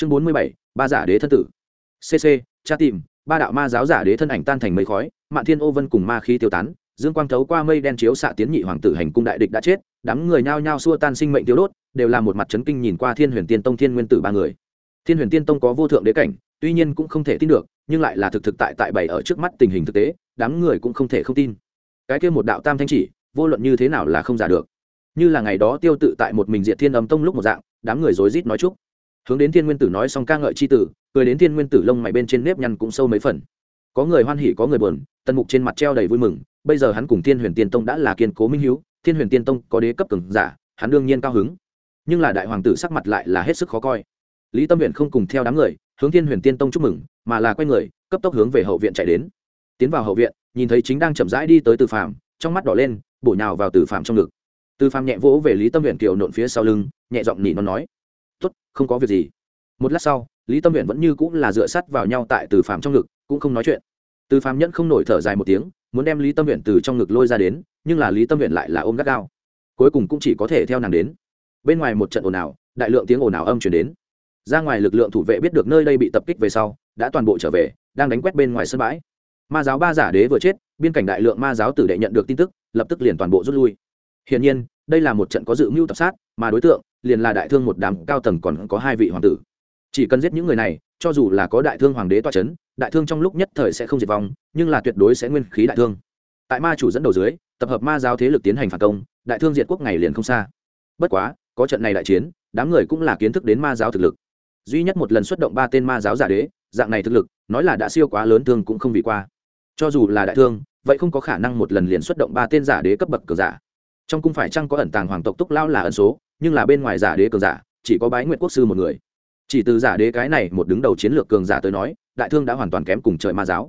chương bốn mươi bảy, ba giả đế thân tử. Cc tra tìm, ba đạo ma giáo giả đế thân ảnh tan thành mây khói, mạn thiên ô vân cùng ma khí tiêu tán, dương quang thấu qua mây đen chiếu xạ tiến nhị hoàng tử hành cung đại địch đã chết, đám người nhao nhao xua tan sinh mệnh tiêu đốt, đều là một mặt chấn kinh nhìn qua thiên huyền tiên tông thiên nguyên tử ba người. Thiên huyền tiên tông có vô thượng đế cảnh, tuy nhiên cũng không thể tin được, nhưng lại là thực thực tại tại bày ở trước mắt tình hình thực tế, đám người cũng không thể không tin. Cái kia một đạo tam thanh chỉ, vô luận như thế nào là không giả được. Như là ngày đó tiêu tự tại một mình diện thiên âm tông lúc một dạng, đám người rối rít nói chúc hướng đến thiên nguyên tử nói xong ca ngợi c h i tử, cười đến thiên nguyên tử lông mày bên trên nếp nhăn cũng sâu mấy phần. Có người hoan hỉ, có người buồn, tần mục trên mặt treo đầy vui mừng, bây giờ hắn cùng thiên huyền tiên tông đã là kiên cố minh h thiên huyền tiên tông có đế cấp cường giả, hắn đương nhiên cao hứng. Nhưng là đại hoàng tử sắc mặt lại là hết sức khó coi. Lý tâm huyện không cùng theo đám người, hướng thiên huyền tiên tông chúc mừng, mà là quay người, cấp tốc hướng về hậu viện chạy đến. Tiến vào hậu viện, nhìn thấy chính đang chậm rãi đi tới từ phạm trong mắt đỏ lên, bổ nhào vào từ phạm trong ngực. Từ phạm nhẹ vỗ về lý tâm huyện kiều nộn phía sau lưng, nhẹ giọng nỉ nó nói không có việc gì. Một lát sau, lý tâm huyện vẫn như cũng là dựa sắt vào nhau tại từ phạm trong ngực, cũng không nói chuyện. Từ phạm nhẫn không nổi thở dài một tiếng, muốn đem lý tâm huyện từ trong ngực lôi ra đến, nhưng là lý tâm huyện lại là ôm gắt gao. Cuối cùng cũng chỉ có thể theo nàng đến. Bên ngoài một trận ồn ào, đại lượng tiếng ồn ào âm chuyển đến. Ra ngoài lực lượng thủ vệ biết được nơi đây bị tập kích về sau, đã toàn bộ trở về, đang đánh quét bên ngoài sân bãi. Ma giáo ba giả đế vừa chết, biên cảnh đại lượng ma giáo tử đệ nhận được tin tức, lập tức liền toàn bộ rút lui. Hiển nhiên, đây là một trận có dự mưu tập sát mà đối tượng liền là đại thương một đám cao tầng còn có hai vị hoàng tử. Chỉ cần giết những người này, cho dù là có đại thương hoàng đế toa c h ấ n đại thương trong lúc nhất thời sẽ không diệt vong, nhưng là tuyệt đối sẽ nguyên khí đại thương. Tại ma chủ dẫn đầu dưới, tập hợp ma giáo thế lực tiến hành phản công, đại thương diệt quốc ngày liền không xa. Bất quá, có trận này đại chiến, đám người cũng là kiến thức đến ma giáo thực lực. Duy nhất một lần xuất động ba tên ma giáo giả đế, dạng này thực lực, nói là đã siêu quá lớn thương cũng không vì qua. Cho dù là đại thương, vậy không có khả năng một lần liền xuất động ba tên giả đế cấp bậc cờ giả. Trong cung phải chăng có ẩn tàng hoàng tộc túc lao là ẩn số? Nhưng là bên ngoài giả đế cường giả, chỉ có bái nguyện quốc sư một người. Chỉ từ giả đế cái này một đứng đầu chiến lược cường giả tới nói, đại thương đã hoàn toàn kém cùng trời ma giáo.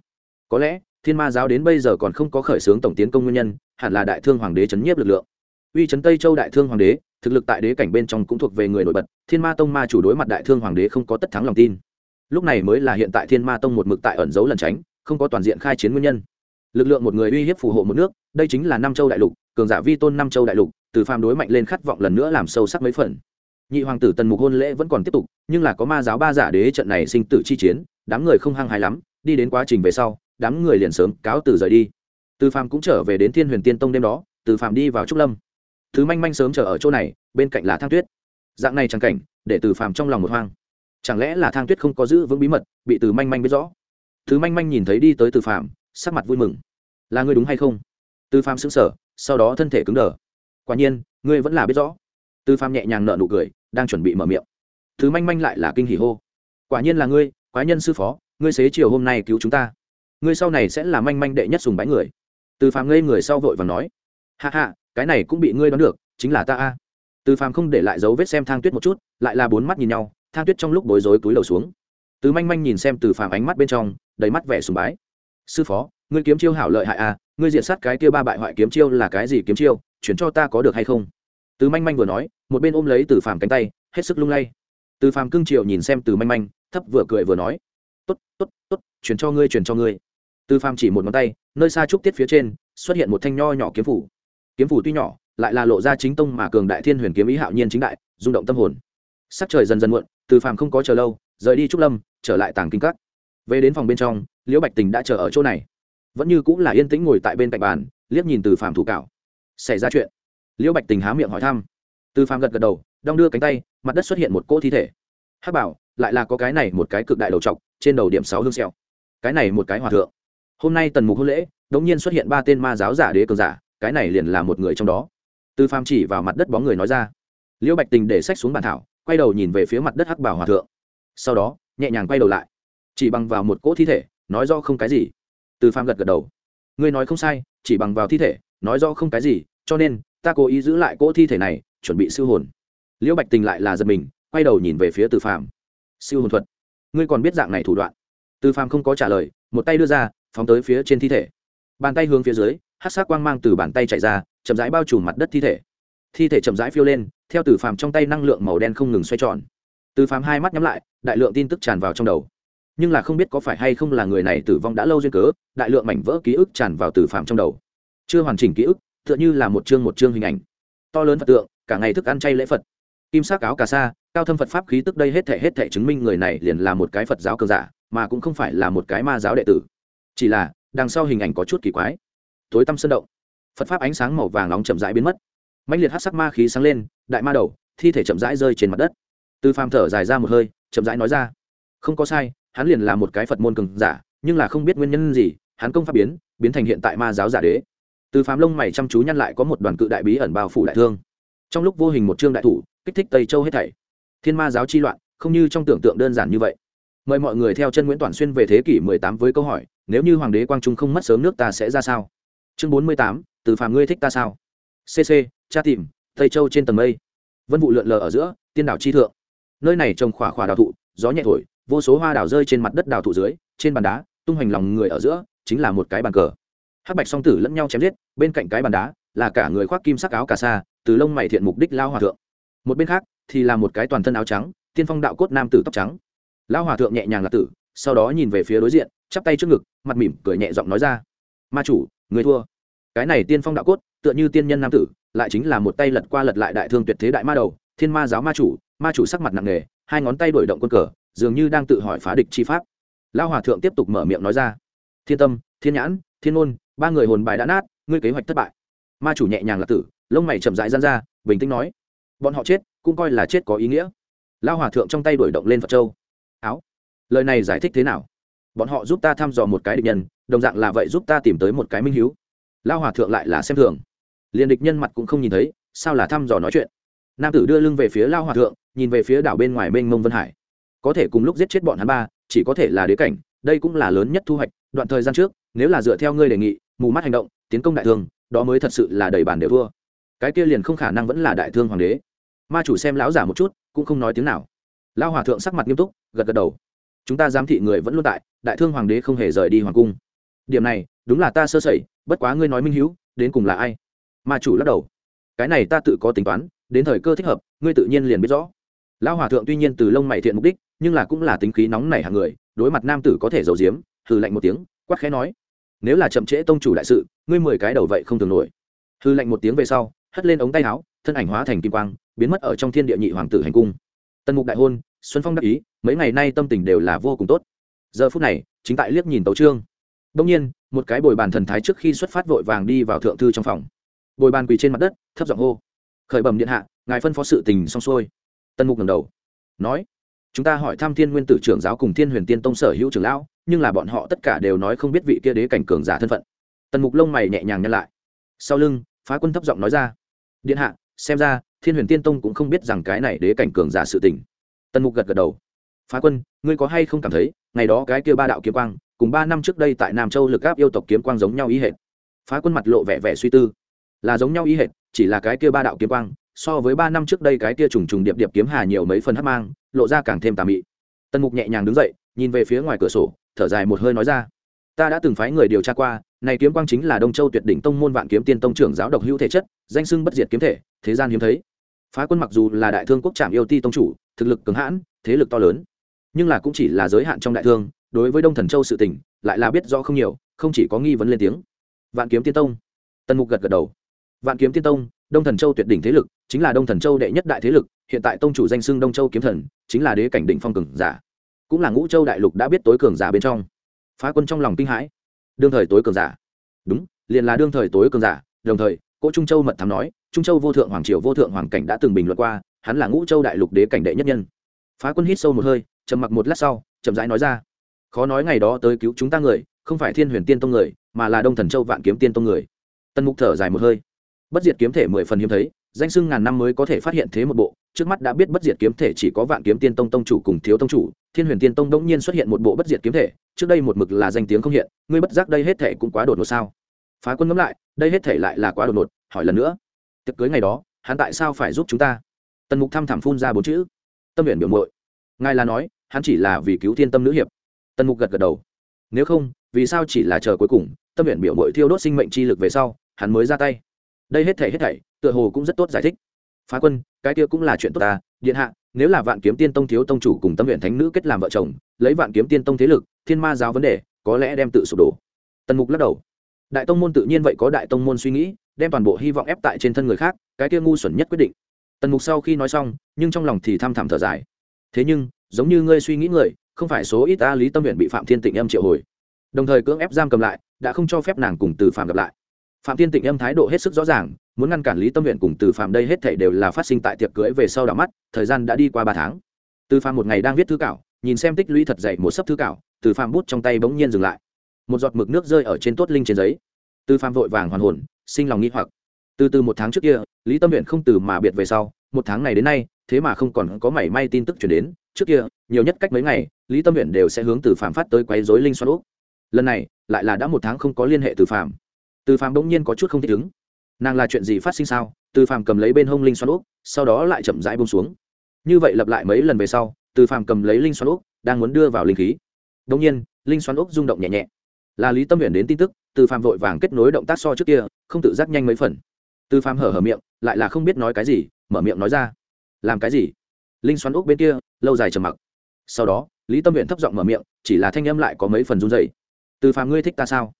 Có lẽ, thiên ma giáo đến bây giờ còn không có khởi xướng tổng tiến công nguyên nhân, hẳn là đại thương hoàng đế chấn nhiếp lực lượng. Uy chấn tây châu đại thương hoàng đế, thực lực tại đế cảnh bên trong cũng thuộc về người nổi bật, thiên ma tông ma chủ đối mặt đại thương hoàng đế không có tất thắng lòng tin. Lúc này mới là hiện tại thiên ma tông một mực tại ẩn giấu lẩn tránh, không có toàn diện khai chiến nguyên nhân. Lực lượng một người uy hiếp phù hộ một nước, đây chính là nam châu đại lục, cường giả vi tôn nam châu đại lục từ phàm đối mạnh lên khát vọng lần nữa làm sâu sắc mấy phần. Nhị hoàng tử tần mục hôn lễ vẫn còn tiếp tục, nhưng là có ma giáo ba giả đế trận này sinh tử chi chiến, đám người không hăng hái lắm, đi đến quá trình về sau, đám người liền sớm cáo từ rời đi. Từ phàm cũng trở về đến thiên huyền tiên tông đêm đó, từ phàm đi vào trúc lâm. Thứ manh manh sớm chờ ở chỗ này, bên cạnh là thang tuyết. Dạng này chẳng cảnh, để từ phàm trong lòng một hoang. Chẳng lẽ là thang tuyết không có giữ vững bí mật, bị từ manh manh biết rõ? Thứ manh manh nhìn thấy đi tới từ phàm, sắc mặt vui mừng. Là ngươi đúng hay không? Từ phàm xứng sở sau đó thân thể cứng đờ quả nhiên, ngươi vẫn là biết rõ. Tư pham nhẹ nhàng nợ nụ cười, đang chuẩn bị mở miệng. Thứ manh manh lại là kinh hỉ hô. Quả nhiên là ngươi, quái nhân sư phó, ngươi xế chiều hôm nay cứu chúng ta. Ngươi sau này sẽ là manh manh đệ nhất sùng bái người. Từ phàm ngây người sau vội và nói. Hạ hạ cái này cũng bị ngươi đoán được, chính là ta a. Từ phàm không để lại dấu vết xem thang tuyết một chút, lại là bốn mắt nhìn nhau, thang tuyết trong lúc bối rối túi lầu xuống. Từ manh manh nhìn xem từ phàm ánh mắt bên trong, đầy mắt vẻ sùng bái. Sư phó, ngươi kiếm chiêu hảo lợi hại a ngươi diện sát cái kia ba bại hoại kiếm chiêu là cái gì kiếm chiêu? Chuyển cho ta có được hay không? Từ manh manh vừa nói, một bên ôm lấy từ phàm cánh tay, hết sức lung lay. Từ phàm cưng triệu nhìn xem từ manh manh, thấp vừa cười vừa nói t ố t t ố t t ố t chuyển cho ngươi, chuyển cho ngươi. Từ phàm chỉ một ngón tay, nơi xa trúc tiết phía trên, xuất hiện một thanh nho nhỏ kiếm phủ. Kiếm phủ tuy nhỏ, lại là lộ ra chính tông mà cường đại thiên huyền kiếm ý hạo nhiên chính đại, rung động tâm hồn. Sắc trời dần dần muộn, từ phàm không có chờ lâu, rời đi trúc lâm, trở lại tàng kinh cắt về đến phòng bên trong, liễu bạch tình đã chờ ở chỗ này. Vẫn như cũng là yên tĩnh ngồi tại bên cạnh bàn, liếc nhìn từ phàm thủ cạo xảy ra chuyện. Liễu bạch tình há miệng hỏi thăm. Từ phàm gật gật đầu, đong đưa cánh tay, mặt đất xuất hiện một cỗ thi thể. Hắc bảo, lại là có cái này một cái cực đại đầu trọc, trên đầu điểm sáu hương xẹo cái này một cái hòa thượng. Hôm nay tần mục hôn lễ, đống nhiên xuất hiện ba tên ma giáo giả đế cường giả, cái này liền là một người trong đó. Từ phàm chỉ vào mặt đất bóng người nói ra. Liễu bạch tình để sách xuống bàn thảo, quay đầu nhìn về phía mặt đất hắc bảo hòa thượng. Sau đó, nhẹ nhàng quay đầu lại. Chỉ bằng vào một cỗ thi thể, nói do không cái gì. Từ phàm gật gật đầu. Ngươi nói không sai, chỉ bằng vào thi thể, nói do không cái gì cho nên, ta cố ý giữ lại cỗ thi thể này, chuẩn bị siêu hồn. Liễu bạch tình lại là giật mình, quay đầu nhìn về phía từ phàm. Siêu hồn thuật. Ngươi còn biết dạng này thủ đoạn? Từ phàm không có trả lời, một tay đưa ra, phóng tới phía trên thi thể. Bàn tay hướng phía dưới hát sát quang mang từ bàn tay chạy ra, chậm rãi bao trùm mặt đất thi thể. Thi thể chậm rãi phiêu lên, theo từ phàm trong tay năng lượng màu đen không ngừng xoay tròn. Từ phàm hai mắt nhắm lại, đại lượng tin tức tràn vào trong đầu. Nhưng là không biết có phải hay không là người này tử vong đã lâu duyên cớ, đại lượng mảnh vỡ ký ức tràn vào từ phàm trong đầu. Chưa hoàn chỉnh ký ức tựa như là một chương một chương hình ảnh. To lớn phật tượng, cả ngày thức ăn chay lễ phật. Kim sắc áo cà sa, cao thâm phật pháp khí tức đây hết thể hết thể chứng minh người này liền là một cái phật giáo cường giả, mà cũng không phải là một cái ma giáo đệ tử. Chỉ là, đằng sau hình ảnh có chút kỳ quái. Tối tăm sơn động. Phật pháp ánh sáng màu vàng nóng chậm rãi biến mất. Mạnh liệt hát sắc ma khí sáng lên, đại ma đầu, thi thể chậm rãi rơi trên mặt đất. Từ phàm thở dài ra một hơi, chậm rãi nói ra. Không có sai, hắn liền là một cái phật môn cường giả, nhưng là không biết nguyên nhân gì, hắn công pháp biến biến thành hiện tại ma giáo giả đế từ phàm lông mày chăm chú nhăn lại có một đoàn cự đại bí ẩn bao phủ đại thương. Trong lúc vô hình một trương đại thủ kích thích tây châu hết thảy. Thiên ma giáo chi loạn không như trong tưởng tượng đơn giản như vậy. Mời mọi người theo chân nguyễn toàn xuyên về thế kỷ 18 với câu hỏi nếu như hoàng đế quang trung không mất sớm nước ta sẽ ra sao? Chương 48, từ phàm ngươi thích ta sao? Cc cha tìm tây châu trên tầng mây. Vân vụ lượn lờ ở giữa tiên đảo chi thượng. Nơi này trồng khỏa khỏa đào thụ gió nhẹ thổi vô số hoa đào rơi trên mặt đất đào thụ dưới trên bàn đá tung hoành lòng người ở giữa chính là một cái bàn cờ hắc bạch song tử lẫn nhau chém giết, bên cạnh cái bàn đá là cả người khoác kim sắc áo cà sa, từ lông mày thiện mục đích lao hòa thượng. Một bên khác thì là một cái toàn thân áo trắng, tiên phong đạo cốt nam tử tóc trắng. Lao hòa thượng nhẹ nhàng là tử, sau đó nhìn về phía đối diện, chắp tay trước ngực, mặt mỉm cười nhẹ giọng nói ra, ma chủ, người thua. Cái này tiên phong đạo cốt, tựa như tiên nhân nam tử, lại chính là một tay lật qua lật lại đại thương tuyệt thế đại ma đầu, thiên ma giáo ma chủ ma chủ sắc mặt nặng nề, hai ngón tay đổi động quân cờ, dường như đang tự hỏi phá địch chi pháp. Lao hòa thượng tiếp tục mở miệng nói ra, thiên tâm, thiên nhãn, thiên ngôn ba người hồn bài đã nát, ngươi kế hoạch thất bại. Ma chủ nhẹ nhàng là tử, lông mày chậm rãi gian ra, bình tĩnh nói, bọn họ chết cũng coi là chết có ý nghĩa. Lao hòa thượng trong tay đổi động lên phật châu. Áo, lời này giải thích thế nào? Bọn họ giúp ta thăm dò một cái địch nhân, đồng dạng là vậy giúp ta tìm tới một cái minh hiếu. Lao hòa thượng lại là xem thường. Liền địch nhân mặt cũng không nhìn thấy, sao là thăm dò nói chuyện? Nam tử đưa lưng về phía lao hòa thượng, nhìn về phía đảo bên ngoài mênh mông vân hải. Có thể cùng lúc giết chết bọn hắn ba, chỉ có thể là đế cảnh, đây cũng là lớn nhất thu hoạch, đoạn thời gian trước, nếu là dựa theo ngươi đề nghị mù mắt hành động, tiến công đại thương, đó mới thật sự là đầy bàn đều thua. Cái kia liền không khả năng vẫn là đại thương hoàng đế. Ma chủ xem lão giả một chút, cũng không nói tiếng nào. Lao hòa thượng sắc mặt nghiêm túc, gật gật đầu. Chúng ta giám thị người vẫn luôn tại, đại thương hoàng đế không hề rời đi hoàng cung. Điểm này, đúng là ta sơ sẩy, bất quá ngươi nói minh hữu đến cùng là ai? Ma chủ lắc đầu. Cái này ta tự có tính toán, đến thời cơ thích hợp, ngươi tự nhiên liền biết rõ. Lão hòa thượng tuy nhiên từ lông mày thiện mục đích, nhưng là cũng là tính khí nóng nảy hàng người, đối mặt nam tử có thể giấu giếm, hừ lạnh một tiếng, quát khẽ nói nếu là chậm trễ tông chủ đại sự, ngươi mười cái đầu vậy không thường nổi. Hư lạnh một tiếng về sau, hất lên ống tay áo, thân ảnh hóa thành kim quang, biến mất ở trong thiên địa nhị hoàng tử hành cung. Tân mục đại hôn, xuân phong đắc ý, mấy ngày nay tâm tình đều là vô cùng tốt. Giờ phút này, chính tại liếc nhìn tấu trương đông nhiên, một cái bồi bàn thần thái trước khi xuất phát vội vàng đi vào thượng thư trong phòng. Bồi bàn quỳ trên mặt đất, thấp giọng hô. Khởi bẩm điện hạ, ngài phân phó sự tình xong xuôi. Tân mục ngầm đầu, nói chúng ta hỏi thăm thiên nguyên tử trưởng giáo cùng thiên huyền tiên tông sở hữu trưởng lão, nhưng là bọn họ tất cả đều nói không biết vị kia đế cảnh cường giả thân phận. Tần mục lông mày nhẹ nhàng nhăn lại. Sau lưng, phá quân thấp giọng nói ra. Điện hạ, xem ra, thiên huyền tiên tông cũng không biết rằng cái này đế cảnh cường giả sự tình. Tần mục gật gật đầu. Phá quân, ngươi có hay không cảm thấy, ngày đó cái kia ba đạo kiếm quang, cùng ba năm trước đây tại nam châu lực áp yêu tộc kiếm quang giống nhau ý hệt? Phá quân mặt lộ vẻ vẻ suy tư. Là giống nhau ý hệt, chỉ là cái kia ba đạo kiếm quang so với ba năm trước đây cái kia trùng trùng điệp điệp kiếm hà nhiều mấy phần hấp mang, lộ ra càng thêm tà mị. Tần mục nhẹ nhàng đứng dậy, nhìn về phía ngoài cửa sổ, thở dài một hơi nói ra, ta đã từng phái người điều tra qua, này kiếm quang chính là đông châu tuyệt đỉnh tông môn vạn kiếm tiên tông trưởng giáo độc hữu thể chất, danh sưng bất diệt kiếm thể, thế gian hiếm thấy. Phá quân mặc dù là đại thương quốc trạm yêu ti tông chủ, thực lực cứng hãn, thế lực to lớn, nhưng là cũng chỉ là giới hạn trong đại thương, đối với đông thần châu sự tình, lại là biết rõ không nhiều, không chỉ có nghi vấn lên tiếng. Vạn kiếm tiên tông. Tần mục gật gật đầu. Vạn kiếm tiên tông đông thần châu tuyệt đỉnh thế lực, chính là đông thần châu đệ nhất đại thế lực, hiện tại tông chủ danh xưng đông châu kiếm thần, chính là đế cảnh đỉnh phong cường giả. Cũng là ngũ châu đại lục đã biết tối cường giả bên trong. Phá quân trong lòng kinh hãi. Đương thời tối cường giả. Đúng, liền là đương thời tối cường giả. Đồng thời cỗ trung châu mật thám nói, trung châu vô thượng hoàng triều vô thượng hoàng cảnh đã từng bình luận qua, hắn là ngũ châu đại lục đế cảnh đệ nhất nhân. Phá quân hít sâu một hơi, trầm mặc một lát sau, chậm rãi nói ra. Khó nói ngày đó tới cứu chúng ta người, không phải thiên huyền tiên tông người, mà là đông thần châu vạn kiếm tiên tông người. Tân mục thở dài một hơi bất diệt kiếm thể mười phần hiếm thấy, danh sưng ngàn năm mới có thể phát hiện thế một bộ, trước mắt đã biết bất diệt kiếm thể chỉ có vạn kiếm tiên tông tông chủ cùng thiếu tông chủ, thiên huyền tiên tông đống nhiên xuất hiện một bộ bất diệt kiếm thể, trước đây một mực là danh tiếng không hiện, ngươi bất giác đây hết thể cũng quá đột ngột sao? Phá quân ngẫm lại, đây hết thể lại là quá đột ngột, hỏi lần nữa. Tiệc cưới ngày đó, hắn tại sao phải giúp chúng ta? Tần mục thăm thẳm phun ra bốn chữ. Tâm nguyện biểu mội ngài là nói, hắn chỉ là vì cứu thiên tâm nữ hiệp. Tần mục gật gật đầu. Nếu không, vì sao chỉ là chờ cuối cùng? Tâm nguyện biểu mội thiêu đốt sinh mệnh chi lực về sau, hắn mới ra tay đây hết thảy hết thảy, tựa hồ cũng rất tốt giải thích. Phá quân, cái kia cũng là chuyện tốt ta, điện hạ, nếu là vạn kiếm tiên tông thiếu tông chủ cùng tâm nguyện thánh nữ kết làm vợ chồng, lấy vạn kiếm tiên tông thế lực, thiên ma giáo vấn đề, có lẽ đem tự sụp đổ. Tần mục lắc đầu. Đại tông môn tự nhiên vậy có đại tông môn suy nghĩ, đem toàn bộ hy vọng ép tại trên thân người khác, cái kia ngu xuẩn nhất quyết định. Tần mục sau khi nói xong, nhưng trong lòng thì tham thảm thở dài. Thế nhưng, giống như ngươi suy nghĩ người, không phải số ít ta lý tâm nguyện bị phạm thiên tịnh âm triệu hồi. Đồng thời cưỡng ép giam cầm lại, đã không cho phép nàng cùng từ phạm gặp lại phạm thiên tịnh âm thái độ hết sức rõ ràng, muốn ngăn cản lý tâm nguyện cùng từ phạm đây hết thể đều là phát sinh tại tiệc cưới về sau đảo mắt, thời gian đã đi qua ba tháng. Từ phạm một ngày đang viết thư cảo, nhìn xem tích lũy thật dậy một sấp thư cảo, từ phạm bút trong tay bỗng nhiên dừng lại. Một giọt mực nước rơi ở trên tốt linh trên giấy. Từ phạm vội vàng hoàn hồn, sinh lòng nghi hoặc. Từ từ một tháng trước kia, lý tâm nguyện không từ mà biệt về sau, một tháng này đến nay, thế mà không còn có mảy may tin tức chuyển đến. Trước kia, nhiều nhất cách mấy ngày, lý tâm nguyện đều sẽ hướng từ phạm phát tới quấy dối linh xoan úp. Lần này, lại là đã một tháng không có liên hệ từ phạm từ phàm bỗng nhiên có chút không thích ứng. Nàng là chuyện gì phát sinh sao? Từ phàm cầm lấy bên hông linh xoan úc, sau đó lại chậm rãi bông xuống. Như vậy lặp lại mấy lần về sau, từ phàm cầm lấy linh xoan úc, đang muốn đưa vào linh khí. Đông nhiên, linh xoan úc rung động nhẹ nhẹ. Là lý tâm Huyền đến tin tức, từ phàm vội vàng kết nối động tác so trước kia, không tự giác nhanh mấy phần. Từ phàm hở hở miệng, lại là không biết nói cái gì, mở miệng nói ra. Làm cái gì? Linh xoắn úc bên kia, lâu dài trầm mặc. Sau đó, lý tâm nguyện thấp giọng mở miệng, chỉ là thanh âm lại có mấy phần run dày từ phàm ngươi thích ta sao?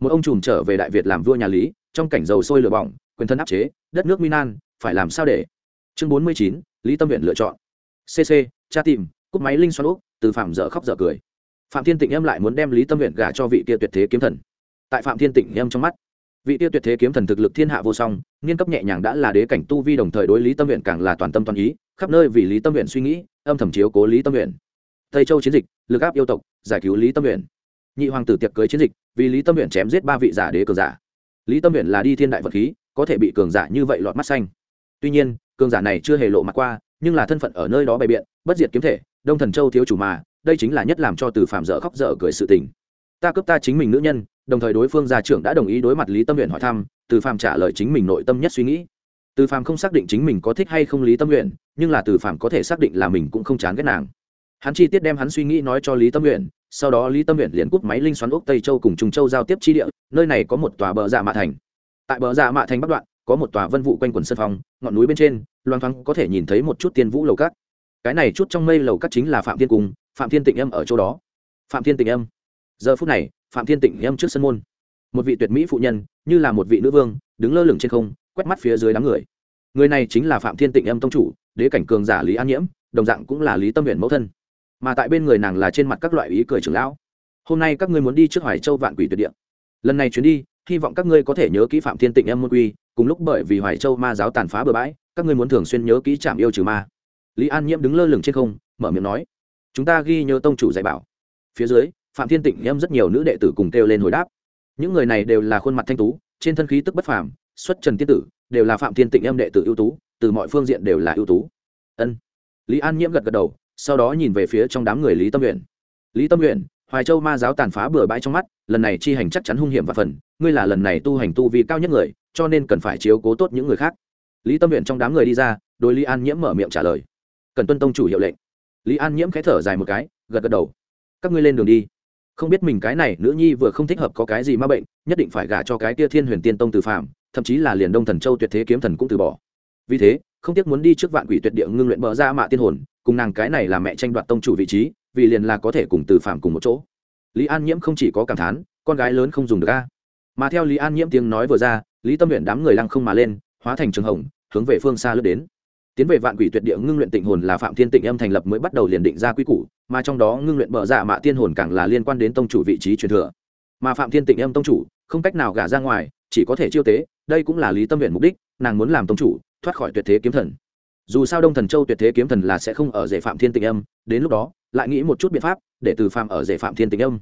Một ông trùm trở về đại việt làm vua nhà lý, trong cảnh dầu sôi lửa bỏng, quyền thân áp chế, đất nước minan phải làm sao để? Chương bốn mươi chín, lý tâm nguyện lựa chọn. Cc cha tìm, cúp máy linh xoan úp từ phạm dở khóc dở cười. Phạm thiên tịnh em lại muốn đem lý tâm nguyện gả cho vị kia tuyệt thế kiếm thần. Tại phạm thiên tịnh em trong mắt, vị tiêu tuyệt thế kiếm thần thực lực thiên hạ vô song, nghiên cấp nhẹ nhàng đã là đế cảnh tu vi đồng thời đối lý tâm nguyện càng là toàn tâm toàn ý, khắp nơi vì lý tâm nguyện suy nghĩ, âm thầm chiếu cố lý tâm nguyện tây châu chiến dịch, lực áp yêu tộc, giải cứu lý tâm nguyện nhị hoàng tử tiệc cưới chiến dịch vì lý tâm huyện chém giết ba vị giả đế cường giả. Lý tâm huyện là đi thiên đại vật khí, có thể bị cường giả như vậy lọt mắt xanh. Tuy nhiên, cường giả này chưa hề lộ mặt qua, nhưng là thân phận ở nơi đó bày biện, bất diệt kiếm thể, đông thần châu thiếu chủ mà, đây chính là nhất làm cho từ phạm dở khóc dở cười sự tình. Ta cướp ta chính mình nữ nhân, đồng thời đối phương gia trưởng đã đồng ý đối mặt lý tâm huyện hỏi thăm, từ Phạm trả lời chính mình nội tâm nhất suy nghĩ. Từ Phạm không xác định chính mình có thích hay không lý tâm nguyện nhưng là từ Phạm có thể xác định là mình cũng không chán ghét nàng. Hắn chi tiết đem hắn suy nghĩ nói cho lý tâm nguyện sau đó lý tâm nguyện liền cúp máy linh xoắn ốc tây châu cùng trung châu giao tiếp chi địa, nơi này có một tòa bờ dạ mạ thành. Tại bờ dạ mạ thành bắc đoạn, có một tòa vân vụ quanh quần sân phong, ngọn núi bên trên, loang thoáng có thể nhìn thấy một chút tiên vũ lầu cát cái này chút trong mây lầu cát chính là phạm thiên cung, phạm thiên tịnh âm ở chỗ đó. Phạm thiên tịnh âm. Giờ phút này, phạm thiên tịnh âm trước sân môn. Một vị tuyệt mỹ phụ nhân, như là một vị nữ vương, đứng lơ lửng trên không, quét mắt phía dưới đám người. Người này chính là phạm thiên tịnh âm tông chủ, đế cảnh cường giả lý an nhiễm, đồng dạng cũng là lý tâm nguyện mẫu thân mà tại bên người nàng là trên mặt các loại ý cười trưởng lão. Hôm nay các ngươi muốn đi trước hoài châu vạn quỷ tuyệt địa. Lần này chuyến đi, hy vọng các ngươi có thể nhớ kỹ phạm thiên tịnh em môn quy, cùng lúc bởi vì hoài châu ma giáo tàn phá bừa bãi, các ngươi muốn thường xuyên nhớ kỹ trạm yêu trừ ma. Lý an nhiễm đứng lơ lửng trên không, mở miệng nói, chúng ta ghi nhớ tông chủ dạy bảo. Phía dưới, phạm thiên tịnh em rất nhiều nữ đệ tử cùng kêu lên hồi đáp. Những người này đều là khuôn mặt thanh tú, trên thân khí tức bất phàm, xuất trần tiên tử, đều là phạm thiên tịnh em đệ tử ưu tú, từ mọi phương diện đều là ưu tú. Ân. Lý an nhiễm gật gật đầu sau đó nhìn về phía trong đám người lý tâm nguyện lý tâm nguyện hoài châu ma giáo tàn phá bừa bãi trong mắt, lần này chi hành chắc chắn hung hiểm và phần, ngươi là lần này tu hành tu vi cao nhất người, cho nên cần phải chiếu cố tốt những người khác. Lý tâm nguyện trong đám người đi ra đôi lý an nhiễm mở miệng trả lời. Cần tuân tông chủ hiệu lệnh. Lý an nhiễm khẽ thở dài một cái, gật gật đầu. Các ngươi lên đường đi. Không biết mình cái này nữ nhi vừa không thích hợp có cái gì ma bệnh, nhất định phải gả cho cái tia thiên huyền tiên tông từ phạm thậm chí là liền đông thần châu tuyệt thế kiếm thần cũng từ bỏ. Vì thế, không tiếc muốn đi trước vạn quỷ tuyệt địa ngưng luyện bờ ra mạ tiên hồn cùng nàng cái này là mẹ tranh đoạt tông chủ vị trí, vì liền là có thể cùng từ phạm cùng một chỗ. Lý an nhiễm không chỉ có cảm thán, con gái lớn không dùng được a. Mà theo lý an nhiễm tiếng nói vừa ra, lý tâm luyện đám người lăng không mà lên, hóa thành trường hồng, hướng về phương xa lướt đến. Tiến về vạn quỷ tuyệt địa ngưng luyện tịnh hồn là phạm thiên tịnh âm thành lập mới bắt đầu liền định ra quy củ, mà trong đó ngưng luyện bờ dạ mạ tiên hồn càng là liên quan đến tông chủ vị trí truyền thừa. Mà phạm thiên tịnh âm tông chủ, không cách nào gả ra ngoài, chỉ có thể chiêu tế, đây cũng là lý tâm luyện mục đích, nàng muốn làm tông chủ, thoát khỏi tuyệt thế kiếm thần dù sao đông thần châu tuyệt thế kiếm thần là sẽ không ở rể phạm thiên tình âm, đến lúc đó, lại nghĩ một chút biện pháp để từ phạm ở rể phạm thiên tình âm.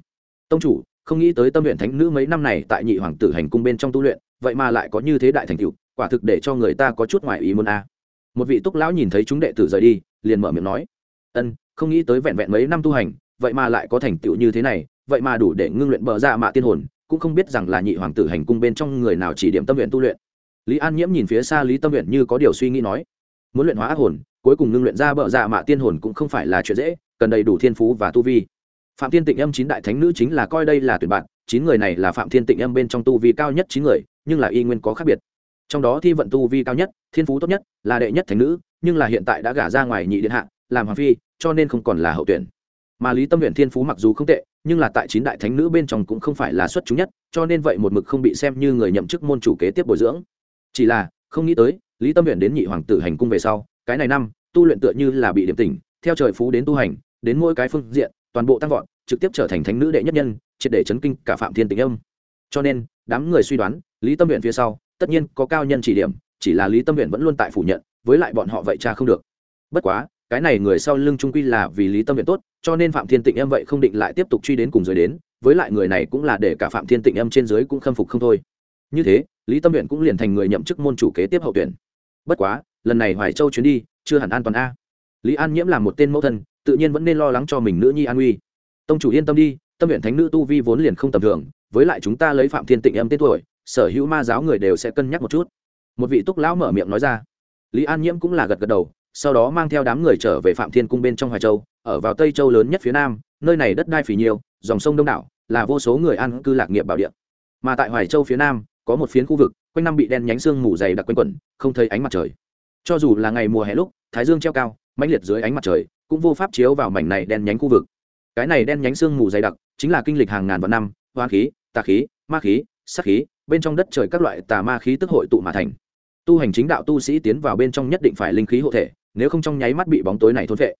Tông chủ, không nghĩ tới tâm nguyện thánh nữ mấy năm này tại nhị hoàng tử hành cung bên trong tu luyện, vậy mà lại có như thế đại thành tựu, quả thực để cho người ta có chút ngoài ý muốn a. À. Một vị túc lão nhìn thấy chúng đệ tử rời đi, liền mở miệng nói, ân, không nghĩ tới vẹn vẹn mấy năm tu hành, vậy mà lại có thành tựu như thế này, vậy mà đủ để ngưng luyện bờ ra mạ tiên hồn, cũng không biết rằng là nhị hoàng tử hành cung bên trong người nào chỉ điểm tâm nguyện tu luyện. Lý an nhiễm nhìn phía xa lý tâm nguyện như có điều suy nghĩ nói muốn luyện hóa ác hồn, cuối cùng ngưng luyện ra bờ dạ mạ tiên hồn cũng không phải là chuyện dễ, cần đầy đủ thiên phú và tu vi. Phạm thiên tịnh âm chín đại thánh nữ chính là coi đây là tuyển bạn, chín người này là phạm thiên tịnh âm bên trong tu vi cao nhất chín người, nhưng là y nguyên có khác biệt. Trong đó thi vận tu vi cao nhất, thiên phú tốt nhất, là đệ nhất thánh nữ, nhưng là hiện tại đã gả ra ngoài nhị điện hạ, làm hoàng phi, cho nên không còn là hậu tuyển. Mà lý tâm luyện thiên phú mặc dù không tệ, nhưng là tại chín đại thánh nữ bên trong cũng không phải là xuất chúng nhất, cho nên vậy một mực không bị xem như người nhậm chức môn chủ kế tiếp bồi dưỡng. Chỉ là không nghĩ tới, lý tâm huyện đến nhị hoàng tử hành cung về sau, cái này năm, tu luyện tựa như là bị điểm tỉnh, theo trời phú đến tu hành, đến mỗi cái phương diện, toàn bộ tăng vọt, trực tiếp trở thành thánh nữ đệ nhất nhân, triệt để chấn kinh cả phạm thiên tĩnh âm. Cho nên, đám người suy đoán, lý tâm huyện phía sau, tất nhiên có cao nhân chỉ điểm, chỉ là lý tâm huyện vẫn luôn tại phủ nhận, với lại bọn họ vậy cha không được. Bất quá, cái này người sau lưng trung quy là vì lý tâm huyện tốt, cho nên phạm thiên tịnh âm vậy không định lại tiếp tục truy đến cùng dưới đến, với lại người này cũng là để cả phạm thiên tịnh âm trên dưới cũng khâm phục không thôi. Như thế lý tâm huyện cũng liền thành người nhậm chức môn chủ kế tiếp hậu tuyển. Bất quá, lần này hoài châu chuyến đi chưa hẳn an toàn a. Lý an nhiễm là một tên mẫu thân, tự nhiên vẫn nên lo lắng cho mình nữ nhi an uy tông chủ yên tâm đi, tâm huyện thánh nữ tu vi vốn liền không tầm thường, với lại chúng ta lấy phạm thiên tịnh em tên tuổi, sở hữu ma giáo người đều sẽ cân nhắc một chút. Một vị túc lão mở miệng nói ra. Lý an nhiễm cũng là gật gật đầu, sau đó mang theo đám người trở về phạm thiên cung bên trong hoài châu, ở vào tây châu lớn nhất phía nam, nơi này đất đai phì nhiều, dòng sông đông đảo, là vô số người ăn cư lạc nghiệp bảo địa. Mà tại hoài châu phía nam có một phiến khu vực, quanh năm bị đen nhánh xương mù dày đặc quanh quẩn, không thấy ánh mặt trời. Cho dù là ngày mùa hè lúc, thái dương treo cao, mãnh liệt dưới ánh mặt trời, cũng vô pháp chiếu vào mảnh này đen nhánh khu vực. Cái này đen nhánh xương mù dày đặc, chính là kinh lịch hàng ngàn vạn năm, hoa khí, tà khí, ma khí sắc khí, bên trong đất trời các loại tà ma khí tức hội tụ mà thành. Tu hành chính đạo tu sĩ tiến vào bên trong nhất định phải linh khí hộ thể, nếu không trong nháy mắt bị bóng tối này thôn vệ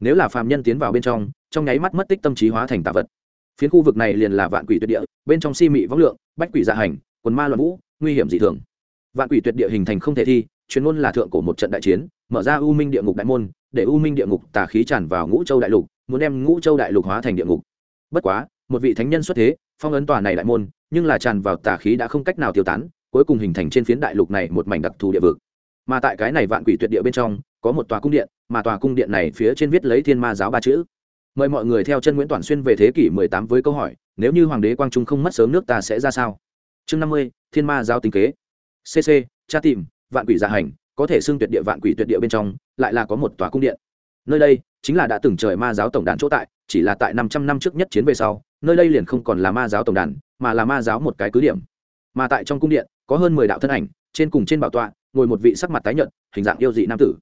nếu là phàm nhân tiến vào bên trong trong nháy mắt mất tích tâm trí hóa thành tà vật. Phiến khu vực này liền là vạn quỷ tuyệt địa, bên trong si mị võng lượng, bách quỷ dạ hành quần ma loạn vũ, nguy hiểm dị thường. Vạn quỷ tuyệt địa hình thành không thể thi, chuyên môn là thượng cổ một trận đại chiến, mở ra u minh địa ngục đại môn, để u minh địa ngục tà khí tràn vào ngũ châu đại lục, muốn đem ngũ châu đại lục hóa thành địa ngục. Bất quá, một vị thánh nhân xuất thế, phong ấn tòa này đại môn, nhưng là tràn vào tà khí đã không cách nào tiêu tán, cuối cùng hình thành trên phiến đại lục này một mảnh đặc thù địa vực. Mà tại cái này vạn quỷ tuyệt địa bên trong, có một tòa cung điện, mà tòa cung điện này phía trên viết lấy thiên ma giáo ba chữ. Mời mọi người theo chân nguyễn toàn xuyên về thế kỷ 18 với câu hỏi, nếu như hoàng đế quang trung không mất sớm nước ta sẽ ra sao? Chương 50, thiên ma giáo tính kế. Cc tra tìm vạn quỷ gia hành có thể xưng tuyệt địa vạn quỷ tuyệt địa bên trong lại là có một tòa cung điện. Nơi đây chính là đã từng trời ma giáo tổng đàn chỗ tại chỉ là tại 500 năm trước nhất chiến về sau nơi đây liền không còn là ma giáo tổng đàn mà là ma giáo một cái cứ điểm. Mà tại trong cung điện có hơn mười đạo thân ảnh trên cùng trên bảo tọa ngồi một vị sắc mặt tái nhợt hình dạng yêu dị nam tử.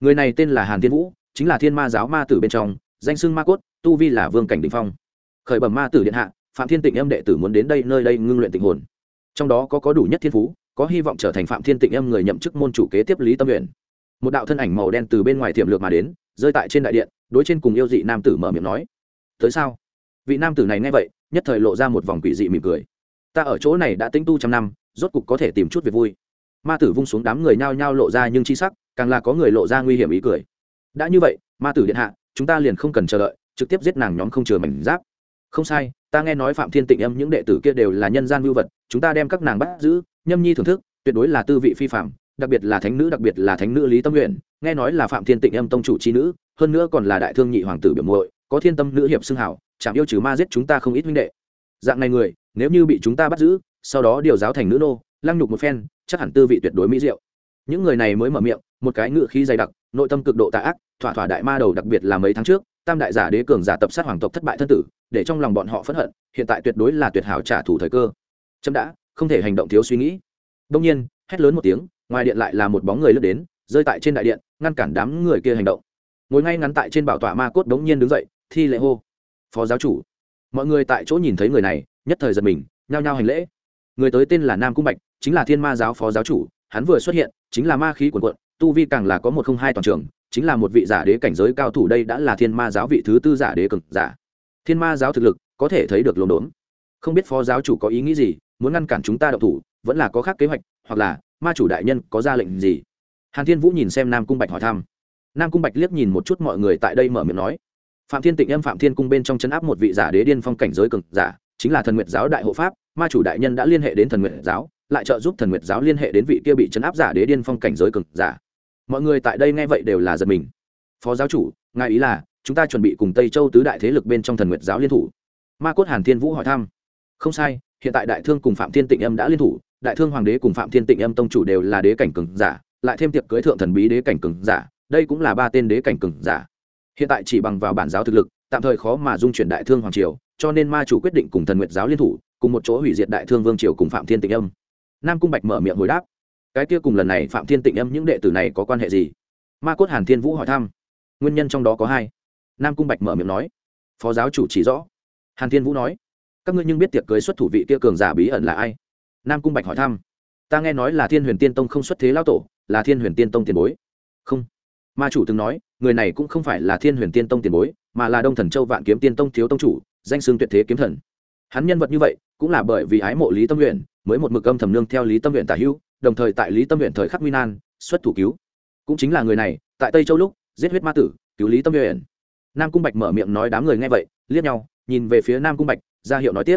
Người này tên là hàn thiên vũ chính là thiên ma giáo ma tử bên trong danh xưng ma cốt tu vi là vương cảnh đình phong. Khởi bẩm ma tử điện hạ phạm thiên tịnh em đệ tử muốn đến đây nơi đây ngưng luyện tịnh hồn trong đó có có đủ nhất thiên phú, có hy vọng trở thành phạm thiên tịnh âm người nhậm chức môn chủ kế tiếp lý tâm nguyện một đạo thân ảnh màu đen từ bên ngoài tiềm lược mà đến, rơi tại trên đại điện, đối trên cùng yêu dị nam tử mở miệng nói, tới sao? Vị nam tử này nghe vậy, nhất thời lộ ra một vòng quỷ dị mỉm cười. Ta ở chỗ này đã tính tu trăm năm, rốt cục có thể tìm chút việc vui. Ma tử vung xuống đám người nhao nhao lộ ra nhưng chi sắc, càng là có người lộ ra nguy hiểm ý cười. Đã như vậy, ma tử điện hạ, chúng ta liền không cần chờ đợi, trực tiếp giết nàng nhóm không chừa mảnh giáp. Không sai ta nghe nói phạm thiên tịnh âm những đệ tử kia đều là nhân gian mưu vật, chúng ta đem các nàng bắt giữ, nhâm nhi thưởng thức, tuyệt đối là tư vị phi phạm, đặc biệt là thánh nữ, đặc biệt là thánh nữ lý tâm nguyện nghe nói là phạm thiên tịnh âm tông chủ c h i nữ, hơn nữa còn là đại thương nhị hoàng tử biểu muội, có thiên tâm nữ hiệp xưng hảo chạm yêu trừ ma giết chúng ta không ít huynh đệ. Dạng này người, nếu như bị chúng ta bắt giữ, sau đó điều giáo thành nữ nô, lăng nhục một phen, chắc hẳn tư vị tuyệt đối mỹ diệu. Những người này mới mở miệng, một cái ngự khí dày đặc, nội tâm cực độ tạ ác, thỏa thỏa đại ma đầu, đặc biệt là mấy tháng trước, tam đại giả đế cường giả tập sát hoàng tộc thất bại thân tử để trong lòng bọn họ phẫn hận, hiện tại tuyệt đối là tuyệt hảo trả thù thời cơ. Chấm đã, không thể hành động thiếu suy nghĩ. Đông nhiên, hét lớn một tiếng, ngoài điện lại là một bóng người lướt đến, rơi tại trên đại điện, ngăn cản đám người kia hành động. Ngồi ngay ngắn tại trên bảo tọa ma cốt đống nhiên đứng dậy, thi lễ hô. Phó giáo chủ, mọi người tại chỗ nhìn thấy người này, nhất thời giật mình, nhao nhao hành lễ. Người tới tên là nam cung bạch, chính là thiên ma giáo phó giáo chủ, hắn vừa xuất hiện, chính là ma khí quần quận tu vi càng là có một không hai toàn trường, chính là một vị giả đế cảnh giới cao thủ đây đã là thiên ma giáo vị thứ tư giả đế cực giả thiên ma giáo thực lực có thể thấy được lồn đốn. Không biết phó giáo chủ có ý nghĩ gì, muốn ngăn cản chúng ta đậu thủ, vẫn là có khác kế hoạch, hoặc là ma chủ đại nhân có ra lệnh gì? Hàn thiên vũ nhìn xem nam cung bạch hỏi thăm. Nam cung bạch liếc nhìn một chút mọi người tại đây mở miệng nói. Phạm thiên tịnh âm phạm thiên cung bên trong chấn áp một vị giả đế điên phong cảnh giới cực giả, chính là thần nguyệt giáo đại hộ pháp, ma chủ đại nhân đã liên hệ đến thần nguyệt giáo, lại trợ giúp thần nguyệt giáo liên hệ đến vị kia bị chấn áp giả đế điên phong cảnh giới cực giả. Mọi người tại đây nghe vậy đều là giật mình. Phó giáo chủ, ngài ý là chúng ta chuẩn bị cùng tây châu tứ đại thế lực bên trong thần nguyệt giáo liên thủ. Ma cốt hàn thiên vũ hỏi thăm. Không sai, hiện tại đại thương cùng phạm thiên tịnh âm đã liên thủ. Đại thương hoàng đế cùng phạm thiên tịnh âm tông chủ đều là đế cảnh cường giả, lại thêm tiệc cưới thượng thần bí đế cảnh cường giả, đây cũng là ba tên đế cảnh cường giả. Hiện tại chỉ bằng vào bản giáo thực lực, tạm thời khó mà dung chuyển đại thương hoàng triều, cho nên ma chủ quyết định cùng thần nguyệt giáo liên thủ, cùng một chỗ hủy diệt đại thương vương triều cùng phạm thiên tịnh âm. Nam cung bạch mở miệng hồi đáp. Cái kia cùng lần này phạm thiên tịnh âm những đệ tử này có quan hệ gì? Ma cốt hàn thiên vũ hỏi thăm. Nguyên nhân trong đó có hai nam cung bạch mở miệng nói, phó giáo chủ chỉ rõ. Hàn thiên vũ nói, các ngươi nhưng biết tiệc cưới xuất thủ vị kia cường giả bí ẩn là ai? Nam cung bạch hỏi thăm, ta nghe nói là thiên huyền tiên tông không xuất thế lao tổ, là thiên huyền tiên tông tiền bối. Không. Ma chủ từng nói, người này cũng không phải là thiên huyền tiên tông tiền bối, mà là đông thần châu vạn kiếm tiên tông thiếu tông chủ, danh xương tuyệt thế kiếm thần. Hắn nhân vật như vậy, cũng là bởi vì ái mộ lý tâm nguyện mới một mực âm thầm nương theo lý tâm nguyện tả hữu đồng thời tại lý tâm nguyện thời khắc nguy nan, xuất thủ cứu. Cũng chính là người này, tại tây châu lúc, giết huyết ma tử, cứu lý tâm nguyện nam cung bạch mở miệng nói đám người nghe vậy, liếc nhau, nhìn về phía nam cung bạch, ra hiệu nói tiếp.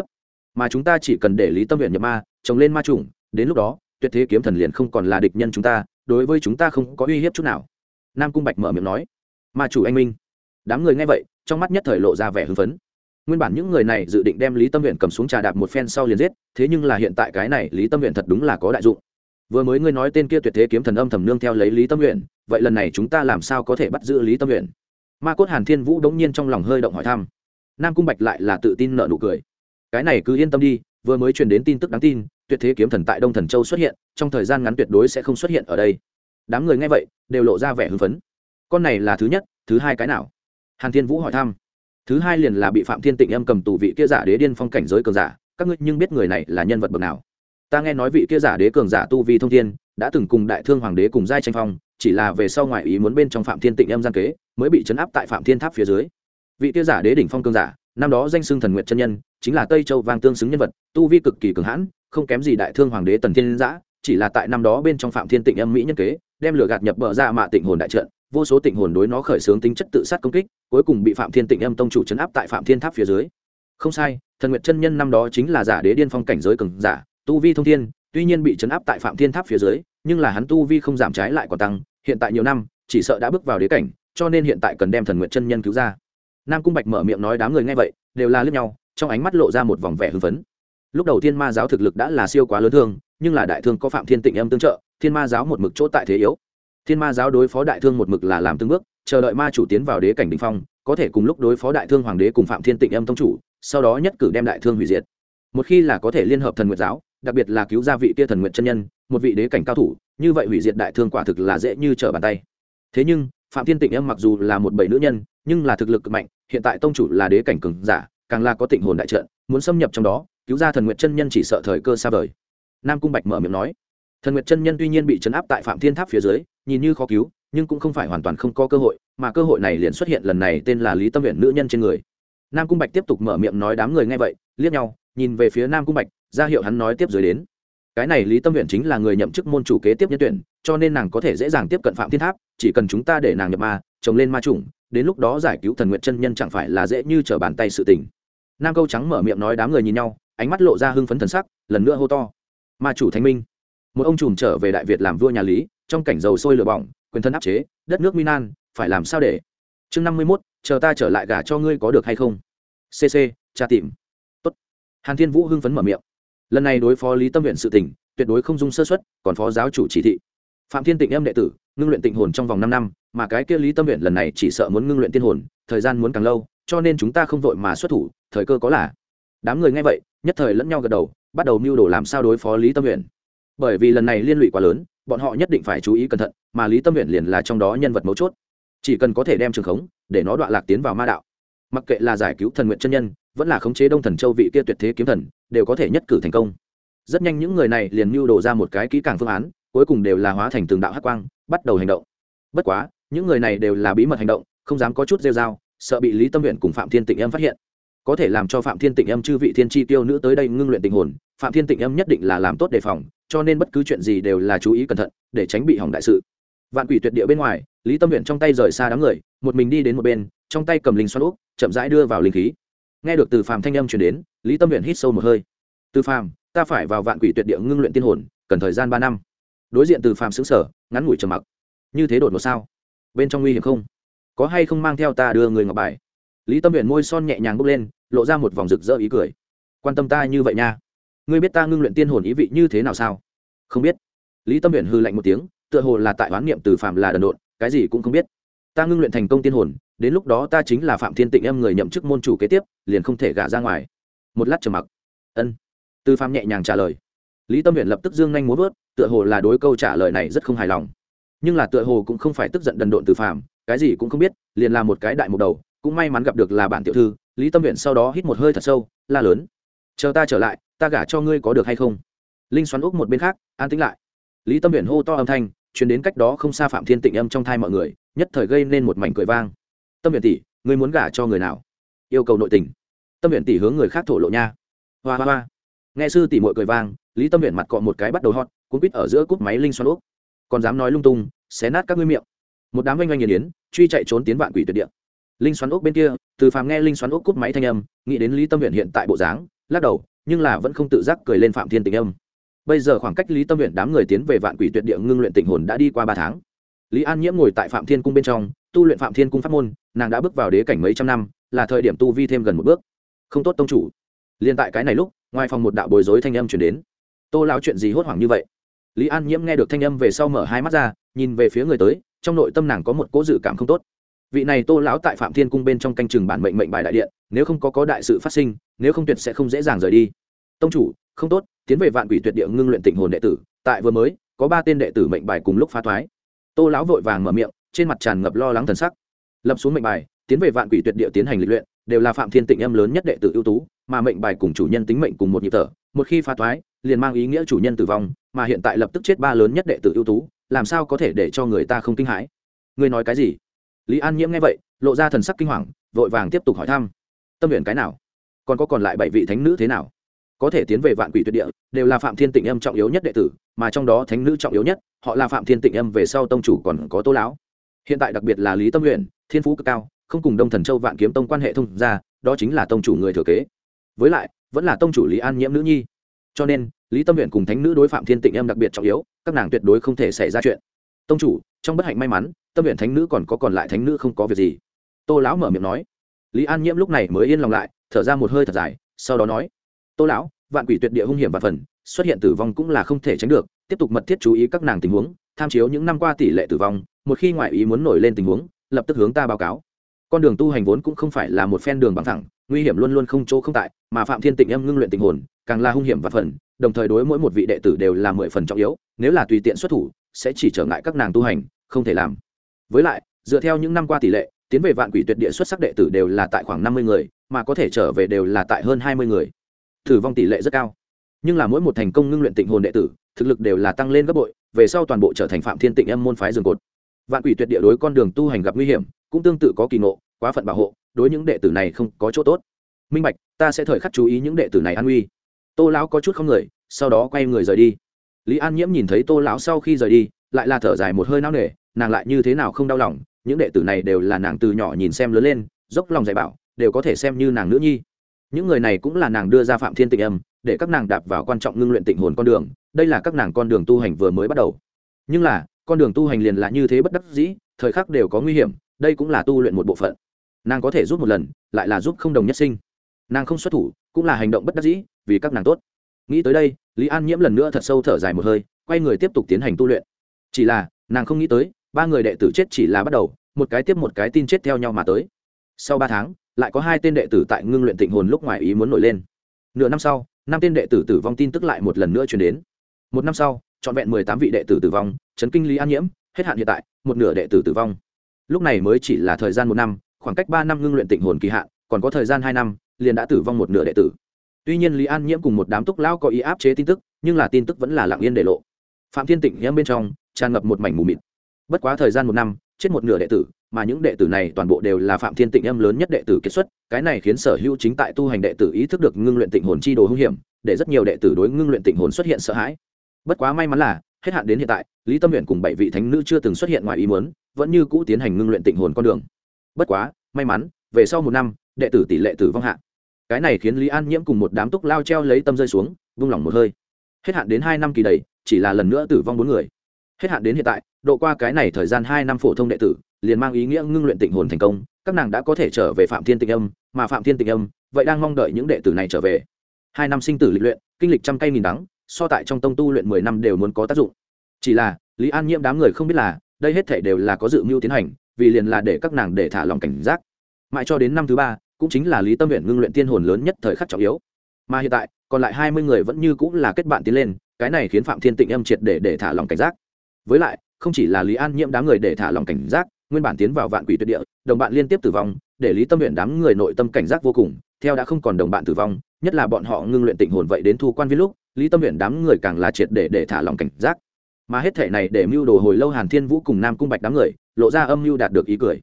Mà chúng ta chỉ cần để lý tâm huyện nhập ma, trồng lên ma trùng đến lúc đó, tuyệt thế kiếm thần liền không còn là địch nhân chúng ta, đối với chúng ta không có uy hiếp chút nào. Nam cung bạch mở miệng nói. Ma chủ anh minh. Đám người nghe vậy, trong mắt nhất thời lộ ra vẻ hưng phấn. Nguyên bản những người này dự định đem lý tâm huyện cầm xuống trà đạp một phen sau liền giết, thế nhưng là hiện tại cái này lý tâm huyện thật đúng là có đại dụng. Vừa mới ngươi nói tên kia tuyệt thế kiếm thần âm thầm nương theo lấy lý tâm huyện vậy lần này chúng ta làm sao có thể bắt giữ lý tâm huyện ma cốt hàn thiên vũ đống nhiên trong lòng hơi động hỏi thăm. Nam cung bạch lại là tự tin nợ nụ cười. Cái này cứ yên tâm đi, vừa mới truyền đến tin tức đáng tin, tuyệt thế kiếm thần tại đông thần châu xuất hiện, trong thời gian ngắn tuyệt đối sẽ không xuất hiện ở đây. Đám người nghe vậy, đều lộ ra vẻ hưng phấn. Con này là thứ nhất, thứ hai cái nào? Hàn thiên vũ hỏi thăm. Thứ hai liền là bị phạm thiên tịnh âm cầm tù vị kia giả đế điên phong cảnh giới cường giả, các ngươi nhưng biết người này là nhân vật bậc nào? Ta nghe nói vị kia giả đế cường giả tu vi thông thiên, đã từng cùng đại thương hoàng đế cùng giai tranh phong chỉ là về sau ngoại ý muốn bên trong phạm thiên tịnh âm gian kế, mới bị chấn áp tại phạm thiên tháp phía dưới. Vị kia giả đế đỉnh phong cương giả, năm đó danh xưng thần nguyện chân nhân, chính là tây châu vang tương xứng nhân vật, tu vi cực kỳ cường hãn, không kém gì đại thương hoàng đế tần thiên giã, chỉ là tại năm đó bên trong phạm thiên tịnh âm mỹ nhân kế, đem lửa gạt nhập bờ ra mạ tịnh hồn đại trận, vô số tịnh hồn đối nó khởi xướng tính chất tự sát công kích, cuối cùng bị phạm thiên tịnh âm tông chủ chấn áp tại phạm thiên tháp phía dưới. Không sai, thần nguyệt chân nhân năm đó chính là giả đế điên phong cảnh giới cường giả, tu vi thông thiên, tuy nhiên bị chấn áp tại phạm thiên tháp phía dưới nhưng là hắn tu vi không giảm trái lại còn tăng, hiện tại nhiều năm, chỉ sợ đã bước vào đế cảnh, cho nên hiện tại cần đem thần nguyện chân nhân cứu ra. Nam cung bạch mở miệng nói đám người nghe vậy, đều là lướt nhau, trong ánh mắt lộ ra một vòng vẻ hưng phấn. Lúc đầu thiên ma giáo thực lực đã là siêu quá lớn thương, nhưng là đại thương có phạm thiên tịnh âm tương trợ, thiên ma giáo một mực chỗ tại thế yếu. Thiên ma giáo đối phó đại thương một mực là làm từng bước, chờ đợi ma chủ tiến vào đế cảnh đình phong, có thể cùng lúc đối phó đại thương hoàng đế cùng phạm thiên tịnh âm tông chủ, sau đó nhất cử đem đại thương hủy diệt. Một khi là có thể liên hợp thần nguyệt giáo đặc biệt là cứu ra vị tia thần nguyệt chân nhân, một vị đế cảnh cao thủ, như vậy hủy diệt đại thương quả thực là dễ như trở bàn tay. Thế nhưng, phạm thiên tịnh âm mặc dù là một bảy nữ nhân, nhưng là thực lực cực mạnh, hiện tại tông chủ là đế cảnh cường giả, càng là có tịnh hồn đại trận, muốn xâm nhập trong đó, cứu ra thần nguyệt chân nhân chỉ sợ thời cơ xa vời. Nam cung bạch mở miệng nói, thần nguyệt chân nhân tuy nhiên bị chấn áp tại phạm thiên tháp phía dưới, nhìn như khó cứu, nhưng cũng không phải hoàn toàn không có cơ hội, mà cơ hội này liền xuất hiện lần này tên là lý tâm nguyện nữ nhân trên người. Nam cung bạch tiếp tục mở miệng nói đám người nghe vậy, liếc nhau nhìn về phía nam cung bạch, ra hiệu hắn nói tiếp dưới đến. Cái này lý tâm nguyện chính là người nhậm chức môn chủ kế tiếp nhân tuyển, cho nên nàng có thể dễ dàng tiếp cận phạm thiên tháp, chỉ cần chúng ta để nàng nhập ma, trồng lên ma chủng, đến lúc đó giải cứu thần nguyện chân nhân chẳng phải là dễ như trở bàn tay sự tình. Nam câu trắng mở miệng nói đám người nhìn nhau, ánh mắt lộ ra hưng phấn thần sắc, lần nữa hô to. Ma chủ thánh minh. Một ông trùm trở về đại việt làm vua nhà lý, trong cảnh dầu sôi lửa bỏng, quyền thân áp chế, đất nước minan phải làm sao để? Chương năm mươi mốt, chờ ta trở lại gả cho ngươi có được hay không? Cc tra tìm hàn thiên vũ hưng phấn mở miệng. Lần này đối phó lý tâm huyện sự tỉnh tuyệt đối không dung sơ xuất còn phó giáo chủ chỉ thị. Phạm thiên tịnh em đệ tử, ngưng luyện tịnh hồn trong vòng năm năm, mà cái kia lý tâm huyện lần này chỉ sợ muốn ngưng luyện tiên hồn, thời gian muốn càng lâu, cho nên chúng ta không vội mà xuất thủ, thời cơ có là. Đám người nghe vậy, nhất thời lẫn nhau gật đầu, bắt đầu mưu đồ làm sao đối phó lý tâm huyện bởi vì lần này liên lụy quá lớn, bọn họ nhất định phải chú ý cẩn thận, mà lý tâm huyện liền là trong đó nhân vật mấu chốt. Chỉ cần có thể đem trường khống, để nó đoạn lạc tiến vào ma đạo. Mặc kệ là giải cứu thần nguyện chân nhân vẫn là khống chế đông thần châu vị kia tuyệt thế kiếm thần, đều có thể nhất cử thành công. Rất nhanh những người này liền mưu đồ ra một cái kỹ càng phương án, cuối cùng đều là hóa thành tường đạo hắc quang, bắt đầu hành động. Bất quá, những người này đều là bí mật hành động, không dám có chút rêu dao sợ bị lý tâm nguyện cùng phạm thiên tịnh âm phát hiện. Có thể làm cho phạm thiên tịnh âm chư vị thiên tri tiêu nữ tới đây ngưng luyện tình hồn, phạm thiên tịnh âm nhất định là làm tốt đề phòng, cho nên bất cứ chuyện gì đều là chú ý cẩn thận, để tránh bị hỏng đại sự. Vạn quỷ tuyệt địa bên ngoài, lý tâm nguyện trong tay rời xa đám người, một mình đi đến một bên, trong tay cầm linh xoan úp, chậm rãi đưa vào linh khí nghe được từ phàm thanh âm chuyển đến, lý tâm huyện hít sâu một hơi. Từ phàm, ta phải vào vạn quỷ tuyệt địa ngưng luyện tiên hồn, cần thời gian ba năm. Đối diện từ phàm xứng sở ngắn ngủi trầm mặc. Như thế đột một sao? Bên trong nguy hiểm không? Có hay không mang theo ta đưa người ngọc bài? Lý tâm huyện môi son nhẹ nhàng bốc lên, lộ ra một vòng rực rỡ ý cười. Quan tâm ta như vậy nha. Ngươi biết ta ngưng luyện tiên hồn ý vị như thế nào sao? Không biết. Lý tâm huyện hư lạnh một tiếng, tựa hồ là tại oán niệm từ phạm là đần độn, cái gì cũng không biết ta ngưng luyện thành công tiên hồn, đến lúc đó ta chính là phạm thiên tịnh em người nhậm chức môn chủ kế tiếp, liền không thể gả ra ngoài. Một lát trầm mặc. Ân. Từ phạm nhẹ nhàng trả lời. Lý tâm huyện lập tức dương nhanh muốn vớt, tựa hồ là đối câu trả lời này rất không hài lòng. Nhưng là tựa hồ cũng không phải tức giận đần độn từ phạm cái gì cũng không biết, liền là một cái đại mục đầu, cũng may mắn gặp được là bản tiểu thư, lý tâm huyện sau đó hít một hơi thật sâu, la lớn. Chờ ta trở lại, ta gả cho ngươi có được hay không? Linh xoắn úc một bên khác, an tĩnh lại. Lý tâm huyện hô to âm thanh chuyển đến cách đó không xa phạm thiên tịnh âm trong thai mọi người, nhất thời gây nên một mảnh cười vang. Tâm viện tỷ, ngươi muốn gả cho người nào? Yêu cầu nội tình. Tâm viện tỷ hướng người khác thổ lộ nha. Hoa hoa hoa. Nghe sư tỷ mội cười vang, lý tâm viện mặt cọ một cái bắt đầu hót cũng quýt ở giữa cúp máy linh xoan úp. Còn dám nói lung tung, xé nát các ngươi miệng. Một đám oanh oanh nghiền yến truy chạy trốn tiến vạn quỷ tuyệt địa. Linh xoắn ốc bên kia, từ phàm nghe linh xoắn ốc cúp máy thanh âm, nghĩ đến lý tâm huyện hiện tại bộ dáng, lắc đầu, nhưng là vẫn không tự giác cười lên phạm thiên tình âm bây giờ khoảng cách lý tâm huyện đám người tiến về vạn quỷ tuyệt địa ngưng luyện tình hồn đã đi qua ba tháng. Lý an nhiễm ngồi tại phạm thiên cung bên trong, tu luyện phạm thiên cung pháp môn, nàng đã bước vào đế cảnh mấy trăm năm, là thời điểm tu vi thêm gần một bước. Không tốt tông chủ. Liên tại cái này lúc, ngoài phòng một đạo bối rối thanh âm chuyển đến. Tô lão chuyện gì hốt hoảng như vậy? Lý an nhiễm nghe được thanh âm về sau mở hai mắt ra, nhìn về phía người tới, trong nội tâm nàng có một cố dự cảm không tốt. Vị này tô lão tại phạm thiên cung bên trong canh chừng bản mệnh mệnh bài đại điện, nếu không có có đại sự phát sinh, nếu không tuyệt sẽ không dễ dàng rời đi tông chủ, không tốt, tiến về vạn quỷ tuyệt địa ngưng luyện tịnh hồn đệ tử, tại vừa mới, có ba tên đệ tử mệnh bài cùng lúc phá thoái. Tô lão vội vàng mở miệng, trên mặt tràn ngập lo lắng thần sắc. Lập xuống mệnh bài, tiến về vạn quỷ tuyệt địa tiến hành lịch luyện, đều là phạm thiên tịnh âm lớn nhất đệ tử ưu tú, mà mệnh bài cùng chủ nhân tính mệnh cùng một nhịp thở, một khi phá thoái, liền mang ý nghĩa chủ nhân tử vong, mà hiện tại lập tức chết ba lớn nhất đệ tử ưu tú, làm sao có thể để cho người ta không kinh hãi? Ngươi nói cái gì? Lý an nhiễm nghe vậy, lộ ra thần sắc kinh hoàng, vội vàng tiếp tục hỏi thăm. Tâm nguyện cái nào? Còn có còn lại bảy vị thánh nữ thế nào? Có thể tiến về vạn quỷ tuyệt địa, đều là phạm thiên tịnh âm trọng yếu nhất đệ tử, mà trong đó thánh nữ trọng yếu nhất, họ là phạm thiên tịnh âm về sau tông chủ còn có tô lão. Hiện tại đặc biệt là lý tâm nguyện thiên phú cực cao, không cùng đông thần châu vạn kiếm tông quan hệ thông ra, đó chính là tông chủ người thừa kế. Với lại, vẫn là tông chủ lý an nhiễm nữ nhi. Cho nên, lý tâm nguyện cùng thánh nữ đối phạm thiên tịnh âm đặc biệt trọng yếu, các nàng tuyệt đối không thể xảy ra chuyện. Tông chủ, trong bất hạnh may mắn, tâm nguyện thánh nữ còn có còn lại thánh nữ không có việc gì. Tô lão mở miệng nói. Lý an nhiễm lúc này mới yên lòng lại, thở ra một hơi thật dài, sau đó nói tô lão, vạn quỷ tuyệt địa hung hiểm và phần, xuất hiện tử vong cũng là không thể tránh được. Tiếp tục mật thiết chú ý các nàng tình huống, tham chiếu những năm qua tỷ lệ tử vong, một khi ngoại ý muốn nổi lên tình huống, lập tức hướng ta báo cáo. Con đường tu hành vốn cũng không phải là một phen đường bằng thẳng, nguy hiểm luôn luôn không chỗ không tại, mà phạm thiên tịnh em ngưng luyện tình hồn, càng là hung hiểm và phần, đồng thời đối mỗi một vị đệ tử đều là mười phần trọng yếu, nếu là tùy tiện xuất thủ, sẽ chỉ trở ngại các nàng tu hành, không thể làm. Với lại, dựa theo những năm qua tỷ lệ, tiến về vạn quỷ tuyệt địa xuất sắc đệ tử đều là tại khoảng năm mươi người, mà có thể trở về đều là tại hơn hai mươi người tử vong tỷ lệ rất cao. Nhưng là mỗi một thành công ngưng luyện tịnh hồn đệ tử, thực lực đều là tăng lên gấp bội, về sau toàn bộ trở thành phạm thiên tịnh âm môn phái rừng cột. Vạn quỷ tuyệt địa đối con đường tu hành gặp nguy hiểm, cũng tương tự có kỳ ngộ, quá phận bảo hộ, đối những đệ tử này không có chỗ tốt. Minh bạch, ta sẽ thời khắc chú ý những đệ tử này an nguy. Tô lão có chút không người, sau đó quay người rời đi. Lý an nhiễm nhìn thấy tô lão sau khi rời đi, lại là thở dài một hơi nao nề, nàng lại như thế nào không đau lòng, những đệ tử này đều là nàng từ nhỏ nhìn xem lớn lên, dốc lòng dạy bảo, đều có thể xem như nàng nữ nhi những người này cũng là nàng đưa ra phạm thiên tịnh âm, để các nàng đạp vào quan trọng ngưng luyện tịnh hồn con đường, đây là các nàng con đường tu hành vừa mới bắt đầu. Nhưng là, con đường tu hành liền là như thế bất đắc dĩ, thời khắc đều có nguy hiểm, đây cũng là tu luyện một bộ phận. Nàng có thể giúp một lần, lại là giúp không đồng nhất sinh. Nàng không xuất thủ, cũng là hành động bất đắc dĩ, vì các nàng tốt. Nghĩ tới đây, lý an nhiễm lần nữa thật sâu thở dài một hơi, quay người tiếp tục tiến hành tu luyện. Chỉ là, nàng không nghĩ tới, ba người đệ tử chết chỉ là bắt đầu, một cái tiếp một cái tin chết theo nhau mà tới. Sau ba tháng lại có hai tên đệ tử tại ngưng luyện tịnh hồn lúc ngoài ý muốn nổi lên. Nửa năm sau, năm tên đệ tử tử vong tin tức lại một lần nữa chuyển đến. Một năm sau, trọn vẹn mười tám vị đệ tử tử vong, chấn kinh lý an nhiễm, hết hạn hiện tại, một nửa đệ tử tử vong. Lúc này mới chỉ là thời gian một năm, khoảng cách ba năm ngưng luyện tịnh hồn kỳ hạn, còn có thời gian hai năm, liền đã tử vong một nửa đệ tử. Tuy nhiên lý an nhiễm cùng một đám túc lão có ý áp chế tin tức, nhưng là tin tức vẫn là lặng yên để lộ. Phạm thiên tịnh nhiễm bên trong, tràn ngập một mảnh mù mịt. Bất quá thời gian một năm chết một nửa đệ tử, mà những đệ tử này toàn bộ đều là phạm thiên tịnh âm lớn nhất đệ tử kết xuất, cái này khiến sở hữu chính tại tu hành đệ tử ý thức được ngưng luyện tịnh hồn chi đồ hung hiểm, để rất nhiều đệ tử đối ngưng luyện tịnh hồn xuất hiện sợ hãi. Bất quá may mắn là, hết hạn đến hiện tại, lý tâm luyện cùng bảy vị thánh nữ chưa từng xuất hiện ngoài ý muốn, vẫn như cũ tiến hành ngưng luyện tịnh hồn con đường. Bất quá, may mắn, về sau một năm, đệ tử tỷ lệ tử vong hạ. Cái này khiến lý an nhiễm cùng một đám túc lao treo lấy tâm rơi xuống, vung lòng một hơi. Hết hạn đến hai năm kỳ đầy, chỉ là lần nữa tử vong bốn người hết hạn đến hiện tại, độ qua cái này thời gian hai năm phổ thông đệ tử, liền mang ý nghĩa ngưng luyện tịnh hồn thành công, các nàng đã có thể trở về phạm thiên tịnh âm, mà phạm thiên tịnh âm, vậy đang mong đợi những đệ tử này trở về. Hai năm sinh tử lịch luyện, kinh lịch trăm cây nghìn đắng, so tại trong tông tu luyện mười năm đều muốn có tác dụng. Chỉ là, lý an nhiễm đám người không biết là, đây hết thể đều là có dự mưu tiến hành, vì liền là để các nàng để thả lòng cảnh giác. Mãi cho đến năm thứ ba, cũng chính là lý tâm huyện ngưng luyện tiên hồn lớn nhất thời khắc trọng yếu. Mà hiện tại, còn lại hai mươi người vẫn như cũng là kết bạn tiến lên, cái này khiến phạm thiên tịnh âm triệt để để thả lòng cảnh giác với lại, không chỉ là lý an nhiễm đám người để thả lòng cảnh giác, nguyên bản tiến vào vạn quỷ tuyệt địa, đồng bạn liên tiếp tử vong, để lý tâm huyện đám người nội tâm cảnh giác vô cùng, theo đã không còn đồng bạn tử vong, nhất là bọn họ ngưng luyện tịnh hồn vậy đến thu quan viên lúc, lý tâm huyện đám người càng là triệt để để thả lòng cảnh giác. Mà hết thể này để mưu đồ hồi lâu hàn thiên vũ cùng nam cung bạch đám người, lộ ra âm mưu đạt được ý cười.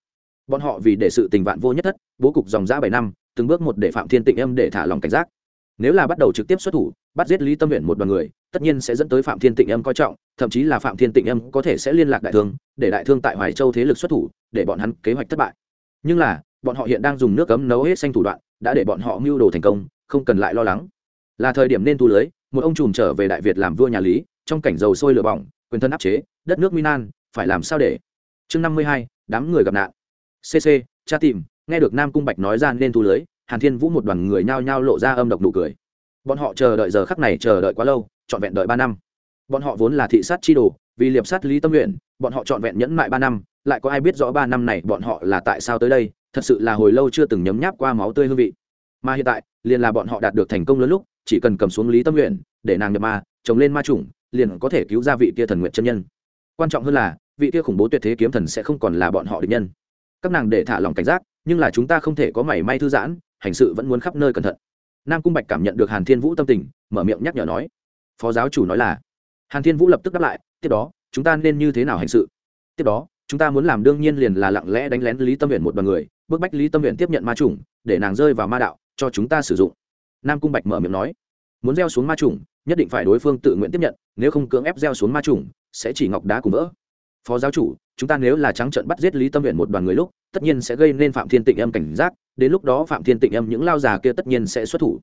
Bọn họ vì để sự tình vạn vô nhất thất, bố cục dòng giã bảy năm, từng bước một để phạm thiên tịnh âm để thả lòng cảnh giác. Nếu là bắt đầu trực tiếp xuất thủ, bắt giết lý tâm huyện một đoàn người tất nhiên sẽ dẫn tới phạm thiên tịnh âm coi trọng, thậm chí là phạm thiên tịnh âm có thể sẽ liên lạc đại thương, để đại thương tại hoài châu thế lực xuất thủ, để bọn hắn kế hoạch thất bại. Nhưng là, bọn họ hiện đang dùng nước cấm nấu hết xanh thủ đoạn, đã để bọn họ mưu đồ thành công, không cần lại lo lắng. Là thời điểm nên thu lưới, một ông trùm trở về đại việt làm vua nhà lý, trong cảnh dầu sôi lửa bỏng, quyền thân áp chế, đất nước minan phải làm sao để? Chương năm mươi hai, đám người gặp nạn. Cc cha tìm, nghe được nam cung bạch nói ra nên thu lưới, hàn thiên vũ một đoàn người nhao nhao lộ ra âm độc nụ cười. Bọn họ chờ đợi giờ khắc này, chờ đợi quá lâu trọn vẹn đợi ba năm. Bọn họ vốn là thị sát chi đồ, vì liệp sát lý tâm nguyện, bọn họ trọn vẹn nhẫn mại ba năm, lại có ai biết rõ ba năm này bọn họ là tại sao tới đây, thật sự là hồi lâu chưa từng nhấm nháp qua máu tươi hương vị. Mà hiện tại, liền là bọn họ đạt được thành công lớn lúc, chỉ cần cầm xuống lý tâm nguyện, để nàng nhập ma chống lên ma chủng, liền có thể cứu ra vị kia thần nguyện chân nhân. Quan trọng hơn là, vị kia khủng bố tuyệt thế kiếm thần sẽ không còn là bọn họ địch nhân. Các nàng để thả lòng cảnh giác, nhưng là chúng ta không thể có mảy may thư giãn, hành sự vẫn muốn khắp nơi cẩn thận. Nam cung bạch cảm nhận được hàn thiên vũ tâm tình, mở miệng nhắc nhở nói phó giáo chủ nói là, hàn thiên vũ lập tức đáp lại, tiếp đó, chúng ta nên như thế nào hành sự? Tiếp đó, chúng ta muốn làm đương nhiên liền là lặng lẽ đánh lén lý tâm Viện một đoàn người, bức bách lý tâm Viện tiếp nhận ma chủng, để nàng rơi vào ma đạo, cho chúng ta sử dụng. Nam cung bạch mở miệng nói, muốn gieo xuống ma chủng, nhất định phải đối phương tự nguyện tiếp nhận, nếu không cưỡng ép gieo xuống ma chủng, sẽ chỉ ngọc đá cùng vỡ. Phó giáo chủ, chúng ta nếu là trắng trận bắt giết lý tâm Viện một đoàn người lúc, tất nhiên sẽ gây nên phạm thiên tịnh âm cảnh giác, đến lúc đó phạm thiên tịnh âm những lao già kia tất nhiên sẽ xuất thủ.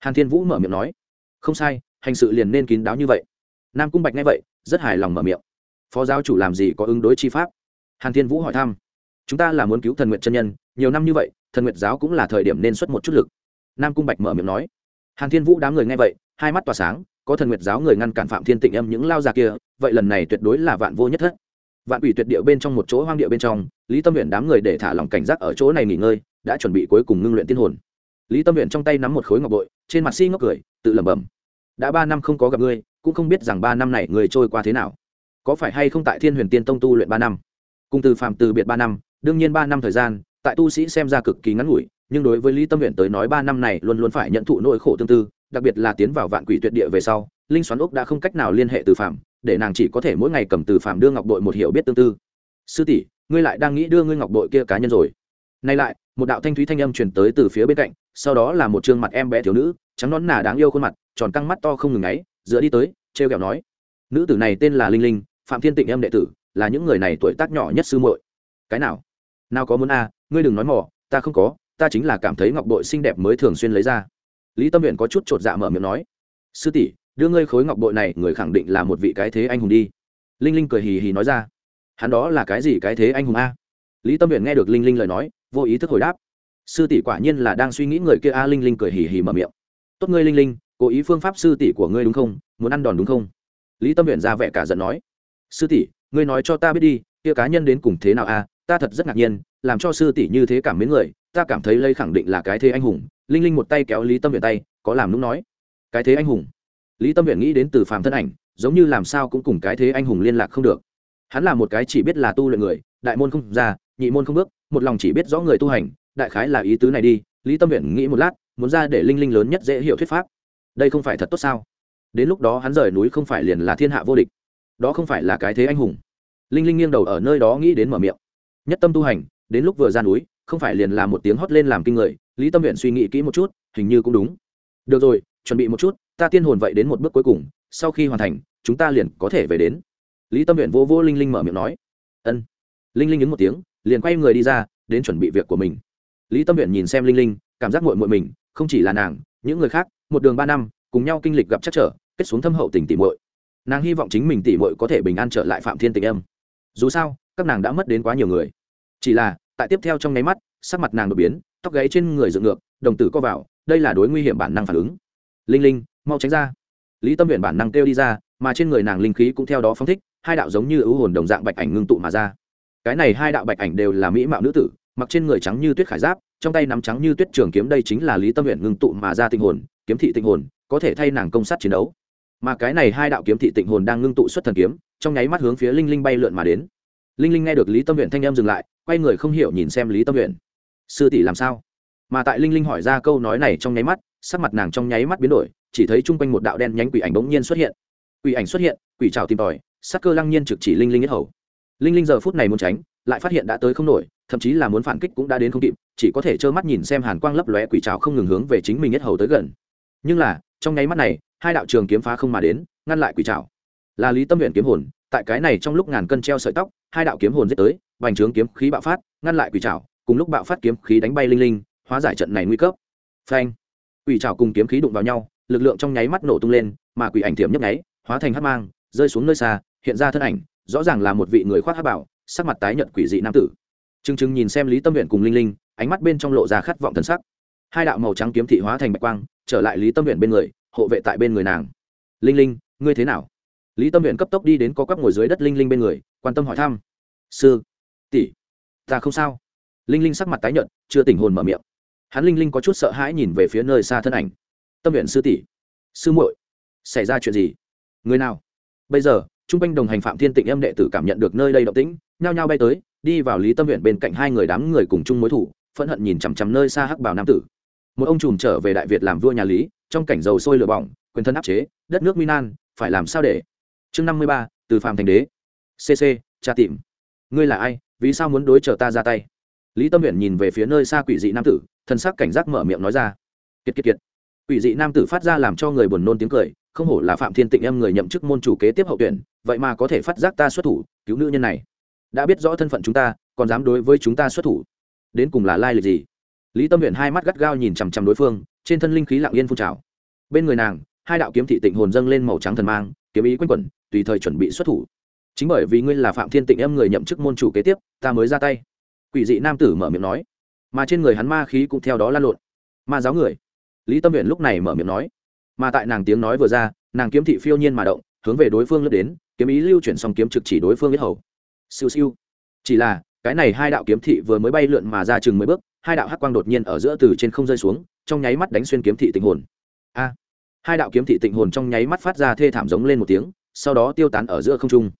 Hàn thiên vũ mở miệng nói, không sai hành sự liền nên kín đáo như vậy. Nam cung bạch nghe vậy, rất hài lòng mở miệng. Phó giáo chủ làm gì có ứng đối chi pháp? Hàn thiên vũ hỏi thăm. Chúng ta là muốn cứu thần nguyện chân nhân, nhiều năm như vậy, thần nguyện giáo cũng là thời điểm nên xuất một chút lực. Nam cung bạch mở miệng nói. Hàn thiên vũ đám người nghe vậy, hai mắt tỏa sáng, có thần nguyệt giáo người ngăn cản phạm thiên tịnh âm những lao già kia, vậy lần này tuyệt đối là vạn vô nhất thất. Vạn ủy tuyệt địa bên trong một chỗ hoang địa bên trong, lý tâm huyện đám người để thả lòng cảnh giác ở chỗ này nghỉ ngơi, đã chuẩn bị cuối cùng ngưng luyện tiên hồn. Lý tâm huyện trong tay nắm một khối ngọc bội, trên mặt si ngốc cười, tự lẩm bẩm đã ba năm không có gặp ngươi, cũng không biết rằng ba năm này người trôi qua thế nào. Có phải hay không tại thiên huyền tiên tông tu luyện ba năm? Cùng từ phạm từ biệt ba năm, đương nhiên ba năm thời gian, tại tu sĩ xem ra cực kỳ ngắn ngủi, nhưng đối với lý tâm huyện tới nói ba năm này luôn luôn phải nhận thụ nỗi khổ tương tư, đặc biệt là tiến vào vạn quỷ tuyệt địa về sau, linh xoắn ốc đã không cách nào liên hệ từ phạm, để nàng chỉ có thể mỗi ngày cầm từ phạm đưa ngọc đội một hiểu biết tương tư. Sư tỷ, ngươi lại đang nghĩ đưa ngươi ngọc đội kia cá nhân rồi. Nay lại, một đạo thanh thúy thanh âm truyền tới từ phía bên cạnh, sau đó là một trương mặt em bé thiếu nữ, trắng nón nà đáng yêu khuôn mặt tròn căng mắt to không ngừng ngáy, dựa đi tới, trêu kẹo nói, nữ tử này tên là linh linh, phạm thiên tịnh em đệ tử, là những người này tuổi tác nhỏ nhất sư muội. Cái nào? Nào có muốn a, ngươi đừng nói mỏ ta không có, ta chính là cảm thấy ngọc bội xinh đẹp mới thường xuyên lấy ra. Lý tâm nguyện có chút chột dạ mở miệng nói, sư tỷ, đưa ngươi khối ngọc bội này, người khẳng định là một vị cái thế anh hùng đi. Linh linh cười hì hì nói ra, hắn đó là cái gì cái thế anh hùng a? Lý tâm nguyện nghe được linh linh lời nói, vô ý thức hồi đáp, sư tỷ quả nhiên là đang suy nghĩ người kia a. Linh linh cười hì hì mở miệng, tốt ngươi linh linh cố ý phương pháp sư tỷ của ngươi đúng không? Muốn ăn đòn đúng không? Lý tâm huyện ra vẻ cả giận nói, sư tỷ, ngươi nói cho ta biết đi, kia cá nhân đến cùng thế nào a ta thật rất ngạc nhiên, làm cho sư tỷ như thế cảm mến người, ta cảm thấy lây khẳng định là cái thế anh hùng. Linh linh một tay kéo lý tâm huyện tay, có làm lúc nói, cái thế anh hùng? Lý tâm huyện nghĩ đến từ phàm thân ảnh, giống như làm sao cũng cùng cái thế anh hùng liên lạc không được. Hắn là một cái chỉ biết là tu luyện người, đại môn không ra, nhị môn không bước, một lòng chỉ biết rõ người tu hành, đại khái là ý tứ này đi. Lý tâm huyện nghĩ một lát, muốn ra để linh linh lớn nhất dễ hiểu thuyết pháp đây không phải thật tốt sao? Đến lúc đó hắn rời núi không phải liền là thiên hạ vô địch. Đó không phải là cái thế anh hùng. Linh linh nghiêng đầu ở nơi đó nghĩ đến mở miệng. Nhất tâm tu hành, đến lúc vừa ra núi, không phải liền là một tiếng hót lên làm kinh người, lý tâm huyện suy nghĩ kỹ một chút, hình như cũng đúng. Được rồi, chuẩn bị một chút, ta tiên hồn vậy đến một bước cuối cùng, sau khi hoàn thành, chúng ta liền có thể về đến. Lý tâm huyện vô vô linh linh mở miệng nói. Ân. Linh linh ứng một tiếng, liền quay người đi ra, đến chuẩn bị việc của mình. Lý tâm huyện nhìn xem linh linh, cảm giác mội mội mình, không chỉ là nàng, những người khác một đường ba năm, cùng nhau kinh lịch gặp chắc trở, kết xuống thâm hậu tình tỉ mội nàng hy vọng chính mình tỉ mội có thể bình an trở lại phạm thiên tình âm. Dù sao, các nàng đã mất đến quá nhiều người. Chỉ là, tại tiếp theo trong nháy mắt, sắc mặt nàng đột biến, tóc gáy trên người dựng ngược, đồng tử co vào, đây là đối nguy hiểm bản năng phản ứng. Linh linh, mau tránh ra. Lý tâm huyện bản năng kêu đi ra, mà trên người nàng linh khí cũng theo đó phóng thích, hai đạo giống như ưu hồn đồng dạng bạch ảnh ngưng tụ mà ra. Cái này hai đạo bạch ảnh đều là mỹ mạo nữ tử, mặc trên người trắng như tuyết khải giáp, trong tay nắm trắng như tuyết trường kiếm đây chính là lý tâm huyện ngưng tụ mà ra tinh hồn kiếm thị tịnh hồn, có thể thay nàng công sát chiến đấu. Mà cái này hai đạo kiếm thị tịnh hồn đang ngưng tụ xuất thần kiếm, trong nháy mắt hướng phía linh linh bay lượn mà đến. Linh linh nghe được lý tâm huyện thanh em dừng lại, quay người không hiểu nhìn xem lý tâm huyện sư tỷ làm sao? Mà tại linh linh hỏi ra câu nói này trong nháy mắt, sắc mặt nàng trong nháy mắt biến đổi, chỉ thấy chung quanh một đạo đen nhánh quỷ ảnh bỗng nhiên xuất hiện. Quỷ ảnh xuất hiện, quỷ trào tìm tòi, sắc cơ lăng nhiên trực chỉ linh linh nhất hầu. Linh linh giờ phút này muốn tránh, lại phát hiện đã tới không nổi, thậm chí là muốn phản kích cũng đã đến không kịp, chỉ có thể trơ mắt nhìn xem hàn quang lấp lóe quỷ trào không ngừng hướng về chính mình nhất hầu tới gần nhưng là trong nháy mắt này hai đạo trường kiếm phá không mà đến ngăn lại quỷ trào là lý tâm huyện kiếm hồn tại cái này trong lúc ngàn cân treo sợi tóc hai đạo kiếm hồn giết tới vành trướng kiếm khí bạo phát ngăn lại quỷ trào cùng lúc bạo phát kiếm khí đánh bay linh linh hóa giải trận này nguy cấp. Phanh! Quỷ trào cùng kiếm khí đụng vào nhau lực lượng trong nháy mắt nổ tung lên mà quỷ ảnh thiểm nhấp nháy hóa thành hắc mang rơi xuống nơi xa hiện ra thân ảnh rõ ràng là một vị người khoác hắc bảo sắc mặt tái nhợt quỷ dị nam tử. Trừng Trừng nhìn xem Lý Tâm Uyển cùng Linh Linh, ánh mắt bên trong lộ ra khát vọng thần sắc. Hai đạo màu trắng kiếm thị hóa thành bạch quang, trở lại Lý Tâm Uyển bên người, hộ vệ tại bên người nàng. "Linh Linh, ngươi thế nào?" Lý Tâm Uyển cấp tốc đi đến có quắp ngồi dưới đất Linh Linh bên người, quan tâm hỏi thăm. "Sư, tỷ, ta không sao." Linh Linh sắc mặt tái nhợt, chưa tỉnh hồn mở miệng. Hắn Linh Linh có chút sợ hãi nhìn về phía nơi xa thân ảnh. "Tâm Uyển sư tỷ, sư muội, xảy ra chuyện gì?" "Người nào?" Bây giờ, trung quanh đồng hành Phạm Thiên Tịnh em đệ tử cảm nhận được nơi đây động tĩnh, nhao nhao bay tới, đi vào lý tâm huyện bên cạnh hai người đám người cùng chung mối thủ phẫn hận nhìn chằm chằm nơi xa hắc bảo nam tử một ông trùm trở về đại việt làm vua nhà lý, trong cảnh dầu sôi lửa bỏng, quyền thân áp chế, đất nước minan phải làm sao để? Chương năm mươi ba, từ phàm thành đế. Cc cha tìm. Ngươi là ai? Vì sao muốn đối chờ ta ra tay? Lý tâm huyện nhìn về phía nơi xa quỷ dị nam tử thân sắc cảnh giác mở miệng nói ra. Kiệt kiệt kiệt. Quỷ dị nam tử phát ra làm cho người buồn nôn tiếng cười, không hổ là phạm thiên tịnh em người nhậm chức môn chủ kế tiếp hậu tuyển, vậy mà có thể phát giác ta xuất thủ, cứu nữ nhân này. Đã biết rõ thân phận chúng ta, còn dám đối với chúng ta xuất thủ. Đến cùng là lai lịch gì? Lý tâm huyện hai mắt gắt gao nhìn chằm chằm đối phương, trên thân linh khí lạng yên phun trào. Bên người nàng, hai đạo kiếm thị tịnh hồn dâng lên màu trắng thần mang, kiếm ý quanh quẩn, tùy thời chuẩn bị xuất thủ. Chính bởi vì ngươi là phạm thiên tịnh em người nhậm chức môn chủ kế tiếp, ta mới ra tay. Quỷ dị nam tử mở miệng nói. Mà trên người hắn ma khí cũng theo đó lan lộn. Ma giáo người. Lý tâm huyện lúc này mở miệng nói. Mà tại nàng tiếng nói vừa ra, nàng kiếm thị phiêu nhiên mà động, hướng về đối phương lướt đến, kiếm ý lưu chuyển xong kiếm trực chỉ đối phương biết hầu. Siêu siêu. Chỉ là, cái này hai đạo kiếm thị vừa mới bay lượn mà ra chừng mấy bước hai đạo hắc quang đột nhiên ở giữa từ trên không rơi xuống, trong nháy mắt đánh xuyên kiếm thị tịnh hồn. A! Hai đạo kiếm thị tịnh hồn trong nháy mắt phát ra thê thảm giống lên một tiếng, sau đó tiêu tán ở giữa không trung.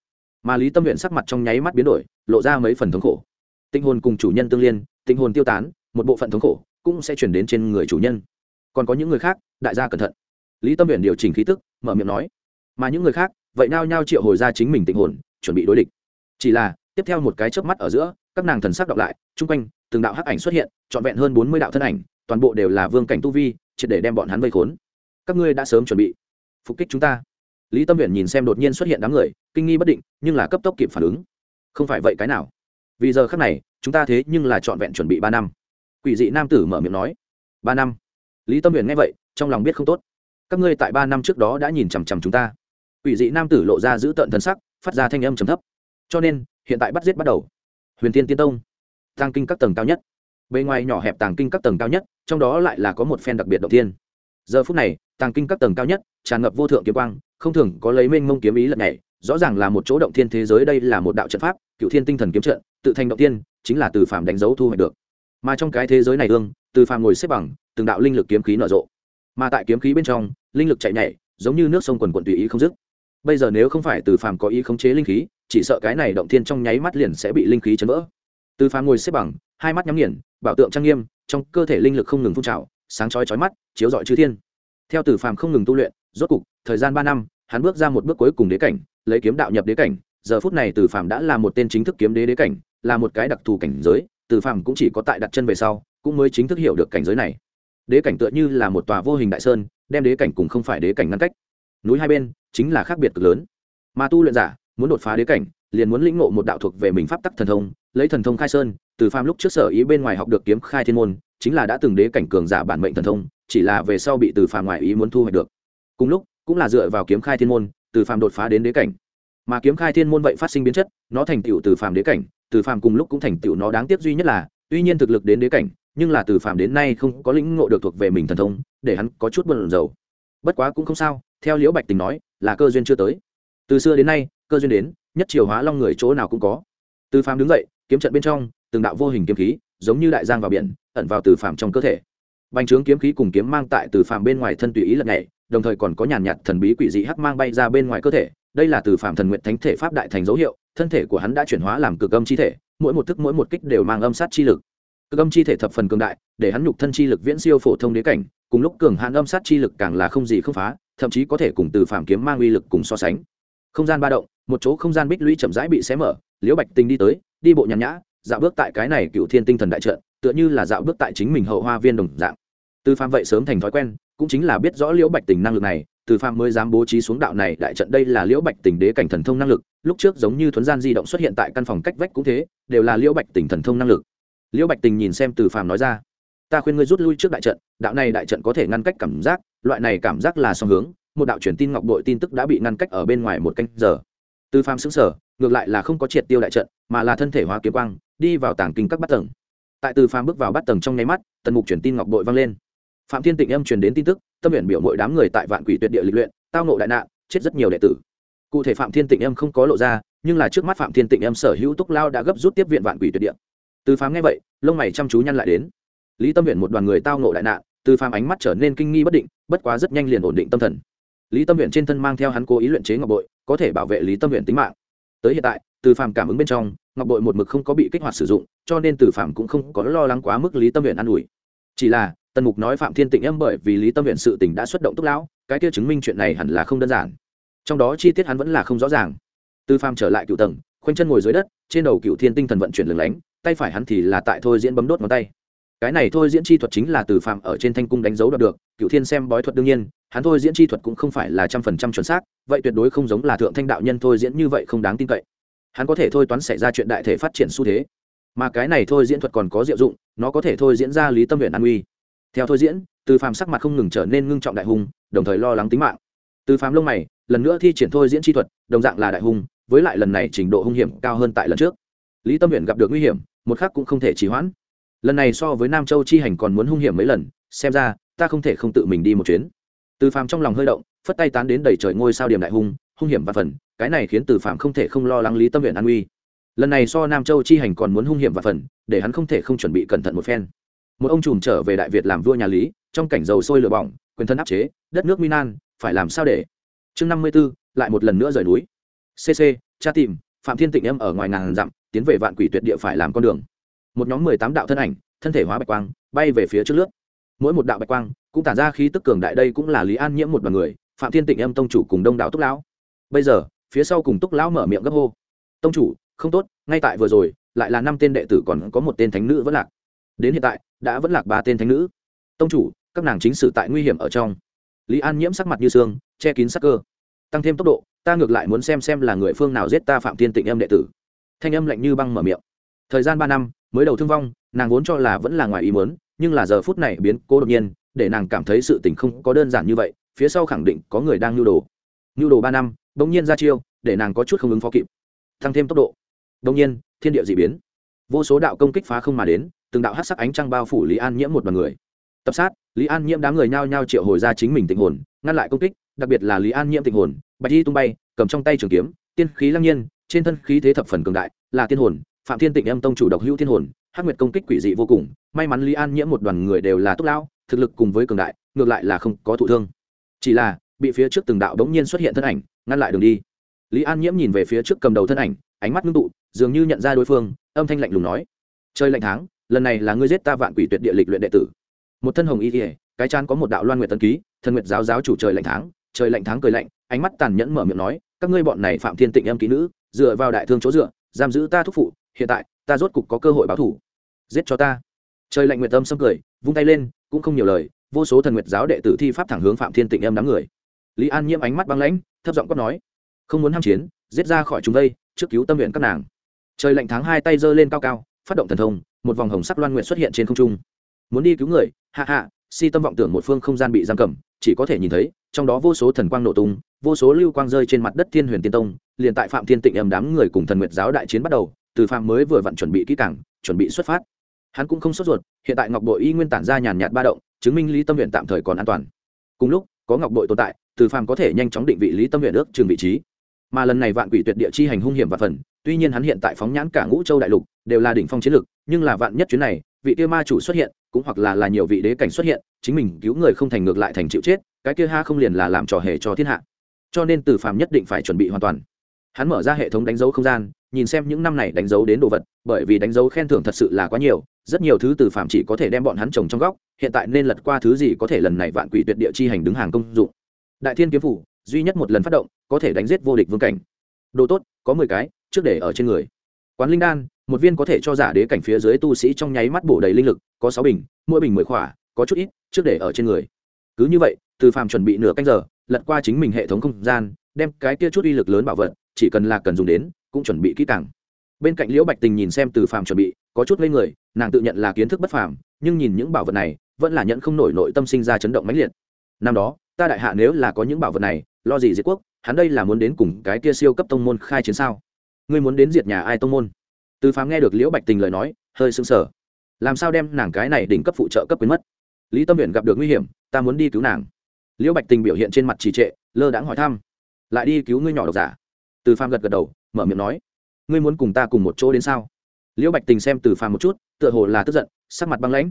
Mà lý tâm nguyện sắc mặt trong nháy mắt biến đổi, lộ ra mấy phần thống khổ. Tinh hồn cùng chủ nhân tương liên tinh hồn tiêu tán, một bộ phận thống khổ cũng sẽ chuyển đến trên người chủ nhân. Còn có những người khác, đại gia cẩn thận. Lý tâm nguyện điều chỉnh khí tức, mở miệng nói. Mà những người khác, vậy nao nhao triệu hồi ra chính mình tinh hồn, chuẩn bị đối địch. Chỉ là, tiếp theo một cái chớp mắt ở giữa các nàng thần sắc đọc lại, chung quanh, từng đạo hắc ảnh xuất hiện, trọn vẹn hơn bốn mươi đạo thân ảnh, toàn bộ đều là vương cảnh tu vi, triệt để đem bọn hắn vây khốn. Các ngươi đã sớm chuẩn bị phục kích chúng ta. Lý tâm huyện nhìn xem đột nhiên xuất hiện đám người, kinh nghi bất định, nhưng là cấp tốc kịp phản ứng. Không phải vậy cái nào? Vì giờ khác này, chúng ta thế nhưng là trọn vẹn chuẩn bị ba năm. Quỷ dị nam tử mở miệng nói, ba năm. Lý tâm huyền nghe vậy, trong lòng biết không tốt. Các ngươi tại ba năm trước đó đã nhìn chằm chằm chúng ta. Quỷ dị nam tử lộ ra giữ tợn thần sắc, phát ra thanh âm trầm thấp. Cho nên, hiện tại bắt giết bắt đầu huyền tiên tiên tông. Tàng kinh các tầng cao nhất. Bề ngoài nhỏ hẹp tàng kinh các tầng cao nhất, trong đó lại là có một phen đặc biệt động tiên giờ phút này, tàng kinh các tầng cao nhất, tràn ngập vô thượng kiếm quang, không thường có lấy mênh mông kiếm ý lật này rõ ràng là một chỗ động thiên thế giới, đây là một đạo trận pháp, cựu thiên tinh thần kiếm trận, tự thành động tiên chính là từ phàm đánh dấu thu hoạch được. Mà trong cái thế giới này ương từ phàm ngồi xếp bằng, từng đạo linh lực kiếm khí nở rộ. Mà tại kiếm khí bên trong, linh lực chạy nhảy, giống như nước sông quần quần tùy ý không dứt bây giờ nếu không phải từ phàm có ý khống chế linh khí, chỉ sợ cái này động thiên trong nháy mắt liền sẽ bị linh khí chấn vỡ. Từ phàm ngồi xếp bằng, hai mắt nhắm nghiền, bảo tượng trang nghiêm, trong cơ thể linh lực không ngừng phun trào, sáng chói chói mắt, chiếu rọi chư thiên. Theo từ phàm không ngừng tu luyện, rốt cục, thời gian ba năm, hắn bước ra một bước cuối cùng đế cảnh, lấy kiếm đạo nhập đế cảnh. Giờ phút này từ phàm đã là một tên chính thức kiếm đế đế cảnh, là một cái đặc thù cảnh giới, từ phàm cũng chỉ có tại đặt chân về sau, cũng mới chính thức hiểu được cảnh giới này. Đế cảnh tựa như là một tòa vô hình đại sơn, đem đế cảnh cùng không phải đế cảnh ngăn cách núi hai bên chính là khác biệt cực lớn. Mà tu luyện giả muốn đột phá đế cảnh, liền muốn lĩnh ngộ một đạo thuộc về mình pháp tắc thần thông, lấy thần thông khai sơn, từ phàm lúc trước sở ý bên ngoài học được kiếm khai thiên môn, chính là đã từng đế cảnh cường giả bản mệnh thần thông, chỉ là về sau bị từ phàm ngoài ý muốn thu hoạch được. Cùng lúc, cũng là dựa vào kiếm khai thiên môn, từ phàm đột phá đến đế cảnh. Mà kiếm khai thiên môn vậy phát sinh biến chất, nó thành tựu từ phàm đế cảnh, từ phàm cùng lúc cũng thành tựu nó đáng tiếc duy nhất là, tuy nhiên thực lực đến đế cảnh, nhưng là từ phàm đến nay không có lĩnh ngộ được thuộc về mình thần thông, để hắn có chút bận rầu. Bất quá cũng không sao theo liễu bạch tình nói, là cơ duyên chưa tới. Từ xưa đến nay, cơ duyên đến, nhất triều hóa long người chỗ nào cũng có. Từ phàm đứng dậy, kiếm trận bên trong, từng đạo vô hình kiếm khí, giống như đại giang vào biển, ẩn vào từ phàm trong cơ thể. Bành trướng kiếm khí cùng kiếm mang tại từ phàm bên ngoài thân tùy ý lật nhảy, đồng thời còn có nhàn nhạt thần bí quỷ dị hắc mang bay ra bên ngoài cơ thể. Đây là từ phàm thần nguyện thánh thể pháp đại thành dấu hiệu, thân thể của hắn đã chuyển hóa làm cực âm chi thể, mỗi một thức mỗi một kích đều mang âm sát chi lực. Cực âm chi thể thập phần cường đại, để hắn nhục thân chi lực viễn siêu phổ thông đế cảnh, cùng lúc cường hạn âm sát chi lực càng là không gì không phá thậm chí có thể cùng từ phạm kiếm mang uy lực cùng so sánh. Không gian ba động, một chỗ không gian bích lũy chậm rãi bị xé mở, liễu bạch tình đi tới, đi bộ nhàn nhã, dạo bước tại cái này cựu thiên tinh thần đại trận, tựa như là dạo bước tại chính mình hậu hoa viên đồng dạng. Từ phạm vậy sớm thành thói quen, cũng chính là biết rõ liễu bạch tình năng lực này, từ phạm mới dám bố trí xuống đạo này đại trận đây là liễu bạch tình đế cảnh thần thông năng lực, lúc trước giống như thuấn gian di động xuất hiện tại căn phòng cách vách cũng thế, đều là liễu bạch tình thần thông năng lực. Liễu bạch tình nhìn xem từ phạm nói ra ta khuyên ngươi rút lui trước đại trận, đạo này đại trận có thể ngăn cách cảm giác, loại này cảm giác là song hướng, một đạo truyền tin ngọc đội tin tức đã bị ngăn cách ở bên ngoài một canh giờ. Từ phàm xứng sở ngược lại là không có triệt tiêu đại trận, mà là thân thể hóa kiếm quang, đi vào tảng kinh các bát tầng. Tại từ phàm bước vào bát tầng trong nháy mắt, tần mục truyền tin ngọc đội vang lên. Phạm thiên tịnh âm truyền đến tin tức, tâm nguyện biểu mỗi đám người tại vạn quỷ tuyệt địa lịch luyện, tao nộ đại nạn, chết rất nhiều đệ tử. Cụ thể phạm thiên tịnh âm không có lộ ra, nhưng là trước mắt phạm thiên tịnh âm sở hữu túc lao đã gấp rút tiếp viện vạn quỷ tuyệt địa. Từ phàm nghe vậy, lông mày chăm chú nhăn lại đến lý tâm huyện một đoàn người tao nộ đại nạn, từ phàm ánh mắt trở nên kinh nghi bất định, bất quá rất nhanh liền ổn định tâm thần. Lý tâm huyện trên thân mang theo hắn cố ý luyện chế ngọc bội, có thể bảo vệ lý tâm huyện tính mạng. Tới hiện tại, từ phàm cảm ứng bên trong, ngọc bội một mực không có bị kích hoạt sử dụng, cho nên từ phàm cũng không có lo lắng quá mức lý tâm huyện an ủi. Chỉ là, tần mục nói phạm thiên tịnh em bởi vì lý tâm huyện sự tỉnh đã xuất động túc lão, cái kia chứng minh chuyện này hẳn là không đơn giản. Trong đó chi tiết hắn vẫn là không rõ ràng. Từ phàm trở lại cựu tầng, khoanh chân ngồi dưới đất, trên đầu cựu thiên tinh thần vận chuyển lửng lánh, tay phải hắn thì là tại thôi diễn bấm đốt ngón tay cái này thôi diễn chi thuật chính là từ phạm ở trên thanh cung đánh dấu được được cựu thiên xem bói thuật đương nhiên, hắn thôi diễn chi thuật cũng không phải là trăm phần trăm chuẩn xác, vậy tuyệt đối không giống là thượng thanh đạo nhân thôi diễn như vậy không đáng tin cậy. Hắn có thể thôi toán xảy ra chuyện đại thể phát triển xu thế, mà cái này thôi diễn thuật còn có diệu dụng, nó có thể thôi diễn ra lý tâm huyện an uy theo thôi diễn, từ phàm sắc mặt không ngừng trở nên ngưng trọng đại hùng, đồng thời lo lắng tính mạng. Từ phàm lông mày, lần nữa thi triển thôi diễn chi thuật, đồng dạng là đại hùng, với lại lần này trình độ hung hiểm cao hơn tại lần trước. Lý tâm huyện gặp được nguy hiểm, một khác cũng không thể trì hoãn lần này so với nam châu chi hành còn muốn hung hiểm mấy lần, xem ra, ta không thể không tự mình đi một chuyến. Từ phàm trong lòng hơi động, phất tay tán đến đầy trời ngôi sao điểm đại hung hung hiểm và phần, cái này khiến từ phàm không thể không lo lắng lý tâm viện an uy lần này so nam châu chi hành còn muốn hung hiểm và phần, để hắn không thể không chuẩn bị cẩn thận một phen. Một ông trùm trở về đại việt làm vua nhà lý, trong cảnh dầu sôi lửa bỏng, quyền thân áp chế, đất nước minan phải làm sao để? Chương năm mươi b ố lại một lần nữa rời núi. Cc cha tìm, phạm thiên tịnh em ở ngoài ngàn dặm, tiến về vạn quỷ tuyệt địa phải làm con đường một nhóm mười tám đạo thân ảnh, thân thể hóa bạch quang, bay về phía trước lướt. mỗi một đạo bạch quang cũng tản ra khí tức cường đại đây cũng là lý an nhiễm một đoàn người, phạm thiên tịnh âm tông chủ cùng đông đạo túc lão. Bây giờ, phía sau cùng túc lão mở miệng gấp hô. Tông chủ, không tốt, ngay tại vừa rồi, lại là năm tên đệ tử còn có một tên thánh nữ vẫn lạc. Đến hiện tại, đã vẫn lạc ba tên thánh nữ. Tông chủ, các nàng chính sử tại nguy hiểm ở trong. Lý an nhiễm sắc mặt như xương che kín sắc cơ. Tăng thêm tốc độ, ta ngược lại muốn xem xem là người phương nào giết ta phạm thiên tịnh âm đệ tử. Thanh âm lạnh như băng mở miệng. Thời gian ba năm mới đầu thương vong, nàng vốn cho là vẫn là ngoài ý muốn, nhưng là giờ phút này biến cố đột nhiên, để nàng cảm thấy sự tình không có đơn giản như vậy, phía sau khẳng định có người đang nhu đồ. Nhu đồ ba năm, bỗng nhiên ra chiêu, để nàng có chút không ứng phó kịp. Tăng thêm tốc độ. Bỗng nhiên, thiên địa d ị biến. Vô số đạo công kích phá không mà đến, từng đạo hát sắc ánh trăng bao phủ lý an nhiễm một đ o n người. Tập sát, lý an nhiễm đám người nhao nhao triệu hồi ra chính mình tình hồn, ngăn lại công kích, đặc biệt là lý an nhiễm tình hồn, bạch y tung bay, cầm trong tay trường kiếm, tiên khí lăng nhiên, trên thân khí thế thập phần cường đại, là tiên hồn phạm thiên tịnh âm tông chủ độc hữu thiên hồn, hắc nguyệt công kích quỷ dị vô cùng, may mắn lý an nhiễm một đoàn người đều là túc lão, thực lực cùng với cường đại, ngược lại là không có thụ thương. Chỉ là, bị phía trước từng đạo đống nhiên xuất hiện thân ảnh, ngăn lại đường đi. Lý an nhiễm nhìn về phía trước cầm đầu thân ảnh, ánh mắt ngưng tụ, dường như nhận ra đối phương, âm thanh lạnh lùng nói chơi lạnh tháng, lần này là ngươi giết ta vạn quỷ tuyệt địa lịch luyện đệ tử. Một thân hồng y kỉa cái chán có một đạo loan nguyệt tân ký, thần nguyệt giáo giáo chủ trời lạnh tháng, trời lạnh tháng cười lạnh, ánh mắt tàn nhẫn mở miệng nói, các ngươi bọn này phạm thiên tịnh âm ký nữ, dựa vào đại thương chỗ dựa, giam giữ ta thúc phụ hiện tại, ta rốt cục có cơ hội báo thủ. Giết cho ta. Trời lạnh nguyệt tâm xâm cười, vung tay lên, cũng không nhiều lời, vô số thần nguyệt giáo đệ tử thi pháp thẳng hướng phạm thiên tịnh em đám người. Lý an nhiễm ánh mắt băng lãnh, thấp giọng quát nói, không muốn ham chiến, giết ra khỏi chúng đây, trước cứu tâm nguyện các nàng. Trời lạnh tháng hai tay giơ lên cao cao, phát động thần thông, một vòng hồng sắc loan nguyện xuất hiện trên không trung. Muốn đi cứu người, hạ hạ, si tâm vọng tưởng một phương không gian bị giam cầm, chỉ có thể nhìn thấy, trong đó vô số thần quang nổ tung, vô số lưu quang rơi trên mặt đất thiên huyền tiên tông, liền tại phạm thiên tịnh em đám người cùng thần nguyệt giáo đại chiến bắt đầu từ phàm mới vừa vặn chuẩn bị kỹ càng chuẩn bị xuất phát. Hắn cũng không sốt ruột hiện tại ngọc bội y nguyên tản ra nhàn nhạt ba động chứng minh lý tâm huyện tạm thời còn an toàn. Cùng lúc có ngọc bội tồn tại từ phàm có thể nhanh chóng định vị lý tâm huyện ước trường vị trí. Mà lần này vạn quỷ tuyệt địa chi hành hung hiểm và phần tuy nhiên hắn hiện tại phóng nhãn cả ngũ châu đại lục đều là đỉnh phong chiến lược, nhưng là vạn nhất chuyến này vị kia ma chủ xuất hiện cũng hoặc là là nhiều vị đế cảnh xuất hiện chính mình cứu người không thành ngược lại thành chịu chết cái kia ha không liền là làm trò hề cho thiên hạ. Cho nên từ phàm nhất định phải chuẩn bị hoàn toàn hắn mở ra hệ thống đánh dấu không gian, nhìn xem những năm này đánh dấu đến đồ vật, bởi vì đánh dấu khen thưởng thật sự là quá nhiều, rất nhiều thứ từ phạm chỉ có thể đem bọn hắn trồng trong góc, hiện tại nên lật qua thứ gì có thể lần này vạn quỷ tuyệt địa chi hành đứng hàng công dụng. Đại thiên kiếm phủ, duy nhất một lần phát động, có thể đánh giết vô địch vương cảnh. Đồ tốt, có mười cái, trước để ở trên người. Quán linh đan, một viên có thể cho giả đế cảnh phía dưới tu sĩ trong nháy mắt bổ đầy linh lực, có sáu bình, mỗi bình mười khỏa, có chút ít, trước để ở trên người. Cứ như vậy, từ phàm chuẩn bị nửa canh giờ, lật qua chính mình hệ thống không gian, đem cái kia chút uy lực lớn bảo vật chỉ cần là cần dùng đến, cũng chuẩn bị kỹ càng. Bên cạnh liễu bạch tình nhìn xem từ phàm chuẩn bị, có chút lấy người, nàng tự nhận là kiến thức bất phàm, nhưng nhìn những bảo vật này, vẫn là nhận không nổi nội tâm sinh ra chấn động mãnh liệt. Năm đó, ta đại hạ nếu là có những bảo vật này, lo gì diệt quốc, hắn đây là muốn đến cùng cái kia siêu cấp tông môn khai chiến sao? Ngươi muốn đến diệt nhà ai tông môn? Từ phàm nghe được liễu bạch tình lời nói, hơi sưng sờ. Làm sao đem nàng cái này đỉnh cấp phụ trợ cấp quyến mất? Lý tâm huyện gặp được nguy hiểm, ta muốn đi cứu nàng. Liễu bạch tình biểu hiện trên mặt trì trệ, lơ đãng hỏi thăm. Lại đi cứu ngươi nhỏ độc giả từ phàm gật gật đầu, mở miệng nói, ngươi muốn cùng ta cùng một chỗ đến sao? Liễu bạch tình xem từ phàm một chút, tựa hồ là tức giận, sắc mặt băng lãnh.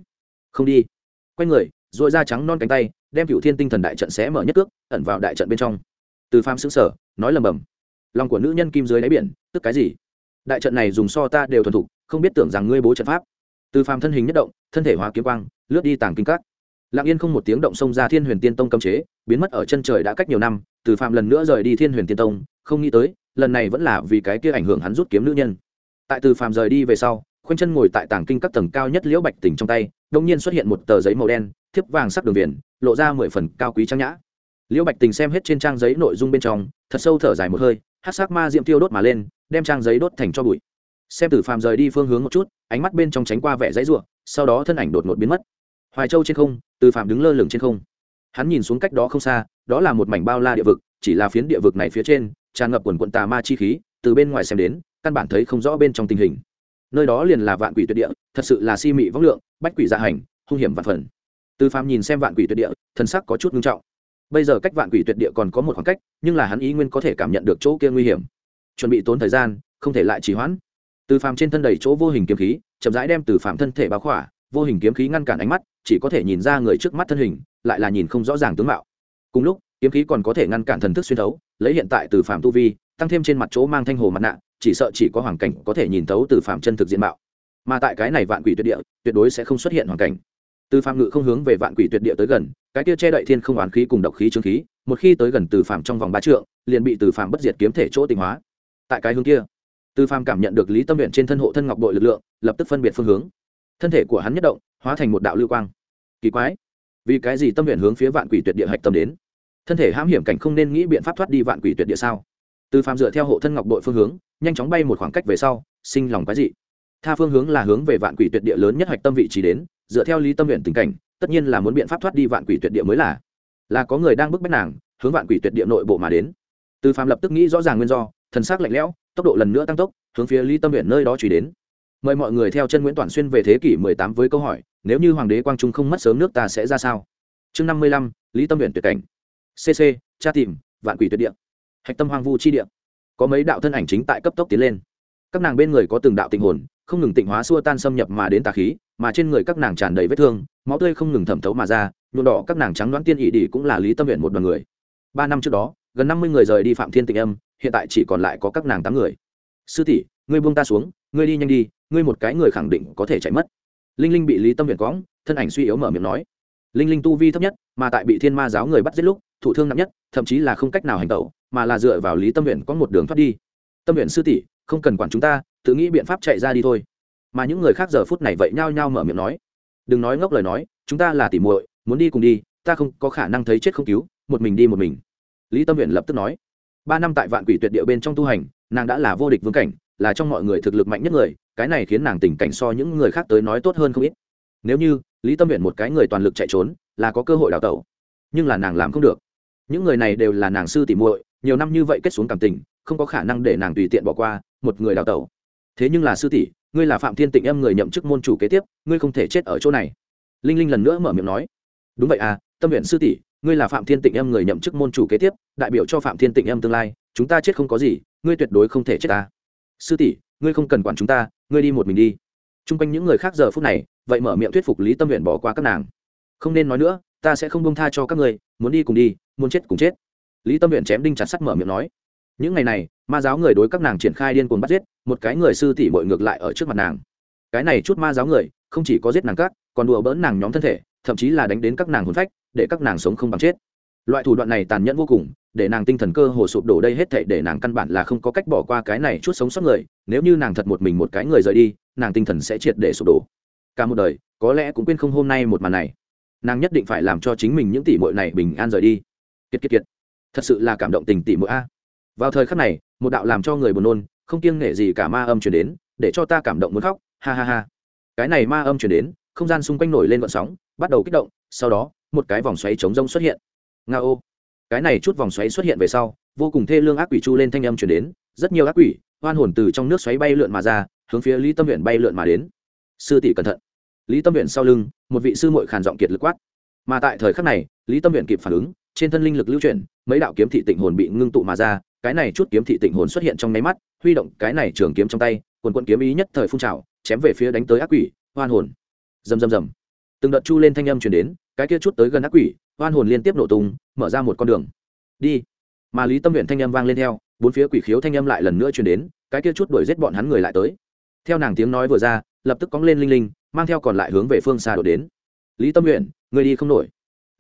Không đi. Quay người dội da trắng non cánh tay, đem cựu thiên tinh thần đại trận sẽ mở nhất cước, ẩn vào đại trận bên trong. Từ phàm xứng sở nói lầm bầm, lòng của nữ nhân kim dưới đáy biển, tức cái gì? Đại trận này dùng so ta đều thuần thục, không biết tưởng rằng ngươi bố trận pháp. Từ phàm thân hình nhất động, thân thể hóa kiếm quang, lướt đi tàng kinh các. Lặng yên không một tiếng động xông ra thiên huyền tiên tông cấm chế, biến mất ở chân trời đã cách nhiều năm, từ phàm lần nữa rời đi thiên huyền tiên tông, không nghĩ tới lần này vẫn là vì cái kia ảnh hưởng hắn rút kiếm nữ nhân. Tại từ phàm rời đi về sau, khoanh chân ngồi tại tàng kinh các tầng cao nhất liễu bạch tỉnh trong tay đông nhiên xuất hiện một tờ giấy màu đen, thiếp vàng sắc đường viền, lộ ra mười phần cao quý trang nhã. Liễu bạch tình xem hết trên trang giấy nội dung bên trong, thật sâu thở dài một hơi, hát sắc ma diệm tiêu đốt mà lên, đem trang giấy đốt thành cho bụi. Xem tử phàm rời đi phương hướng một chút, ánh mắt bên trong tránh qua vẻ dãy ruộng, sau đó thân ảnh đột ngột biến mất. Hoài châu trên không, từ phàm đứng lơ lửng trên không. Hắn nhìn xuống cách đó không xa, đó là một mảnh bao la địa vực, chỉ là phiến địa vực này phía trên tràn ngập quần quận tà ma chi khí, từ bên ngoài xem đến, căn bản thấy không rõ bên trong tình hình. Nơi đó liền là vạn quỷ tuyệt địa, thật sự là si mị vóc lượng, bách quỷ dạ hành, hung hiểm vạn phần. Từ phàm nhìn xem vạn quỷ tuyệt địa thân sắc có chút nghiêm trọng. Bây giờ cách vạn quỷ tuyệt địa còn có một khoảng cách, nhưng là hắn ý nguyên có thể cảm nhận được chỗ kia nguy hiểm. Chuẩn bị tốn thời gian, không thể lại trì hoãn. Từ phàm trên thân đầy chỗ vô hình kiếm khí, chậm rãi đem từ phàm thân thể báo khỏa, vô hình kiếm khí ngăn cản ánh mắt, chỉ có thể nhìn ra người trước mắt thân hình, lại là nhìn không rõ ràng tướng mạo. Cùng lúc, kiếm khí còn có thể ngăn cản thần thức xuyên thấu lấy hiện tại từ phạm tu vi, tăng thêm trên mặt chỗ mang thanh hồ mặt nạ, chỉ sợ chỉ có hoàn cảnh có thể nhìn thấu từ phạm chân thực diện mạo. Mà tại cái này vạn quỷ tuyệt địa, tuyệt đối sẽ không xuất hiện hoàn cảnh. Từ phạm ngự không hướng về vạn quỷ tuyệt địa tới gần, cái kia che đậy thiên không oán khí cùng độc khí trương khí, một khi tới gần từ phạm trong vòng ba trượng, liền bị từ phạm bất diệt kiếm thể chỗ tinh hóa. Tại cái hướng kia, từ phạm cảm nhận được lý tâm nguyện trên thân hộ thân ngọc đội lực lượng, lập tức phân biệt phương hướng. Thân thể của hắn nhất động, hóa thành một đạo lưu quang. Kỳ quái, vì cái gì tâm nguyện hướng phía vạn quỷ tuyệt địa hạch tâm đến? Thân thể hãm hiểm cảnh không nên nghĩ biện pháp thoát đi vạn quỷ tuyệt địa sao? Từ phàm dựa theo hộ thân ngọc đội phương hướng nhanh chóng bay một khoảng cách về sau sinh lòng cái gì tha phương hướng là hướng về vạn quỷ tuyệt địa lớn nhất hạch tâm vị trí đến dựa theo lý tâm nguyện tình cảnh tất nhiên là muốn biện pháp thoát đi vạn quỷ tuyệt địa mới là. Là có người đang bức bách nàng hướng vạn quỷ tuyệt địa nội bộ mà đến. Từ phàm lập tức nghĩ rõ ràng nguyên do thần sắc lạnh lẽo tốc độ lần nữa tăng tốc hướng phía lý tâm nguyện nơi đó truy đến. Mời mọi người theo chân nguyễn toàn xuyên về thế kỷ 18 với câu hỏi nếu như hoàng đế quang trung không mất sớm nước ta sẽ ra sao? Chương 55, lý tâm nguyện tuyệt cảnh cc tra tìm, vạn quỷ tuyệt địa. Hạch tâm hoang vu chi địa. Có mấy đạo thân ảnh chính tại cấp tốc tiến lên. Các nàng bên người có từng đạo tình hồn, không ngừng tịnh hóa xua tan xâm nhập mà đến tà khí, mà trên người các nàng tràn đầy vết thương, máu tươi không ngừng thẩm thấu mà ra, nhuộm đỏ các nàng trắng đoán tiên ỵ đi cũng là lý tâm huyện một đoàn người. Ba năm trước đó, gần năm mươi người rời đi phạm thiên tịnh âm, hiện tại chỉ còn lại có các nàng tám người. Sư tỷ, ngươi buông ta xuống, ngươi đi nhanh đi, ngươi một cái người khẳng định có thể chạy mất. Linh linh bị lý tâm huyện cõng, thân ảnh suy yếu mở miệng nói. Linh linh tu vi thấp nhất, mà tại bị thiên ma giáo người bắt giết lúc thụ thương nặng nhất, thậm chí là không cách nào hành tẩu, mà là dựa vào lý tâm huyện có một đường thoát đi. Tâm huyện sư tỷ, không cần quản chúng ta, tự nghĩ biện pháp chạy ra đi thôi. Mà những người khác giờ phút này vậy nhao nhao mở miệng nói. Đừng nói ngốc lời nói, chúng ta là tỉ muội, muốn đi cùng đi, ta không có khả năng thấy chết không cứu, một mình đi một mình. Lý tâm huyện lập tức nói. Ba năm tại vạn quỷ tuyệt địa bên trong tu hành, nàng đã là vô địch vương cảnh, là trong mọi người thực lực mạnh nhất người, cái này khiến nàng tình cảnh so những người khác tới nói tốt hơn không ít. Nếu như lý tâm huyện một cái người toàn lực chạy trốn, là có cơ hội đào tẩu. Nhưng là nàng làm không được những người này đều là nàng sư tỉ muội, nhiều năm như vậy kết xuống cảm tình, không có khả năng để nàng tùy tiện bỏ qua một người đào tẩu. Thế nhưng là sư tỷ, ngươi là phạm thiên tịnh em người nhậm chức môn chủ kế tiếp, ngươi không thể chết ở chỗ này. Linh linh lần nữa mở miệng nói. Đúng vậy à tâm nguyện sư tỷ, ngươi là phạm thiên tịnh em người nhậm chức môn chủ kế tiếp, đại biểu cho phạm thiên tịnh em tương lai, chúng ta chết không có gì, ngươi tuyệt đối không thể chết ta. Sư tỷ, ngươi không cần quản chúng ta, ngươi đi một mình đi. T r u n g quanh những người khác giờ phút này, vậy mở miệng thuyết phục lý tâm nguyện bỏ qua các nàng. Không nên nói nữa, ta sẽ không bông tha cho các ngươi, muốn đi cùng đi muốn chết cùng chết. Lý tâm viện chém đinh chặt sắt mở miệng nói, những ngày này, ma giáo người đối các nàng triển khai điên cuồng bắt giết, một cái người sư tỷ bội ngược lại ở trước mặt nàng. Cái này chút ma giáo người, không chỉ có giết nàng các, còn đùa bỡn nàng nhóm thân thể, thậm chí là đánh đến các nàng hồn phách, để các nàng sống không bằng chết. Loại thủ đoạn này tàn nhẫn vô cùng, để nàng tinh thần cơ hồ sụp đổ đây hết thệ để nàng căn bản là không có cách bỏ qua cái này chút sống sót người, nếu như nàng thật một mình một cái người rời đi, nàng tinh thần sẽ triệt để sụp đổ. Cả một đời, có lẽ cũng quên không hôm nay một màn này. Nàng nhất định phải làm cho chính mình những tỷ muội này bình an rời đi kiệt kiệt kiệt. Thật sự là cảm động tình tỷ muội a. Vào thời khắc này, một đạo làm cho người buồn nôn, không kiêng nể gì cả ma âm truyền đến, để cho ta cảm động muốn khóc, ha ha ha. Cái này ma âm truyền đến, không gian xung quanh nổi lên vận sóng, bắt đầu kích động, sau đó, một cái vòng xoáy chống rông xuất hiện. Nga ô. Cái này chút vòng xoáy xuất hiện về sau, vô cùng thê lương ác quỷ chu lên thanh âm chuyển đến, rất nhiều ác quỷ, hoan hồn từ trong nước xoáy bay lượn mà ra, hướng phía lý tâm huyện bay lượn mà đến. Sư tỷ cẩn thận. Lý tâm huyện sau lưng, một vị sư mội khàn giọng kiệt lực quát. Mà tại thời khắc này, lý tâm huyện kịp phản ứng trên thân linh lực lưu chuyển, mấy đạo kiếm thị tịnh hồn bị ngưng tụ mà ra, cái này chút kiếm thị tịnh hồn xuất hiện trong nháy mắt, huy động cái này trường kiếm trong tay, quần quận kiếm ý nhất thời phun trào, chém về phía đánh tới ác quỷ hoan hồn. Rầm rầm rầm. Từng đợt chu lên thanh âm chuyển đến, cái kia chút tới gần ác quỷ hoan hồn liên tiếp nổ tung, mở ra một con đường. Đi. Mà lý tâm huyện thanh âm vang lên theo, bốn phía quỷ khiếu thanh âm lại lần nữa chuyển đến, cái kia chút đuổi giết bọn hắn người lại tới. Theo nàng tiếng nói vừa ra, lập tức cóng lên linh linh, mang theo còn lại hướng về phương xa đổ đến. Lý tâm huyện người đi không nổi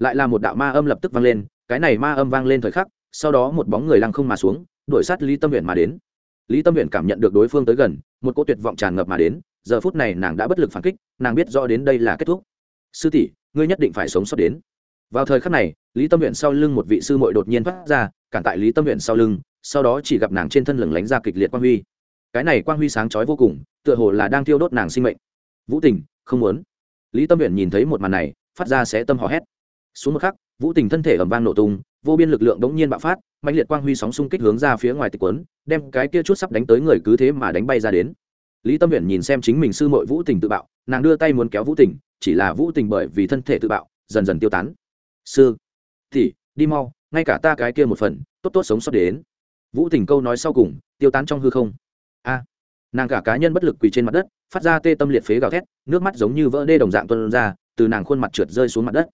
lại là một đạo ma âm lập tức vang lên, cái này ma âm vang lên thời khắc, sau đó một bóng người lăng không mà xuống, đuổi sát lý tâm huyện mà đến. Lý tâm huyện cảm nhận được đối phương tới gần, một cỗ tuyệt vọng tràn ngập mà đến, giờ phút này nàng đã bất lực phản kích, nàng biết rõ đến đây là kết thúc. Sư tỷ, ngươi nhất định phải sống sót đến. Vào thời khắc này, lý tâm huyện sau lưng một vị sư mội đột nhiên thoát ra, cản tại lý tâm huyện sau lưng, sau đó chỉ gặp nàng trên thân lửng lánh ra kịch liệt quang huy. Cái này quang huy sáng chói vô cùng, tựa hồ là đang thiêu đốt nàng sinh mệnh. Vũ tình, không muốn. Lý tâm huyện nhìn thấy một màn này, phát ra sẽ tâm hò hét xuống một khắc, vũ tình thân thể ẩm vang nổ tung, vô biên lực lượng đống nhiên bạo phát mạnh liệt quang huy sóng xung kích hướng ra phía ngoài tịch quấn, đem cái kia chút sắp đánh tới người cứ thế mà đánh bay ra đến. Lý tâm huyện nhìn xem chính mình sư mội vũ tình tự bạo, nàng đưa tay muốn kéo vũ tình, chỉ là vũ tình bởi vì thân thể tự bạo, dần dần tiêu tán. Sư thì đi mau, ngay cả ta cái kia một phần, tốt tốt sống sót đến. Vũ tình câu nói sau cùng, tiêu tán trong hư không. A, nàng cả cá nhân bất lực quỳ trên mặt đất, phát ra tê tâm liệt phế gào thét, nước mắt giống như vỡ đê đồng dạng tuân ra, từ nàng khuôn mặt trượt rơi xuống mặt đất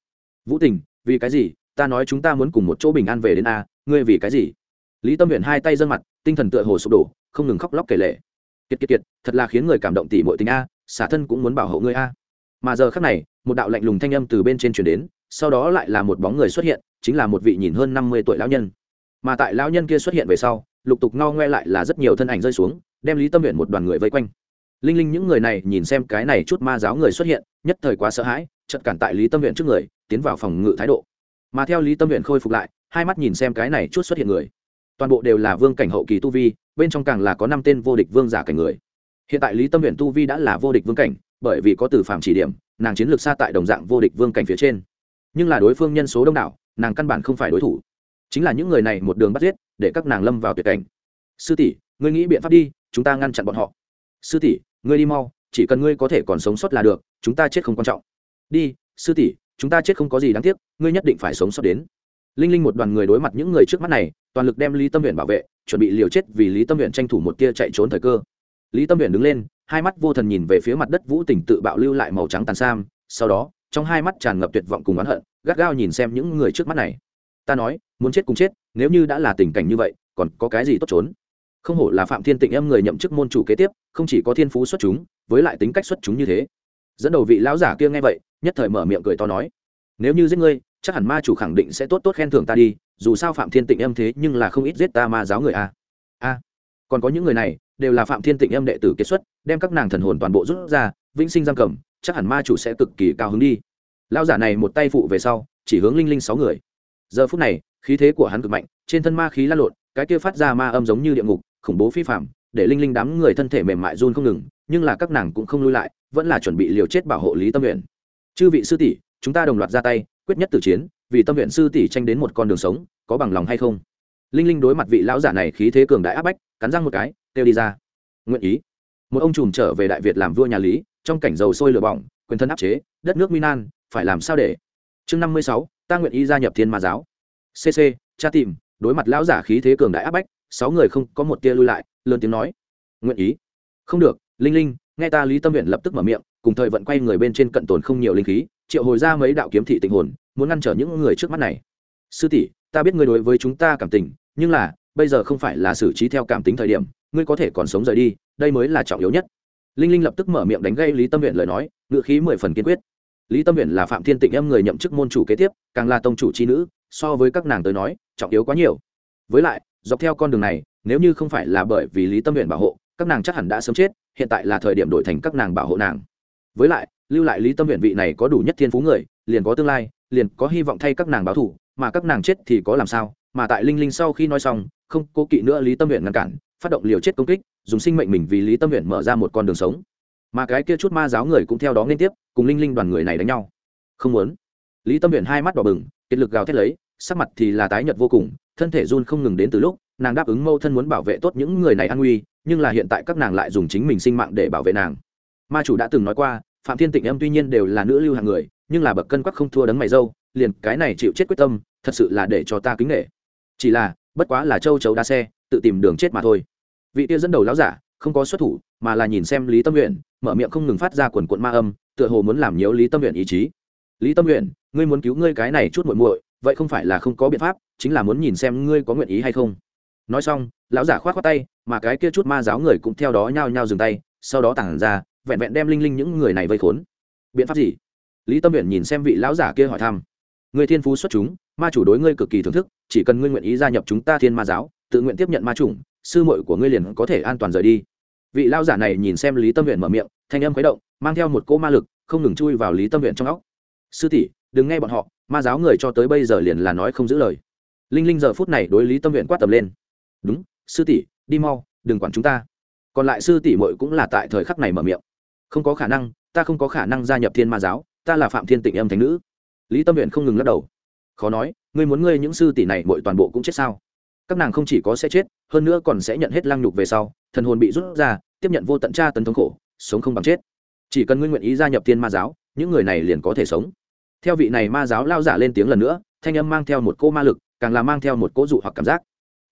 vũ tình, vì cái gì? Ta nói chúng ta muốn cùng một chỗ bình an về đến a, ngươi vì cái gì? Lý tâm huyện hai tay dâng mặt, tinh thần tựa hồ sụp đổ, không ngừng khóc lóc kể lệ. Kiệt kiệt kiệt, thật là khiến người cảm động tỉ mọi tình a, xả thân cũng muốn bảo hộ ngươi a. Mà giờ khắc này, một đạo lạnh lùng thanh âm từ bên trên chuyển đến, sau đó lại là một bóng người xuất hiện, chính là một vị nhìn hơn năm mươi tuổi lão nhân. Mà tại lão nhân kia xuất hiện về sau, lục tục ngao ngoe lại là rất nhiều thân ảnh rơi xuống, đem lý tâm huyện một đoàn người vây quanh linh linh những người này nhìn xem cái này chút ma giáo người xuất hiện, nhất thời quá sợ hãi chật cản tại lý tâm huyện trước người, tiến vào phòng ngự thái độ. Mà theo lý tâm huyện khôi phục lại, hai mắt nhìn xem cái này chút xuất hiện người. Toàn bộ đều là vương cảnh hậu kỳ tu vi, bên trong càng là có năm tên vô địch vương giả cảnh người. Hiện tại lý tâm huyện tu vi đã là vô địch vương cảnh, bởi vì có từ phạm chỉ điểm, nàng chiến lược xa tại đồng dạng vô địch vương cảnh phía trên. Nhưng là đối phương nhân số đông đảo, nàng căn bản không phải đối thủ. Chính là những người này một đường bắt giết, để các nàng lâm vào tuyệt cảnh. Sư tỷ, ngươi nghĩ biện pháp đi, chúng ta ngăn chặn bọn họ. Sư tỷ ngươi đi mau, chỉ cần ngươi có thể còn sống sót là được, chúng ta chết không quan trọng. Đi, sư tỷ, chúng ta chết không có gì đáng tiếc, ngươi nhất định phải sống sót đến. Linh linh một đoàn người đối mặt những người trước mắt này, toàn lực đem lý tâm huyện bảo vệ, chuẩn bị liều chết vì lý tâm huyện tranh thủ một tia chạy trốn thời cơ. Lý tâm huyện đứng lên, hai mắt vô thần nhìn về phía mặt đất vũ tỉnh tự bạo lưu lại màu trắng tàn sam, sau đó, trong hai mắt tràn ngập tuyệt vọng cùng oán hận, gắt gao nhìn xem những người trước mắt này. Ta nói, muốn chết cùng chết, nếu như đã là tình cảnh như vậy, còn có cái gì tốt trốn? Không hổ là phạm thiên tịnh em người nhậm chức môn chủ kế tiếp, không chỉ có thiên phú xuất chúng, với lại tính cách xuất chúng như thế. Dẫn đầu vị lão giả kia nghe vậy, nhất thời mở miệng cười to nói, nếu như giết ngươi, chắc hẳn ma chủ khẳng định sẽ tốt tốt khen thưởng ta đi, dù sao phạm thiên tịnh em thế nhưng là không ít giết ta ma giáo người a. A, còn có những người này, đều là phạm thiên tịnh em đệ tử kết xuất, đem các nàng thần hồn toàn bộ rút ra, vĩnh sinh giam cầm, chắc hẳn ma chủ sẽ cực kỳ cao hứng đi. Lão giả này một tay phụ về sau, chỉ hướng linh linh sáu người. Giờ phút này, khí thế của hắn cực mạnh, trên thân ma khí lan lộn, cái kia phát ra ma âm giống như địa ngục khủng bố phi phạm, để linh linh đám người thân thể mềm mại run không ngừng, nhưng là các nàng cũng không lui lại, vẫn là chuẩn bị liều chết bảo hộ lý tâm nguyện chư vị sư tỷ, chúng ta đồng loạt ra tay, quyết nhất tử chiến, vì tâm nguyện sư tỷ tranh đến một con đường sống, có bằng lòng hay không? Linh linh đối mặt vị lão giả này khí thế cường đại áp bách, cắn răng một cái, kêu đi ra. Nguyện ý. Một ông trùm trở về đại việt làm vua nhà lý, trong cảnh dầu sôi lửa bỏng, quyền thân áp chế, đất nước minan phải làm sao để? Chương năm mươi sáu, ta nguyện ý gia nhập thiên ma giáo. Cc cha tìm, đối mặt lão giả khí thế cường đại áp bách sáu người không có một tia lui lại, lớn tiếng nói. Nguyện ý. Không được, linh linh, nghe ta lý tâm nguyện lập tức mở miệng, cùng thời vận quay người bên trên cận tồn không nhiều linh khí, triệu hồi ra mấy đạo kiếm thị tình hồn, muốn ngăn trở những người trước mắt này. Sư tỷ, ta biết ngươi đối với chúng ta cảm tình, nhưng là, bây giờ không phải là xử trí theo cảm tính thời điểm, ngươi có thể còn sống rời đi, đây mới là trọng yếu nhất. Linh linh lập tức mở miệng đánh gây lý tâm huyện lời nói ngự khí mười phần kiên quyết. Lý tâm huyện là phạm thiên tịnh em người nhậm chức môn chủ kế tiếp, càng là tông chủ c h i nữ, so với các nàng tới nói, trọng yếu quá nhiều. Với lại dọc theo con đường này, nếu như không phải là bởi vì lý tâm nguyện bảo hộ, các nàng chắc hẳn đã sớm chết, hiện tại là thời điểm đổi thành các nàng bảo hộ nàng. Với lại, lưu lại lý tâm nguyện vị này có đủ nhất thiên phú người, liền có tương lai, liền có hy vọng thay các nàng báo thủ mà các nàng chết thì có làm sao? Mà tại linh linh sau khi nói xong, không cố kỵ nữa lý tâm nguyện ngăn cản, phát động liều chết công kích, dùng sinh mệnh mình vì lý tâm nguyện mở ra một con đường sống. Mà cái kia chút ma giáo người cũng theo đó liên tiếp, cùng linh linh đoàn người này đánh nhau. Không muốn. Lý tâm nguyện hai mắt đỏ bừng, kiệt lực gào thét lấy sắc mặt thì là tái nhợt vô cùng, thân thể run không ngừng đến từ lúc, nàng đáp ứng mâu thân muốn bảo vệ tốt những người này an nguy, nhưng là hiện tại các nàng lại dùng chính mình sinh mạng để bảo vệ nàng. Ma chủ đã từng nói qua, phạm thiên tịnh em tuy nhiên đều là nữ lưu hàng người, nhưng là bậc cân quắc không thua đấng mày dâu, liền cái này chịu chết quyết tâm, thật sự là để cho ta kính nghệ chỉ là, bất quá là châu chấu đa xe, tự tìm đường chết mà thôi. Vị tia dẫn đầu láo giả, không có xuất thủ, mà là nhìn xem lý tâm nguyện mở miệng không ngừng phát ra quần quận ma âm, tựa hồ muốn làm nhiễu lý tâm nguyện ý chí. Lý tâm nguyện ngươi muốn cứu ngươi cái này chút muội muội vậy không phải là không có biện pháp, chính là muốn nhìn xem ngươi có nguyện ý hay không. Nói xong, lão giả khoát khoác tay, mà cái kia chút ma giáo người cũng theo đó nhao nhao dừng tay, sau đó tản ra, vẹn vẹn đem linh linh những người này vây khốn. Biện pháp gì? Lý tâm nguyện nhìn xem vị lão giả kia hỏi thăm. Người thiên phú xuất chúng, ma chủ đối ngươi cực kỳ thưởng thức, chỉ cần ngươi nguyện ý gia nhập chúng ta thiên ma giáo, tự nguyện tiếp nhận ma chủng, sư muội của ngươi liền có thể an toàn rời đi. Vị lao giả này nhìn xem lý tâm nguyện mở miệng, thanh âm khuấy động, mang theo một cỗ ma lực, không ngừng chui vào lý tâm nguyện trong óc. Sư tỷ đừng nghe bọn họ, ma giáo người cho tới bây giờ liền là nói không giữ lời. Linh linh giờ phút này đối lý tâm nguyện quát tầm lên. Đúng, sư tỷ, đi mau, đừng quản chúng ta. Còn lại sư tỷ muội cũng là tại thời khắc này mở miệng. Không có khả năng, ta không có khả năng gia nhập thiên ma giáo, ta là phạm thiên tịnh âm thánh nữ. Lý tâm nguyện không ngừng lắc đầu. Khó nói, ngươi muốn ngươi những sư tỷ này muội toàn bộ cũng chết sao? Các nàng không chỉ có sẽ chết, hơn nữa còn sẽ nhận hết lăng nhục về sau, thần hồn bị rút ra, tiếp nhận vô tận tra tấn thống khổ, sống không bằng chết. Chỉ cần ngươi nguyện ý gia nhập thiên ma giáo, những người này liền có thể sống theo vị này ma giáo lao giả lên tiếng lần nữa, thanh âm mang theo một cỗ ma lực, càng là mang theo một cỗ dụ hoặc cảm giác.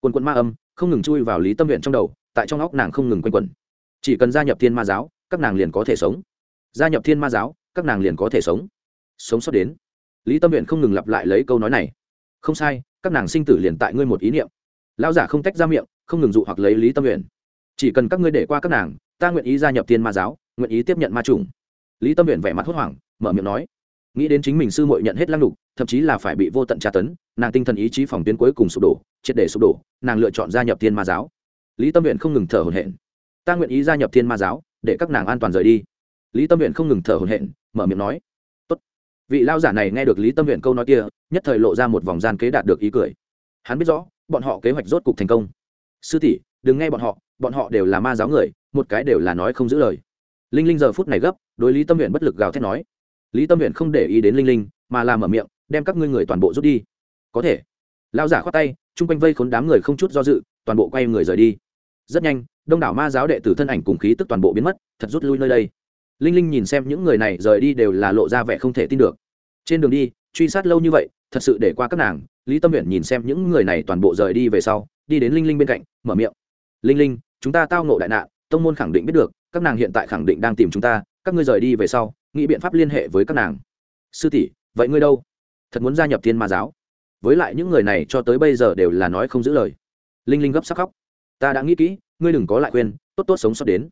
Quần quận ma âm, không ngừng chui vào lý tâm nguyện trong đầu, tại trong óc nàng không ngừng quanh quẩn. Chỉ cần gia nhập thiên ma giáo, các nàng liền có thể sống. Gia nhập thiên ma giáo, các nàng liền có thể sống. Sống sót đến. Lý tâm nguyện không ngừng lặp lại lấy câu nói này. Không sai, các nàng sinh tử liền tại ngươi một ý niệm. Lão giả không tách ra miệng, không ngừng dụ hoặc lấy lý tâm nguyện chỉ cần các ngươi để qua các nàng, ta nguyện ý gia nhập thiên ma giáo, nguyện ý tiếp nhận ma trùng lý tâm nguyện vẻ mặt hốt hoảng, mở miệng nói nghĩ đến chính mình sư muội nhận hết lăng lục, thậm chí là phải bị vô tận tra tấn, nàng tinh thần ý chí phòng tuyến cuối cùng sụp đổ, triệt để sụp đổ, nàng lựa chọn gia nhập thiên ma giáo. Lý tâm nguyện không ngừng thở hổn hển. Ta nguyện ý gia nhập thiên ma giáo, để các nàng an toàn rời đi. Lý tâm nguyện không ngừng thở hổn hển, mở miệng nói. Tốt. vị lao giả này nghe được lý tâm nguyện câu nói kia, nhất thời lộ ra một vòng gian kế đạt được ý cười. Hắn biết rõ, bọn họ kế hoạch rốt cục thành công. Sư tỷ, đừng nghe bọn họ bọn họ đều là ma giáo người, một cái đều là nói không giữ lời. Linh linh giờ phút này gấp, đối lý tâm nguyện bất lực gào thét nói lý tâm huyện không để ý đến linh linh, mà làm ở miệng, đem các ngươi người toàn bộ rút đi. Có thể. Lao giả khoát tay, chung quanh vây khốn đám người không chút do dự, toàn bộ quay người rời đi. Rất nhanh, đông đảo ma giáo đệ tử thân ảnh cùng khí tức toàn bộ biến mất, thật rút lui nơi đây. Linh linh nhìn xem những người này rời đi đều là lộ ra vẻ không thể tin được. Trên đường đi, truy sát lâu như vậy, thật sự để qua các nàng, lý tâm huyện nhìn xem những người này toàn bộ rời đi về sau, đi đến linh linh bên cạnh, mở miệng. Linh linh, chúng ta tao nộ đại nạn, tông môn khẳng định biết được, các nàng hiện tại khẳng định đang tìm chúng ta, các ngươi rời đi về sau nghĩ biện pháp liên hệ với các nàng. Sư tỷ, vậy ngươi đâu? Thật muốn gia nhập thiên ma giáo. Với lại những người này cho tới bây giờ đều là nói không giữ lời. Linh linh gấp sắc khóc. Ta đã nghĩ kỹ, ngươi đừng có lại quên tốt tốt sống sót đến.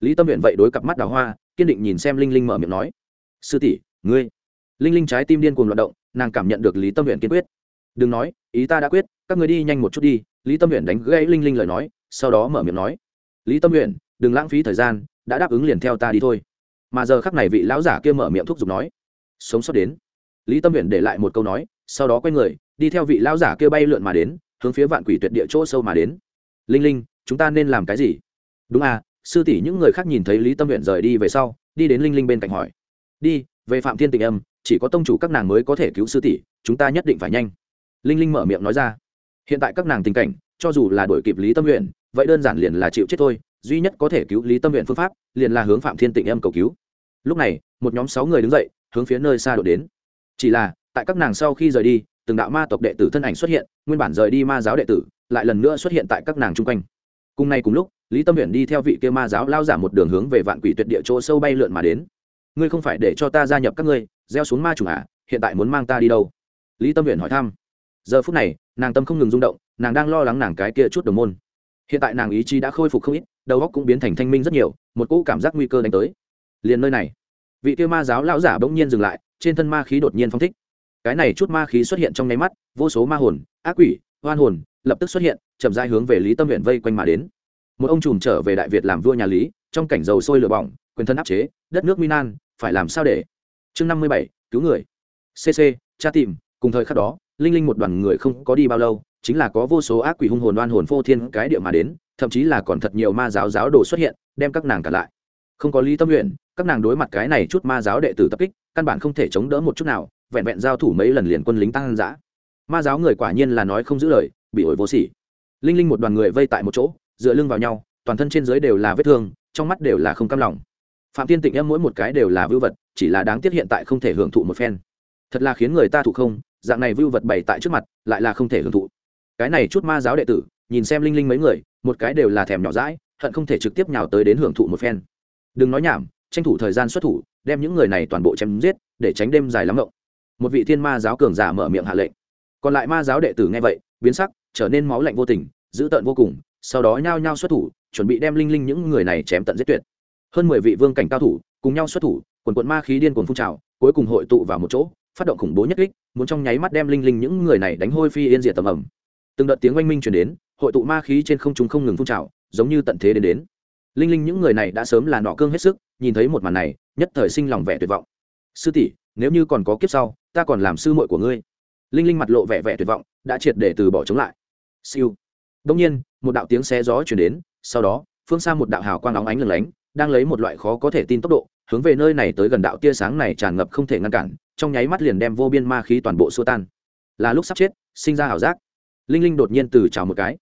Lý tâm nguyện vậy đối cặp mắt đào hoa, kiên định nhìn xem linh linh mở miệng nói. Sư tỷ, ngươi. Linh linh trái tim điên cuồng loạt động, nàng cảm nhận được lý tâm nguyện kiên quyết. Đừng nói, ý ta đã quyết, các người đi nhanh một chút đi. Lý tâm nguyện đánh gãy linh linh lời nói, sau đó mở miệng nói. Lý tâm nguyện đừng lãng phí thời gian, đã đáp ứng liền theo ta đi thôi mà giờ khắc này vị lão giả kia mở miệng thúc giục nói sống sót đến. Lý tâm Huyền để lại một câu nói sau đó quay người đi theo vị lão giả kia bay lượn mà đến hướng phía vạn quỷ tuyệt địa chỗ sâu mà đến. Linh linh chúng ta nên làm cái gì? Đúng à sư tỷ những người khác nhìn thấy lý tâm Huyền rời đi về sau đi đến linh linh bên cạnh hỏi. Đi về phạm thiên tình âm chỉ có tông chủ các nàng mới có thể cứu sư tỷ chúng ta nhất định phải nhanh. Linh linh mở miệng nói ra. Hiện tại các nàng tình cảnh cho dù là đổi kịp lý tâm Huyền, vậy đơn giản liền là chịu chết thôi duy nhất có thể cứu lý tâm huyện phương pháp liền là hướng phạm thiên tịnh âm cầu cứu lúc này, một nhóm sáu người đứng dậy, hướng phía nơi xa đổ đến. Chỉ là, tại các nàng sau khi rời đi, từng đạo ma tộc đệ tử thân ảnh xuất hiện, nguyên bản rời đi ma giáo đệ tử, lại lần nữa xuất hiện tại các nàng chung quanh. Cùng nay cùng lúc, lý tâm Huyền đi theo vị kia ma giáo lao giả một đường hướng về vạn quỷ tuyệt địa chỗ sâu bay lượn mà đến. Ngươi không phải để cho ta gia nhập các ngươi, gieo xuống ma chủ hạ à? hiện tại muốn mang ta đi đâu? Lý tâm Huyền hỏi thăm. Giờ phút này, nàng tâm không ngừng rung động, nàng đang lo lắng nàng cái kia chút đồng môn. Hiện tại nàng ý chí đã khôi phục không ít, đầu óc cũng biến thành thanh minh rất nhiều, một cỗ cảm giác nguy cơ đánh tới liền nơi này. Vị kia ma giáo lão giả bỗng nhiên dừng lại, trên thân ma khí đột nhiên phong thích. Cái này chút ma khí xuất hiện trong nháy mắt, vô số ma hồn, ác quỷ hoan hồn, lập tức xuất hiện, chậm rãi hướng về lý tâm huyện vây quanh mà đến. Một ông trùm trở về đại việt làm vua nhà lý, trong cảnh dầu sôi lửa bỏng, quyền thân áp chế, đất nước minan phải làm sao để? Chương năm mươi bảy, cứu người. Cc tra tìm, cùng thời khắc đó, linh linh một đoàn người không có đi bao lâu, chính là có vô số ác quỷ hung hồn oan hồn phô thiên cái địa mà đến, thậm chí là còn thật nhiều ma giáo giáo đồ xuất hiện, đem các nàng cả lại. Không có lý tâm nguyện các nàng đối mặt cái này chút ma giáo đệ tử tập kích, căn bản không thể chống đỡ một chút nào, vẹn vẹn giao thủ mấy lần liền quân lính tăng giã ma giáo người quả nhiên là nói không giữ lời, bị ổi vô sỉ. Linh linh một đoàn người vây tại một chỗ, dựa lưng vào nhau, toàn thân trên dưới đều là vết thương, trong mắt đều là không cam lòng. Phạm tiên tịnh em mỗi một cái đều là vưu vật, chỉ là đáng tiếc hiện tại không thể hưởng thụ một phen. Thật là khiến người ta thụ không, dạng này vưu vật bày tại trước mặt, lại là không thể hưởng thụ. Cái này chút ma giáo đệ tử, nhìn xem linh linh mấy người, một cái đều là thèm nhỏ rãi hận không thể trực tiếp nhào tới đến hưởng thụ một phen. Đừng nói nhảm tranh thủ thời gian xuất thủ, đem những người này toàn bộ chém giết, để tránh đêm dài lắm rộng một vị thiên ma giáo cường giả mở miệng hạ lệnh. Còn lại ma giáo đệ tử nghe vậy, biến sắc, trở nên máu lạnh vô tình, dữ tợn vô cùng, sau đó nhao nhao xuất thủ, chuẩn bị đem linh linh những người này chém tận giết tuyệt. Hơn mười vị vương cảnh cao thủ cùng nhau xuất thủ, quần quận ma khí điên cuồng phun trào, cuối cùng hội tụ vào một chỗ, phát động khủng bố nhất kích, muốn trong nháy mắt đem linh linh những người này đánh hôi phi yên diệt tầm ẩm. Từng đợt tiếng oanh minh chuyển đến, hội tụ ma khí trên không trung không ngừng phun trào, giống như tận thế đến đến. Linh linh những người này đã sớm là nọ cương hết sức nhìn thấy một màn này, nhất thời sinh lòng vẻ tuyệt vọng. Sư tỷ, nếu như còn có kiếp sau, ta còn làm sư muội của ngươi. Linh linh mặt lộ vẻ vẻ tuyệt vọng, đã triệt để từ bỏ chống lại. Siêu. Đông nhiên, một đạo tiếng xé gió chuyển đến, sau đó, phương xa một đạo hào quang óng ánh lừng lánh, đang lấy một loại khó có thể tin tốc độ, hướng về nơi này tới gần đạo tia sáng này tràn ngập không thể ngăn cản, trong nháy mắt liền đem vô biên ma khí toàn bộ xua tan. Là lúc sắp chết, sinh ra ảo giác. Linh linh đột nhiên từ chào một cái.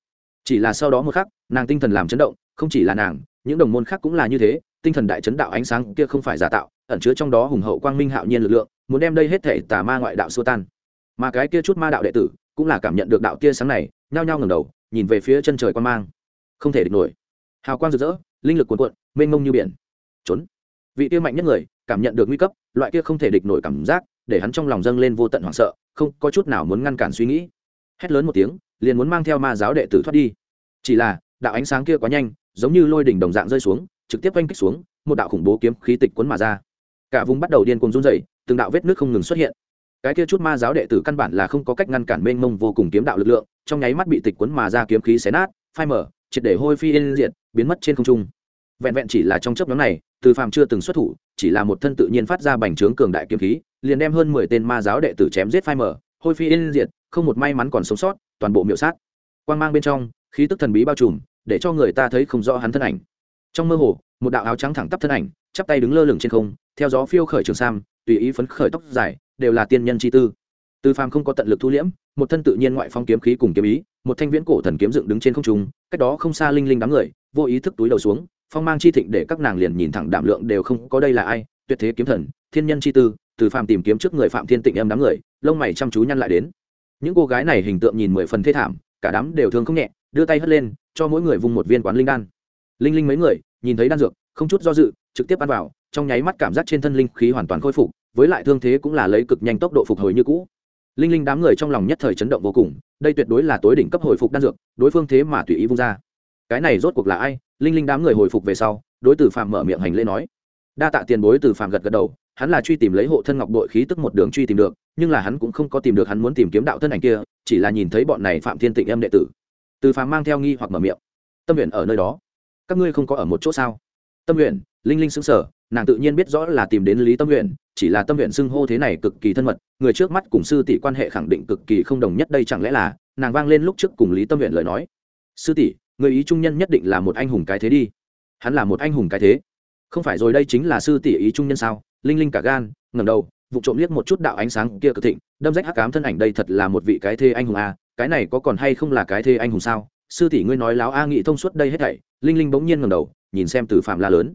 Chỉ là sau đó một khắc, nàng tinh thần làm chấn động, không chỉ là nàng, những đồng môn khác cũng là như thế tinh thần đại chấn đạo ánh sáng kia không phải giả tạo, ẩn chứa trong đó hùng hậu quang minh hạo nhiên lực lượng, muốn đem đây hết thể tà ma ngoại đạo xua tan. Mà cái kia chút ma đạo đệ tử cũng là cảm nhận được đạo tia sáng này, nhao nhao ngẩng đầu, nhìn về phía chân trời quan mang. Không thể địch nổi. Hào quang rực rỡ, linh lực cuồn cuộn, mênh mông như biển. Trốn. Vị kia mạnh nhất người cảm nhận được nguy cấp, loại kia không thể địch nổi cảm giác, để hắn trong lòng dâng lên vô tận hoảng sợ, không có chút nào muốn ngăn cản suy nghĩ. Hét lớn một tiếng, liền muốn mang theo ma giáo đệ tử thoát đi. Chỉ là, đạo ánh sáng kia quá nhanh, giống như lôi đỉnh đồng dạng rơi xuống trực tiếp oanh kích xuống, một đạo khủng bố kiếm khí tịch cuốn mà ra. Cả vùng bắt đầu điên cuồng run dày từng đạo vết nước không ngừng xuất hiện. Cái kia chút ma giáo đệ tử căn bản là không có cách ngăn cản mênh mông vô cùng kiếm đạo lực lượng, trong nháy mắt bị tịch cuốn mà ra kiếm khí xé nát, phai mở triệt để hôi phi yên diệt, biến mất trên không trung. Vẹn vẹn chỉ là trong chấp nhóm này, từ phàm chưa từng xuất thủ, chỉ là một thân tự nhiên phát ra bành trướng cường đại kiếm khí, liền đem hơn mười tên ma giáo đệ tử chém giết phai mở hôi phi yên diệt, không một may mắn còn sống sót, toàn bộ miệu sát. Quang mang bên trong, khí tức thần bí bao trùm, để cho người ta thấy không rõ hắn thân ảnh trong mơ hồ, một đạo áo trắng thẳng tắp thân ảnh, chắp tay đứng lơ lửng trên không, theo gió phiêu khởi trường sam, tùy ý phấn khởi tóc dài, đều là tiên nhân chi tư. Tư phàm không có tận lực thu liễm, một thân tự nhiên ngoại phong kiếm khí cùng kiếm ý, một thanh viễn cổ thần kiếm dựng đứng trên không trung, cách đó không xa linh linh đám người, vô ý thức túi đầu xuống, phong mang chi thịnh để các nàng liền nhìn thẳng đảm lượng đều không có đây là ai, tuyệt thế kiếm thần, thiên nhân chi tư, từ phàm tìm kiếm trước người phạm thiên tịnh em đám người, lông mày chăm chú nhăn lại đến. Những cô gái này hình tượng nhìn mười phần thê thảm, cả đám đều thương không nhẹ, đưa tay hất lên, cho mỗi người vùng một viên quán linh đan. Linh linh mấy người nhìn thấy đan dược, không chút do dự, trực tiếp ăn vào, trong nháy mắt cảm giác trên thân linh khí hoàn toàn khôi phục, với lại thương thế cũng là lấy cực nhanh tốc độ phục hồi như cũ. Linh linh đám người trong lòng nhất thời chấn động vô cùng, đây tuyệt đối là tối đỉnh cấp hồi phục đan dược, đối phương thế mà tùy ý vung ra. Cái này rốt cuộc là ai? Linh linh đám người hồi phục về sau, đối tử phạm mở miệng hành lễ nói. Đa tạ tiền bối, từ phạm gật gật đầu, hắn là truy tìm lấy hộ thân ngọc đội khí tức một đường truy tìm được, nhưng là hắn cũng không có tìm được hắn muốn tìm kiếm đạo thân ảnh kia, chỉ là nhìn thấy bọn này phạm thiên tịnh em đệ tử. Từ phàm mang theo nghi hoặc mở miệng. Tâm nguyện ở nơi đó các ngươi không có ở một chỗ sao? Tâm nguyện linh linh xứng sở nàng tự nhiên biết rõ là tìm đến lý tâm nguyện chỉ là tâm nguyện xưng hô thế này cực kỳ thân mật, người trước mắt cùng sư tỷ quan hệ khẳng định cực kỳ không đồng nhất đây chẳng lẽ là, nàng vang lên lúc trước cùng lý tâm nguyện lời nói. Sư tỷ, người ý trung nhân nhất định là một anh hùng cái thế đi. Hắn là một anh hùng cái thế. Không phải rồi đây chính là sư tỷ ý trung nhân sao? Linh linh cả gan ngầm đầu, vụ trộm liếc một chút đạo ánh sáng kia cực thịnh, đâm rách hắc cám thân ảnh đây thật là một vị cái thê anh hùng a à. cái này có còn hay không là cái thê anh hùng sao? Sư tỷ ngươi nói láo a nghị thông suốt đây hết thảy linh linh bỗng nhiên ngầm đầu, nhìn xem từ phạm la lớn.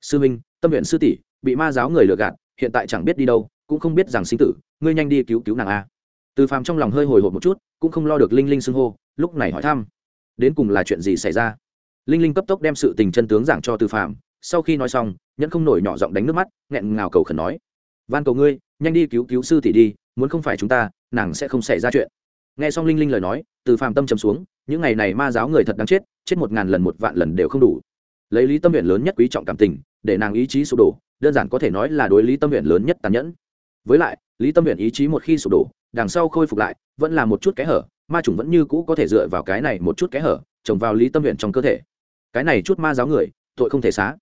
Sư minh, tâm nguyện sư tỷ, bị ma giáo người lừa gạt, hiện tại chẳng biết đi đâu, cũng không biết rằng sinh tử, ngươi nhanh đi cứu cứu nàng a. Từ phạm trong lòng hơi hồi hộp một chút, cũng không lo được linh linh xưng hô, lúc này hỏi thăm, đến cùng là chuyện gì xảy ra? Linh linh cấp tốc đem sự tình chân tướng giảng cho từ phạm, sau khi nói xong, nhẫn không nổi nhỏ giọng đánh nước mắt, nghẹn ngào cầu khẩn nói, van cầu ngươi, nhanh đi cứu cứu sư tỷ đi, muốn không phải chúng ta, nàng sẽ không xảy ra chuyện. Nghe xong linh linh lời nói, từ Phạm tâm trầm xuống những ngày này ma giáo người thật đáng chết chết một ngàn lần một vạn lần đều không đủ. Lấy lý tâm nguyện lớn nhất quý trọng cảm tình, để nàng ý chí sụp đổ, đơn giản có thể nói là đối lý tâm nguyện lớn nhất tàn nhẫn. Với lại, lý tâm nguyện ý chí một khi sụp đổ, đằng sau khôi phục lại, vẫn là một chút kẽ hở, ma chủng vẫn như cũ có thể dựa vào cái này một chút kẽ hở, trồng vào lý tâm nguyện trong cơ thể. Cái này chút ma giáo người, tội không thể xá.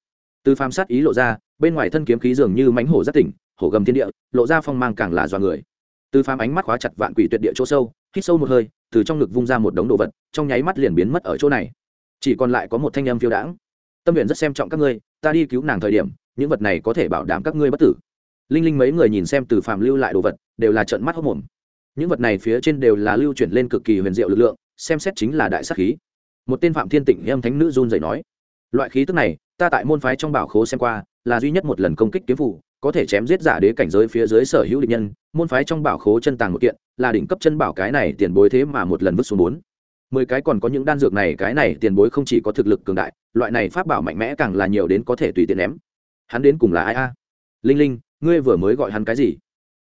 Từ phàm sát ý lộ ra, bên ngoài thân kiếm khí dường như mánh hổ rất tỉnh, hổ gầm thiên địa, lộ ra phong mang càng là do người. Từ phàm ánh mắt khóa chặt vạn quỷ tuyệt địa chỗ sâu, hít sâu một hơi từ trong ngực vung ra một đống đồ vật, trong nháy mắt liền biến mất ở chỗ này. Chỉ còn lại có một thanh âm phiêu đãng. Tâm nguyện rất xem trọng các ngươi, ta đi cứu nàng thời điểm, những vật này có thể bảo đảm các ngươi bất tử. Linh linh mấy người nhìn xem từ phàm lưu lại đồ vật, đều là trận mắt hốc mồm. Những vật này phía trên đều là lưu chuyển lên cực kỳ huyền diệu lực lượng, xem xét chính là đại sắc khí. Một tên phạm thiên tịnh âm thánh nữ run dậy nói, loại khí tức này, ta tại môn phái trong bảo khố xem qua, là duy nhất một lần công kích kiếm phủ có thể chém giết giả đế cảnh giới phía dưới sở hữu địch nhân, môn phái trong bảo khố chân tàng một kiện là đỉnh cấp chân bảo cái này tiền bối thế mà một lần vứt xuống bốn. Mười cái còn có những đan dược này, cái này tiền bối không chỉ có thực lực cường đại, loại này pháp bảo mạnh mẽ càng là nhiều đến có thể tùy tiện ném. Hắn đến cùng là ai a? Linh linh, ngươi vừa mới gọi hắn cái gì?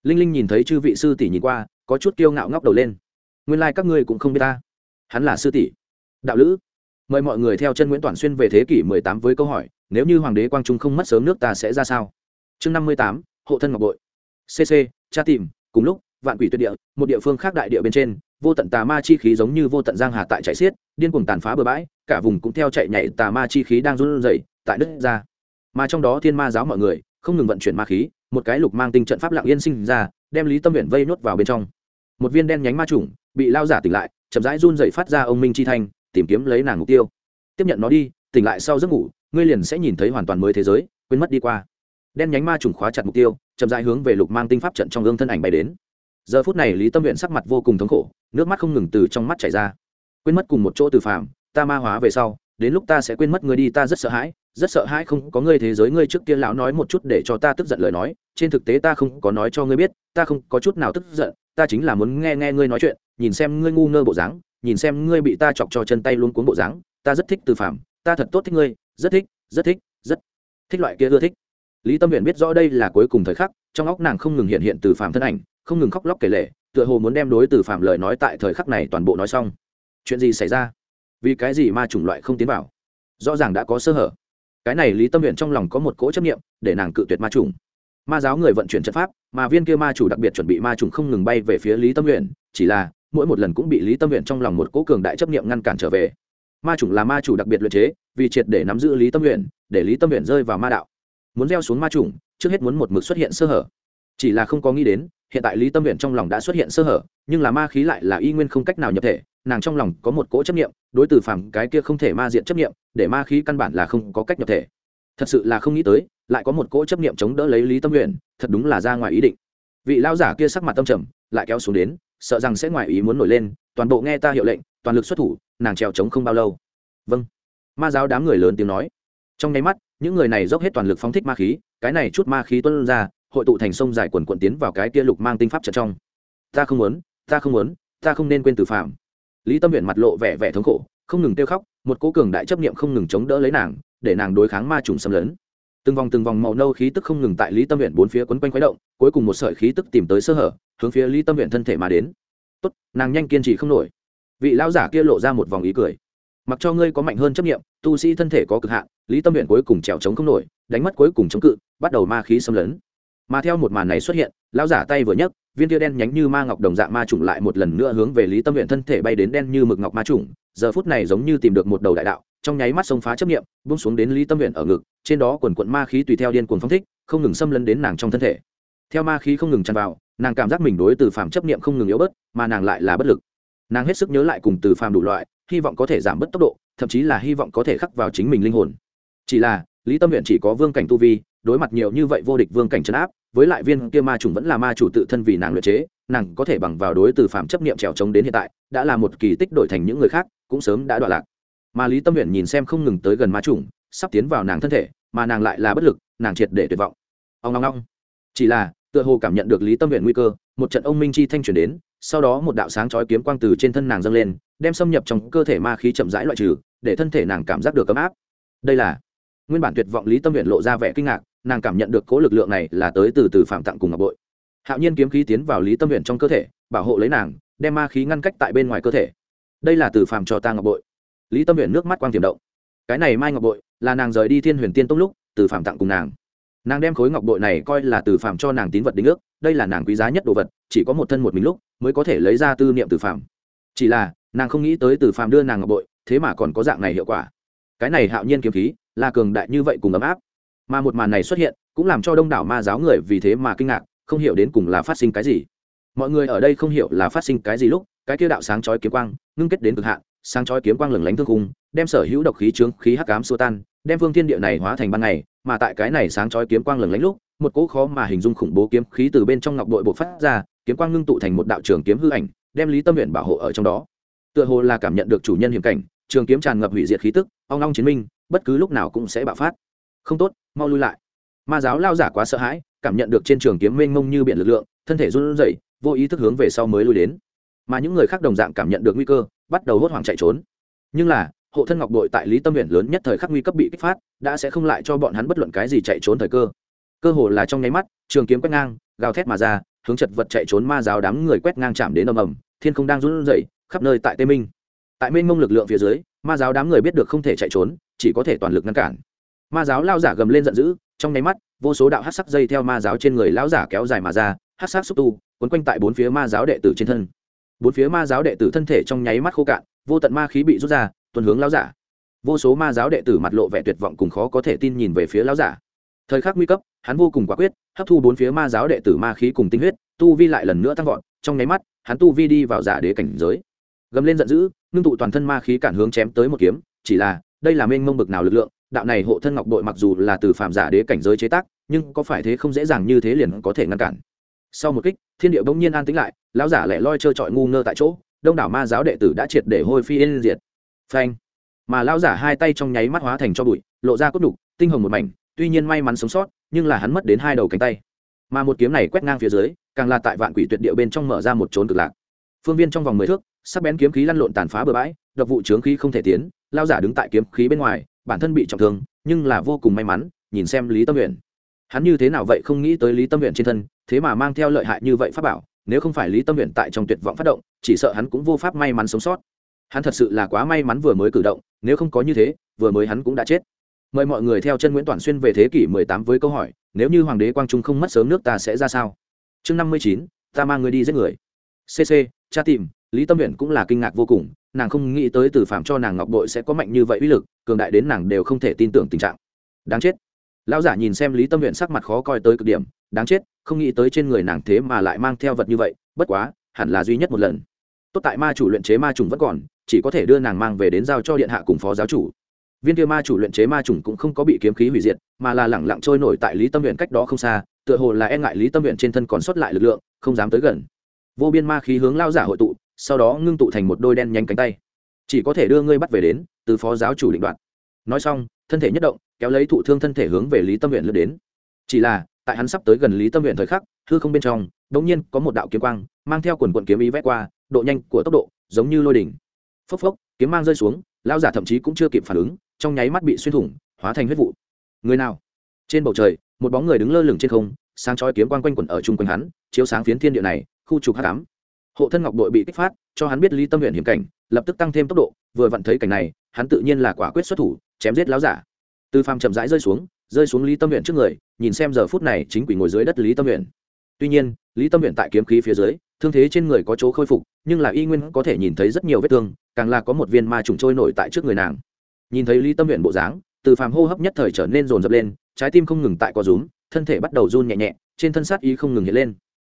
Linh linh nhìn thấy chư vị sư tỷ nhìn qua, có chút kiêu ngạo ngóc đầu lên. Nguyên lai、like、các ngươi cũng không biết ta. Hắn là sư tỷ. Đạo lữ. Mời mọi người theo chân nguyễn toàn xuyên về thế kỷ mười tám với câu hỏi, nếu như hoàng đế quang trung không mất sớm nước ta sẽ ra sao? Chương năm mươi tám, hộ thân ngọc bội. Cc cha tìm, cùng lúc vạn quỷ tuyệt địa, một địa phương khác đại địa bên trên, vô tận tà ma chi khí giống như vô tận giang hà tại chạy xiết, điên cuồng tàn phá bờ bãi, cả vùng cũng theo chạy nhảy tà ma chi khí đang run rẩy tại đất ra. Mà trong đó thiên ma giáo mọi người, không ngừng vận chuyển ma khí, một cái lục mang tinh trận pháp lặng yên sinh ra, đem lý tâm nguyện vây nuốt vào bên trong. Một viên đen nhánh ma trùng bị lao giả tỉnh lại, chậm rãi run rẩy phát ra ông minh chi thanh, tìm kiếm lấy nàng mục tiêu. Tiếp nhận nó đi, tỉnh lại sau giấc ngủ, ngươi liền sẽ nhìn thấy hoàn toàn mới thế giới, quên mất đi qua. Đen nhánh ma trùng khóa chặt mục tiêu, chậm rãi hướng về lục mang tinh pháp trận trong gương thân ảnh bay đến giờ phút này lý tâm nguyện sắc mặt vô cùng thống khổ, nước mắt không ngừng từ trong mắt chảy ra. Quên mất cùng một chỗ từ phàm, ta ma hóa về sau, đến lúc ta sẽ quên mất ngươi đi, ta rất sợ hãi, rất sợ hãi không có ngươi thế giới ngươi trước kia lão nói một chút để cho ta tức giận lời nói, trên thực tế ta không có nói cho ngươi biết, ta không có chút nào tức giận, ta chính là muốn nghe nghe ngươi nói chuyện, nhìn xem ngươi ngu ngơ bộ dáng, nhìn xem ngươi bị ta chọc cho chân tay luôn cuốn bộ dáng, ta rất thích từ phàm, ta thật tốt thích ngươi, rất thích rất thích rất thích loại kia ưa thích. Lý tâm huyện biết rõ đây là cuối cùng thời khắc, trong óc nàng không ngừng hiện hiện từ phàm thân ảnh không ngừng khóc lóc kể lể, tựa hồ muốn đem đối từ phạm lời nói tại thời khắc này toàn bộ nói xong. Chuyện gì xảy ra? Vì cái gì ma chủng loại không tiến vào? Rõ ràng đã có sơ hở. Cái này lý tâm huyện trong lòng có một cỗ chấp nghiệm để nàng cự tuyệt ma chủng. Ma giáo người vận chuyển trận pháp, mà viên kia ma chủ đặc biệt chuẩn bị ma trùng không ngừng bay về phía lý tâm huyện chỉ là, mỗi một lần cũng bị lý tâm huyện trong lòng một cỗ cường đại chấp nghiệm ngăn cản trở về. Ma chủng là ma chủ đặc biệt luyện chế, vì triệt để nắm giữ lý tâm huyện để lý tâm huyện rơi vào ma đạo. Muốn gieo xuống ma chủng, trước hết muốn một mực xuất hiện sơ hở. Chỉ là không có nghĩ đến hiện tại lý tâm nguyện trong lòng đã xuất hiện sơ hở, nhưng là ma khí lại là y nguyên không cách nào nhập thể, nàng trong lòng có một cỗ chấp nghiệm đối từ phàm cái kia không thể ma diện chấp nghiệm để ma khí căn bản là không có cách nhập thể. Thật sự là không nghĩ tới, lại có một cỗ chấp nghiệm chống đỡ lấy lý tâm nguyện thật đúng là ra ngoài ý định. Vị lao giả kia sắc mặt tâm trầm, lại kéo xuống đến, sợ rằng sẽ ngoài ý muốn nổi lên, toàn bộ nghe ta hiệu lệnh, toàn lực xuất thủ, nàng trèo trống không bao lâu. Vâng. Ma giáo đám người lớn tiếng nói. Trong nháy mắt, những người này dốc hết toàn lực phóng thích ma khí, cái này chút ma khí tuân ra hội tụ thành sông dài quần quận tiến vào cái kia lục mang tinh pháp trận trong. Ta không muốn, ta không muốn, ta không nên quên từ phạm. Lý tâm huyện mặt lộ vẻ vẻ thống khổ, không ngừng kêu khóc, một cố cường đại chấp niệm không ngừng chống đỡ lấy nàng, để nàng đối kháng ma trùng xâm lấn. Từng vòng từng vòng màu nâu khí tức không ngừng tại lý tâm huyện bốn phía quấn quanh khuấy động, cuối cùng một sợi khí tức tìm tới sơ hở, hướng phía lý tâm huyện thân thể mà đến. Tốt, nàng nhanh kiên trì không nổi. Vị lão giả kia lộ ra một vòng ý cười. Mặc cho ngươi có mạnh hơn chấp nghiệm tu sĩ thân thể có cực hạn, lý tâm huyện cuối cùng trèo trống không nổi, đánh mất cuối cùng chống cự, bắt đầu ma khí xâm lấn mà theo một màn này xuất hiện, lão giả tay vừa nhấc, viên tia đen nhánh như ma ngọc đồng dạng ma trùng lại một lần nữa hướng về lý tâm nguyện thân thể bay đến đen như mực ngọc ma trùng, giờ phút này giống như tìm được một đầu đại đạo, trong nháy mắt sông phá chấp nghiệm bung xuống đến lý tâm nguyện ở ngực, trên đó quần quận ma khí tùy theo điên cuồng phong thích, không ngừng xâm lấn đến nàng trong thân thể. Theo ma khí không ngừng tràn vào, nàng cảm giác mình đối từ phàm chấp nghiệm không ngừng yếu bớt, mà nàng lại là bất lực. Nàng hết sức nhớ lại cùng từ phàm đủ loại, hy vọng có thể giảm bớt tốc độ, thậm chí là hy vọng có thể khắc vào chính mình linh hồn. Chỉ là, lý tâm nguyện chỉ có vương cảnh tu vi, đối mặt nhiều như vậy vô địch vương cảnh trấn áp với lại viên kia ma trùng vẫn là ma chủ tự thân vì nàng luyện chế, nàng có thể bằng vào đối từ phạm chấp niệm trèo trống đến hiện tại, đã là một kỳ tích đổi thành những người khác, cũng sớm đã đoạn lạc. Mà lý tâm nguyện nhìn xem không ngừng tới gần ma trùng, sắp tiến vào nàng thân thể, mà nàng lại là bất lực, nàng triệt để tuyệt vọng. Ông ngong ngong chỉ là, tựa hồ cảm nhận được lý tâm nguyện nguy cơ, một trận ông minh chi thanh chuyển đến, sau đó một đạo sáng chói kiếm quang từ trên thân nàng dâng lên, đem xâm nhập trong cơ thể ma khí chậm rãi loại trừ, để thân thể nàng cảm giác được ấm áp. Đây là nguyên bản tuyệt vọng lý tâm nguyện lộ ra vẻ kinh ngạc, nàng cảm nhận được cố lực lượng này là tới từ từ phạm tặng cùng ngọc bội. Hạo nhiên kiếm khí tiến vào lý tâm nguyện trong cơ thể, bảo hộ lấy nàng, đem ma khí ngăn cách tại bên ngoài cơ thể. Đây là từ phàm cho ta ngọc bội. Lý tâm huyện nước mắt quang tiềm động. Cái này mai ngọc bội, là nàng rời đi thiên huyền tiên tông lúc, từ phàm tặng cùng nàng. Nàng đem khối ngọc bội này coi là từ phàm cho nàng tín vật đính ước, đây là nàng quý giá nhất đồ vật, chỉ có một thân một mình lúc, mới có thể lấy ra tư niệm từ phàm chỉ là, nàng không nghĩ tới từ phàm đưa nàng ngọc bội, thế mà còn có dạng này hiệu quả. Cái này hạo nhiên kiếm khí là cường đại như vậy cùng ấm áp. Mà một màn này xuất hiện, cũng làm cho đông đảo ma giáo người vì thế mà kinh ngạc, không hiểu đến cùng là phát sinh cái gì. Mọi người ở đây không hiểu là phát sinh cái gì lúc, cái kia đạo sáng chói kiếm quang, ngưng kết đến cực hạn, sáng chói kiếm quang lừng lánh thương khung, đem sở hữu độc khí trướng khí hắc ám xua tan, đem phương thiên địa này hóa thành ban ngày, mà tại cái này sáng chói kiếm quang lừng lánh lúc, một cỗ khó mà hình dung khủng bố kiếm khí từ bên trong ngọc bội bộ phát ra, kiếm quang ngưng tụ thành một đạo trường kiếm hư ảnh, đem lý tâm nguyện bảo hộ ở trong đó. Tựa hồ là cảm nhận được chủ nhân hiểm cảnh, trường kiếm tràn ngập hủy diệt khí tức, ong ong chiến minh bất cứ lúc nào cũng sẽ bạo phát. Không tốt, mau lui lại. Ma giáo lao giả quá sợ hãi, cảm nhận được trên trường kiếm mênh mông như biển lực lượng, thân thể run rẩy, vô ý thức hướng về sau mới lui đến. Mà những người khác đồng dạng cảm nhận được nguy cơ, bắt đầu hốt hoảng chạy trốn. Nhưng là, hộ thân ngọc đội tại lý tâm huyện lớn nhất thời khắc nguy cấp bị kích phát, đã sẽ không lại cho bọn hắn bất luận cái gì chạy trốn thời cơ. Cơ hồ là trong nháy mắt, trường kiếm quét ngang, gào thét mà ra, hướng chật vật chạy trốn ma giáo đám người quét ngang chạm đến ầm ầm, thiên không đang run rẩy, khắp nơi tại tây minh. Tại mênh mông lực lượng phía dưới, ma giáo đám người biết được không thể chạy trốn chỉ có thể toàn lực ngăn cản. Ma giáo lao giả gầm lên giận dữ, trong nháy mắt, vô số đạo hát sắc dây theo ma giáo trên người lão giả kéo dài mà ra hát sắc xúc tu quấn quanh tại bốn phía ma giáo đệ tử trên thân. Bốn phía ma giáo đệ tử thân thể trong nháy mắt khô cạn, vô tận ma khí bị rút ra, tuần hướng lão giả. Vô số ma giáo đệ tử mặt lộ vẻ tuyệt vọng cùng khó có thể tin nhìn về phía lão giả. Thời khắc nguy cấp, hắn vô cùng quả quyết, hấp thu bốn phía ma giáo đệ tử ma khí cùng tinh huyết, tu vi lại lần nữa tăng vọt, trong nháy mắt, hắn tu vi đi vào giả đế cảnh giới. Gầm lên giận dữ, ngưng tụ toàn thân ma khí cản hướng chém tới một kiếm, chỉ là đây là mênh mông bực nào lực lượng, đạo này hộ thân ngọc bội mặc dù là từ phạm giả đế cảnh giới chế tác, nhưng có phải thế không dễ dàng như thế liền có thể ngăn cản. Sau một kích, thiên địa bỗng nhiên an tĩnh lại, lão giả lẻ loi trơ trọi ngu ngơ tại chỗ, đông đảo ma giáo đệ tử đã triệt để hôi phi yên diệt. Phanh! Mà lão giả hai tay trong nháy mắt hóa thành cho bụi, lộ ra cốt đục tinh hồng một mảnh, tuy nhiên may mắn sống sót, nhưng là hắn mất đến hai đầu cánh tay. Mà một kiếm này quét ngang phía dưới, càng là tại vạn quỷ tuyệt địa bên trong mở ra một trốn cực lạc. Phương viên trong vòng mười thước, sắc bén kiếm khí lăn lộn tàn phá bừa bãi, độc vụ trướng khí không thể tiến lao giả đứng tại kiếm khí bên ngoài bản thân bị trọng thương nhưng là vô cùng may mắn nhìn xem lý tâm nguyện hắn như thế nào vậy không nghĩ tới lý tâm nguyện trên thân thế mà mang theo lợi hại như vậy pháp bảo nếu không phải lý tâm nguyện tại trong tuyệt vọng phát động chỉ sợ hắn cũng vô pháp may mắn sống sót. Hắn thật sự là quá may mắn vừa mới cử động nếu không có như thế vừa mới hắn cũng đã chết. Mời mọi người theo chân nguyễn toàn xuyên về thế kỷ 18 với câu hỏi nếu như hoàng đế quang trung không mất sớm nước ta sẽ ra sao? Chương 59, ta mang người đi giết người. Cc cha tìm lý tâm huyện cũng là kinh ngạc vô cùng, nàng không nghĩ tới từ phạm cho nàng ngọc bội sẽ có mạnh như vậy uy lực, cường đại đến nàng đều không thể tin tưởng tình trạng. Đáng chết. Lão giả nhìn xem lý tâm huyện sắc mặt khó coi tới cực điểm, đáng chết, không nghĩ tới trên người nàng thế mà lại mang theo vật như vậy, bất quá, hẳn là duy nhất một lần. Tốt tại ma chủ luyện chế ma trùng vẫn còn, chỉ có thể đưa nàng mang về đến giao cho điện hạ cùng phó giáo chủ. Viên kia ma chủ luyện chế ma trùng cũng không có bị kiếm khí hủy diệt, mà là lẳng lặng trôi nổi tại lý tâm huyện cách đó không xa, tựa hồ là e ngại lý tâm huyện trên thân còn sót lại lực lượng, không dám tới gần. Vô biên ma khí hướng lao giả hội tụ sau đó ngưng tụ thành một đôi đen nhánh cánh tay. Chỉ có thể đưa ngươi bắt về đến, từ phó giáo chủ định đoạt. Nói xong, thân thể nhất động, kéo lấy thụ thương thân thể hướng về lý tâm huyện lướt đến. Chỉ là, tại hắn sắp tới gần lý tâm huyện thời khắc, hư không bên trong đ ỗ n g nhiên có một đạo kiếm quang, mang theo quần quận kiếm ý vét qua, độ nhanh của tốc độ, giống như lôi đỉnh. Phốc phốc, kiếm mang rơi xuống lao giả thậm chí cũng chưa kịp phản ứng, trong nháy mắt bị xuyên thủng, hóa thành huyết vụ. Người nào? Trên bầu trời, một bóng người đứng lơ lửng trên không, sáng chói kiếm quang quanh quẩn ở chung quanh hắn, chiếu sáng phiến thiên địa này, khu trục h tám hộ thân ngọc đội bị kích phát, cho hắn biết lý tâm huyện hiểm cảnh, lập tức tăng thêm tốc độ, vừa vặn thấy cảnh này, hắn tự nhiên là quả quyết xuất thủ, chém giết láo giả. Từ phàm chậm rãi rơi xuống rơi xuống lý tâm huyện trước người, nhìn xem giờ phút này chính quỷ ngồi dưới đất lý tâm huyện tuy nhiên, lý tâm huyện tại kiếm khí phía dưới, thương thế trên người có chỗ khôi phục, nhưng là y nguyên có thể nhìn thấy rất nhiều vết thương, càng là có một viên ma trùng trôi nổi tại trước người nàng. Nhìn thấy lý tâm huyện bộ dáng, từ phàm hô hấp nhất thời trở nên rồn rập lên, trái tim không ngừng tại co rúm, thân thể bắt đầu run nhẹ nhẹ, trên thân sát y không ngừng hiện lên.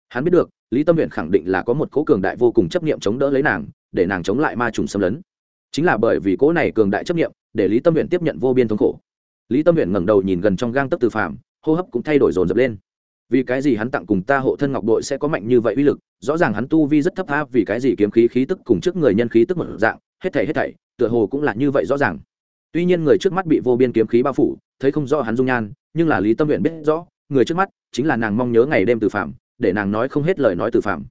Hắn biết được lý tâm huyện khẳng định là có một cố cường đại vô cùng chấp niệm chống đỡ lấy nàng, để nàng chống lại ma trùng xâm lấn. Chính là bởi vì cố này cường đại chấp niệm, để lý tâm huyện tiếp nhận vô biên thống khổ. Lý tâm huyện ngẩng đầu nhìn gần trong gang tấc từ phạm hô hấp cũng thay đổi dồn dập lên. Vì cái gì hắn tặng cùng ta hộ thân ngọc đội sẽ có mạnh như vậy uy lực? Rõ ràng hắn tu vi rất thấp tha vì cái gì kiếm khí khí tức cùng trước người nhân khí tức một dạng, hết thảy hết thảy, tựa hồ cũng là như vậy rõ ràng. Tuy nhiên người trước mắt bị vô biên kiếm khí bao phủ, thấy không rõ hắn dung nhan, nhưng là lý tâm nguyện biết rõ, người trước mắt chính là nàng mong nhớ ngày đêm từ phạm để nàng nói không hết lời nói từ phạm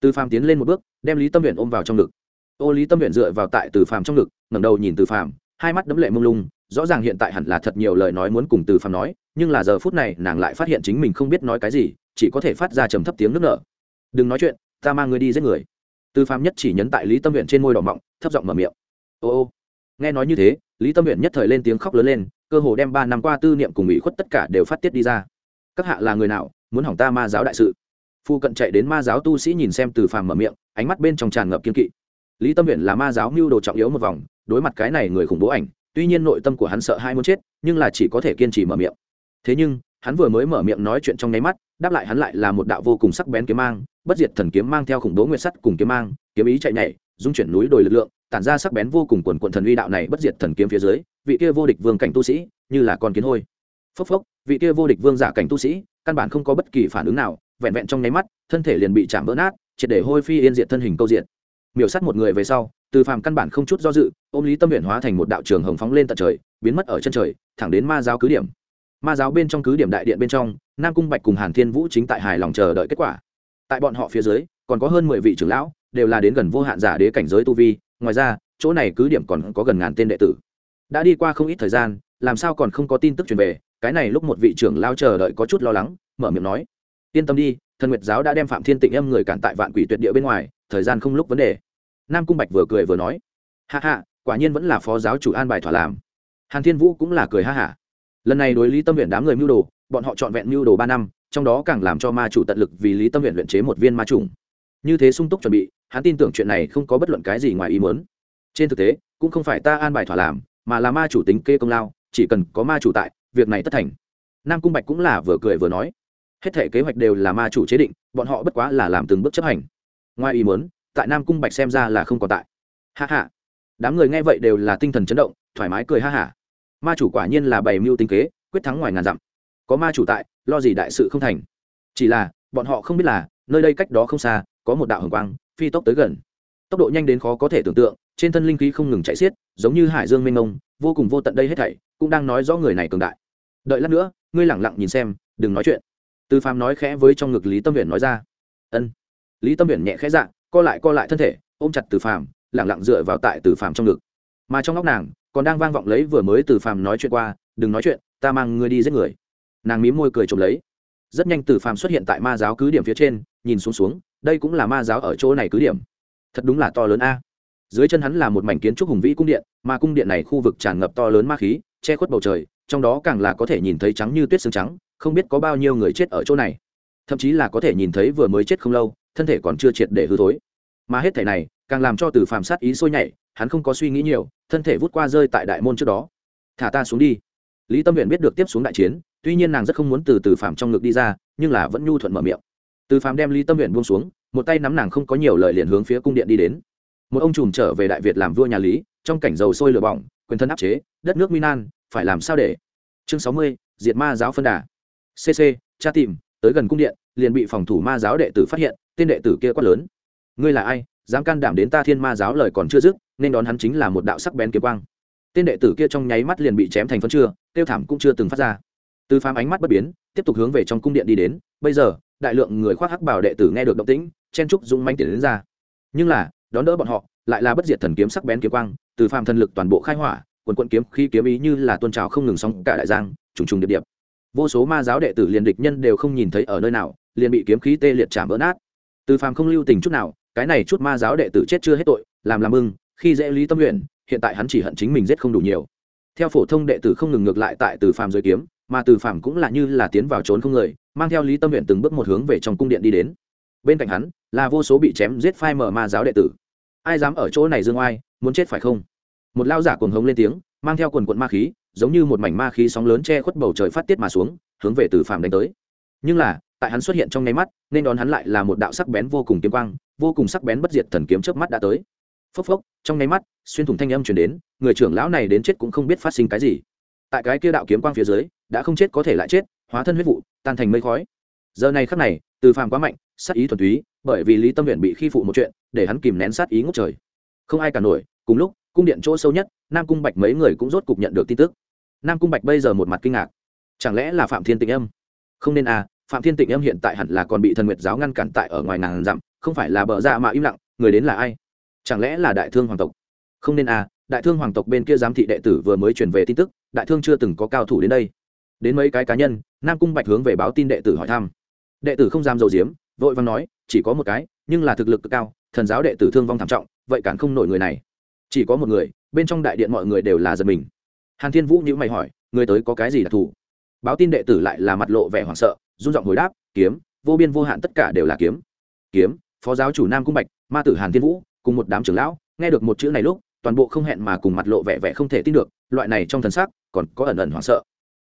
từ phạm tiến lên một bước, đem lý tâm huyện ôm vào trong ngực. Ô, lý tâm huyện dựa vào tại từ phạm trong ngực, ngẩng đầu nhìn từ phạm hai mắt đấm lệ mông lung, rõ ràng hiện tại hẳn là thật nhiều lời nói muốn cùng từ phạm nói, nhưng là giờ phút này nàng lại phát hiện chính mình không biết nói cái gì, chỉ có thể phát ra trầm thấp tiếng nước nở. Đừng nói chuyện, ta mang người đi giết người. Từ phàm nhất chỉ nhấn tại lý tâm huyện trên môi đỏ mọng, thấp giọng mở miệng. Ô ô. Nghe nói như thế, lý tâm huyện nhất thời lên tiếng khóc lớn lên, cơ hồ đem ba năm qua tư niệm cùng ủy khuất tất cả đều phát tiết đi ra. Các hạ là người nào, muốn hỏng ta ma giáo đại sự? Phu cận chạy đến ma giáo tu sĩ nhìn xem từ phàm mở miệng, ánh mắt bên trong tràn ngập kiên kỵ. Lý tâm huyện là ma giáo mưu đồ trọng yếu một vòng, đối mặt cái này người khủng bố ảnh, tuy nhiên nội tâm của hắn sợ hai muốn chết, nhưng là chỉ có thể kiên trì mở miệng. Thế nhưng, hắn vừa mới mở miệng nói chuyện trong nháy mắt, đáp lại hắn lại là một đạo vô cùng sắc bén kiếm mang, bất diệt thần kiếm mang theo khủng bố nguyệt sắt cùng kiếm mang, kiếm ý chạy nhảy, dung chuyển núi đồi lực lượng, tản ra sắc bén vô cùng quần quận thần uy đạo này bất diệt thần kiếm phía dưới, vị kia vô địch vương cảnh tu sĩ, như là con kiến hôi. Phốc phốc, vị kia vô địch vương giả cảnh tu sĩ, căn bản không có bất kỳ phản ứng nào vẹn vẹn trong nháy mắt, thân thể liền bị chạm vỡ nát, triệt để hôi phi yên diệt thân hình câu diện. Miểu sát một người về sau, từ phàm căn bản không chút do dự, ôm lý tâm huyện hóa thành một đạo trường hồng phóng lên tận trời, biến mất ở chân trời, thẳng đến ma giáo cứ điểm. Ma giáo bên trong cứ điểm đại điện bên trong, nam cung bạch cùng hàn thiên vũ chính tại hài lòng chờ đợi kết quả. Tại bọn họ phía dưới, còn có hơn mười vị trưởng lão, đều là đến gần vô hạn giả đế cảnh giới tu vi, ngoài ra, chỗ này cứ điểm còn có gần ngàn tên đệ tử. Đã đi qua không ít thời gian, làm sao còn không có tin tức truyền về, cái này lúc một vị trưởng lao chờ đợi có chút lo lắng, mở miệng nói yên tâm đi, thần nguyệt giáo đã đem phạm thiên tịnh âm người cản tại vạn quỷ tuyệt địa bên ngoài, thời gian không lúc vấn đề. Nam cung bạch vừa cười vừa nói. Hạ hạ quả nhiên vẫn là phó giáo chủ an bài thỏa làm. Hàn thiên vũ cũng là cười ha hả. Lần này đối lý tâm huyện đám người mưu đồ, bọn họ trọn vẹn mưu đồ ba năm, trong đó càng làm cho ma chủ tận lực vì lý tâm huyện luyện chế một viên ma trùng. Như thế sung túc chuẩn bị, hắn tin tưởng chuyện này không có bất luận cái gì ngoài ý muốn. Trên thực tế, cũng không phải ta an bài thỏa làm, mà là ma chủ tính kê công lao, chỉ cần có ma chủ tại, việc này tất thành. Nam cung bạch cũng là vừa cười vừa nói hết thể kế hoạch đều là ma chủ chế định, bọn họ bất quá là làm từng bước chấp hành. Ngoài ý muốn, tại nam cung bạch xem ra là không còn tại. Ha ha. Đám người nghe vậy đều là tinh thần chấn động, thoải mái cười ha hả ma chủ quả nhiên là bày mưu tinh kế, quyết thắng ngoài ngàn dặm. Có ma chủ tại, lo gì đại sự không thành. Chỉ là, bọn họ không biết là, nơi đây cách đó không xa, có một đạo hồng quang, phi tốc tới gần. Tốc độ nhanh đến khó có thể tưởng tượng, trên thân linh khí không ngừng chạy xiết, giống như hải dương mênh mông, vô cùng vô tận đây hết thảy, cũng đang nói rõ người này cường đại. Đợi lát nữa, ngươi lẳng lặng nhìn xem, đừng nói chuyện tư phàm nói khẽ với trong ngực lý tâm huyện nói ra. Ân. Lý tâm huyện nhẹ khẽ dạ co lại co lại thân thể, ôm chặt từ phàm lẳng lặng dựa vào tại từ phàm trong ngực. Mà trong ngóc nàng, còn đang vang vọng lấy vừa mới từ phàm nói chuyện qua, đừng nói chuyện, ta mang ngươi đi giết người. Nàng mím môi cười trộm lấy. Rất nhanh từ phàm xuất hiện tại ma giáo cứ điểm phía trên, nhìn xuống xuống, đây cũng là ma giáo ở chỗ này cứ điểm. Thật đúng là to lớn a. Dưới chân hắn là một mảnh kiến trúc hùng vĩ cung điện, mà cung điện này khu vực tràn ngập to lớn ma khí, che khuất bầu trời, trong đó càng là có thể nhìn thấy trắng như tuyết xương trắng không biết có bao nhiêu người chết ở chỗ này. Thậm chí là có thể nhìn thấy vừa mới chết không lâu, thân thể còn chưa triệt để hư thối. Mà hết thể này, càng làm cho từ phàm sát ý sôi nhảy, hắn không có suy nghĩ nhiều, thân thể vút qua rơi tại đại môn trước đó. Thả ta xuống đi. Lý tâm huyện biết được tiếp xuống đại chiến, tuy nhiên nàng rất không muốn từ từ phàm trong ngực đi ra, nhưng là vẫn nhu thuận mở miệng. Từ phàm đem lý tâm huyện buông xuống, một tay nắm nàng không có nhiều lời liền hướng phía cung điện đi đến. Một ông trùm trở về đại việt làm vua nhà lý, trong cảnh dầu sôi lửa bỏng, quyền thân áp chế, đất nước minan phải làm sao để? Chương sáu mươi, diệt ma giáo phân đà cc cha tìm, tới gần cung điện, liền bị phòng thủ ma giáo đệ tử phát hiện, tên đệ tử kia quát lớn. Ngươi là ai? Dám can đảm đến ta thiên ma giáo lời còn chưa dứt, nên đón hắn chính là một đạo sắc bén kiếm quang. Tên đệ tử kia trong nháy mắt liền bị chém thành phân chưa tiêu thảm cũng chưa từng phát ra. Từ phám ánh mắt bất biến, tiếp tục hướng về trong cung điện đi đến. Bây giờ, đại lượng người khoác hắc bảo đệ tử nghe được động tĩnh, chen trúc dũng manh tiền đến ra. Nhưng là, đón đỡ bọn họ, lại là bất diệt thần kiếm sắc bén kiếm quang, từ phàm thần lực toàn bộ khai hỏa, quần quận kiếm khi kiếm ý như là tôn trào không ngừng sóng cả đại giang, trùng trùng điệp điệp vô số ma giáo đệ tử liền địch nhân đều không nhìn thấy ở nơi nào, liền bị kiếm khí tê liệt chạm vỡ nát. Từ phàm không lưu tình chút nào, cái này chút ma giáo đệ tử chết chưa hết tội, làm làm mừng khi dễ lý tâm nguyện hiện tại hắn chỉ hận chính mình giết không đủ nhiều. Theo phổ thông đệ tử không ngừng ngược lại tại từ phàm dưới kiếm, mà từ phàm cũng là như là tiến vào trốn không người, mang theo lý tâm nguyện từng bước một hướng về trong cung điện đi đến. Bên cạnh hắn, là vô số bị chém giết phai mở ma giáo đệ tử. Ai dám ở chỗ này dương oai, muốn chết phải không? Một lao giả cuồng hống lên tiếng, mang theo quần quận ma khí giống như một mảnh ma khí sóng lớn che khuất bầu trời phát tiết mà xuống, hướng về từ phàm đánh tới. Nhưng là, tại hắn xuất hiện trong nháy mắt, nên đón hắn lại là một đạo sắc bén vô cùng kiếm quang, vô cùng sắc bén bất diệt thần kiếm trước mắt đã tới. Phốc phốc, trong nháy mắt, xuyên thủng thanh âm chuyển đến, người trưởng lão này đến chết cũng không biết phát sinh cái gì. Tại cái kia đạo kiếm quang phía dưới, đã không chết có thể lại chết, hóa thân huyết vụ, tan thành mây khói. Giờ này khắc này, từ phàm quá mạnh, sát ý thuần túy, bởi vì lý tâm huyện bị khi phụ một chuyện, để hắn kìm nén sát ý ngốc trời. Không ai cả nổi, cùng lúc, cung điện chỗ sâu nhất, nam cung bạch mấy người cũng rốt cục nhận được tin tức nam cung bạch bây giờ một mặt kinh ngạc. Chẳng lẽ là phạm thiên tịnh âm? Không nên à phạm thiên tịnh âm hiện tại hẳn là còn bị thần nguyệt giáo ngăn cản tại ở ngoài ngàn dặm, không phải là bờ ra dạ mà im lặng, người đến là ai? Chẳng lẽ là đại thương hoàng tộc? Không nên à đại thương hoàng tộc bên kia giám thị đệ tử vừa mới truyền về tin tức, đại thương chưa từng có cao thủ đến đây. Đến mấy cái cá nhân, nam cung bạch hướng về báo tin đệ tử hỏi thăm. Đệ tử không dám dầu diếm, vội vàng nói, chỉ có một cái, nhưng là thực lực cực cao, thần giáo đệ tử thương vong thảm trọng, vậy cản không nổi người này. Chỉ có một người, bên trong đại điện mọi người đều là giật mình hàn thiên vũ nhữ mày hỏi người tới có cái gì đặc thù? Báo tin đệ tử lại là mặt lộ vẻ hoảng sợ, run giọng hồi đáp, kiếm, vô biên vô hạn tất cả đều là kiếm. Kiếm? Phó giáo chủ nam cung bạch, ma tử hàn thiên vũ, cùng một đám trưởng lão, nghe được một chữ này lúc, toàn bộ không hẹn mà cùng mặt lộ vẻ vẻ không thể tin được, loại này trong thần sắc, còn có ẩn ẩn hoảng sợ.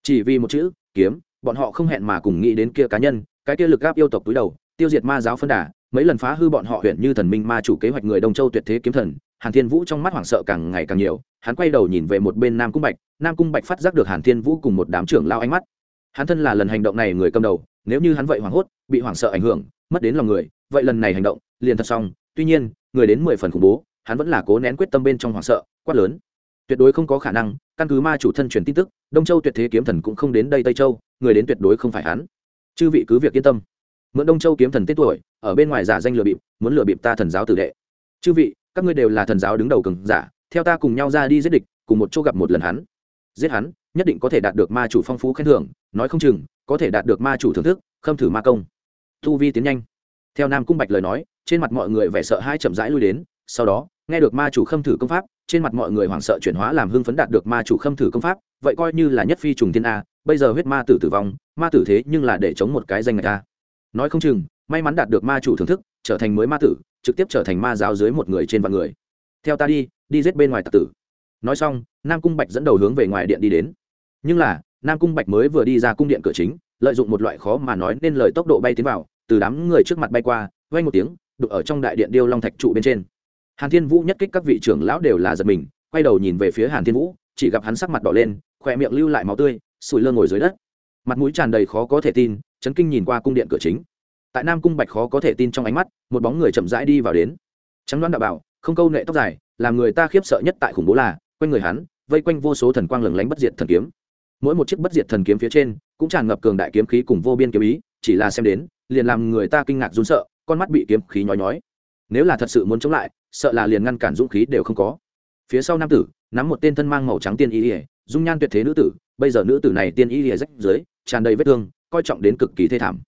Chỉ vì một chữ, kiếm bọn họ không hẹn mà cùng nghĩ đến kia cá nhân, cái kia lực gáp yêu tộc túi đầu, tiêu diệt ma giáo phân đà, mấy lần phá hư bọn họ huyện như thần minh ma chủ kế hoạch người đông châu tuyệt thế kiếm thần, hàn thiên vũ trong mắt hoảng sợ càng ngày càng nhiều hắn quay đầu nhìn về một bên nam cung bạch, nam cung bạch phát giác được hàn thiên vũ cùng một đám trưởng lao ánh mắt. Hắn thân là lần hành động này người cầm đầu, nếu như hắn vậy hoảng hốt, bị hoảng sợ ảnh hưởng, mất đến lòng người, vậy lần này hành động, liền thật xong. Tuy nhiên, người đến mười phần khủng bố, hắn vẫn là cố nén quyết tâm bên trong hoảng sợ, quát lớn. Tuyệt đối không có khả năng, căn cứ ma chủ thân truyền tin tức, đông châu tuyệt thế kiếm thần cũng không đến đây tây châu, người đến tuyệt đối không phải hắn. Chư vị cứ việc yên tâm. Mượn đông châu kiếm thần tết tuổi, ở bên ngoài giả danh lừa bịp, muốn lừa bịp ta thần giáo tử đệ. Chư vị, các ngươi đều là thần giáo đứng đầu cường giả theo ta cùng nhau ra đi giết địch, cùng một chỗ gặp một lần hắn. Giết hắn, nhất định có thể đạt được ma chủ phong phú khen thưởng, nói không chừng, có thể đạt được ma chủ thưởng thức, khâm thử ma công. Thu vi tiến nhanh. Theo nam cung bạch lời nói, trên mặt mọi người vẻ sợ hai chậm rãi lui đến, sau đó, nghe được ma chủ khâm thử công pháp, trên mặt mọi người hoảng sợ chuyển hóa làm hưng phấn đạt được ma chủ khâm thử công pháp, vậy coi như là nhất phi trùng thiên a, bây giờ huyết ma tử tử vong, ma tử thế nhưng là để chống một cái danh ngạch a. Nói không chừng, may mắn đạt được ma chủ thưởng thức, trở thành mới ma tử, trực tiếp trở thành ma giáo dưới một người trên vạn người theo ta đi đi giết bên ngoài tặc tử. Nói xong, nam cung bạch dẫn đầu hướng về ngoài điện đi đến. Nhưng là, nam cung bạch mới vừa đi ra cung điện cửa chính, lợi dụng một loại khó mà nói nên lời tốc độ bay tiến vào, từ đám người trước mặt bay qua vay một tiếng, đục ở trong đại điện điêu long thạch trụ bên trên. Hàn thiên vũ nhất kích các vị trưởng lão đều là giật mình, quay đầu nhìn về phía hàn thiên vũ, chỉ gặp hắn sắc mặt đỏ lên, khỏe miệng lưu lại máu tươi, sủi lơ ngồi dưới đất. Mặt mũi tràn đầy khó có thể tin, chấn kinh nhìn qua cung điện cửa chính. Tại nam cung bạch khó có thể tin trong ánh mắt, một bóng người chậm rãi đi vào đến. Trắng đoán đạo bảo không câu nệ tóc dài, làm người ta khiếp sợ nhất tại khủng bố là, quanh người hắn, vây quanh vô số thần quang lừng lánh bất diệt thần kiếm. Mỗi một chiếc bất diệt thần kiếm phía trên, cũng tràn ngập cường đại kiếm khí cùng vô biên kiếm ý, chỉ là xem đến, liền làm người ta kinh ngạc run sợ, con mắt bị kiếm khí nhói nhói. Nếu là thật sự muốn chống lại, sợ là liền ngăn cản dũng khí đều không có. Phía sau nam tử, nắm một tên thân mang màu trắng tiên y ỉa dung nhan tuyệt thế nữ tử, bây giờ nữ tử này tiên y ỉa rách dưới, tràn đầy vết thương, coi trọng đến cực kỳ thê thảm.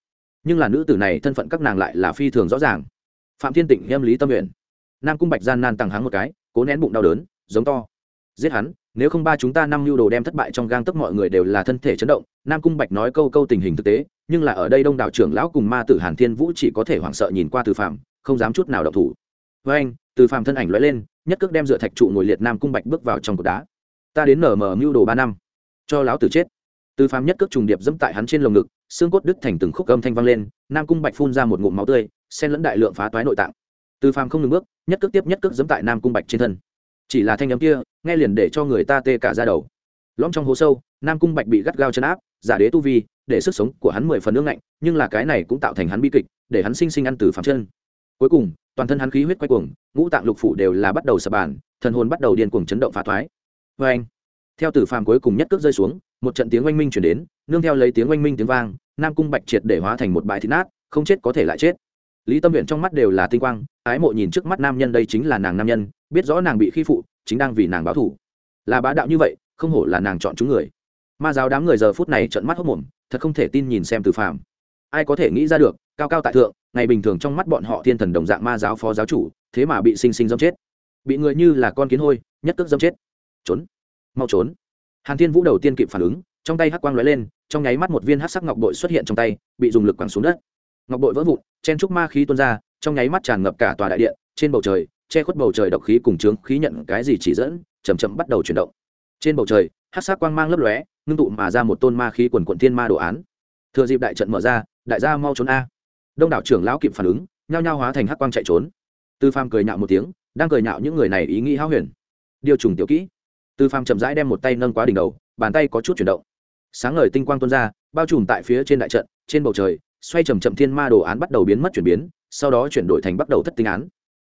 Nhưng là nữ tử này thân phận các nàng lại là phi thường rõ ràng. Phạm thiên tịnh nghiêm lý tâm nguyện nam cung bạch gian nan tăng háng một cái, cố nén bụng đau đớn, giống to. Giết hắn, nếu không ba chúng ta năm lưu đồ đem thất bại trong gang tấc mọi người đều là thân thể chấn động, nam cung bạch nói câu câu tình hình thực tế, nhưng là ở đây đông đảo trưởng lão cùng ma tử hàn thiên vũ chỉ có thể hoảng sợ nhìn qua từ phạm không dám chút nào động thủ. Với anh, từ phạm thân ảnh lóe lên, nhất cước đem dựa thạch trụ ngồi liệt nam cung bạch bước vào trong cột đá. Ta đến nở mở mưu đồ ba năm, cho lão tử chết. Từ phạm nhất cước trùng điệp dẫm tại hắn trên lồng ngực, xương cốt đứt thành từng khúc âm thanh vang lên, nam cung bạch phun ra một ngụm máu tươi, xen lẫn đại lượng phá toái nội tạng từ phàm không ngừng bước, nhất cước tiếp nhất cước dẫm tại nam cung bạch trên thân. Chỉ là thanh âm kia, nghe liền để cho người ta tê cả ra đầu. Lõm trong hố sâu, nam cung bạch bị gắt gao chân áp, giả đế tu vi, để sức sống của hắn mười phần nước lạnh nhưng là cái này cũng tạo thành hắn bi kịch, để hắn sinh sinh ăn từ phàm chân. Cuối cùng, toàn thân hắn khí huyết quay cuồng, ngũ tạng lục phủ đều là bắt đầu sập bàn, thần hồn bắt đầu điên cuồng chấn động phá thoái. Vê anh, theo tử phàm cuối cùng nhất cước rơi xuống, một trận tiếng oanh minh chuyển đến, nương theo lấy tiếng oanh minh tiếng vang, nam cung bạch triệt để hóa thành một bãi thịt nát, không chết có thể lại chết lý tâm nguyện trong mắt đều là tinh quang, ái mộ nhìn trước mắt nam nhân đây chính là nàng nam nhân, biết rõ nàng bị khi phụ, chính đang vì nàng báo thủ là bá đạo như vậy, không hổ là nàng chọn chúng người. Ma giáo đám người giờ phút này trận mắt hốc mồm, thật không thể tin nhìn xem từ phàm. Ai có thể nghĩ ra được, cao cao tại thượng, ngày bình thường trong mắt bọn họ thiên thần đồng dạng ma giáo phó giáo chủ, thế mà bị sinh sinh dâm chết. Bị người như là con kiến hôi, nhất tức dâm chết. Trốn. Mau trốn. Hàn thiên vũ đầu tiên kịp phản ứng, trong tay hắc quang lóe lên, trong nháy mắt một viên hắc sắc ngọc bội xuất hiện trong tay, bị dùng lực quẳng xuống đất ngọc bội vỡ vụn, chen trúc ma khí tuôn ra, trong nháy mắt tràn ngập cả tòa đại điện, trên bầu trời, che khuất bầu trời độc khí cùng trướng khí nhận cái gì chỉ dẫn chầm chậm bắt đầu chuyển động. Trên bầu trời, hắc sắc quang mang lấp lóe, ngưng tụ mà ra một tôn ma khí quần quận thiên ma đồ án. Thừa dịp đại trận mở ra, đại gia mau trốn a. Đông đảo trưởng lão kịp phản ứng, nhao nhao hóa thành hắc quang chạy trốn. Tư pham cười nhạo một tiếng, đang cười nhạo những người này ý nghĩ háo huyền. Điều trùng tiểu kỹ. Tư pham chậm rãi đem một tay nâng quá đỉnh đầu, bàn tay có chút chuyển động. Sáng ngời tinh quang tuôn ra, bao trùm tại phía trên đại trận, trên bầu trời xoay chầm chậm thiên ma đồ án bắt đầu biến mất chuyển biến, sau đó chuyển đổi thành bắt đầu thất tinh án.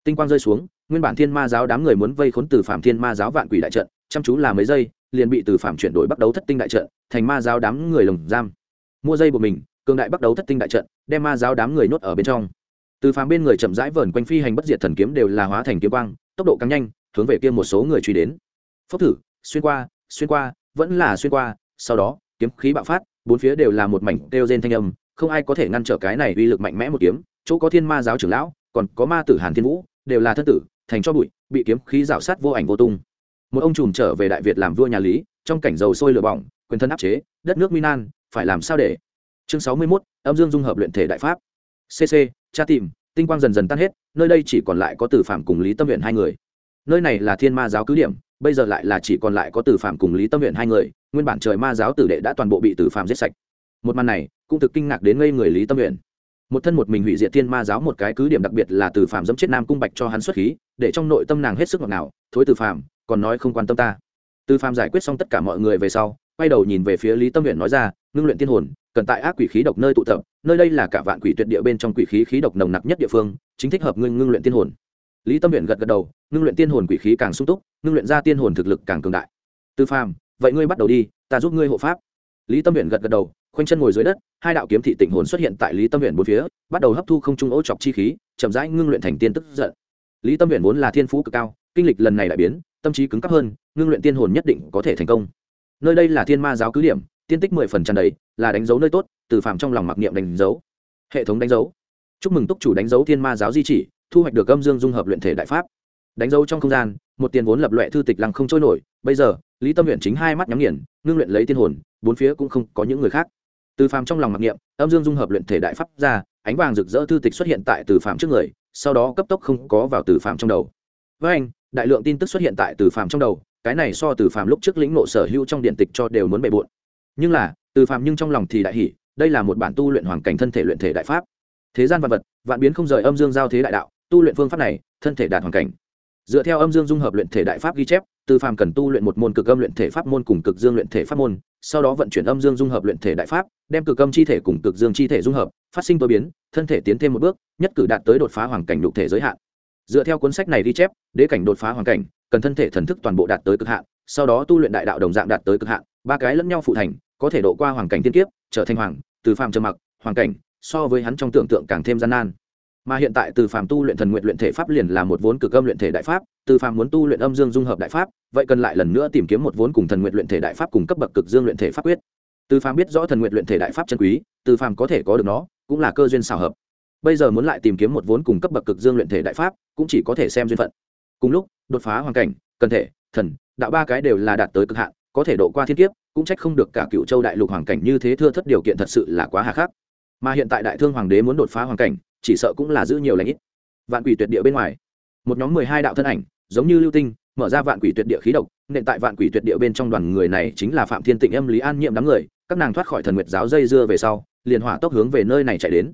Tinh quang rơi xuống, nguyên bản thiên ma giáo đám người muốn vây khốn từ phạm thiên ma giáo vạn quỷ đại trận, chăm chú là mấy giây, liền bị từ phạm chuyển đổi bắt đầu thất tinh đại trận, thành ma giáo đám người lồng giam. Mua dây của mình, cường đại bắt đầu thất tinh đại trận, đem ma giáo đám người nhốt ở bên trong. Từ phàm bên người chậm rãi vờn quanh phi hành bất diệt thần kiếm đều là hóa thành kiếm quang, tốc độ càng nhanh, hướng về kia một số người truy đến. Phốc thử, xuyên qua xuyên qua, vẫn là xuyên qua, sau đó, kiếm khí bạo phát, bốn phía đều là một mảnh kêu rên thanh âm không ai có thể ngăn trở cái này uy lực mạnh mẽ một kiếm chỗ có thiên ma giáo trưởng lão còn có ma tử hàn thiên vũ đều là thân tử thành cho bụi bị kiếm khí rào sát vô ảnh vô tung. Một ông trùm trở về đại việt làm vua nhà lý trong cảnh dầu sôi lửa bỏng quyền thân áp chế đất nước minan phải làm sao để? Chương sáu mươi 61, âm dương dung hợp luyện thể đại pháp. Cc tra tìm tinh quang dần dần tan hết nơi đây chỉ còn lại có tử phạm cùng lý tâm huyện hai người. Nơi này là thiên ma giáo cứ điểm bây giờ lại là chỉ còn lại có tử phạm cùng lý tâm huyện hai người nguyên bản trời ma giáo tử đệ đã toàn bộ bị tử phạm giết sạch một màn này cũng thực kinh ngạc đến ngây người lý tâm nguyện một thân một mình hủy diệt thiên ma giáo một cái cứ điểm đặc biệt là Từ phạm dẫm chết nam cung bạch cho hắn xuất khí, để trong nội tâm nàng hết sức ngọt ngào, thối Từ phạm còn nói không quan tâm ta. Từ phạm giải quyết xong tất cả mọi người về sau, quay đầu nhìn về phía lý tâm nguyện nói ra, ngưng luyện tiên hồn, cần tại ác quỷ khí độc nơi tụ tập, nơi đây là cả vạn quỷ tuyệt địa bên trong quỷ khí khí độc nồng nặc nhất địa phương, chính thích hợp ngưng ngưng luyện tiên hồn. Lý tâm nguyện gật gật đầu, ngưng luyện tiên hồn quỷ khí càng sung túc, ngưng luyện ra tiên hồn thực lực càng cường đại. Tư phàm, vậy ngươi bắt đầu đi, ta giúp ngươi hộ pháp. Lý tâm nguyện gật gật đầu khoanh chân ngồi dưới đất, hai đạo kiếm thị tịnh hồn xuất hiện tại lý tâm huyện bốn phía, bắt đầu hấp thu không trung ô chọc chi khí, chậm rãi ngưng luyện thành tiên tức giận. Lý tâm huyện vốn là thiên phú cực cao, kinh lịch lần này đại biến, tâm trí cứng cấp hơn, ngưng luyện tiên hồn nhất định có thể thành công. Nơi đây là thiên ma giáo cứ điểm, tiên tích mười phần tràn đầy, là đánh dấu nơi tốt, từ phạm trong lòng mặc niệm đánh dấu. Hệ thống đánh dấu. Chúc mừng túc chủ đánh dấu thiên ma giáo di chỉ, thu hoạch được âm dương dung hợp luyện thể đại pháp. Đánh dấu trong không gian, một tiền vốn lập loại thư tịch lăng không trôi nổi. Bây giờ, lý tâm huyện chính hai mắt nhắm nghiền, ngưng luyện lấy tiên hồn, bốn phía cũng không có những người khác từ phàm trong lòng mặc niệm, âm dương dung hợp luyện thể đại pháp ra, ánh vàng rực rỡ thư tịch xuất hiện tại từ phàm trước người, sau đó cấp tốc không có vào từ phàm trong đầu. Với anh, đại lượng tin tức xuất hiện tại từ phàm trong đầu, cái này so từ phàm lúc trước lĩnh nộ sở hữu trong điện tịch cho đều muốn bề bộn. Nhưng là, từ phàm nhưng trong lòng thì đại hỷ đây là một bản tu luyện hoàn cảnh thân thể luyện thể đại pháp. Thế gian vật vật, vạn biến không rời âm dương giao thế đại đạo, tu luyện phương pháp này, thân thể đạt hoàn cảnh dựa theo âm dương dung hợp luyện thể đại pháp ghi chép, từ phàm cần tu luyện một môn cực âm luyện thể pháp môn cùng cực dương luyện thể pháp môn, sau đó vận chuyển âm dương dung hợp luyện thể đại pháp, đem cực âm chi thể cùng cực dương chi thể dung hợp, phát sinh tối biến, thân thể tiến thêm một bước, nhất cử đạt tới đột phá hoàn cảnh đục thể giới hạn. Dựa theo cuốn sách này ghi chép, đế cảnh đột phá hoàn cảnh, cần thân thể thần thức toàn bộ đạt tới cực hạn, sau đó tu luyện đại đạo đồng dạng đạt tới cực hạn, ba cái lẫn nhau phụ thành, có thể độ qua hoàn cảnh tiên kiếp, trở thành hoàng, từ phàm trầm mặc hoàn cảnh, so với hắn trong tưởng tượng càng thêm gian nan mà hiện tại từ phàm tu luyện thần nguyện luyện thể pháp liền là một vốn cực âm luyện thể đại pháp, từ phàm muốn tu luyện âm dương dung hợp đại pháp, vậy cần lại lần nữa tìm kiếm một vốn cùng thần nguyện luyện thể đại pháp cùng cấp bậc cực dương luyện thể pháp quyết. Từ phàm biết rõ thần nguyện luyện thể đại pháp chân quý, từ phàm có thể có được nó, cũng là cơ duyên xào hợp. Bây giờ muốn lại tìm kiếm một vốn cùng cấp bậc cực dương luyện thể đại pháp, cũng chỉ có thể xem duyên phận. Cùng lúc, đột phá hoàn cảnh, cần thể, thần, đạo ba cái đều là đạt tới cực hạn, có thể độ qua thiên kiếp, cũng trách không được cả cựu châu đại lục hoàn cảnh như thế thưa thất điều kiện thật sự là quá hà khắc. Mà hiện tại đại thương hoàng đế muốn đột phá hoàn cảnh chỉ sợ cũng là giữ nhiều lãnh ít. Vạn quỷ tuyệt địa bên ngoài, một nhóm mười hai đạo thân ảnh, giống như lưu tinh, mở ra vạn quỷ tuyệt địa khí độc, nện tại vạn quỷ tuyệt địa bên trong đoàn người này chính là phạm thiên tịnh âm lý an nhiệm đám người, các nàng thoát khỏi thần nguyệt giáo dây dưa về sau, liền hỏa tốc hướng về nơi này chạy đến.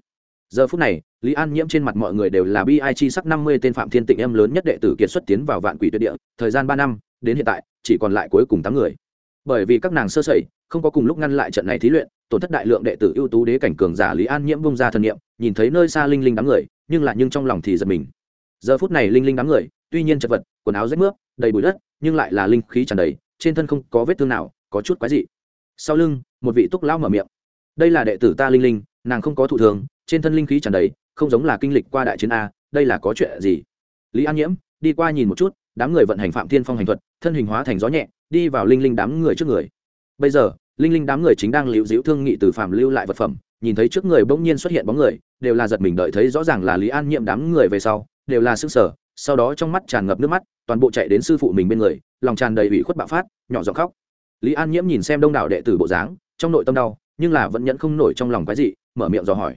Giờ phút này, lý an nhiễm trên mặt mọi người đều là bi ai chi sắc năm mươi tên phạm thiên tịnh em lớn nhất đệ tử kiệt xuất tiến vào vạn quỷ tuyệt địa, thời gian ba năm, đến hiện tại, chỉ còn lại cuối cùng tám người. Bởi vì các nàng sơ sẩy, không có cùng lúc ngăn lại trận này thí luyện, tổn thất đại lượng đệ tử ưu tú đế cảnh cường giả lý an nhiễm bung ra thần niệm nhìn thấy nơi xa linh linh đám người, nhưng lại nhưng trong lòng thì giật mình. Giờ phút này linh linh đám người, tuy nhiên chật vật, quần áo rách mướp, đầy bụi đất, nhưng lại là linh khí tràn đầy, trên thân không có vết thương nào, có chút quái dị. Sau lưng, một vị túc lão mở miệng. Đây là đệ tử ta linh linh, nàng không có thụ thường trên thân linh khí tràn đầy, không giống là kinh lịch qua đại chiến a, đây là có chuyện gì? Lý an nhiễm đi qua nhìn một chút, đám người vận hành phạm thiên phong hành thuật, thân hình hóa thành gió nhẹ, đi vào linh linh đám người trước người. Bây giờ, linh linh đám người chính đang liễu diễu thương nghị từ phạm lưu lại vật phẩm, nhìn thấy trước người bỗng nhiên xuất hiện bóng người đều là giật mình đợi thấy rõ ràng là lý an nhiệm đám người về sau, đều là sức sở sau đó trong mắt tràn ngập nước mắt, toàn bộ chạy đến sư phụ mình bên người, lòng tràn đầy ủy khuất bạo phát, nhỏ giọng khóc. Lý an nhiễm nhìn xem đông đảo đệ tử bộ dáng, trong nội tâm đau, nhưng là vẫn nhẫn không nổi trong lòng cái gì mở miệng dò hỏi.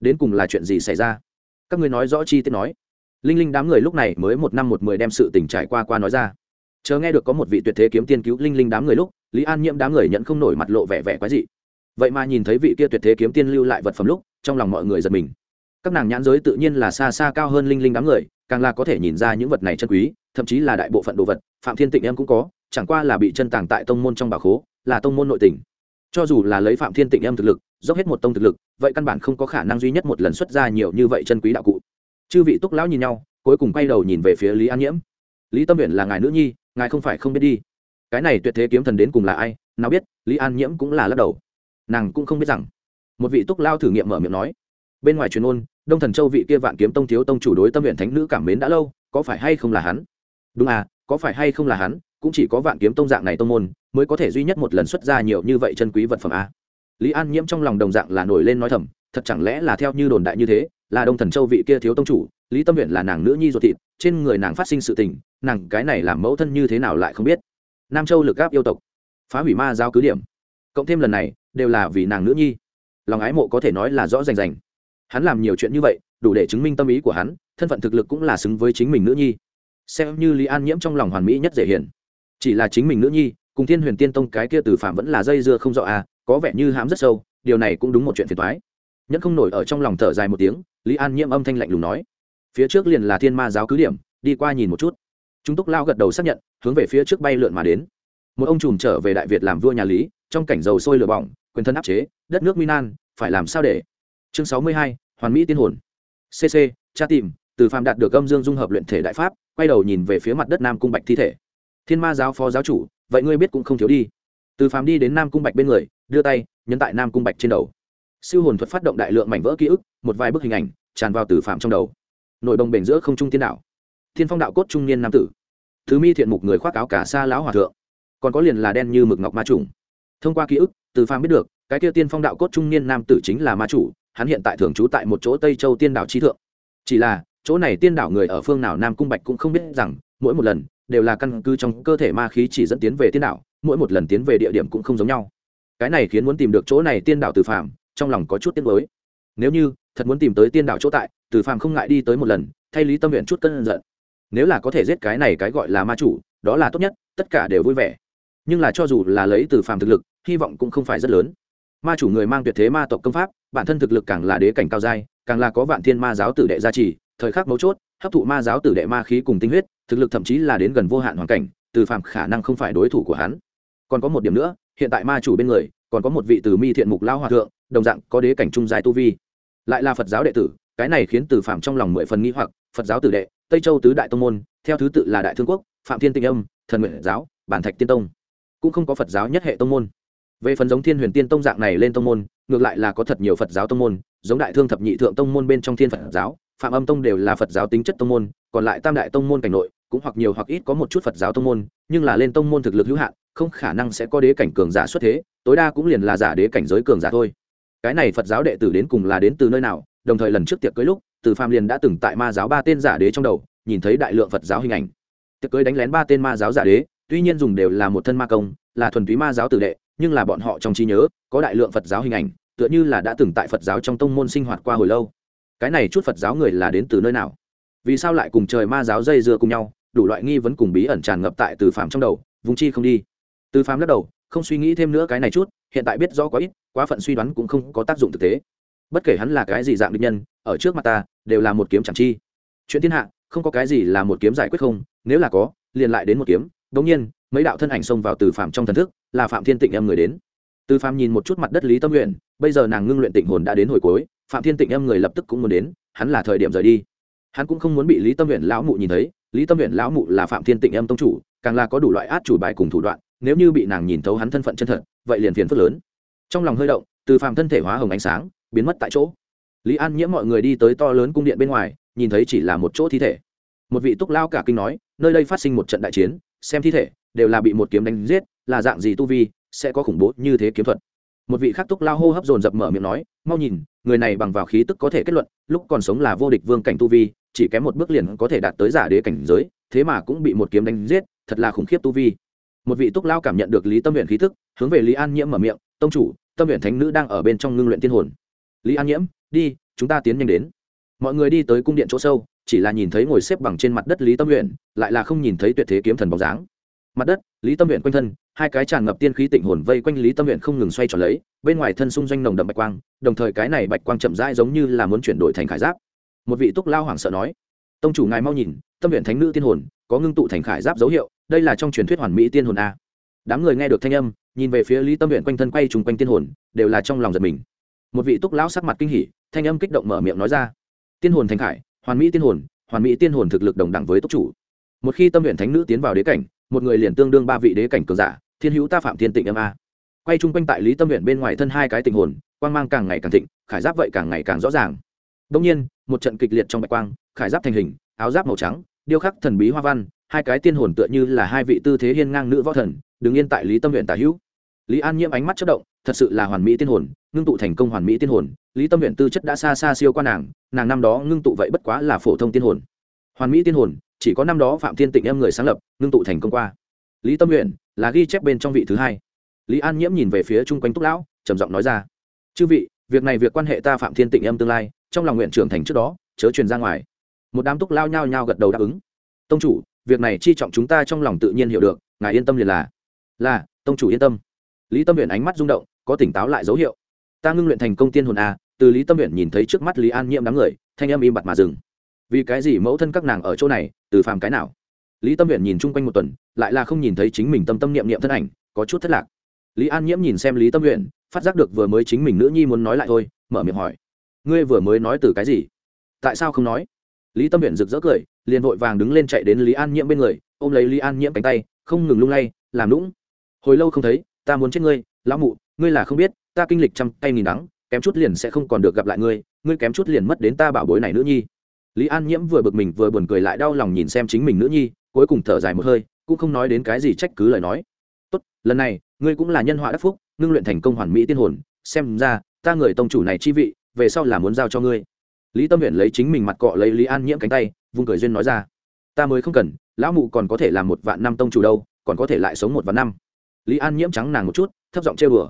Đến cùng là chuyện gì xảy ra? Các ngươi nói rõ chi tiết nói. Linh linh đám người lúc này mới một năm một mười đem sự tình trải qua qua nói ra. Chờ nghe được có một vị tuyệt thế kiếm tiên cứu linh linh đám người lúc, lý an nhiễm đám người nhận không nổi mặt lộ vẻ vẻ quái dị. Vậy mà nhìn thấy vị kia tuyệt thế kiếm tiên lưu lại vật phẩm lúc trong lòng mọi người giật mình. Các nàng nhãn giới tự nhiên là xa xa cao hơn linh linh đám người, càng là có thể nhìn ra những vật này chân quý, thậm chí là đại bộ phận đồ vật, phạm thiên tịnh em cũng có, chẳng qua là bị chân tàng tại tông môn trong bà khố, là tông môn nội tình. Cho dù là lấy phạm thiên tịnh em thực lực, dốc hết một tông thực lực, vậy căn bản không có khả năng duy nhất một lần xuất ra nhiều như vậy chân quý đạo cụ. Chư vị túc lão nhìn nhau, cuối cùng quay đầu nhìn về phía lý an nhiễm. Lý tâm huyện là ngài nữ nhi, ngài không phải không biết đi. Cái này tuyệt thế kiếm thần đến cùng là ai, nào biết? Lý an nhiễm cũng là lắc đầu. Nàng cũng không biết rằng một vị túc lao thử nghiệm mở miệng nói, bên ngoài truyền ôn, đông thần châu vị kia vạn kiếm tông thiếu tông chủ đối tâm huyện thánh nữ cảm mến đã lâu, có phải hay không là hắn? Đúng à có phải hay không là hắn, cũng chỉ có vạn kiếm tông dạng này tông môn mới có thể duy nhất một lần xuất ra nhiều như vậy chân quý vật phẩm a lý an nhiễm trong lòng đồng dạng là nổi lên nói thầm, thật chẳng lẽ là theo như đồn đại như thế, là đông thần châu vị kia thiếu tông chủ, lý tâm huyện là nàng nữ nhi ruột thịt, trên người nàng phát sinh sự tình, nàng cái này làm mẫu thân như thế nào lại không biết? Nam châu lực gáp yêu tộc, phá hủy ma giao cứ điểm. Cộng thêm lần này, đều là vì nàng nữ nhi lòng ái mộ có thể nói là rõ rành rành. Hắn làm nhiều chuyện như vậy, đủ để chứng minh tâm ý của hắn, thân phận thực lực cũng là xứng với chính mình nữ nhi. Xem như lý an nhiễm trong lòng hoàn mỹ nhất dễ hiển. chỉ là chính mình nữ nhi, cùng thiên huyền tiên tông cái kia từ phạm vẫn là dây dưa không rõ à có vẻ như hám rất sâu, điều này cũng đúng một chuyện phiền toái. Nhẫn không nổi ở trong lòng thở dài một tiếng, lý an nhiễm âm thanh lạnh lùng nói. Phía trước liền là thiên ma giáo cứ điểm, đi qua nhìn một chút. Chúng túc lao gật đầu xác nhận, hướng về phía trước bay lượn mà đến. Một ông trùm trở về đại việt làm vua nhà lý, trong cảnh dầu sôi lửa bỏng quyền thân áp chế, đất nước minan phải làm sao để? Chương sáu mươi hai, hoàn mỹ tiên hồn. Cc cha tìm, từ phàm đạt được âm dương dung hợp luyện thể đại pháp, quay đầu nhìn về phía mặt đất nam cung bạch thi thể. Thiên ma giáo phó giáo chủ, vậy ngươi biết cũng không thiếu đi. Từ phàm đi đến nam cung bạch bên người, đưa tay, nhấn tại nam cung bạch trên đầu. Siêu hồn thuật phát động đại lượng mảnh vỡ ký ức, một vài bức hình ảnh, tràn vào từ phạm trong đầu. Nội đồng bền giữa không trung tiên đạo. Thiên phong đạo cốt trung niên nam tử. Thứ mi thiện mục người khoác áo cả xa lão hòa thượng. Còn có liền là đen như mực ngọc ma trùng. Thông qua ký ức từ phàm biết được cái kia tiên phong đạo cốt trung niên nam tử chính là ma chủ hắn hiện tại thường trú tại một chỗ tây châu tiên đảo trí thượng. Chỉ là chỗ này tiên đảo người ở phương nào nam cung bạch cũng không biết rằng mỗi một lần đều là căn cứ trong cơ thể ma khí chỉ dẫn tiến về tiên đảo mỗi một lần tiến về địa điểm cũng không giống nhau. Cái này khiến muốn tìm được chỗ này tiên đảo từ Phàm, trong lòng có chút tiếc mới nếu như thật muốn tìm tới tiên đảo chỗ tại từ Phàm không ngại đi tới một lần thay lý tâm nguyện chút cân giận. Nếu là có thể giết cái này cái gọi là ma chủ đó là tốt nhất tất cả đều vui vẻ nhưng là cho dù là lấy từ phàm thực lực, hy vọng cũng không phải rất lớn. Ma chủ người mang tuyệt thế ma tộc công pháp, bản thân thực lực càng là đế cảnh cao giai, càng là có vạn thiên ma giáo tử đệ gia trì, thời khắc mấu chốt, hấp thụ ma giáo tử đệ ma khí cùng tinh huyết, thực lực thậm chí là đến gần vô hạn hoàn cảnh, từ phàm khả năng không phải đối thủ của hắn. Còn có một điểm nữa, hiện tại ma chủ bên người, còn có một vị từ mi thiện mục lao hòa thượng, đồng dạng có đế cảnh trung dài tu vi. Lại là phật giáo đệ tử, cái này khiến từ phàm trong lòng mười phần nghi hoặc, phật giáo tử đệ, tây châu tứ đại tông môn, theo thứ tự là đại thương quốc, phạm thiên tinh âm, thần nguyện giáo, bản thạch tiên tông cũng không có phật giáo nhất hệ tông môn. Về phần giống thiên huyền tiên tông dạng này lên tông môn, ngược lại là có thật nhiều phật giáo tông môn, giống đại thương thập nhị thượng tông môn bên trong thiên phật giáo, phạm âm tông đều là phật giáo tính chất tông môn, còn lại tam đại tông môn cảnh nội, cũng hoặc nhiều hoặc ít có một chút phật giáo tông môn, nhưng là lên tông môn thực lực hữu hạn, không khả năng sẽ có đế cảnh cường giả xuất thế, tối đa cũng liền là giả đế cảnh giới cường giả thôi. Cái này phật giáo đệ tử đến cùng là đến từ nơi nào, đồng thời lần trước tiệc cưới lúc, từ phạm liền đã từng tại ma giáo ba tên giả đế trong đầu, nhìn thấy đại lượng phật giáo hình ảnh. Tiệc cưới đánh lén ba tên ma giáo giả đế tuy nhiên dùng đều là một thân ma công, là thuần túy ma giáo tử đệ, nhưng là bọn họ trong trí nhớ, có đại lượng phật giáo hình ảnh, tựa như là đã từng tại phật giáo trong tông môn sinh hoạt qua hồi lâu. Cái này chút phật giáo người là đến từ nơi nào? Vì sao lại cùng trời ma giáo dây dưa cùng nhau, đủ loại nghi vấn cùng bí ẩn tràn ngập tại từ phạm trong đầu, vùng chi không đi. Từ phạm lắc đầu, không suy nghĩ thêm nữa cái này chút, hiện tại biết rõ quá ít, quá phận suy đoán cũng không có tác dụng thực tế. Bất kể hắn là cái gì dạng định nhân, ở trước mặt ta, đều là một kiếm chẳng chi. Chuyện thiên hạ, không có cái gì là một kiếm giải quyết không, nếu là có, liền lại đến một kiếm đống nhiên, mấy đạo thân ảnh xông vào từ phạm trong thần thức, là phạm thiên tịnh em người đến. Từ phạm nhìn một chút mặt đất lý tâm nguyện, bây giờ nàng ngưng luyện tịnh hồn đã đến hồi cuối, phạm thiên tịnh em người lập tức cũng muốn đến, hắn là thời điểm rời đi. Hắn cũng không muốn bị lý tâm nguyện lão mụ nhìn thấy, lý tâm nguyện lão mụ là phạm thiên tịnh em tông chủ, càng là có đủ loại át chủ bài cùng thủ đoạn, nếu như bị nàng nhìn thấu hắn thân phận chân thật, vậy liền phiền phức lớn. Trong lòng hơi động, từ phạm thân thể hóa hồng ánh sáng, biến mất tại chỗ. Lý an nhiễm mọi người đi tới to lớn cung điện bên ngoài, nhìn thấy chỉ là một chỗ thi thể. Một vị túc lao cả kinh nói, nơi đây phát sinh một trận đại chiến xem thi thể, đều là bị một kiếm đánh giết, là dạng gì tu vi, sẽ có khủng bố như thế kiếm thuật. Một vị khắc túc lao hô hấp dồn dập mở miệng nói, mau nhìn, người này bằng vào khí tức có thể kết luận, lúc còn sống là vô địch vương cảnh tu vi, chỉ kém một bước liền có thể đạt tới giả đế cảnh giới, thế mà cũng bị một kiếm đánh giết, thật là khủng khiếp tu vi. Một vị túc lao cảm nhận được lý tâm nguyện khí thức hướng về lý an nhiễm mở miệng, tông chủ, tâm nguyện thánh nữ đang ở bên trong ngưng luyện tiên hồn. Lý an nhiễm, đi, chúng ta tiến nhanh đến. Mọi người đi tới cung điện chỗ sâu chỉ là nhìn thấy ngồi xếp bằng trên mặt đất lý tâm nguyện lại là không nhìn thấy tuyệt thế kiếm thần bóng dáng. Mặt đất, lý tâm nguyện quanh thân, hai cái tràn ngập tiên khí tịnh hồn vây quanh lý tâm nguyện không ngừng xoay tròn lấy, bên ngoài thân xung doanh nồng đậm bạch quang, đồng thời cái này bạch quang chậm rãi giống như là muốn chuyển đổi thành khải giáp. Một vị túc lao hoảng sợ nói, tông chủ ngài mau nhìn, tâm nguyện thánh nữ tiên hồn, có ngưng tụ thành khải giáp dấu hiệu, đây là trong truyền thuyết hoàn mỹ tiên hồn a. Đám người nghe được thanh âm, nhìn về phía lý tâm nguyện quanh thân quay trùng quanh tiên hồn, đều là trong lòng giật mình. Một vị túc lão sắc mặt kinh hỉ, thanh âm kích động mở miệng nói ra, tiên hồn thành khải hoàn mỹ tiên hồn, hoàn mỹ tiên hồn thực lực đồng đẳng với tốc chủ. Một khi tâm nguyện thánh nữ tiến vào đế cảnh, một người liền tương đương ba vị đế cảnh cường giả, thiên hữu ta phạm thiên tịnh âm a. Quay chung quanh tại lý tâm nguyện bên ngoài thân hai cái tình hồn, quang mang càng ngày càng thịnh, khải giáp vậy càng ngày càng rõ ràng. Đông nhiên, một trận kịch liệt trong bạch quang, khải giáp thành hình, áo giáp màu trắng, điêu khắc thần bí hoa văn, hai cái tiên hồn tựa như là hai vị tư thế hiên ngang nữ võ thần, đứng yên tại lý tâm huyện tả hữu. Lý an nhiễm ánh mắt chất động thật sự là hoàn mỹ tiên hồn, ngưng tụ thành công hoàn mỹ tiên hồn, lý tâm nguyện tư chất đã xa xa siêu qua nàng nàng năm đó ngưng tụ vậy bất quá là phổ thông tiên hồn. Hoàn mỹ tiên hồn, chỉ có năm đó phạm thiên tịnh em người sáng lập, ngưng tụ thành công qua. Lý tâm nguyện là ghi chép bên trong vị thứ hai. Lý an nhiễm nhìn về phía chung quanh túc lão, trầm giọng nói ra, chư vị, việc này việc quan hệ ta phạm thiên tịnh em tương lai, trong lòng nguyện trưởng thành trước đó, chớ truyền ra ngoài. Một đám túc lao nhao nhao gật đầu đáp ứng. Tông chủ, việc này chi trọng chúng ta trong lòng tự nhiên hiểu được, ngài yên tâm liền là. Là, tông chủ yên tâm. Lý tâm huyện ánh mắt rung động có tỉnh táo lại dấu hiệu. Ta ngưng luyện thành công tiên hồn a, từ lý tâm huyện nhìn thấy trước mắt lý an nhiễm đám người, thanh âm im bặt mà dừng. Vì cái gì mẫu thân các nàng ở chỗ này, từ phàm cái nào? Lý tâm huyện nhìn chung quanh một tuần, lại là không nhìn thấy chính mình tâm tâm niệm niệm thân ảnh, có chút thất lạc. Lý an nhiễm nhìn xem lý tâm huyện phát giác được vừa mới chính mình nữ nhi muốn nói lại thôi, mở miệng hỏi. Ngươi vừa mới nói từ cái gì? Tại sao không nói? Lý tâm huyện rực rỡ cười, liền vội vàng đứng lên chạy đến lý an nhiễm bên người, ôm lấy lý an nhiễm cánh tay, không ngừng lung lay, làm lũng hồi lâu không thấy, ta muốn chết ngươi, lão mụ ngươi là không biết, ta kinh lịch trăm tay nghìn đắng, kém chút liền sẽ không còn được gặp lại ngươi ngươi kém chút liền mất đến ta bảo bối này nữ nhi. Lý an nhiễm vừa bực mình vừa buồn cười lại đau lòng nhìn xem chính mình nữ nhi, cuối cùng thở dài một hơi, cũng không nói đến cái gì trách cứ lời nói. Tốt, lần này, ngươi cũng là nhân họa đắc phúc, ngưng luyện thành công hoàn mỹ tiên hồn, xem ra, ta người tông chủ này chi vị, về sau là muốn giao cho ngươi. Lý tâm nguyện lấy chính mình mặt cọ lấy lý an nhiễm cánh tay, vung cười duyên nói ra. Ta mới không cần, lão mụ còn có thể làm một vạn năm tông chủ đâu, còn có thể lại sống một vạn năm. Lý an nhiễm trắng nàng một chút, thấp giọng chơi bừa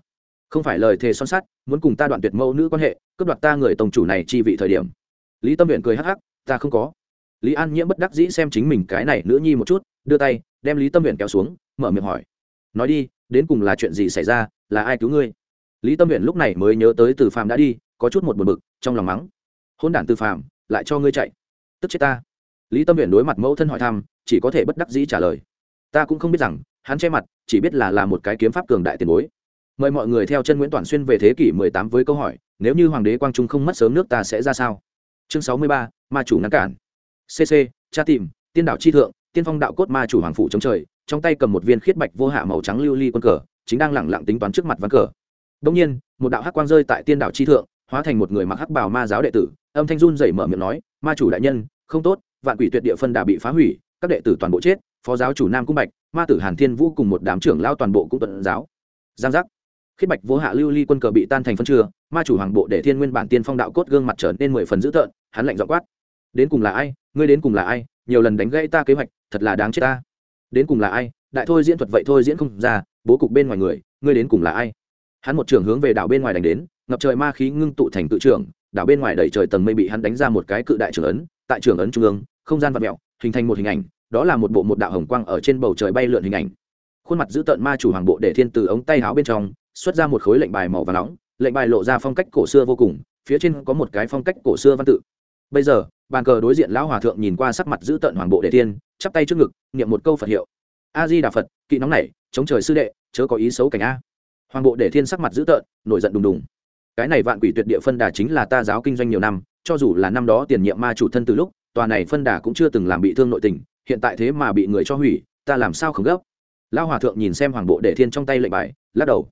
không phải lời thề son sắt, muốn cùng ta đoạn tuyệt mẫu nữ quan hệ, cướp đoạt ta người tổng chủ này chi vị thời điểm. Lý tâm huyện cười hắc hắc, ta không có. Lý an nhiễm bất đắc dĩ xem chính mình cái này nữ nhi một chút, đưa tay, đem lý tâm huyện kéo xuống, mở miệng hỏi. Nói đi, đến cùng là chuyện gì xảy ra, là ai cứu ngươi? Lý tâm huyện lúc này mới nhớ tới từ phàm đã đi, có chút một buồn bực, trong lòng mắng. Hôn đản từ phàm, lại cho ngươi chạy. Tức chết ta. Lý tâm huyện đối mặt mẫu thân hỏi thăm, chỉ có thể bất đắc dĩ trả lời. Ta cũng không biết rằng, hắn che mặt, chỉ biết là là một cái kiếm pháp cường đại tiền bối mời mọi người theo chân nguyễn toàn xuyên về thế kỷ 18 với câu hỏi nếu như hoàng đế quang trung không mất sớm nước ta sẽ ra sao? Chương 63, ma chủ ngăn cản. Cc cha tìm tiên đạo chi thượng tiên phong đạo cốt ma chủ hoàng phủ chống trời trong tay cầm một viên khiết bạch vô hạ màu trắng lưu ly quân cờ chính đang lẳng lặng tính toán trước mặt ván cờ. Đông nhiên một đạo hắc quang rơi tại tiên đạo chi thượng hóa thành một người mặc hắc bào ma giáo đệ tử âm thanh run rẩy mở miệng nói ma chủ đại nhân không tốt vạn quỷ tuyệt địa phân đã bị phá hủy các đệ tử toàn bộ chết phó giáo chủ nam cung bạch ma tử hàn thiên vũ cùng một đám trưởng lao toàn bộ cũng tuần giáo. Giang giác khiết bạch vô hạ lưu ly quân cờ bị tan thành phân chưa ma chủ hoàng bộ để thiên nguyên bản tiên phong đạo cốt gương mặt trở nên mười phần dữ tợn hắn lạnh dọ quát. Đến cùng là ai? Ngươi đến cùng là ai? Nhiều lần đánh gãy ta kế hoạch thật là đáng chết ta. Đến cùng là ai? Đại thôi diễn thuật vậy thôi diễn không ra bố cục bên ngoài người ngươi đến cùng là ai? Hắn một trường hướng về đảo bên ngoài đánh đến ngập trời ma khí ngưng tụ thành tự trường, đảo bên ngoài đẩy trời tầng mây bị hắn đánh ra một cái cự đại trường ấn tại trường ấn trung ương không gian vật mẹo hình thành một hình ảnh đó là một bộ một đạo hồng quang ở trên bầu trời bay lượn hình ảnh. Khuôn mặt giữ tợn ma chủ hoàng bộ để thiên từ ống tay áo bên trong xuất ra một khối lệnh bài màu và nóng, lệnh bài lộ ra phong cách cổ xưa vô cùng, phía trên có một cái phong cách cổ xưa văn tự. Bây giờ, bàn cờ đối diện lão hòa thượng nhìn qua sắc mặt giữ tợn hoàng bộ đệ tiên, chắp tay trước ngực, niệm một câu phật hiệu. A di đà phật, kỵ nóng này, chống trời sư đệ, chớ có ý xấu cảnh a. Hoàng bộ đệ thiên sắc mặt giữ tợn, nổi giận đùng đùng. Cái này vạn quỷ tuyệt địa phân đà chính là ta giáo kinh doanh nhiều năm, cho dù là năm đó tiền nhiệm ma chủ thân từ lúc, tòa này phân đà cũng chưa từng làm bị thương nội tình, hiện tại thế mà bị người cho hủy, ta làm sao không gấp? Lão hòa thượng nhìn xem hoàng bộ đệ thiên trong tay lệnh bài, lắc đầu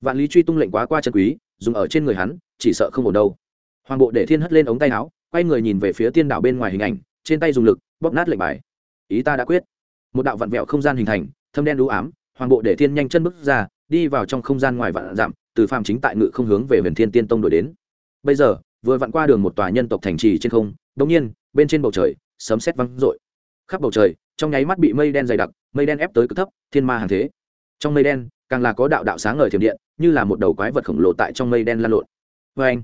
vạn lý truy tung lệnh quá qua chân quý, dùng ở trên người hắn, chỉ sợ không ổn đâu. Hoàng bộ để thiên hất lên ống tay áo, quay người nhìn về phía tiên đảo bên ngoài hình ảnh, trên tay dùng lực, bóp nát lệnh bài. Ý ta đã quyết. Một đạo vặn vẹo không gian hình thành, thâm đen đũ ám, hoàng bộ để thiên nhanh chân bước ra, đi vào trong không gian ngoài vạn dặm, từ phạm chính tại ngự không hướng về huyền thiên tiên tông đổi đến. Bây giờ, vừa vặn qua đường một tòa nhân tộc thành trì trên không đồng nhiên, bên trên bầu trời, sấm sét văng rội khắp bầu trời, trong nháy mắt bị mây đen dày đặc, mây đen ép tới cực thấp, thiên ma hàng thế. Trong mây đen càng là có đạo đạo sáng ngời thiểm điện, như là một đầu quái vật khổng lồ tại trong mây đen lan lộn. Vê anh,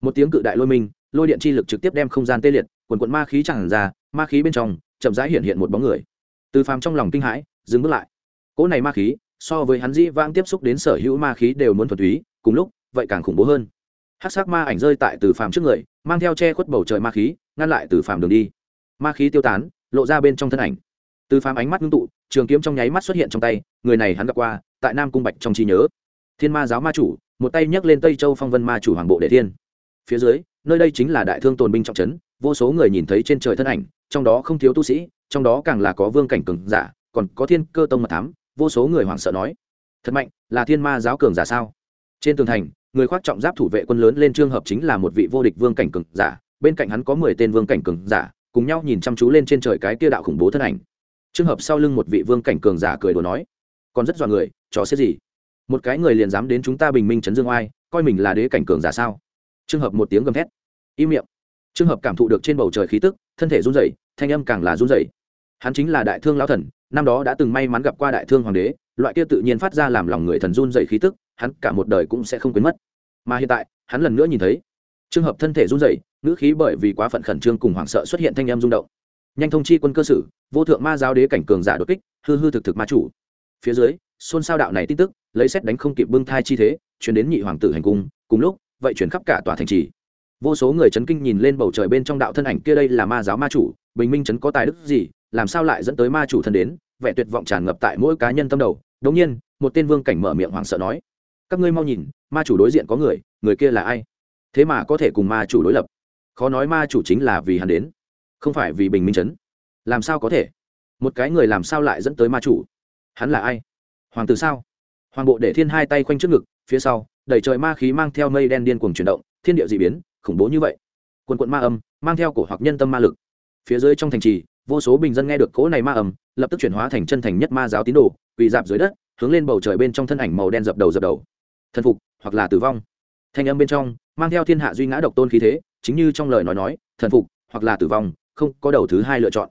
một tiếng cự đại lôi minh, lôi điện chi lực trực tiếp đem không gian tê liệt, quần quận ma khí tràn ra, ma khí bên trong, chậm rãi hiện hiện một bóng người. Từ phàm trong lòng kinh hãi, dừng bước lại. Cỗ này ma khí, so với hắn dĩ vãng tiếp xúc đến sở hữu ma khí đều muốn thuần túy, cùng lúc, vậy càng khủng bố hơn. Hát sắc ma ảnh rơi tại từ phàm trước người, mang theo che khuất bầu trời ma khí, ngăn lại từ phàm đường đi. Ma khí tiêu tán, lộ ra bên trong thân ảnh. Từ phàm ánh mắt ngưng tụ, trường kiếm trong nháy mắt xuất hiện trong tay, người này hắn gặp qua tại nam cung bạch trong trí nhớ. Thiên ma giáo ma chủ, một tay nhấc lên tây châu phong vân ma chủ hoàng bộ đệ thiên. Phía dưới, nơi đây chính là đại thương tồn binh trọng trấn, vô số người nhìn thấy trên trời thân ảnh, trong đó không thiếu tu sĩ, trong đó càng là có vương cảnh cường giả, còn có thiên cơ tông mật thám, vô số người hoảng sợ nói, thật mạnh, là thiên ma giáo cường giả sao? Trên tường thành, người khoác trọng giáp thủ vệ quân lớn lên trường hợp chính là một vị vô địch vương cảnh cường giả, bên cạnh hắn có mười tên vương cảnh cường giả, cùng nhau nhìn chăm chú lên trên trời cái kia đạo khủng bố thân ảnh. Trường hợp sau lưng một vị vương cảnh cường giả cười đùa nói còn rất dọa người, trò xếp gì? Một cái người liền dám đến chúng ta bình minh trấn dương oai, coi mình là đế cảnh cường giả sao? Trường hợp một tiếng gầm thét. Im miệng. Trường hợp cảm thụ được trên bầu trời khí tức, thân thể run rẩy, thanh âm càng là run rẩy. Hắn chính là đại thương lão thần, năm đó đã từng may mắn gặp qua đại thương hoàng đế, loại kia tự nhiên phát ra làm lòng người thần run rẩy khí tức, hắn cả một đời cũng sẽ không quên mất. Mà hiện tại, hắn lần nữa nhìn thấy trường hợp thân thể run rẩy, ngữ khí bởi vì quá phận khẩn trương cùng hoảng sợ xuất hiện thanh âm rung động. Nhanh thông chi quân cơ sử, vô thượng ma giáo đế cảnh cường giả đột kích, hư hư thực thực ma chủ phía dưới, xôn xao đạo này tin tức, lấy xét đánh không kịp bưng thai chi thế, chuyển đến nhị hoàng tử hành cung, cùng lúc, vậy chuyển khắp cả tòa thành trì. Vô số người chấn kinh nhìn lên bầu trời bên trong đạo thân ảnh kia đây là ma giáo ma chủ, bình minh chấn có tài đức gì, làm sao lại dẫn tới ma chủ thân đến, vẻ tuyệt vọng tràn ngập tại mỗi cá nhân tâm đầu. Đống nhiên, một tên vương cảnh mở miệng hoảng sợ nói, các ngươi mau nhìn, ma chủ đối diện có người người kia là ai? Thế mà có thể cùng ma chủ đối lập. Khó nói ma chủ chính là vì hắn đến, không phải vì bình minh chấn. Làm sao có thể? Một cái người làm sao lại dẫn tới ma chủ? Hắn là ai? Hoàng tử sao? Hoàng bộ để thiên hai tay khoanh trước ngực, phía sau đẩy trời ma khí mang theo mây đen điên cuồng chuyển động, thiên địa d ị biến, khủng bố như vậy. Quần quận ma âm, mang theo cổ hoặc nhân tâm ma lực. Phía dưới trong thành trì, vô số bình dân nghe được cỗ này ma âm, lập tức chuyển hóa thành chân thành nhất ma giáo tín đồ, quỳ dạp dưới đất, hướng lên bầu trời bên trong thân ảnh màu đen dập đầu dập đầu. Thần phục, hoặc là tử vong. Thanh âm bên trong, mang theo thiên hạ duy ngã độc tôn khí thế, chính như trong lời nói nói, thần phục, hoặc là tử vong, không có đầu thứ hai lựa chọn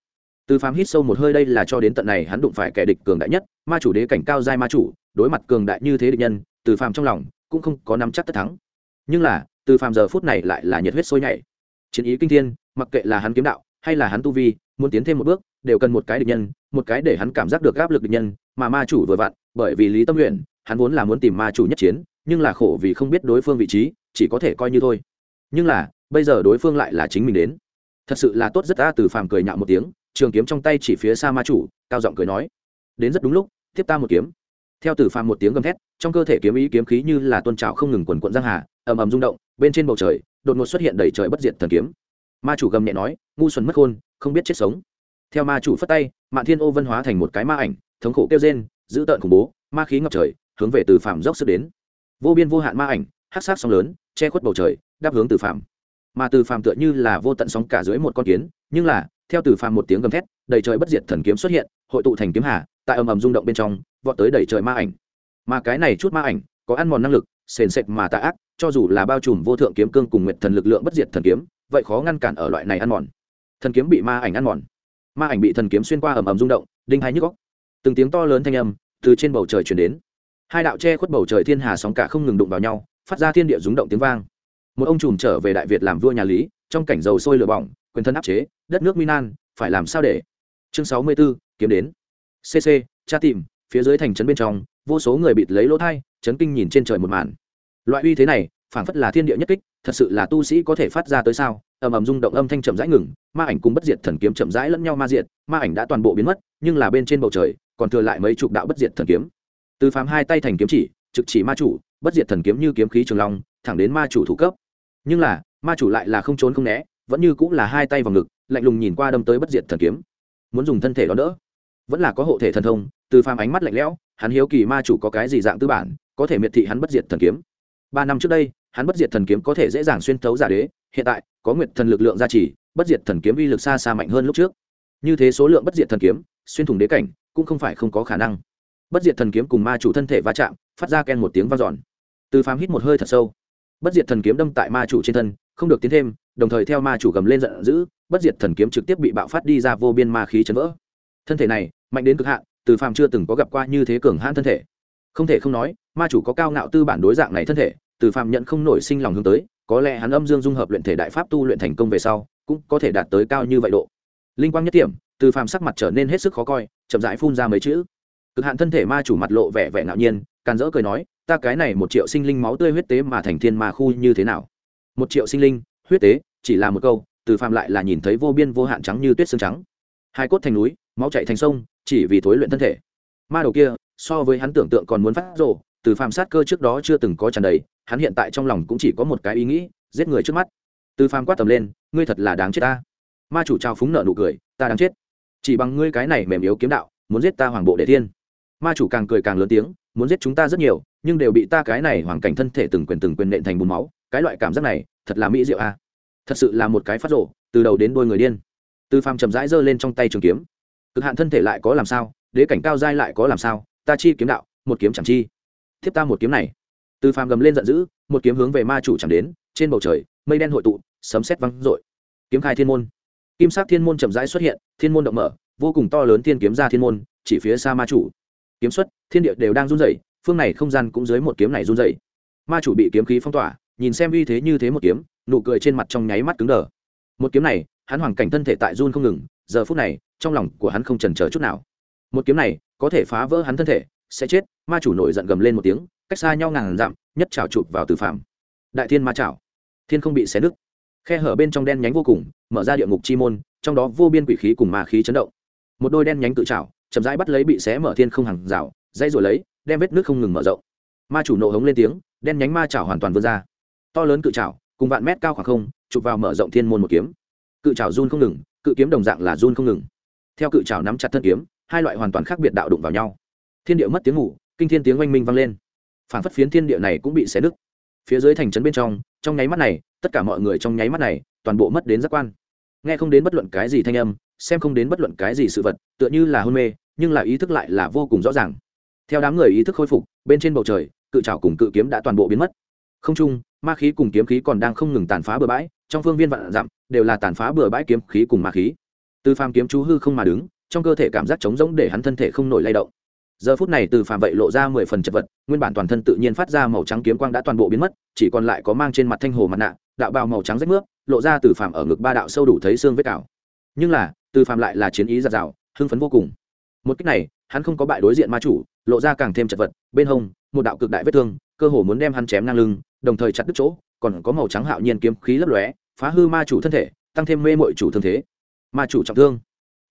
từ phàm hít sâu một hơi đây là cho đến tận này hắn đụng phải kẻ địch cường đại nhất, ma chủ đế cảnh cao giai ma chủ, đối mặt cường đại như thế địch nhân, từ phàm trong lòng cũng không có nắm chắc tất thắng. Nhưng là, từ phàm giờ phút này lại là nhiệt huyết sôi nhảy. Chiến ý kinh thiên, mặc kệ là hắn kiếm đạo hay là hắn tu vi, muốn tiến thêm một bước, đều cần một cái địch nhân, một cái để hắn cảm giác được áp lực địch nhân, mà ma chủ vừa vặn, bởi vì lý tâm nguyện hắn vốn là muốn tìm ma chủ nhất chiến, nhưng là khổ vì không biết đối phương vị trí, chỉ có thể coi như thôi. Nhưng là, bây giờ đối phương lại là chính mình đến. Thật sự là tốt rất ta từ phàm cười nhạo một tiếng trường kiếm trong tay chỉ phía xa ma chủ, cao giọng cười nói, đến rất đúng lúc, tiếp ta một kiếm. Theo tử phàm một tiếng gầm thét, trong cơ thể kiếm ý kiếm khí như là tôn trào không ngừng quần quận giang hà, ầm ầm rung động, bên trên bầu trời, đột ngột xuất hiện đầy trời bất diệt thần kiếm. Ma chủ gầm nhẹ nói, ngu xuẩn mất khôn, không biết chết sống. Theo ma chủ phất tay, mạn thiên ô vân hóa thành một cái ma ảnh, thống khổ kêu rên dữ tợn khủng bố, ma khí ngập trời, hướng về từ phạm dốc sức đến. Vô biên vô hạn ma ảnh hát sát sóng lớn, che khuất bầu trời, đáp hướng từ phạm mà từ phạm tựa như là vô tận sóng cả dưới một con kiến, nhưng là theo từ phàm một tiếng gầm thét, đầy trời bất diệt thần kiếm xuất hiện, hội tụ thành kiếm hà, tại ầm ầm rung động bên trong, vọt tới đầy trời ma ảnh. Mà cái này chút ma ảnh, có ăn mòn năng lực, sền sệt mà tạ ác, cho dù là bao trùm vô thượng kiếm cương cùng nguyệt thần lực lượng bất diệt thần kiếm, vậy khó ngăn cản ở loại này ăn mòn. Thần kiếm bị ma ảnh ăn mòn. Ma ảnh bị thần kiếm xuyên qua ầm ầm rung động, đinh hai nhức góc từng tiếng to lớn thanh âm từ trên bầu trời chuyển đến. Hai đạo che khuất bầu trời thiên hà sóng cả không ngừng đụng vào nhau, phát ra thiên địa rúng động tiếng vang. Một ông trùm trở về đại việt làm vua nhà lý, trong cảnh dầu sôi lửa bỏng quyền thân áp chế đất nước minan phải làm sao để? Chương sáu mươi 64, kiếm đến. Cc tra tìm phía dưới thành trấn bên trong vô số người bịt lấy lỗ thai chấn kinh nhìn trên trời một màn. Loại uy thế này phảng phất là thiên địa nhất kích thật sự là tu sĩ có thể phát ra tới sao? Ầm ầm rung động âm thanh chậm rãi ngừng ma ảnh cùng bất diệt thần kiếm chậm rãi lẫn nhau ma diệt ma ảnh đã toàn bộ biến mất nhưng là bên trên bầu trời còn thừa lại mấy chục đạo bất diệt thần kiếm. Từ phàm hai tay thành kiếm chỉ trực chỉ ma chủ bất diệt thần kiếm như kiếm khí trường long thẳng đến ma chủ thủ cấp. Nhưng là ma chủ lại là không trốn không né vẫn như cũng là hai tay vào ngực, lạnh lùng nhìn qua đâm tới bất diệt thần kiếm. Muốn dùng thân thể đó đỡ, vẫn là có hộ thể thần thông, từ phàm ánh mắt lạnh lẽo, hắn hiếu kỳ ma chủ có cái gì dạng tư bản, có thể miệt thị hắn bất diệt thần kiếm. Ba năm trước đây, hắn bất diệt thần kiếm có thể dễ dàng xuyên thấu giả đế, hiện tại, có nguyệt thần lực lượng gia trì, bất diệt thần kiếm uy lực xa xa mạnh hơn lúc trước. Như thế số lượng bất diệt thần kiếm, xuyên thủng đế cảnh, cũng không phải không có khả năng. Bất diệt thần kiếm cùng ma chủ thân thể va chạm, phát ra ken một tiếng v a n giòn từ phàm hít một hơi thật sâu. Bất diệt thần kiếm đâm tại ma chủ trên thân, không được tiến thêm đồng thời theo ma chủ gầm lên giận dữ, bất diệt thần kiếm trực tiếp bị bạo phát đi ra vô biên ma khí chấn vỡ. Thân thể này, mạnh đến cực hạn, từ phàm chưa từng có gặp qua như thế cường hãn thân thể. Không thể không nói, ma chủ có cao ngạo tư bản đối dạng này thân thể, từ phàm nhận không nổi sinh lòng hướng tới, có lẽ hắn âm dương dung hợp luyện thể đại pháp tu luyện thành công về sau, cũng có thể đạt tới cao như vậy độ. Linh quang nhất điểm từ phàm sắc mặt trở nên hết sức khó coi, chậm rãi phun ra mấy chữ. Cực hạn thân thể ma chủ mặt lộ vẻ vẻ ngạo nhiên, càn dỡ cười nói, ta cái này một triệu sinh linh máu tươi huyết tế mà thành thiên ma khu như thế nào? Một triệu sinh linh huyết tế, chỉ là một câu, từ phàm lại là nhìn thấy vô biên vô hạn trắng như tuyết xương trắng. Hai cốt thành núi, máu chạy thành sông, chỉ vì thối luyện thân thể. Ma đầu kia, so với hắn tưởng tượng còn muốn phát rộ từ phàm sát cơ trước đó chưa từng có tràn đầy, hắn hiện tại trong lòng cũng chỉ có một cái ý nghĩ, giết người trước mắt. Từ phàm quát tầm lên, ngươi thật là đáng chết ta. Ma chủ trao phúng nợ nụ cười, ta đáng chết. Chỉ bằng ngươi cái này mềm yếu kiếm đạo, muốn giết ta hoàng bộ đệ thiên ma chủ càng cười càng lớn tiếng, muốn giết chúng ta rất nhiều, nhưng đều bị ta cái này hoàn cảnh thân thể từng quyền từng quyền nện thành bùn máu, cái loại cảm giác này thật là mỹ diệu a thật sự là một cái phát rổ từ đầu đến đôi người điên. Từ phàm chậm rãi giơ lên trong tay trường kiếm. Cực hạn thân thể lại có làm sao, đế cảnh cao giai lại có làm sao, ta chi kiếm đạo, một kiếm chẳng chi. Thiếp ta một kiếm này. Từ phàm gầm lên giận dữ, một kiếm hướng về ma chủ chẳng đến, trên bầu trời, mây đen hội tụ, sấm sét văng rội kiếm khai thiên môn. Kim sắc thiên môn chậm rãi xuất hiện, thiên môn động mở, vô cùng to lớn thiên kiếm ra thiên môn, chỉ phía xa ma chủ. Kiếm xuất, thiên địa đều đang run rẩy, phương này không gian cũng dưới một kiếm này run rẩy. Ma chủ bị kiếm khí phong tỏa nhìn xem uy thế như thế một kiếm, nụ cười trên mặt trong nháy mắt cứng đờ. Một kiếm này, hắn hoàng cảnh thân thể tại run không ngừng, giờ phút này, trong lòng của hắn không chần chờ chút nào. Một kiếm này, có thể phá vỡ hắn thân thể, sẽ chết, ma chủ nổi giận gầm lên một tiếng, cách xa nhau ngàn dặm, nhất trào chụp vào từ phạm đại thiên ma trào thiên không bị xé nứt. Khe hở bên trong đen nhánh vô cùng, mở ra địa ngục chi môn, trong đó vô biên quỷ khí cùng ma khí chấn động. Một đôi đen nhánh tự trào chậm rãi bắt lấy bị xé mở thiên không hàng rào, dây rồi lấy, đem vết nước không ngừng mở rộng. Ma chủ nộ hống lên tiếng, đen nhánh ma trào hoàn toàn vươn ra to lớn cự trào cùng vạn mét cao khoảng không, chụp vào mở rộng thiên môn một kiếm. Cự trào run không ngừng, cự kiếm đồng dạng là run không ngừng. Theo cự trào nắm chặt thân kiếm, hai loại hoàn toàn khác biệt đạo đụng vào nhau. Thiên địa mất tiếng ngủ, kinh thiên tiếng oanh minh vang lên. Phản phất phiến thiên địa này cũng bị xé nứt. Phía dưới thành trấn bên trong trong nháy mắt này, tất cả mọi người trong nháy mắt này, toàn bộ mất đến giác quan. Nghe không đến bất luận cái gì thanh âm, xem không đến bất luận cái gì sự vật, tựa như là hôn mê, nhưng là ý thức lại là vô cùng rõ ràng. Theo đám người ý thức khôi phục, bên trên bầu trời, cự trào cùng cự kiếm đã toàn bộ biến mất. Không trung ma khí cùng kiếm khí còn đang không ngừng tàn phá bừa bãi, trong phương viên vạn dặm đều là tàn phá bừa bãi kiếm khí cùng ma khí. Từ phàm kiếm chú hư không mà đứng, trong cơ thể cảm giác trống rỗng để hắn thân thể không nổi lay động. Giờ phút này từ phàm vậy lộ ra mười phần chật vật, nguyên bản toàn thân tự nhiên phát ra màu trắng kiếm quang đã toàn bộ biến mất, chỉ còn lại có mang trên mặt thanh hồ mặt nạ, đạo bào màu trắng rách nước lộ ra từ phàm ở ngực ba đạo sâu đủ thấy xương vết cào. Nhưng là, từ phàm lại là chiến ý giạt rào, hưng phấn vô cùng. Một cách này, hắn không có bại đối diện ma chủ, lộ ra càng thêm chật vật, bên hông, một đạo cực đại vết thương cơ hồ muốn đem hắn chém ngang lưng, đồng thời chặt đứt chỗ, còn có màu trắng hạo nhiên kiếm khí lấp lóe, phá hư ma chủ thân thể, tăng thêm mê mội chủ thương thế. Ma chủ trọng thương.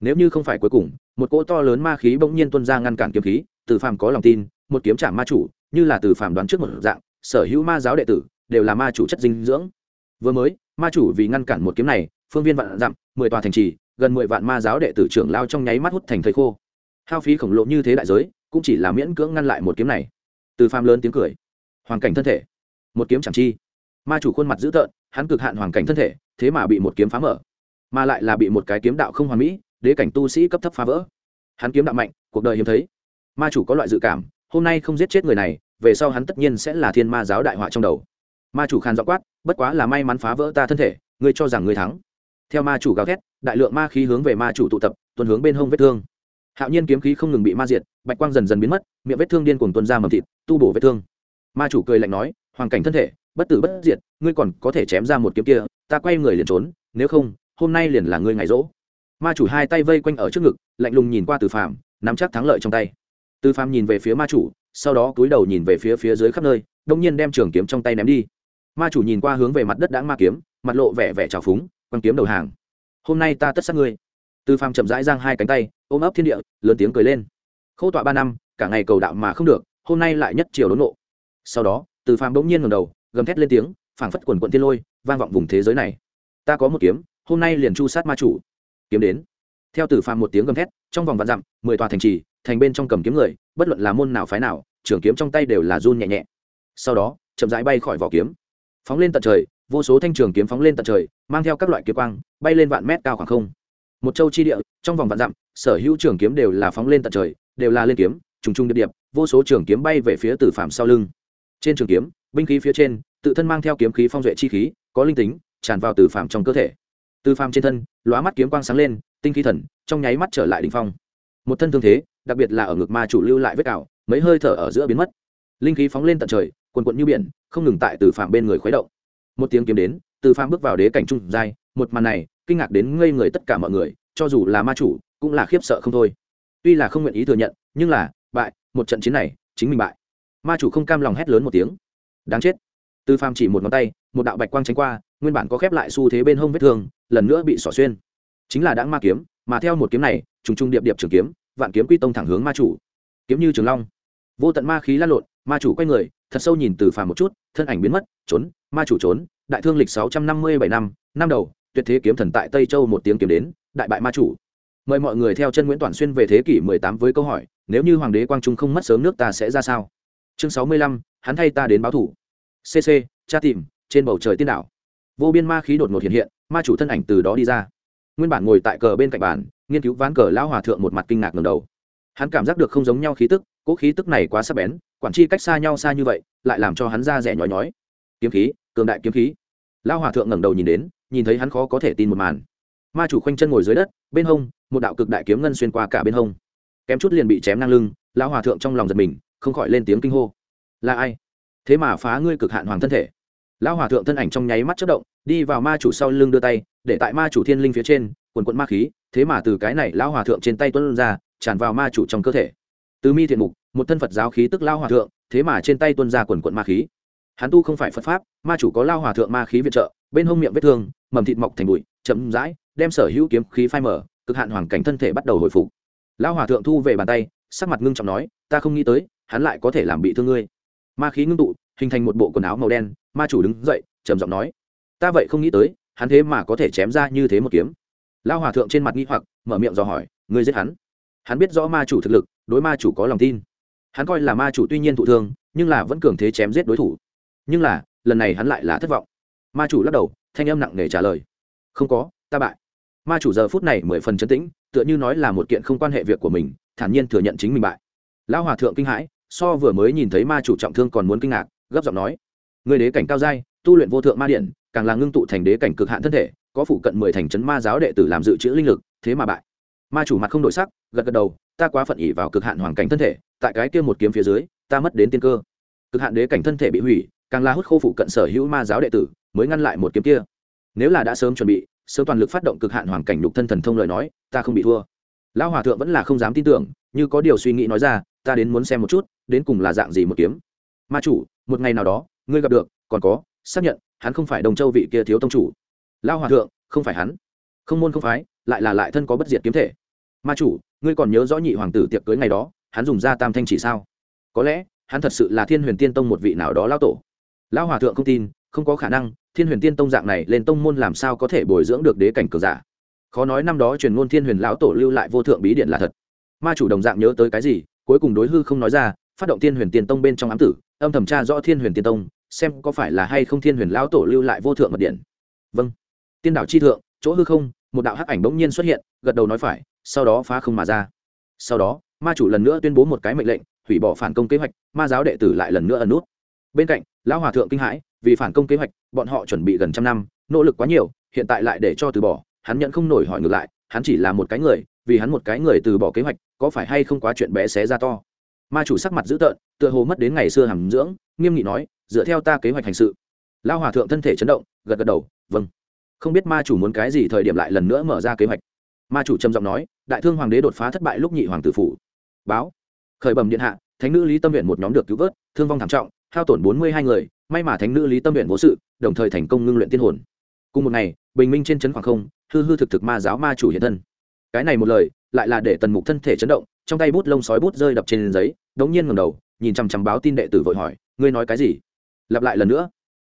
Nếu như không phải cuối cùng, một cỗ to lớn ma khí bỗng nhiên tuân ra ngăn cản kiếm khí, từ phàm có lòng tin, một kiếm trả ma chủ, như là từ phàm đoán trước một dạng, sở hữu ma giáo đệ tử đều là ma chủ chất dinh dưỡng. Vừa mới, ma chủ vì ngăn cản một kiếm này, phương viên vạn dặm, mười tòa thành trì, gần mười vạn ma giáo đệ tử trưởng lao trong nháy mắt hút thành thầy khô. Hao phí khổng lồ như thế đại giới, cũng chỉ là miễn cưỡng ngăn lại một kiếm này. Từ phàm lớn tiếng cười hoàn cảnh thân thể. Một kiếm chẳng chi. Ma chủ khuôn mặt dữ tợn, hắn cực hạn hoàn cảnh thân thể, thế mà bị một kiếm phá mở. Mà lại là bị một cái kiếm đạo không hoàn mỹ, đế cảnh tu sĩ cấp thấp phá vỡ. Hắn kiếm đạo mạnh, cuộc đời hiếm thấy. Ma chủ có loại dự cảm, hôm nay không giết chết người này, về sau hắn tất nhiên sẽ là thiên ma giáo đại họa trong đầu. Ma chủ khàn dọ quát, bất quá là may mắn phá vỡ ta thân thể, ngươi cho rằng ngươi thắng. Theo ma chủ gào thét, đại lượng ma khí hướng về ma chủ tụ tập tuần hướng bên hông vết thương. Hạo nhiên kiếm khí không ngừng bị ma diệt, bạch quang dần dần biến mất, miệng vết thương điên cuồng tuần ra mầm thịt, tu bổ vết thương ma chủ cười lạnh nói hoàn cảnh thân thể, bất tử bất diệt, ngươi còn có thể chém ra một kiếm kia, ta quay người liền trốn, nếu không, hôm nay liền là ngươi ngày rỗ. Ma chủ hai tay vây quanh ở trước ngực, lạnh lùng nhìn qua từ phàm, nắm chắc thắng lợi trong tay. Từ phàm nhìn về phía ma chủ, sau đó cúi đầu nhìn về phía phía dưới khắp nơi đông nhiên đem trường kiếm trong tay ném đi. Ma chủ nhìn qua hướng về mặt đất đã ma kiếm, mặt lộ vẻ vẻ trào phúng, quăng kiếm đầu hàng. Hôm nay ta tất sát ngươi. Từ phàm chậm rãi giang hai cánh tay, ôm ấp thiên địa, lớn tiếng cười lên. Khô tọa ba năm, cả ngày cầu đạo mà không được, hôm nay lại nhất chiều đốn nộ sau đó, từ phàm bỗng nhiên ngầm đầu, gầm thét lên tiếng, phảng phất quần quận thiên lôi, vang vọng vùng thế giới này. Ta có một kiếm, hôm nay liền chu sát ma chủ. Kiếm đến. Theo từ phàm một tiếng gầm thét, trong vòng vạn dặm, mười tòa thành trì, thành bên trong cầm kiếm người, bất luận là môn nào phái nào, trường kiếm trong tay đều là run nhẹ nhẹ. Sau đó, chậm rãi bay khỏi vỏ kiếm. Phóng lên tận trời, vô số thanh trường kiếm phóng lên tận trời, mang theo các loại kiếm quang, bay lên vạn mét cao khoảng không. Một châu chi địa, trong vòng vạn dặm, sở hữu trường kiếm đều là phóng lên tận trời, đều là lên kiếm, trùng trùng điệp điệp, vô số trường kiếm bay về phía tử phạm sau lưng trên trường kiếm, binh khí phía trên, tự thân mang theo kiếm khí phong duệ chi khí, có linh tính, tràn vào tử phạm trong cơ thể. Từ phàm trên thân, lóa mắt kiếm quang sáng lên, tinh khí thần, trong nháy mắt trở lại đỉnh phong. Một thân thương thế, đặc biệt là ở ngực ma chủ lưu lại vết cào, mấy hơi thở ở giữa biến mất. Linh khí phóng lên tận trời quần quận như biển, không ngừng tại từ phàm bên người khuấy động. Một tiếng kiếm đến, từ phàm bước vào đế cảnh trung giai, một màn này, kinh ngạc đến ngây người tất cả mọi người, cho dù là ma chủ, cũng là khiếp sợ không thôi. Tuy là không nguyện ý thừa nhận, nhưng là, bại, một trận chiến này, chính mình bại ma chủ không cam lòng hét lớn một tiếng. Đáng chết. Từ phàm chỉ một ngón tay, một đạo bạch quang tránh qua, nguyên bản có khép lại xu thế bên hông vết thương, lần nữa bị xỏ xuyên. Chính là đáng ma kiếm, mà theo một kiếm này, trùng trùng điệp điệp trường kiếm, vạn kiếm quy tông thẳng hướng ma chủ. Kiếm như trường long. Vô tận ma khí lan lộn, ma chủ quay người, thật sâu nhìn từ phàm một chút, thân ảnh biến mất, trốn, ma chủ trốn, đại thương lịch sáu trăm năm mươi bảy năm năm đầu, tuyệt thế kiếm thần tại tây châu một tiếng kiếm đến, đại bại ma chủ. Mời mọi người theo chân nguyễn toàn xuyên về thế kỷ mười tám với câu hỏi, nếu như hoàng đế quang trung không mất sớm nước ta sẽ ra sao? Chương sáu mươi lăm, hắn thay ta đến báo thủ. Cc cha tìm, trên bầu trời tiên đảo. Vô biên ma khí đột ngột hiện hiện, ma chủ thân ảnh từ đó đi ra. Nguyên bản ngồi tại cờ bên cạnh bàn, nghiên cứu ván cờ lão hòa thượng một mặt kinh ngạc ngầm đầu. Hắn cảm giác được không giống nhau khí tức, cỗ khí tức này quá sắc bén, quản chi cách xa nhau xa như vậy, lại làm cho hắn ra rẻ nhói nhói. Kiếm khí, cường đại kiếm khí. Lão hòa thượng ngẩng đầu nhìn đến, nhìn thấy hắn khó có thể tin một màn. Ma chủ khoanh chân ngồi dưới đất, bên hông, một đạo cực đại kiếm ngân xuyên qua cả bên hông. Kém chút liền bị chém ngang lưng, lão hòa thượng trong lòng giật mình không khỏi lên tiếng kinh hô. Là ai? Thế mà phá ngươi cực hạn hoàng thân thể. Lão hòa thượng thân ảnh trong nháy mắt chất động, đi vào ma chủ sau lưng đưa tay, để tại ma chủ thiên linh phía trên, quần quận ma khí, thế mà từ cái này lão hòa thượng trên tay tuân ra, tràn vào ma chủ trong cơ thể. Từ mi thiện mục, một thân phật giáo khí tức lao hòa thượng, thế mà trên tay tuân ra quần quận ma khí. Hắn tu không phải phật pháp, ma chủ có lao hòa thượng ma khí viện trợ, bên hông miệng vết thương, mầm thịt mọc thành bụi, chậm rãi, đem sở hữu kiếm khí phai mở cực hạn hoàn cảnh thân thể bắt đầu hồi phục. Lao hòa thượng thu về bàn tay, sắc mặt ngưng trọng nói, ta không nghĩ tới hắn lại có thể làm bị thương ngươi. Ma khí ngưng tụ, hình thành một bộ quần áo màu đen, ma chủ đứng dậy, trầm giọng nói, ta vậy không nghĩ tới, hắn thế mà có thể chém ra như thế một kiếm. Lao hòa thượng trên mặt nghi hoặc, mở miệng dò hỏi, ngươi giết hắn? Hắn biết rõ ma chủ thực lực, đối ma chủ có lòng tin. Hắn coi là ma chủ tuy nhiên thụ thương, nhưng là vẫn cường thế chém giết đối thủ. Nhưng là, lần này hắn lại là thất vọng. Ma chủ lắc đầu, thanh âm nặng nề trả lời, không có, ta bại. Ma chủ giờ phút này mười phần chấn tĩnh, tựa như nói là một kiện không quan hệ việc của mình, thản nhiên thừa nhận chính mình bại. Lão hòa thượng kinh hãi so vừa mới nhìn thấy ma chủ trọng thương còn muốn kinh ngạc, gấp giọng nói người đế cảnh cao giai, tu luyện vô thượng ma điện, càng là ngưng tụ thành đế cảnh cực hạn thân thể, có phụ cận mười thành trấn ma giáo đệ tử làm dự trữ linh lực, thế mà bại. Ma chủ mặt không đổi sắc, gật gật đầu, ta quá phận ỉ vào cực hạn hoàn cảnh thân thể, tại cái kia một kiếm phía dưới, ta mất đến tiên cơ. Cực hạn đế cảnh thân thể bị hủy, càng là hút khô phụ cận sở hữu ma giáo đệ tử, mới ngăn lại một kiếm kia. Nếu là đã sớm chuẩn bị, sớm toàn lực phát động cực hạn hoàn cảnh nhục thân thần thông lời nói, ta không bị thua. Lão hòa thượng vẫn là không dám tin tưởng, như có điều suy nghĩ nói ra ta đến muốn xem một chút, đến cùng là dạng gì một kiếm. Ma chủ, một ngày nào đó, ngươi gặp được, còn có, xác nhận, hắn không phải đồng châu vị kia thiếu tông chủ. Lão hòa thượng, không phải hắn. Không môn không phái, lại là lại thân có bất diệt kiếm thể. Ma chủ, ngươi còn nhớ rõ nhị hoàng tử tiệc cưới ngày đó, hắn dùng ra tam thanh chỉ sao? Có lẽ, hắn thật sự là thiên huyền tiên tông một vị nào đó lao tổ. Lão hòa thượng không tin, không có khả năng, thiên huyền tiên tông dạng này lên tông môn làm sao có thể bồi dưỡng được đế cảnh cường giả? Khó nói năm đó truyền ngôn thiên huyền lão tổ lưu lại vô thượng bí điện là thật. Ma chủ đồng dạng nhớ tới cái gì cuối cùng đối hư không nói ra, phát động thiên huyền tiên tông bên trong ám tử, âm thẩm tra rõ thiên huyền tiên tông, xem có phải là hay không thiên huyền lão tổ lưu lại vô thượng mật điện. Vâng. Tiên đảo chi thượng, chỗ hư không, một đạo hắc ảnh bỗng nhiên xuất hiện, gật đầu nói phải, sau đó phá không mà ra. Sau đó, ma chủ lần nữa tuyên bố một cái mệnh lệnh, hủy bỏ phản công kế hoạch, ma giáo đệ tử lại lần nữa ẩn nút. Bên cạnh, lão hòa thượng kinh hãi, vì phản công kế hoạch, bọn họ chuẩn bị gần trăm năm, nỗ lực quá nhiều, hiện tại lại để cho từ bỏ, hắn nhận không nổi hỏi ngược lại, hắn chỉ là một cái người, vì hắn một cái người từ bỏ kế hoạch có phải hay không quá chuyện bé xé ra to? Ma chủ sắc mặt dữ tợn, tựa hồ mất đến ngày xưa hàm dưỡng, nghiêm nghị nói, dựa theo ta kế hoạch hành sự. Lao hòa thượng thân thể chấn động, gật gật đầu vâng. Không biết ma chủ muốn cái gì thời điểm lại lần nữa mở ra kế hoạch. Ma chủ trầm giọng nói, đại thương hoàng đế đột phá thất bại lúc nhị hoàng tử phủ. Báo. Khởi bẩm điện hạ, thánh nữ lý tâm huyện một nhóm được cứu vớt, thương vong thảm trọng, hao tổn bốn mươi hai người, may mà thánh nữ lý tâm huyện vô sự, đồng thời thành công ngưng luyện tiên hồn. Cùng một ngày, bình minh trên trấn khoảng không, hư hư thực thực ma giáo ma chủ hiện thân cái này một lời, lại là để tần mục thân thể chấn động, trong tay bút lông sói bút rơi đập trên giấy, đống nhiên ngầm đầu, nhìn chằm chằm báo tin đệ tử vội hỏi, ngươi nói cái gì? Lặp lại lần nữa.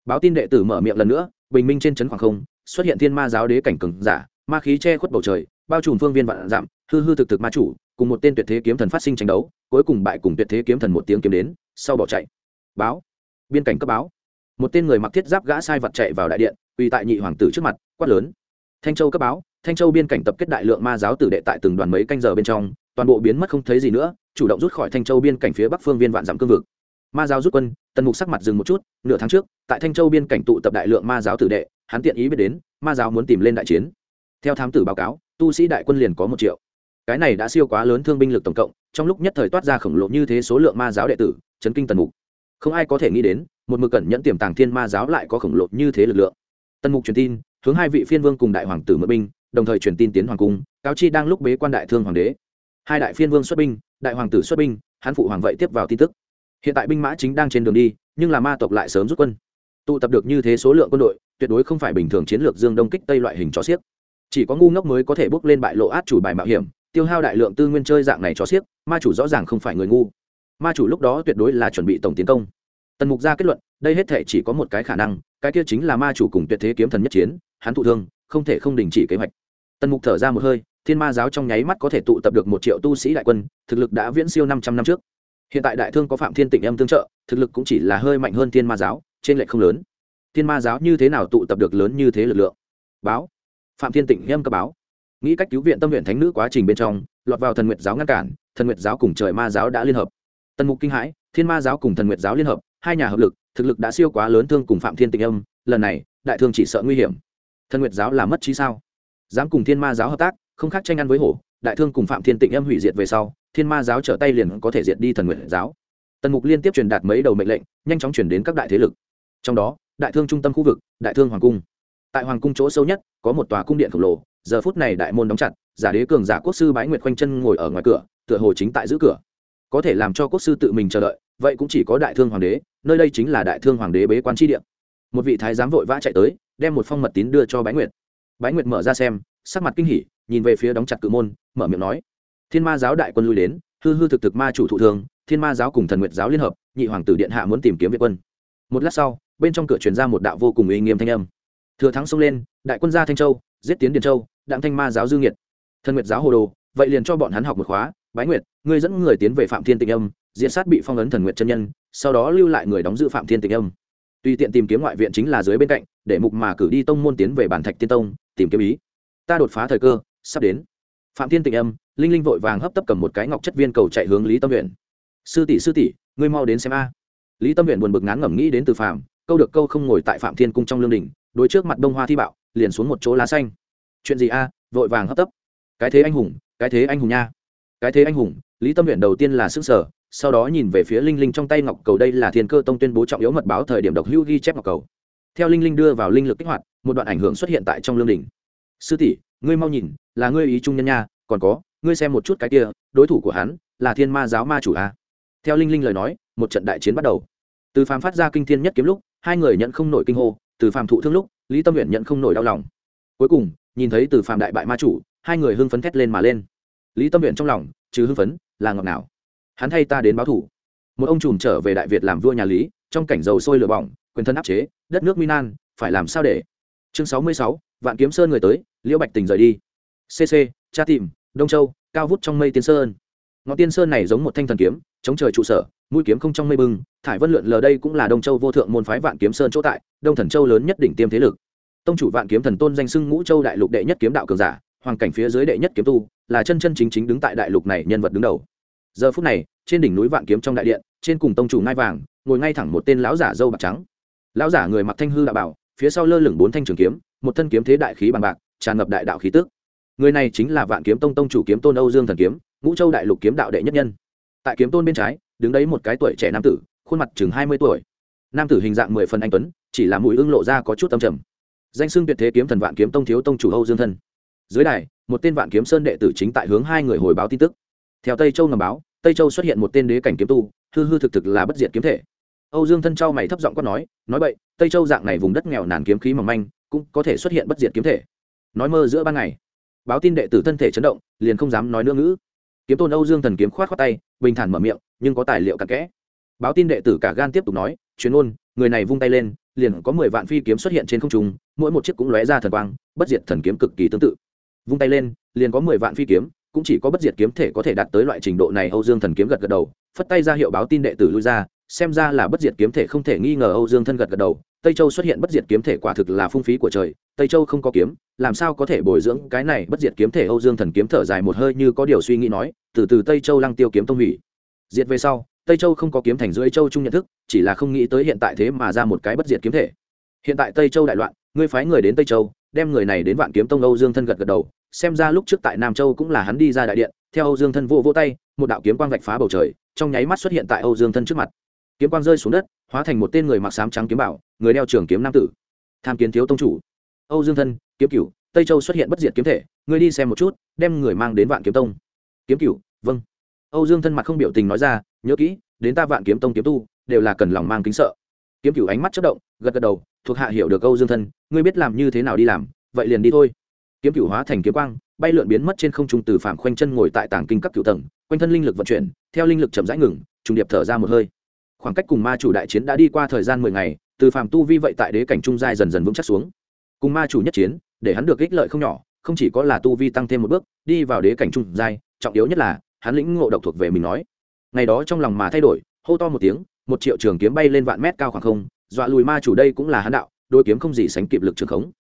Báo tin đệ tử mở miệng lần nữa, bình minh trên trấn khoảng không, xuất hiện thiên ma giáo đế cảnh cừng giả, ma khí che khuất bầu trời, bao trùm phương viên vạn dặm, hư hư thực thực ma chủ, cùng một tên tuyệt thế kiếm thần phát sinh tranh đấu, cuối cùng bại cùng tuyệt thế kiếm thần một tiếng kiếm đến, sau bỏ chạy. Báo. Biên cảnh cấp báo. Một tên người mặc thiết giáp gã sai vật chạy vào đại điện uy tại nhị hoàng tử trước mặt, quát lớn. Thanh châu cấp báo thanh châu biên cảnh tập kết đại lượng ma giáo tử đệ tại từng đoàn mấy canh giờ bên trong, toàn bộ biến mất không thấy gì nữa, chủ động rút khỏi thanh châu biên cảnh phía bắc phương viên vạn dặm cương vực. Ma giáo rút quân, tần mục sắc mặt dừng một chút, nửa tháng trước, tại thanh châu biên cảnh tụ tập đại lượng ma giáo tử đệ, hắn tiện ý biết đến, ma giáo muốn tìm lên đại chiến. Theo thám tử báo cáo, tu sĩ đại quân liền có một triệu. Cái này đã siêu quá lớn thương binh lực tổng cộng, trong lúc nhất thời toát ra khổng lồ như thế số lượng ma giáo đệ tử, chấn kinh tần mục. Không ai có thể nghĩ đến, một mực cẩn nhẫn tiềm tàng thiên ma giáo lại có khổng lồ như thế lực lượng. Tần mục truyền tin, hướng hai vị phiên vương cùng đại hoàng tử mượn binh đồng thời truyền tin tiến hoàng cung, cáo chi đang lúc bế quan đại thương hoàng đế. Hai đại phiên vương xuất binh, đại hoàng tử xuất binh hán phụ hoàng vậy tiếp vào tin tức. Hiện tại binh mã chính đang trên đường đi, nhưng là ma tộc lại sớm rút quân. Tụ tập được như thế số lượng quân đội, tuyệt đối không phải bình thường chiến lược dương đông kích tây loại hình chó xiếc. Chỉ có ngu ngốc mới có thể bước lên bại lộ át chủ bài mạo hiểm, tiêu hao đại lượng tư nguyên chơi dạng này chó xiếc, ma chủ rõ ràng không phải người ngu. Ma chủ lúc đó tuyệt đối là chuẩn bị tổng tiến công. Tần mục ra kết luận, đây hết thể chỉ có một cái khả năng, cái kia chính là ma chủ cùng tuyệt thế kiếm thần nhất chiến, hắn thụ thương không thể không đình chỉ kế hoạch. Tần mục thở ra một hơi, thiên ma giáo trong nháy mắt có thể tụ tập được một triệu tu sĩ đại quân, thực lực đã viễn siêu năm trăm năm trước. Hiện tại đại thương có phạm thiên tịnh âm tương trợ, thực lực cũng chỉ là hơi mạnh hơn thiên ma giáo, trên lệch không lớn. Thiên ma giáo như thế nào tụ tập được lớn như thế lực lượng? Báo. Phạm thiên tịnh âm cấp báo. Nghĩ cách cứu viện tâm nguyện thánh nữ quá trình bên trong, lọt vào thần nguyệt giáo ngăn cản, thần nguyệt giáo cùng trời ma giáo đã liên hợp. Tần mục kinh hãi, thiên ma giáo cùng thần nguyệt giáo liên hợp, hai nhà hợp lực, thực lực đã siêu quá lớn thương cùng phạm thiên tịnh âm, lần này, đại thương chỉ sợ nguy hiểm thần nguyệt giáo là mất trí sao? Dám cùng thiên ma giáo hợp tác, không khác tranh ăn với hổ, đại thương cùng phạm thiên tịnh âm hủy diệt về sau, thiên ma giáo trở tay liền có thể diệt đi thần nguyệt giáo. Tần mục liên tiếp truyền đạt mấy đầu mệnh lệnh, nhanh chóng chuyển đến các đại thế lực. Trong đó, đại thương trung tâm khu vực, đại thương hoàng cung. Tại hoàng cung chỗ sâu nhất, có một tòa cung điện khổng lồ, giờ phút này đại môn đóng chặt, giả đế cường giả quốc sư bái nguyệt khoanh chân ngồi ở ngoài cửa, tựa hồ chính tại giữ cửa. Có thể làm cho quốc sư tự mình chờ đợi, vậy cũng chỉ có đại thương hoàng đế, nơi đây chính là đại thương hoàng đế bế quan tri điện một vị thái giám vội vã chạy tới đem một phong mật tín đưa cho bái nguyệt. Bái nguyệt mở ra xem, sắc mặt kinh hỉ, nhìn về phía đóng chặt cự môn, mở miệng nói, thiên ma giáo đại quân lui đến, hư hư thực thực ma chủ thụ thường, thiên ma giáo cùng thần nguyệt giáo liên hợp, nhị hoàng tử điện hạ muốn tìm kiếm việt quân. Một lát sau, bên trong cửa truyền ra một đạo vô cùng uy nghiêm thanh âm. Thừa thắng xông lên, đại quân gia thanh châu, giết tiến điền châu, đặng thanh ma giáo dương nhiệt thần nguyệt giáo hồ đồ, vậy liền cho bọn hắn học một khóa, bái nguyệt, ngươi dẫn người tiến về phạm thiên tịnh âm diện sát bị phong ấn thần nguyệt chân nhân, sau đó lưu lại người đóng giữ phạm thiên tịnh âm. Tùy tiện tìm kiếm ngoại viện chính là dưới bên cạnh để mục mà cử đi tông môn tiến về bản thạch tiên tông, tìm kiếm ý. Ta đột phá thời cơ, sắp đến. Phạm thiên tịnh âm, linh linh vội vàng hấp tấp cầm một cái ngọc chất viên cầu chạy hướng lý tâm huyện sư tỷ sư tỷ, ngươi mau đến xem a. Lý tâm huyện buồn bực ngán ngẩm nghĩ đến từ phạm, câu được câu không ngồi tại phạm thiên cung trong lương đình đối trước mặt đông hoa thi bạo, liền xuống một chỗ lá xanh. Chuyện gì a? Vội vàng hấp tấp. Cái thế anh hùng, cái thế anh hùng nha. Cái thế anh hùng, lý tâm huyện đầu tiên là sức sở sau đó nhìn về phía linh linh trong tay ngọc cầu đây là thiên cơ tông tuyên bố trọng yếu mật báo thời điểm độc hữu ghi chép ngọc cầu theo linh linh đưa vào linh lực kích hoạt, một đoạn ảnh hưởng xuất hiện tại trong lương đình sư tỷ, ngươi mau nhìn, là ngươi ý trung nhân nha, còn có, ngươi xem một chút cái kia, đối thủ của hắn là thiên ma giáo ma chủ a. Theo linh linh lời nói, một trận đại chiến bắt đầu. Từ phàm phát ra kinh thiên nhất kiếm lúc, hai người nhận không nổi kinh hô, từ phàm thụ thương lúc, lý tâm nguyện nhận không nổi đau lòng. Cuối cùng, nhìn thấy từ phàm đại bại ma chủ, hai người hưng phấn thét lên mà lên. Lý tâm nguyện trong lòng chứ hưng phấn là ngọt nào hắn thay ta đến báo thủ. Một ông trùm trở về đại việt làm vua nhà lý, trong cảnh dầu sôi lửa bỏng quyền thân áp chế, đất nước minan, phải làm sao để? Chương sáu mươi sáu, vạn kiếm sơn người tới, liễu bạch tình rời đi. Cc cha tìm, đông châu, cao vút trong mây tiên sơn. Ngọn tiên sơn này giống một thanh thần kiếm, chống trời trụ sở, mũi kiếm không trong mây bưng thải vân lượn lờ đây cũng là đông châu vô thượng môn phái vạn kiếm sơn chỗ tại, đông thần châu lớn nhất đỉnh tiêm thế lực. Tông chủ vạn kiếm thần tôn danh sưng ngũ châu đại lục đệ nhất kiếm đạo cường giả, hoàng cảnh phía dưới đệ nhất kiếm tu, là chân chân chính chính đứng tại đại lục này nhân vật đứng đầu. Giờ phút này, trên đỉnh núi vạn kiếm trong đại điện, trên cùng tông chủ ngai vàng, ngồi ngay thẳng một tên lão giả dâu bạc trắng lão giả người mặc thanh hư đạo bảo, phía sau lơ lửng bốn thanh trường kiếm, một thân kiếm thế đại khí bằng bạc, tràn ngập đại đạo khí tức. Người này chính là vạn kiếm tông tông chủ kiếm tôn âu dương thần kiếm, ngũ châu đại lục kiếm đạo đệ nhất nhân. Tại kiếm tôn bên trái, đứng đấy một cái tuổi trẻ nam tử, khuôn mặt chừng hai mươi tuổi. Nam tử hình dạng mười phần anh tuấn, chỉ là mùi ưng lộ ra có chút âm trầm. Danh xưng tuyệt thế kiếm thần vạn kiếm tông thiếu tông chủ âu dương thân. Dưới đài, một tên vạn kiếm sơn đệ tử chính tại hướng hai người hồi báo tin tức. Theo tây châu ngầm báo, tây châu xuất hiện một tên đế cảnh kiếm tu, hư hư thực thực là bất diệt kiếm thể âu dương thân trao mày thấp giọng quát nói nói vậy tây châu dạng này vùng đất nghèo nàn kiếm khí mỏng manh, cũng có thể xuất hiện bất diệt kiếm thể. Nói mơ giữa ban ngày, báo tin đệ tử thân thể chấn động, liền không dám nói nữa ngữ. Kiếm tôn âu dương thần kiếm khoát khoát tay, bình thản mở miệng, nhưng có tài liệu cặn kẽ. Báo tin đệ tử cả gan tiếp tục nói truyền ôn người này vung tay lên, liền có mười vạn phi kiếm xuất hiện trên không trung, mỗi một chiếc cũng lóe ra thần quang, bất diệt thần kiếm cực kỳ tương tự. Vung tay lên, liền có mười vạn phi kiếm, cũng chỉ có bất diệt kiếm thể có thể đạt tới loại trình độ này, âu dương thần kiếm gật gật đầu, phất tay ra hiệu báo tin đệ tử lui ra xem ra là bất diệt kiếm thể không thể nghi ngờ âu dương thân gật gật đầu, tây châu xuất hiện bất diệt kiếm thể quả thực là phung phí của trời, tây châu không có kiếm, làm sao có thể bồi dưỡng cái này bất diệt kiếm thể? Âu dương thần kiếm thở dài một hơi như có điều suy nghĩ nói, từ từ tây châu lăng tiêu kiếm tông hủy. Diệt về sau, tây châu không có kiếm thành dưới châu chung nhận thức, chỉ là không nghĩ tới hiện tại thế mà ra một cái bất diệt kiếm thể. Hiện tại tây châu đại loạn, ngươi phái người đến tây châu, đem người này đến vạn kiếm tông âu dương thân gật gật đầu, xem ra lúc trước tại nam châu cũng là hắn đi ra đại điện, theo âu dương thân vỗ vỗ tay, một đạo kiếm quang vạch phá bầu trời, trong nháy mắt xuất hiện tại âu dương thân trước mặt kiếm quang rơi xuống đất, hóa thành một tên người mặc sám trắng kiếm bảo, người đeo trường kiếm nam tử. Tham kiến thiếu tông chủ. Âu dương thân, kiếm cửu, tây châu xuất hiện bất diệt kiếm thể người đi xem một chút, đem người mang đến vạn kiếm tông. Kiếm cửu vâng. Âu dương thân mặt không biểu tình nói ra, nhớ kỹ, đến ta vạn kiếm tông kiếm tu, đều là cần lòng mang kính sợ. Kiếm cửu ánh mắt chất động, gật gật đầu, thuộc hạ hiểu được âu dương thân, ngươi biết làm như thế nào đi làm, vậy liền đi thôi. Kiếm cửu hóa thành kiếm quang, bay lượn biến mất trên không trung từ phạm khoanh chân ngồi tại tảng kinh các cửu tầng, quanh thân linh lực vận chuyển, theo linh lực chậm rãi ngừng, trùng điệp thở ra một hơi khoảng cách cùng ma chủ đại chiến đã đi qua thời gian mười ngày, từ phàm tu vi vậy tại đế cảnh trung giai dần dần vững chắc xuống. Cùng ma chủ nhất chiến, để hắn được ích lợi không nhỏ, không chỉ có là tu vi tăng thêm một bước, đi vào đế cảnh trung giai, trọng yếu nhất là, hắn lĩnh ngộ độc thuộc về mình nói. Ngày đó trong lòng mà thay đổi, hô to một tiếng, một triệu trường kiếm bay lên vạn mét cao khoảng không, dọa lùi ma chủ đây cũng là hắn đạo, đôi kiếm không gì sánh kịp lực trường khống.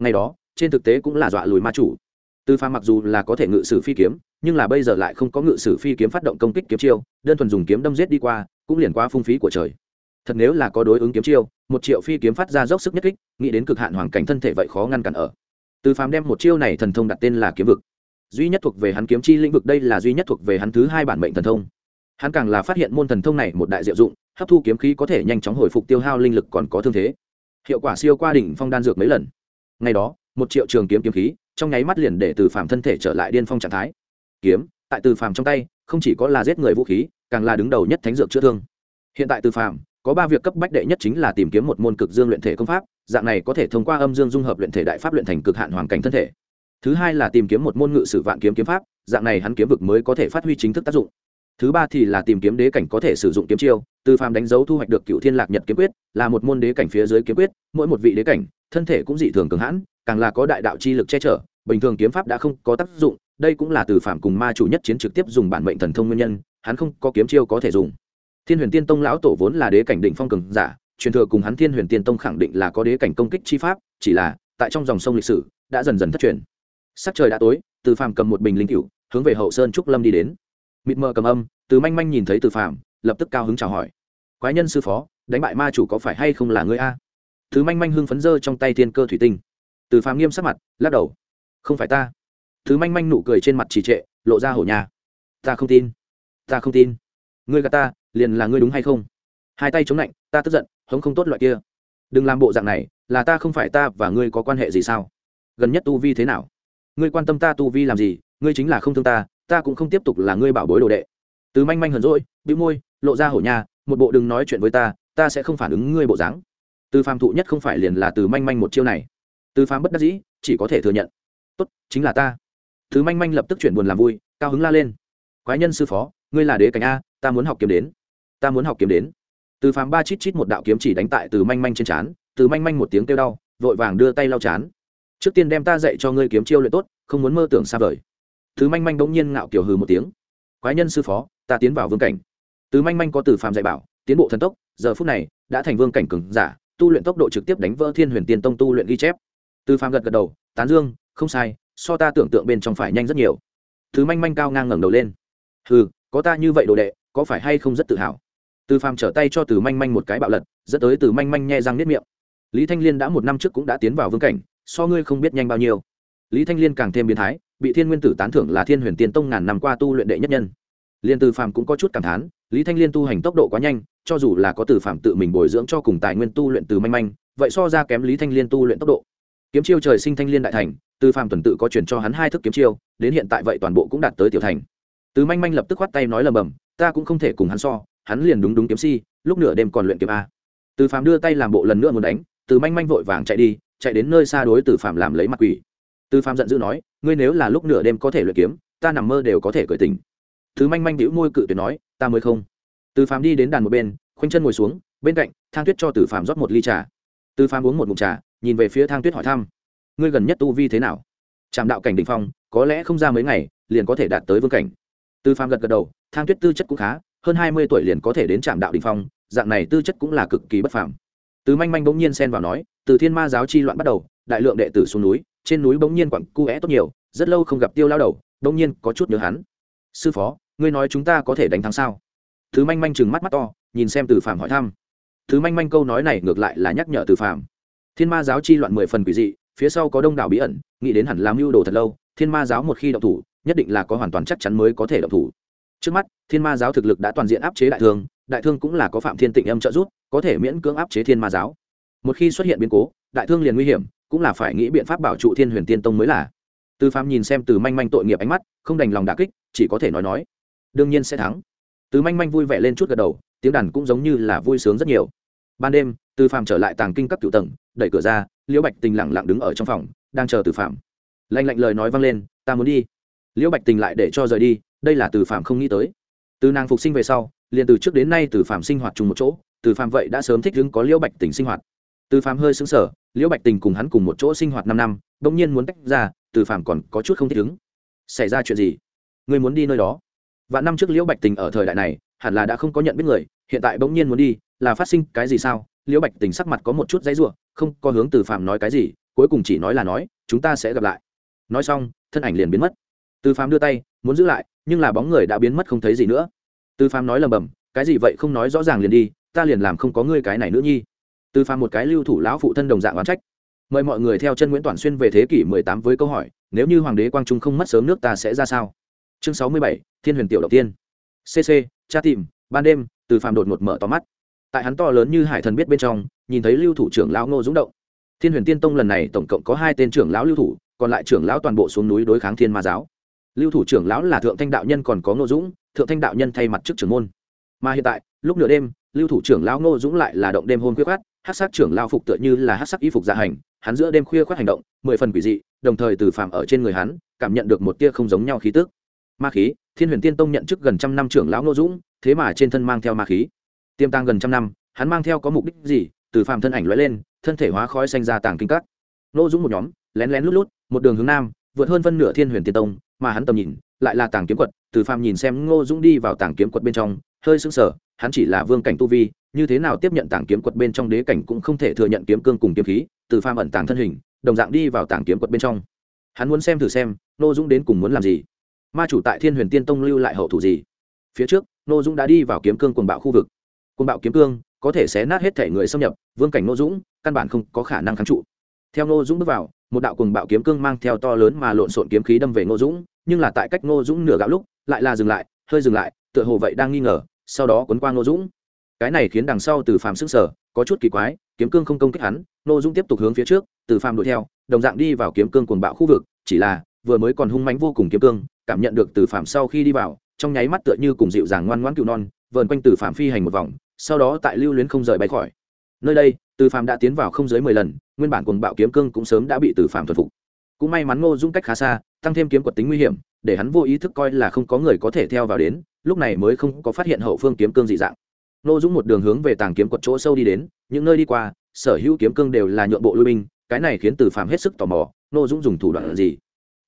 Ngày đó, trên thực tế cũng là dọa lùi ma chủ. Từ phàm mặc dù là có thể ngự sử phi kiếm, nhưng là bây giờ lại không có ngự sử phi kiếm phát động công kích kiếm chiêu, đơn thuần dùng kiếm đâm giết đi qua cũng liền quá phung phí của trời. Thật nếu là có đối ứng kiếm chiêu, một triệu phi kiếm phát ra dốc sức nhất kích, nghĩ đến cực hạn hoàn cảnh thân thể vậy khó ngăn cản ở. Từ phàm đem một chiêu này thần thông đặt tên là kiếm vực. Duy nhất thuộc về hắn kiếm chi lĩnh vực đây là duy nhất thuộc về hắn thứ hai bản mệnh thần thông. Hắn càng là phát hiện môn thần thông này một đại diệu dụng, hấp thu kiếm khí có thể nhanh chóng hồi phục tiêu hao linh lực còn có thương thế. Hiệu quả siêu qua đỉnh phong đan dược mấy lần. Ngày đó, một triệu trường kiếm kiếm khí, trong nháy mắt liền để từ phàm thân thể trở lại điên phong trạng thái. Kiếm, tại từ phàm trong tay không chỉ có là giết người vũ khí, càng là đứng đầu nhất thánh dược chữa thương. Hiện tại từ phàm, có ba việc cấp bách đệ nhất chính là tìm kiếm một môn cực dương luyện thể công pháp, dạng này có thể thông qua âm dương dung hợp luyện thể đại pháp luyện thành cực hạn hoàn cảnh thân thể. Thứ hai là tìm kiếm một môn ngự sử vạn kiếm kiếm pháp, dạng này hắn kiếm vực mới có thể phát huy chính thức tác dụng. Thứ ba thì là tìm kiếm đế cảnh có thể sử dụng kiếm chiêu, từ phàm đánh dấu thu hoạch được cựu thiên lạc nhật kiếm quyết, là một môn đế cảnh phía dưới kiếm quyết, mỗi một vị đế cảnh, thân thể cũng dị thường cường hãn, càng là có đại đạo chi lực che chở bình thường kiếm pháp đã không có tác dụng đây cũng là từ Phạm cùng ma chủ nhất chiến trực tiếp dùng bản mệnh thần thông nguyên nhân hắn không có kiếm chiêu có thể dùng. Thiên huyền tiên tông lão tổ vốn là đế cảnh định phong cường giả truyền thừa cùng hắn thiên huyền tiên tông khẳng định là có đế cảnh công kích chi pháp chỉ là tại trong dòng sông lịch sử đã dần dần thất truyền. Sắc trời đã tối từ Phạm cầm một bình linh cựu hướng về hậu sơn trúc lâm đi đến. Mịt mờ cầm âm từ manh manh nhìn thấy từ Phạm, lập tức cao hứng chào hỏi. Quái nhân sư phó đánh bại ma chủ có phải hay không là ngươi a? Thứ manh manh hưng phấn dơ trong tay thiên cơ thủy tinh. Từ Phạm nghiêm sắc mặt lắc đầu không phải ta. Thứ manh manh nụ cười trên mặt trì trệ, lộ ra hổ nhà ta không tin. Ta không tin. Ngươi gà ta, liền là ngươi đúng hay không? Hai tay chống lạnh, ta tức giận, hống không tốt loại kia. Đừng làm bộ dạng này, là ta không phải ta và ngươi có quan hệ gì sao? Gần nhất tu vi thế nào? Ngươi quan tâm ta tu vi làm gì, ngươi chính là không thương ta ta cũng không tiếp tục là ngươi bảo bối đồ đệ. Từ manh manh hờn rỗi bĩu môi, lộ ra hổ nhà một bộ đừng nói chuyện với ta ta sẽ không phản ứng ngươi bộ dáng. Từ phàm thụ nhất không phải liền là từ manh manh một chiêu này. Từ phàm bất đắc dĩ, chỉ có thể thừa nhận tốt, chính là ta. Thứ manh manh lập tức chuyển buồn làm vui, cao hứng la lên. Quái nhân sư phó, ngươi là đế cảnh a, ta muốn học kiếm đến. Ta muốn học kiếm đến. Từ phàm ba chít chít một đạo kiếm chỉ đánh tại từ manh manh trên trán, từ manh manh một tiếng kêu đau, vội vàng đưa tay lau chán. Trước tiên đem ta dạy cho ngươi kiếm chiêu luyện tốt, không muốn mơ tưởng xa vời. Thứ manh manh bỗng nhiên ngạo kiểu hừ một tiếng. Quái nhân sư phó, ta tiến vào vương cảnh. Từ manh manh có từ phàm dạy bảo, tiến bộ thần tốc, giờ phút này, đã thành vương cảnh cừng giả, tu luyện tốc độ trực tiếp đánh vỡ thiên huyền tiên tông tu luyện ghi chép từ phàm gật gật đầu, tán dương, không sai, so ta tưởng tượng bên trong phải nhanh rất nhiều. Thứ manh manh cao ngang ngẩng đầu lên. Hừ, có ta như vậy đồ đệ, có phải hay không rất tự hào? Từ phàm trở tay cho từ manh manh một cái bạo lật, dẫn tới từ manh manh nhe răng nếp miệng. Lý thanh liên đã một năm trước cũng đã tiến vào vương cảnh, so ngươi không biết nhanh bao nhiêu. Lý thanh liên càng thêm biến thái, bị thiên nguyên tử tán thưởng là thiên huyền tiên tông ngàn năm qua tu luyện đệ nhất nhân. Liên từ phàm cũng có chút cảm thán, lý thanh liên tu hành tốc độ quá nhanh, cho dù là có từ phàm tự mình bồi dưỡng cho cùng tài nguyên tu luyện từ manh manh, vậy so ra kém lý thanh liên tu luyện tốc độ kiếm chiêu trời sinh thanh liên đại thành, từ phàm tuần tự có chuyển cho hắn hai thức kiếm chiêu, đến hiện tại vậy toàn bộ cũng đạt tới tiểu thành. Từ manh manh lập tức khoát tay nói lầm bầm, ta cũng không thể cùng hắn so, hắn liền đúng đúng kiếm si, lúc nửa đêm còn luyện kiếm a. Từ phàm đưa tay làm bộ lần nữa muốn đánh, từ manh manh vội vàng chạy đi, chạy đến nơi xa đối từ phàm làm lấy mặt quỷ. Từ phàm giận dữ nói, ngươi nếu là lúc nửa đêm có thể luyện kiếm, ta nằm mơ đều có thể cởi tình thứ manh manh đĩu môi cự tuyệt nói, ta mới không. Từ phàm đi đến đàn một bên, khoanh chân ngồi xuống, bên cạnh thang tuyết cho từ phàm rót một ly trà. Từ phàm uống một mụm trà nhìn về phía thang tuyết hỏi thăm. Ngươi gần nhất tu vi thế nào? Trạm đạo cảnh đình phong, có lẽ không ra mấy ngày, liền có thể đạt tới vương cảnh. Từ phàm gật gật đầu, thang tuyết tư chất cũng khá, hơn hai mươi tuổi liền có thể đến trạm đạo đình phong, dạng này tư chất cũng là cực kỳ bất phạm từ manh manh bỗng nhiên xen vào nói, từ thiên ma giáo chi loạn bắt đầu, đại lượng đệ tử xuống núi, trên núi bỗng nhiên quặng cu é tốt nhiều, rất lâu không gặp tiêu lao đầu, bỗng nhiên có chút nhớ hắn. Sư phó, ngươi nói chúng ta có thể đánh thắng sao? Thứ manh manh chừng mắt mắt to, nhìn xem từ phạm hỏi thăm. Thứ manh manh câu nói này ngược lại là nhắc nhở từ phạm thiên ma giáo chi loạn mười phần quỷ dị, phía sau có đông đảo bí ẩn, nghĩ đến hẳn làm mưu đồ thật lâu, thiên ma giáo một khi động thủ, nhất định là có hoàn toàn chắc chắn mới có thể động thủ. Trước mắt, thiên ma giáo thực lực đã toàn diện áp chế đại thương đại thương cũng là có phạm thiên tịnh âm trợ giúp, có thể miễn cưỡng áp chế thiên ma giáo. Một khi xuất hiện biến cố, đại thương liền nguy hiểm, cũng là phải nghĩ biện pháp bảo trụ thiên huyền tiên tông mới là. Từ phạm nhìn xem từ manh manh tội nghiệp ánh mắt, không đành lòng đà kích, chỉ có thể nói nói, đương nhiên sẽ thắng. Từ manh manh vui vẻ lên chút gật đầu, tiếng đàn cũng giống như là vui sướng rất nhiều ban đêm, từ phạm trở lại tàng kinh các cựu tầng, đẩy cửa ra, liễu bạch tình lẳng lặng đứng ở trong phòng, đang chờ từ phạm lạnh lạnh lời nói vang lên, ta muốn đi. Liễu bạch tình lại để cho rời đi, đây là từ phạm không nghĩ tới. Từ nàng phục sinh về sau, liền từ trước đến nay từ phạm sinh hoạt chung một chỗ, từ phạm vậy đã sớm thích ứng có liễu bạch tình sinh hoạt. Từ phạm hơi xứng sở liễu bạch tình cùng hắn cùng một chỗ sinh hoạt năm năm đ ỗ n g nhiên muốn tách ra, từ phạm còn có chút không thích ứng. Xảy ra chuyện gì? Người muốn đi nơi đó? Và năm trước liễu bạch tình ở thời đại này, hẳn là đã không có nhận biết người, hiện tại bỗng nhiên muốn đi là phát sinh cái gì sao? Liễu bạch tình sắc mặt có một chút dãy r u ộ n không có hướng từ phạm nói cái gì cuối cùng chỉ nói là nói chúng ta sẽ gặp lại. Nói xong thân ảnh liền biến mất. Từ Phạm đưa tay muốn giữ lại nhưng là bóng người đã biến mất không thấy gì nữa. Từ Phạm nói lầm bầm cái gì vậy không nói rõ ràng liền đi ta liền làm không có ngươi cái này nữa nhi. Từ Phạm một cái lưu thủ lão phụ thân đồng dạng oán trách. Mời mọi người theo chân nguyễn toàn xuyên về thế kỷ 18 với câu hỏi nếu như hoàng đế quang trung không mất sớm nước ta sẽ ra sao? Chương 67, thiên huyền tiểu đầu tiên. Cc cha tìm ban đêm từ Phạm đột ngột mở to mắt tại hắn to lớn như hải thần biết bên trong, nhìn thấy lưu thủ trưởng lão ngô dũng động. Thiên huyền tiên tông lần này tổng cộng có hai tên trưởng lão lưu thủ, còn lại trưởng lão toàn bộ xuống núi đối kháng thiên ma giáo. Lưu thủ trưởng lão là thượng thanh đạo nhân còn có ngô dũng, thượng thanh đạo nhân thay mặt trước trưởng môn. Mà hiện tại, lúc nửa đêm, lưu thủ trưởng lão ngô dũng lại là động đêm hôn khuya khát hát sắc trưởng lao phục tựa như là hát sắc y phục dạ hành, hắn giữa đêm khuya khoát hành động, mười phần quỷ dị, đồng thời từ phạm ở trên người hắn, cảm nhận được một tia không giống nhau khí tức. Ma khí, thiên huyền tiên tông nhận chức gần trăm năm trưởng lão ngô dũng, thế mà trên thân mang theo ma khí tiêm tàng gần trăm năm, hắn mang theo có mục đích gì, từ phàm thân ảnh lóe lên, thân thể hóa khói xanh ra tàng kinh cắt ngô dũng một nhóm, lén lén lút lút, một đường hướng nam, vượt hơn phân nửa thiên huyền tiên tông, mà hắn tầm nhìn, lại là tàng kiếm quật, từ phàm nhìn xem ngô dũng đi vào tàng kiếm quật bên trong, hơi sững sờ, hắn chỉ là vương cảnh tu vi, như thế nào tiếp nhận tàng kiếm quật bên trong đế cảnh cũng không thể thừa nhận kiếm cương cùng kiếm khí, từ phàm ẩn tàng thân hình, đồng dạng đi vào tàng kiếm quật bên trong. Hắn muốn xem thử xem, Ngô dũng đến cùng muốn làm gì? Ma chủ tại thiên huyền tiên tông lưu lại hậu thủ gì? Phía trước, Ngô dũng đã đi vào kiếm cương quần bạo khu vực côn bạo kiếm cương, có thể xé nát hết thể người xâm nhập, vương cảnh nô dũng, căn bản không có khả năng kháng trụ. Theo nô dũng bước vào, một đạo cùng bạo kiếm cương mang theo to lớn mà lộn xộn kiếm khí đâm về nô dũng, nhưng là tại cách nô dũng nửa gạo lúc, lại là dừng lại, hơi dừng lại, tựa hồ vậy đang nghi ngờ, sau đó quấn qua nô dũng. Cái này khiến đằng sau từ phàm sức sở có chút kỳ quái, kiếm cương không công kích hắn nô dũng tiếp tục hướng phía trước, từ phàm đuổi theo, đồng dạng đi vào kiếm cương cuồng bạo khu vực, chỉ là, vừa mới còn hung mánh vô cùng kiếm cương, cảm nhận được từ phàm sau khi đi vào, trong nháy mắt tựa như cùng dịu dàng ngoan ngoãn cựu non, vờn quanh từ phàm phi hành một vòng sau đó tại lưu luyến không rời bay khỏi. Nơi đây, từ phàm đã tiến vào không dưới mười lần, nguyên bản cuồng bạo kiếm cương cũng sớm đã bị từ phàm thuần phục. Cũng may mắn ngô dung cách khá xa, tăng thêm kiếm quật tính nguy hiểm, để hắn vô ý thức coi là không có người có thể theo vào đến, lúc này mới không có phát hiện hậu phương kiếm cương dị dạng. Nô dũng một đường hướng về tàng kiếm quật chỗ sâu đi đến, những nơi đi qua, sở hữu kiếm cương đều là nhượng bộ lui binh, cái này khiến từ phạm hết sức tò mò nô dũng dùng thủ đoạn gì?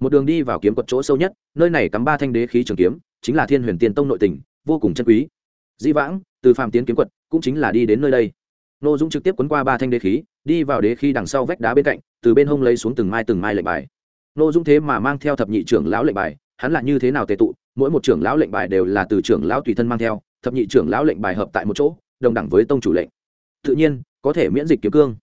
Một đường đi vào kiếm quật chỗ sâu nhất, nơi này cắm ba thanh đế khí trường kiếm, chính là thiên huyền tiên tông nội tình, vô cùng chân quý. Di vãng từ phạm tiến kiếm quật, cũng chính là đi đến nơi đây. Nô dũng trực tiếp quấn qua ba thanh đế khí, đi vào đế khí đằng sau vách đá bên cạnh, từ bên hông lấy xuống từng mai từng mai lệnh bài. Nô dũng thế mà mang theo thập nhị trưởng lão lệnh bài, hắn là như thế nào tệ tụ, mỗi một trưởng lão lệnh bài đều là từ trưởng lão tùy thân mang theo, thập nhị trưởng lão lệnh bài hợp tại một chỗ, đồng đẳng với tông chủ lệnh. Tự nhiên, có thể miễn dịch kiếm cương.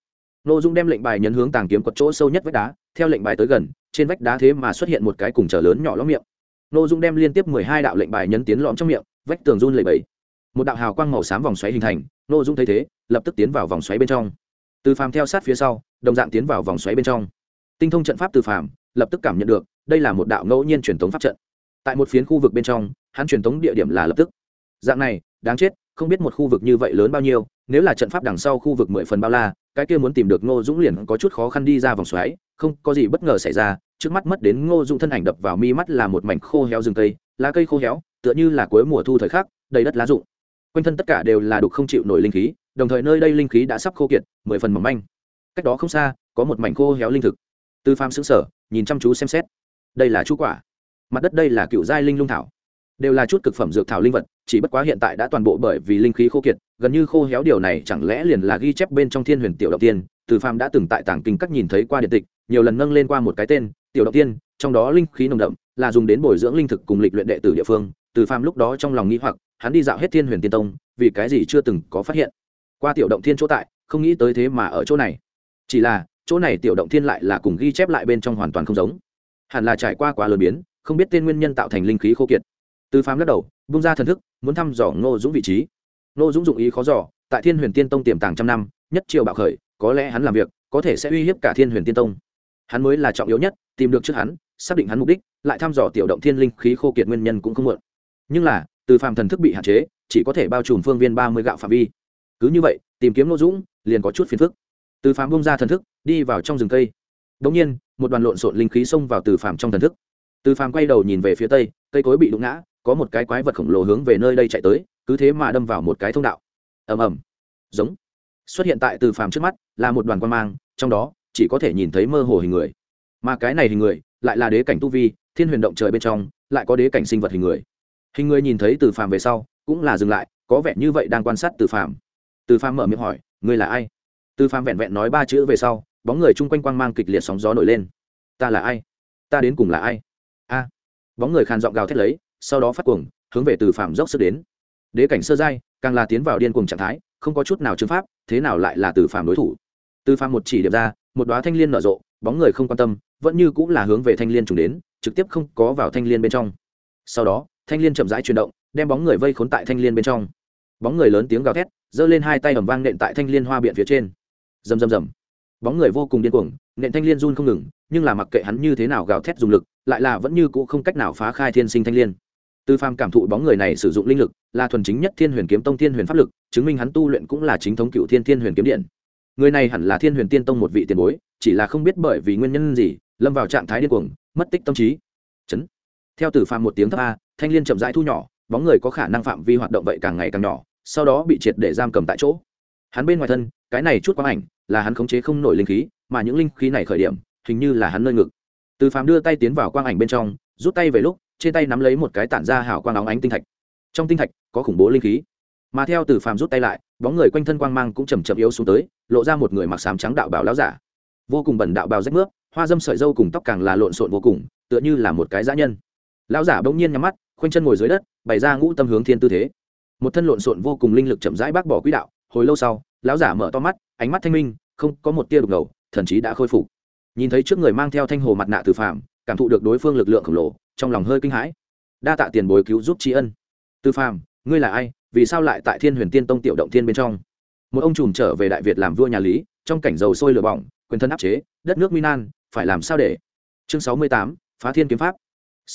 Nô dung đem lệnh bài nhấn hướng tàng kiếm quật chỗ sâu nhất vách đá, theo lệnh bài tới gần, trên vách đá thế mà xuất hiện một cái cùng trở lớn nhỏ lõm miệng. Nô dung đem liên tiếp mười hai đạo lệnh bài nhấn tiến lõm trong miệng, vách tường run lệ bẫy một đạo hào quang màu xám vòng xoáy hình thành nô dung thấy thế, lập tức tiến vào vòng xoáy bên trong. Từ phàm theo sát phía sau, đồng dạng tiến vào vòng xoáy bên trong. Tinh thông trận pháp từ phàm, lập tức cảm nhận được, đây là một đạo ngẫu nhiên truyền thống pháp trận. Tại một phiến khu vực bên trong, hắn truyền thống địa điểm là lập tức. Dạng này, đáng chết, không biết một khu vực như vậy lớn bao nhiêu, nếu là trận pháp đằng sau khu vực mười phần bao la, cái kia muốn tìm được ngô dũng liền có chút khó khăn đi ra vòng xoáy, không có gì bất ngờ xảy ra, trước mắt mất đến ngô dũng thân ảnh đập vào mi mắt là một mảnh khô héo rừng cây, lá cây khô héo, tựa như là cuối mùa thu thời khắc, đầy đất lá rụng quanh thân tất cả đều là đục không chịu nổi linh khí, đồng thời nơi đây linh khí đã sắp khô kiệt, mười phần mỏng manh. Cách đó không xa, có một mảnh khô héo linh thực. Tư pham xứng sở nhìn chăm chú xem xét. Đây là chú quả. Mặt đất đây là cựu giai linh lung thảo. Đều là chút cực phẩm dược thảo linh vật, chỉ bất quá hiện tại đã toàn bộ bởi vì linh khí khô kiệt, gần như khô héo điều này chẳng lẽ liền là ghi chép bên trong thiên huyền tiểu động tiên? Từ phàm đã từng tại tảng kinh các nhìn thấy qua điện tịch, nhiều lần nâng lên qua một cái tên, tiểu động tiên, trong đó linh khí nồng đậm, là dùng đến bồi dưỡng linh thực cùng lịch luyện đệ tử địa phương từ phàm lúc đó trong lòng nghĩ hoặc, hắn đi dạo hết thiên huyền tiên tông, vì cái gì chưa từng có phát hiện. Qua tiểu động thiên chỗ tại, không nghĩ tới thế mà ở chỗ này. Chỉ là, chỗ này tiểu động thiên lại là cùng ghi chép lại bên trong hoàn toàn không giống. Hẳn là trải qua quá lớn biến, không biết tên nguyên nhân tạo thành linh khí khô kiệt. Từ phàm lắc đầu bung ra thần thức, muốn thăm dò ngô dũng vị trí. Ngô dũng dụng ý khó dò, tại thiên huyền tiên tông tiềm tàng trăm năm, nhất triều bạo khởi, có lẽ hắn làm việc, có thể sẽ uy hiếp cả thiên huyền tiên tông. Hắn mới là trọng yếu nhất, tìm được trước hắn, xác định hắn mục đích, lại thăm dò tiểu động thiên linh khí khô kiệt nguyên nhân cũng không muộn nhưng là, từ phàm thần thức bị hạn chế, chỉ có thể bao trùm phương viên ba mươi gạo phạm vi. Cứ như vậy, tìm kiếm ngô dũng, liền có chút phiền phức. Từ phàm bông ra thần thức, đi vào trong rừng cây. Đ ỗ n g nhiên, một đoàn lộn xộn linh khí xông vào từ phàm trong thần thức. Từ phàm quay đầu nhìn về phía tây, cây cối bị đụng ngã, có một cái quái vật khổng lồ hướng về nơi đây chạy tới, cứ thế mà đâm vào một cái thông đạo. Ầm ầm. Giống. Xuất hiện tại từ phàm trước mắt, là một đoàn quan mang, trong đó, chỉ có thể nhìn thấy mơ hồ hình người. Mà cái này hình người, lại là đế cảnh tu vi, thiên huyền động trời bên trong, lại có đế cảnh sinh vật hình người hình người nhìn thấy từ phàm về sau, cũng là dừng lại, có vẻ như vậy đang quan sát từ phàm. Từ phàm mở miệng hỏi, ngươi là ai? Từ phàm vẹn vẹn nói ba chữ về sau, bóng người chung quanh quang mang kịch liệt sóng gió nổi lên. Ta là ai? Ta đến cùng là ai? A. Bóng người khàn giọng gào thét lấy, sau đó phát cuồng, hướng về từ Phàm dốc sức đến. Đế cảnh sơ giai, càng là tiến vào điên cuồng trạng thái, không có chút nào chứng pháp, thế nào lại là từ Phàm đối thủ? Từ Phàm một chỉ điểm ra, một đoá thanh liên nở rộ, bóng người không quan tâm, vẫn như cũng là hướng về thanh liên trùng đến, trực tiếp không có vào thanh liên bên trong. Sau đó thanh liên chậm rãi chuyển động, đem bóng người vây khốn tại thanh liên bên trong. Bóng người lớn tiếng gào thét, giơ lên hai tay ầm vang nện tại thanh liên hoa biện phía trên. Rầm rầm rầm. Bóng người vô cùng điên cuồng, nện thanh liên run không ngừng, nhưng là mặc kệ hắn như thế nào gào thét dùng lực, lại là vẫn như cũ không cách nào phá khai thiên sinh thanh liên. Tư phàm cảm thụ bóng người này sử dụng linh lực, là thuần chính nhất thiên huyền kiếm tông thiên huyền pháp lực, chứng minh hắn tu luyện cũng là chính thống cựu thiên thiên huyền kiếm điện. Người này hẳn là thiên huyền tiên tông một vị tiền bối, chỉ là không biết bởi vì nguyên nhân gì, lâm vào trạng thái điên cuồng, mất tích tâm trí. Chấn. Theo tử phàm một tiếng thấp a thanh liên chậm rãi thu nhỏ, bóng người có khả năng phạm vi hoạt động vậy càng ngày càng nhỏ, sau đó bị triệt để giam cầm tại chỗ. Hắn bên ngoài thân, cái này chút quang ảnh là hắn khống chế không nổi linh khí, mà những linh khí này khởi điểm, hình như là hắn nơi ngực. Từ phàm đưa tay tiến vào quang ảnh bên trong, rút tay về lúc, trên tay nắm lấy một cái tản ra hào quang óng ánh tinh thạch. Trong tinh thạch có khủng bố linh khí. Mà theo từ phàm rút tay lại, bóng người quanh thân quang mang cũng chầm chậm yếu xuống tới, lộ ra một người mặc sám trắng đạo bào láo giả. Vô cùng bẩn đạo bào rách nước hoa dâm sợi dâu cùng tóc càng là lộn xộn vô cùng, tựa như là một cái dã nhân lão giả bỗng nhiên nhắm mắt, khoanh chân ngồi dưới đất, bày ra ngũ tâm hướng thiên tư thế. Một thân lộn xộn vô cùng linh lực chậm rãi bác bỏ quỹ đạo, hồi lâu sau, lão giả mở to mắt, ánh mắt thanh minh, không có một tia đục ngầu, thần chí đã khôi phục. Nhìn thấy trước người mang theo thanh hồ mặt nạ từ phạm cảm thụ được đối phương lực lượng khổng lồ, trong lòng hơi kinh hãi. Đa tạ tiền bối cứu giúp tri ân. Từ phạm ngươi là ai, vì sao lại tại thiên huyền tiên tông tiểu động thiên bên trong? Một ông trùm trở về đại việt làm vua nhà lý, trong cảnh dầu sôi lửa bỏng, quyền thân áp chế, đất nước minan phải làm sao để? Chương sáu mươi tám, phá thiên kiếm pháp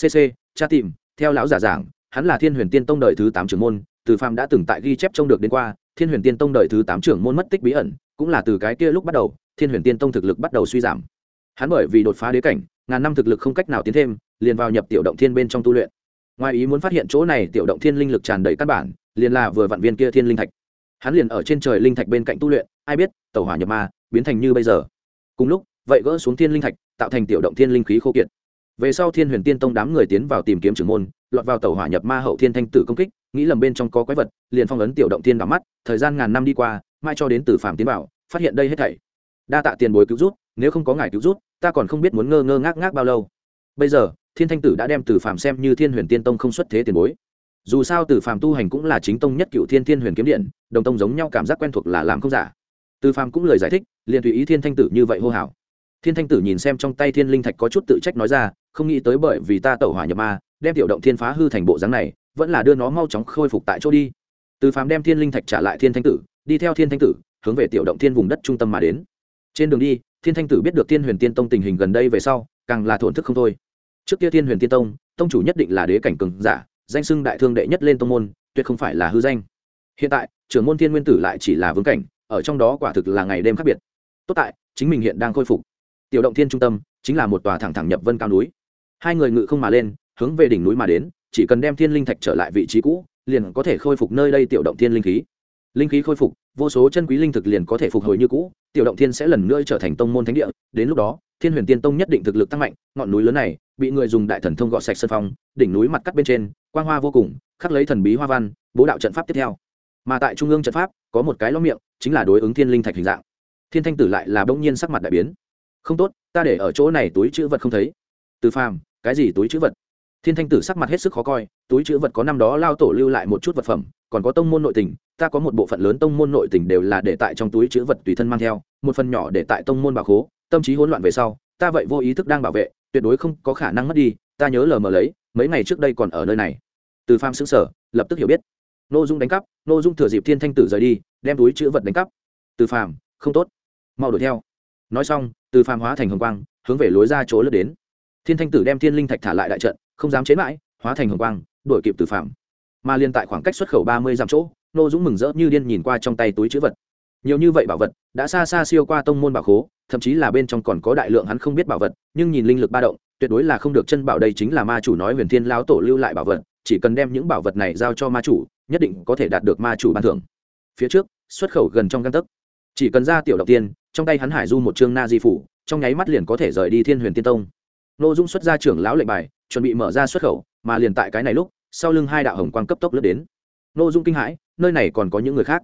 cc cha tìm, theo lão giả giảng, hắn là thiên huyền tiên tông đời thứ tám trưởng môn, từ phạm đã từng tại ghi chép trông được đến qua, thiên huyền tiên tông đời thứ tám trưởng môn mất tích bí ẩn, cũng là từ cái kia lúc bắt đầu, thiên huyền tiên tông thực lực bắt đầu suy giảm. Hắn bởi vì đột phá đế cảnh, ngàn năm thực lực không cách nào tiến thêm, liền vào nhập tiểu động thiên bên trong tu luyện. Ngoài ý muốn phát hiện chỗ này tiểu động thiên linh lực tràn đầy căn bản, liền là vừa vạn viên kia thiên linh thạch. Hắn liền ở trên trời linh thạch bên cạnh tu luyện, ai biết tàu hỏa nhập ma, biến thành như bây giờ. Cùng lúc, vậy gỡ xuống thiên linh thạch, tạo thành tiểu động thiên linh khí khô kiệt về sau thiên huyền tiên tông đám người tiến vào tìm kiếm trưởng môn, lọt vào tàu hỏa nhập ma hậu thiên thanh tử công kích, nghĩ lầm bên trong có quái vật, liền phong ấn tiểu động thiên đắm mắt, thời gian ngàn năm đi qua, mai cho đến từ phạm tiến vào, phát hiện đây hết thảy. Đa tạ tiền bối cứu rút nếu không có ngài cứu rút ta còn không biết muốn ngơ ngơ ngác ngác bao lâu. Bây giờ, thiên thanh tử đã đem từ phạm xem như thiên huyền tiên tông không xuất thế tiền bối. Dù sao từ phạm tu hành cũng là chính tông nhất cựu thiên thiên huyền kiếm điện, đồng tông giống nhau cảm giác quen thuộc là làm không giả. Từ phạm cũng lời giải thích, liền tùy ý thiên thanh tử như vậy hô hào. Thiên thanh tử nhìn xem trong tay thiên linh thạch có chút tự trách nói ra không nghĩ tới bởi vì ta tẩu hỏa nhập ma, đem tiểu động thiên phá hư thành bộ dáng này, vẫn là đưa nó mau chóng khôi phục tại chỗ đi. Từ phàm đem thiên linh thạch trả lại thiên thanh tử, đi theo thiên thanh tử, hướng về tiểu động thiên vùng đất trung tâm mà đến. Trên đường đi, thiên thanh tử biết được thiên huyền tiên tông tình hình gần đây về sau, càng là thổn thức không thôi. Trước kia thiên huyền tiên tông tông chủ nhất định là đế cảnh cường giả, danh sưng đại thương đệ nhất lên tông môn, tuyệt không phải là hư danh. Hiện tại, trưởng môn thiên nguyên tử lại chỉ là vương cảnh, ở trong đó quả thực là ngày đêm khác biệt. Tốt tại, chính mình hiện đang khôi phục. Tiểu động thiên trung tâm, chính là một tòa thẳng thẳng nhập vân cao núi hai người ngự không mà lên, hướng về đỉnh núi mà đến, chỉ cần đem thiên linh thạch trở lại vị trí cũ, liền có thể khôi phục nơi đây tiểu động thiên linh khí. Linh khí khôi phục, vô số chân quý linh thực liền có thể phục hồi như cũ, tiểu động thiên sẽ lần nữa trở thành tông môn thánh địa. Đến lúc đó, thiên huyền tiên tông nhất định thực lực tăng mạnh, ngọn núi lớn này bị người dùng đại thần thông gọt sạch sân phong, đỉnh núi mặt cắt bên trên, quang hoa vô cùng, khắc lấy thần bí hoa văn, bố đạo trận pháp tiếp theo. Mà tại trung ương trận pháp, có một cái ló miệng, chính là đối ứng thiên linh thạch hình dạng. Thiên thanh tử lại là bỗng nhiên sắc mặt đại biến. Không tốt, ta để ở chỗ này túi chữ vật không thấy. Từ phàm cái gì túi chữ vật? Thiên thanh tử sắc mặt hết sức khó coi, túi chữ vật có năm đó lao tổ lưu lại một chút vật phẩm, còn có tông môn nội tình, ta có một bộ phận lớn tông môn nội tình đều là để tại trong túi chữ vật tùy thân mang theo, một phần nhỏ để tại tông môn bảo khố, tâm trí hỗn loạn về sau, ta vậy vô ý thức đang bảo vệ, tuyệt đối không có khả năng mất đi, ta nhớ lờ mờ lấy, mấy ngày trước đây còn ở nơi này. Từ pham xứng sở lập tức hiểu biết. N ô dung đánh cắp n ô dung thừa dịp thiên thanh tử rời đi, đem túi chữ vật đánh cắp. Từ phàm, không tốt. Mau đuổi theo. Nói xong, từ phàm hóa thành hồng quang, hướng về lối ra chỗ lướt đến thiên thanh tử đem thiên linh thạch thả lại đại trận, không dám chế mãi, hóa thành hồng quang, đuổi kịp từ phạm mà liên tại khoảng cách xuất khẩu ba mươi dặm chỗ, nô dũng mừng rỡ như điên nhìn qua trong tay túi chữ vật. Nhiều như vậy bảo vật, đã xa xa siêu qua tông môn bảo khố, thậm chí là bên trong còn có đại lượng hắn không biết bảo vật, nhưng nhìn linh lực ba động, tuyệt đối là không được chân bảo đây chính là ma chủ nói huyền thiên lão tổ lưu lại bảo vật, chỉ cần đem những bảo vật này giao cho ma chủ, nhất định có thể đạt được ma chủ ban thưởng. Phía trước, xuất khẩu gần trong căn tấc. Chỉ cần ra tiểu đầu tiên, trong tay hắn hải du một chương na di phủ, trong nháy mắt liền có thể rời đi thiên huyền tiên tông nội dung xuất ra trưởng lão lệnh bài, chuẩn bị mở ra xuất khẩu, mà liền tại cái này lúc, sau lưng hai đạo hồng quang cấp tốc lướt đến. Nội dung kinh hãi, nơi này còn có những người khác.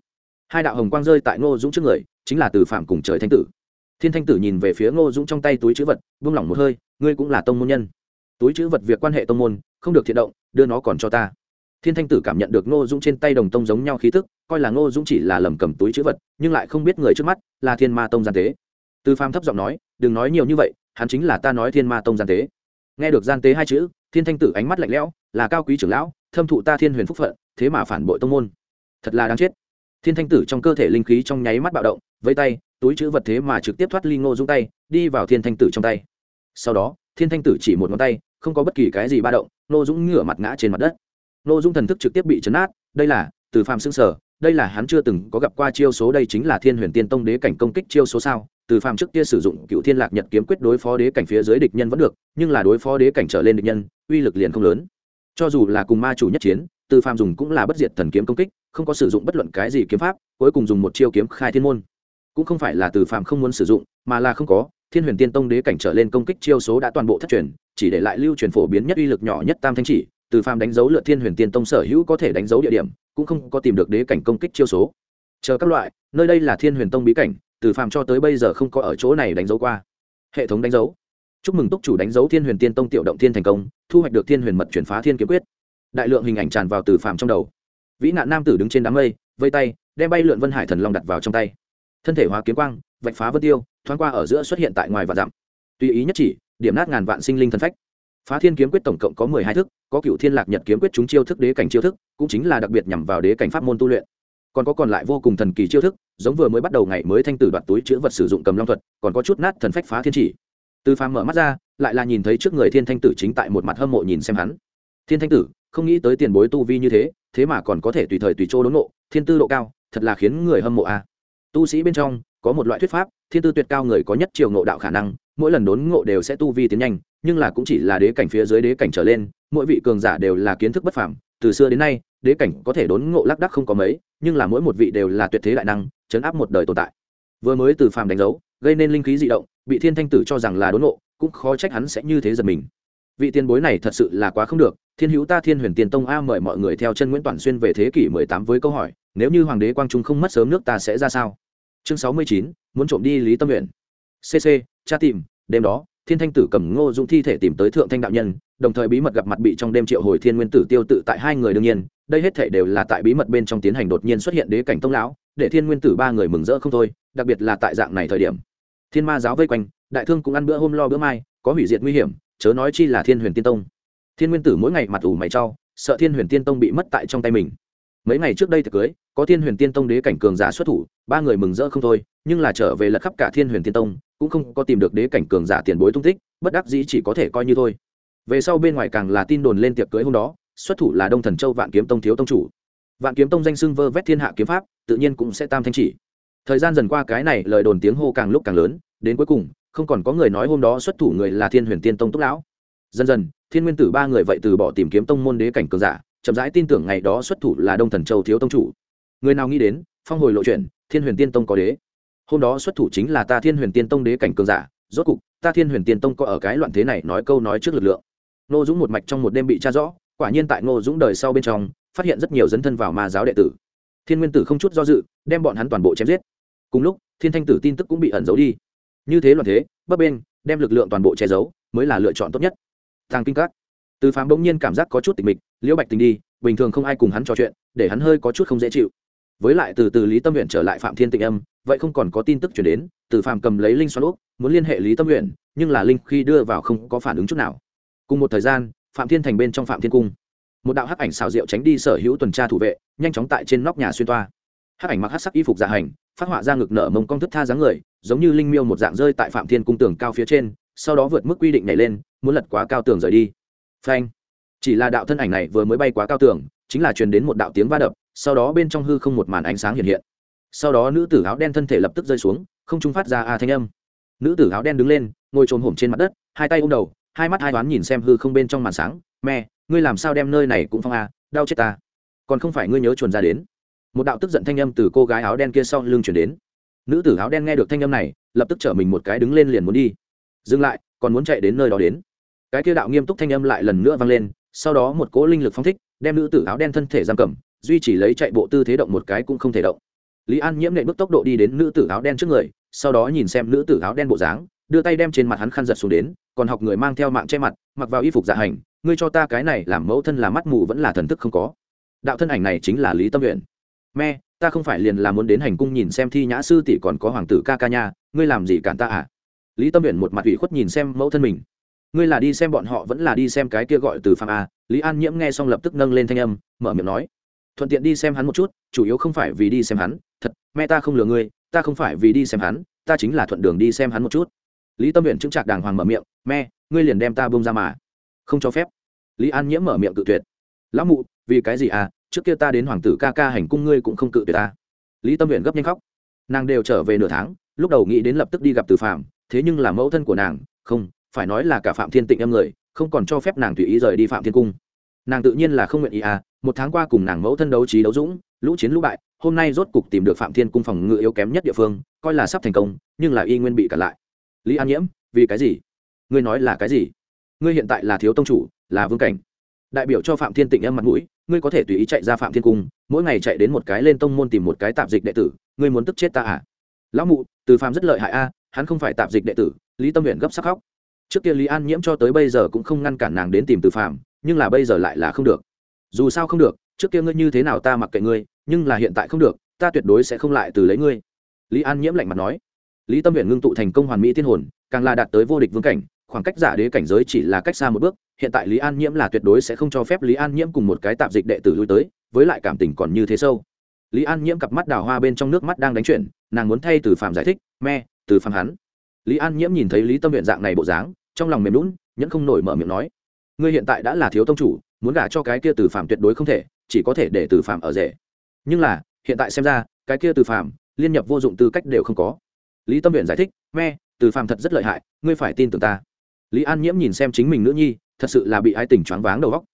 Hai đạo hồng quang rơi tại ngô dũng trước người, chính là từ phạm cùng trời thanh tử. Thiên thanh tử nhìn về phía ngô dũng trong tay túi chữ vật, buông lỏng một hơi, ngươi cũng là tông môn nhân. Túi chữ vật việc quan hệ tông môn, không được thiện động, đưa nó còn cho ta. Thiên thanh tử cảm nhận được ngô dũng trên tay đồng tông giống nhau khí tức, coi là ngô dũng chỉ là lầm cầm túi chữ vật, nhưng lại không biết người trước mắt là thiên ma tông gian tế. Từ phàm thấp giọng nói, đừng nói nhiều như vậy hắn chính là ta nói thiên ma tông gian tế. Nghe được gian tế hai chữ, thiên thanh tử ánh mắt lạnh lẽo, là cao quý trưởng lão, thâm thụ ta thiên huyền phúc phận, thế mà phản bội tông môn. Thật là đáng chết. Thiên thanh tử trong cơ thể linh khí trong nháy mắt bạo động với tay, túi chữ vật thế mà trực tiếp thoát ly ngô dung tay, đi vào thiên thanh tử trong tay. Sau đó, thiên thanh tử chỉ một ngón tay, không có bất kỳ cái gì ba động nô dũng ngửa mặt ngã trên mặt đất. Nô dũng thần thức trực tiếp bị chấn át đây là, từ phàm xương sở đây là hắn chưa từng có gặp qua chiêu số, đây chính là thiên huyền tiên tông đế cảnh công kích chiêu số sao? Từ phàm trước kia sử dụng cựu thiên lạc nhật kiếm quyết đối phó đế cảnh phía dưới địch nhân vẫn được, nhưng là đối phó đế cảnh trở lên địch nhân, uy lực liền không lớn. Cho dù là cùng ma chủ nhất chiến, từ phàm dùng cũng là bất diệt thần kiếm công kích, không có sử dụng bất luận cái gì kiếm pháp, cuối cùng dùng một chiêu kiếm khai thiên môn. Cũng không phải là từ phàm không muốn sử dụng, mà là không có, thiên huyền tiên tông đế cảnh trở lên công kích chiêu số đã toàn bộ thất truyền, chỉ để lại lưu truyền phổ biến nhất uy lực nhỏ nhất tam thanh chỉ, từ phàm đánh dấu lựa thiên huyền tiên tông sở hữu có thể đánh dấu địa điểm cũng không có tìm được đế cảnh công kích chiêu số. Chờ các loại, nơi đây là thiên huyền tông bí cảnh, từ phàm cho tới bây giờ không có ở chỗ này đánh dấu qua. Hệ thống đánh dấu. Chúc mừng túc chủ đánh dấu thiên huyền tiên tông tiểu động thiên thành công, thu hoạch được thiên huyền mật chuyển phá thiên kiếm quyết. Đại lượng hình ảnh tràn vào từ phàm trong đầu. Vĩ nạn nam tử đứng trên đám mây, vây tay, đem bay lượn vân hải thần long đặt vào trong tay. Thân thể hóa kiếm quang, vạch phá vân tiêu, thoáng qua ở giữa xuất hiện tại ngoài và dặm. Tùy ý nhất chỉ, điểm nát ngàn vạn sinh linh thần phách phá thiên kiếm quyết tổng cộng có mười hai thức, có cựu thiên lạc nhật kiếm quyết chúng chiêu thức đế cảnh chiêu thức, cũng chính là đặc biệt nhằm vào đế cảnh pháp môn tu luyện. Còn có còn lại vô cùng thần kỳ chiêu thức, giống vừa mới bắt đầu ngày mới thanh tử đoạt túi chữ vật sử dụng cầm long thuật, còn có chút nát thần phách phá thiên chỉ. Từ phàm mở mắt ra, lại là nhìn thấy trước người thiên thanh tử chính tại một mặt hâm mộ nhìn xem hắn. Thiên thanh tử, không nghĩ tới tiền bối tu vi như thế thế mà còn có thể tùy thời tùy chỗ đốn nộ thiên tư độ cao, thật là khiến người hâm mộ a. Tu sĩ bên trong, có một loại thuyết pháp, thiên tư tuyệt cao người có nhất triều ngộ đạo khả năng mỗi lần đốn ngộ đều sẽ tu vi tiến nhanh, nhưng là cũng chỉ là đế cảnh phía dưới đế cảnh trở lên, mỗi vị cường giả đều là kiến thức bất phàm. Từ xưa đến nay, đế cảnh có thể đốn ngộ lác đắc không có mấy, nhưng là mỗi một vị đều là tuyệt thế đại năng, chấn áp một đời tồn tại. Vừa mới từ phàm đánh dấu, gây nên linh khí dị động bị thiên thanh tử cho rằng là đốn ngộ, cũng khó trách hắn sẽ như thế giật mình. Vị tiền bối này thật sự là quá không được, thiên hữu ta thiên huyền tiền tông a mời mọi người theo chân nguyễn toàn xuyên về thế kỷ mười tám với câu hỏi, nếu như hoàng đế quang trung không mất sớm nước ta sẽ ra sao? Chương sáu mươi chín, muốn trộm đi lý tâm nguyện cc cha tìm, đêm đó, thiên thanh tử cầm ngô dũng thi thể tìm tới thượng thanh đạo nhân, đồng thời bí mật gặp mặt bị trong đêm triệu hồi thiên nguyên tử tiêu tự tại hai người đương nhiên, đây hết thể đều là tại bí mật bên trong tiến hành đột nhiên xuất hiện đế cảnh tông lão, để thiên nguyên tử ba người mừng rỡ không thôi, đặc biệt là tại dạng này thời điểm. Thiên ma giáo vây quanh, đại thương cũng ăn bữa hôm lo bữa mai, có hủy diệt nguy hiểm, chớ nói chi là thiên huyền tiên tông. Thiên nguyên tử mỗi ngày mặt ủ mày trao sợ thiên huyền tiên tông bị mất tại trong tay mình. Mấy ngày trước đây thực cưới, có thiên huyền tiên tông đế cảnh cường giả xuất thủ, ba người mừng rỡ không thôi, nhưng là trở về lật khắp cả thiên huyền tiên tông cũng không có tìm được đế cảnh cường giả tiền bối tung tích, bất đắc dĩ chỉ có thể coi như thôi. Về sau bên ngoài càng là tin đồn lên tiệc cưới hôm đó, xuất thủ là đông thần châu vạn kiếm tông thiếu tông chủ. Vạn kiếm tông danh xưng vơ vét thiên hạ kiếm pháp, tự nhiên cũng sẽ tam thanh chỉ. Thời gian dần qua cái này lời đồn tiếng hô càng lúc càng lớn, đến cuối cùng, không còn có người nói hôm đó xuất thủ người là thiên huyền tiên tông túc lão. Dần dần, thiên nguyên tử ba người vậy từ bỏ tìm kiếm tông môn đế cảnh cường giả, chậm rãi tin tưởng ngày đó xuất thủ là đông thần châu thiếu tông chủ. Người nào nghĩ đến, phong hồi lộ chuyện thiên huyền tiên tông có đế hôm đó xuất thủ chính là ta thiên huyền tiên tông đế cảnh cường giả, rốt cục, ta thiên huyền tiên tông có ở cái loạn thế này nói câu nói trước lực lượng. Ngô dũng một mạch trong một đêm bị tra rõ, quả nhiên tại ngô dũng đời sau bên trong, phát hiện rất nhiều dấn thân vào ma giáo đệ tử. Thiên nguyên tử không chút do dự, đem bọn hắn toàn bộ chém giết. Cùng lúc, thiên thanh tử tin tức cũng bị ẩn giấu đi. Như thế loạn thế, bấp bên đem lực lượng toàn bộ che giấu, mới là lựa chọn tốt nhất. Thang kinh các. Từ phàm bỗng nhiên cảm giác có chút tịch mịch, liễu bạch tình đi, bình thường không ai cùng hắn trò chuyện, để hắn hơi có chút không dễ chịu. Với lại từ từ lý tâm nguyện trở lại phạm thiên tịnh âm vậy không còn có tin tức chuyển đến, từ phàm cầm lấy linh xoắn úp, muốn liên hệ lý tâm nguyện nhưng là linh khi đưa vào không có phản ứng chút nào. Cùng một thời gian, phạm thiên thành bên trong phạm thiên cung, một đạo hắc ảnh xào rượu tránh đi sở hữu tuần tra thủ vệ, nhanh chóng tại trên nóc nhà xuyên toa. Hắc ảnh mặc hắc sắc y phục dạ hành, phát họa ra ngực nở mông cong thức tha dáng người, giống như linh miêu một dạng rơi tại phạm thiên cung tường cao phía trên, sau đó vượt mức quy định này lên, muốn lật quá cao tường rời đi. Phanh! Chỉ là đạo thân ảnh này vừa mới bay quá cao tường, chính là truyền đến một đạo tiếng va đập, sau đó bên trong hư không một màn ánh sáng hiện hiện sau đó nữ tử áo đen thân thể lập tức rơi xuống, không trung phát ra a thanh âm. Nữ tử áo đen đứng lên, ngồi trồm hổm trên mặt đất, hai tay ôm đầu, hai mắt hai toán nhìn xem hư không bên trong màn sáng. Mẹ, ngươi làm sao đem nơi này cũng phong a? Đau chết ta. Còn không phải ngươi nhớ chuồn ra đến. Một đạo tức giận thanh âm từ cô gái áo đen kia sau lưng chuyển đến. Nữ tử áo đen nghe được thanh âm này, lập tức chở mình một cái đứng lên liền muốn đi. Dừng lại, còn muốn chạy đến nơi đó đến. Cái kia đạo nghiêm túc thanh âm lại lần nữa vang lên, sau đó một cỗ linh lực phong thích, đem nữ tử áo đen thân thể giam cầm, duy chỉ lấy chạy bộ tư thế động một cái cũng không thể động lý an nhiễm nệ bước tốc độ đi đến nữ tử áo đen trước người, sau đó nhìn xem nữ tử áo đen bộ dáng, đưa tay đem trên mặt hắn khăn giật xuống đến, còn học người mang theo mạng che mặt, mặc vào y phục dạ hành, ngươi cho ta cái này làm mẫu thân là mắt mù vẫn là thần thức không có. Đạo thân ảnh này chính là lý tâm nguyện me ta không phải liền là muốn đến hành cung nhìn xem thi nhã sư tỷ còn có hoàng tử ca ca nha, ngươi làm gì cản ta à? Lý tâm nguyện một mặt ủy khuất nhìn xem mẫu thân mình. Ngươi là đi xem bọn họ vẫn là đi xem cái kia gọi từ phạm a à? lý an nhiễm nghe xong lập tức nâng lên thanh âm, mở miệng nói thuận tiện đi xem hắn một chút, chủ yếu không phải vì đi xem hắn, thật, mẹ ta không lừa ngươi, ta không phải vì đi xem hắn, ta chính là thuận đường đi xem hắn một chút. Lý tâm huyện chứng trạc đàng hoàng mở miệng, mẹ, ngươi liền đem ta bông ra mà. Không cho phép. Lý an nhiễm mở miệng cự tuyệt. Lão mụ, vì cái gì à? Trước kia ta đến hoàng tử ca ca hành cung ngươi cũng không cự tuyệt ta. Lý tâm huyện gấp nhanh khóc. Nàng đều trở về nửa tháng, lúc đầu nghĩ đến lập tức đi gặp từ phạm thế nhưng là mẫu thân của nàng, không, phải nói là cả phạm thiên tịnh em người, không còn cho phép nàng tùy ý rời đi phạm thiên cung nàng tự nhiên là không nguyện ý à một tháng qua cùng nàng mẫu thân đấu trí đấu dũng, lũ chiến lũ bại, hôm nay rốt cục tìm được phạm thiên cung phòng ngự yếu kém nhất địa phương, coi là sắp thành công, nhưng là y nguyên bị cản lại. Lý an nhiễm, vì cái gì? Ngươi nói là cái gì? Ngươi hiện tại là thiếu tông chủ, là vương cảnh. Đại biểu cho phạm thiên tịnh em mặt mũi, ngươi có thể tùy ý chạy ra phạm thiên cung, mỗi ngày chạy đến một cái lên tông môn tìm một cái tạp dịch đệ tử, ngươi muốn tức chết ta à? Lão mụ, từ phạm rất lợi hại a, hắn không phải tạp dịch đệ tử, lý tâm nguyện gấp sắc khóc. Trước kia lý an nhiễm cho tới bây giờ cũng không ngăn cản nàng đến tìm từ phạm nhưng là bây giờ lại là không được. Dù sao không được, trước kia ngươi như thế nào ta mặc kệ ngươi, nhưng là hiện tại không được, ta tuyệt đối sẽ không lại từ lấy ngươi. Lý an nhiễm lạnh mặt nói. Lý tâm nguyện ngưng tụ thành công hoàn mỹ thiên hồn, càng là đạt tới vô địch vương cảnh, khoảng cách giả đế cảnh giới chỉ là cách xa một bước, hiện tại lý an nhiễm là tuyệt đối sẽ không cho phép lý an nhiễm cùng một cái tạp dịch đệ tử lui tới, với lại cảm tình còn như thế sâu. Lý an nhiễm cặp mắt đào hoa bên trong nước mắt đang đánh chuyển, nàng muốn thay từ phạm giải thích, me, từ phạm hắn. Lý an nhiễm nhìn thấy lý tâm nguyện dạng này bộ dáng, trong lòng mềm lún nhẫn không nổi mở miệng nói ngươi hiện tại đã là thiếu tông chủ, muốn gả cho cái kia từ phạm tuyệt đối không thể, chỉ có thể để từ phạm ở rể. Nhưng là, hiện tại xem ra, cái kia từ phạm liên nhập vô dụng tư cách đều không có. Lý tâm huyện giải thích me từ phạm thật rất lợi hại, ngươi phải tin tưởng ta. Lý an nhiễm nhìn xem chính mình nữ nhi, thật sự là bị ai tình choáng váng đầu góc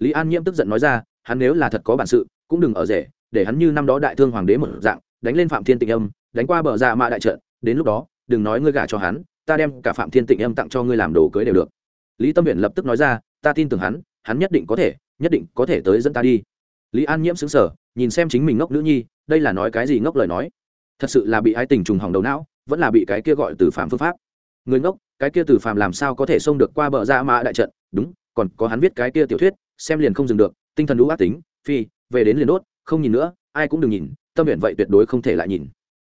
lý an nhiễm tức giận nói ra, hắn nếu là thật có bản sự, cũng đừng ở rể, để hắn như năm đó đại thương hoàng đế một dạng, đánh lên phạm thiên tịnh âm, đánh qua bờ ra dạ mạ đại trận, đến lúc đó, đừng nói ngươi gả cho hắn, ta đem cả phạm thiên tịnh âm tặng cho ngươi làm đồ cưới đều được lý tâm huyện lập tức nói ra, ta tin tưởng hắn hắn nhất định có thể, nhất định có thể tới dẫn ta đi. Lý an nhiễm xứng sở nhìn xem chính mình ngốc nữ nhi, đây là nói cái gì ngốc lời nói? Thật sự là bị ái tình trùng hỏng đầu não, vẫn là bị cái kia gọi từ phạm phương pháp. Người ngốc, cái kia từ phạm làm sao có thể xông được qua bờ ra mã đại trận? Đúng, còn có hắn viết cái kia tiểu thuyết, xem liền không dừng được, tinh thần đũ ác tính, phi, về đến liền đốt, không nhìn nữa, ai cũng đừng nhìn, tâm nguyện vậy tuyệt đối không thể lại nhìn.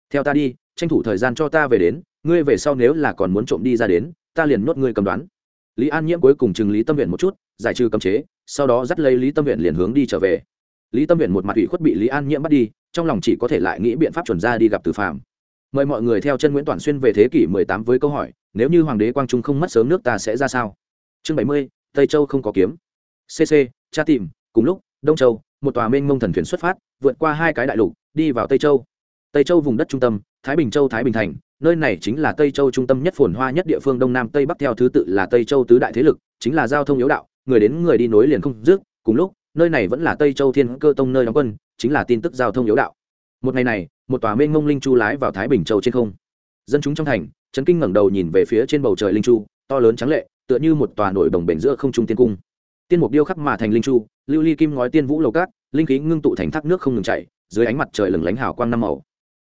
Theo ta đi, tranh thủ thời gian cho ta về đến, ngươi về sau nếu là còn muốn trộm đi ra đến, ta liền nhốt ngươi cầm đoán lý an nhiễm cuối cùng chừng lý tâm nguyện một chút giải trừ cấm chế sau đó dắt lấy lý tâm nguyện liền hướng đi trở về. Lý tâm nguyện một mặt ủy khuất bị lý an nhiễm bắt đi trong lòng chỉ có thể lại nghĩ biện pháp chuẩn ra đi gặp từ phạm mời mọi người theo chân nguyễn toàn xuyên về thế kỷ 18 với câu hỏi nếu như hoàng đế quang trung không mất sớm nước ta sẽ ra sao? Chương 70, tây châu không có kiếm. Cc Cha tìm cùng lúc đông châu một tòa mênh mông thần thuyền xuất phát vượt qua hai cái đại lục đi vào tây châu. Tây châu vùng đất trung tâm thái bình châu thái bình thành nơi này chính là tây châu trung tâm nhất phồn hoa nhất địa phương, đông nam tây bắc theo thứ tự là tây châu tứ đại thế lực, chính là giao thông yếu đạo, người đến người đi nối liền không dứt. Cùng lúc, nơi này vẫn là tây châu thiên cơ tông nơi đóng quân, chính là tin tức giao thông yếu đạo. Một ngày này, một tòa mênh mông linh chu lái vào thái bình châu trên không. Dân chúng trong thành trấn kinh ngẩng đầu nhìn về phía trên bầu trời linh chu, to lớn trắng lệ, tựa như một tòa nổi đồng bể giữa không trung tiên cung. Tiên mục điêu khắc mà thành linh chu, lưu ly kim ngói tiên vũ lầu cát, linh khí ngưng tụ thành thác nước không ngừng chảy, dưới ánh mặt trời lừng lánh hào quang năm màu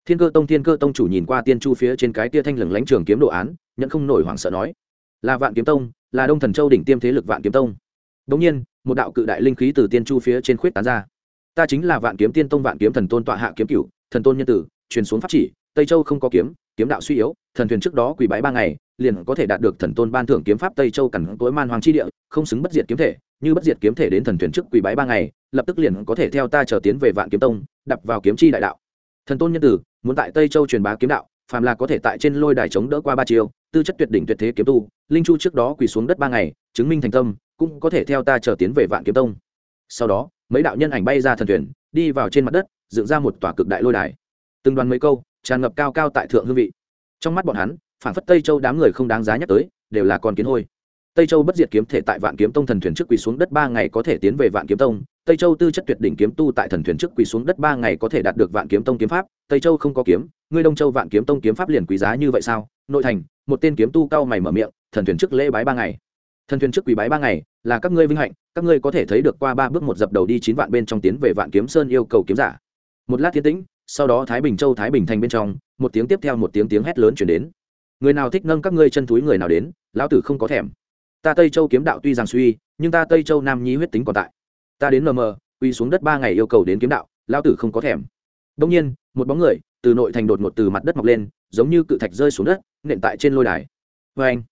thiên cơ tông, thiên cơ tông chủ nhìn qua tiên chu phía trên cái tia thanh lừng lánh trường kiếm đồ án nhận không nổi hoảng sợ nói, là vạn kiếm tông, là đông thần châu đỉnh tiêm thế lực vạn kiếm tông. Đống nhiên, một đạo cự đại linh khí từ tiên chu phía trên khuyết tán ra. Ta chính là vạn kiếm tiên tông, vạn kiếm thần tôn tọa hạ kiếm cửu, thần tôn nhân tử, truyền xuống pháp chỉ, tây châu không có kiếm kiếm đạo suy yếu, thần thuyền trước đó quỳ bái ba ngày, liền có thể đạt được thần tôn ban thưởng kiếm pháp tây châu cẩn tối man hoàng chi địa, không xứng bất diệt kiếm thể, như bất diệt kiếm thể đến thần thuyền trước quỳ bái ba ngày, lập tức liền có thể theo ta chờ tiến về vạn kiếm tông, đập vào kiếm chi đại đạo. Thần tôn nhân tử muốn tại tây châu truyền bá kiếm đạo, phàm là có thể tại trên lôi đài chống đỡ qua ba chiều tư chất tuyệt đỉnh tuyệt thế kiếm tu, linh chu trước đó quỳ xuống đất ba ngày, chứng minh thành tâm, cũng có thể theo ta trở tiến về vạn kiếm tông. Sau đó, mấy đạo nhân ảnh bay ra thần thuyền, đi vào trên mặt đất, dựng ra một tòa cực đại lôi đài. Từng đoàn mấy câu, tràn ngập cao cao tại thượng hương vị. Trong mắt bọn hắn phản phất tây châu đám người không đáng giá nhắc tới, đều là con kiến hôi tây châu bất diệt kiếm thể tại vạn kiếm tông thần thuyền trước quỳ xuống đất ba ngày có thể tiến về vạn kiếm tông. Tây châu tư chất tuyệt đỉnh kiếm tu tại thần thuyền trước quỳ xuống đất ba ngày có thể đạt được vạn kiếm tông kiếm pháp. Tây châu không có kiếm. Ngươi đông châu vạn kiếm tông kiếm pháp liền quý giá như vậy sao? Nội thành, một tên kiếm tu cao mày mở miệng, thần thuyền trước lễ bái ba ngày. Thần thuyền trước quỳ bái ba ngày là các ngươi vinh hạnh. Các ngươi có thể thấy được qua ba bước một dập đầu đi chín vạn bên trong tiến về vạn kiếm sơn yêu cầu kiếm giả. Một lát tiến tĩnh, sau đó thái bình châu, thái bình thành bên trong, một tiếng tiếp theo một tiếng tiếng hét lớn chuyển đến. Người nào thích nâng các ngươi chân túi người nào đến, lão tử không có thèm ta tây châu kiếm đạo tuy rằng suy, nhưng ta tây châu nam nhi huyết tính còn tại. Ta đến mờ mờ quy xuống đất ba ngày yêu cầu đến kiếm đạo lão tử không có thèm. Đông nhiên, một bóng người từ nội thành đột ngột từ mặt đất mọc lên, giống như cự thạch rơi xuống đất, nện tại trên lôi đài. Vê anh,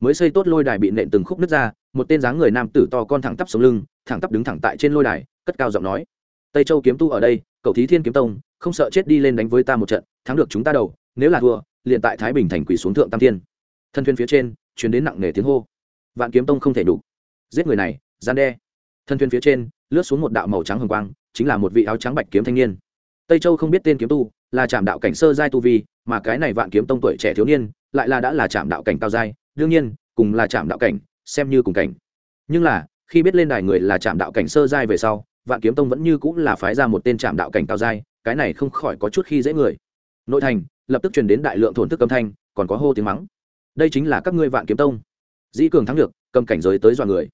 mới xây tốt lôi đài bị nện từng khúc nứt ra, một tên dáng người nam tử to con thẳng tắp xuống lưng, thẳng tắp đứng thẳng tại trên lôi đài, cất cao giọng nói, tây châu kiếm tu ở đây, cậu thí thiên kiếm tông, không sợ chết đi lên đánh với ta một trận, thắng được chúng ta đầu, nếu là thua, liền tại thái bình thành quỷ xuống thượng tam thiên. Thân thuyền phía trên chuyến đến nặng nề tiếng hô vạn kiếm tông không thể đủ giết người này, gian đe. Thân thuyền phía trên, lướt xuống một đạo màu trắng hồng quang, chính là một vị áo trắng bạch kiếm thanh niên. Tây châu không biết tên kiếm tu, là trạm đạo cảnh sơ giai tu vi, mà cái này vạn kiếm tông tuổi trẻ thiếu niên, lại là đã là trạm đạo cảnh cao giai, đương nhiên, cùng là trạm đạo cảnh, xem như cùng cảnh. Nhưng là, khi biết lên đài người là trạm đạo cảnh sơ giai về sau, vạn kiếm tông vẫn như cũng là phái ra một tên trạm đạo cảnh cao giai, cái này không khỏi có chút khi dễ người. Nội thành, lập tức truyền đến đại lượng thổn thức âm thanh, còn có hô tiếng mắng. Đây chính là các ngươi vạn kiếm tông dĩ cường thắng được, cầm cảnh giới tới dọa người.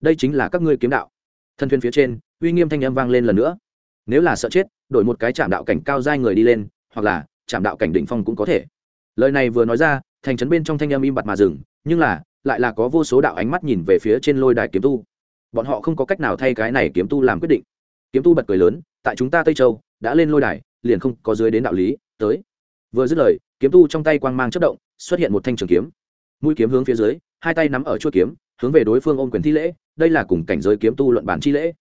Đây chính là các ngươi kiếm đạo. Thân thuyền phía trên, uy nghiêm thanh âm vang lên lần nữa. Nếu là sợ chết, đổi một cái chạm đạo cảnh cao giai người đi lên, hoặc là chạm đạo cảnh đỉnh phong cũng có thể. Lời này vừa nói ra, thành trấn bên trong thanh âm im bặt mà dừng, nhưng là, lại là có vô số đạo ánh mắt nhìn về phía trên lôi đài kiếm tu. Bọn họ không có cách nào thay cái này kiếm tu làm quyết định. Kiếm tu bật cười lớn, tại chúng ta tây châu, đã lên lôi đài, liền không có dưới đến đạo lý, tới. Vừa dứt lời, kiếm tu trong tay quang mang chất động, xuất hiện một thanh trường kiếm mũi kiếm hướng phía dưới, hai tay nắm ở chuôi kiếm, hướng về đối phương ôm quyền thi lễ, đây là cùng cảnh giới kiếm tu luận bản chi lễ.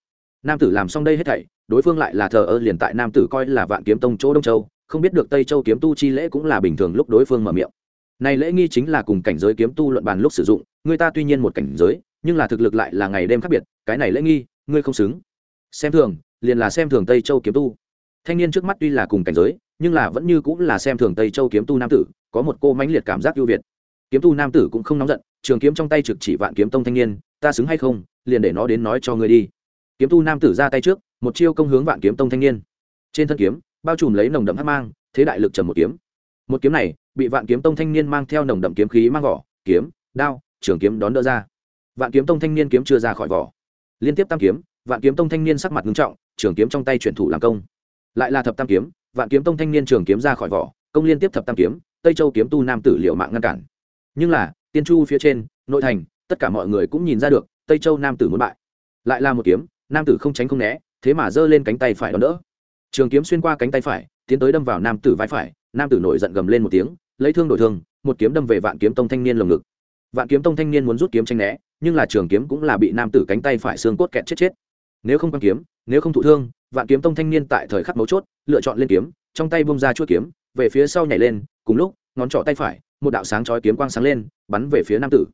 Nam tử làm xong đây hết thảy, đối phương lại là thờ ơ liền tại nam tử coi là vạn kiếm tông chỗ đông châu, không biết được tây châu kiếm tu chi lễ cũng là bình thường lúc đối phương mở miệng. Này lễ nghi chính là cùng cảnh giới kiếm tu luận bàn lúc sử dụng, người ta tuy nhiên một cảnh giới, nhưng là thực lực lại là ngày đêm khác biệt, cái này lễ nghi, ngươi không xứng. Xem thường, liền là xem thường tây châu kiếm tu. Thanh niên trước mắt tuy là cùng cảnh giới, nhưng là vẫn như cũng là xem thường tây châu kiếm tu nam tử, có một cô mãnh liệt cảm giác ưu việt kiếm tu nam tử cũng không nóng giận, trường kiếm trong tay trực chỉ vạn kiếm tông thanh niên, ta xứng hay không, liền để nó đến nói cho ngươi đi. Kiếm tu nam tử ra tay trước, một chiêu công hướng vạn kiếm tông thanh niên. Trên thân kiếm, bao trùm lấy nồng đậm hát mang, thế đại lực trầm một kiếm. Một kiếm này, bị vạn kiếm tông thanh niên mang theo nồng đậm kiếm khí mang vỏ, kiếm, đao, trường kiếm đón đỡ ra. Vạn kiếm tông thanh niên kiếm chưa ra khỏi vỏ. Liên tiếp tam kiếm, vạn kiếm tông thanh niên sắc mặt ngưng trọng, trường kiếm trong tay chuyển thủ làm công. Lại là thập tam kiếm, vạn kiếm tông thanh niên trường kiếm ra khỏi vỏ, công liên tiếp thập tam kiếm, tây châu kiếm tu nam tử liệu mạng ngăn cản nhưng là, tiên chu phía trên, nội thành, tất cả mọi người cũng nhìn ra được, tây châu nam tử muốn bại. Lại là một kiếm, nam tử không tránh không né, thế mà giơ lên cánh tay phải đón đỡ. Trường kiếm xuyên qua cánh tay phải, tiến tới đâm vào nam tử vai phải, nam tử nổi giận gầm lên một tiếng, lấy thương đổi thương, một kiếm đâm về vạn kiếm tông thanh niên lồng ngực. Vạn kiếm tông thanh niên muốn rút kiếm tranh né, nhưng là trường kiếm cũng là bị nam tử cánh tay phải xương cốt kẹt chết chết. Nếu không quan kiếm, nếu không thụ thương, vạn kiếm tông thanh niên tại thời khắc mấu chốt, lựa chọn lên kiếm, trong tay bông ra chuỗi kiếm, về phía sau nhảy lên, cùng lúc, ngón trỏ tay phải một đạo sáng chói kiếm quang sáng lên, bắn về phía nam tử.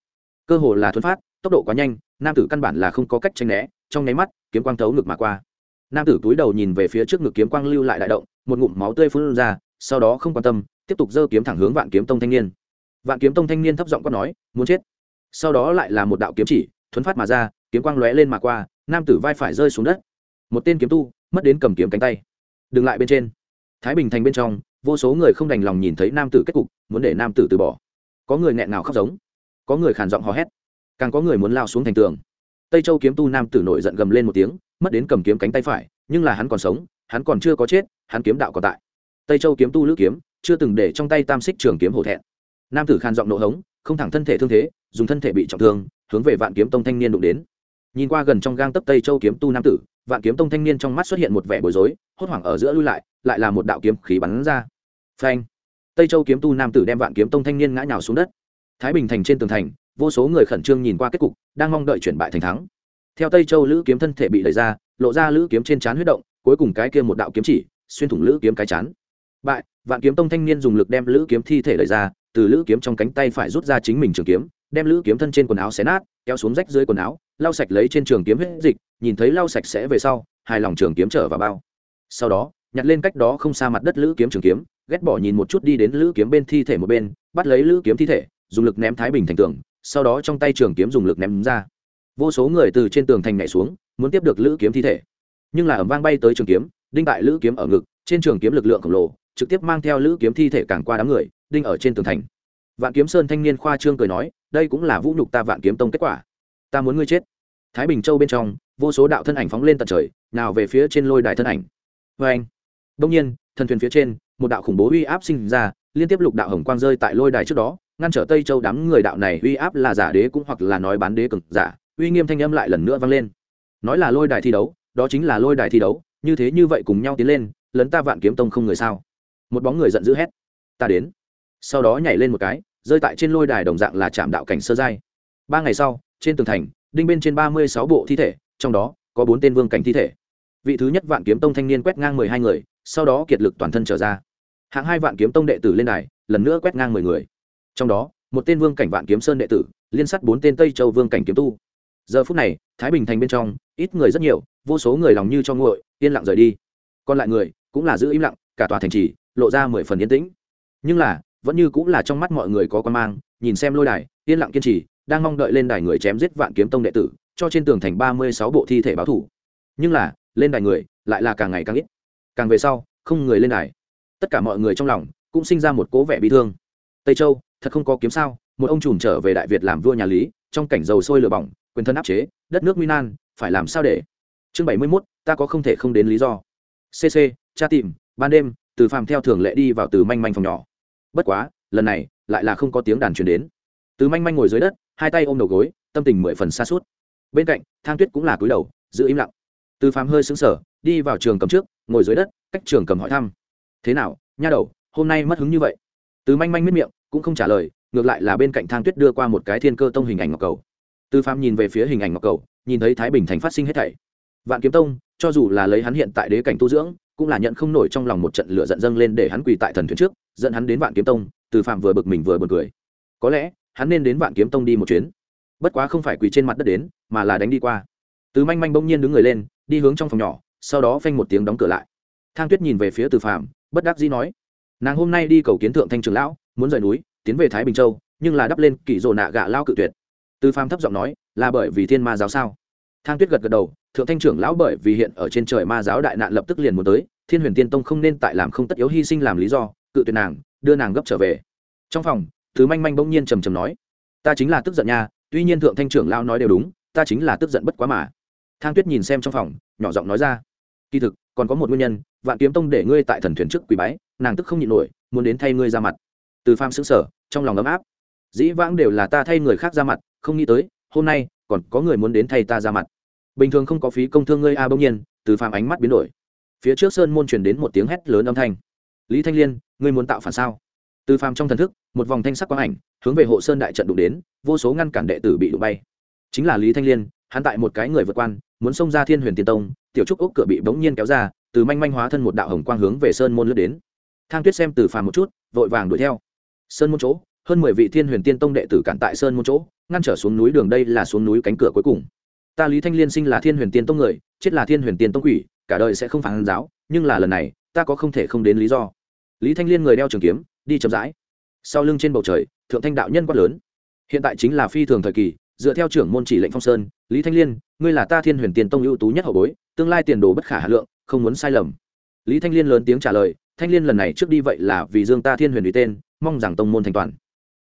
Cơ hồ là thuấn phát, tốc độ quá nhanh, nam tử căn bản là không có cách tranh né, trong nháy mắt, kiếm quang thấu ngực mà qua. Nam tử túi đầu nhìn về phía trước ngực kiếm quang lưu lại đại động, một ngụm máu tươi phun ra, sau đó không quan tâm, tiếp tục giơ kiếm thẳng hướng vạn kiếm tông thanh niên. Vạn kiếm tông thanh niên thấp giọng quát nói, muốn chết. Sau đó lại là một đạo kiếm chỉ, thuấn phát mà ra, kiếm quang lóe lên mà qua, nam tử vai phải rơi xuống đất. Một tên kiếm tu, mất đến cầm kiếm cánh tay. Đừng lại bên trên. Thái bình thành bên trong vô số người không đành lòng nhìn thấy nam tử kết cục, muốn để nam tử từ bỏ. Có người nghẹn ngào khóc giống, có người khàn giọng hò hét, càng có người muốn lao xuống thành tường. Tây châu kiếm tu nam tử nổi giận gầm lên một tiếng, mất đến cầm kiếm cánh tay phải, nhưng là hắn còn sống, hắn còn chưa có chết, hắn kiếm đạo còn tại. Tây châu kiếm tu lữ kiếm, chưa từng để trong tay tam xích trường kiếm hổ thẹn. Nam tử khàn giọng nộ hống, không thẳng thân thể thương thế, dùng thân thể bị trọng thương, hướng về vạn kiếm tông thanh niên đụng đến. Nhìn qua gần trong gang tấc tây châu kiếm tu nam tử, vạn kiếm tông thanh niên trong mắt xuất hiện một vẻ bối rối, hốt hoảng ở giữa lui lại lại là một đạo kiếm khí bắn ra phanh. Tây châu kiếm tu nam tử đem vạn kiếm tông thanh niên ngã nhào xuống đất. Thái bình thành trên tường thành, vô số người khẩn trương nhìn qua kết cục, đang mong đợi chuyển bại thành thắng. Theo tây châu lữ kiếm thân thể bị đẩy ra, lộ ra lữ kiếm trên trán huyết động, cuối cùng cái kia một đạo kiếm chỉ, xuyên thủng lữ kiếm cái chán bại, vạn kiếm tông thanh niên dùng lực đem lữ kiếm thi thể đẩy ra, từ lữ kiếm trong cánh tay phải rút ra chính mình trường kiếm, đem lữ kiếm thân trên quần áo xé nát, kéo xuống rách dưới quần áo, lau sạch lấy trên trường kiếm huyết dịch, nhìn thấy lau sạch sẽ về sau, hài lòng trường kiếm trở vào bao. Sau đó, nhặt lên cách đó không xa mặt đất lữ kiếm trường kiếm ghét bỏ nhìn một chút đi đến lữ kiếm bên thi thể một bên, bắt lấy lữ kiếm thi thể, dùng lực ném thái bình thành tường, sau đó trong tay trường kiếm dùng lực ném ra. Vô số người từ trên tường thành nhảy xuống, muốn tiếp được lữ kiếm thi thể. Nhưng là ẩm vang bay tới trường kiếm, đinh tại lữ kiếm ở ngực, trên trường kiếm lực lượng khổng lồ, trực tiếp mang theo lữ kiếm thi thể càng qua đám người, đinh ở trên tường thành. Vạn kiếm sơn thanh niên khoa trương cười nói, đây cũng là vũ nhục ta vạn kiếm tông kết quả. Ta muốn ngươi chết. Thái bình châu bên trong, vô số đạo thân ảnh phóng lên tận trời, nào về phía trên lôi đài thân ảnh. Vê anh đông nhiên, thần thuyền phía trên, một đạo khủng bố uy áp sinh ra, liên tiếp lục đạo hồng quang rơi tại lôi đài trước đó, ngăn trở tây châu đám người đạo này uy áp là giả đế cũng hoặc là nói bán đế cực giả, uy nghiêm thanh âm lại lần nữa vang lên. Nói là lôi đài thi đấu, đó chính là lôi đài thi đấu, như thế như vậy cùng nhau tiến lên, lấn ta vạn kiếm tông không người sao? Một bóng người giận dữ hét, ta đến. Sau đó nhảy lên một cái, rơi tại trên lôi đài đồng dạng là trạm đạo cảnh sơ giai. Ba ngày sau, trên tường thành, đinh bên trên ba mươi sáu bộ thi thể, trong đó có bốn tên vương cảnh thi thể. Vị thứ nhất vạn kiếm tông thanh niên quét ngang mười hai người sau đó kiệt lực toàn thân trở ra. Hạng hai vạn kiếm tông đệ tử lên đài, lần nữa quét ngang mười người. Trong đó, một tên vương cảnh vạn kiếm sơn đệ tử, liên sát bốn tên tây châu vương cảnh kiếm tu. Giờ phút này, thái bình thành bên trong, ít người rất nhiều, vô số người lòng như cho nguội, yên lặng rời đi. Còn lại người, cũng là giữ im lặng, cả tòa thành trì, lộ ra mười phần yên tĩnh. Nhưng là, vẫn như cũng là trong mắt mọi người có quan mang, nhìn xem lôi đài, yên lặng kiên trì, đang mong đợi lên đài người chém giết vạn kiếm tông đệ tử, cho trên tường thành ba mươi sáu bộ thi thể báo thủ. Nhưng là, lên đài người, lại là càng ngày càng ít càng về sau, không người lên đài. Tất cả mọi người trong lòng cũng sinh ra một cố vẻ bị thương. Tây châu, thật không có kiếm sao, một ông trùm trở về đại việt làm vua nhà lý, trong cảnh dầu sôi lửa bỏng, quyền thân áp chế, đất nước nguy nan, phải làm sao để? Chương bảy mươi mốt, ta có không thể không đến lý do. Cc cha tìm, ban đêm, từ phàm theo thường lệ đi vào từ manh manh phòng nhỏ. Bất quá, lần này, lại là không có tiếng đàn truyền đến. Từ manh manh ngồi dưới đất, hai tay ôm đầu gối, tâm tình mười phần xa suốt bên cạnh, thang tuyết cũng là cúi đầu, giữ im lặng. Từ phàm hơi xứng sở đi vào trường cầm trước, ngồi dưới đất, cách trường cầm hỏi thăm. Thế nào, nha đầu, hôm nay mất hứng như vậy? Từ manh manh miết miệng, cũng không trả lời, ngược lại là bên cạnh thang tuyết đưa qua một cái thiên cơ tông hình ảnh ngọc cầu. Tư phàm nhìn về phía hình ảnh ngọc cầu, nhìn thấy thái bình thành phát sinh hết thảy. Vạn kiếm tông, cho dù là lấy hắn hiện tại đế cảnh tu dưỡng, cũng là nhận không nổi trong lòng một trận lửa giận dâng lên để hắn quỳ tại thần thuyền trước, dẫn hắn đến vạn kiếm tông, từ phạm vừa bực mình vừa buồn cười. Có lẽ, hắn nên đến vạn kiếm tông đi một chuyến. Bất quá không phải quỳ trên mặt đất đến, mà là đánh đi qua. Từ manh manh bỗng nhiên đứng người lên, đi hướng trong phòng nhỏ sau đó phanh một tiếng đóng cửa lại. Thang tuyết nhìn về phía từ Phàm, bất đắc dĩ nói nàng hôm nay đi cầu kiến thượng thanh trường lão muốn rời núi tiến về thái bình châu nhưng là đắp lên kỷ rồ nạ gạ lao cự tuyệt. Từ Phàm thấp giọng nói là bởi vì thiên ma giáo sao? Thang tuyết gật gật đầu thượng thanh trưởng lão bởi vì hiện ở trên trời ma giáo đại nạn lập tức liền muốn tới thiên huyền tiên tông không nên tại làm không tất yếu hy sinh làm lý do cự tuyệt nàng đưa nàng gấp trở về. Trong phòng thứ manh manh bỗng nhiên trầm trầm nói ta chính là tức giận nha tuy nhiên thượng thanh trưởng lão nói đều đúng ta chính là tức giận bất quá mà. Thang tuyết nhìn xem trong phòng nhỏ giọng nói ra kỳ thực, còn có một nguyên nhân, vạn kiếm tông để ngươi tại thần thuyền trước quỷ bái, nàng tức không nhịn nổi, muốn đến thay ngươi ra mặt. Từ pham xứng sở trong lòng ấm áp. Dĩ vãng đều là ta thay người khác ra mặt, không nghĩ tới, hôm nay, còn có người muốn đến thay ta ra mặt. Bình thường không có phí công thương ngươi a, bỗng nhiên, từ phàm ánh mắt biến đổi. Phía trước sơn môn truyền đến một tiếng hét lớn âm thanh. Lý thanh liên, ngươi muốn tạo phản sao? Từ phàm trong thần thức, một vòng thanh sắc quang ảnh, hướng về hộ sơn đại trận đụng đến, vô số ngăn cản đệ tử bị đụng bay. Chính là lý thanh liên, hắn tại một cái người vượt quan muốn xông ra thiên huyền tiên tông, tiểu trúc ốc cửa bị bỗng nhiên kéo ra, từ manh manh hóa thân một đạo hồng quang hướng về sơn môn lướt đến. Thang tuyết xem từ phàm một chút, vội vàng đuổi theo. Sơn môn chỗ, hơn mười vị thiên huyền tiên tông đệ tử cản tại sơn môn chỗ, ngăn trở xuống núi đường đây là xuống núi cánh cửa cuối cùng. Ta lý thanh liên sinh là thiên huyền tiên tông người, chết là thiên huyền tiên tông quỷ, cả đời sẽ không phản giáo, nhưng là lần này, ta có không thể không đến lý do. Lý thanh liên người đeo trường kiếm, đi chậm rãi. Sau lưng trên bầu trời, thượng thanh đạo nhân quát lớn. Hiện tại chính là phi thường thời kỳ, dựa theo trưởng môn chỉ lệnh phong sơn, lý thanh liên ngươi là ta thiên huyền tiên tông ưu tú nhất hậu bối, tương lai tiền đồ bất khả hà lượng, không muốn sai lầm. Lý thanh liên lớn tiếng trả lời, thanh liên lần này trước đi vậy là vì dương ta thiên huyền ủy tên, mong rằng tông môn thành toàn.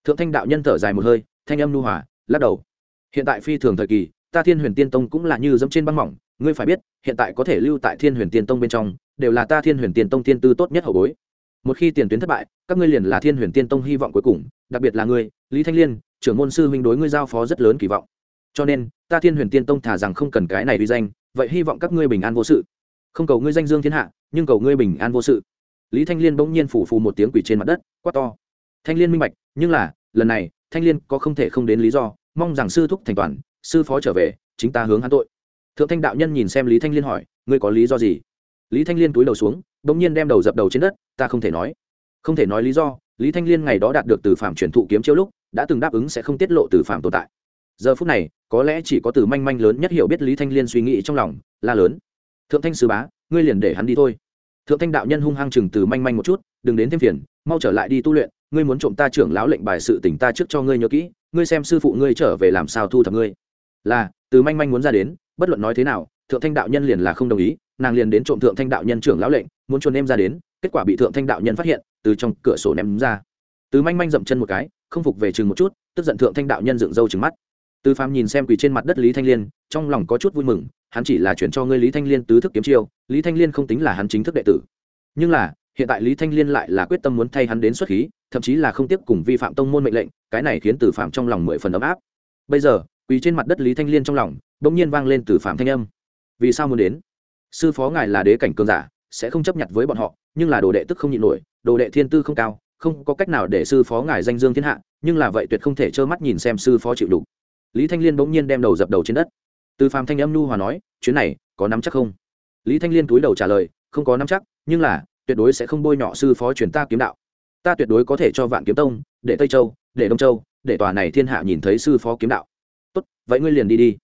Thượng thanh đạo nhân thở dài một hơi, thanh âm nu hòa, lắc đầu. Hiện tại phi thường thời kỳ, ta thiên huyền tiên tông cũng là như dẫm trên băng mỏng, ngươi phải biết, hiện tại có thể lưu tại thiên huyền tiên tông bên trong, đều là ta thiên huyền tiên tông tiên tư tốt nhất hậu bối. Một khi tiền tuyến thất bại, các ngươi liền là thiên huyền tiên tông hy vọng cuối cùng, đặc biệt là ngươi, lý thanh liên, trưởng môn sư huynh đối ngươi giao phó rất lớn kỳ vọng cho nên, ta thiên huyền tiên tông thả rằng không cần cái này uy danh, vậy hy vọng các ngươi bình an vô sự. Không cầu ngươi danh dương thiên hạ, nhưng cầu ngươi bình an vô sự. Lý thanh liên bỗng nhiên phủ phù một tiếng quỷ trên mặt đất, quát to. Thanh liên minh bạch, nhưng là, lần này, thanh liên có không thể không đến lý do, mong rằng sư thúc thành toàn, sư phó trở về, chính ta hướng hắn tội. Thượng thanh đạo nhân nhìn xem lý thanh liên hỏi, ngươi có lý do gì? Lý thanh liên túi đầu xuống đ ỗ n g nhiên đem đầu dập đầu trên đất, ta không thể nói. Không thể nói lý do, lý thanh liên ngày đó đạt được từ phạm truyền thụ kiếm chiếu lúc, đã từng đáp ứng sẽ không tiết lộ từ phạm tồn tại giờ phút này, có lẽ chỉ có từ manh manh lớn nhất hiểu biết lý thanh liên suy nghĩ trong lòng, la lớn. Thượng thanh sư bá, ngươi liền để hắn đi thôi. Thượng thanh đạo nhân hung hăng chừng từ manh manh một chút, đừng đến thêm phiền, mau trở lại đi tu luyện, ngươi muốn trộm ta trưởng lão lệnh bài sự tỉnh ta trước cho ngươi nhớ kỹ, ngươi xem sư phụ ngươi trở về làm sao thu thập ngươi. Là, từ manh manh muốn ra đến, bất luận nói thế nào, thượng thanh đạo nhân liền là không đồng ý, nàng liền đến trộm thượng thanh đạo nhân trưởng lão lệnh, muốn trốn em ra đến, kết quả bị thượng thanh đạo nhân phát hiện, từ trong cửa sổ ném ra. Từ manh manh dậm chân một cái, không phục về chừng một chút, tức giận thượng thanh đạo nhân dựng râu trừng mắt từ phàm nhìn xem quỳ trên mặt đất lý thanh liên, trong lòng có chút vui mừng, hắn chỉ là chuyển cho ngươi lý thanh liên tứ thức kiếm chiêu, lý thanh liên không tính là hắn chính thức đệ tử. Nhưng là, hiện tại lý thanh liên lại là quyết tâm muốn thay hắn đến xuất khí, thậm chí là không tiếp cùng vi phạm tông môn mệnh lệnh, cái này khiến từ phạm trong lòng mười phần ấm áp. Bây giờ, quỳ trên mặt đất lý thanh liên trong lòng đột nhiên vang lên từ phạm thanh âm. Vì sao muốn đến? Sư phó ngài là đế cảnh cường giả, sẽ không chấp nhận với bọn họ, nhưng là đồ đệ tức không nhịn nổi, đồ đệ thiên tư không cao, không có cách nào để sư phó ngài danh dương thiên hạ, nhưng là vậy tuyệt không thể trơ mắt nhìn xem sư phó chịu đủ lý thanh liên bỗng nhiên đem đầu dập đầu trên đất. Từ phàm thanh âm nhu hòa nói, chuyến này có nắm chắc không? Lý thanh liên túi đầu trả lời, không có nắm chắc, nhưng là, tuyệt đối sẽ không bôi nhọ sư phó truyền ta kiếm đạo. Ta tuyệt đối có thể cho vạn kiếm tông, để tây châu, để đông châu, để tòa này thiên hạ nhìn thấy sư phó kiếm đạo. Tốt, vậy ngươi liền đi đi.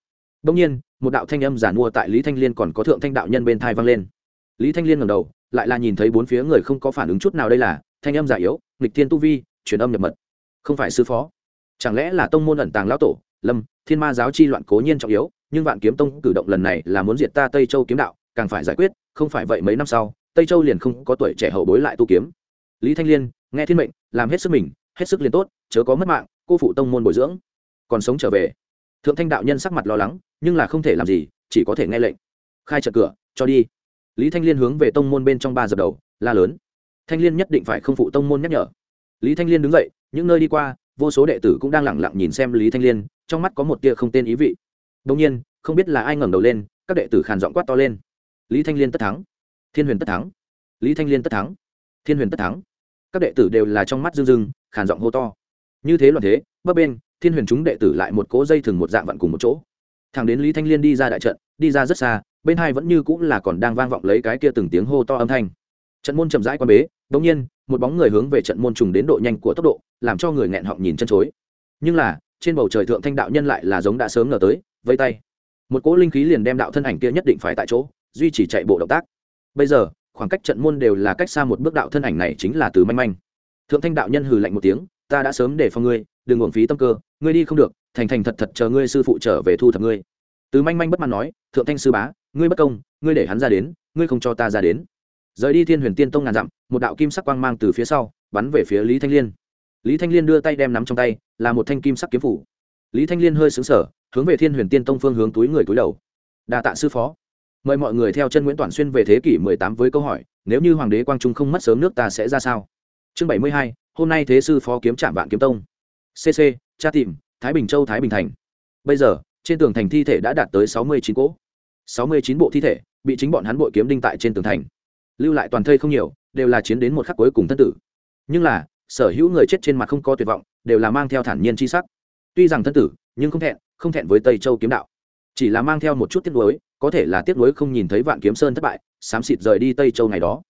Đông nhiên, một đạo thanh âm giản mua tại lý thanh liên còn có thượng thanh đạo nhân bên thai vang lên. Lý thanh liên ngẩng đầu, lại là nhìn thấy bốn phía người không có phản ứng chút nào đây là, thanh âm giả yếu, nghịch thiên tu vi, truyền âm nhập mật. Không phải sư phó, chẳng lẽ là tông môn ẩn tàng lão tổ lâm, thiên ma giáo chi loạn cố nhiên trọng yếu, nhưng vạn kiếm tông cử động lần này là muốn diệt ta tây châu kiếm đạo, càng phải giải quyết, không phải vậy mấy năm sau, tây châu liền không có tuổi trẻ hậu bối lại tu kiếm. Lý thanh liên, nghe thiên mệnh, làm hết sức mình, hết sức liền tốt, chớ có mất mạng, cô phụ tông môn bồi dưỡng. Còn sống trở về. Thượng thanh đạo nhân sắc mặt lo lắng, nhưng là không thể làm gì, chỉ có thể nghe lệnh. Khai trận cửa, cho đi. Lý thanh liên hướng về tông môn bên trong ba giờ đầu, la lớn. Thanh liên nhất định phải không phụ tông môn nhắc nhở. Lý thanh liên đứng dậy, những nơi đi qua, vô số đệ tử cũng đang lẳng lặng nhìn xem lý thanh liên trong mắt có một tia không tên ý vị. Đông nhiên, không biết là ai ngẩng đầu lên, các đệ tử khàn giọng quát to lên. Lý thanh liên tất thắng. Thiên huyền tất thắng. Lý thanh liên tất thắng. Thiên huyền tất thắng. Các đệ tử đều là trong mắt rưng rưng, khàn giọng hô to. Như thế loạn thế, bấp bên thiên huyền chúng đệ tử lại một cỗ dây thừng một dạng vặn cùng một chỗ. Thằng đến lý thanh liên đi ra đại trận, đi ra rất xa, bên hai vẫn như cũng là còn đang vang vọng lấy cái kia từng tiếng hô to âm thanh. Trận môn chậm rãi qua bế đống nhiên, một bóng người hướng về trận môn trùng đến độ nhanh của tốc độ, làm cho người nghẹn họng nhìn chân chối. Nhưng là trên bầu trời thượng thanh đạo nhân lại là giống đã sớm ngờ tới, vây tay. Một cỗ linh khí liền đem đạo thân ảnh kia nhất định phải tại chỗ, duy trì chạy bộ động tác. Bây giờ, khoảng cách trận môn đều là cách xa một bước đạo thân ảnh này chính là từ manh manh. Thượng thanh đạo nhân hừ lạnh một tiếng, ta đã sớm để phòng ngươi, đừng uổng phí tâm cơ, ngươi đi không được, thành thành thật thật chờ ngươi sư phụ trở về thu thập ngươi. Từ manh manh bất mãn nói, thượng thanh sư bá, ngươi bất công, ngươi để hắn ra đến, ngươi không cho ta ra đến. Rời đi thiên huyền tiên tông ngàn dặm, một đạo kim sắc quang mang từ phía sau, bắn về phía lý thanh liên lý thanh liên đưa tay đem nắm trong tay là một thanh kim sắc kiếm phủ. Lý thanh liên hơi xứng sở hướng về thiên huyền tiên tông phương hướng túi người túi đầu. Đà tạ sư phó. Mời mọi người theo chân nguyễn toàn xuyên về thế kỷ 18 với câu hỏi nếu như hoàng đế quang trung không mất sớm nước ta sẽ ra sao? Chương 72, hôm nay thế sư phó kiếm trạm vạn kiếm tông. Cc tra tìm thái bình châu thái bình thành. Bây giờ trên tường thành thi thể đã đạt tới 69 cỗ. 69 bộ thi thể bị chính bọn hắn bội kiếm đinh tại trên tường thành. Lưu lại toàn thây không nhiều đều là chiến đến một khắc cuối cùng thân tử. Nhưng là sở hữu người chết trên mặt không có tuyệt vọng, đều là mang theo thản nhiên chi sắc. Tuy rằng thân tử, nhưng không thẹn không thẹn với tây châu kiếm đạo. Chỉ là mang theo một chút tiếc nuối, có thể là tiếc nuối không nhìn thấy vạn kiếm sơn thất bại, xám xịt rời đi tây châu ngày đó.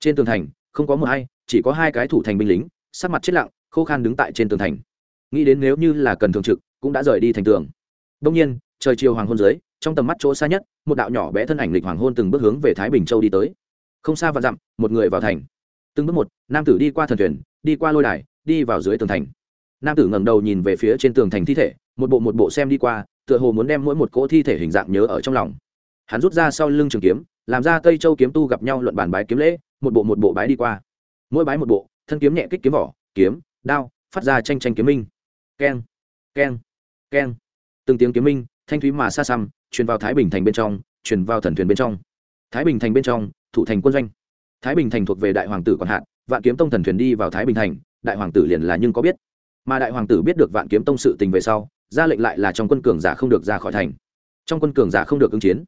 Trên tường thành, không có một ai, chỉ có hai cái thủ thành binh lính, sắc mặt chết lặng, khô khan đứng tại trên tường thành. Nghĩ đến nếu như là cần thường trực, cũng đã rời đi thành tường. Đông nhiên, trời chiều hoàng hôn dưới, trong tầm mắt chỗ xa nhất, một đạo nhỏ bé thân ảnh lịch hoàng hôn từng bước hướng về thái bình châu đi tới. Không xa và dặm, một người vào thành. Từng bước một, nam tử đi qua thần thuyền đi qua lôi đài, đi vào dưới tường thành. Nam tử ngẩng đầu nhìn về phía trên tường thành thi thể, một bộ một bộ xem đi qua, tựa hồ muốn đem mỗi một cỗ thi thể hình dạng nhớ ở trong lòng. Hắn rút ra sau lưng trường kiếm, làm ra tây châu kiếm tu gặp nhau luận bàn bái kiếm lễ, một bộ một bộ bái đi qua. Mỗi bái một bộ, thân kiếm nhẹ kích kiếm vỏ, kiếm, đao, phát ra tranh tranh kiếm minh. Keng keng keng. Từng tiếng kiếm minh, thanh thúy mà xa xăm, truyền vào thái bình thành bên trong, truyền vào thần thuyền bên trong. Thái bình thành bên trong, thủ thành quân doanh. Thái bình thành thuộc về đại hoàng tử còn hạn vạn kiếm tông thần thuyền đi vào thái bình thành, đại hoàng tử liền là nhưng có biết. Mà đại hoàng tử biết được vạn kiếm tông sự tình về sau, ra lệnh lại là trong quân cường giả không được ra khỏi thành. Trong quân cường giả không được ứng chiến.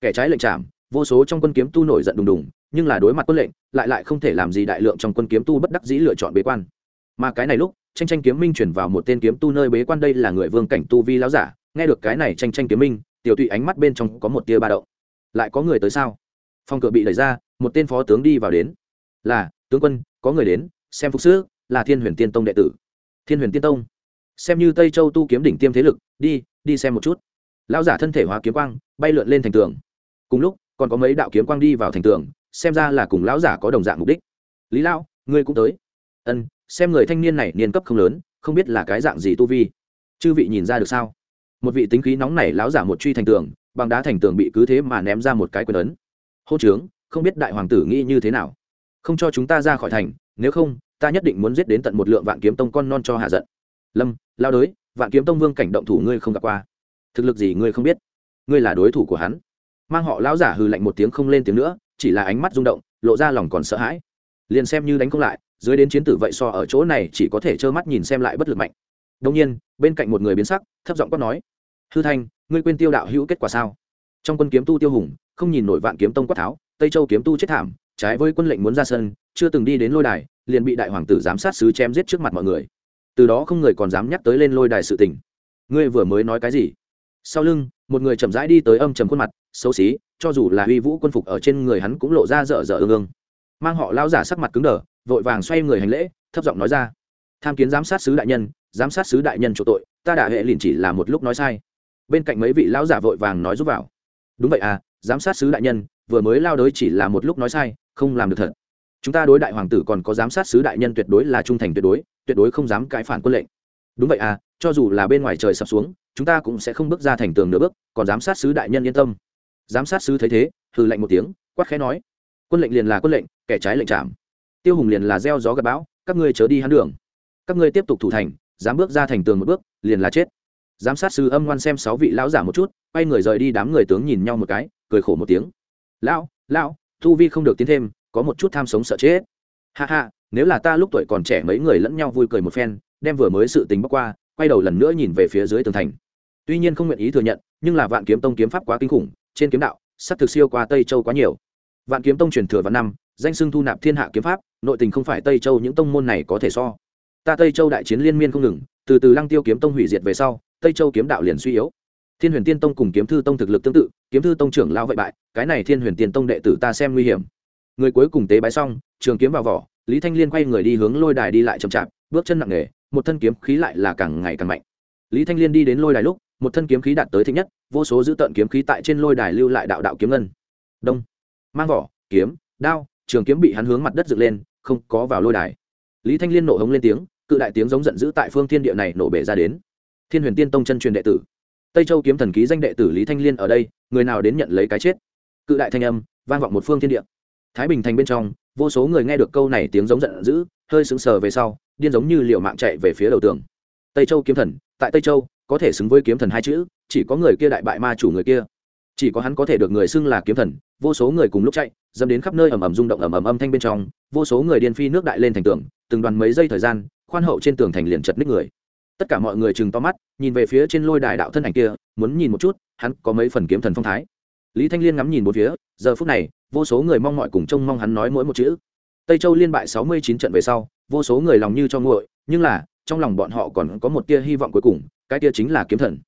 Kẻ trái lệnh chạm, vô số trong quân kiếm tu nổi giận đùng đùng, nhưng là đối mặt quân lệnh, lại lại không thể làm gì đại lượng trong quân kiếm tu bất đắc dĩ lựa chọn bế quan. Mà cái này lúc, tranh tranh kiếm minh chuyển vào một tên kiếm tu nơi bế quan đây là người vương cảnh tu vi láo giả, nghe được cái này tranh tranh kiếm minh, tiểu tụy ánh mắt bên trong có một tia ba đậu lại có người tới sao? Phòng cửa bị đẩy ra, một tên phó tướng đi vào đến. Là tướng quân, có người đến, xem phục sứ là thiên huyền tiên tông đệ tử. Thiên huyền tiên tông. Xem như tây châu tu kiếm đỉnh tiêm thế lực, đi đi xem một chút. Lão giả thân thể hóa kiếm quang, bay lượn lên thành tường. Cùng lúc, còn có mấy đạo kiếm quang đi vào thành tường, xem ra là cùng lão giả có đồng dạng mục đích. Lý lão, ngươi cũng tới. Ân, xem người thanh niên này niên cấp không lớn, không biết là cái dạng gì tu vi. Chư vị nhìn ra được sao? Một vị tính khí nóng nảy lão giả một truy thành tường, bằng đá thành tường bị cứ thế mà ném ra một cái quyền ấn. Hô trướng, không biết đại hoàng tử nghĩ như thế nào không cho chúng ta ra khỏi thành, nếu không, ta nhất định muốn giết đến tận một lượng vạn kiếm tông con non cho hạ giận. Lâm, lao đới, vạn kiếm tông vương cảnh động thủ ngươi không gặp qua. Thực lực gì ngươi không biết? Ngươi là đối thủ của hắn. Mang họ lão giả hừ lạnh một tiếng không lên tiếng nữa, chỉ là ánh mắt rung động, lộ ra lòng còn sợ hãi. Liền xem như đánh không lại, dưới đến chiến tử vậy so ở chỗ này chỉ có thể trơ mắt nhìn xem lại bất lực mạnh. Đông nhiên, bên cạnh một người biến sắc, thấp giọng quát nói, hư thanh, ngươi quên tiêu đạo hữu kết quả sao? Trong quân kiếm tu tiêu hùng, không nhìn nổi vạn kiếm tông quát tháo, tây châu kiếm tu chết thảm trái với quân lệnh muốn ra sân, chưa từng đi đến lôi đài, liền bị đại hoàng tử giám sát sứ chém giết trước mặt mọi người. Từ đó không người còn dám nhắc tới lên lôi đài sự tình. Ngươi vừa mới nói cái gì? Sau lưng, một người chậm rãi đi tới âm trầm khuôn mặt, xấu xí, cho dù là uy vũ quân phục ở trên người hắn cũng lộ ra dở dở ương ương. Mang họ lao giả sắc mặt cứng đờ, vội vàng xoay người hành lễ, thấp giọng nói ra. Tham kiến giám sát sứ đại nhân, giám sát sứ đại nhân chỗ tội, ta đã hệ liền chỉ là một lúc nói sai. Bên cạnh mấy vị lão giả vội vàng nói giúp vào. Đúng vậy à giám sát sứ đại nhân, vừa mới lao đới chỉ là một lúc nói sai không làm được thật. Chúng ta đối đại hoàng tử còn có giám sát sứ đại nhân tuyệt đối là trung thành tuyệt đối tuyệt đối không dám cãi phản quân lệnh. Đúng vậy à cho dù là bên ngoài trời sập xuống, chúng ta cũng sẽ không bước ra thành tường nửa bước, còn giám sát sứ đại nhân yên tâm. Giám sát sứ thấy thế, hừ lạnh một tiếng, quát khẽ nói, quân lệnh liền là quân lệnh, kẻ trái lệnh chạm. Tiêu hùng liền là gieo gió gặp bão, các ngươi chớ đi hắn đường. Các ngươi tiếp tục thủ thành, dám bước ra thành tường một bước, liền là chết. Giám sát sư âm ngoan xem sáu vị lão giả một chút, quay người rời đi đám người tướng nhìn nhau một cái, cười khổ một tiếng. Lão lão thu vi không được tiến thêm, có một chút tham sống sợ chết. Ha ha, nếu là ta lúc tuổi còn trẻ mấy người lẫn nhau vui cười một phen, đem vừa mới sự tình bắc qua, quay đầu lần nữa nhìn về phía dưới tường thành. Tuy nhiên không nguyện ý thừa nhận, nhưng là vạn kiếm tông kiếm pháp quá kinh khủng, trên kiếm đạo, sắp thực siêu qua tây châu quá nhiều. Vạn kiếm tông truyền thừa vào năm, danh xưng thu nạp thiên hạ kiếm pháp, nội tình không phải tây châu những tông môn này có thể so. Ta tây châu đại chiến liên miên không ngừng, từ từ lăng tiêu kiếm tông hủy diệt về sau, tây châu kiếm đạo liền suy yếu thiên huyền tiên tông cùng kiếm thư tông thực lực tương tự, kiếm thư tông trưởng lao vậy bại, cái này thiên huyền tiên tông đệ tử ta xem nguy hiểm. Người cuối cùng tế bái xong, trường kiếm vào vỏ, lý thanh liên quay người đi hướng lôi đài đi lại chậm chạp, bước chân nặng nề, một thân kiếm khí lại là càng ngày càng mạnh. Lý thanh liên đi đến lôi đài lúc, một thân kiếm khí đạt tới thích nhất, vô số giữ tận kiếm khí tại trên lôi đài lưu lại đạo đạo kiếm ngân. Đông. Mang vỏ, kiếm, đao, trường kiếm bị hắn hướng mặt đất dựng lên, không có vào lôi đài. Lý thanh liên nổ hống lên tiếng, cự đại tiếng giống giận dữ tại phương thiên địa này nổ bể ra đến. Thiên huyền tiên tông chân truyền đệ tử tây châu kiếm thần ký danh đệ tử lý thanh liên ở đây, người nào đến nhận lấy cái chết? Cự đại thanh âm, vang vọng một phương thiên địa. Thái bình thành bên trong, vô số người nghe được câu này tiếng giống giận dữ, hơi sững sờ về sau, điên giống như liệu mạng chạy về phía đầu tường. Tây châu kiếm thần, tại tây châu, có thể xứng với kiếm thần hai chữ, chỉ có người kia đại bại ma chủ người kia. Chỉ có hắn có thể được người xưng là kiếm thần, vô số người cùng lúc chạy dâm đến khắp nơi ầm ầm rung động ầm ầm âm thanh bên trong, vô số người điên phi nước đại lên thành tường, từng đoàn mấy giây thời gian, khoan hậu trên tường thành liền chật ních người tất cả mọi người chừng to mắt, nhìn về phía trên lôi đài đạo thân ảnh kia, muốn nhìn một chút, hắn có mấy phần kiếm thần phong thái. Lý thanh liên ngắm nhìn một phía, giờ phút này, vô số người mong mọi cùng trông mong hắn nói mỗi một chữ. Tây châu liên bại sáu mươi chín trận về sau, vô số người lòng như cho nguội, nhưng là, trong lòng bọn họ còn có một tia hy vọng cuối cùng, cái tia chính là kiếm thần.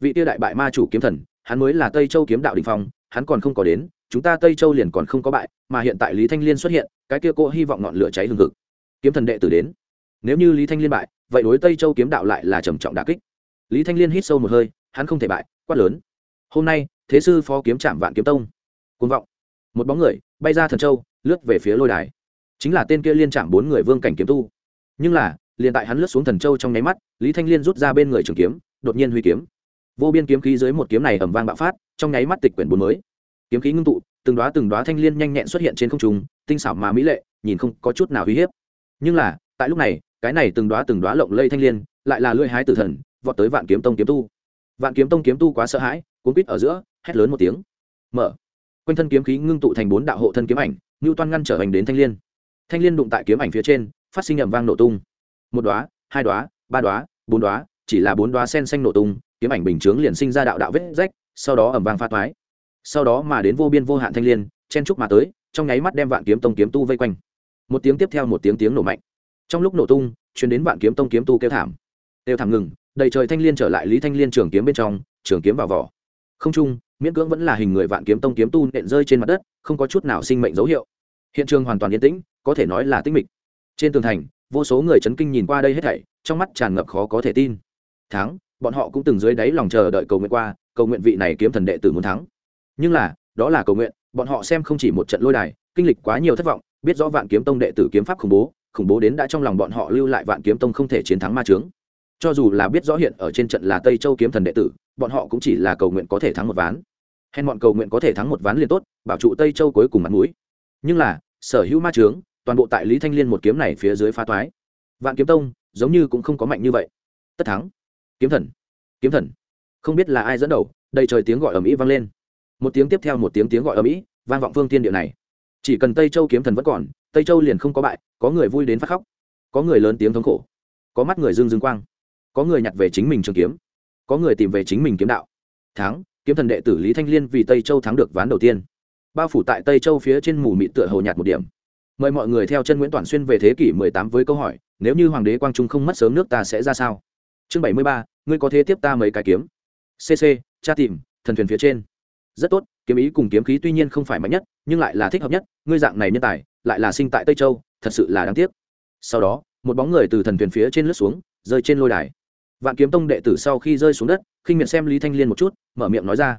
Vị tia đại bại ma chủ kiếm thần, hắn mới là tây châu kiếm đạo đình phong, hắn còn không có đến, chúng ta tây châu liền còn không có bại, mà hiện tại lý thanh liên xuất hiện, cái kia cô hy vọng ngọn lửa cháy hừng hực. Kiếm thần đệ tử đến. Nếu như lý thanh liên bại vậy đối tây châu kiếm đạo lại là trầm trọng đà kích lý thanh liên hít sâu một hơi hắn không thể bại quát lớn hôm nay thế sư phó kiếm trạm vạn kiếm tông côn vọng một bóng người bay ra thần châu lướt về phía lôi đài chính là tên kia liên trạm bốn người vương cảnh kiếm tu nhưng là liền tại hắn lướt xuống thần châu trong nháy mắt lý thanh liên rút ra bên người trường kiếm đột nhiên huy kiếm vô biên kiếm khí dưới một kiếm này ẩm vang bạo phát trong nháy mắt tịch quyển bốn mới kiếm khí ngưng tụ từng đoá từng đoá thanh liên nhanh nhẹn xuất hiện trên không trung tinh xảo mà mỹ lệ nhìn không có chút nào uy hiếp nhưng là tại lúc này cái này từng đóa từng đóa lộng lây thanh liên lại là lưỡi hái tử thần vọt tới vạn kiếm tông kiếm tu. Vạn kiếm tông kiếm tu quá sợ hãi cuốn quýt ở giữa hét lớn một tiếng. Mở. Quanh thân kiếm khí ngưng tụ thành bốn đạo hộ thân kiếm ảnh ngưu toan ngăn trở hành đến thanh liên. Thanh liên đụng tại kiếm ảnh phía trên phát sinh ầm vang nổ tung. Một đóa, hai đóa, ba đóa, bốn đóa, chỉ là bốn đóa sen xanh nổ tung kiếm ảnh bình chướng liền sinh ra đạo đạo vết rách sau đó ầm vang pha toái. sau đó mà đến vô biên vô hạn thanh liên chen trúc mà tới trong nháy mắt đem vạn kiếm tông kiếm tu vây quanh. Một tiếng tiếp theo một tiếng tiếng nổ mạnh trong lúc nổ tung chuyển đến vạn kiếm tông kiếm tu kêu thảm. Kêu thảm ngừng, đầy trời thanh liên trở lại lý thanh liên trường kiếm bên trong, trường kiếm vào vỏ. Không trung miễn cưỡng vẫn là hình người vạn kiếm tông kiếm tu nện rơi trên mặt đất, không có chút nào sinh mệnh dấu hiệu. Hiện trường hoàn toàn yên tĩnh, có thể nói là tĩnh mịch. Trên tường thành, vô số người chấn kinh nhìn qua đây hết thảy, trong mắt tràn ngập khó có thể tin. Thắng, bọn họ cũng từng dưới đáy lòng chờ đợi cầu nguyện qua, cầu nguyện vị này kiếm thần đệ tử muốn thắng. Nhưng là, đó là cầu nguyện, bọn họ xem không chỉ một trận lôi đài, kinh lịch quá nhiều thất vọng, biết rõ vạn kiếm tông đệ tử kiếm pháp khủng bố khủng bố đến đã trong lòng bọn họ lưu lại vạn kiếm tông không thể chiến thắng ma trướng cho dù là biết rõ hiện ở trên trận là tây châu kiếm thần đệ tử, bọn họ cũng chỉ là cầu nguyện có thể thắng một ván. Hèn bọn cầu nguyện có thể thắng một ván liền tốt, bảo trụ tây châu cuối cùng mặt mũi. Nhưng là, sở hữu ma trướng toàn bộ tại lý thanh liên một kiếm này phía dưới phá toái. Vạn kiếm tông, giống như cũng không có mạnh như vậy. Tất thắng. Kiếm thần. Kiếm thần. Không biết là ai dẫn đầu, đầy trời tiếng gọi ở mỹ vang lên. Một tiếng tiếp theo một tiếng tiếng gọi ở mỹ, vang vọng phương tiên địa này. Chỉ cần tây châu kiếm thần vẫn còn tây châu liền không có bại có người vui đến phát khóc có người lớn tiếng thống khổ có mắt người dương dương quang có người nhặt về chính mình trường kiếm có người tìm về chính mình kiếm đạo. Thắng kiếm thần đệ tử lý thanh liên vì tây châu thắng được ván đầu tiên. Bao phủ tại tây châu phía trên mù mịt tựa hồ nhạt một điểm. Mời mọi người theo chân nguyễn toàn xuyên về thế kỷ 18 với câu hỏi nếu như hoàng đế quang trung không mất sớm nước ta sẽ ra sao? Chương 73, ngươi có thế tiếp ta mấy cái kiếm? Cc cha tìm thần thuyền phía trên rất tốt, kiếm ý cùng kiếm khí tuy nhiên không phải mạnh nhất, nhưng lại là thích hợp nhất, ngươi dạng này nhân tài, lại là sinh tại tây châu, thật sự là đáng tiếc. Sau đó, một bóng người từ thần thuyền phía trên lướt xuống, rơi trên lôi đài. Vạn kiếm tông đệ tử sau khi rơi xuống đất, khinh miệng xem lý thanh liên một chút, mở miệng nói ra,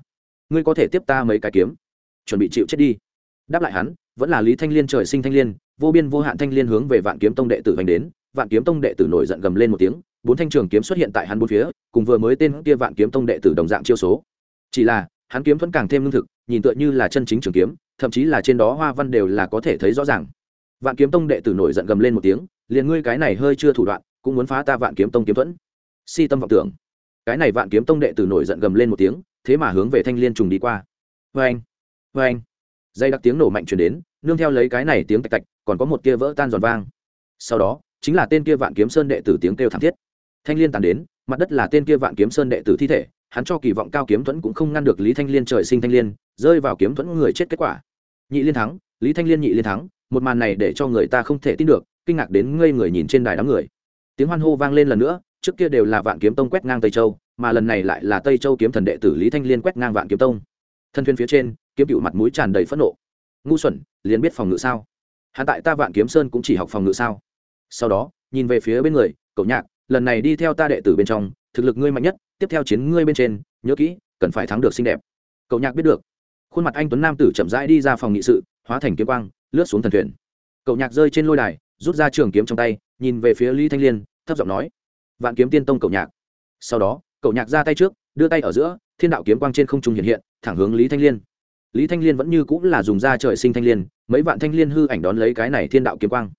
ngươi có thể tiếp ta mấy cái kiếm? Chuẩn bị chịu chết đi. Đáp lại hắn, vẫn là lý thanh liên trời sinh thanh liên, vô biên vô hạn thanh liên hướng về vạn kiếm tông đệ tử hành đến. Vạn kiếm tông đệ tử nổi giận gầm lên một tiếng, bốn thanh trường kiếm xuất hiện tại hắn bốn phía, cùng vừa mới tên kia vạn kiếm tông đệ tử đồng dạng chiêu số. Chỉ là hắn kiếm vẫn càng thêm lương thực, nhìn tựa như là chân chính trường kiếm, thậm chí là trên đó hoa văn đều là có thể thấy rõ ràng. Vạn kiếm tông đệ tử nổi giận gầm lên một tiếng, liền ngươi cái này hơi chưa thủ đoạn, cũng muốn phá ta vạn kiếm tông kiếm thuẫn si tâm vọng tưởng. Cái này vạn kiếm tông đệ tử nổi giận gầm lên một tiếng, thế mà hướng về thanh liên trùng đi qua. Vê anh vê anh dây đặc tiếng nổ mạnh chuyển đến, nương theo lấy cái này tiếng tạch tạch, còn có một kia vỡ tan giòn vang. Sau đó, chính là tên kia vạn kiếm sơn đệ tử tiếng kêu thảm thiết. Thanh liên tàn đến, mặt đất là tên kia vạn kiếm sơn đệ tử thi thể hắn cho kỳ vọng cao kiếm thuẫn cũng không ngăn được lý thanh liên trời sinh thanh liên, rơi vào kiếm thuẫn người chết kết quả. Nhị liên thắng, lý thanh liên nhị liên thắng, một màn này để cho người ta không thể tin được, kinh ngạc đến ngây người nhìn trên đài đám người. Tiếng hoan hô vang lên lần nữa, trước kia đều là vạn kiếm tông quét ngang tây châu, mà lần này lại là tây châu kiếm thần đệ tử lý thanh liên quét ngang vạn kiếm tông. Thân thuyền phía trên, kiếm cựu mặt mũi tràn đầy phẫn nộ. Ngu xuẩn, liền biết phòng ngự sao? Hạ tại ta vạn kiếm sơn cũng chỉ học phòng ngự sao? Sau đó, nhìn về phía bên người, cậu nhạc, lần này đi theo ta đệ tử bên trong, thực lực ngươi mạnh nhất tiếp theo chiến ngươi bên trên, nhớ kỹ, cần phải thắng được xinh đẹp. Cậu nhạc biết được. Khuôn mặt anh tuấn nam tử chậm rãi đi ra phòng nghị sự, hóa thành kiếm quang, lướt xuống thần thuyền. Cậu nhạc rơi trên lôi đài, rút ra trường kiếm trong tay, nhìn về phía lý thanh liên, thấp giọng nói, vạn kiếm tiên tông cậu nhạc. Sau đó, cậu nhạc ra tay trước, đưa tay ở giữa, thiên đạo kiếm quang trên không trung hiện hiện, thẳng hướng lý thanh liên. Lý thanh liên vẫn như cũng là dùng da trời sinh thanh liên, mấy vạn thanh liên hư ảnh đón lấy cái này thiên đạo kiếm quang.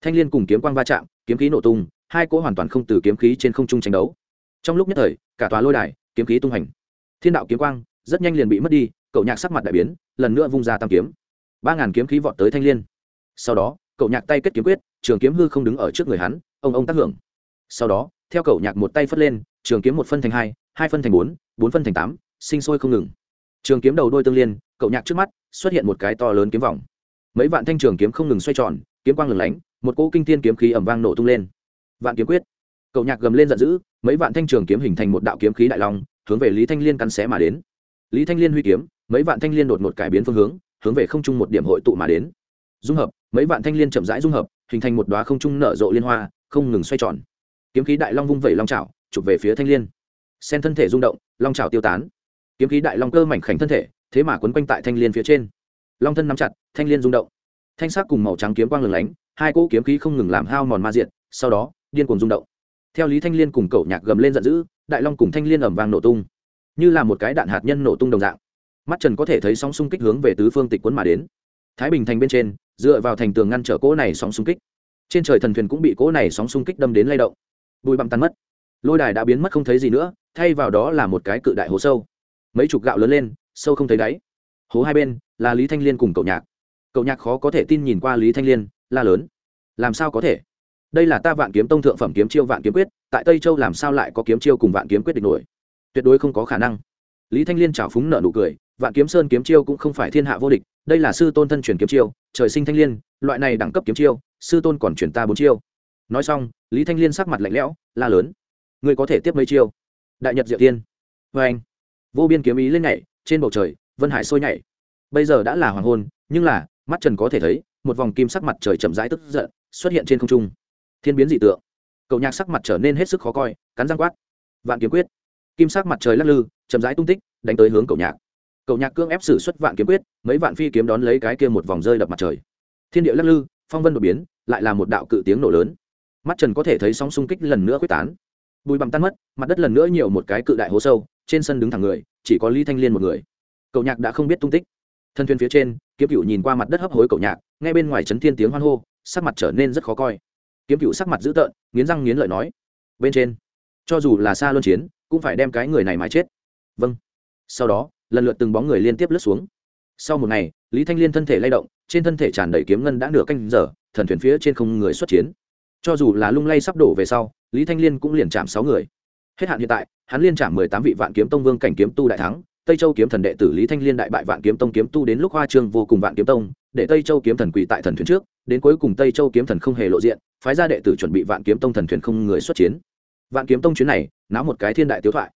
Thanh liên cùng kiếm quang va chạm, kiếm khí nổ tung, hai cỗ hoàn toàn không từ kiếm khí trên không trung tranh đấu trong lúc nhất thời, cả tòa lôi đài, kiếm khí tung hành thiên đạo kiếm quang, rất nhanh liền bị mất đi, cậu nhạc sắc mặt đại biến, lần nữa vung ra tam kiếm. Ba ngàn kiếm khí vọt tới thanh liên. Sau đó, cậu nhạc tay kết kiếm quyết, trường kiếm hư không đứng ở trước người hắn, ông ông tác hưởng. Sau đó, theo cậu nhạc một tay phất lên, trường kiếm một phân thành hai hai phân thành bốn bốn phân thành tám, sinh sôi không ngừng. Trường kiếm đầu đôi tương liên, cậu nhạc trước mắt, xuất hiện một cái to lớn kiếm vòng. Mấy vạn thanh trường kiếm không ngừng xoay tròn, kiếm quang lửng lánh, một cỗ kinh tiên kiếm khí ẩm vang nổ tung lên. Vạn kiếm quyết cậu nhạc gầm lên giận dữ, mấy vạn thanh trường kiếm hình thành một đạo kiếm khí đại long, hướng về lý thanh liên cắn xé mà đến. Lý thanh liên huy kiếm, mấy vạn thanh liên đột ngột cải biến phương hướng hướng về không trung một điểm hội tụ mà đến. Dung hợp, mấy vạn thanh liên chậm rãi dung hợp, hình thành một đoá không trung nở rộ liên hoa, không ngừng xoay tròn. Kiếm khí đại long vung vẩy long trào chụp về phía thanh liên. Sen thân thể rung động, long trào tiêu tán. Kiếm khí đại long cơ mảnh khảnh thân thể, thế mà quấn quanh tại thanh liên phía trên. Long thân nắm chặt, thanh liên rung động. Thanh sắc cùng màu trắng kiếm quang lửng lánh, hai cỗ kiếm khí không ngừng làm hao mòn ma diện sau đó, điên cuồng rung động theo lý thanh liên cùng cậu nhạc gầm lên giận dữ, đại long cùng thanh liên ẩm vàng nổ tung. Như là một cái đạn hạt nhân nổ tung đồng dạng. Mắt trần có thể thấy sóng xung kích hướng về tứ phương tịch quấn mà đến. Thái bình thành bên trên, dựa vào thành tường ngăn trở cỗ này sóng xung kích. Trên trời thần thuyền cũng bị cỗ này sóng xung kích đâm đến lay động. Bụi bặm tan mất. Lôi đài đã biến mất không thấy gì nữa, thay vào đó là một cái cự đại hố sâu. Mấy chục gạo lớn lên, sâu không thấy đáy. Hố hai bên, là lý thanh liên cùng cậu nhạc. Cậu nhạc khó có thể tin nhìn qua lý thanh liên, la lớn. Làm sao có thể? Đây là ta vạn kiếm tông thượng phẩm kiếm chiêu vạn kiếm quyết, tại tây châu làm sao lại có kiếm chiêu cùng vạn kiếm quyết địch nổi? Tuyệt đối không có khả năng. Lý thanh liên trào phúng nợ nụ cười, vạn kiếm sơn kiếm chiêu cũng không phải thiên hạ vô địch, đây là sư tôn thân truyền kiếm chiêu, trời sinh thanh liên, loại này đẳng cấp kiếm chiêu, sư tôn còn truyền ta bốn chiêu. Nói xong, lý thanh liên sắc mặt lạnh lẽo, la lớn. Ngươi có thể tiếp mấy chiêu? Đại nhật diệu tiên. Vê anh, vô biên kiếm ý lên nhảy, trên bầu trời, vân hải sôi nhảy. Bây giờ đã là hoàng hôn, nhưng là, mắt trần có thể thấy, một vòng kim sắc mặt trời chậm rãi tức giận, xuất hiện trên không trung thiên biến dị tượng. Cậu nhạc sắc mặt trở nên hết sức khó coi, cắn răng quát. Vạn kiếm quyết. Kim sắc mặt trời lắc lư, chậm rãi tung tích, đánh tới hướng cậu nhạc. Cậu nhạc cương ép xử xuất vạn kiếm quyết, mấy vạn phi kiếm đón lấy cái kia một vòng rơi đập mặt trời. Thiên địa lắc lư, phong vân đột biến, lại là một đạo cự tiếng nổ lớn. Mắt trần có thể thấy sóng xung kích lần nữa quyết tán. Bùi bằm tan mất, mặt đất lần nữa nhiều một cái cự đại hố sâu, trên sân đứng thẳng người, chỉ có lý thanh liên một người. Cậu nhạc đã không biết tung tích. Thân thuyền phía trên, kiếm cựu nhìn qua mặt đất hấp hối cậu nhạc ngay bên ngoài chấn thiên tiếng hoan hô, sắc mặt trở nên rất khó coi kiếm cựu sắc mặt dữ tợn, nghiến răng nghiến lợi nói, bên trên, cho dù là xa luân chiến, cũng phải đem cái người này mãi chết. Vâng. Sau đó, lần lượt từng bóng người liên tiếp lướt xuống. Sau một ngày, lý thanh liên thân thể lay động, trên thân thể tràn đầy kiếm ngân đã nửa canh giờ, thần thuyền phía trên không người xuất chiến. Cho dù là lung lay sắp đổ về sau, lý thanh liên cũng liền chạm sáu người. Hết hạn hiện tại, hắn liên chạm mười tám vị vạn kiếm tông vương cảnh kiếm tu đại thắng, tây châu kiếm thần đệ tử lý thanh liên đại bại vạn kiếm tông kiếm tu đến lúc hoa trương vô cùng vạn kiếm tông để tây châu kiếm thần quỳ tại thần thuyền trước, đến cuối cùng tây châu kiếm thần không hề lộ diện, phái ra đệ tử chuẩn bị vạn kiếm tông thần thuyền không người xuất chiến. Vạn kiếm tông chuyến này, náo một cái thiên đại tiếu thoại.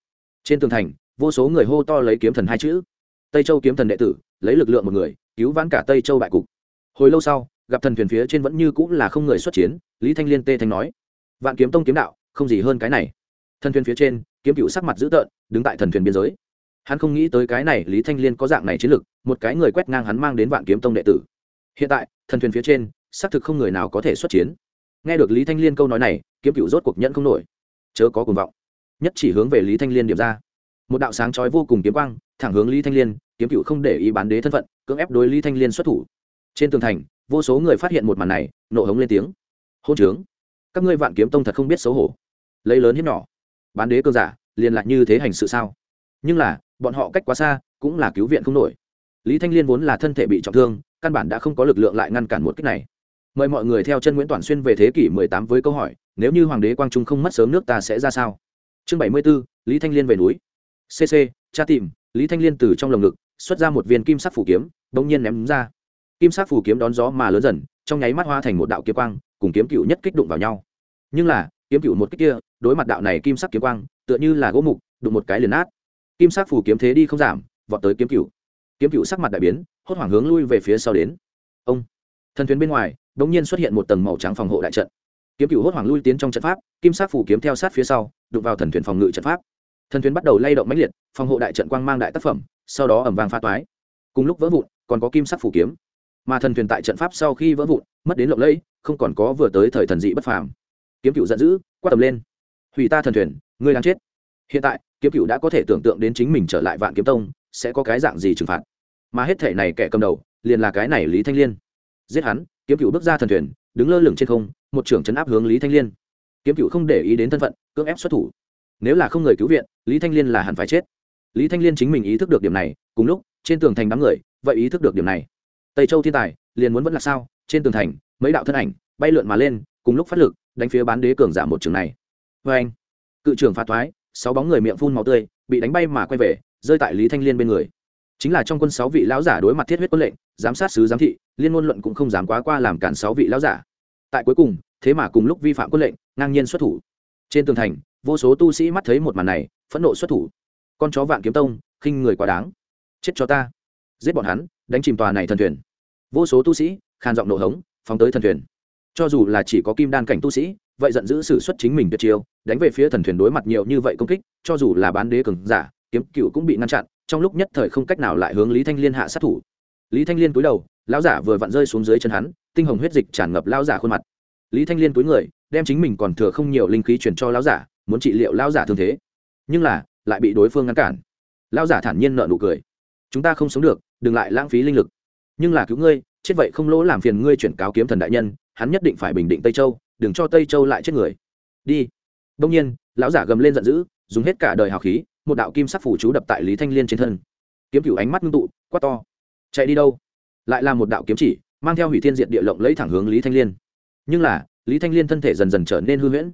Trên tường thành, vô số người hô to lấy kiếm thần hai chữ. Tây châu kiếm thần đệ tử, lấy lực lượng một người, cứu vãn cả tây châu bại cục. Hồi lâu sau, gặp thần thuyền phía trên vẫn như cũng là không người xuất chiến, lý thanh liên tê thanh nói, vạn kiếm tông kiếm đạo, không gì hơn cái này. Thần thuyền phía trên, kiếm cựu sắc mặt dữ tợn, đứng tại thần thuyền biên giới hắn không nghĩ tới cái này lý thanh liên có dạng này chiến lực, một cái người quét ngang hắn mang đến vạn kiếm tông đệ tử. Hiện tại, thần thuyền phía trên, xác thực không người nào có thể xuất chiến. Nghe được lý thanh liên câu nói này, kiếm cựu rốt cuộc nhận không nổi. Chớ có cuồng vọng. Nhất chỉ hướng về lý thanh liên điểm ra. Một đạo sáng trói vô cùng kiếm quang, thẳng hướng lý thanh liên, kiếm cựu không để ý bán đế thân phận, cưỡng ép đối lý thanh liên xuất thủ. Trên tường thành, vô số người phát hiện một màn này, nộ hống lên tiếng. Hôn trướng. Các ngươi vạn kiếm tông thật không biết xấu hổ. Lấy lớn hiếp nhỏ. Bán đế cơ giả, liền lại như thế hành sự sao? Nhưng là bọn họ cách quá xa cũng là cứu viện không nổi. Lý thanh liên vốn là thân thể bị trọng thương căn bản đã không có lực lượng lại ngăn cản một cách này. Mời mọi người theo chân nguyễn toàn xuyên về thế kỷ 18 với câu hỏi nếu như hoàng đế quang trung không mất sớm nước ta sẽ ra sao? Chương 74, lý thanh liên về núi. Cc cha tìm lý thanh liên từ trong lồng ngực xuất ra một viên kim sắc phủ kiếm bỗng nhiên ném ra. Kim sắc phủ kiếm đón gió mà lớn dần trong nháy mắt hoa thành một đạo kiếm quang cùng kiếm cựu nhất kích đụng vào nhau. Nhưng là kiếm cựu một kích kia đối mặt đạo này kim sắc kiếm quang tựa như là gỗ mục đụng một cái liền nát kim sắc phủ kiếm thế đi không giảm, vọt tới kiếm cựu kiếm cựu sắc mặt đại biến, hốt hoảng hướng lui về phía sau đến. Ông, thần thuyền bên ngoài đ ỗ n g nhiên xuất hiện một tầng màu trắng phòng hộ đại trận. Kiếm cựu hốt hoảng lui tiến trong trận pháp, kim sắc phủ kiếm theo sát phía sau, đụng vào thần thuyền phòng ngự trận pháp. Thần thuyền bắt đầu lay động mãnh liệt, phòng hộ đại trận quang mang đại tác phẩm, sau đó ẩm vàng pha toái. Cùng lúc vỡ vụn, còn có kim sắc phủ kiếm. Mà thần thuyền tại trận pháp sau khi vỡ vụn, mất đến lộng lẫy, không còn có vừa tới thời thần dị bất phàm. Kiếm cựu giận dữ, quát tầm lên. Hủy ta thần thuyền, ngươi đang chết hiện tại, kiếm cựu đã có thể tưởng tượng đến chính mình trở lại vạn kiếm tông, sẽ có cái dạng gì trừng phạt. Mà hết thể này kẻ cầm đầu, liền là cái này lý thanh liên. Giết hắn, kiếm cựu bước ra thần thuyền, đứng lơ lửng trên không, một trưởng chấn áp hướng lý thanh liên. Kiếm cựu không để ý đến thân phận, cưỡng ép xuất thủ. Nếu là không người cứu viện, lý thanh liên là hẳn phải chết. Lý thanh liên chính mình ý thức được điểm này, cùng lúc, trên tường thành đám người, vậy ý thức được điểm này. Tây châu thiên tài, liền muốn vẫn là sao, trên tường thành, mấy đạo thân ảnh, bay lượn mà lên, cùng lúc phát lực, đánh phía bán đế cường giả một trường này. Vê anh. Cự trưởng phá thoái sáu bóng người miệng phun máu tươi, bị đánh bay mà quay về, rơi tại lý thanh liên bên người. Chính là trong quân sáu vị lão giả đối mặt thiết huyết quân lệnh, giám sát sứ giám thị, liên ngôn luận cũng không dám quá qua làm cản sáu vị lão giả. Tại cuối cùng, thế mà cùng lúc vi phạm quân lệnh, ngang nhiên xuất thủ. Trên tường thành, vô số tu sĩ mắt thấy một màn này, phẫn nộ xuất thủ. Con chó vạn kiếm tông, khinh người quá đáng. Chết cho ta. Giết bọn hắn, đánh chìm tòa này thần thuyền. Vô số tu sĩ khan giọng nổ hống, phóng tới thần thuyền. Cho dù là chỉ có kim đan cảnh tu sĩ vậy giận dữ sử xuất chính mình tuyệt chiêu, đánh về phía thần thuyền đối mặt nhiều như vậy công kích, cho dù là bán đế cường giả, kiếm cựu cũng bị ngăn chặn, trong lúc nhất thời không cách nào lại hướng lý thanh liên hạ sát thủ. Lý thanh liên cúi đầu, lão giả vừa vặn rơi xuống dưới chân hắn, tinh hồng huyết dịch tràn ngập lão giả khuôn mặt. Lý thanh liên cúi người, đem chính mình còn thừa không nhiều linh khí chuyển cho lão giả, muốn trị liệu lão giả thương thế. Nhưng là, lại bị đối phương ngăn cản. Lão giả thản nhiên nợ nụ cười. Chúng ta không sống được, đừng lại lãng phí linh lực. Nhưng là cứu ngươi, chết vậy không lỗ làm phiền ngươi chuyển cáo kiếm thần đại nhân, hắn nhất định phải bình định tây châu đừng cho tây châu lại chết người. Đi. Đông nhiên, lão giả gầm lên giận dữ, dùng hết cả đời hào khí, một đạo kim sắc phủ chú đập tại lý thanh liên trên thân. Kiếm cửu ánh mắt ngưng tụ, quát to. Chạy đi đâu? Lại là một đạo kiếm chỉ, mang theo hủy thiên diện địa lộng lấy thẳng hướng lý thanh liên. Nhưng là, lý thanh liên thân thể dần dần trở nên hư huyễn.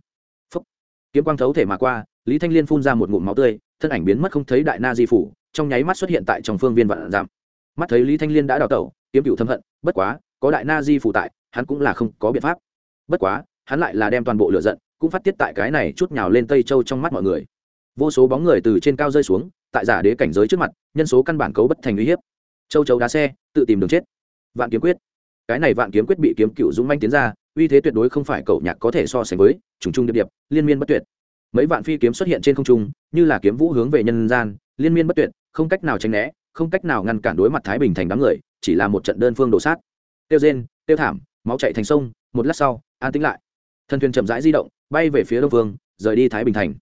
Phúc! Kiếm quang thấu thể mà qua, lý thanh liên phun ra một ngụm máu tươi, thân ảnh biến mất không thấy đại na di phủ, trong nháy mắt xuất hiện tại trong phương viên vạn giảm mắt thấy lý thanh liên đã đào tẩu, kiếm cựu thâm hận, bất quá, có đại na di phủ tại, hắn cũng là không có biện pháp. Bất quá hắn lại là đem toàn bộ lửa giận cũng phát tiết tại cái này chút nhào lên tây châu trong mắt mọi người. Vô số bóng người từ trên cao rơi xuống, tại giả đế cảnh giới trước mặt, nhân số căn bản cấu bất thành uy hiếp. Châu chấu đá xe, tự tìm đường chết. Vạn kiếm quyết. Cái này vạn kiếm quyết bị kiếm cựu dũng manh tiến ra, uy thế tuyệt đối không phải cậu nhạc có thể so sánh với, trùng trung điệp điệp, liên miên bất tuyệt. Mấy vạn phi kiếm xuất hiện trên không trung, như là kiếm vũ hướng về nhân gian, liên miên bất tuyệt, không cách nào tránh né, không cách nào ngăn cản đối mặt thái bình thành đám người, chỉ là một trận đơn phương đổ sát. Tiêu rên tiêu thảm, máu chạy thành sông, một lát sau, an tĩnh lại thần thuyền chậm rãi di động, bay về phía đông vương, rời đi thái bình thành.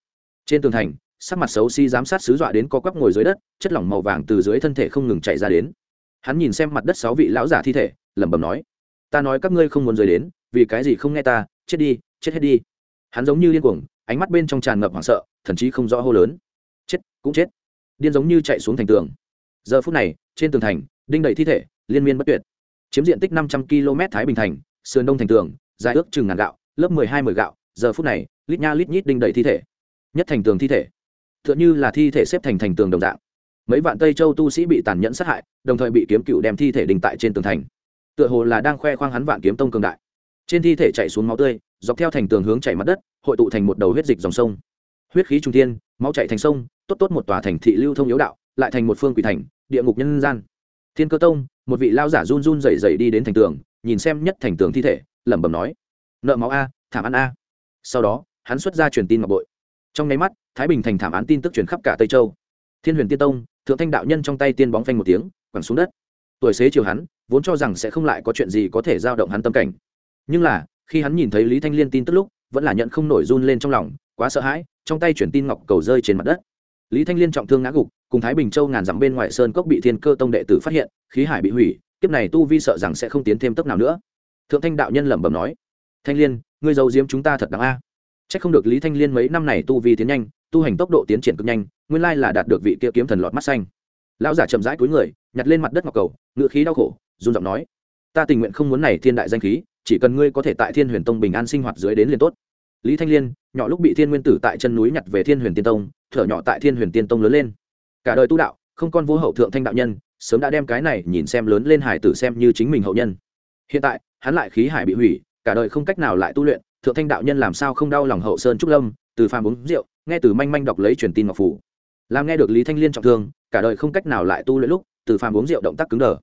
Trên tường thành, sắc mặt xấu xí giám sát sứ dọa đến co quắp ngồi dưới đất, chất lỏng màu vàng từ dưới thân thể không ngừng chạy ra đến. Hắn nhìn xem mặt đất sáu vị lão giả thi thể, lẩm bẩm nói, ta nói các ngươi không muốn rời đến, vì cái gì không nghe ta, chết đi, chết hết đi. Hắn giống như điên cuồng, ánh mắt bên trong tràn ngập hoảng sợ thậm chí không rõ hô lớn, chết, cũng chết. Điên giống như chạy xuống thành tường. Giờ phút này, trên tường thành, đinh đầy thi thể, liên miên bất tuyệt. Chiếm diện tích năm trăm km thái bình thành, sườn đông thành tường, dài ước chừng ngàn gạo lớp mười hai mười gạo, giờ phút này, lít nha lít nhít đinh đầy thi thể. Nhất thành tường thi thể. T h ư ợ n h ư là thi thể xếp thành thành tường đồng dạng. Mấy vạn tây châu tu sĩ bị tàn nhẫn sát hại, đồng thời bị kiếm cựu đem thi thể đình tại trên tường thành. Tựa hồ là đang khoe khoang hắn vạn kiếm tông cường đại. Trên thi thể chạy xuống máu tươi, dọc theo thành tường hướng chảy mặt đất, hội tụ thành một đầu huyết dịch dòng sông. Huyết khí trung thiên, máu chạy thành sông, tốt tốt một tòa thành thị lưu thông yếu đạo, lại thành một phương quỷ thành, địa ngục nhân gian. Thiên cơ tông, một vị lao giả run run rẩy rẩy đi đến thành tường, nhìn xem nhất thành tường thi thể, lẩm bẩm nói nợ máu a, thảm án a. Sau đó, hắn xuất ra truyền tin ngọc bội. Trong nháy mắt, thái bình thành thảm án tin tức truyền khắp cả tây châu. Thiên huyền tiên tông, thượng thanh đạo nhân trong tay tiên bóng phanh một tiếng, quẳng xuống đất. Tuổi xế chiều hắn, vốn cho rằng sẽ không lại có chuyện gì có thể giao động hắn tâm cảnh. Nhưng là, khi hắn nhìn thấy lý thanh liên tin tức lúc, vẫn là nhận không nổi run lên trong lòng, quá sợ hãi, trong tay chuyển tin ngọc cầu rơi trên mặt đất. Lý thanh liên trọng thương ngã gục, cùng thái bình châu ngàn dặm bên ngoài sơn cốc bị thiên cơ tông đệ tử phát hiện, khí hải bị hủy, kiếp này tu vi sợ rằng sẽ không tiến thêm tốc nào nữa. Thượng thanh đạo nhân lẩm bẩm nói thanh liên, ngươi giấu diếm chúng ta thật đáng a. À. c h ắ c không được lý thanh liên mấy năm này tu vi tiến nhanh, tu hành tốc độ tiến triển cực nhanh, nguyên lai là đạt được vị kia kiếm thần lọt mắt xanh. Lão giả chậm rãi cuối người, nhặt lên mặt đất ngọc cầu, ngựa khí đau khổ, run giọng nói, ta tình nguyện không muốn này thiên đại danh khí, chỉ cần ngươi có thể tại thiên huyền tông bình an sinh hoạt dưới đến liền tốt. Lý thanh liên, nhỏ lúc bị thiên nguyên tử tại chân núi nhặt về thiên huyền tiên tông, thở nhỏ tại thiên huyền tiên tông lớn lên. Cả đời tu đạo, không con vô hậu thượng thanh đạo nhân, sớm đã đem cái này nhìn xem lớn lên hải tử xem như chính mình hậu nhân. Hiện tại, hắn lại khí hải bị hủy cả đời không cách nào lại tu luyện, thượng thanh đạo nhân làm sao không đau lòng hậu sơn trúc lâm, từ phàm uống rượu, nghe từ manh manh đọc lấy truyền tin ngọc phủ. Làm nghe được lý thanh liên trọng thương, cả đời không cách nào lại tu luyện lúc, từ phàm uống rượu động tác cứng đờ.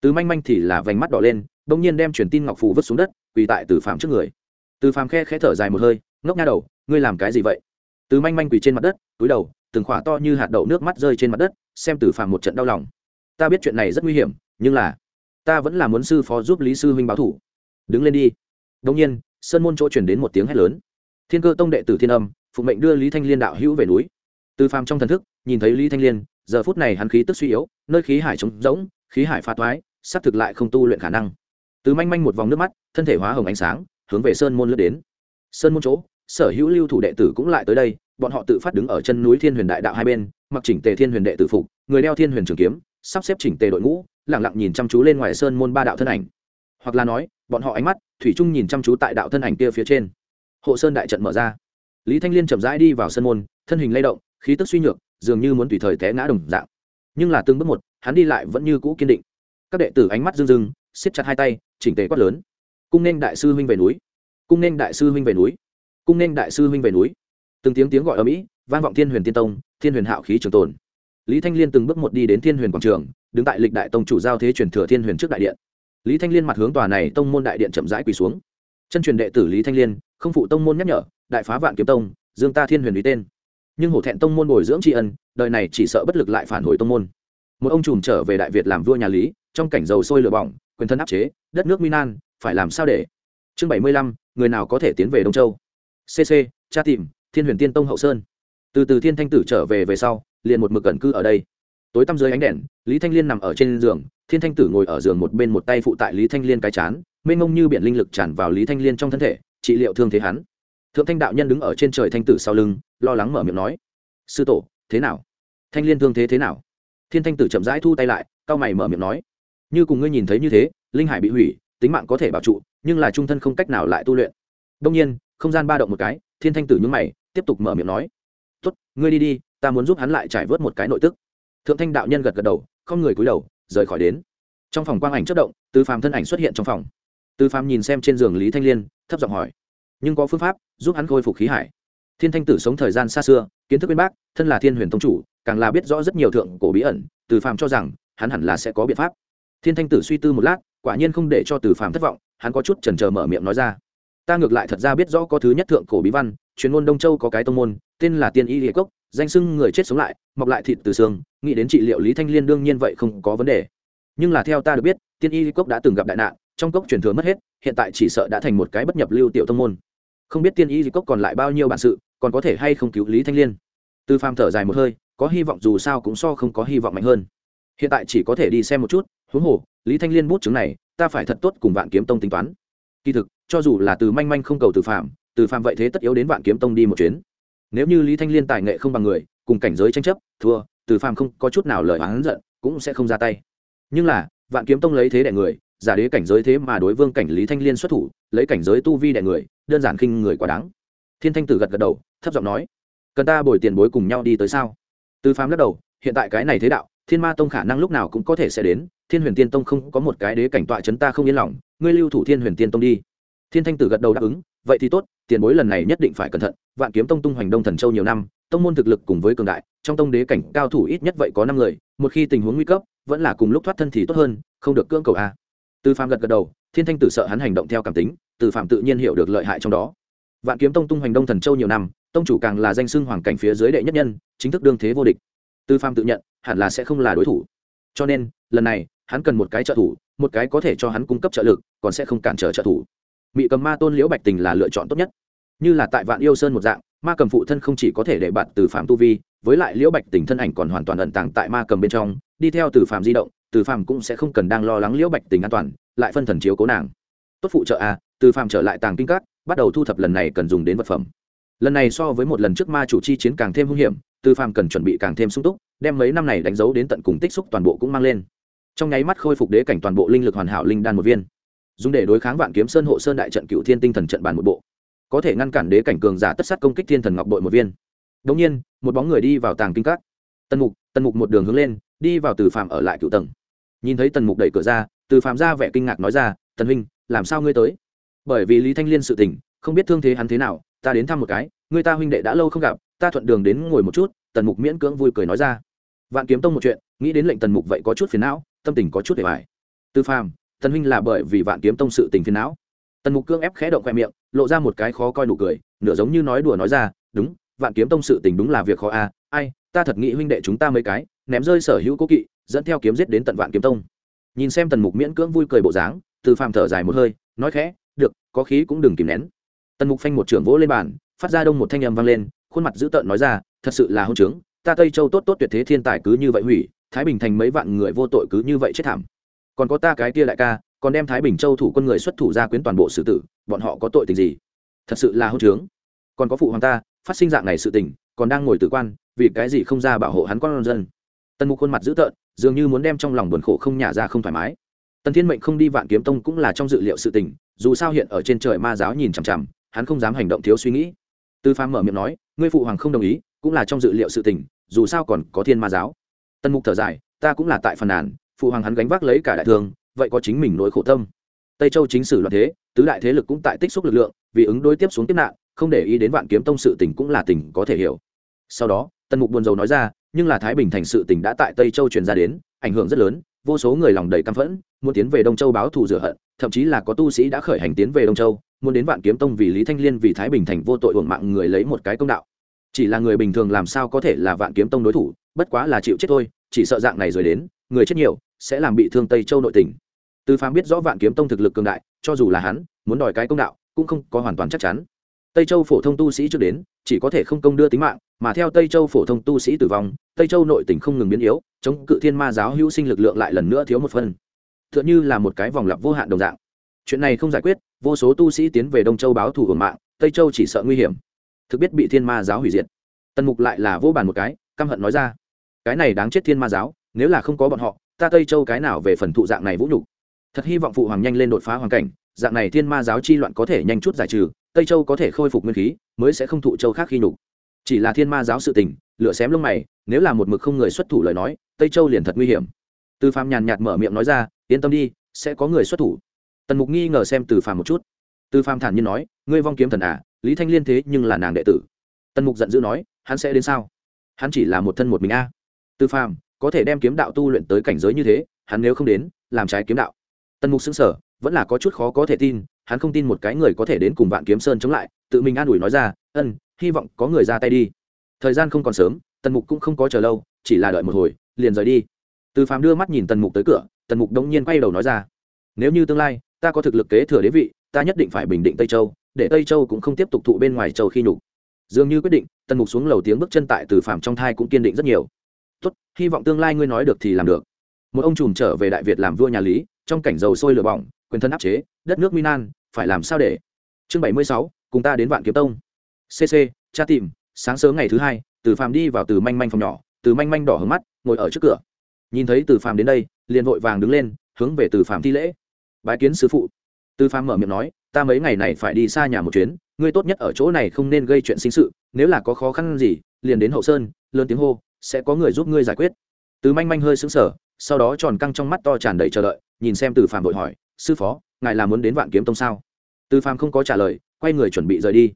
Từ manh manh thì là vành mắt đỏ lên, bỗng nhiên đem truyền tin ngọc phủ vứt xuống đất, quỳ tại từ phàm trước người. Từ phàm khe khẽ thở dài một hơi, ngốc nha đầu, ngươi làm cái gì vậy? Từ manh manh quỳ trên mặt đất, túi đầu, từng khỏa to như hạt đậu nước mắt rơi trên mặt đất, xem từ phàm một trận đau lòng. Ta biết chuyện này rất nguy hiểm, nhưng là, ta vẫn là muốn sư phó giúp lý sư huynh báo thủ. Đứng lên đi đông nhiên, sơn môn chỗ chuyển đến một tiếng hét lớn. Thiên cơ tông đệ tử thiên âm phụ mệnh đưa lý thanh liên đạo hữu về núi. Từ phàm trong thần thức, nhìn thấy lý thanh liên, giờ phút này hắn khí tức suy yếu, nơi khí hải trống rỗng, khí hải pha toái, sắp thực lại không tu luyện khả năng. Từ manh manh một vòng nước mắt, thân thể hóa hồng ánh sáng, hướng về sơn môn lướt đến. Sơn môn chỗ, sở hữu lưu thủ đệ tử cũng lại tới đây, bọn họ tự phát đứng ở chân núi thiên huyền đại đạo hai bên, mặc chỉnh tề thiên huyền đệ tử phục, người đeo thiên huyền trường kiếm, sắp xếp chỉnh tề đội ngũ lẳng lặng nhìn chăm chú lên ngoài sơn môn ba đạo thân ảnh. Hoặc là nói, bọn họ ánh mắt thủy Trung nhìn chăm chú tại đạo thân ảnh kia phía trên. Hộ sơn đại trận mở ra. Lý thanh liên chậm rãi đi vào sân môn, thân hình lay động, khí tức suy nhược, dường như muốn tùy thời té ngã đồng dạng. Nhưng là từng bước một, hắn đi lại vẫn như cũ kiên định. Các đệ tử ánh mắt rưng rưng, siết chặt hai tay, chỉnh tề quát lớn. Cung nên đại sư huynh về núi. Cung nên đại sư huynh về núi. Cung nên đại sư huynh về núi. Từng tiếng tiếng gọi ở mỹ, vang vọng thiên huyền tiên tông, thiên huyền hạo khí trường tồn. Lý thanh liên từng bước một đi đến thiên huyền quảng trường, đứng tại lịch đại tông chủ giao thế truyền thừa thiên huyền trước đại điện lý thanh liên mặt hướng tòa này tông môn đại điện chậm rãi quỳ xuống. Chân truyền đệ tử lý thanh liên, không phụ tông môn nhắc nhở, đại phá vạn kiếm tông, dương ta thiên huyền lý tên. Nhưng hổ thẹn tông môn bồi dưỡng tri ân, đời này chỉ sợ bất lực lại phản hồi tông môn. Một ông trùm trở về đại việt làm vua nhà lý, trong cảnh dầu sôi lửa bỏng, quyền thân áp chế, đất nước minan phải làm sao để? Chương bảy mươi lăm, người nào có thể tiến về đông châu? Cc cha tìm, thiên huyền tiên tông hậu sơn. Từ từ thiên thanh tử trở về về sau, liền một mực gần cư ở đây. Tối tăm dưới ánh đèn, lý thanh liên nằm ở trên giường thiên thanh tử ngồi ở giường một bên một tay phụ tại lý thanh liên cái chán, mênh mông như biển linh lực tràn vào lý thanh liên trong thân thể, trị liệu thương thế hắn. Thượng thanh đạo nhân đứng ở trên trời thanh tử sau lưng, lo lắng mở miệng nói, sư tổ, thế nào? Thanh liên thương thế thế nào? Thiên thanh tử chậm rãi thu tay lại, cao mày mở miệng nói, như cùng ngươi nhìn thấy như thế, linh hải bị hủy, tính mạng có thể bảo trụ, nhưng là trung thân không cách nào lại tu luyện. Đông nhiên, không gian ba động một cái, thiên thanh tử nhúng mày, tiếp tục mở miệng nói, tốt, ngươi đi đi, ta muốn giúp hắn lại trải vớt một cái nội tức. Thượng thanh đạo nhân gật gật đầu, không người cúi đầu rời khỏi đến. Trong phòng quang ảnh chất động từ phàm thân ảnh xuất hiện trong phòng. Từ phàm nhìn xem trên giường lý thanh liên, thấp giọng hỏi, nhưng có phương pháp giúp hắn khôi phục khí hải? Thiên thanh tử sống thời gian xa xưa, kiến thức bên bác thân là thiên huyền tông chủ, càng là biết rõ rất nhiều thượng cổ bí ẩn từ phàm cho rằng hắn hẳn là sẽ có biện pháp. Thiên thanh tử suy tư một lát, quả nhiên không để cho từ phàm thất vọng, hắn có chút chần chờ mở miệng nói ra, ta ngược lại thật ra biết rõ có thứ nhất thượng cổ bí văn, chuyên môn đông châu có cái tông môn, tên là tiên y địa cốc danh sưng người chết sống lại, mọc lại thịt từ xương, nghĩ đến trị liệu lý thanh liên đương nhiên vậy không có vấn đề. Nhưng là theo ta được biết, tiên y cốc đã từng gặp đại nạn, trong cốc truyền thừa mất hết, hiện tại chỉ sợ đã thành một cái bất nhập lưu tiểu thông môn. Không biết tiên y cốc còn lại bao nhiêu bản sự, còn có thể hay không cứu lý thanh liên? Tư phàm thở dài một hơi, có hy vọng dù sao cũng so không có hy vọng mạnh hơn. Hiện tại chỉ có thể đi xem một chút, huống hồ, lý thanh liên bút chứng này, ta phải thật tốt cùng vạn kiếm tông tính toán. Kỳ thực, cho dù là từ manh manh không cầu từ phạm từ phạm vậy thế tất yếu đến vạn kiếm tông đi một chuyến nếu như lý thanh liên tài nghệ không bằng người, cùng cảnh giới tranh chấp, thua, từ Phàm không có chút nào lời oán giận, cũng sẽ không ra tay. Nhưng là, vạn kiếm tông lấy thế đẻ người, giả đế cảnh giới thế mà đối vương cảnh lý thanh liên xuất thủ, lấy cảnh giới tu vi đẻ người, đơn giản khinh người quá đáng. Thiên thanh tử gật gật đầu, thấp giọng nói, cần ta bồi tiền bối cùng nhau đi tới sao? Từ phàm lắc đầu, hiện tại cái này thế đạo, thiên ma tông khả năng lúc nào cũng có thể sẽ đến, thiên huyền tiên tông không có một cái đế cảnh tọa chấn ta không yên lòng, ngươi lưu thủ thiên huyền tiên tông đi. Thiên thanh tử gật đầu đáp ứng vậy thì tốt, tiền bối lần này nhất định phải cẩn thận, vạn kiếm tông tung hoành đông thần châu nhiều năm, tông môn thực lực cùng với cường đại, trong tông đế cảnh cao thủ ít nhất vậy có năm người, một khi tình huống nguy cấp, vẫn là cùng lúc thoát thân thì tốt hơn, không được cưỡng cầu a. Từ phạm gật gật đầu, thiên thanh tử sợ hắn hành động theo cảm tính từ phạm tự nhiên hiểu được lợi hại trong đó. Vạn kiếm tông tung hoành đông thần châu nhiều năm, tông chủ càng là danh xưng hoàng cảnh phía dưới đệ nhất nhân, chính thức đương thế vô địch. Từ phạm tự nhận, hẳn là sẽ không là đối thủ. Cho nên, lần này, hắn cần một cái trợ thủ, một cái có thể cho hắn cung cấp trợ lực, còn sẽ không cản trở trợ thủ mị cầm ma tôn liễu bạch tình là lựa chọn tốt nhất. Như là tại vạn yêu sơn một dạng, ma cầm phụ thân không chỉ có thể để bạn từ phạm tu vi, với lại liễu bạch tình thân ảnh còn hoàn toàn ẩn tàng tại ma cầm bên trong, đi theo từ phạm di động, từ phạm cũng sẽ không cần đang lo lắng liễu bạch tình an toàn, lại phân thần chiếu cố nàng. Tốt phụ trợ a từ phạm trở lại tàng kinh cát bắt đầu thu thập lần này cần dùng đến vật phẩm. Lần này so với một lần trước ma chủ chi chiến càng thêm hung hiểm, từ phạm cần chuẩn bị càng thêm sung túc, đem mấy năm này đánh dấu đến tận cùng tích xúc toàn bộ cũng mang lên. Trong nháy mắt khôi phục đế cảnh toàn bộ linh lực hoàn hảo linh đan một viên dùng để đối kháng vạn kiếm sơn hộ sơn đại trận cựu thiên tinh thần trận bàn một bộ. Có thể ngăn cản đế cảnh cường giả tất sát công kích thiên thần ngọc đội một viên. Đống nhiên, một bóng người đi vào tàng kinh các. Tần mục tần mục một đường hướng lên, đi vào từ phạm ở lại cựu tầng. Nhìn thấy tần mục đẩy cửa ra, từ phạm ra vẻ kinh ngạc nói ra, tần huynh, làm sao ngươi tới? Bởi vì lý thanh liên sự tình, không biết thương thế hắn thế nào, ta đến thăm một cái, người ta huynh đệ đã lâu không gặp, ta thuận đường đến ngồi một chút, tần mục miễn cưỡng vui cười nói ra. Vạn kiếm tông một chuyện, nghĩ đến lệnh tần mục vậy có chút phiền não, tâm tình có chút để bài Từ phàm tần huynh là bởi vì vạn kiếm tông sự tình phiền não. Tần mục cương ép khẽ động khoe miệng lộ ra một cái khó coi nụ cười nửa giống như nói đùa nói ra đúng vạn kiếm tông sự tình đúng là việc khó a à, ai ta thật nghĩ huynh đệ chúng ta mấy cái ném rơi sở hữu cố kỵ dẫn theo kiếm giết đến tận vạn kiếm tông. Nhìn xem tần mục miễn cưỡng vui cười bộ dáng từ phàm thở dài một hơi nói khẽ được có khí cũng đừng kìm nén. Tần mục phanh một trưởng vỗ lên bàn phát ra đông một thanh âm vang lên khuôn mặt dữ tợn nói ra thật sự là hôn trướng ta tây châu tốt tốt tuyệt thế thiên tài cứ như vậy hủy thái bình thành mấy vạn người vô tội cứ như vậy chết thảm còn có ta cái kia đại ca, còn đem thái bình châu thủ quân người xuất thủ ra quyến toàn bộ xử tử, bọn họ có tội tình gì? Thật sự là hôn trướng. Còn có phụ hoàng ta, phát sinh dạng này sự tình, còn đang ngồi tử quan, vì cái gì không ra bảo hộ hắn con dân? Tần mục khuôn mặt dữ tợn, dường như muốn đem trong lòng buồn khổ không nhả ra không thoải mái. Tần thiên mệnh không đi vạn kiếm tông cũng là trong dự liệu sự tình, dù sao hiện ở trên trời ma giáo nhìn chằm chằm, hắn không dám hành động thiếu suy nghĩ. Tư phàm mở miệng nói, ngươi phụ hoàng không đồng ý, cũng là trong dự liệu sự tình, dù sao còn có thiên ma giáo. Tần mục thở dài, ta cũng là tại phần nàn phụ hoàng hắn gánh vác lấy cả đại thương, vậy có chính mình nỗi khổ tâm. Tây châu chính sử loạn thế, tứ đại thế lực cũng tại tích xúc lực lượng, vì ứng đối tiếp xuống tiếp nạn, không để ý đến vạn kiếm tông sự tình cũng là tình có thể hiểu. Sau đó, tần mục buồn rầu nói ra, nhưng là thái bình thành sự tình đã tại tây châu truyền ra đến, ảnh hưởng rất lớn, vô số người lòng đầy căm phẫn, muốn tiến về đông châu báo thù rửa hận, thậm chí là có tu sĩ đã khởi hành tiến về đông châu, muốn đến vạn kiếm tông vì lý thanh liên vì thái bình thành vô tội hưởng mạng người lấy một cái công đạo. Chỉ là người bình thường làm sao có thể là vạn kiếm tông đối thủ, bất quá là chịu chết thôi, chỉ sợ dạng này rồi đến người chết nhiều, sẽ làm bị thương tây châu nội tỉnh từ phàm biết rõ vạn kiếm tông thực lực cường đại, cho dù là hắn, muốn đòi cái công đạo, cũng không có hoàn toàn chắc chắn. Tây châu phổ thông tu sĩ trước đến, chỉ có thể không công đưa tính mạng, mà theo tây châu phổ thông tu sĩ tử vong, tây châu nội tỉnh không ngừng biến yếu, chống cự thiên ma giáo hữu sinh lực lượng lại lần nữa thiếu một phần. T h ư ợ n như là một cái vòng lặp vô hạn đồng dạng. Chuyện này không giải quyết, vô số tu sĩ tiến về đông châu báo thù hưởng mạng, tây châu chỉ sợ nguy hiểm. Thực biết bị thiên ma giáo hủy diệt. Tần mục lại là vô bàn một cái, căm hận nói ra. Cái này đáng chết thiên ma giáo nếu là không có bọn họ, ta tây châu cái nào về phần thụ dạng này vũ nhục? Thật hy vọng phụ hoàng nhanh lên đột phá hoàn cảnh, dạng này thiên ma giáo chi loạn có thể nhanh chút giải trừ, tây châu có thể khôi phục nguyên khí, mới sẽ không thụ châu khác khi nhục. Chỉ là thiên ma giáo sự tình, lửa xém lông mày, nếu là một mực không người xuất thủ lời nói, tây châu liền thật nguy hiểm. Từ phàm nhàn nhạt mở miệng nói ra, yên tâm đi, sẽ có người xuất thủ. Tần mục nghi ngờ xem từ phàm một chút. Từ phàm thản nhiên nói, ngươi vong kiếm thần à lý thanh liên thế nhưng là nàng đệ tử. Tần mục giận dữ nói, hắn sẽ đến sao? Hắn chỉ là một thân một mình a. Từ phàm có thể đem kiếm đạo tu luyện tới cảnh giới như thế, hắn nếu không đến, làm trái kiếm đạo. Tần mục xứng sở vẫn là có chút khó có thể tin, hắn không tin một cái người có thể đến cùng vạn kiếm sơn chống lại, tự mình an ủi nói ra, ân, hy vọng có người ra tay đi. Thời gian không còn sớm, tần mục cũng không có chờ lâu, chỉ là đợi một hồi, liền rời đi. Từ phàm đưa mắt nhìn tần mục tới cửa, tần mục đống nhiên quay đầu nói ra, nếu như tương lai, ta có thực lực kế thừa đế vị, ta nhất định phải bình định tây châu, để tây châu cũng không tiếp tục thụ bên ngoài châu khi nhục. Dường như quyết định, tần mục xuống lầu tiếng bước chân tại từ phàm trong thai cũng kiên định rất nhiều tốt, hy vọng tương lai ngươi nói được thì làm được. Một ông trùm trở về đại việt làm vua nhà lý, trong cảnh dầu sôi lửa bỏng, quyền thân áp chế, đất nước minan phải làm sao để? Chương bảy mươi sáu, cùng ta đến vạn kiếm tông. Cc cha tìm, sáng sớm ngày thứ hai, từ phàm đi vào từ manh manh phòng nhỏ, từ manh manh đỏ hướng mắt, ngồi ở trước cửa. Nhìn thấy từ phàm đến đây, liền vội vàng đứng lên, hướng về từ phàm thi lễ. Bái kiến sư phụ. Từ phàm mở miệng nói, ta mấy ngày này phải đi xa nhà một chuyến, ngươi tốt nhất ở chỗ này không nên gây chuyện sinh sự, nếu là có khó khăn gì, liền đến hậu sơn, lớn tiếng hô sẽ có người giúp ngươi giải quyết. Từ manh manh hơi xứng sở sau đó tròn căng trong mắt to tràn đầy chờ đợi nhìn xem từ phạm vội hỏi sư phó ngài là muốn đến vạn kiếm tông sao? Từ phạm không có trả lời quay người chuẩn bị rời đi.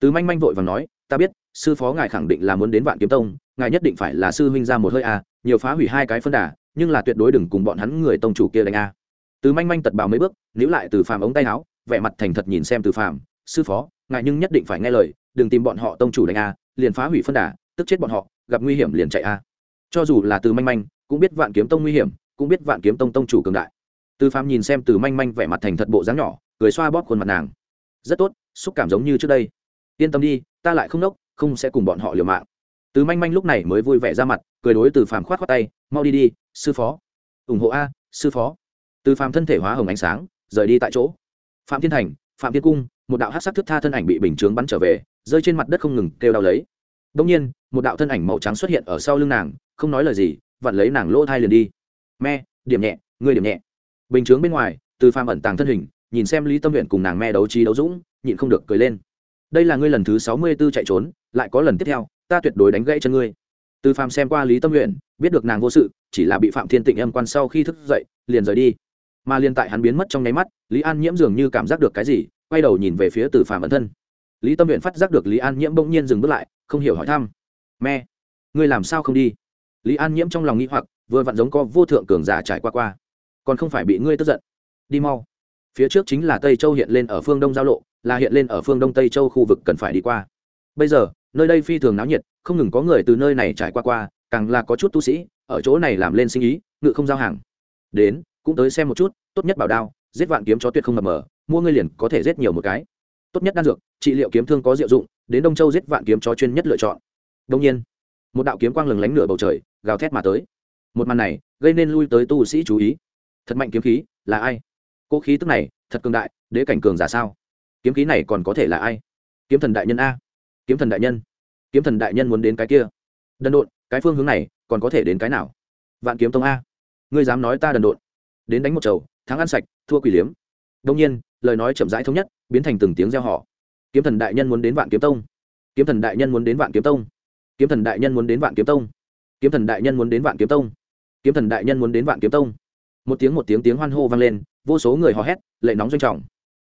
Từ manh manh vội và nói ta biết sư phó ngài khẳng định là muốn đến vạn kiếm tông ngài nhất định phải là sư huynh ra một hơi a à, nhiều phá hủy hai cái phân đà nhưng là tuyệt đối đừng cùng bọn hắn người tông chủ kia đánh a à. từ manh manh tật bào mấy bước níu lại từ phàm ống tay áo vẻ mặt thành thật nhìn xem từ phàm sư phó ngài nhưng nhất định phải nghe lời đừng tìm bọn họ tông chủ đánh a à, liền phá hủy phân đà tức chết bọn họ gặp nguy hiểm liền chạy a. Cho dù là từ manh manh, cũng biết vạn kiếm tông nguy hiểm, cũng biết vạn kiếm tông tông chủ cường đại. Từ phàm nhìn xem từ manh manh vẻ mặt thành thật bộ dáng nhỏ, cười xoa bóp khuôn mặt nàng. Rất tốt, xúc cảm giống như trước đây. Yên tâm đi, ta lại không nốc, không sẽ cùng bọn họ liều mạng. Từ manh manh lúc này mới vui vẻ ra mặt, cười đối từ phàm khoát khoát tay, mau đi đi, sư phó. Ủng hộ a, sư phó. Từ phàm thân thể hóa hồng ánh sáng, rời đi tại chỗ. Phạm thiên thành, phạm thiên cung, một đạo hát sắc thức tha thân ảnh bị bình chướng bắn trở về, rơi trên mặt đất không ngừng kêu đau lấy đông nhiên, một đạo thân ảnh màu trắng xuất hiện ở sau lưng nàng, không nói lời gì, vặn lấy nàng lỗ thai liền đi. Me điểm nhẹ, ngươi điểm nhẹ. Bình chướng bên ngoài, từ phàm ẩn tàng thân hình, nhìn xem lý tâm huyện cùng nàng me đấu trí đấu dũng, nhịn không được cười lên. Đây là ngươi lần thứ sáu mươi b ố chạy trốn, lại có lần tiếp theo, ta tuyệt đối đánh gãy chân ngươi. Từ phàm xem qua lý tâm nguyện biết được nàng vô sự, chỉ là bị phạm thiên tịnh âm quan sau khi thức dậy, liền rời đi. Mà liền tại hắn biến mất trong nháy mắt, lý an nhiễm dường như cảm giác được cái gì, quay đầu nhìn về phía từ phàm ẩn thân. Lý tâm nguyện phát giác được lý an nhiễm bỗng nhiên dừng bước lại không hiểu hỏi thăm. Me ngươi làm sao không đi? Lý an nhiễm trong lòng nghĩ hoặc, vừa vặn giống có vô thượng cường giả trải qua qua. Còn không phải bị ngươi tức giận. Đi mau. Phía trước chính là tây châu hiện lên ở phương đông giao lộ, là hiện lên ở phương đông tây châu khu vực cần phải đi qua. Bây giờ, nơi đây phi thường náo nhiệt, không ngừng có người từ nơi này trải qua qua, càng là có chút tu sĩ, ở chỗ này làm lên sinh ý, ngự không giao hàng. Đến, cũng tới xem một chút, tốt nhất bảo đao, giết vạn kiếm chó tuyệt không mập mờ, mua ngươi liền có thể giết nhiều một cái tốt nhất đan dược, trị liệu kiếm thương có diệu dụng, đến đông châu giết vạn kiếm cho chuyên nhất lựa chọn. Đông nhiên, một đạo kiếm quang lừng lánh nửa bầu trời, gào thét mà tới. Một màn này, gây nên lui tới tu sĩ chú ý. Thật mạnh kiếm khí, là ai? Cô khí tức này, thật cường đại, đế cảnh cường giả sao? Kiếm khí này còn có thể là ai? Kiếm thần đại nhân a. Kiếm thần đại nhân. Kiếm thần đại nhân muốn đến cái kia. Đần độn, cái phương hướng này, còn có thể đến cái nào? Vạn kiếm tông a. Ngươi dám nói ta đần độn. Đến đánh một chầu, thắng ăn sạch, thua quỷ liếm. Đông nhiên, lời nói chậm rãi thống nhất biến thành từng tiếng reo họ kiếm thần đại nhân muốn đến vạn kiếm tông. Kiếm thần đại nhân muốn đến vạn kiếm tông. Kiếm thần đại nhân muốn đến vạn kiếm tông. Kiếm thần đại nhân muốn đến vạn kiếm tông. Kiếm thần đại nhân muốn đến vạn kiếm tông. Một tiếng một tiếng tiếng hoan hô vang lên, vô số người hò hét, lệ nóng doanh trọng.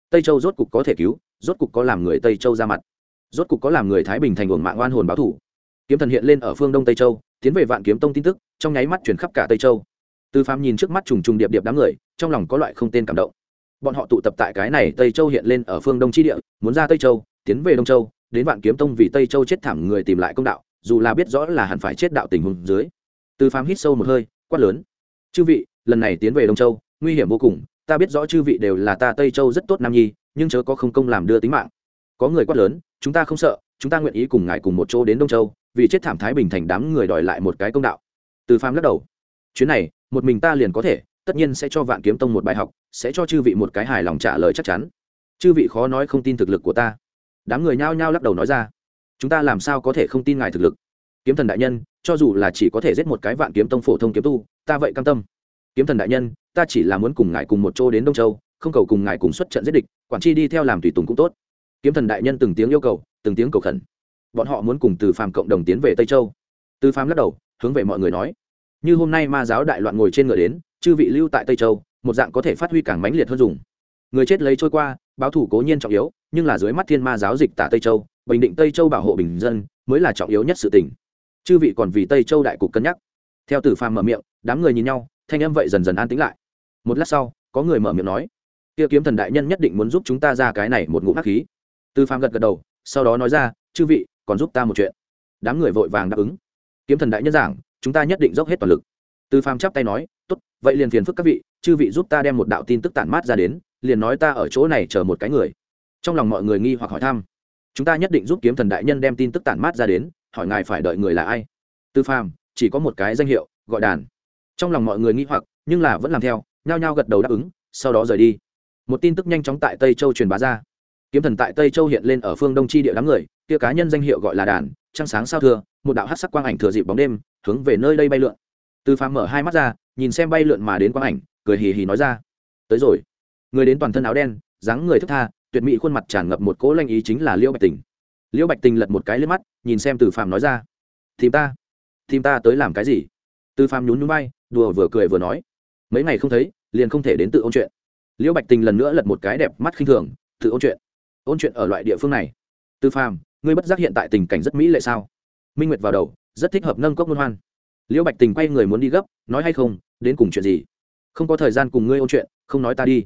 Tây châu rốt cục có thể cứu, rốt cục có làm người tây châu ra mặt. Rốt cục có làm người thái bình thành uổng mạng oan hồn báo thủ. Kiếm thần hiện lên ở phương đông tây châu, tiến về vạn kiếm tông tin tức, trong nháy mắt chuyển khắp cả tây châu. Tư phạm nhìn trước mắt trùng trùng điệp điệp đám người, trong lòng có loại không tên cảm động bọn họ tụ tập tại cái này tây châu hiện lên ở phương đông tri địa, muốn ra tây châu, tiến về đông châu, đến vạn kiếm tông vì tây châu chết thảm người tìm lại công đạo, dù là biết rõ là hẳn phải chết đạo tình huống dưới. Tư Phàm hít sâu một hơi, quát lớn, chư vị, lần này tiến về đông châu, nguy hiểm vô cùng, ta biết rõ chư vị đều là ta tây châu rất tốt nam nhi, nhưng chớ có không công làm đưa tính mạng. Có người quát lớn, chúng ta không sợ, chúng ta nguyện ý cùng ngài cùng một chỗ đến đông châu, vì chết thảm thái bình thành đám người đòi lại một cái công đạo. Từ phàm lắc đầu, chuyến này, một mình ta liền có thể tất nhiên sẽ cho vạn kiếm tông một bài học, sẽ cho chư vị một cái hài lòng trả lời chắc chắn. Chư vị khó nói không tin thực lực của ta. Đám người nhao nhao lắc đầu nói ra. Chúng ta làm sao có thể không tin ngài thực lực? Kiếm thần đại nhân, cho dù là chỉ có thể giết một cái vạn kiếm tông phổ thông kiếm tu, ta vậy cam tâm. Kiếm thần đại nhân, ta chỉ là muốn cùng ngài cùng một chỗ đến đông châu, không cầu cùng ngài cùng xuất trận giết địch, quản chi đi theo làm tùy tùng cũng tốt. Kiếm thần đại nhân từng tiếng yêu cầu, từng tiếng cầu khẩn. Bọn họ muốn cùng từ phàm cộng đồng tiến về tây châu. Từ phàm lắc đầu, hướng về mọi người nói, như hôm nay ma giáo đại loạn ngồi trên ngựa đến chư vị lưu tại tây châu, một dạng có thể phát huy càng mãnh liệt hơn dùng. Người chết lấy trôi qua, báo thủ cố nhiên trọng yếu, nhưng là dưới mắt thiên ma giáo dịch tả tây châu, bình định tây châu bảo hộ bình dân, mới là trọng yếu nhất sự tình. Chư vị còn vì tây châu đại cục cân nhắc. Theo tử phàm mở miệng, đám người nhìn nhau, thanh âm vậy dần dần an tĩnh lại. Một lát sau, có người mở miệng nói, kia kiếm thần đại nhân nhất định muốn giúp chúng ta ra cái này một ngụm hắc khí. Tư phàm gật gật đầu, sau đó nói ra, chư vị, còn giúp ta một chuyện. Đám người vội vàng đáp ứng. Kiếm thần đại nhân giảng, chúng ta nhất định dốc hết toàn lực. Tư phàm chắp tay nói, tốt vậy liền phiền phức các vị, chư vị giúp ta đem một đạo tin tức tản mát ra đến, liền nói ta ở chỗ này chờ một cái người. Trong lòng mọi người nghi hoặc hỏi thăm. Chúng ta nhất định giúp kiếm thần đại nhân đem tin tức tản mát ra đến, hỏi ngài phải đợi người là ai? Tư phàm, chỉ có một cái danh hiệu, gọi đàn. Trong lòng mọi người nghi hoặc, nhưng là vẫn làm theo, nhao nhao gật đầu đáp ứng, sau đó rời đi. Một tin tức nhanh chóng tại tây châu truyền bá ra. Kiếm thần tại tây châu hiện lên ở phương đông chi địa đám người, kia cá nhân danh hiệu gọi là đàn, trăng sáng sao thừa một đạo hát sắc quang ảnh thừa dịp bóng đêm, hướng về nơi đây bay lượn. Tư phàm mở hai mắt ra nhìn xem bay lượn mà đến quang ảnh, cười hì hì nói ra. Tới rồi. Người đến toàn thân áo đen, dáng người thức tha, tuyệt mỹ khuôn mặt tràn ngập một cỗ lanh ý chính là liễu bạch tình. Liễu bạch tình lật một cái lên mắt, nhìn xem từ phàm nói ra. Tìm ta? Tìm ta tới làm cái gì? Từ phàm nhún nhún bay đùa vừa cười vừa nói. Mấy ngày không thấy, liền không thể đến tự ôn chuyện. Liễu bạch tình lần nữa lật một cái đẹp mắt khinh thường, tự ôn chuyện? Ôn chuyện ở loại địa phương này? Từ phàm, ngươi bất giác hiện tại tình cảnh rất mỹ lệ sao? Minh nguyệt vào đầu, rất thích hợp nâng cốc ngôn hoan. Liễu bạch tình quay người muốn đi gấp, nói hay không đến cùng chuyện gì? Không có thời gian cùng ngươi ôn chuyện, không nói ta đi.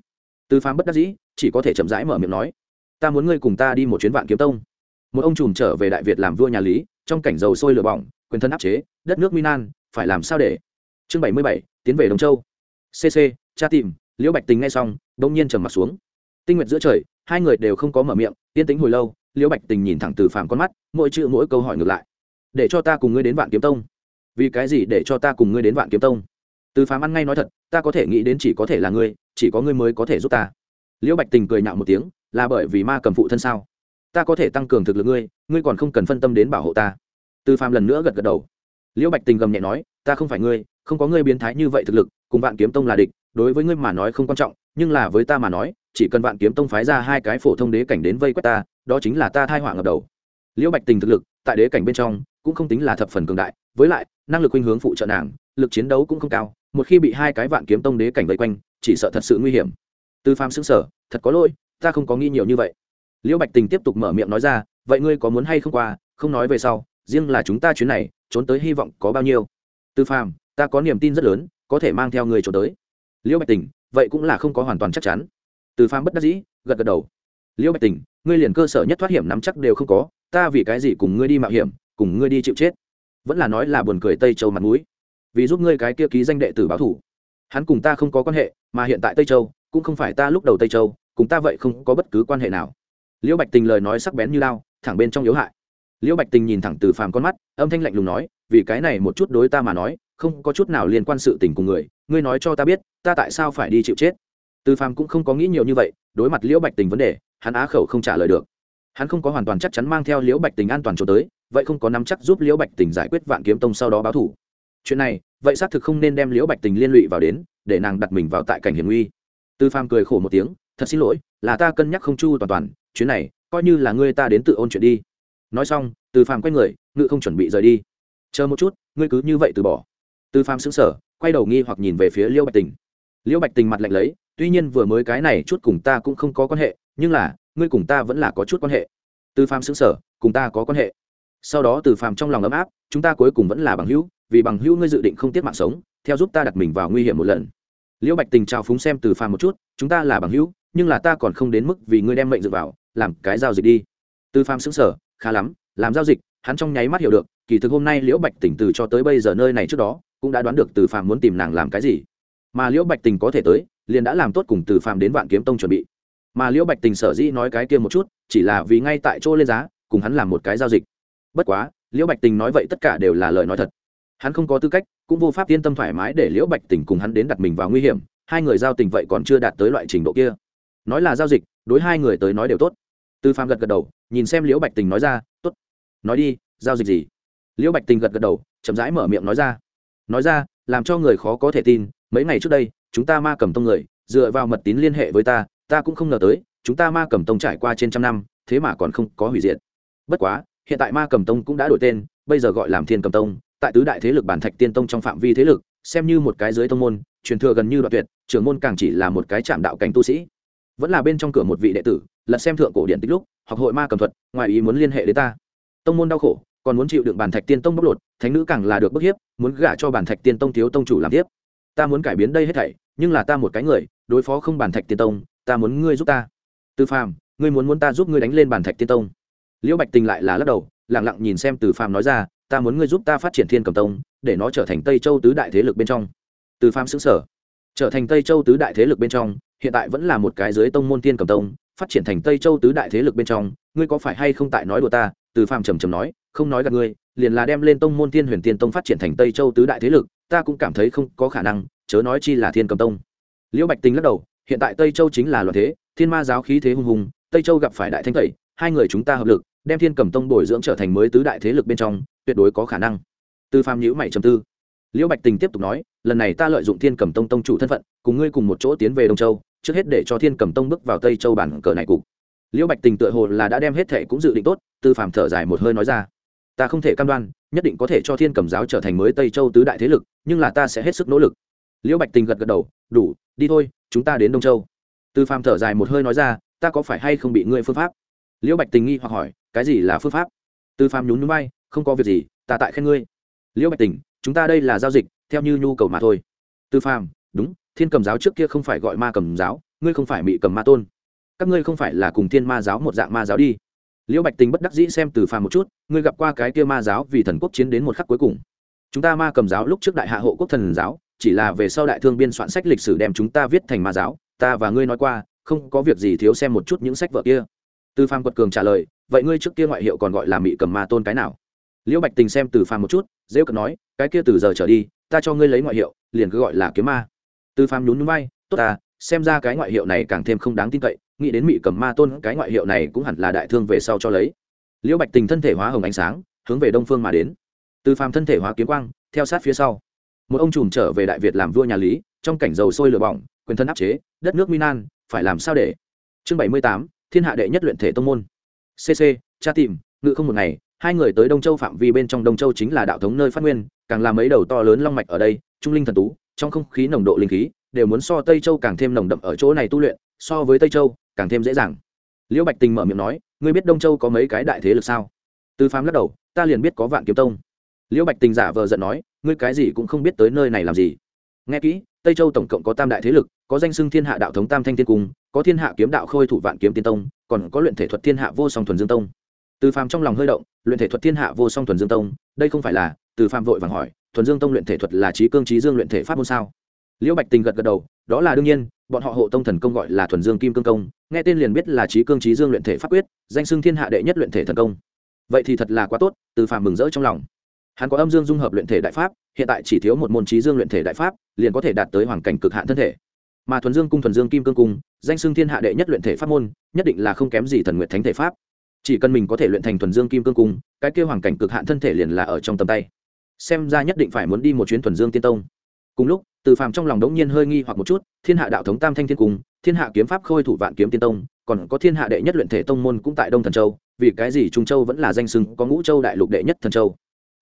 Từ phàm bất đắc dĩ, chỉ có thể chậm rãi mở miệng nói, ta muốn ngươi cùng ta đi một chuyến vạn kiếm tông. Một ông trùm trở về đại việt làm vua nhà lý, trong cảnh dầu sôi lửa bỏng, quyền thân áp chế, đất nước minan phải làm sao để? Chương bảy mươi bảy, tiến về đồng châu. Cc cha tìm, liễu bạch tình nghe xong đông nhiên trầm mặt xuống. Tinh nguyệt giữa trời, hai người đều không có mở miệng, yên tĩnh hồi lâu, liễu bạch tình nhìn thẳng từ phàm con mắt, mỗi chữ mỗi câu hỏi ngược lại. Để cho ta cùng ngươi đến vạn kiếm tông. Vì cái gì để cho ta cùng ngươi đến vạn kiếm tông? Từ phàm ăn ngay nói thật, ta có thể nghĩ đến chỉ có thể là ngươi, chỉ có ngươi mới có thể giúp ta. Liễu bạch tình cười nhạo một tiếng, là bởi vì ma cầm phụ thân sao? Ta có thể tăng cường thực lực ngươi ngươi còn không cần phân tâm đến bảo hộ ta. Từ phàm lần nữa gật gật đầu. Liễu bạch tình gầm nhẹ nói, ta không phải ngươi, không có ngươi biến thái như vậy thực lực, cùng vạn kiếm tông là địch, đối với ngươi mà nói không quan trọng, nhưng là với ta mà nói, chỉ cần vạn kiếm tông phái ra hai cái phổ thông đế cảnh đến vây quét ta, đó chính là ta thai hỏa ngập đầu. Liễu bạch tình thực lực, tại đế cảnh bên trong, cũng không tính là thập phần cường đại, với lại, năng lực khuynh hướng phụ trợ nàng, lực chiến đấu cũng không cao một khi bị hai cái vạn kiếm tông đế cảnh vây quanh, chỉ sợ thật sự nguy hiểm. Tư pham xứng sở thật có lỗi, ta không có nghi nhiều như vậy. Liễu bạch tình tiếp tục mở miệng nói ra, vậy ngươi có muốn hay không qua, không nói về sau, riêng là chúng ta chuyến này, trốn tới hy vọng có bao nhiêu. Tư phàm, ta có niềm tin rất lớn, có thể mang theo người trốn tới. Liễu bạch tình, vậy cũng là không có hoàn toàn chắc chắn. Từ phàm bất đắc dĩ, gật gật đầu. Liễu bạch tình, ngươi liền cơ sở nhất thoát hiểm nắm chắc đều không có, ta vì cái gì cùng ngươi đi mạo hiểm, cùng ngươi đi chịu chết? Vẫn là nói là buồn cười tây châu mặt mũi vì giúp ngươi cái kia ký danh đệ tử báo thủ. Hắn cùng ta không có quan hệ, mà hiện tại tây châu, cũng không phải ta lúc đầu tây châu, cùng ta vậy không có bất cứ quan hệ nào. Liễu bạch tình lời nói sắc bén như lao, thẳng bên trong yếu hại. Liễu bạch tình nhìn thẳng từ phàm con mắt, âm thanh lạnh lùng nói, vì cái này một chút đối ta mà nói, không có chút nào liên quan sự tình cùng người, ngươi nói cho ta biết, ta tại sao phải đi chịu chết? Từ phàm cũng không có nghĩ nhiều như vậy, đối mặt liễu bạch tình vấn đề, hắn á khẩu không trả lời được. Hắn không có hoàn toàn chắc chắn mang theo liễu bạch tình an toàn cho tới, vậy không có nắm chắc giúp liễu bạch tình giải quyết vạn kiếm tông sau đó báo thủ chuyện này, vậy xác thực không nên đem liễu bạch tình liên lụy vào đến, để nàng đặt mình vào tại cảnh hiểm nguy. Tư phàm cười khổ một tiếng, thật xin lỗi, là ta cân nhắc không chu toàn toàn, chuyến này, coi như là ngươi ta đến tự ôn chuyện đi. Nói xong, Tư phàm quay người, ngự không chuẩn bị rời đi. Chờ một chút, ngươi cứ như vậy từ bỏ. Tư phàm xứng sở quay đầu nghi hoặc nhìn về phía liễu bạch tình. Liễu bạch tình mặt lạnh lấy, tuy nhiên vừa mới cái này chút cùng ta cũng không có quan hệ, nhưng là, ngươi cùng ta vẫn là có chút quan hệ. Tư phàm xứng sở cùng ta có quan hệ. Sau đó từ phàm trong lòng ấm áp, chúng ta cuối cùng vẫn là bằng hữu vì bằng hữu ngươi dự định không tiếc mạng sống, theo giúp ta đặt mình vào nguy hiểm một lần. Liễu bạch tình trao phúng xem từ phàm một chút, chúng ta là bằng hữu, nhưng là ta còn không đến mức vì ngươi đem mệnh dựa vào, làm cái giao dịch đi. Từ phàm xứng sở khá lắm, làm giao dịch, hắn trong nháy mắt hiểu được, kỳ thực hôm nay liễu bạch tình từ cho tới bây giờ nơi này trước đó, cũng đã đoán được từ phàm muốn tìm nàng làm cái gì. Mà liễu bạch tình có thể tới, liền đã làm tốt cùng từ phàm đến vạn kiếm tông chuẩn bị. Mà liễu bạch tình sở dĩ nói cái kia một chút, chỉ là vì ngay tại chỗ lên giá, cùng hắn làm một cái giao dịch. Bất quá, liễu bạch tình nói vậy tất cả đều là lời nói thật hắn không có tư cách, cũng vô pháp yên tâm thoải mái để liễu bạch tình cùng hắn đến đặt mình vào nguy hiểm, hai người giao tình vậy còn chưa đạt tới loại trình độ kia. Nói là giao dịch, đối hai người tới nói đều tốt. Tư phạm gật gật đầu, nhìn xem liễu bạch tình nói ra, tốt. Nói đi, giao dịch gì? Liễu bạch tình gật gật đầu, chậm rãi mở miệng nói ra. Nói ra, làm cho người khó có thể tin, mấy ngày trước đây, chúng ta ma cầm tông người, dựa vào mật tín liên hệ với ta ta cũng không ngờ tới, chúng ta ma cầm tông trải qua trên trăm năm, thế mà còn không có hủy diệt. Bất quá, hiện tại ma cầm tông cũng đã đổi tên, bây giờ gọi làm thiên cầm tông tại tứ đại thế lực bản thạch tiên tông trong phạm vi thế lực, xem như một cái dưới tông môn, truyền thừa gần như đoạn tuyệt, trưởng môn càng chỉ là một cái chạm đạo cảnh tu sĩ. Vẫn là bên trong cửa một vị đệ tử lật xem thượng cổ điện tích lúc, học hội ma cầm thuật, ngoài ý muốn liên hệ đến ta. Tông môn đau khổ, còn muốn chịu đựng bản thạch tiên tông bóc lột, thánh nữ càng là được bức hiếp, muốn gả cho bản thạch tiên tông thiếu tông chủ làm tiếp. Ta muốn cải biến đây hết thảy, nhưng là ta một cái người, đối phó không bản thạch tiên tông, ta muốn ngươi giúp ta. Tư phàm, ngươi muốn muốn ta giúp ngươi đánh lên bản thạch tiên tông. Liễu bạch tình lại là lắc đầu lẳng lặng nhìn xem từ phàm nói ra ta muốn ngươi giúp ta phát triển thiên cầm tông, để nó trở thành tây châu tứ đại thế lực bên trong. Từ phàm xứng sở trở thành tây châu tứ đại thế lực bên trong, hiện tại vẫn là một cái dưới tông môn tiên cầm tông, phát triển thành tây châu tứ đại thế lực bên trong, ngươi có phải hay không tại nói đùa ta? Từ phàm trầm trầm nói, không nói gặp ngươi, liền là đem lên tông môn tiên huyền tiên tông phát triển thành tây châu tứ đại thế lực, ta cũng cảm thấy không có khả năng, chớ nói chi là thiên cầm tông. Liễu bạch Tinh lắc đầu, hiện tại tây châu chính là loạn thế, thiên ma giáo khí thế hùng hùng, tây châu gặp phải đại thanh tẩy, hai người chúng ta hợp lực, đem thiên cầm tông bồi dưỡng trở thành mới tứ đại thế lực bên trong tuyệt đối có khả năng. Tư phàm nhữ mày trầm tư. Liễu bạch tình tiếp tục nói, lần này ta lợi dụng thiên cầm tông tông chủ thân phận, cùng ngươi cùng một chỗ tiến về đông châu, trước hết để cho thiên cầm tông bước vào tây châu bản cờ này cục. Liễu bạch tình tựa hồ là đã đem hết thệ cũng dự định tốt tư Phạm thở dài một hơi nói ra. Ta không thể cam đoan, nhất định có thể cho thiên cầm giáo trở thành mới tây châu tứ đại thế lực, nhưng là ta sẽ hết sức nỗ lực. Liễu bạch tình gật gật đầu, đủ, đi thôi, chúng ta đến đông châu. Tư Phạm thở dài một hơi nói ra, ta có phải hay không bị ngươi phương pháp? Liễu bạch tình nghi hoặc hỏi, cái gì là phương pháp? Tư Phạm nhún núi bay không có việc gì, ta tại khen ngươi. Liễu bạch tình, chúng ta đây là giao dịch, theo như nhu cầu mà thôi. Tư phàm, đúng, thiên cầm giáo trước kia không phải gọi ma cầm giáo, ngươi không phải bị cầm ma tôn. Các ngươi không phải là cùng thiên ma giáo một dạng ma giáo đi. Liễu bạch tình bất đắc dĩ xem từ phàm một chút, ngươi gặp qua cái kia ma giáo vì thần quốc chiến đến một khắc cuối cùng. Chúng ta ma cầm giáo lúc trước đại hạ hộ quốc thần giáo, chỉ là về sau đại thương biên soạn sách lịch sử đem chúng ta viết thành ma giáo, ta và ngươi nói qua, không có việc gì thiếu xem một chút những sách vở kia. Tư phàm quật cường trả lời, vậy ngươi trước kia ngoại hiệu còn gọi là mị cầm ma tôn cái nào? Liễu bạch tình xem từ phàm một chút dễ cận nói, cái kia từ giờ trở đi, ta cho ngươi lấy ngoại hiệu, liền cứ gọi là kiếm ma. Từ phàm nhún núi bay tốt ta, xem ra cái ngoại hiệu này càng thêm không đáng tin cậy, nghĩ đến mị cầm ma tôn, cái ngoại hiệu này cũng hẳn là đại thương về sau cho lấy. Liễu bạch tình thân thể hóa hồng ánh sáng, hướng về đông phương mà đến. Từ phàm thân thể hóa kiếm quang, theo sát phía sau. Một ông trùm trở về đại việt làm vua nhà lý, trong cảnh dầu sôi lửa bỏng, quyền thân áp chế, đất nước minan phải làm sao để? Chương bảy mươi tám, thiên hạ đệ nhất luyện thể tông môn. Cc cha tìm, ngự không một ngày hai người tới đông châu phạm vi bên trong đông châu chính là đạo thống nơi phát nguyên, càng làm mấy đầu to lớn long mạch ở đây, trung linh thần tú, trong không khí nồng độ linh khí, đều muốn so tây châu càng thêm nồng đậm ở chỗ này tu luyện, so với tây châu, càng thêm dễ dàng. Liễu bạch tình mở miệng nói, ngươi biết đông châu có mấy cái đại thế lực sao? Tư phám lắc đầu, ta liền biết có vạn kiếm tông. Liễu bạch tình giả vờ giận nói, ngươi cái gì cũng không biết tới nơi này làm gì. Nghe kỹ, tây châu tổng cộng có tam đại thế lực, có danh xưng thiên hạ đạo thống tam thanh thiên cung, có thiên hạ kiếm đạo khôi thủ vạn kiếm tiên tông, còn có luyện thể thuật thiên hạ vô song thuần dương tông từ phàm trong lòng hơi động, luyện thể thuật thiên hạ vô song thuần dương tông, đây không phải là, từ phàm vội vàng hỏi, thuần dương tông luyện thể thuật là trí cương trí dương luyện thể pháp môn sao? Liễu bạch tình gật gật đầu, đó là đương nhiên, bọn họ hộ tông thần công gọi là thuần dương kim cương công, nghe tên liền biết là trí cương trí dương luyện thể pháp quyết, danh xưng thiên hạ đệ nhất luyện thể thần công. Vậy thì thật là quá tốt, từ phàm mừng rỡ trong lòng. Hắn có âm dương dung hợp luyện thể đại pháp, hiện tại chỉ thiếu một môn trí dương luyện thể đại pháp, liền có thể đạt tới hoàn cảnh cực hạn thân thể. Mà thuần dương cung thuần dương kim cương cung, danh xưng thiên hạ đệ nhất luyện thể pháp môn, nhất định là không kém gì thần nguyện thánh thể pháp chỉ cần mình có thể luyện thành thuần dương kim cương cung, cái kêu hoàng cảnh cực hạn thân thể liền là ở trong tầm tay. Xem ra nhất định phải muốn đi một chuyến thuần dương tiên tông. Cùng lúc, từ phàm trong lòng đống nhiên hơi nghi hoặc một chút, thiên hạ đạo thống tam thanh thiên cung, thiên hạ kiếm pháp khôi thủ vạn kiếm tiên tông, còn có thiên hạ đệ nhất luyện thể tông môn cũng tại đông thần châu, vì cái gì trung châu vẫn là danh sưng có ngũ châu đại lục đệ nhất thần châu?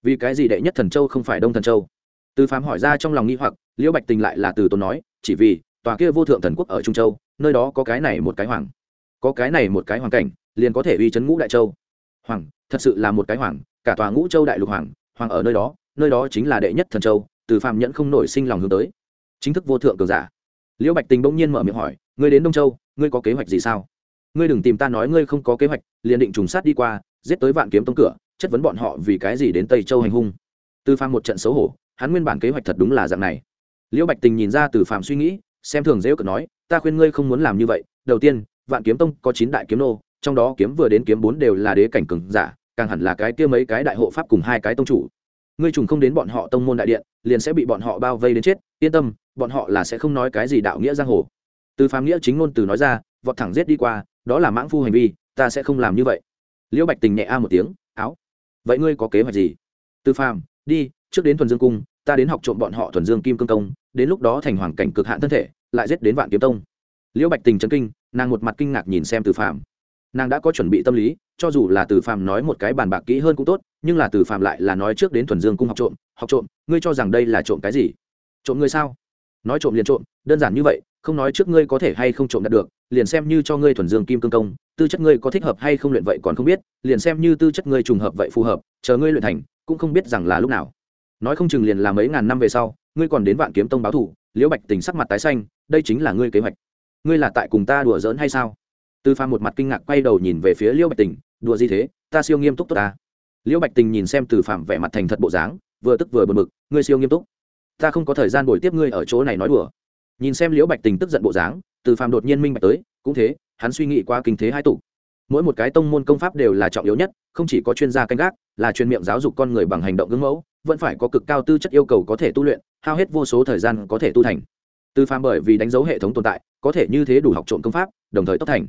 Vì cái gì đệ nhất thần châu không phải đông thần châu? Từ phàm hỏi ra trong lòng nghi hoặc, liễu bạch tình lại là từ tốn nói, chỉ vì tòa kia vô thượng thần quốc ở trung châu, nơi đó có cái này một cái hoàng. Có cái này một cái hoàng cảnh liền có thể uy chấn ngũ đại châu. Hoàng, thật sự là một cái hoàng, cả tòa ngũ châu đại lục hoàng hoàng ở nơi đó nơi đó chính là đệ nhất thần châu, từ phàm nhẫn không nổi sinh lòng hướng tới. Chính thức vô thượng cường giả. Liễu bạch tình bỗng nhiên mở miệng hỏi, ngươi đến đông châu, ngươi có kế hoạch gì sao? Ngươi đừng tìm ta nói ngươi không có kế hoạch, liền định trùng sát đi qua, giết tới vạn kiếm tông cửa, chất vấn bọn họ vì cái gì đến tây châu hành hung. Từ phàm một trận xấu hổ, hắn nguyên bản kế hoạch thật đúng là dạng này. Liễu bạch tình nhìn ra từ phàm suy nghĩ, xem thường dễ cợt nói, ta khuyên ngươi không muốn làm như vậy, đầu tiên, vạn kiếm tông có chín đại kiếm nô trong đó kiếm vừa đến kiếm bốn đều là đế cảnh cường giả, càng hẳn là cái kia mấy cái đại hộ pháp cùng hai cái tông chủ. Ngươi trùng không đến bọn họ tông môn đại điện, liền sẽ bị bọn họ bao vây đến chết, yên tâm, bọn họ là sẽ không nói cái gì đạo nghĩa giang hồ. Từ phàm nghĩa chính ngôn từ nói ra, vọt thẳng giết đi qua, đó là mãng phu hành vi, ta sẽ không làm như vậy. Liễu bạch tình nhẹ a một tiếng, áo, vậy ngươi có kế hoạch gì? Từ phàm đi, trước đến thuần dương cung, ta đến học trộm bọn họ thuần dương kim cương công, đến lúc đó thành hoàng cảnh cực hạn thân thể, lại giết đến vạn kiếm tông. Liễu bạch tình chấn kinh, nàng một mặt kinh ngạc nhìn xem từ phàm nàng đã có chuẩn bị tâm lý, cho dù là từ phàm nói một cái bàn bạc kỹ hơn cũng tốt, nhưng là từ phàm lại là nói trước đến thuần dương cung học trộm học trộm, ngươi cho rằng đây là trộm cái gì? Trộm ngươi sao? Nói trộm liền trộm, đơn giản như vậy, không nói trước ngươi có thể hay không trộm đạt được, liền xem như cho ngươi thuần dương kim cương công, tư chất ngươi có thích hợp hay không luyện vậy còn không biết, liền xem như tư chất ngươi trùng hợp vậy phù hợp, chờ ngươi luyện thành, cũng không biết rằng là lúc nào. Nói không chừng liền là mấy ngàn năm về sau, ngươi còn đến vạn kiếm tông báo thủ, liễu bạch tình sắc mặt tái xanh, đây chính là ngươi kế hoạch. Ngươi là tại cùng ta đùa giỡn hay sao? Tư pha một mặt kinh ngạc quay đầu nhìn về phía liễu bạch tình, đùa gì thế? Ta siêu nghiêm túc tốt ta. Liễu bạch tình nhìn xem từ phạm vẻ mặt thành thật bộ dáng, vừa tức vừa bật mực ngươi siêu nghiêm túc? Ta không có thời gian bồi tiếp ngươi ở chỗ này nói đùa. Nhìn xem liễu bạch tình tức giận bộ dáng từ phạm đột nhiên minh bạch tới, cũng thế, hắn suy nghĩ qua kinh thế hai tụ. Mỗi một cái tông môn công pháp đều là trọng yếu nhất, không chỉ có chuyên gia canh gác, là chuyên miệng giáo dục con người bằng hành động gương mẫu, vẫn phải có cực cao tư chất yêu cầu có thể tu luyện, hao hết vô số thời gian có thể tu thành. Từ phàm bởi vì đánh dấu hệ thống tồn tại, có thể như thế đủ học trộm công pháp, đồng thời tốc thành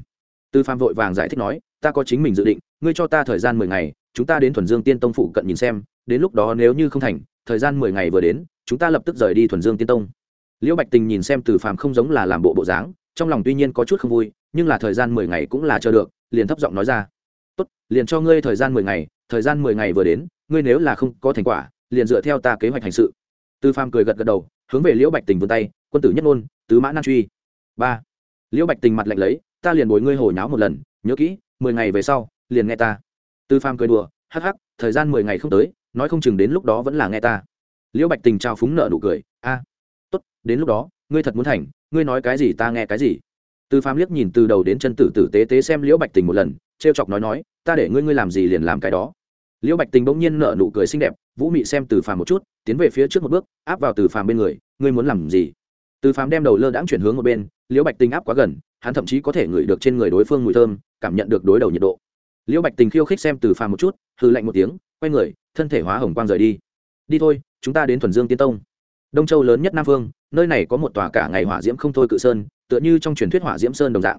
tư phạm vội vàng giải thích nói, ta có chính mình dự định, ngươi cho ta thời gian mười ngày, chúng ta đến thuần dương tiên tông phụ cận nhìn xem, đến lúc đó nếu như không thành, thời gian mười ngày vừa đến, chúng ta lập tức rời đi thuần dương tiên tông. Liễu bạch tình nhìn xem từ phàm không giống là làm bộ bộ dáng, trong lòng tuy nhiên có chút không vui, nhưng là thời gian mười ngày cũng là chờ được, liền thấp giọng nói ra, tốt, liền cho ngươi thời gian mười ngày, thời gian mười ngày vừa đến, ngươi nếu là không có thành quả, liền dựa theo ta kế hoạch hành sự. Tư phàm cười gật gật đầu, hướng về liễu bạch tình vươn tay, quân tử nhất ngôn, tứ mã nan truy. Ba. Liễu bạch tình mặt lạnh lấy ta liền bồi ngươi hồi nháo một lần, nhớ kỹ, mười ngày về sau, liền nghe ta. Tư phàm cười đùa, hắc hắc, thời gian mười ngày không tới, nói không chừng đến lúc đó vẫn là nghe ta. Liễu bạch tình trao phúng nợ nụ cười, a, tốt, đến lúc đó, ngươi thật muốn thành, ngươi nói cái gì ta nghe cái gì. Tư phàm liếc nhìn từ đầu đến chân tử tử tế tế xem liễu bạch tình một lần, trêu chọc nói nói, ta để ngươi ngươi làm gì liền làm cái đó. Liễu bạch tình bỗng nhiên nợ nụ cười xinh đẹp, vũ mị xem từ phàm một chút, tiến về phía trước một bước, áp vào từ phàm bên người, ngươi muốn làm gì? Từ phàm đem đầu lơ đãng chuyển hướng một bên, liễu bạch tình áp quá gần hắn thậm chí có thể ngửi được trên người đối phương mùi thơm, cảm nhận được đối đầu nhiệt độ. Liễu bạch tình khiêu khích xem từ phàm một chút hư lạnh một tiếng, quay người, thân thể hóa hồng quang rời đi. Đi thôi, chúng ta đến thuần dương tiên tông. Đông châu lớn nhất nam phương, nơi này có một tòa cả ngày hỏa diễm không thôi cự sơn, tựa như trong truyền thuyết hỏa diễm sơn đồng dạng.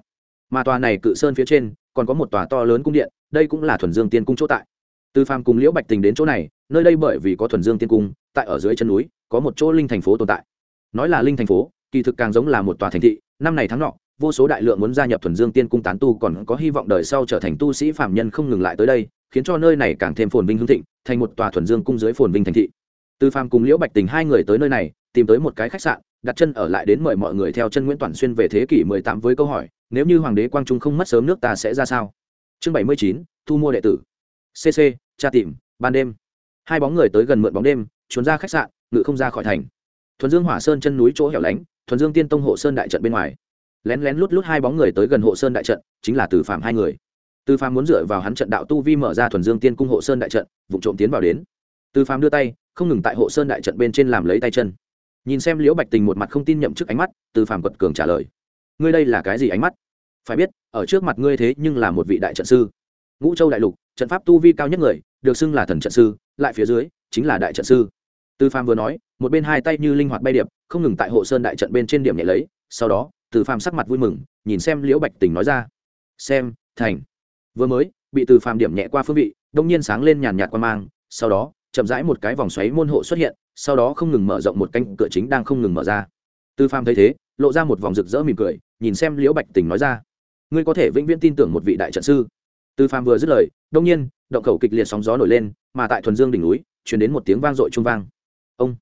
Mà tòa này cự sơn phía trên, còn có một tòa to lớn cung điện, đây cũng là thuần dương tiên cung chỗ tại. Từ phàm cùng liễu bạch tình đến chỗ này, nơi đây bởi vì có thuần dương tiên cung, tại ở dưới chân núi, có một chỗ linh thành phố tồn tại. Nói là linh thành phố, kỳ thực càng giống là một tòa thành thị, năm này tháng nọ vô số đại lượng muốn gia nhập thuần dương tiên cung tán tu còn có hy vọng đời sau trở thành tu sĩ phạm nhân không ngừng lại tới đây, khiến cho nơi này càng thêm phồn vinh hương thịnh, thành một tòa thuần dương cung dưới phồn vinh thành thị. Từ phàm cùng liễu bạch tình hai người tới nơi này, tìm tới một cái khách sạn, đặt chân ở lại đến mời mọi người theo chân nguyễn toàn xuyên về thế kỷ mười tám với câu hỏi, nếu như hoàng đế quang trung không mất sớm nước ta sẽ ra sao? Chương bảy mươi chín, thu mua đệ tử. Cc tra tìm, ban đêm. Hai bóng người tới gần mượn bóng đêm, trốn ra khách sạn, ngự không ra khỏi thành. Thuần dương hỏa sơn chân núi chỗ hẻo lánh, thuần dương tiên tông hộ sơn đại trận bên ngoài lén lén lút lút hai bóng người tới gần hộ sơn đại trận, chính là từ phạm hai người. Từ phạm muốn dựa vào hắn trận đạo tu vi mở ra thuần dương tiên cung hộ sơn đại trận vụ trộm tiến vào đến. Từ phạm đưa tay, không ngừng tại hộ sơn đại trận bên trên làm lấy tay chân. Nhìn xem liễu bạch tình một mặt không tin nhậm chức ánh mắt, từ phàm quật cường trả lời. Ngươi đây là cái gì ánh mắt? Phải biết, ở trước mặt ngươi thế nhưng là một vị đại trận sư. Ngũ châu đại lục, trận pháp tu vi cao nhất người, được xưng là thần trận sư, lại phía dưới, chính là đại trận sư. Từ phàm vừa nói, một bên hai tay như linh hoạt bay điệp, không ngừng tại hộ sơn đại trận bên trên điểm nhẹ lấy, sau đó từ phàm sắc mặt vui mừng, nhìn xem liễu bạch tình nói ra. Xem, thành. Vừa mới, bị từ phàm điểm nhẹ qua phương vị, đông nhiên sáng lên nhàn nhạt qua mang, sau đó, chậm rãi một cái vòng xoáy môn hộ xuất hiện, sau đó không ngừng mở rộng một cánh cửa chính đang không ngừng mở ra. Từ phàm thấy thế, lộ ra một vòng rực rỡ mỉm cười, nhìn xem liễu bạch tình nói ra. Ngươi có thể vĩnh viễn tin tưởng một vị đại trận sư. Từ phàm vừa dứt lời, đông nhiên, động khẩu kịch liệt sóng gió nổi lên, mà tại thuần dương đỉnh núi chuyển đến một tiếng vang dội trung vang. Ông,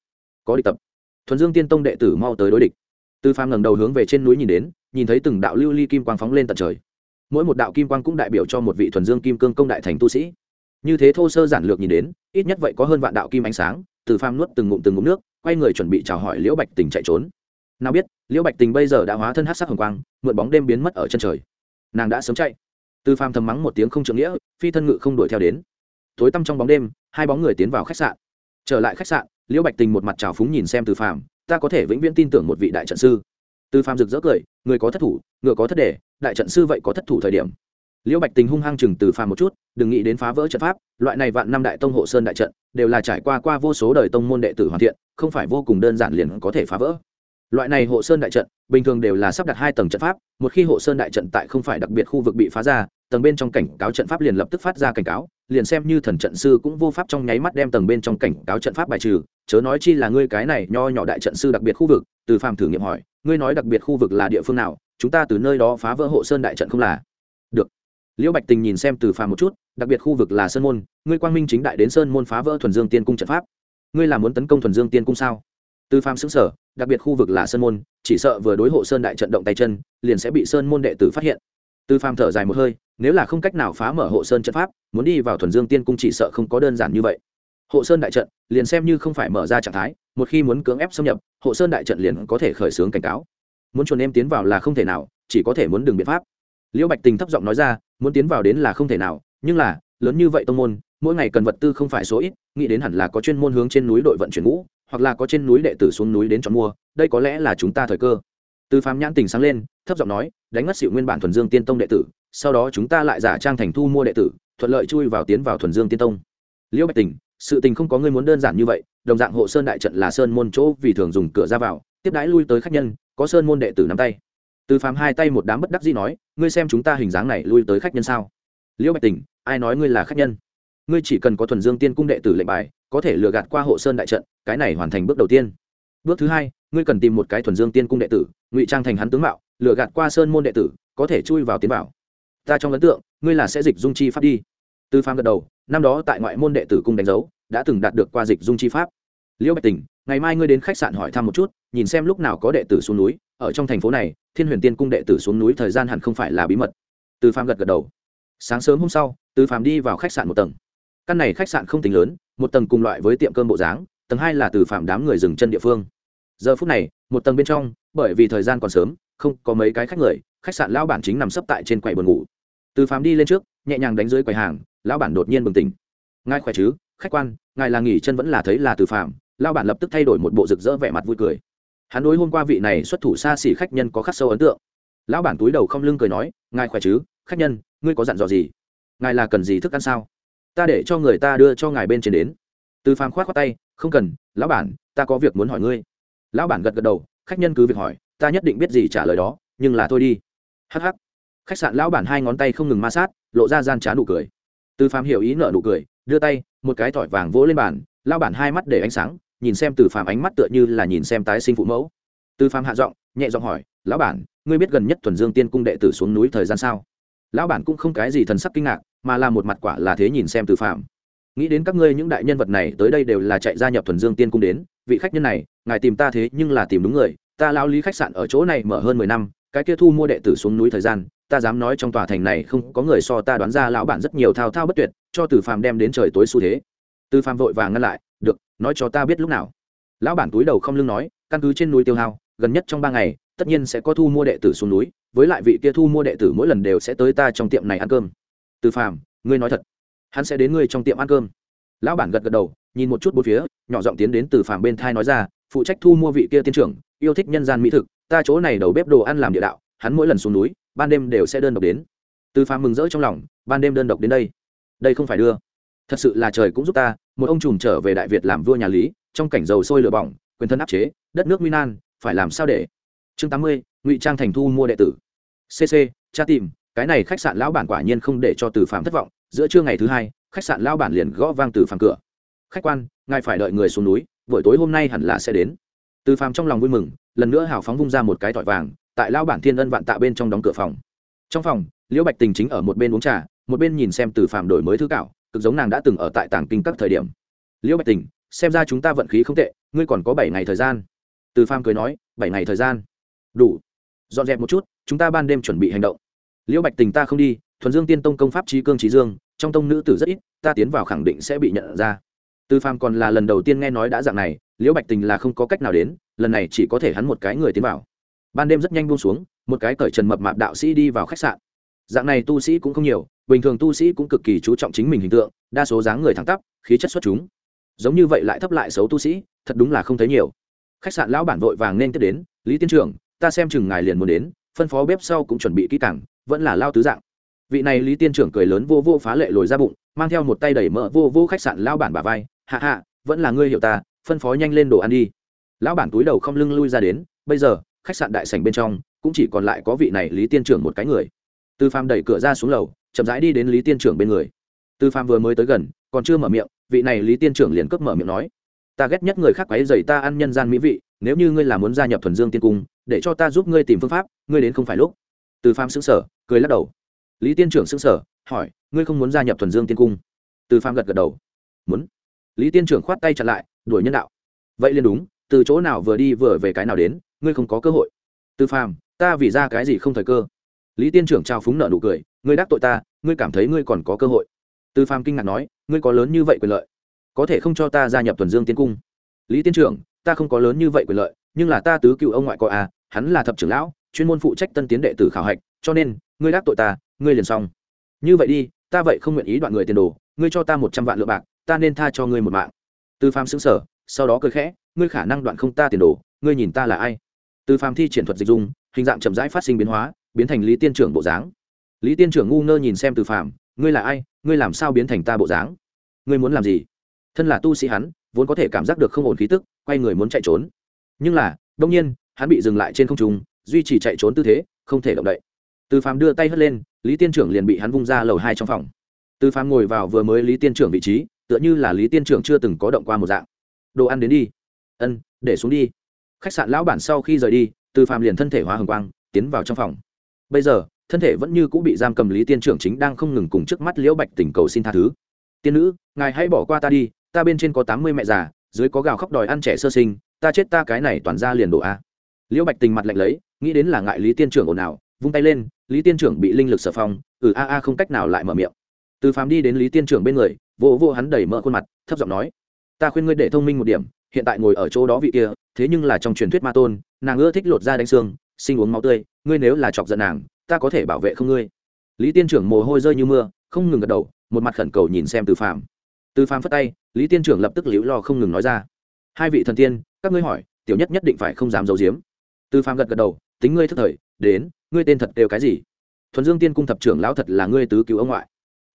có địch tập. Thuần dương tiên tông đệ tử mau tới đối địch tư phàm ngẩng đầu hướng về trên núi nhìn đến, nhìn thấy từng đạo lưu ly kim quang phóng lên tận trời. Mỗi một đạo kim quang cũng đại biểu cho một vị thuần dương kim cương công đại thành tu sĩ. Như thế thô sơ giản lược nhìn đến, ít nhất vậy có hơn vạn đạo kim ánh sáng, từ phàm nuốt từng ngụm từng ngụm nước, quay người chuẩn bị chào hỏi liễu bạch tình chạy trốn. Nào biết, liễu bạch tình bây giờ đã hóa thân hát sắc hồng quang, mượn bóng đêm biến mất ở chân trời. Nàng đã sớm chạy. Từ phàm thầm mắng một tiếng không trượng nghĩa, phi thân ngự không đuổi theo đến. Tối tăm trong bóng đêm, hai bóng người tiến vào khách sạn. Trở lại khách sạn, liễu bạch tình một mặt trào phúng nhìn xem từ phàm ta có thể vĩnh viễn tin tưởng một vị đại trận sư. Từ phàm rực rỡ cười, người có thất thủ, ngựa có thất đề, đại trận sư vậy có thất thủ thời điểm. Liễu bạch tình hung hăng chừng từ phàm một chút, đừng nghĩ đến phá vỡ trận pháp, loại này vạn năm đại tông hộ sơn đại trận, đều là trải qua qua vô số đời tông môn đệ tử hoàn thiện, không phải vô cùng đơn giản liền có thể phá vỡ. Loại này hộ sơn đại trận, bình thường đều là sắp đặt hai tầng trận pháp, một khi hộ sơn đại trận tại không phải đặc biệt khu vực bị phá ra, tầng bên trong cảnh cáo trận pháp liền lập tức phát ra cảnh cáo liền xem như thần trận sư cũng vô pháp trong nháy mắt đem tầng bên trong cảnh cáo trận pháp bài trừ. Chớ nói chi là ngươi cái này nho nhỏ đại trận sư đặc biệt khu vực, từ phàm thử nghiệm hỏi, ngươi nói đặc biệt khu vực là địa phương nào? Chúng ta từ nơi đó phá vỡ hộ sơn đại trận không là? Được. Liễu bạch tình nhìn xem từ phàm một chút, đặc biệt khu vực là sơn môn, ngươi quang minh chính đại đến sơn môn phá vỡ thuần dương tiên cung trận pháp. Ngươi là muốn tấn công thuần dương tiên cung sao? Từ phàm xứng sở đặc biệt khu vực là sơn môn, chỉ sợ vừa đối hộ sơn đại trận động tay chân, liền sẽ bị sơn môn đệ tử phát hiện từ phàm thở dài một hơi, nếu là không cách nào phá mở hộ sơn trận pháp, muốn đi vào thuần dương tiên cung chỉ sợ không có đơn giản như vậy. Hộ sơn đại trận, liền xem như không phải mở ra trạng thái, một khi muốn cưỡng ép xâm nhập, hộ sơn đại trận liền có thể khởi xướng cảnh cáo. Muốn chuồn em tiến vào là không thể nào, chỉ có thể muốn đường biện pháp. Liễu bạch tình thấp giọng nói ra, muốn tiến vào đến là không thể nào, nhưng là, lớn như vậy tông môn, mỗi ngày cần vật tư không phải số ít, nghĩ đến hẳn là có chuyên môn hướng trên núi đội vận chuyển ngũ, hoặc là có trên núi đệ tử xuống núi đến chọn mua, đây có lẽ là chúng ta thời cơ từ phàm nhãn tình sáng lên, thấp giọng nói, đánh ngất xịu nguyên bản thuần dương tiên tông đệ tử, sau đó chúng ta lại giả trang thành thu mua đệ tử, thuận lợi chui vào tiến vào thuần dương tiên tông. Liễu bạch tình, sự tình không có người muốn đơn giản như vậy, đồng dạng hộ sơn đại trận là sơn môn chỗ vì thường dùng cửa ra vào, tiếp đãi lui tới khách nhân, có sơn môn đệ tử nắm tay. Từ phàm hai tay một đám bất đắc dĩ nói, ngươi xem chúng ta hình dáng này lui tới khách nhân sao? Liễu bạch tình, ai nói ngươi là khách nhân? Ngươi chỉ cần có thuần dương tiên cung đệ tử lệnh bài, có thể lừa gạt qua hộ sơn đại trận, cái này hoàn thành bước đầu tiên bước thứ hai, ngươi cần tìm một cái thuần dương tiên cung đệ tử, ngụy trang thành hắn tướng mạo, lừa gạt qua sơn môn đệ tử, có thể chui vào tiến bảo. Ta trong ấn tượng, ngươi là sẽ dịch dung chi pháp đi. Tư phàm gật đầu, năm đó tại ngoại môn đệ tử cung đánh dấu, đã từng đạt được qua dịch dung chi pháp. Liễu bạch tình ngày mai ngươi đến khách sạn hỏi thăm một chút, nhìn xem lúc nào có đệ tử xuống núi, ở trong thành phố này, thiên huyền tiên cung đệ tử xuống núi thời gian hẳn không phải là bí mật. Tư phàm gật gật đầu. Sáng sớm hôm sau, tư phàm đi vào khách sạn một tầng. Căn này khách sạn không tính lớn, một tầng cùng loại với tiệm cơm bộ dáng tầng hai là từ phạm đám người dừng chân địa phương. Giờ phút này, một tầng bên trong, bởi vì thời gian còn sớm, không có mấy cái khách người, khách sạn lão bản chính nằm sấp tại trên quầy buồn ngủ. Từ phạm đi lên trước, nhẹ nhàng đánh dưới quầy hàng, lão bản đột nhiên bừng tỉnh. Ngài khỏe chứ? Khách quan, ngài là nghỉ chân vẫn là thấy là từ phạm. Lão bản lập tức thay đổi một bộ rực rỡ vẻ mặt vui cười. Hắn đối hôm qua vị này xuất thủ xa xỉ khách nhân có khắc sâu ấn tượng. Lão bản túi đầu không lưng cười nói, ngài khỏe chứ? Khách nhân, ngươi có dặn dò gì? Ngài là cần gì thức ăn sao? Ta để cho người ta đưa cho ngài bên trên đến. Từ phàm khoát khoát tay không cần, lão bản, ta có việc muốn hỏi ngươi. Lão bản gật gật đầu, khách nhân cứ việc hỏi, ta nhất định biết gì trả lời đó, nhưng là thôi đi. Hh khách sạn lão bản hai ngón tay không ngừng ma sát, lộ ra gian trá nụ cười. Từ phàm hiểu ý nợ nụ cười, đưa tay, một cái thỏi vàng vỗ lên bàn, lão bản hai mắt để ánh sáng, nhìn xem từ phàm ánh mắt tựa như là nhìn xem tái sinh phụ mẫu. Từ phàm hạ giọng, nhẹ giọng hỏi, lão bản, ngươi biết gần nhất thuần dương tiên cung đệ tử xuống núi thời gian sao? Lão bản cũng không cái gì thần sắc kinh ngạc, mà là một mặt quả là thế nhìn xem từ phạm nghĩ đến các ngươi những đại nhân vật này, tới đây đều là chạy gia nhập thuần dương tiên cung đến, vị khách nhân này, ngài tìm ta thế nhưng là tìm đúng người, ta lao lý khách sạn ở chỗ này mở hơn mười năm, cái kia thu mua đệ tử xuống núi thời gian, ta dám nói trong tòa thành này không có người so ta đoán ra lão bản rất nhiều thao thao bất tuyệt, cho từ phàm đem đến trời tối xu thế. Từ phàm vội vàng ngăn lại, được, nói cho ta biết lúc nào. Lão bản túi đầu không lưng nói, căn cứ trên núi tiêu hao, gần nhất trong ba ngày, tất nhiên sẽ có thu mua đệ tử xuống núi, với lại vị kia thu mua đệ tử mỗi lần đều sẽ tới ta trong tiệm này ăn cơm. Từ phàm, ngươi nói thật hắn sẽ đến ngươi trong tiệm ăn cơm. Lão bản gật gật đầu, nhìn một chút bốn phía, nhỏ giọng tiến đến từ phàm bên thai nói ra, phụ trách thu mua vị kia tiên trưởng, yêu thích nhân gian mỹ thực, ta chỗ này đầu bếp đồ ăn làm địa đạo, hắn mỗi lần xuống núi, ban đêm đều sẽ đơn độc đến. Từ phàm mừng rỡ trong lòng, ban đêm đơn độc đến đây. Đây không phải đưa. Thật sự là trời cũng giúp ta, một ông trùm trở về đại việt làm vua nhà lý, trong cảnh dầu sôi lửa bỏng, quyền thân áp chế, đất nước nguy nan, phải làm sao để? Chương tám mươi, ngụy trang thành thu mua đệ tử. Cc cha tìm, cái này khách sạn lão bản quả nhiên không để cho từ phàm thất vọng giữa trưa ngày thứ hai, khách sạn Lao bản liền gõ vang từ phàm cửa. Khách quan, ngài phải đợi người xuống núi, buổi tối hôm nay hẳn là sẽ đến. Từ Phàm trong lòng vui mừng, lần nữa hào phóng vung ra một cái tỏi vàng, tại Lao bản thiên ân vạn tạ bên trong đóng cửa phòng. Trong phòng, liễu bạch tình chính ở một bên uống trà, một bên nhìn xem từ Phàm đổi mới thứ cạo, cực giống nàng đã từng ở tại tàng kinh các thời điểm. Liễu bạch tình, xem ra chúng ta vận khí không tệ, ngươi còn có bảy ngày thời gian. Từ Phàm cười nói, bảy ngày thời gian? Đủ. Dọn dẹp một chút, chúng ta ban đêm chuẩn bị hành động. Liễu bạch tình, ta không đi thuần dương tiên tông công pháp trí cương trí dương, trong tông nữ tử rất ít, ta tiến vào khẳng định sẽ bị nhận ra. Tư phàm còn là lần đầu tiên nghe nói đã dạng này, liễu bạch tình là không có cách nào đến, lần này chỉ có thể hắn một cái người tiến vào. Ban đêm rất nhanh buông xuống, một cái cởi trần mập mạp đạo sĩ đi vào khách sạn. Dạng này tu sĩ cũng không nhiều, bình thường tu sĩ cũng cực kỳ chú trọng chính mình hình tượng, đa số dáng người thẳng tắp, khí chất xuất chúng. Giống như vậy lại thấp lại xấu tu sĩ, thật đúng là không thấy nhiều. Khách sạn lão bản vội vàng nên tiếp đến, lý tiên trưởng, ta xem chừng ngài liền muốn đến, phân phó bếp sau cũng chuẩn bị kỹ càng, vẫn là lao tứ dạng vị này lý tiên trưởng cười lớn vô vô phá lệ lồi ra bụng, mang theo một tay đẩy mỡ vô vô khách sạn lao bản bà vai, hạ hạ, vẫn là ngươi hiểu ta, phân phó nhanh lên đồ ăn đi. Lão bản túi đầu không lưng lui ra đến, bây giờ, khách sạn đại sảnh bên trong, cũng chỉ còn lại có vị này lý tiên trưởng một cái người. Tư phạm đẩy cửa ra xuống lầu, chậm rãi đi đến lý tiên trưởng bên người. Tư phạm vừa mới tới gần, còn chưa mở miệng, vị này lý tiên trưởng liền cướp mở miệng nói, ta ghét nhất người khác quấy dày ta ăn nhân gian mỹ vị, nếu như ngươi là muốn gia nhập thuần dương tiên cung, để cho ta giúp ngươi tìm phương pháp, ngươi đến không phải lúc. Tư phạm xứng sở cười lắc đầu lý tiên trưởng xưng sở hỏi, ngươi không muốn gia nhập thuần dương tiên cung? Từ phàm gật gật đầu, muốn. Lý tiên trưởng khoát tay chặn lại, đuổi nhân đạo, vậy liền đúng, từ chỗ nào vừa đi vừa về cái nào đến, ngươi không có cơ hội. Từ phàm, ta vì ra cái gì không thời cơ? Lý tiên trưởng trao phúng nợ nụ cười, ngươi đắc tội ta, ngươi cảm thấy ngươi còn có cơ hội. Từ phàm kinh ngạc nói, ngươi có lớn như vậy quyền lợi? Có thể không cho ta gia nhập thuần dương tiên cung? Lý tiên trưởng, ta không có lớn như vậy quyền lợi, nhưng là ta tứ cựu ông ngoại có à hắn là thập trưởng lão, chuyên môn phụ trách tân tiến đệ tử khảo hạch, cho nên, ngươi đắc tội ta ngươi liền xong. Như vậy đi, ta vậy không nguyện ý đoạn người tiền đồ, ngươi cho ta một trăm vạn lượng bạc, ta nên tha cho ngươi một mạng. Tư phàm xứng sở sau đó cười khẽ, ngươi khả năng đoạn không ta tiền đồ, ngươi nhìn ta là ai? Tư phàm thi triển thuật dịch dung, hình dạng chậm rãi phát sinh biến hóa, biến thành lý tiên trưởng bộ dáng. Lý tiên trưởng ngu ngơ nhìn xem tư phàm, ngươi là ai? Ngươi làm sao biến thành ta bộ dáng? Ngươi muốn làm gì? Thân là tu sĩ hắn, vốn có thể cảm giác được không ổn khí tức, quay người muốn chạy trốn. Nhưng là đông nhiên, hắn bị dừng lại trên không trung, duy trì chạy trốn tư thế, không thể động đậy từ phàm đưa tay hất lên, lý tiên trưởng liền bị hắn vung ra lầu hai trong phòng. Từ phàm ngồi vào vừa mới lý tiên trưởng vị trí, tựa như là lý tiên trưởng chưa từng có động qua một dạng. Đồ ăn đến đi. Ân, để xuống đi. Khách sạn lão bản sau khi rời đi, từ phàm liền thân thể hóa hồng quang, tiến vào trong phòng. Bây giờ, thân thể vẫn như cũng bị giam cầm lý tiên trưởng chính đang không ngừng cùng trước mắt liễu bạch tình cầu xin tha thứ. Tiên nữ, ngài hãy bỏ qua ta đi, ta bên trên có tám mươi mẹ già, dưới có gào khóc đòi ăn trẻ sơ sinh, ta chết ta cái này toàn ra liền đổ a. Liễu bạch tình mặt lạnh lấy, nghĩ đến là ngại lý tiên trưởng ồn ào, vung tay lên lý tiên trưởng bị linh lực sở phong ừ a a, không cách nào lại mở miệng. Từ phàm đi đến lý tiên trưởng bên người, vỗ vỗ hắn đẩy mỡ khuôn mặt, thấp giọng nói, ta khuyên ngươi để thông minh một điểm, hiện tại ngồi ở chỗ đó vị kia, thế nhưng là trong truyền thuyết ma tôn, nàng ưa thích lột da đánh xương sinh uống máu tươi, ngươi nếu là chọc giận nàng, ta có thể bảo vệ không ngươi. Lý tiên trưởng mồ hôi rơi như mưa, không ngừng gật đầu, một mặt khẩn cầu nhìn xem từ phàm. Từ phàm phất tay, lý tiên trưởng lập tức liễu lo không ngừng nói ra, hai vị thần tiên, các ngươi hỏi, tiểu nhất nhất định phải không dám giấu giếm. Từ phàm gật gật đầu, tính ngươi thức thời đến, ngươi tên thật đều cái gì? Thuần dương tiên cung thập trưởng lão thật là ngươi tứ cứu ông ngoại.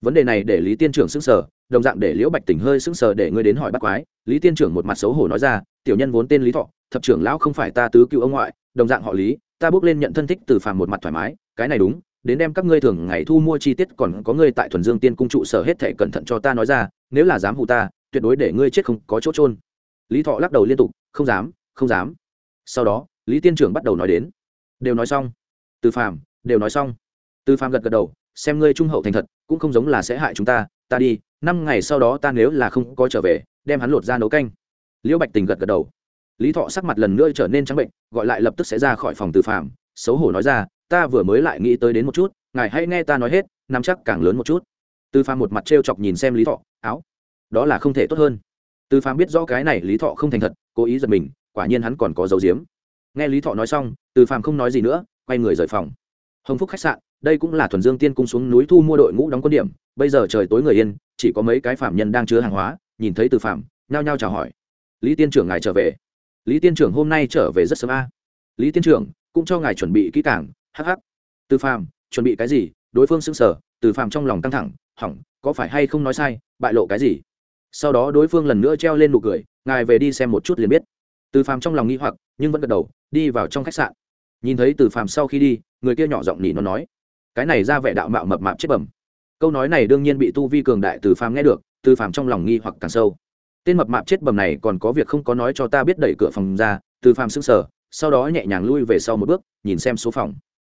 Vấn đề này để lý tiên trưởng xứng sở đồng dạng để liễu bạch tỉnh hơi xưng sở để ngươi đến hỏi bắt quái. Lý tiên trưởng một mặt xấu hổ nói ra, tiểu nhân vốn tên lý thọ, thập trưởng lão không phải ta tứ cứu ông ngoại. Đồng dạng họ lý, ta bước lên nhận thân thích từ phàm một mặt thoải mái. Cái này đúng, đến đem các ngươi thường ngày thu mua chi tiết còn có ngươi tại thuần dương tiên cung trụ sở hết thể cẩn thận cho ta nói ra, nếu là dám hù ta, tuyệt đối để ngươi chết không có chỗ trôn lý thọ lắc đầu liên tục, không dám không dám. Sau đó, lý tiên trưởng bắt đầu nói đến đều nói xong. Từ phàm, đều nói xong. Từ phàm gật gật đầu, xem ngươi trung hậu thành thật, cũng không giống là sẽ hại chúng ta ta đi, năm ngày sau đó ta nếu là không có trở về, đem hắn lột ra nấu canh. Liễu bạch tình gật gật đầu. Lý thọ sắc mặt lần nữa trở nên trắng bệnh, gọi lại lập tức sẽ ra khỏi phòng từ phàm, xấu hổ nói ra, ta vừa mới lại nghĩ tới đến một chút, ngài hãy nghe ta nói hết, nắm chắc càng lớn một chút. Từ phàm một mặt t r e o chọc nhìn xem lý thọ, áo, đó là không thể tốt hơn. Từ phàm biết rõ cái này lý thọ không thành thật, cố ý giật mình, quả nhiên hắn còn có dấu diếm nghe lý thọ nói xong, từ phàm không nói gì nữa, quay người rời phòng. Hồng phúc khách sạn, đây cũng là thuần dương tiên cung xuống núi thu mua đội ngũ đóng quân điểm. Bây giờ trời tối người yên, chỉ có mấy cái phạm nhân đang chứa hàng hóa, nhìn thấy từ phạm nhao nhao chào hỏi. Lý tiên trưởng ngài trở về. Lý tiên trưởng hôm nay trở về rất sớm a. Lý tiên trưởng, cũng cho ngài chuẩn bị kỹ càng. Hh từ phạm chuẩn bị cái gì? Đối phương xưng sở từ phạm trong lòng căng thẳng, hỏng, có phải hay không nói sai, bại lộ cái gì? Sau đó đối phương lần nữa treo lên nụ cười, ngài về đi xem một chút liền biết từ phàm trong lòng nghi hoặc, nhưng vẫn gật đầu, đi vào trong khách sạn. Nhìn thấy từ phàm sau khi đi, người kia nhỏ giọng nhỉ nó nói, cái này ra vẻ đạo mạo mập mạp chết bẩm. Câu nói này đương nhiên bị tu vi cường đại từ phàm nghe được, từ phàm trong lòng nghi hoặc càng sâu. Tên mập mạp chết bầm này còn có việc không có nói cho ta biết đẩy cửa phòng ra. Từ phàm sững sờ, sau đó nhẹ nhàng lui về sau một bước, nhìn xem số phòng.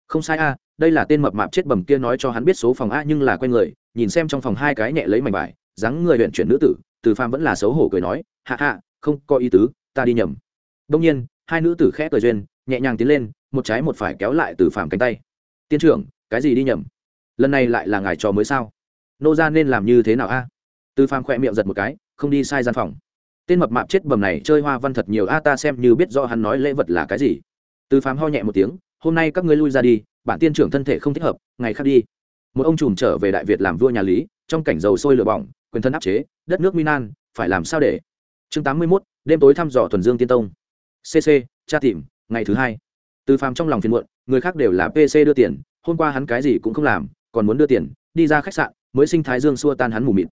Không sai a, đây là tên mập mạp chết bầm kia nói cho hắn biết số phòng a, nhưng là quen người, nhìn xem trong phòng hai cái nhẹ lấy mảnh vải, dáng người huyện chuyển nữ tử. Từ phàm vẫn là xấu hổ cười nói hạ hạ không có ý tứ, ta đi nhầm đông nhiên hai nữ tử khẽ cười duyên nhẹ nhàng tiến lên một trái một phải kéo lại từ phàm cánh tay. Tiên trưởng cái gì đi nhầm? Lần này lại là ngài trò mới sao? Nô ra nên làm như thế nào a? Từ phàm khỏe miệng giật một cái không đi sai gian phòng. Tên mập mạp chết bầm này chơi hoa văn thật nhiều a ta xem như biết do hắn nói lễ vật là cái gì. Từ phàm ho nhẹ một tiếng hôm nay các ngươi lui ra đi bản tiên trưởng thân thể không thích hợp ngày khác đi. Một ông trùm trở về đại việt làm vua nhà lý trong cảnh dầu sôi lửa bỏng quyền thân áp chế đất nước minan phải làm sao để? Chương tám mươi 81, đêm tối thăm dò thuần dương tiên tông cc tra tìm, ngày thứ hai. Từ phàm trong lòng phiền muộn, người khác đều là pc đưa tiền, hôm qua hắn cái gì cũng không làm, còn muốn đưa tiền, đi ra khách sạn, mới sinh thái dương xua tan hắn mù mịt.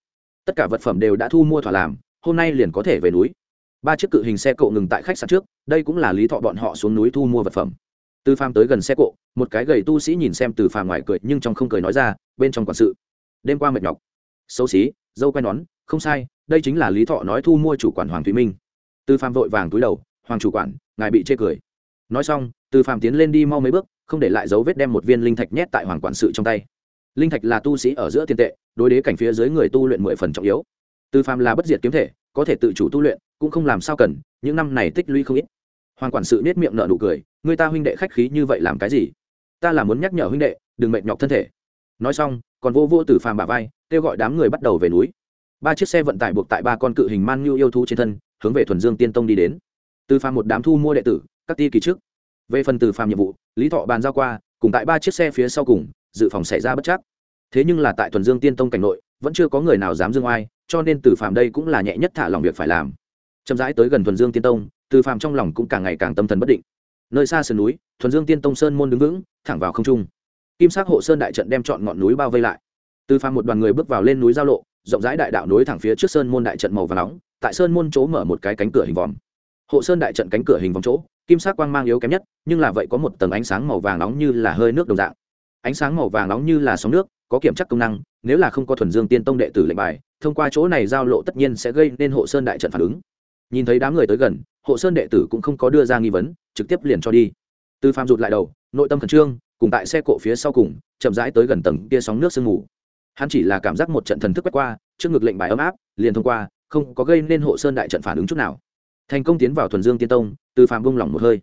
Tất cả vật phẩm đều đã thu mua thỏa làm, hôm nay liền có thể về núi. Ba chiếc cự hình xe cộ ngừng tại khách sạn trước, đây cũng là lý thọ bọn họ xuống núi thu mua vật phẩm. Từ phàm tới gần xe cộ, một cái gầy tu sĩ nhìn xem từ phàm ngoài cười nhưng trong không cười nói ra, bên trong quản sự. Đêm qua mệt nhọc. Xấu xí, dâu quay nón, không sai, đây chính là lý thọ nói thu mua chủ quản hoàng thúy minh. Từ phàm vội vàng túi đầu hoàng chủ quản, ngài bị chê cười. Nói xong, từ phàm tiến lên đi mau mấy bước, không để lại dấu vết đem một viên linh thạch nhét tại hoàng quản sự trong tay. Linh thạch là tu sĩ ở giữa tiền tệ, đối đế cảnh phía dưới người tu luyện mười phần trọng yếu. Từ phàm là bất diệt kiếm thể, có thể tự chủ tu luyện, cũng không làm sao cần, những năm này tích lũy không ít. Hoàng quản sự nết miệng nở nụ cười, người ta huynh đệ khách khí như vậy làm cái gì? Ta là muốn nhắc nhở huynh đệ, đừng mệt nhọc thân thể. Nói xong, còn vô vô từ phàm bà vai, kêu gọi đám người bắt đầu về núi. Ba chiếc xe vận tải buộc tại ba con cự hình man nhu yêu thú trên thân, hướng về thuần dương tiên tông đi đến từ phàm một đám thu mua đệ tử, các ti kỳ trước. Về phần từ phàm nhiệm vụ, lý thọ bàn giao qua, cùng tại ba chiếc xe phía sau cùng, dự phòng xảy ra bất chắc. Thế nhưng là tại thuần dương tiên tông cảnh nội, vẫn chưa có người nào dám dương oai, cho nên từ phàm đây cũng là nhẹ nhất thả lòng việc phải làm. Chậm rãi tới gần thuần dương tiên tông, từ phàm trong lòng cũng càng ngày càng tâm thần bất định. Nơi xa sườn núi, thuần dương tiên tông sơn môn đứng vững, thẳng vào không trung. Kim sắc hộ sơn đại trận đem chọn ngọn núi bao vây lại. Từ phàm một đoàn người bước vào lên núi giao lộ, rộng rãi đại đạo núi thẳng phía trước sơn môn đại trận màu và nóng, tại sơn môn chỗ mở một cái cánh cửa hình vòm hộ sơn đại trận cánh cửa hình vòng chỗ, kim sắc quang mang yếu kém nhất, nhưng là vậy có một tầng ánh sáng màu vàng nóng như là hơi nước đồng dạng. Ánh sáng màu vàng nóng như là sóng nước, có kiểm tra công năng, nếu là không có thuần dương tiên tông đệ tử lệnh bài, thông qua chỗ này giao lộ tất nhiên sẽ gây nên hộ sơn đại trận phản ứng. Nhìn thấy đám người tới gần, hộ sơn đệ tử cũng không có đưa ra nghi vấn, trực tiếp liền cho đi. Từ phạm rụt lại đầu, nội tâm khẩn trương, cùng tại xe cộ phía sau cùng, chậm rãi tới gần tầng kia sóng nước sương mù. Hắn chỉ là cảm giác một trận thần thức quét qua, trước ngực lệnh bài ấm áp, liền thông qua, không có gây nên hộ sơn đại trận phản ứng chút nào thành công tiến vào thuần dương tiên tông, từ phàm bông lỏng một hơi.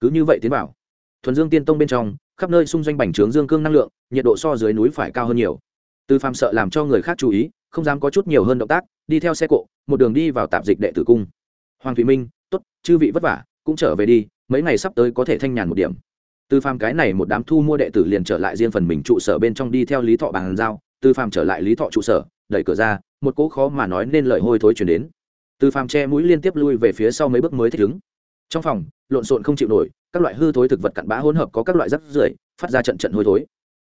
Cứ như vậy tiến vào, thuần dương tiên tông bên trong, khắp nơi xung doanh bành trướng dương cương năng lượng, nhiệt độ so dưới núi phải cao hơn nhiều. Từ phàm sợ làm cho người khác chú ý, không dám có chút nhiều hơn động tác, đi theo xe cộ, một đường đi vào tạp dịch đệ tử cung. Hoàng thụy minh t ố t chư vị vất vả, cũng trở về đi, mấy ngày sắp tới có thể thanh nhàn một điểm. Từ phàm cái này một đám thu mua đệ tử liền trở lại riêng phần mình trụ sở bên trong đi theo lý thọ bàn giao. Từ phàm trở lại lý thọ trụ sở, đẩy cửa ra, một cỗ khó mà nói nên lời hôi thối chuyển đến từ phàm che mũi liên tiếp lui về phía sau mấy bước mới thích ứng. Trong phòng, lộn xộn không chịu nổi, các loại hư thối thực vật cặn bã hỗn hợp có các loại rắc rưởi, phát ra trận trận hôi thối.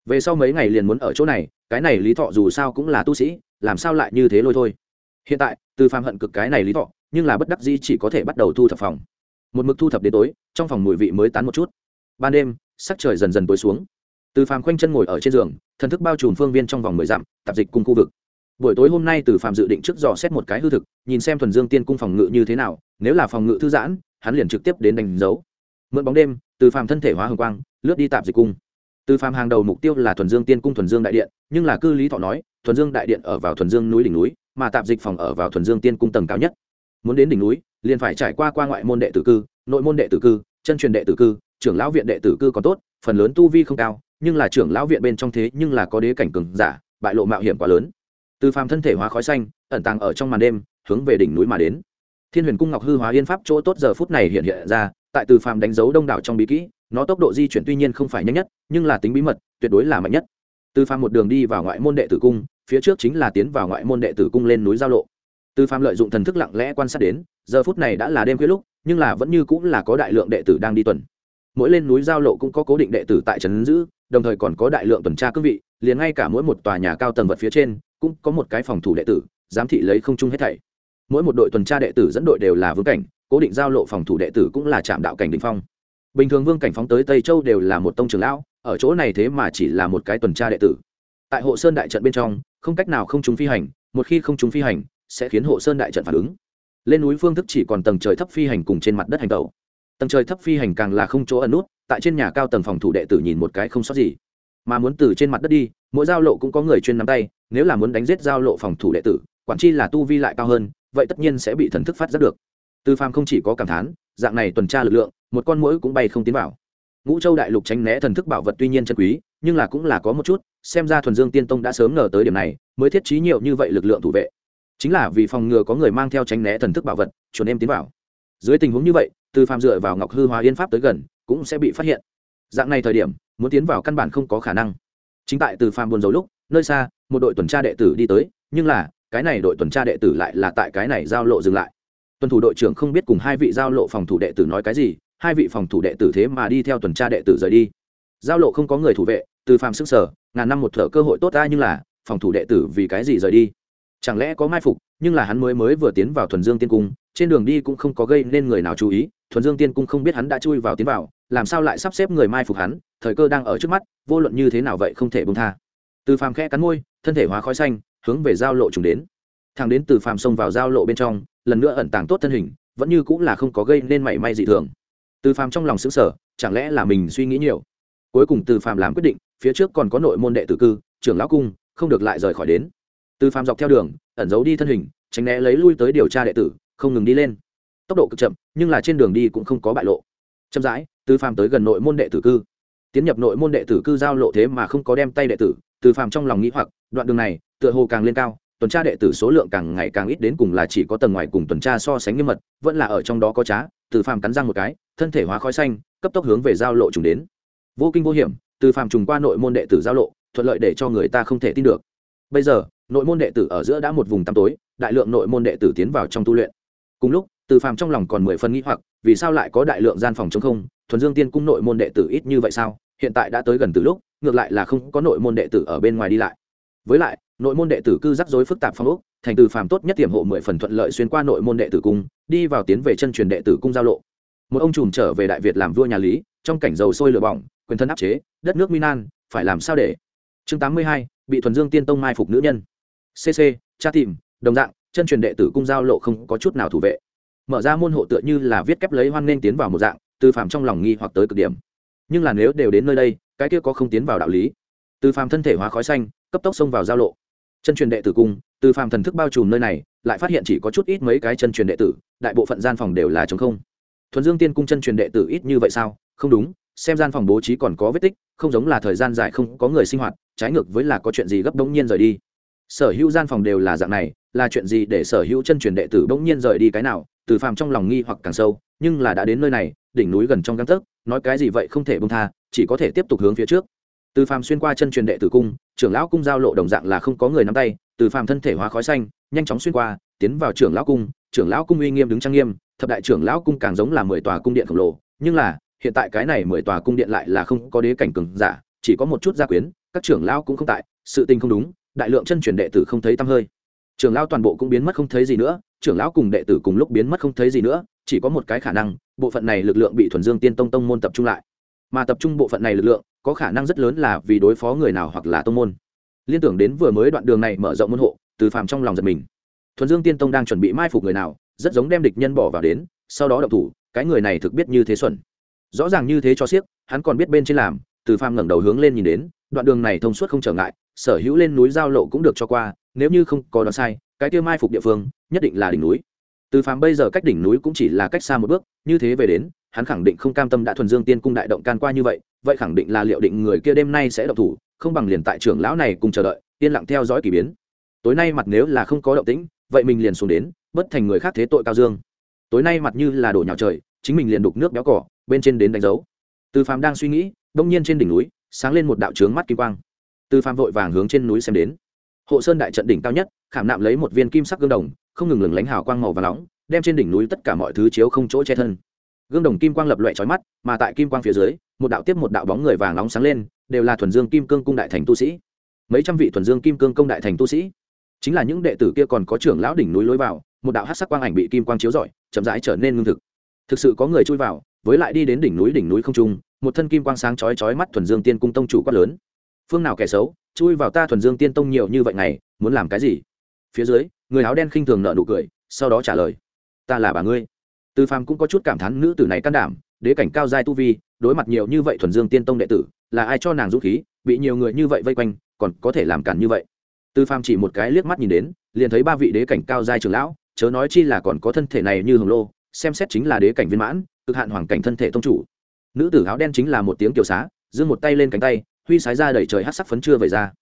Về sau mấy ngày liền muốn ở chỗ này, cái này lý thọ dù sao cũng là tu sĩ, làm sao lại như thế lôi thôi? Hiện tại, từ phàm hận cực cái này lý thọ, nhưng là bất đắc dĩ chỉ có thể bắt đầu thu thập phòng. Một mực thu thập đến tối, trong phòng mùi vị mới tán một chút. Ban đêm, sắc trời dần dần tối xuống. Từ phàm khoanh chân ngồi ở trên giường, thần thức bao trùm phương viên trong vòng mười dặm, tạp dịch cùng khu vực buổi tối hôm nay từ phàm dự định trước dò xét một cái hư thực, nhìn xem thuần dương tiên cung phòng ngự như thế nào, nếu là phòng ngự thư giãn, hắn liền trực tiếp đến đánh dấu. Mượn bóng đêm, từ phàm thân thể hóa hồng quang, lướt đi tạp dịch cung. Từ phàm hàng đầu mục tiêu là thuần dương tiên cung thuần dương đại điện, nhưng là cư lý thọ nói, thuần dương đại điện ở vào thuần dương núi đỉnh núi, mà tạp dịch phòng ở vào thuần dương tiên cung tầng cao nhất. Muốn đến đỉnh núi, liền phải trải qua qua ngoại môn đệ tử cư, nội môn đệ tử cư, chân truyền đệ tử cư, trưởng lão viện đệ tử cư còn tốt, phần lớn tu vi không cao, nhưng là trưởng lão viện bên trong thế nhưng là có đế cảnh cường giả, bại lộ mạo hiểm quá lớn từ phàm thân thể hóa khói xanh, ẩn tàng ở trong màn đêm, hướng về đỉnh núi mà đến. Thiên huyền cung ngọc hư hóa yên pháp chỗ tốt giờ phút này hiện hiện ra, tại từ phàm đánh dấu đông đảo trong bí kỹ, nó tốc độ di chuyển tuy nhiên không phải nhanh nhất, nhưng là tính bí mật, tuyệt đối là mạnh nhất. Từ phàm một đường đi vào ngoại môn đệ tử cung, phía trước chính là tiến vào ngoại môn đệ tử cung lên núi giao lộ. Từ phàm lợi dụng thần thức lặng lẽ quan sát đến, giờ phút này đã là đêm khuya lúc, nhưng là vẫn như cũng là có đại lượng đệ tử đang đi tuần. Mỗi lên núi giao lộ cũng có cố định đệ tử tại trấn giữ đồng thời còn có đại lượng tuần tra cương vị, liền ngay cả mỗi một tòa nhà cao tầng vật phía trên, cũng có một cái phòng thủ đệ tử, giám thị lấy không chung hết thảy. Mỗi một đội tuần tra đệ tử dẫn đội đều là vương cảnh, cố định giao lộ phòng thủ đệ tử cũng là trạm đạo cảnh đình phong. Bình thường vương cảnh phóng tới tây châu đều là một tông trường lão, ở chỗ này thế mà chỉ là một cái tuần tra đệ tử. Tại hộ sơn đại trận bên trong, không cách nào không chúng phi hành, một khi không chúng phi hành, sẽ khiến hộ sơn đại trận phản ứng. Lên núi phương thức chỉ còn tầng trời thấp phi hành cùng trên mặt đất hành tẩu. Tầng trời thấp phi hành càng là không chỗ ẩn nút tại trên nhà cao tầng phòng thủ đệ tử nhìn một cái không sót gì. Mà muốn từ trên mặt đất đi, mỗi giao lộ cũng có người chuyên nắm tay, nếu là muốn đánh giết giao lộ phòng thủ đệ tử, quản chi là tu vi lại cao hơn, vậy tất nhiên sẽ bị thần thức phát giác được. Tư phàm không chỉ có cảm thán, dạng này tuần tra lực lượng, một con mũi cũng bay không tiến vào. Ngũ châu đại lục tránh né thần thức bảo vật tuy nhiên chân quý, nhưng là cũng là có một chút, xem ra thuần dương tiên tông đã sớm ngờ tới điểm này, mới thiết trí nhiều như vậy lực lượng thủ vệ. Chính là vì phòng ngừa có người mang theo tránh né thần thức bảo vật, chuẩn em tiến vào. Dưới tình huống như vậy, từ phàm dựa vào ngọc hư hóa yên pháp tới gần cũng sẽ bị phát hiện. Dạng này thời điểm, muốn tiến vào căn bản không có khả năng. Chính tại từ phàm buồn dầu lúc, nơi xa, một đội tuần tra đệ tử đi tới, nhưng là, cái này đội tuần tra đệ tử lại là tại cái này giao lộ dừng lại. Tuần thủ đội trưởng không biết cùng hai vị giao lộ phòng thủ đệ tử nói cái gì, hai vị phòng thủ đệ tử thế mà đi theo tuần tra đệ tử rời đi. Giao lộ không có người thủ vệ, từ phàm sức sở, ngàn năm một thở cơ hội tốt ra nhưng là, phòng thủ đệ tử vì cái gì rời đi? Chẳng lẽ có mai phục, nhưng là hắn mới mới vừa tiến vào thuần dương tiên cung, trên đường đi cũng không có gây nên người nào chú ý, thuần dương tiên cung không biết hắn đã chui vào tiến vào làm sao lại sắp xếp người mai phục hắn, thời cơ đang ở trước mắt, vô luận như thế nào vậy không thể bông tha. Từ phàm khẽ cắn môi, thân thể hóa khói xanh, hướng về giao lộ trùng đến. Thằng đến từ phàm xông vào giao lộ bên trong, lần nữa ẩn tàng tốt thân hình, vẫn như cũng là không có gây nên mảy may dị thường. Từ phàm trong lòng xứng sở chẳng lẽ là mình suy nghĩ nhiều? Cuối cùng từ phàm làm quyết định, phía trước còn có nội môn đệ tử cư, trưởng lão cung, không được lại rời khỏi đến. Từ phàm dọc theo đường, ẩn giấu đi thân hình, tránh né lấy lui tới điều tra đệ tử, không ngừng đi lên. Tốc độ cực chậm, nhưng là trên đường đi cũng không có bại lộ. Chậm rãi từ phàm tới gần nội môn đệ tử cư. Tiến nhập nội môn đệ tử cư giao lộ thế mà không có đem tay đệ tử, từ phàm trong lòng nghĩ hoặc, đoạn đường này, tựa hồ càng lên cao, tuần tra đệ tử số lượng càng ngày càng ít đến cùng là chỉ có tầng ngoài cùng tuần tra so sánh nghiêm mật, vẫn là ở trong đó có trá, từ phàm cắn răng một cái, thân thể hóa khói xanh, cấp tốc hướng về giao lộ trùng đến. Vô kinh vô hiểm, từ phàm trùng qua nội môn đệ tử giao lộ, thuận lợi để cho người ta không thể tin được. Bây giờ, nội môn đệ tử ở giữa đã một vùng tăm tối, đại lượng nội môn đệ tử tiến vào trong tu luyện. Cùng lúc từ phàm trong lòng còn mười phần nghĩ hoặc, vì sao lại có đại lượng gian phòng chống không? Thuần dương tiên cung nội môn đệ tử ít như vậy sao? Hiện tại đã tới gần từ lúc, ngược lại là không có nội môn đệ tử ở bên ngoài đi lại. Với lại, nội môn đệ tử cư rắc rối phức tạp phong ốc, thành từ phàm tốt nhất tiềm hộ mười phần thuận lợi xuyên qua nội môn đệ tử cung, đi vào tiến về chân truyền đệ tử cung giao lộ. Một ông trùm trở về đại việt làm vua nhà lý, trong cảnh dầu sôi lửa bỏng, quyền thân áp chế, đất nước minan phải làm sao để? Chương tám mươi hai, bị thuần dương tiên tông mai phục nữ nhân. Cc cha tìm, đồng dạng, chân truyền đệ tử cung giao lộ không có chút nào thủ vệ mở ra môn hộ tựa như là viết kép lấy hoan nên tiến vào một dạng, từ phàm trong lòng nghi hoặc tới cực điểm. Nhưng là nếu đều đến nơi đây, cái kia có không tiến vào đạo lý? Từ phàm thân thể hóa khói xanh, cấp tốc xông vào giao lộ. Chân truyền đệ tử cung, từ phàm thần thức bao trùm nơi này, lại phát hiện chỉ có chút ít mấy cái chân truyền đệ tử, đại bộ phận gian phòng đều là t không. Thuần dương tiên cung chân truyền đệ tử ít như vậy sao? Không đúng, xem gian phòng bố trí còn có vết tích, không giống là thời gian dài không có người sinh hoạt, trái ngược với là có chuyện gì gấp đống nhiên rời đi. Sở hữu gian phòng đều là dạng này, là chuyện gì để sở hữu chân truyền đệ tử đống nhiên rời đi cái nào? Từ phàm trong lòng nghi hoặc càng sâu, nhưng là đã đến nơi này, đỉnh núi gần trong găng tấc, nói cái gì vậy không thể bông tha, chỉ có thể tiếp tục hướng phía trước. Từ phàm xuyên qua chân truyền đệ tử cung, trưởng lão cung giao lộ đồng dạng là không có người nắm tay, từ phàm thân thể hóa khói xanh, nhanh chóng xuyên qua, tiến vào trưởng lão cung, trưởng lão cung uy nghiêm đứng trang nghiêm, thập đại trưởng lão cung càng giống là mười tòa cung điện khổng lồ, nhưng là, hiện tại cái này mười tòa cung điện lại là không có đế cảnh cường giả, chỉ có một chút gia quyến, các trưởng lão cũng không tại, sự tình không đúng, đại lượng chân truyền đệ tử không thấy tăm hơi trưởng lão toàn bộ cũng biến mất không thấy gì nữa, trưởng lão cùng đệ tử cùng lúc biến mất không thấy gì nữa, chỉ có một cái khả năng, bộ phận này lực lượng bị thuần dương tiên tông tông môn tập trung lại. Mà tập trung bộ phận này lực lượng, có khả năng rất lớn là vì đối phó người nào hoặc là tông môn. Liên tưởng đến vừa mới đoạn đường này mở rộng môn hộ, từ phàm trong lòng giật mình. Thuần dương tiên tông đang chuẩn bị mai phục người nào, rất giống đem địch nhân bỏ vào đến, sau đó đậu thủ, cái người này thực biết như thế xuẩn. Rõ ràng như thế cho siếc hắn còn biết bên trên làm, từ phàm ngẩng đầu hướng lên nhìn đến, đoạn đường này thông suốt không trở ngại, sở hữu lên núi giao lộ cũng được cho qua nếu như không có đoán sai, cái kia mai phục địa phương nhất định là đỉnh núi. Từ phàm bây giờ cách đỉnh núi cũng chỉ là cách xa một bước, như thế về đến, hắn khẳng định không cam tâm đã thuần dương tiên cung đại động can qua như vậy vậy khẳng định là liệu định người kia đêm nay sẽ động thủ, không bằng liền tại trưởng lão này cùng chờ đợi, yên lặng theo dõi k ỳ biến. Tối nay mặt nếu là không có động tĩnh, vậy mình liền xuống đến, bất thành người khác thế tội cao dương. Tối nay mặt như là đổ nhào trời, chính mình liền đục nước béo cỏ, bên trên đến đánh dấu. Từ phàm đang suy nghĩ, đông nhiên trên đỉnh núi, sáng lên một đạo trướng mắt kim quang. Từ phàm vội vàng hướng trên núi xem đến hộ sơn đại trận đỉnh cao nhất, khảm nạm lấy một viên kim sắc gương đồng, không ngừng lừng lánh hào quang màu và nóng, đem trên đỉnh núi tất cả mọi thứ chiếu không chỗ che thân. Gương đồng kim quang lập loại trói mắt, mà tại kim quang phía dưới, một đạo tiếp một đạo bóng người vàng nóng sáng lên, đều là thuần dương kim cương cung đại thành tu sĩ. Mấy trăm vị thuần dương kim cương công đại thành tu sĩ. Chính là những đệ tử kia còn có trưởng lão đỉnh núi lối vào, một đạo hát sắc quang ảnh bị kim quang chiếu rọi, chậm rãi trở nên ngưng thực. Thực sự có người chui vào, với lại đi đến đỉnh núi đỉnh núi không trung, một thân kim quang sáng chói chói mắt thuần dương tiên cung tông chủ quát lớn. Phương nào kẻ xấu? Chui vào ta thuần dương tiên tông nhiều như vậy này muốn làm cái gì? Phía dưới, người áo đen khinh thường nợ nụ cười, sau đó trả lời, ta là bà ngươi. Tư phàm cũng có chút cảm thán nữ tử này can đảm, đế cảnh cao giai tu vi, đối mặt nhiều như vậy thuần dương tiên tông đệ tử, là ai cho nàng dũng khí, bị nhiều người như vậy vây quanh, còn có thể làm cản như vậy? Tư phàm chỉ một cái liếc mắt nhìn đến, liền thấy ba vị đế cảnh cao giai trường lão, chớ nói chi là còn có thân thể này như hồng lô, xem xét chính là đế cảnh viên mãn, cực hạn hoàng cảnh thân thể tông chủ. Nữ tử áo đen chính là một tiếng kiều xá, giương một tay lên cánh tay huy sái ra đẩy trời hát sắc phấn chưa về ra.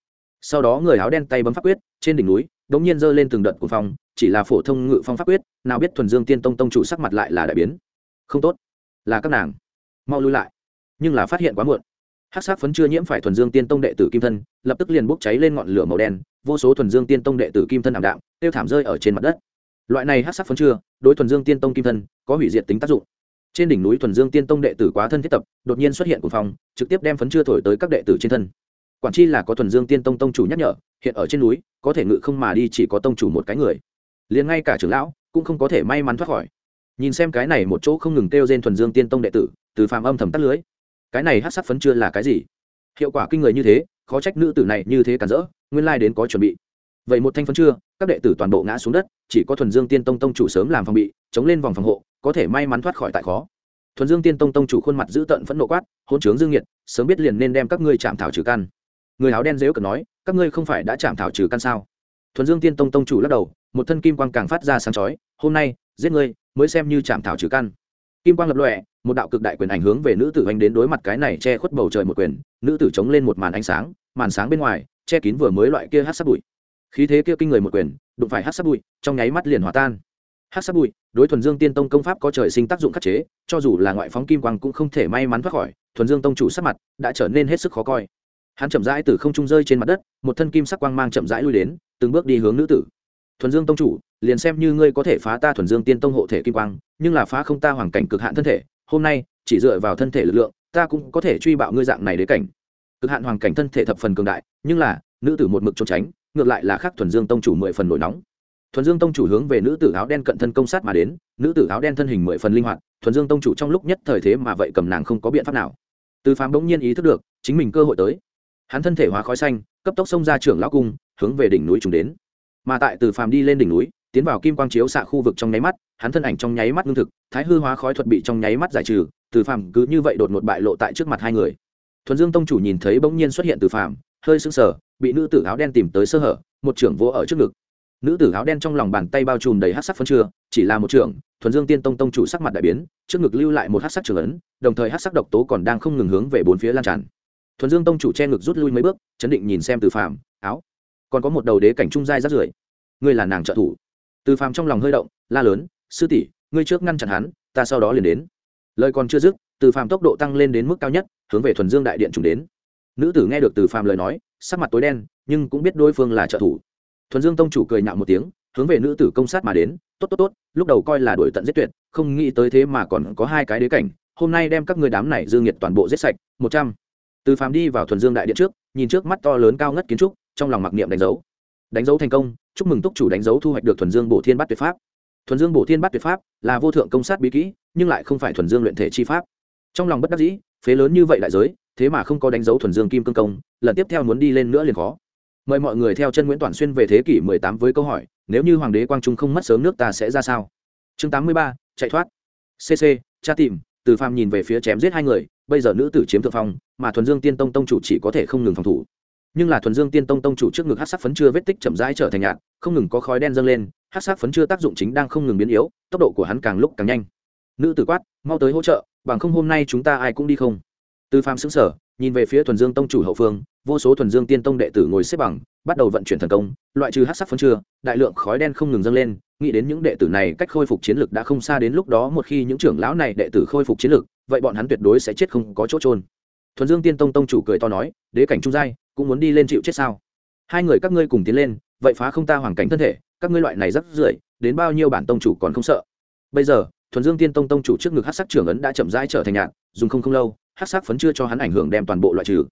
Sau đó người áo đen tay bấm pháp quyết, trên đỉnh núi, đống nhiên giơ lên từng đợt của phong, chỉ là phổ thông ngự phong pháp quyết, nào biết thuần dương tiên tông tông chủ sắc mặt lại là đại biến. Không tốt, là các nàng. Mau lui lại. Nhưng là phát hiện quá muộn. Hát sắc phấn chưa nhiễm phải thuần dương tiên tông đệ tử kim thân, lập tức liền bốc cháy lên ngọn lửa màu đen, vô số thuần dương tiên tông đệ tử kim thân ảm đạm, tiêu thảm rơi ở trên mặt đất. Loại này hát sắc phấn chưa, đối thuần dương tiên tông kim thân, có hủy diệt tính tác dụng trên đỉnh núi thuần dương tiên tông đệ tử quá thân thiết tập, đột nhiên xuất hiện của phòng trực tiếp đem phấn chưa thổi tới các đệ tử trên thân. Quản chi là có thuần dương tiên tông tông chủ nhắc nhở, hiện ở trên núi, có thể ngự không mà đi chỉ có tông chủ một cái người. Liền ngay cả trưởng lão cũng không có thể may mắn thoát khỏi. Nhìn xem cái này một chỗ không ngừng kêu trên thuần dương tiên tông đệ tử, từ phàm âm thầm tắt lưới. Cái này hát sắc phấn chưa là cái gì? Hiệu quả kinh người như thế, khó trách nữ tử này như thế cản rỡ, nguyên lai đến có chuẩn bị. Vậy một thanh phấn chưa, các đệ tử toàn bộ ngã xuống đất, chỉ có thuần dương tiên tông tông chủ sớm làm phòng bị, chống lên vòng phòng hộ có thể may mắn thoát khỏi tại khó. Thuần dương tiên tông tông chủ khuôn mặt giữ tận phẫn nộ quát hôn trướng dương nhiệt sớm biết liền nên đem các ngươi chạm thảo trừ căn. Người áo đen dếu cần nói, các ngươi không phải đã chạm thảo trừ căn sao? Thuần dương tiên tông tông chủ lắc đầu, một thân kim quang càng phát ra sáng chói, hôm nay, giết ngươi, mới xem như chạm thảo trừ căn. Kim quang lập lọe một đạo cực đại quyền ảnh hướng về nữ tử anh đến đối mặt cái này che khuất bầu trời một quyền, nữ tử chống lên một màn ánh sáng, màn sáng bên ngoài, che kín vừa mới loại kia hát sắt bụi. Khí thế kia kinh người một quyền, đụng phải hát sắt bụi, trong nháy mắt liền hòa tan hát sắc bụi, đối thuần dương tiên tông công pháp có trời sinh tác dụng khắc chế, cho dù là ngoại phóng kim quang cũng không thể may mắn thoát khỏi, thuần dương tông chủ sắc mặt đã trở nên hết sức khó coi. Hắn chậm rãi từ không trung rơi trên mặt đất, một thân kim sắc quang mang chậm rãi lui đến, từng bước đi hướng nữ tử. Thuần dương tông chủ, liền xem như ngươi có thể phá ta thuần dương tiên tông hộ thể kim quang, nhưng là phá không ta hoàn cảnh cực hạn thân thể, hôm nay, chỉ dựa vào thân thể lực lượng, ta cũng có thể truy bạo ngươi dạng này đế cảnh. Cực hạn hoàn cảnh thân thể thập phần cường đại, nhưng là, nữ tử một mực trốn tránh, ngược lại là khác thuần dương tông chủ mười phần nổi nóng thuần dương tông chủ hướng về nữ tử áo đen cận thân công sát mà đến, nữ tử áo đen thân hình mười phần linh hoạt, thuần dương tông chủ trong lúc nhất thời thế mà vậy cầm nàng không có biện pháp nào. Từ phàm bỗng nhiên ý thức được, chính mình cơ hội tới. Hắn thân thể hóa khói xanh, cấp tốc xông ra trưởng lão cung, hướng về đỉnh núi trùng đến. Mà tại từ phàm đi lên đỉnh núi, tiến vào kim quang chiếu xạ khu vực trong nháy mắt, hắn thân ảnh trong nháy mắt ngưng thực, thái hư hóa khói thuật bị trong nháy mắt giải trừ, từ phàm cứ như vậy đột ngột bại lộ tại trước mặt hai người. Thuần dương tông chủ nhìn thấy bỗng nhiên xuất hiện từ phàm, hơi sững sờ, bị nữ tử áo đen tìm tới sơ hở, một trưởng vô ở trước ngực nữ tử áo đen trong lòng bàn tay bao trùm đầy hát sắc phân chưa chỉ là một trưởng thuần dương tiên tông tông chủ sắc mặt đại biến, trước ngực lưu lại một hát sắc trường ấn, đồng thời hát sắc độc tố còn đang không ngừng hướng về bốn phía lan tràn. Thuần dương tông chủ che ngực rút lui mấy bước, chấn định nhìn xem từ phàm, áo, còn có một đầu đế cảnh trung giai rát rưởi. Ngươi là nàng trợ thủ. Từ phàm trong lòng hơi động, la lớn, sư tỷ, ngươi trước ngăn chặn hắn, ta sau đó liền đến. Lời còn chưa dứt, từ phàm tốc độ tăng lên đến mức cao nhất, hướng về thuần dương đại điện trùng đến. Nữ tử nghe được từ phàm lời nói, sắc mặt tối đen, nhưng cũng biết đối phương là trợ thủ thuần dương tông chủ cười nhạo một tiếng, hướng về nữ tử công sát mà đến, tốt tốt tốt, lúc đầu coi là đuổi tận giết tuyệt, không nghĩ tới thế mà còn có hai cái đế cảnh, hôm nay đem các người đám này dương nhiệt toàn bộ giết sạch, một trăm. Từ phàm đi vào thuần dương đại điện trước, nhìn trước mắt to lớn cao ngất kiến trúc, trong lòng mặc niệm đánh dấu. Đánh dấu thành công, chúc mừng túc chủ đánh dấu thu hoạch được thuần dương bổ thiên bát tuyệt pháp. Thuần dương bổ thiên bát tuyệt pháp là vô thượng công sát bí kỹ, nhưng lại không phải thuần dương luyện thể chi pháp. Trong lòng bất đắc dĩ, phế lớn như vậy đại giới, thế mà không có đánh dấu thuần dương kim cương công, lần tiếp theo muốn đi lên nữa liền khó mời mọi người theo chân nguyễn toàn xuyên về thế kỷ 18 với câu hỏi nếu như hoàng đế quang trung không mất sớm nước ta sẽ ra sao? Chương 83, chạy thoát. Cc cha tìm. Từ phàm nhìn về phía chém giết hai người bây giờ nữ tử chiếm thượng phong mà thuần dương tiên tông tông chủ chỉ có thể không ngừng phòng thủ. Nhưng là thuần dương tiên tông tông chủ trước ngực hát sắc phấn chưa vết tích chậm rãi trở thành nhạt không ngừng có khói đen dâng lên hát sắc phấn chưa tác dụng chính đang không ngừng biến yếu tốc độ của hắn càng lúc càng nhanh. Nữ tử quát mau tới hỗ trợ bằng không hôm nay chúng ta ai cũng đi không? Từ phàm xứng sở nhìn về phía thuần dương tông chủ hậu phương, vô số thuần dương tiên tông đệ tử ngồi xếp bằng, bắt đầu vận chuyển thần công, loại trừ hát sắc phân chưa đại lượng khói đen không ngừng dâng lên, nghĩ đến những đệ tử này cách khôi phục chiến lực đã không xa đến lúc đó một khi những trưởng lão này đệ tử khôi phục chiến lực, vậy bọn hắn tuyệt đối sẽ chết không có chỗ trôn thuần dương tiên tông tông chủ cười to nói, đế cảnh trung giai, cũng muốn đi lên chịu chết sao? Hai người các ngươi cùng tiến lên, vậy phá không ta hoàn cảnh thân thể, các ngươi loại này rất rưởi, đến bao nhiêu bản tông chủ còn không sợ? Bây giờ, thuần dương tiên tông tông chủ trước ngực hát sắc trưởng ấn đã chậm rãi trở thành nhạc dùng không không lâu hát sắc phấn chưa cho hắn ảnh hưởng đem toàn bộ loại trừ.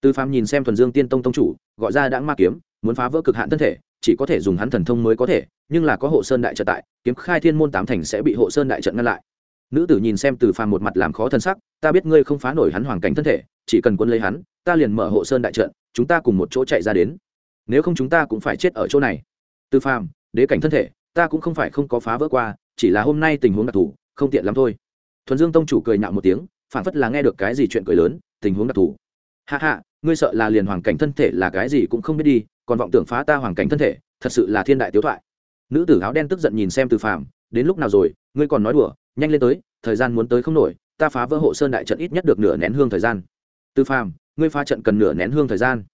Tư phàm nhìn xem thuần dương tiên tông tông chủ, gọi ra đãng ma kiếm, muốn phá vỡ cực hạn thân thể, chỉ có thể dùng hắn thần thông mới có thể, nhưng là có hộ sơn đại trận tại, kiếm khai thiên môn tám thành sẽ bị hộ sơn đại trận ngăn lại. Nữ tử nhìn xem từ phàm một mặt làm khó thân sắc, ta biết ngươi không phá nổi hắn hoàn cảnh thân thể, chỉ cần quân lấy hắn, ta liền mở hộ sơn đại trận, chúng ta cùng một chỗ chạy ra đến. Nếu không chúng ta cũng phải chết ở chỗ này. Từ phàm, đế cảnh thân thể, ta cũng không phải không có phá vỡ qua, chỉ là hôm nay tình huống đặc thù, không tiện lắm thôi. Thuần dương tông chủ cười nhạo một tiếng phản phất là nghe được cái gì chuyện cười lớn, tình huống đặc thù. Hạ hạ ngươi sợ là liền hoàn cảnh thân thể là cái gì cũng không biết đi, còn vọng tưởng phá ta hoàn cảnh thân thể, thật sự là thiên đại tiếu thoại. Nữ tử áo đen tức giận nhìn xem từ phàm, đến lúc nào rồi, ngươi còn nói đùa, nhanh lên tới, thời gian muốn tới không nổi, ta phá vỡ hộ sơn đại trận ít nhất được nửa nén hương thời gian. Từ phàm, ngươi phá trận cần nửa nén hương thời gian.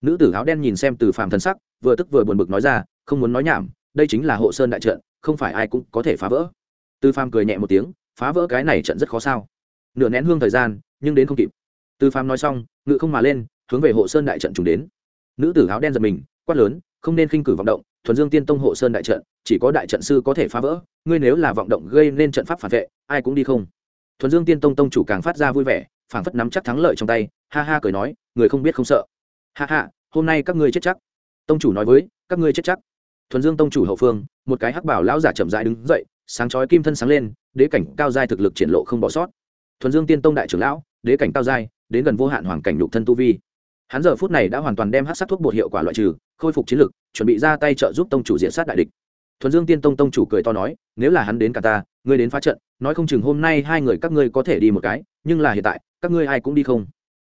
Nữ tử áo đen nhìn xem từ phàm thân sắc, vừa tức vừa buồn bực nói ra, không muốn nói nhảm, đây chính là hộ sơn đại trận, không phải ai cũng có thể phá vỡ. Từ phàm cười nhẹ một tiếng, phá vỡ cái này trận rất khó sao nửa nén hương thời gian, nhưng đến không kịp. Từ phàm nói xong, ngự không mà lên, hướng về hộ sơn đại trận trùng đến. Nữ tử áo đen giật mình, quát lớn, không nên khinh cử vọng động, thuần dương tiên tông hộ sơn đại trận, chỉ có đại trận sư có thể phá vỡ, ngươi nếu là vọng động gây nên trận pháp phản vệ, ai cũng đi không. Thuần dương tiên tông tông chủ càng phát ra vui vẻ, phảng phất nắm chắc thắng lợi trong tay, ha ha cười nói, người không biết không sợ. Ha ha, hôm nay các ngươi chết chắc. Tông chủ nói với, các ngươi chết chắc. Thuần dương tông chủ hậu phương, một cái hắc bảo lão giả chậm rãi đứng dậy, sáng chói kim thân sáng lên, đế cảnh cao giai thực lực triển lộ không bỏ sót thuần dương tiên tông đại trưởng lão, đế cảnh cao giai, đến gần vô hạn hoàng cảnh nhục thân tu vi. Hắn giờ phút này đã hoàn toàn đem hát sát thuốc bột hiệu quả loại trừ, khôi phục chiến lực, chuẩn bị ra tay trợ giúp tông chủ diện sát đại địch. Thuần dương tiên tông tông chủ cười to nói, nếu là hắn đến cả ta, ngươi đến phá trận, nói không chừng hôm nay hai người các ngươi có thể đi một cái, nhưng là hiện tại, các ngươi ai cũng đi không.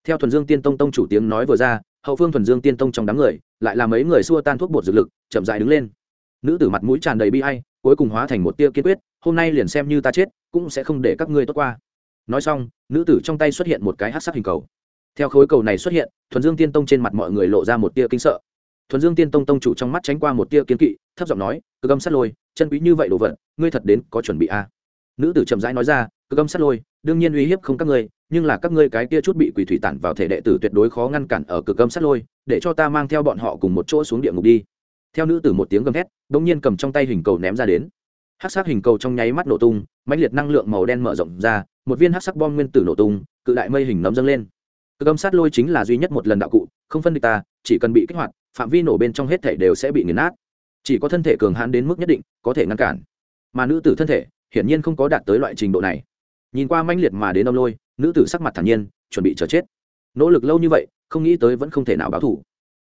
Theo thuần dương tiên tông tông chủ tiếng nói vừa ra, hậu phương thuần dương tiên tông trong đám người, lại là mấy người xua tan thuốc bột dược lực, chậm dại đứng lên. Nữ tử mặt mũi tràn đầy bi hay cuối cùng hóa thành một tia kiên quyết, hôm nay liền xem như ta chết, cũng sẽ không để các ngươi tốt qua nói xong, nữ tử trong tay xuất hiện một cái hát sắc hình cầu. Theo khối cầu này xuất hiện, thuần dương tiên tông trên mặt mọi người lộ ra một tia kinh sợ. Thuần dương tiên tông tông chủ trong mắt tránh qua một tia kiến kỵ, thấp giọng nói cơ gâm sắt lôi, chân quý như vậy đồ vật, ngươi thật đến có chuẩn bị a à? nữ tử chậm rãi nói ra cơ gâm sắt lôi, đương nhiên uy hiếp không các ngươi, nhưng là các ngươi cái kia chút bị quỷ thủy tản vào thể đệ tử tuyệt đối khó ngăn cản ở cực gâm sắt lôi, để cho ta mang theo bọn họ cùng một chỗ xuống địa ngục đi. Theo nữ tử một tiếng gầm hét đ ỗ n g nhiên cầm trong tay hình cầu ném ra đến. Hát sắc hình cầu trong nháy mắt nổ tung, mãnh liệt năng lượng màu đen mở rộng ra một viên hắc sắc bom nguyên tử nổ tung, cự đại mây hình nấm dâng lên. Cực âm sát lôi chính là duy nhất một lần đạo cụ, không phân địch ta, chỉ cần bị kích hoạt, phạm vi nổ bên trong hết thể đều sẽ bị nghiền nát. Chỉ có thân thể cường hãn đến mức nhất định, có thể ngăn cản. Mà nữ tử thân thể, hiển nhiên không có đạt tới loại trình độ này. Nhìn qua manh liệt mà đến âm lôi, nữ tử sắc mặt thản nhiên, chuẩn bị chờ chết. Nỗ lực lâu như vậy, không nghĩ tới vẫn không thể nào báo thủ.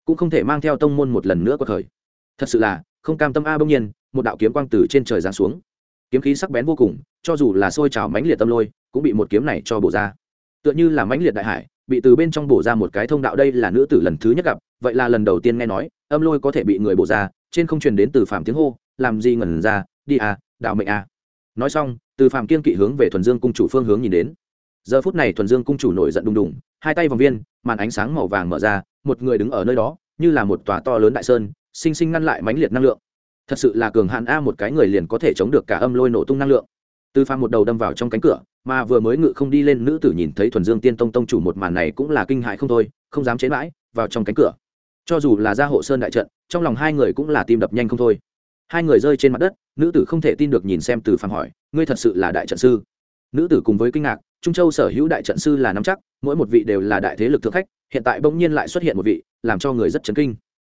Cũng không thể mang theo tông môn một lần nữa qua thời. Thật sự là, không cam tâm a bỗng nhiên, một đạo kiếm quang từ trên trời giáng xuống kiếm khí sắc bén vô cùng, cho dù là sôi trào mãnh liệt tâm lôi, cũng bị một kiếm này cho bổ ra. Tựa như là mãnh liệt đại hải, bị từ bên trong bổ ra một cái thông đạo đây là nữ tử lần thứ nhất gặp, vậy là lần đầu tiên nghe nói, âm lôi có thể bị người bổ ra, trên không truyền đến từ phạm tiếng hô, làm gì ngẩn ra, đi à đạo mệnh à. Nói xong, từ phạm kiên kỵ hướng về thuần dương cung chủ phương hướng nhìn đến. Giờ phút này thuần dương cung chủ nổi giận đùng đùng, hai tay vòng viên, màn ánh sáng màu vàng mở ra, một người đứng ở nơi đó, như là một tòa to lớn đại sơn, sinh sinh ngăn lại mãnh liệt năng lượng thật sự là cường hạn a một cái người liền có thể chống được cả âm lôi nổ tung năng lượng. Từ phàm một đầu đâm vào trong cánh cửa, mà vừa mới ngự không đi lên nữ tử nhìn thấy thuần dương tiên tông tông chủ một màn này cũng là kinh hại không thôi, không dám chế mãi, vào trong cánh cửa. Cho dù là ra hộ sơn đại trận, trong lòng hai người cũng là tim đập nhanh không thôi. Hai người rơi trên mặt đất, nữ tử không thể tin được nhìn xem từ phàm hỏi, ngươi thật sự là đại trận sư? Nữ tử cùng với kinh ngạc, trung châu sở hữu đại trận sư là nắm chắc, mỗi một vị đều là đại thế lực thượng khách, hiện tại bỗng nhiên lại xuất hiện một vị, làm cho người rất chấn kinh.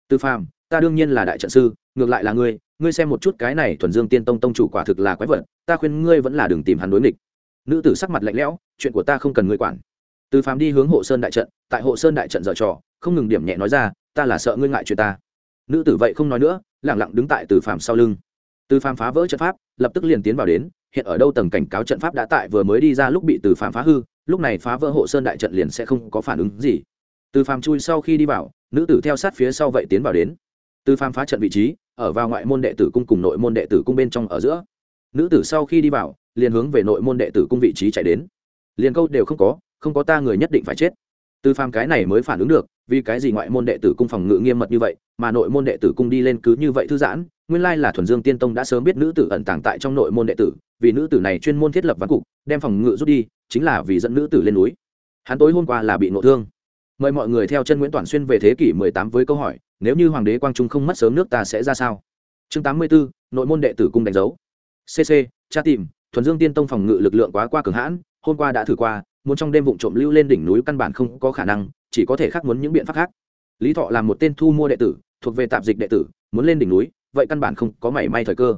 Từ phàm ta đương nhiên là đại trận sư, ngược lại là ngươi ngươi xem một chút cái này thuần dương tiên tông tông chủ quả thực là quái vật, ta khuyên ngươi vẫn là đừng tìm hắn đối nghịch. Nữ tử sắc mặt lạnh lẽo, chuyện của ta không cần ngươi quản. Từ phàm đi hướng hộ sơn đại trận, tại hộ sơn đại trận dở trò, không ngừng điểm nhẹ nói ra, ta là sợ ngươi ngại chuyện ta. Nữ tử vậy không nói nữa, lẳng lặng đứng tại từ phàm sau lưng. Từ phàm phá vỡ trận pháp, lập tức liền tiến vào đến, hiện ở đâu tầng cảnh cáo trận pháp đã tại vừa mới đi ra lúc bị từ phàm phá hư, lúc này phá vỡ hộ sơn đại trận liền sẽ không có phản ứng gì. Từ phàm chui sau khi đi vào, nữ tử theo sát phía sau vậy tiến vào đến từ phàm phá trận vị trí, ở vào ngoại môn đệ tử cung cùng nội môn đệ tử cung bên trong ở giữa. Nữ tử sau khi đi vào, liền hướng về nội môn đệ tử cung vị trí chạy đến. Liền câu đều không có không có ta người nhất định phải chết. Từ phàm cái này mới phản ứng được, vì cái gì ngoại môn đệ tử cung phòng ngự nghiêm mật như vậy, mà nội môn đệ tử cung đi lên cứ như vậy thư giãn, nguyên lai là thuần dương tiên tông đã sớm biết nữ tử ẩn tàng tại trong nội môn đệ tử, vì nữ tử này chuyên môn thiết lập văn cục, đem phòng ngự rút đi, chính là vì dẫn nữ tử lên núi. Hắn tối hôm qua là bị nội thương. Mời mọi người theo chân nguyễn toàn xuyên về thế kỷ 18 với câu hỏi nếu như hoàng đế quang trung không mất sớm nước ta sẽ ra sao? Chương 84, nội môn đệ tử cung đánh dấu. Cc tra tìm thuần dương tiên tông phòng ngự lực lượng quá qua cường hãn hôm qua đã thử qua muốn trong đêm vụng trộm lưu lên đỉnh núi căn bản không có khả năng chỉ có thể khác muốn những biện pháp khác. Lý thọ là một tên thu mua đệ tử thuộc về tạp dịch đệ tử muốn lên đỉnh núi vậy căn bản không có mảy may thời cơ.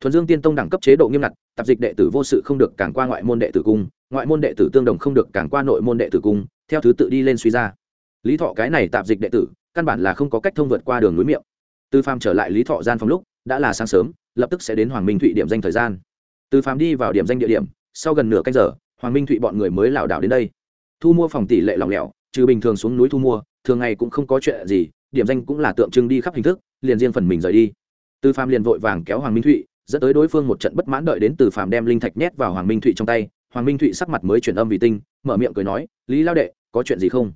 Thuần dương tiên tông đẳng cấp chế độ nghiêm ngặt tạp dịch đệ tử vô sự không được càng qua ngoại môn đệ tử cung ngoại môn đệ tử tương đồng không được càng qua nội môn đệ tử cung theo thứ tự đi lên suy ra. Lý thọ cái này tạp dịch đệ tử căn bản là không có cách thông vượt qua đường núi miệng. Tư phàm trở lại lý thọ gian phòng lúc, đã là sáng sớm, lập tức sẽ đến hoàng minh thụy điểm danh thời gian. Tư phàm đi vào điểm danh địa điểm, sau gần nửa canh giờ, hoàng minh thụy bọn người mới lảo đảo đến đây. Thu mua phòng tỷ lệ lỏng lẻo, trừ bình thường xuống núi thu mua, thường ngày cũng không có chuyện gì, điểm danh cũng là tượng trưng đi khắp hình thức, liền riêng phần mình rời đi. Tư phàm liền vội vàng kéo hoàng minh thụy, dẫn tới đối phương một trận bất mãn đợi đến từ phàm đem linh thạch nhét vào hoàng minh thụy trong tay, hoàng minh thụy sắc mặt mới chuyển âm vì tinh, mở miệng cười nói, lý lao đệ, có chuyện gì không?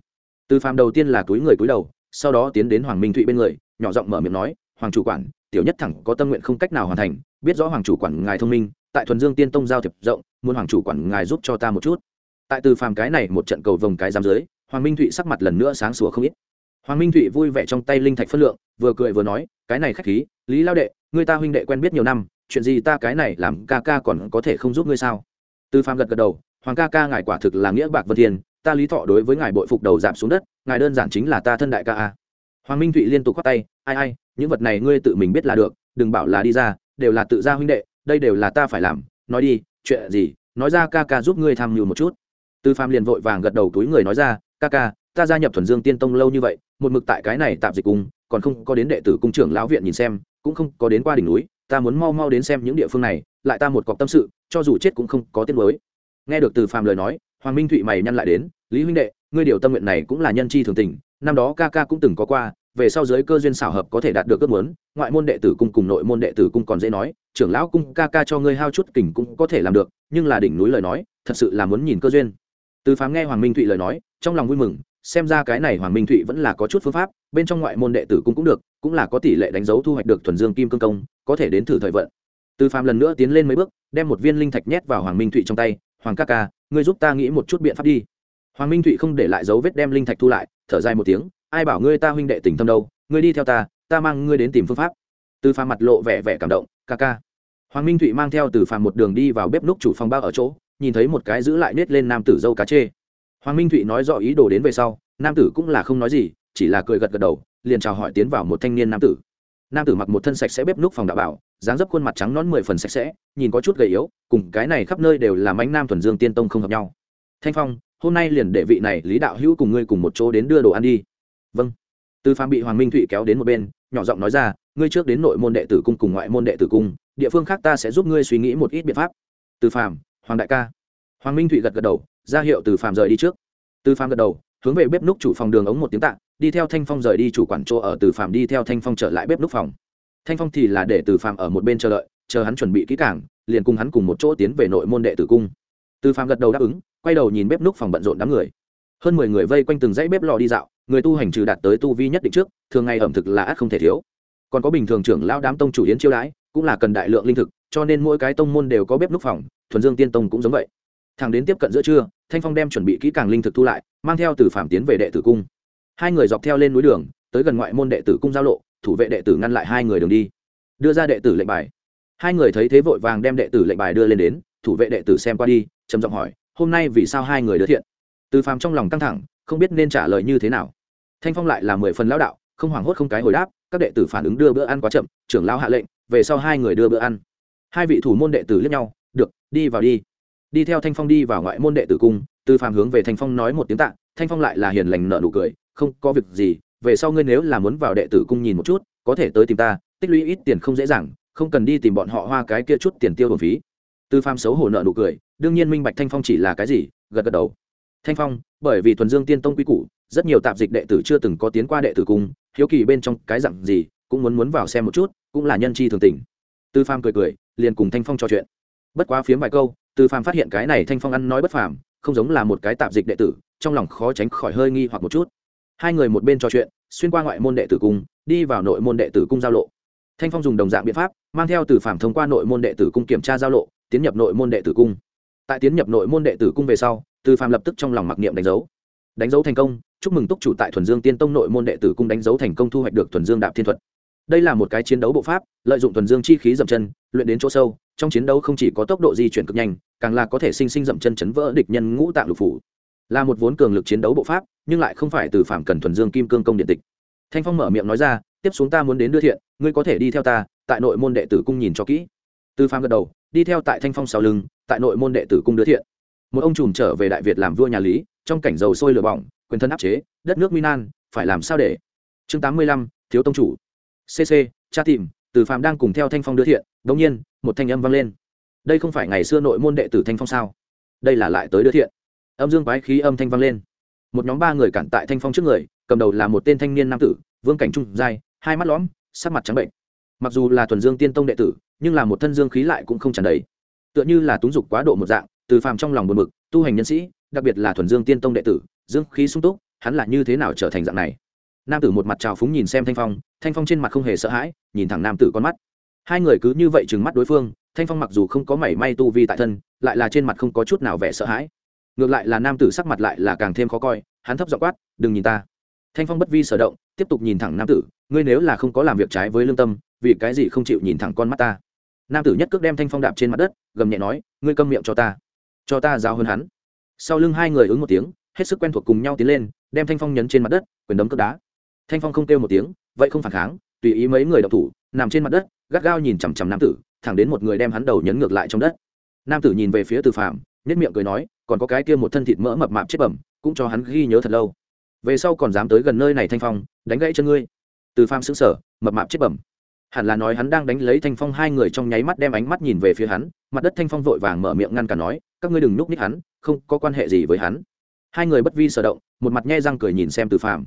Từ phàm đầu tiên là túi người túi đầu sau đó tiến đến hoàng minh thụy bên người, nhỏ giọng mở miệng nói, hoàng chủ quản, tiểu nhất thẳng có tâm nguyện không cách nào hoàn thành, biết rõ hoàng chủ quản ngài thông minh, tại thuần dương tiên tông giao thiệp rộng, muốn hoàng chủ quản ngài giúp cho ta một chút. Tại từ phàm cái này một trận cầu vồng cái giam dưới, hoàng minh thụy sắc mặt lần nữa sáng sủa không ít. Hoàng minh thụy vui vẻ trong tay linh thạch phất lượng, vừa cười vừa nói, cái này khách khí, lý lao đệ, người ta huynh đệ quen biết nhiều năm, chuyện gì ta cái này làm ca ca còn có thể không giúp ngươi sao? Từ phàm gật gật đầu, hoàng ca ca ngài quả thực là nghĩa bạc vân thiên ta lý thọ đối với ngài bội phục đầu giảm xuống đất, ngài đơn giản chính là ta thân đại ca a. Hoàng minh thụy liên tục khoác tay, ai ai, những vật này ngươi tự mình biết là được, đừng bảo là đi ra, đều là tự ra huynh đệ, đây đều là ta phải làm. Nói đi, chuyện gì, nói ra ca ca giúp ngươi tham mưu một chút. Tư phạm liền vội vàng gật đầu túi người nói ra, ca ca, ta gia nhập thuần dương tiên tông lâu như vậy, một mực tại cái này tạm dịch cung, còn không có đến đệ tử cung trưởng lão viện nhìn xem, cũng không có đến qua đỉnh núi, ta muốn mau mau đến xem những địa phương này, lại ta một cọc tâm sự, cho dù chết cũng không có tiết mới nghe được từ phàm lời nói hoàng minh thụy mày nhăn lại đến, lý huynh đệ, ngươi điều tâm nguyện này cũng là nhân chi thường tình, năm đó ca ca cũng từng có qua, về sau giới cơ duyên xảo hợp có thể đạt được ước muốn, ngoại môn đệ tử cung cùng nội môn đệ tử cung còn dễ nói, trưởng lão cung ca ca cho ngươi hao chút kình cũng có thể làm được, nhưng là đỉnh núi lời nói, thật sự là muốn nhìn cơ duyên. Từ phàm nghe hoàng minh thụy lời nói, trong lòng vui mừng, xem ra cái này hoàng minh thụy vẫn là có chút phương pháp, bên trong ngoại môn đệ tử cung cũng được, cũng là có tỷ lệ đánh dấu thu hoạch được thuần dương kim cương công, có thể đến thử thời vận. Từ phàm lần nữa tiến lên mấy bước, đem một viên linh thạch nhét vào hoàng minh thụy trong tay hoàng ca ca, ngươi giúp ta nghĩ một chút biện pháp đi. Hoàng minh thụy không để lại dấu vết đem linh thạch thu lại, thở dài một tiếng, ai bảo ngươi ta huynh đệ tình tâm đâu, ngươi đi theo ta ta mang ngươi đến tìm phương pháp. Từ phàm mặt lộ vẻ vẻ cảm động, ca ca. Hoàng minh thụy mang theo từ phàm một đường đi vào bếp núc chủ phòng bao ở chỗ, nhìn thấy một cái giữ lại nết lên nam tử dâu cá chê. Hoàng minh thụy nói rõ ý đồ đến về sau, nam tử cũng là không nói gì, chỉ là cười gật gật đầu, liền chào hỏi tiến vào một thanh niên nam tử. Nam tử mặc một thân sạch sẽ bếp núc phòng đạo bảo dáng dấp khuôn mặt trắng nón mười phần sạch sẽ, nhìn có chút gầy yếu, cùng cái này khắp nơi đều là mánh nam thuần dương tiên tông không hợp nhau. Thanh phong, hôm nay liền để vị này lý đạo hữu cùng ngươi cùng một chỗ đến đưa đồ ăn đi. Vâng. Từ phàm bị hoàng minh thụy kéo đến một bên, nhỏ giọng nói ra, ngươi trước đến nội môn đệ tử cung cùng ngoại môn đệ tử cung, địa phương khác ta sẽ giúp ngươi suy nghĩ một ít biện pháp. Từ phàm hoàng đại ca. Hoàng minh thụy gật gật đầu, ra hiệu từ phàm rời đi trước. Từ phàm gật đầu, hướng về bếp núc chủ phòng đường ống một tiếng tạ, đi theo thanh phong rời đi chủ quản chỗ ở, từ phàm đi theo thanh phong trở lại bếp núc phòng thanh phong thì là để từ phàm ở một bên chờ đợi, chờ hắn chuẩn bị kỹ cảng liền cùng hắn cùng một chỗ tiến về nội môn đệ tử cung. Từ phàm gật đầu đáp ứng, quay đầu nhìn bếp núc phòng bận rộn đám người. Hơn mười người vây quanh từng dãy bếp lò đi dạo, người tu hành trừ đạt tới tu vi nhất định trước, thường ngày ẩm thực là ắt không thể thiếu. Còn có bình thường trưởng lao đám tông chủ yến chiêu đãi, cũng là cần đại lượng linh thực, cho nên mỗi cái tông môn đều có bếp núc phòng, thuần dương tiên tông cũng giống vậy. Thằng đến tiếp cận giữa trưa, thanh phong đem chuẩn bị kỹ càng linh thực thu lại, mang theo từ phạm tiến về đệ tử cung. Hai người dọc theo lên núi đường, tới gần ngoại môn đệ tử cung giao lộ thủ vệ đệ tử ngăn lại hai người đường đi. Đưa ra đệ tử lệnh bài. Hai người thấy thế vội vàng đem đệ tử lệnh bài đưa lên đến, thủ vệ đệ tử xem qua đi, trầm giọng hỏi, hôm nay vì sao hai người đưa thiện? Từ phàm trong lòng căng thẳng, không biết nên trả lời như thế nào. Thanh phong lại là mười phần lão đạo, không hoảng hốt không cái hồi đáp, các đệ tử phản ứng đưa bữa ăn quá chậm, trưởng lão hạ lệnh, về sau hai người đưa bữa ăn. Hai vị thủ môn đệ tử liếc nhau, được, đi vào đi. Đi theo thanh phong đi vào ngoại môn đệ tử cung, từ phàm hướng về thanh phong nói một tiếng tạ, thanh phong lại là hiền lành nợ nụ cười, không có việc gì về sau ngươi nếu là muốn vào đệ tử cung nhìn một chút, có thể tới tìm ta, tích lũy ít tiền không dễ dàng, không cần đi tìm bọn họ hoa cái kia chút tiền tiêu bổn phí. Tư phàm xấu hổ nợ nụ cười, đương nhiên minh bạch thanh phong chỉ là cái gì, gật gật đầu. Thanh phong, bởi vì thuần dương tiên tông quy củ, rất nhiều tạp dịch đệ tử chưa từng có tiến qua đệ tử cung, hiếu kỳ bên trong cái dặn gì, cũng muốn muốn vào xem một chút, cũng là nhân chi thường tình. Tư phàm cười cười, liền cùng thanh phong trò chuyện. Bất quá phiếm vài câu, tư phàm phát hiện cái này thanh phong ăn nói bất phàm, không giống là một cái tạp dịch đệ tử, trong lòng khó tránh khỏi hơi nghi hoặc một chút hai người một bên trò chuyện, xuyên qua ngoại môn đệ tử cung, đi vào nội môn đệ tử cung giao lộ. Thanh phong dùng đồng dạng biện pháp, mang theo từ Phạm thông qua nội môn đệ tử cung kiểm tra giao lộ, tiến nhập nội môn đệ tử cung. Tại tiến nhập nội môn đệ tử cung về sau, từ Phạm lập tức trong lòng mặc niệm đánh dấu. Đánh dấu thành công, chúc mừng túc chủ tại thuần dương tiên tông nội môn đệ tử cung đánh dấu thành công thu hoạch được thuần dương đạp thiên thuật. Đây là một cái chiến đấu bộ pháp, lợi dụng thuần dương chi khí dậm chân, luyện đến chỗ sâu, trong chiến đấu không chỉ có tốc độ di chuyển cực nhanh, càng là có thể sinh sinh dậm chân chấn vỡ địch nhân ngũ tạng lục phủ là một vốn cường lực chiến đấu bộ pháp, nhưng lại không phải từ phạm cần thuần dương kim cương công điện tịch. Thanh phong mở miệng nói ra, tiếp xuống ta muốn đến đưa thiện, ngươi có thể đi theo ta, tại nội môn đệ tử cung nhìn cho kỹ. Từ phạm gật đầu, đi theo tại thanh phong sau lưng, tại nội môn đệ tử cung đưa thiện. Một ông trùm trở về đại việt làm vua nhà lý, trong cảnh dầu sôi lửa bỏng, quyền thân áp chế, đất nước minan phải làm sao để? Chương tám mươi lăm, thiếu tông chủ. Cc cha tìm, từ phạm đang cùng theo thanh phong đưa thiện, đống nhiên, một thanh âm vang lên. Đây không phải ngày xưa nội môn đệ tử thanh phong sao? Đây là lại tới đưa thiện âm dương quái khí âm thanh vang lên. Một nhóm ba người cản tại thanh phong trước người, cầm đầu là một tên thanh niên nam tử, vương cảnh trung dài hai mắt lõm, sắc mặt trắng bệnh. Mặc dù là thuần dương tiên tông đệ tử, nhưng là một thân dương khí lại cũng không tràn đầy. Tựa như là túng dục quá độ một dạng, từ phàm trong lòng buồn bực, tu hành nhân sĩ, đặc biệt là thuần dương tiên tông đệ tử, dương khí sung túc, hắn là như thế nào trở thành dạng này? Nam tử một mặt trào phúng nhìn xem thanh phong thanh phong trên mặt không hề sợ hãi, nhìn thẳng nam tử con mắt. Hai người cứ như vậy trừng mắt đối phương, thanh phong mặc dù không có mảy may tu vi tại thân, lại là trên mặt không có chút nào vẻ sợ hãi ngược lại là nam tử sắc mặt lại là càng thêm khó coi, hắn thấp dọ quát, đừng nhìn ta. Thanh phong bất vi sở động, tiếp tục nhìn thẳng nam tử, ngươi nếu là không có làm việc trái với lương tâm, vì cái gì không chịu nhìn thẳng con mắt ta? Nam tử nhất cước đem thanh phong đạp trên mặt đất, gầm nhẹ nói, ngươi câm miệng cho ta cho ta giao hơn hắn. Sau lưng hai người ứng một tiếng, hết sức quen thuộc cùng nhau tiến lên, đem thanh phong nhấn trên mặt đất, quyền đấm cướp đá. Thanh phong không kêu một tiếng, vậy không phản kháng, tùy ý mấy người đọc thủ, nằm trên mặt đất, gắt gao nhìn chằm chằm nam tử, thẳng đến một người đem hắn đầu nhấn ngược lại trong đất. Nam tử nhìn về phía từ phạm nhất miệng cười nói, còn có cái kia một thân thịt mỡ mập mạp chết bẩm, cũng cho hắn ghi nhớ thật lâu. Về sau còn dám tới gần nơi này thanh phong, đánh gãy chân ngươi. Từ pham xứng sở mập mạp chết bẩm. Hẳn là nói hắn đang đánh lấy thanh phong hai người trong nháy mắt đem ánh mắt nhìn về phía hắn, mặt đất thanh phong vội vàng mở miệng ngăn cả nói, các ngươi đừng núp ních hắn, không có quan hệ gì với hắn. Hai người bất vi sở động, một mặt nhe răng cười nhìn xem từ phàm.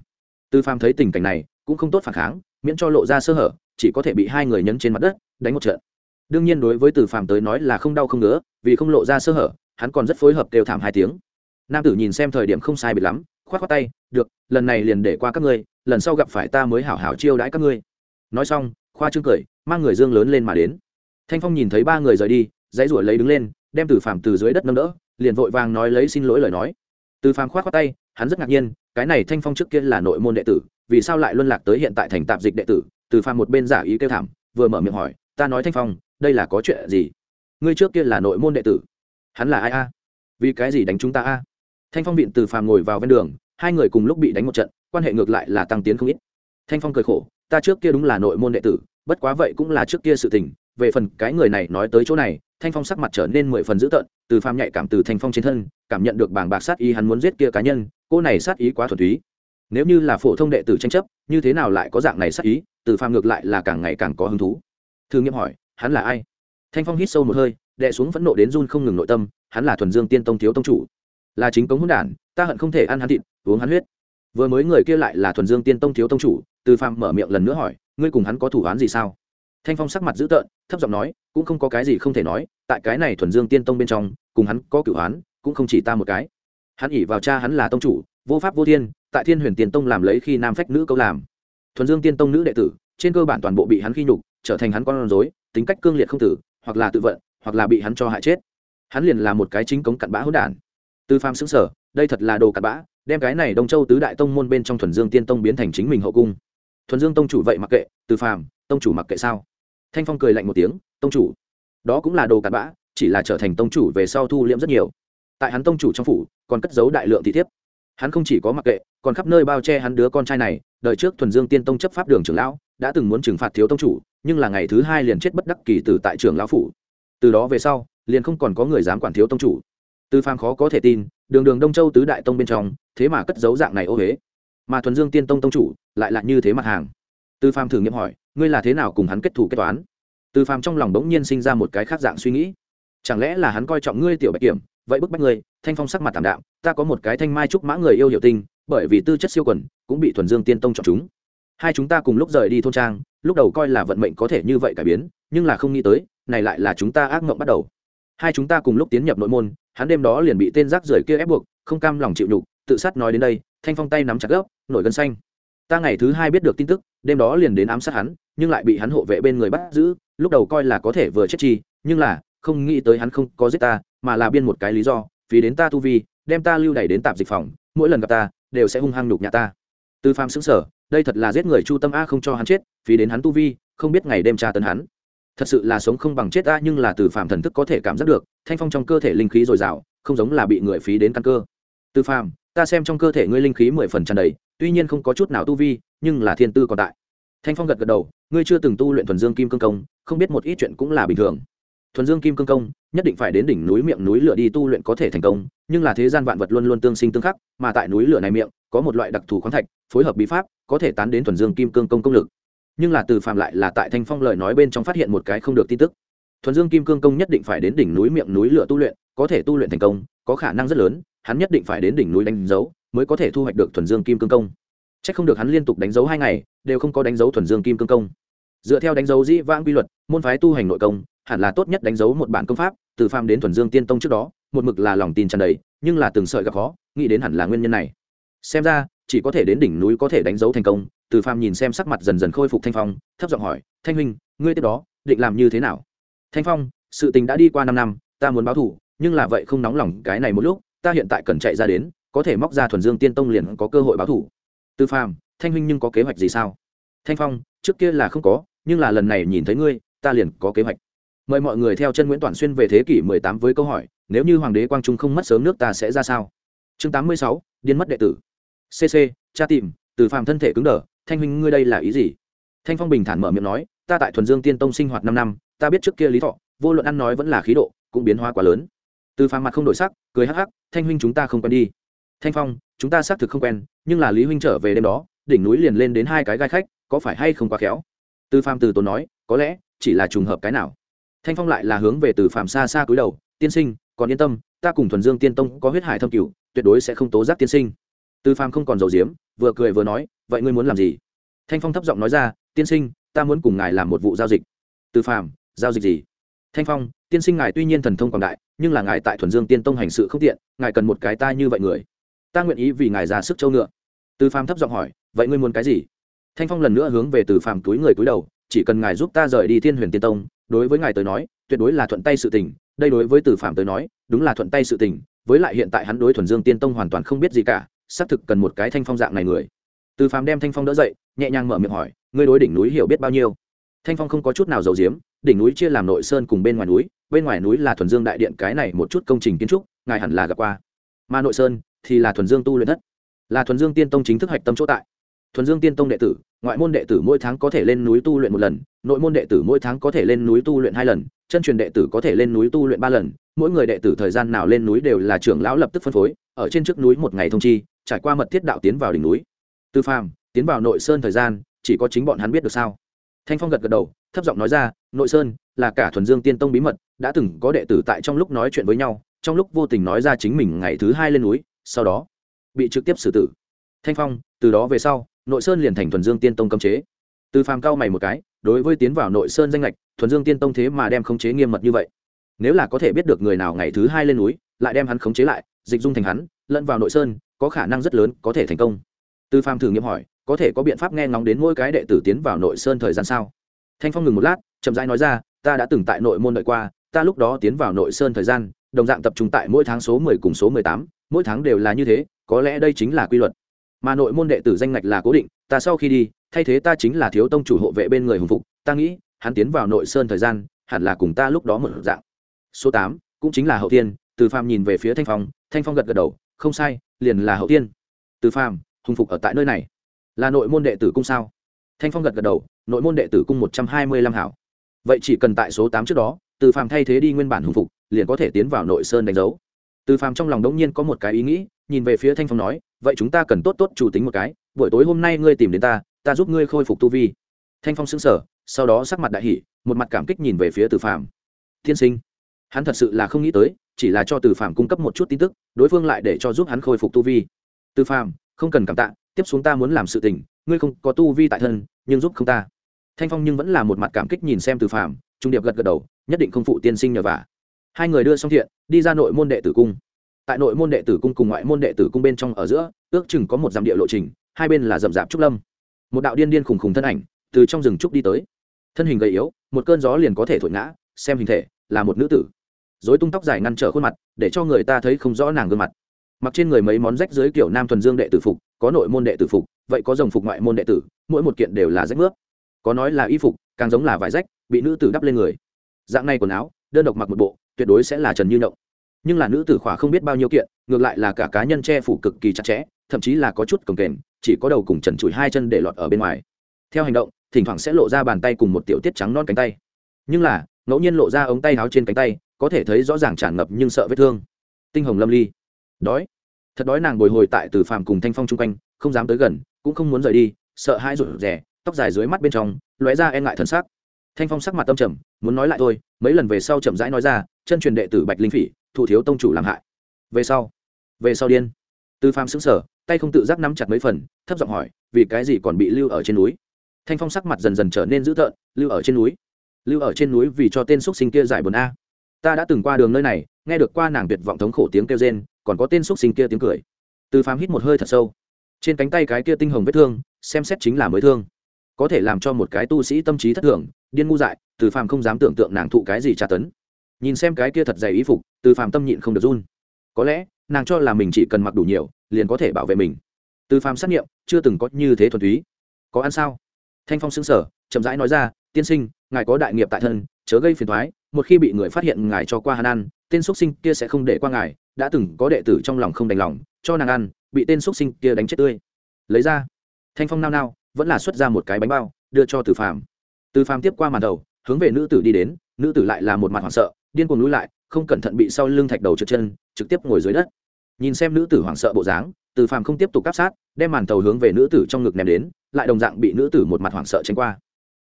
Từ phàm thấy tình cảnh này, cũng không tốt phản kháng, miễn cho lộ ra sơ hở, chỉ có thể bị hai người nhấn trên mặt đất, đánh một trận. Đương nhiên đối với từ phàm tới nói là không đau không ngứa, vì không lộ ra sơ hở hắn còn rất phối hợp kêu thảm hai tiếng. Nam tử nhìn xem thời điểm không sai biệt lắm, khoát khoát tay, được, lần này liền để qua các ngươi, lần sau gặp phải ta mới hảo hảo chiêu đãi các ngươi. Nói xong, khoa trương cười, mang người dương lớn lên mà đến. Thanh phong nhìn thấy ba người rời đi, dãy ruổi lấy đứng lên, đem từ phàm từ dưới đất nâng đỡ, liền vội vàng nói lấy xin lỗi lời nói. Từ phàm khoát khoát tay, hắn rất ngạc nhiên, cái này thanh phong trước kia là nội môn đệ tử, vì sao lại luân lạc tới hiện tại thành tạp dịch đệ tử? Từ phàm một bên giả ý kêu thảm, vừa mở miệng hỏi, ta nói thanh phong, đây là có chuyện gì? Ngươi trước kia là nội môn đệ tử hắn là ai a? Vì cái gì đánh chúng ta a? Thanh phong viện từ phàm ngồi vào ven đường, hai người cùng lúc bị đánh một trận, quan hệ ngược lại là tăng tiến không ít. Thanh phong cười khổ, ta trước kia đúng là nội môn đệ tử, bất quá vậy cũng là trước kia sự tình, về phần cái người này nói tới chỗ này. Thanh phong sắc mặt trở nên mười phần dữ tợn, từ phàm nhạy cảm từ thanh phong trên thân, cảm nhận được bảng bạc sát ý hắn muốn giết kia cá nhân, cô này sát ý quá thuần túy. Nếu như là phổ thông đệ tử tranh chấp, như thế nào lại có dạng này sát ý? Từ phàm ngược lại là càng ngày càng có hứng thú. Thử nghiệm hỏi, hắn là ai? Thanh phong hít sâu một hơi đệ xuống phẫn nộ đến run không ngừng nội tâm, hắn là thuần dương tiên tông thiếu tông chủ. Là chính cống hỗn đản, ta hận không thể ăn hắn thịt, uống hắn huyết. Vừa mới người kia lại là thuần dương tiên tông thiếu tông chủ, từ phàm mở miệng lần nữa hỏi, ngươi cùng hắn có thủ án gì sao? Thanh phong sắc mặt dữ tợn, thấp giọng nói, cũng không có cái gì không thể nói, tại cái này thuần dương tiên tông bên trong, cùng hắn có cửu án, cũng không chỉ ta một cái. Hắn ỉ vào cha hắn là tông chủ, vô pháp vô thiên, tại thiên huyền tiên tông làm lấy khi nam phách nữ câu làm. Thuần dương tiên tông nữ đệ tử, trên cơ bản toàn bộ bị hắn khi nhục, trở thành hắn con rối, tính cách cương liệt không tử, hoặc là tự vận hoặc là bị hắn cho hại chết. Hắn liền là một cái chính cống cặn bã hỗn đản. Tư phàm xứng sở, đây thật là đồ cặn bã, đem cái này đông châu tứ đại tông môn bên trong thuần dương tiên tông biến thành chính mình hậu cung. Thuần dương tông chủ vậy mặc kệ tư phàm, tông chủ mặc kệ sao? Thanh phong cười lạnh một tiếng, tông chủ. Đó cũng là đồ cặn bã, chỉ là trở thành tông chủ về sau thu liễm rất nhiều. Tại hắn tông chủ trong phủ, còn cất giấu đại lượng thị thiếp. Hắn không chỉ có mặc kệ, còn khắp nơi bao che hắn đứa con trai này đợi trước thuần dương tiên tông chấp pháp đường trưởng lão, đã từng muốn trừng phạt thiếu tông chủ, nhưng là ngày thứ hai liền chết bất đắc kỳ tử tại trường lão phủ từ đó về sau, liền không còn có người dám quản thiếu tông chủ. Tư phàm khó có thể tin, đường đường đông châu tứ đại tông bên trong, thế mà cất dấu dạng này ô huế mà thuần dương tiên tông tông chủ, lại là như thế mặt hàng. Tư phàm thử nghiệm hỏi, ngươi là thế nào cùng hắn kết thủ kết toán? Tư phàm trong lòng bỗng nhiên sinh ra một cái khác dạng suy nghĩ. Chẳng lẽ là hắn coi trọng ngươi, tiểu bạch kiểm, vậy bức bách ngươi, thanh phong sắc mặt tảm đạm, ta có một cái thanh mai trúc mã người yêu hiệu tinh bởi vì tư chất siêu quần, cũng bị thuần dương tiên tông chọn chúng. Hai chúng ta cùng lúc rời đi thôn trang, lúc đầu coi là vận mệnh có thể như vậy cải biến, nhưng là không nghĩ tới này lại là chúng ta ác mộng bắt đầu. Hai chúng ta cùng lúc tiến nhập nội môn, hắn đêm đó liền bị tên rác rưởi kia ép buộc, không cam lòng chịu nhục, tự sát nói đến đây, thanh phong tay nắm chặt gốc, nổi gân xanh. Ta ngày thứ hai biết được tin tức, đêm đó liền đến ám sát hắn, nhưng lại bị hắn hộ vệ bên người bắt giữ, lúc đầu coi là có thể vừa chết chi, nhưng là, không nghĩ tới hắn không có giết ta, mà là biên một cái lý do vì đến ta tu vi, đem ta lưu đày đến tạp dịch phòng, mỗi lần gặp ta, đều sẽ hung hăng nhục nhà ta. Tư phạm xứng sở đây thật là giết người chu tâm a không cho hắn chết vì đến hắn tu vi, không biết ngày đêm tra tấn hắn thật sự là sống không bằng chết ta, nhưng là từ phàm thần thức có thể cảm giác được, thanh phong trong cơ thể linh khí dồi dào, không giống là bị người phí đến căn cơ. Từ phàm, ta xem trong cơ thể ngươi linh khí mười phần tràn đầy, tuy nhiên không có chút nào tu vi, nhưng là thiên tư còn tại. Thanh phong gật gật đầu, ngươi chưa từng tu luyện thuần dương kim cương công, không biết một ít chuyện cũng là bình thường. Thuần dương kim cương công, nhất định phải đến đỉnh núi miệng núi lửa đi tu luyện có thể thành công, nhưng là thế gian vạn vật luôn luôn tương sinh tương khắc, mà tại núi lửa này miệng, có một loại đặc thù khoáng thạch, phối hợp bí pháp, có thể tán đến thuần dương kim cương công công lực nhưng là từ phạm lại là tại thanh phong lời nói bên trong phát hiện một cái không được tin tức. Thuần dương kim cương công nhất định phải đến đỉnh núi miệng núi lửa tu luyện, có thể tu luyện thành công, có khả năng rất lớn, hắn nhất định phải đến đỉnh núi đánh dấu, mới có thể thu hoạch được thuần dương kim cương công. C h ắ c không được hắn liên tục đánh dấu hai ngày, đều không có đánh dấu thuần dương kim cương công. Dựa theo đánh dấu dĩ vãng quy luật, môn phái tu hành nội công, hẳn là tốt nhất đánh dấu một bản công pháp, từ phạm đến thuần dương tiên tông trước đó, một mực là lòng tin tràn đầy, nhưng là từng sợi gặp khó, nghĩ đến hẳn là nguyên nhân này. Xem ra chỉ có thể đến đỉnh núi có thể đánh dấu thành công. Từ Phàm nhìn xem sắc mặt dần dần khôi phục thanh phong thấp giọng hỏi thanh huynh ngươi tiếp đó định làm như thế nào? Thanh phong sự tình đã đi qua năm năm ta muốn báo thù, nhưng là vậy không nóng lòng cái này một lúc ta hiện tại cần chạy ra đến có thể móc ra thuần dương tiên tông liền có cơ hội báo thù. từ Phàm, thanh huynh nhưng có kế hoạch gì sao? Thanh phong trước kia là không có nhưng là lần này nhìn thấy ngươi ta liền có kế hoạch. Mời mọi người theo chân nguyễn toàn xuyên về thế kỷ 18 với câu hỏi nếu như hoàng đế quang trung không mất sớm nước ta sẽ ra sao? Chương 86, điên mất đệ tử cc cha tìm, từ phàm thân thể cứng đờ, thanh huynh ngươi đây là ý gì? Thanh phong bình thản mở miệng nói, ta tại thuần dương tiên tông sinh hoạt năm năm, ta biết trước kia lý thọ, vô luận ăn nói vẫn là khí độ, cũng biến hóa quá lớn. Từ phàm mặt không đổi sắc, cười hắc hắc, thanh huynh chúng ta không quen đi. Thanh phong, chúng ta xác thực không quen, nhưng là lý huynh trở về đêm đó, đỉnh núi liền lên đến hai cái gai khách, có phải hay không quá khéo? Từ phàm từ tốn nói, có lẽ, chỉ là trùng hợp cái nào. Thanh phong lại là hướng về từ phàm xa xa cúi đầu, tiên sinh, còn yên tâm, ta cùng thuần dương tiên tông có huyết hải thâm cửu, tuyệt đối sẽ không tố giác tiên sinh tư phàm không còn dầu diếm vừa cười vừa nói, vậy ngươi muốn làm gì? Thanh phong thấp giọng nói ra, tiên sinh, ta muốn cùng ngài làm một vụ giao dịch. Tư phàm, giao dịch gì? Thanh phong, tiên sinh ngài tuy nhiên thần thông quảng đại, nhưng là ngài tại thuần dương tiên tông hành sự không tiện, ngài cần một cái ta như vậy người. Ta nguyện ý vì ngài ra sức châu ngựa. Tư phàm thấp giọng hỏi, vậy ngươi muốn cái gì? Thanh phong lần nữa hướng về từ phàm túi người túi đầu, chỉ cần ngài giúp ta rời đi thiên huyền tiên tông, đối với ngài tới nói, tuyệt đối là thuận tay sự tình, đây đối với từ phạm tới nói, đúng là thuận tay sự tình, với lại hiện tại hắn đối thuần dương tiên tông hoàn toàn không biết gì cả xác thực cần một cái thanh phong dạng này người. Từ phàm đem thanh phong đỡ dậy, nhẹ nhàng mở miệng hỏi, ngươi đối đỉnh núi hiểu biết bao nhiêu? Thanh phong không có chút nào giàu diếm đỉnh núi chia làm nội sơn cùng bên ngoài núi, bên ngoài núi là thuần dương đại điện, cái này một chút công trình kiến trúc, ngài hẳn là gặp qua. Mà nội sơn thì là thuần dương tu luyện thất, là thuần dương tiên tông chính thức hạch tâm chỗ tại. Thuần dương tiên tông đệ tử, ngoại môn đệ tử mỗi tháng có thể lên núi tu luyện một lần, nội môn đệ tử mỗi tháng có thể lên núi tu luyện hai lần, chân truyền đệ tử có thể lên núi tu luyện ba lần, mỗi người đệ tử thời gian nào lên núi đều là trưởng lão lập tức phân phối, ở trên trước núi một ngày thông chi trải qua mật thiết đạo tiến vào đỉnh núi. Từ phàm, tiến vào nội sơn thời gian, chỉ có chính bọn hắn biết được sao? Thanh phong gật gật đầu, thấp giọng nói ra, nội sơn là cả thuần dương tiên tông bí mật, đã từng có đệ tử tại trong lúc nói chuyện với nhau, trong lúc vô tình nói ra chính mình ngày thứ hai lên núi, sau đó bị trực tiếp xử tử. Thanh phong, từ đó về sau, nội sơn liền thành thuần dương tiên tông cấm chế. Từ phàm cao mày một cái, đối với tiến vào nội sơn danh lệch thuần dương tiên tông thế mà đem khống chế nghiêm mật như vậy. Nếu là có thể biết được người nào ngày thứ hai lên núi, lại đem hắn khống chế lại, dịch dung thành hắn, lẫn vào nội sơn có khả năng rất lớn, có thể thành công. Từ phàm thử nghiệm hỏi, có thể có biện pháp nghe ngóng đến mỗi cái đệ tử tiến vào nội sơn thời gian sao? Thanh phong ngừng một lát, chậm rãi nói ra, ta đã từng tại nội môn đợi qua, ta lúc đó tiến vào nội sơn thời gian, đồng dạng tập trung tại mỗi tháng số mười cùng số mười tám, mỗi tháng đều là như thế, có lẽ đây chính là quy luật. Mà nội môn đệ tử danh ngạch là cố định, ta sau khi đi, thay thế ta chính là thiếu tông chủ hộ vệ bên người hùng phục, ta nghĩ, hắn tiến vào nội sơn thời gian, hẳn là cùng ta lúc đó một dạng. Số tám, cũng chính là hậu tiên từ phàm nhìn về phía thanh phong thanh phong gật gật đầu không sai, liền là hậu tiên. Từ phàm, hùng phục ở tại nơi này. Là nội môn đệ tử cung sao? Thanh phong gật gật đầu, nội môn đệ tử cung một trăm hai mươi lăm hảo. Vậy chỉ cần tại số tám trước đó, từ phàm thay thế đi nguyên bản hùng phục, liền có thể tiến vào nội sơn đánh dấu. Từ phàm trong lòng đống nhiên có một cái ý nghĩ, nhìn về phía thanh phong nói, vậy chúng ta cần tốt tốt chủ tính một cái, buổi tối hôm nay ngươi tìm đến ta ta giúp ngươi khôi phục tu vi. Thanh phong xứng sở sau đó sắc mặt đại hỷ một mặt cảm kích nhìn về phía từ phàm. Tiên sinh. Hắn thật sự là không nghĩ tới chỉ là cho từ phàm cung cấp một chút tin tức, đối phương lại để cho giúp hắn khôi phục tu vi. Từ phàm, không cần cảm tạ, tiếp xuống ta muốn làm sự tình, ngươi không có tu vi tại thân, nhưng giúp không ta. Thanh phong nhưng vẫn là một mặt cảm kích nhìn xem từ phàm, trung điệp gật gật đầu, nhất định không phụ tiên sinh nhờ vả. Hai người đưa xong thiện, đi ra nội môn đệ tử cung. Tại nội môn đệ tử cung cùng ngoại môn đệ tử cung bên trong ở giữa, ước chừng có một dặm địa lộ trình, hai bên là rậm rạp trúc lâm. Một đạo điên điên khùng khùng thân ảnh từ trong rừng trúc đi tới. Thân hình gầy yếu, một cơn gió liền có thể thổi ngã, xem hình thể, là một nữ tử dối tung tóc dài ngăn trở khuôn mặt, để cho người ta thấy không rõ nàng gương mặt. Mặc trên người mấy món rách dưới kiểu nam thuần dương đệ tử phục, có nội môn đệ tử phục, vậy có dòng phục ngoại môn đệ tử, mỗi một kiện đều là rách nước có nói là y phục, càng giống là vải rách, bị nữ tử đắp lên người. Dạng này quần áo, đơn độc mặc một bộ, tuyệt đối sẽ là trần như nhộng nhưng là nữ tử khỏa không biết bao nhiêu kiện, ngược lại là cả cá nhân che phủ cực kỳ chặt chẽ, thậm chí là có chút cồng kềnh, chỉ có đầu cùng trần chùi hai chân để lọt ở bên ngoài. Theo hành động, thỉnh thoảng sẽ lộ ra bàn tay cùng một tiểu tiết trắng non cánh tay. Nhưng là, ngẫu nhiên lộ ra ống tay áo trên cánh tay có thể thấy rõ ràng tràn ngập nhưng sợ vết thương. Tinh hồng lâm ly. Đói. Thật đói nàng bồi hồi tại từ phàm cùng thanh phong chung quanh, không dám tới gần, cũng không muốn rời đi, sợ hai rụt rẻ tóc dài dưới mắt bên trong, lóe ra e ngại thân xác thanh phong sắc mặt tâm trầm, muốn nói lại thôi, mấy lần về sau chậm rãi nói ra, chân truyền đệ tử bạch linh phỉ, thủ thiếu tông chủ làm hại. Về sau. Về sau điên. Từ phàm xứng sở tay không tự giác nắm chặt mấy phần, thấp giọng hỏi, vì cái gì còn bị lưu ở trên núi? Thanh phong sắc mặt dần dần trở nên dữ tợn, lưu ở trên núi. Lưu ở trên núi vì cho tên x sinh kia giải buồn a ta đã từng qua đường nơi này, nghe được qua nàng tuyệt vọng thống khổ tiếng kêu rên, còn có tên xúc sinh kia tiếng cười. Từ phàm hít một hơi thật sâu. Trên cánh tay cái kia tinh hồng vết thương, xem xét chính là mới thương. Có thể làm cho một cái tu sĩ tâm trí thất thường, điên ngu dại, từ phàm không dám tưởng tượng nàng thụ cái gì tra tấn. Nhìn xem cái kia thật dày ý phục, từ phàm tâm nhịn không được run. Có lẽ, nàng cho là mình chỉ cần mặc đủ nhiều, liền có thể bảo vệ mình. Từ phàm xác nghiệm, chưa từng có như thế thuần túy. Có ăn sao? Thanh phong xứng sở chậm rãi nói ra, tiên sinh, ngài có đại nghiệp tại thân, chớ gây phiền thoái một khi bị người phát hiện ngài cho qua hắn ăn, tên x sinh kia sẽ không để qua ngài, đã từng có đệ tử trong lòng không đành lòng, cho nàng ăn, bị tên x sinh kia đánh chết tươi. Lấy ra, thanh phong nao nao, vẫn là xuất ra một cái bánh bao, đưa cho từ phàm. Từ phàm tiếp qua màn đầu, hướng về nữ tử đi đến, nữ tử lại là một mặt hoảng sợ, điên cuồng lùi lại, không cẩn thận bị sau lưng thạch đầu trượt chân, trực tiếp ngồi dưới đất. Nhìn xem nữ tử hoảng sợ bộ dáng, từ phàm không tiếp tục cắp sát, đem màn thầu hướng về nữ tử trong ngực ném đến, lại đồng dạng bị nữ tử một mặt hoảng sợ tránh qua.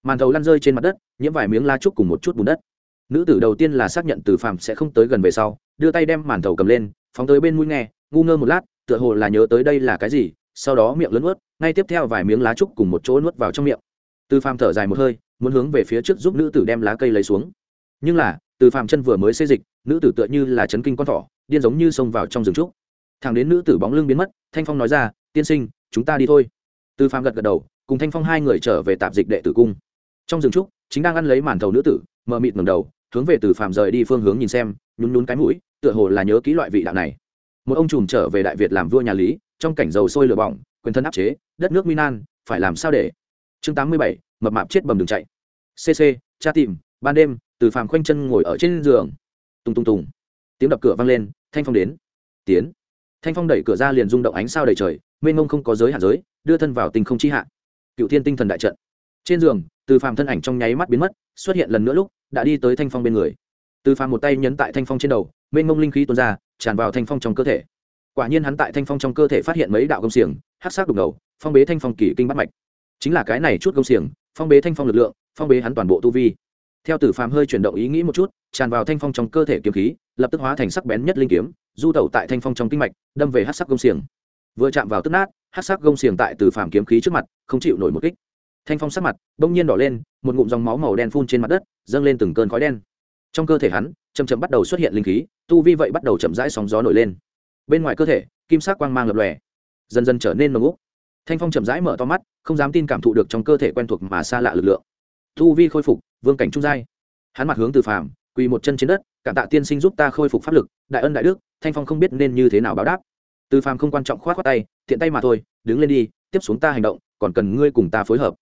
Màn thầu lăn rơi trên mặt đất, nhiễm vài miếng la trúc cùng một chút bùn đất nữ tử đầu tiên là xác nhận từ phàm sẽ không tới gần về sau, đưa tay đem màn thầu cầm lên, phóng tới bên mũi nghe, ngu ngơ một lát, tựa hồ là nhớ tới đây là cái gì, sau đó miệng lớn nuốt, ngay tiếp theo vài miếng lá trúc cùng một chỗ nuốt vào trong miệng. Từ phàm thở dài một hơi, muốn hướng về phía trước giúp nữ tử đem lá cây lấy xuống. Nhưng là, từ phàm chân vừa mới xây dịch, nữ tử tựa như là chấn kinh con thỏ, điên giống như xông vào trong rừng trúc. Thằng đến nữ tử bóng lưng biến mất, thanh phong nói ra, tiên sinh, chúng ta đi thôi. Từ phàm gật gật đầu, cùng thanh phong hai người trở về tạp dịch đệ tử cung. Trong rừng trúc, chính đang ăn lấy màn thầu nữ tử mờ mịt ngầm đầu hướng về từ phàm rời đi phương hướng nhìn xem, nhún nhún cái mũi, tựa hồ là nhớ kỹ loại vị đạo này. Một ông trùm trở về đại việt làm vua nhà lý, trong cảnh dầu sôi lửa bỏng, quyền thân áp chế, đất nước minan phải làm sao để? Chương tám mươi bảy, mập mạp chết bầm đường chạy. Cc cha tìm, ban đêm, từ phàm khoanh chân ngồi ở trên giường. Tùng tùng tùng. Tiếng đập cửa vang lên, thanh phong đến. Tiến. Thanh phong đẩy cửa ra liền rung động ánh sao đầy trời, mênh mông không có giới hạn giới, đưa thân vào tình không chi hạ. Cựu thiên tinh thần đại trận. Trên giường, từ phàm thân ảnh trong nháy mắt biến mất, xuất hiện lần nữa lúc đã đi tới thanh phong bên người. Từ phàm một tay nhấn tại thanh phong trên đầu, mênh mông linh khí tuôn ra, tràn vào thanh phong trong cơ thể. Quả nhiên hắn tại thanh phong trong cơ thể phát hiện mấy đạo công xiềng hát sắc đục ngầu, phong bế thanh phong kỳ kinh bắt mạch. Chính là cái này chút công xiềng, phong bế thanh phong lực lượng, phong bế hắn toàn bộ tu vi. Theo tử phàm hơi chuyển động ý nghĩ một chút, tràn vào thanh phong trong cơ thể kiếm khí, lập tức hóa thành sắc bén nhất linh kiếm, du tẩu tại thanh phong trong kinh mạch, đâm về hát sắc công xiềng. Vừa chạm vào tức nát hát sắc gông xiềng tại từ phàm kiếm khí trước mặt, không chịu nổi một kích thanh phong sắc mặt bỗng nhiên đỏ lên, một ngụm dòng máu màu đen phun trên mặt đất, dâng lên từng cơn khói đen. Trong cơ thể hắn chầm chậm bắt đầu xuất hiện linh khí, tu vi vậy bắt đầu chậm rãi sóng gió nổi lên. Bên ngoài cơ thể, kim sắc quang mang lập lòe, dần dần trở nên mờ úc thanh phong chậm rãi mở to mắt, không dám tin cảm thụ được trong cơ thể quen thuộc mà xa lạ lực lượng. Tu vi khôi phục, vương cảnh trung giai. Hắn mặt hướng từ phàm, quỳ một chân trên đất, cảm tạ tiên sinh giúp ta khôi phục pháp lực, đại ân đại đức. Thanh phong không biết nên như thế nào báo đáp. Từ phàm không quan trọng khoát khoát tay thiện tay mà thôi, đứng lên đi, tiếp xuống ta hành động, còn cần ngươi cùng ta phối hợp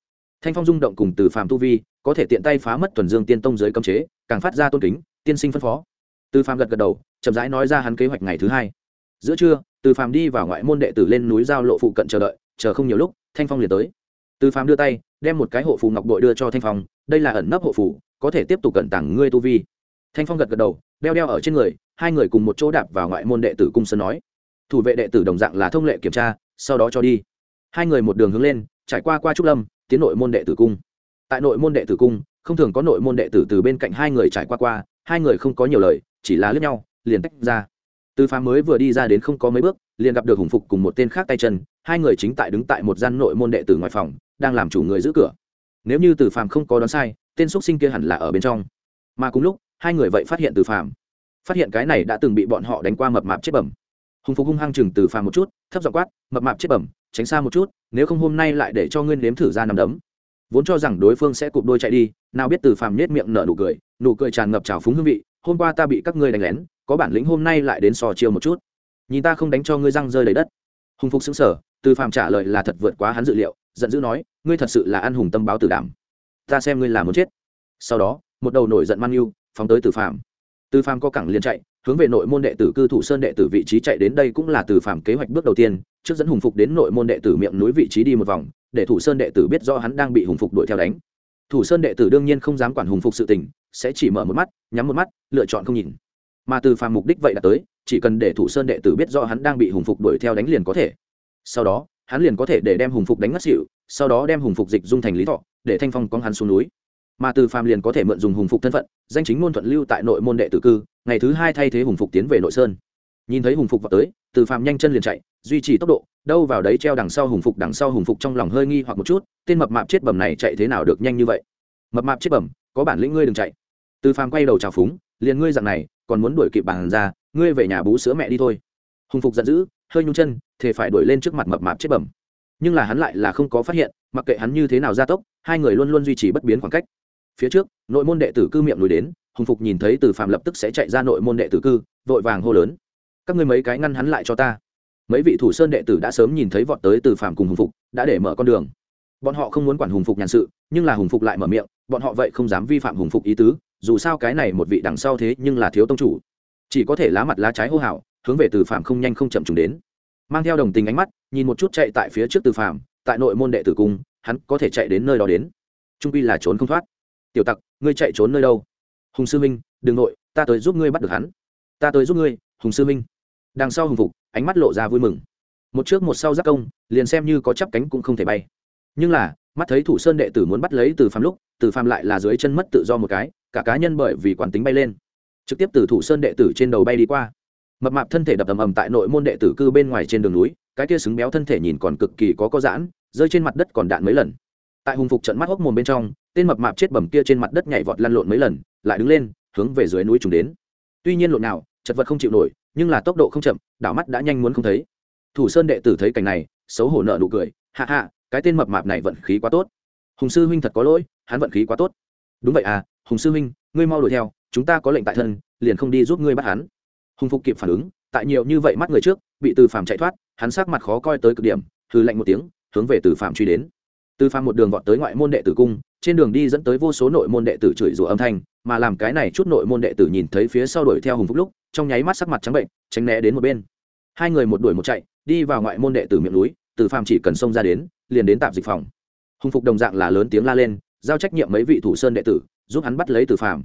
thanh phong rung động cùng từ phàm tu vi, có thể tiện tay phá mất thuần dương tiên tông dưới cấm chế, càng phát ra tôn kính, tiên sinh phân phó. Từ phàm gật gật đầu, chậm rãi nói ra hắn kế hoạch ngày thứ hai. Giữa trưa, từ phàm đi vào ngoại môn đệ tử lên núi giao lộ phụ cận chờ đợi, chờ không nhiều lúc, thanh phong liền tới. Từ phàm đưa tay, đem một cái hộ phù ngọc bội đưa cho thanh phong, đây là ẩn nấp hộ phù, có thể tiếp tục cẩn tàng ngươi tu vi. Thanh phong gật gật đầu, đeo đeo ở trên người, hai người cùng một chỗ đạp vào ngoại môn đệ tử cung sơn nói, thủ vệ đệ tử đồng dạng là thông lệ kiểm tra, sau đó cho đi. Hai người một đường hướng lên, trải qua qua trúc lâm tiến nội môn đệ tử cung. Tại nội môn đệ tử cung, không thường có nội môn đệ tử từ bên cạnh hai người trải qua qua, hai người không có nhiều lời, chỉ là lướt nhau, liền tách ra. Từ phá mới vừa đi ra đến không có mấy bước, liền gặp được hùng phục cùng một tên khác tay chân, hai người chính tại đứng tại một gian nội môn đệ tử ngoài phòng, đang làm chủ người giữ cửa. Nếu như từ phàm không có đoán sai, tên x sinh kia hẳn là ở bên trong. Mà cùng lúc, hai người vậy phát hiện từ phàm. Phát hiện cái này đã từng bị bọn họ đánh qua mập mạp chết bẩm. Hùng phục hung hăng chừng từ phàm một chút, thấp giọng quát, mập mạp chết bẩm tránh xa một chút, nếu không hôm nay lại để cho ngươi nếm thử ra nằm đấm. Vốn cho rằng đối phương sẽ cụp đôi chạy đi, nào biết từ phàm nết miệng nở nụ cười nụ cười tràn ngập trào phúng hương vị, hôm qua ta bị các ngươi đánh lén, có bản lĩnh hôm nay lại đến sò chiêu một chút. Nhìn ta không đánh cho ngươi răng rơi đầy đất. Hùng phục xứng sở từ phàm trả lời là thật vượt quá hắn dự liệu, giận dữ nói, ngươi thật sự là ăn hùng tâm báo tử đảm. Ta xem ngươi là muốn chết. Sau đó, một đầu nổi giận man yêu phóng tới từ phàm. Từ phàm có cẳng liền chạy hướng về nội môn đệ tử cư thủ sơn đệ tử vị trí chạy đến đây cũng là từ phàm kế hoạch bước đầu tiên, trước dẫn hùng phục đến nội môn đệ tử miệng núi vị trí đi một vòng, để thủ sơn đệ tử biết do hắn đang bị hùng phục đuổi theo đánh. Thủ sơn đệ tử đương nhiên không dám quản hùng phục sự tình, sẽ chỉ mở một mắt, nhắm một mắt, lựa chọn không nhìn. Mà từ phàm mục đích vậy đã tới, chỉ cần để thủ sơn đệ tử biết do hắn đang bị hùng phục đuổi theo đánh liền có thể. Sau đó, hắn liền có thể để đem hùng phục đánh ngất xỉu, sau đó đem hùng phục dịch dung thành lý thọ, để thanh phong con hắn xuống núi. Mà từ phàm liền có thể mượn dùng hùng phục thân phận, danh chính ngôn thuận lưu tại nội môn đệ tử cư ngày thứ hai thay thế hùng phục tiến về nội sơn. Nhìn thấy hùng phục vào tới, từ phàm nhanh chân liền chạy, duy trì tốc độ, đâu vào đấy treo đằng sau hùng phục, đằng sau hùng phục trong lòng hơi nghi hoặc một chút, tên mập mạp chết bầm này chạy thế nào được nhanh như vậy? Mập mạp chết bầm có bản lĩnh ngươi đừng chạy. Từ phàm quay đầu trào phúng, liền ngươi dặn này, còn muốn đuổi kịp bàn ra, ngươi về nhà bú sữa mẹ đi thôi. Hùng phục giận dữ, hơi nhung chân, thề phải đuổi lên trước mặt mập mạp chết bầm nhưng là hắn lại là không có phát hiện, mặc kệ hắn như thế nào gia tốc, hai người luôn luôn duy trì bất biến khoảng cách phía trước, nội môn đệ tử cư miệng lùi đến, hùng phục nhìn thấy từ phạm lập tức sẽ chạy ra nội môn đệ tử cư, vội vàng hô lớn. Các ngươi mấy cái ngăn hắn lại cho ta. Mấy vị thủ sơn đệ tử đã sớm nhìn thấy vọt tới từ phạm cùng hùng phục, đã để mở con đường. Bọn họ không muốn quản hùng phục nhàn sự, nhưng là hùng phục lại mở miệng, bọn họ vậy không dám vi phạm hùng phục ý tứ, dù sao cái này một vị đằng sau thế nhưng là thiếu tông chủ. Chỉ có thể lá mặt lá trái hô hào, hướng về từ phạm không nhanh không chậm trùng đến. Mang theo đồng tình ánh mắt, nhìn một chút chạy tại phía trước từ phạm tại nội môn đệ tử cung, hắn có thể chạy đến nơi đó đến. Trung quy là trốn không thoát tiểu tặc, ngươi chạy trốn nơi đâu? Hùng sư minh, đừng nội, ta tới giúp ngươi bắt được hắn. Ta tới giúp ngươi, hùng sư minh. Đằng sau hùng phục, ánh mắt lộ ra vui mừng. Một trước một sau giác công, liền xem như có chắp cánh cũng không thể bay. Nhưng là, mắt thấy thủ sơn đệ tử muốn bắt lấy từ phàm lúc, từ phàm lại là dưới chân mất tự do một cái, cả cá nhân bởi vì quán tính bay lên. Trực tiếp từ thủ sơn đệ tử trên đầu bay đi qua. Mập mạp thân thể đập ầm ầm tại nội môn đệ tử cư bên ngoài trên đường núi, cái kia xứng béo thân thể nhìn còn cực kỳ có có giãn, rơi trên mặt đất còn đạn mấy lần tại hùng phục trận mắt hốc mồm bên trong, tên mập mạp chết bầm kia trên mặt đất nhảy vọt lăn lộn mấy lần, lại đứng lên, hướng về dưới núi trùng đến. Tuy nhiên lộn nào, chật vật không chịu nổi, nhưng là tốc độ không chậm, đảo mắt đã nhanh muốn không thấy. Thủ sơn đệ tử thấy cảnh này, xấu hổ nợ nụ cười hạ hạ cái tên mập mạp này vận khí quá tốt. Hùng sư huynh thật có lỗi, hắn vận khí quá tốt. Đúng vậy à hùng sư huynh, ngươi mau đuổi theo, chúng ta có lệnh tại thân, liền không đi giúp ngươi bắt hắn. Hùng phục kịp phản ứng, tại nhiều như vậy mắt người trước, bị từ phàm chạy thoát, hắn sắc mặt khó coi tới cực điểm hư lạnh một tiếng, hướng về từ phàm truy đến từ phàm một đường vọt tới ngoại môn đệ tử cung, trên đường đi dẫn tới vô số nội môn đệ tử chửi rủa âm thanh, mà làm cái này chút nội môn đệ tử nhìn thấy phía sau đuổi theo hùng phúc lúc, trong nháy mắt sắc mặt trắng bệnh, tránh né đến một bên. Hai người một đuổi một chạy, đi vào ngoại môn đệ tử miệng núi, từ phàm chỉ cần xông ra đến, liền đến tạm dịch phòng. Hùng phục đồng dạng là lớn tiếng la lên, giao trách nhiệm mấy vị thủ sơn đệ tử, giúp hắn bắt lấy từ phàm.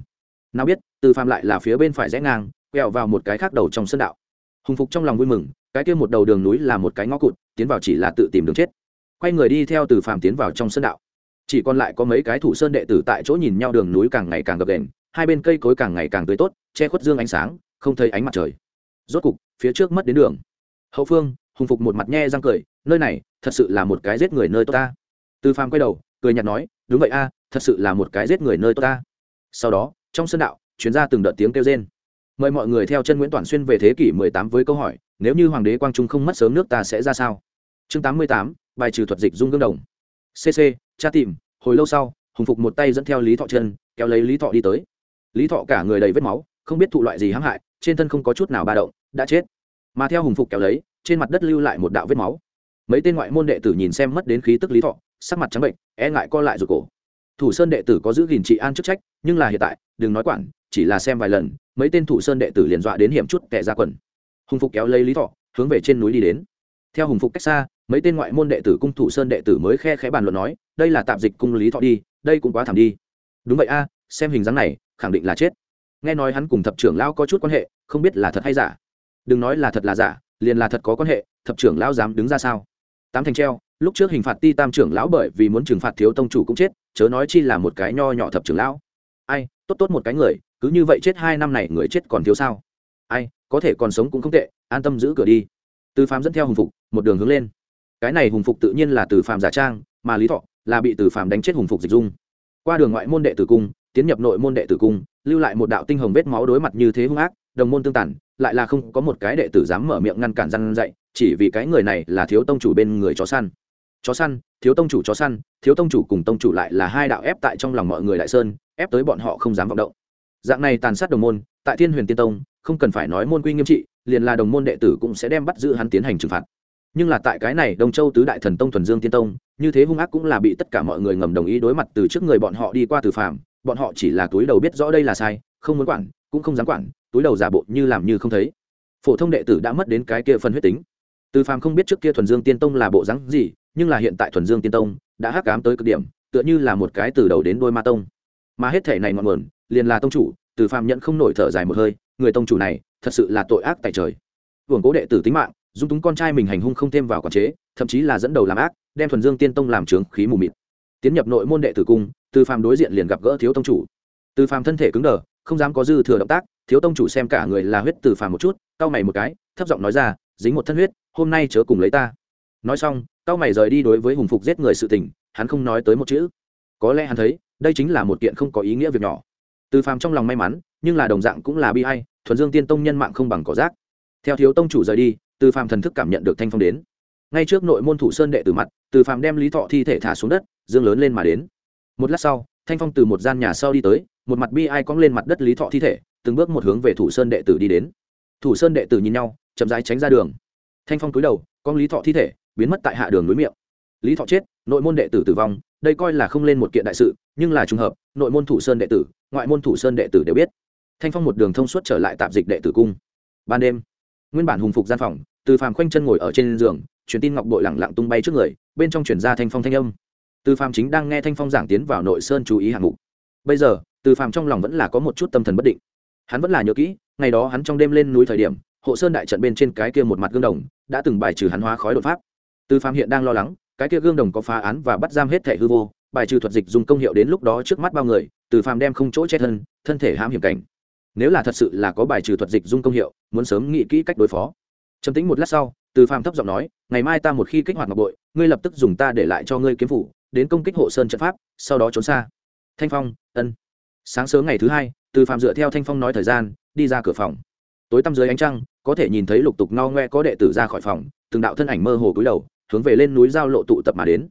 Nào biết, từ phàm lại là phía bên phải rẽ ngang, quẹo vào một cái khác đầu trong sơn đạo. Hùng phục trong lòng vui mừng, cái kia một đầu đường núi là một cái ngõ cụt, tiến vào chỉ là tự tìm đường chết quay người đi theo từ phàm tiến vào trong sân đạo. Chỉ còn lại có mấy cái thủ sơn đệ tử tại chỗ nhìn nhau đường núi càng ngày càng gập đền hai bên cây cối càng ngày càng tươi tốt che khuất dương ánh sáng không thấy ánh mặt trời. Rốt cục phía trước mất đến đường. Hậu phương hùng phục một mặt nhe răng cười nơi này thật sự là một cái giết người nơi tốt ta. Từ phàm quay đầu cười nhạt nói đúng vậy a thật sự là một cái giết người nơi tốt ta. Sau đó trong sân đạo chuyến ra từng đợt tiếng kêu rên. Mời mọi người theo chân nguyễn toàn xuyên về thế kỷ 18 với câu hỏi nếu như hoàng đế quang trung không mất sớm nước ta sẽ ra sao? Chương 88, bài trừ thuật dịch dung gương đồng. Cc cha tìm, hồi lâu sau, hùng phục một tay dẫn theo lý thọ chân, kéo lấy lý thọ đi tới. Lý thọ cả người đầy vết máu, không biết thụ loại gì hãm hại, trên thân không có chút nào ba động, đã chết. Mà theo hùng phục kéo lấy, trên mặt đất lưu lại một đạo vết máu. Mấy tên ngoại môn đệ tử nhìn xem mất đến khí tức lý thọ, sắc mặt trắng bệnh e ngại co lại rụt cổ. Thủ sơn đệ tử có giữ gìn trị an chức trách, nhưng là hiện tại, đừng nói quản, chỉ là xem vài lần, mấy tên thủ sơn đệ tử liền dọa đến hiểm chút tệ ra quần. Hùng phục kéo lấy lý thọ, hướng về trên núi đi đến. Theo hùng phục cách xa mấy tên ngoại môn đệ tử cung thủ sơn đệ tử mới khe khẽ bàn luận nói, đây là tạp dịch cung lý thọ đi, đây cũng quá thảm đi. Đúng vậy a, xem hình dáng này, khẳng định là chết. Nghe nói hắn cùng thập trưởng lão có chút quan hệ, không biết là thật hay giả. Đừng nói là thật là giả, liền là thật có quan hệ, thập trưởng lão dám đứng ra sao? Tám thành treo, lúc trước hình phạt ti tam trưởng lão bởi vì muốn trừng phạt thiếu tông chủ cũng chết, chớ nói chi là một cái nho nhỏ thập trưởng lão. Ai, tốt tốt một cái người, cứ như vậy chết hai năm này người chết còn thiếu sao? Ai, có thể còn sống cũng không tệ, an tâm giữ cửa đi. Tư phám dẫn theo hùng phục, một đường hướng lên cái này hùng phục tự nhiên là từ phàm giả trang, mà lý thọ là bị từ phàm đánh chết hùng phục dịch dung. Qua đường ngoại môn đệ tử cung, tiến nhập nội môn đệ tử cung, lưu lại một đạo tinh hồng vết máu đối mặt như thế hung ác, đồng môn tương tàn, lại là không có một cái đệ tử dám mở miệng ngăn cản răn dạy, chỉ vì cái người này là thiếu tông chủ bên người chó săn. Chó săn, thiếu tông chủ chó săn, thiếu tông chủ cùng tông chủ lại là hai đạo ép tại trong lòng mọi người đại sơn, ép tới bọn họ không dám vọng động. Dạng này tàn sát đồng môn, tại thiên huyền tiên tông, không cần phải nói môn quy nghiêm trị, liền là đồng môn đệ tử cũng sẽ đem bắt giữ hắn tiến hành trừng phạt nhưng là tại cái này đông châu tứ đại thần tông thuần dương tiên tông, như thế hung ác cũng là bị tất cả mọi người ngầm đồng ý đối mặt từ trước người bọn họ đi qua từ phàm, bọn họ chỉ là túi đầu biết rõ đây là sai, không muốn quản, cũng không dám quản, túi đầu giả bộ như làm như không thấy. Phổ thông đệ tử đã mất đến cái kia phần huyết tính. Từ phàm không biết trước kia thuần dương tiên tông là bộ rắn gì, nhưng là hiện tại thuần dương tiên tông đã hắc cám tới cực điểm, tựa như là một cái từ đầu đến đôi ma tông. Mà hết thể này ngọn nguồn, liền là tông chủ, từ phàm nhận không nổi thở dài một hơi, người tông chủ này thật sự là tội ác tại trời. Hưởng cố đệ tử tính mạng dung túng con trai mình hành hung không thêm vào quản chế, thậm chí là dẫn đầu làm ác, đem thuần dương tiên tông làm trướng khí mù mịt. Tiến nhập nội môn đệ tử cung, từ phàm đối diện liền gặp gỡ thiếu tông chủ. Từ phàm thân thể cứng đờ, không dám có dư thừa động tác, thiếu tông chủ xem cả người là huyết từ phàm một chút, cau mày một cái, thấp giọng nói ra, dính một thân huyết, hôm nay chớ cùng lấy ta. Nói xong, cau mày rời đi đối với hùng phục giết người sự tình, hắn không nói tới một chữ. Có lẽ hắn thấy, đây chính là một kiện không có ý nghĩa việc nhỏ. Từ phàm trong lòng may mắn, nhưng là đồng dạng cũng là bi hay thuần dương tiên tông nhân mạng không bằng cỏ rác. Theo thiếu tông chủ rời đi từ phàm thần thức cảm nhận được thanh phong đến. Ngay trước nội môn thủ sơn đệ tử mặt, từ phàm đem lý thọ thi thể thả xuống đất, dương lớn lên mà đến. Một lát sau, thanh phong từ một gian nhà sau đi tới, một mặt bi ai cong lên mặt đất lý thọ thi thể, từng bước một hướng về thủ sơn đệ tử đi đến. Thủ sơn đệ tử nhìn nhau, chậm rãi tránh ra đường. Thanh phong cúi đầu con lý thọ thi thể, biến mất tại hạ đường núi miệng. Lý thọ chết, nội môn đệ tử tử vong, đây coi là không lên một kiện đại sự, nhưng là trùng hợp, nội môn thủ sơn đệ tử, ngoại môn thủ sơn đệ tử đều biết. Thanh phong một đường thông suốt trở lại tạp dịch đệ tử cung. Ban đêm nguyên bản hùng phục gian phòng, từ phàm khoanh chân ngồi ở trên giường, truyền tin ngọc bội lẳng lặng tung bay trước người, bên trong chuyển ra thanh phong thanh âm. Từ phàm chính đang nghe thanh phong giảng tiến vào nội sơn chú ý hạng mục. Bây giờ, từ phàm trong lòng vẫn là có một chút tâm thần bất định. Hắn vẫn là nhớ kỹ, ngày đó hắn trong đêm lên núi thời điểm, hộ sơn đại trận bên trên cái kia một mặt gương đồng, đã từng bài trừ hắn hóa khói đột pháp. Từ phàm hiện đang lo lắng, cái kia gương đồng có phá án và bắt giam hết thẻ hư vô, bài trừ thuật dịch dùng công hiệu đến lúc đó trước mắt bao người, từ phàm đem không chỗ che thân thân thể hãm hiểm cảnh nếu là thật sự là có bài trừ thuật dịch dung công hiệu, muốn sớm nghĩ kỹ cách đối phó. Trầm tính một lát sau, từ phàm thấp giọng nói, ngày mai ta một khi kích hoạt ngọc bội, ngươi lập tức dùng ta để lại cho ngươi kiếm phủ, đến công kích hộ sơn trận pháp, sau đó trốn xa. Thanh phong, ân. Sáng sớm ngày thứ hai, từ phàm dựa theo thanh phong nói thời gian, đi ra cửa phòng. Tối tăm dưới ánh trăng, có thể nhìn thấy lục tục no ngoe có đệ tử ra khỏi phòng, từng đạo thân ảnh mơ hồ cúi đầu, hướng về lên núi giao lộ tụ tập mà đến.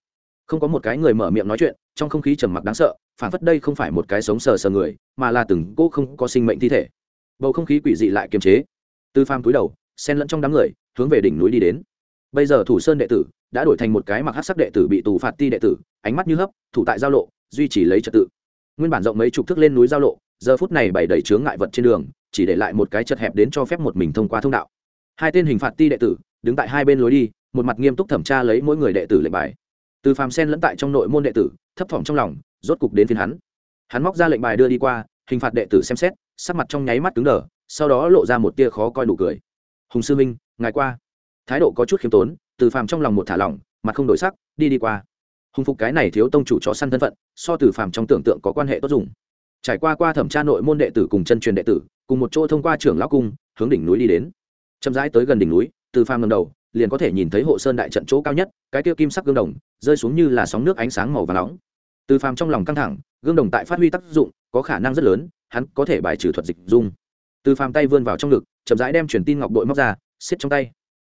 Không có một cái người mở miệng nói chuyện, trong không khí trầm mặc đáng sợ phản phất đây không phải một cái sống sờ sờ người, mà là từng cỗ không có sinh mệnh thi thể. Bầu không khí quỷ dị lại kiềm chế. Tư phàm túi đầu, xen lẫn trong đám người, hướng về đỉnh núi đi đến. Bây giờ thủ sơn đệ tử đã đổi thành một cái mặc hát sắc đệ tử bị tù phạt ti đệ tử, ánh mắt như hấp, thủ tại giao lộ, duy trì lấy trật tự. Nguyên bản rộng mấy chục thước lên núi giao lộ, giờ phút này bày đầy chướng ngại vật trên đường, chỉ để lại một cái chật hẹp đến cho phép một mình thông qua thông đạo. Hai tên hình phạt ti đệ tử, đứng tại hai bên lối đi, một mặt nghiêm túc thẩm tra lấy mỗi người đệ tử lệnh bài từ phàm sen lẫn tại trong nội môn đệ tử, thấp thỏm trong lòng, rốt cục đến phiên hắn. Hắn móc ra lệnh bài đưa đi qua, hình phạt đệ tử xem xét, sắc mặt trong nháy mắt cứng đờ, sau đó lộ ra một tia khó coi nụ cười. Hùng sư minh, ngài qua. Thái độ có chút khiêm tốn, từ phàm trong lòng một thả lỏng, mặt không đổi sắc, đi đi qua. Hùng phục cái này thiếu tông chủ chó săn thân phận, so từ phàm trong tưởng tượng có quan hệ tốt dùng. Trải qua qua thẩm tra nội môn đệ tử cùng chân truyền đệ tử, cùng một chỗ thông qua trưởng lão cung, hướng đỉnh núi đi đến. Chậm rãi tới gần đỉnh núi, từ phàm ngầm đầu liền có thể nhìn thấy hộ sơn đại trận chỗ cao nhất, cái kia kim sắc gương đồng, rơi xuống như là sóng nước ánh sáng màu và nóng. Từ phàm trong lòng căng thẳng, gương đồng tại phát huy tác dụng, có khả năng rất lớn, hắn có thể bài trừ thuật dịch dung. Từ phàm tay vươn vào trong ngực, chậm rãi đem truyền tin ngọc đội móc ra, xiết trong tay.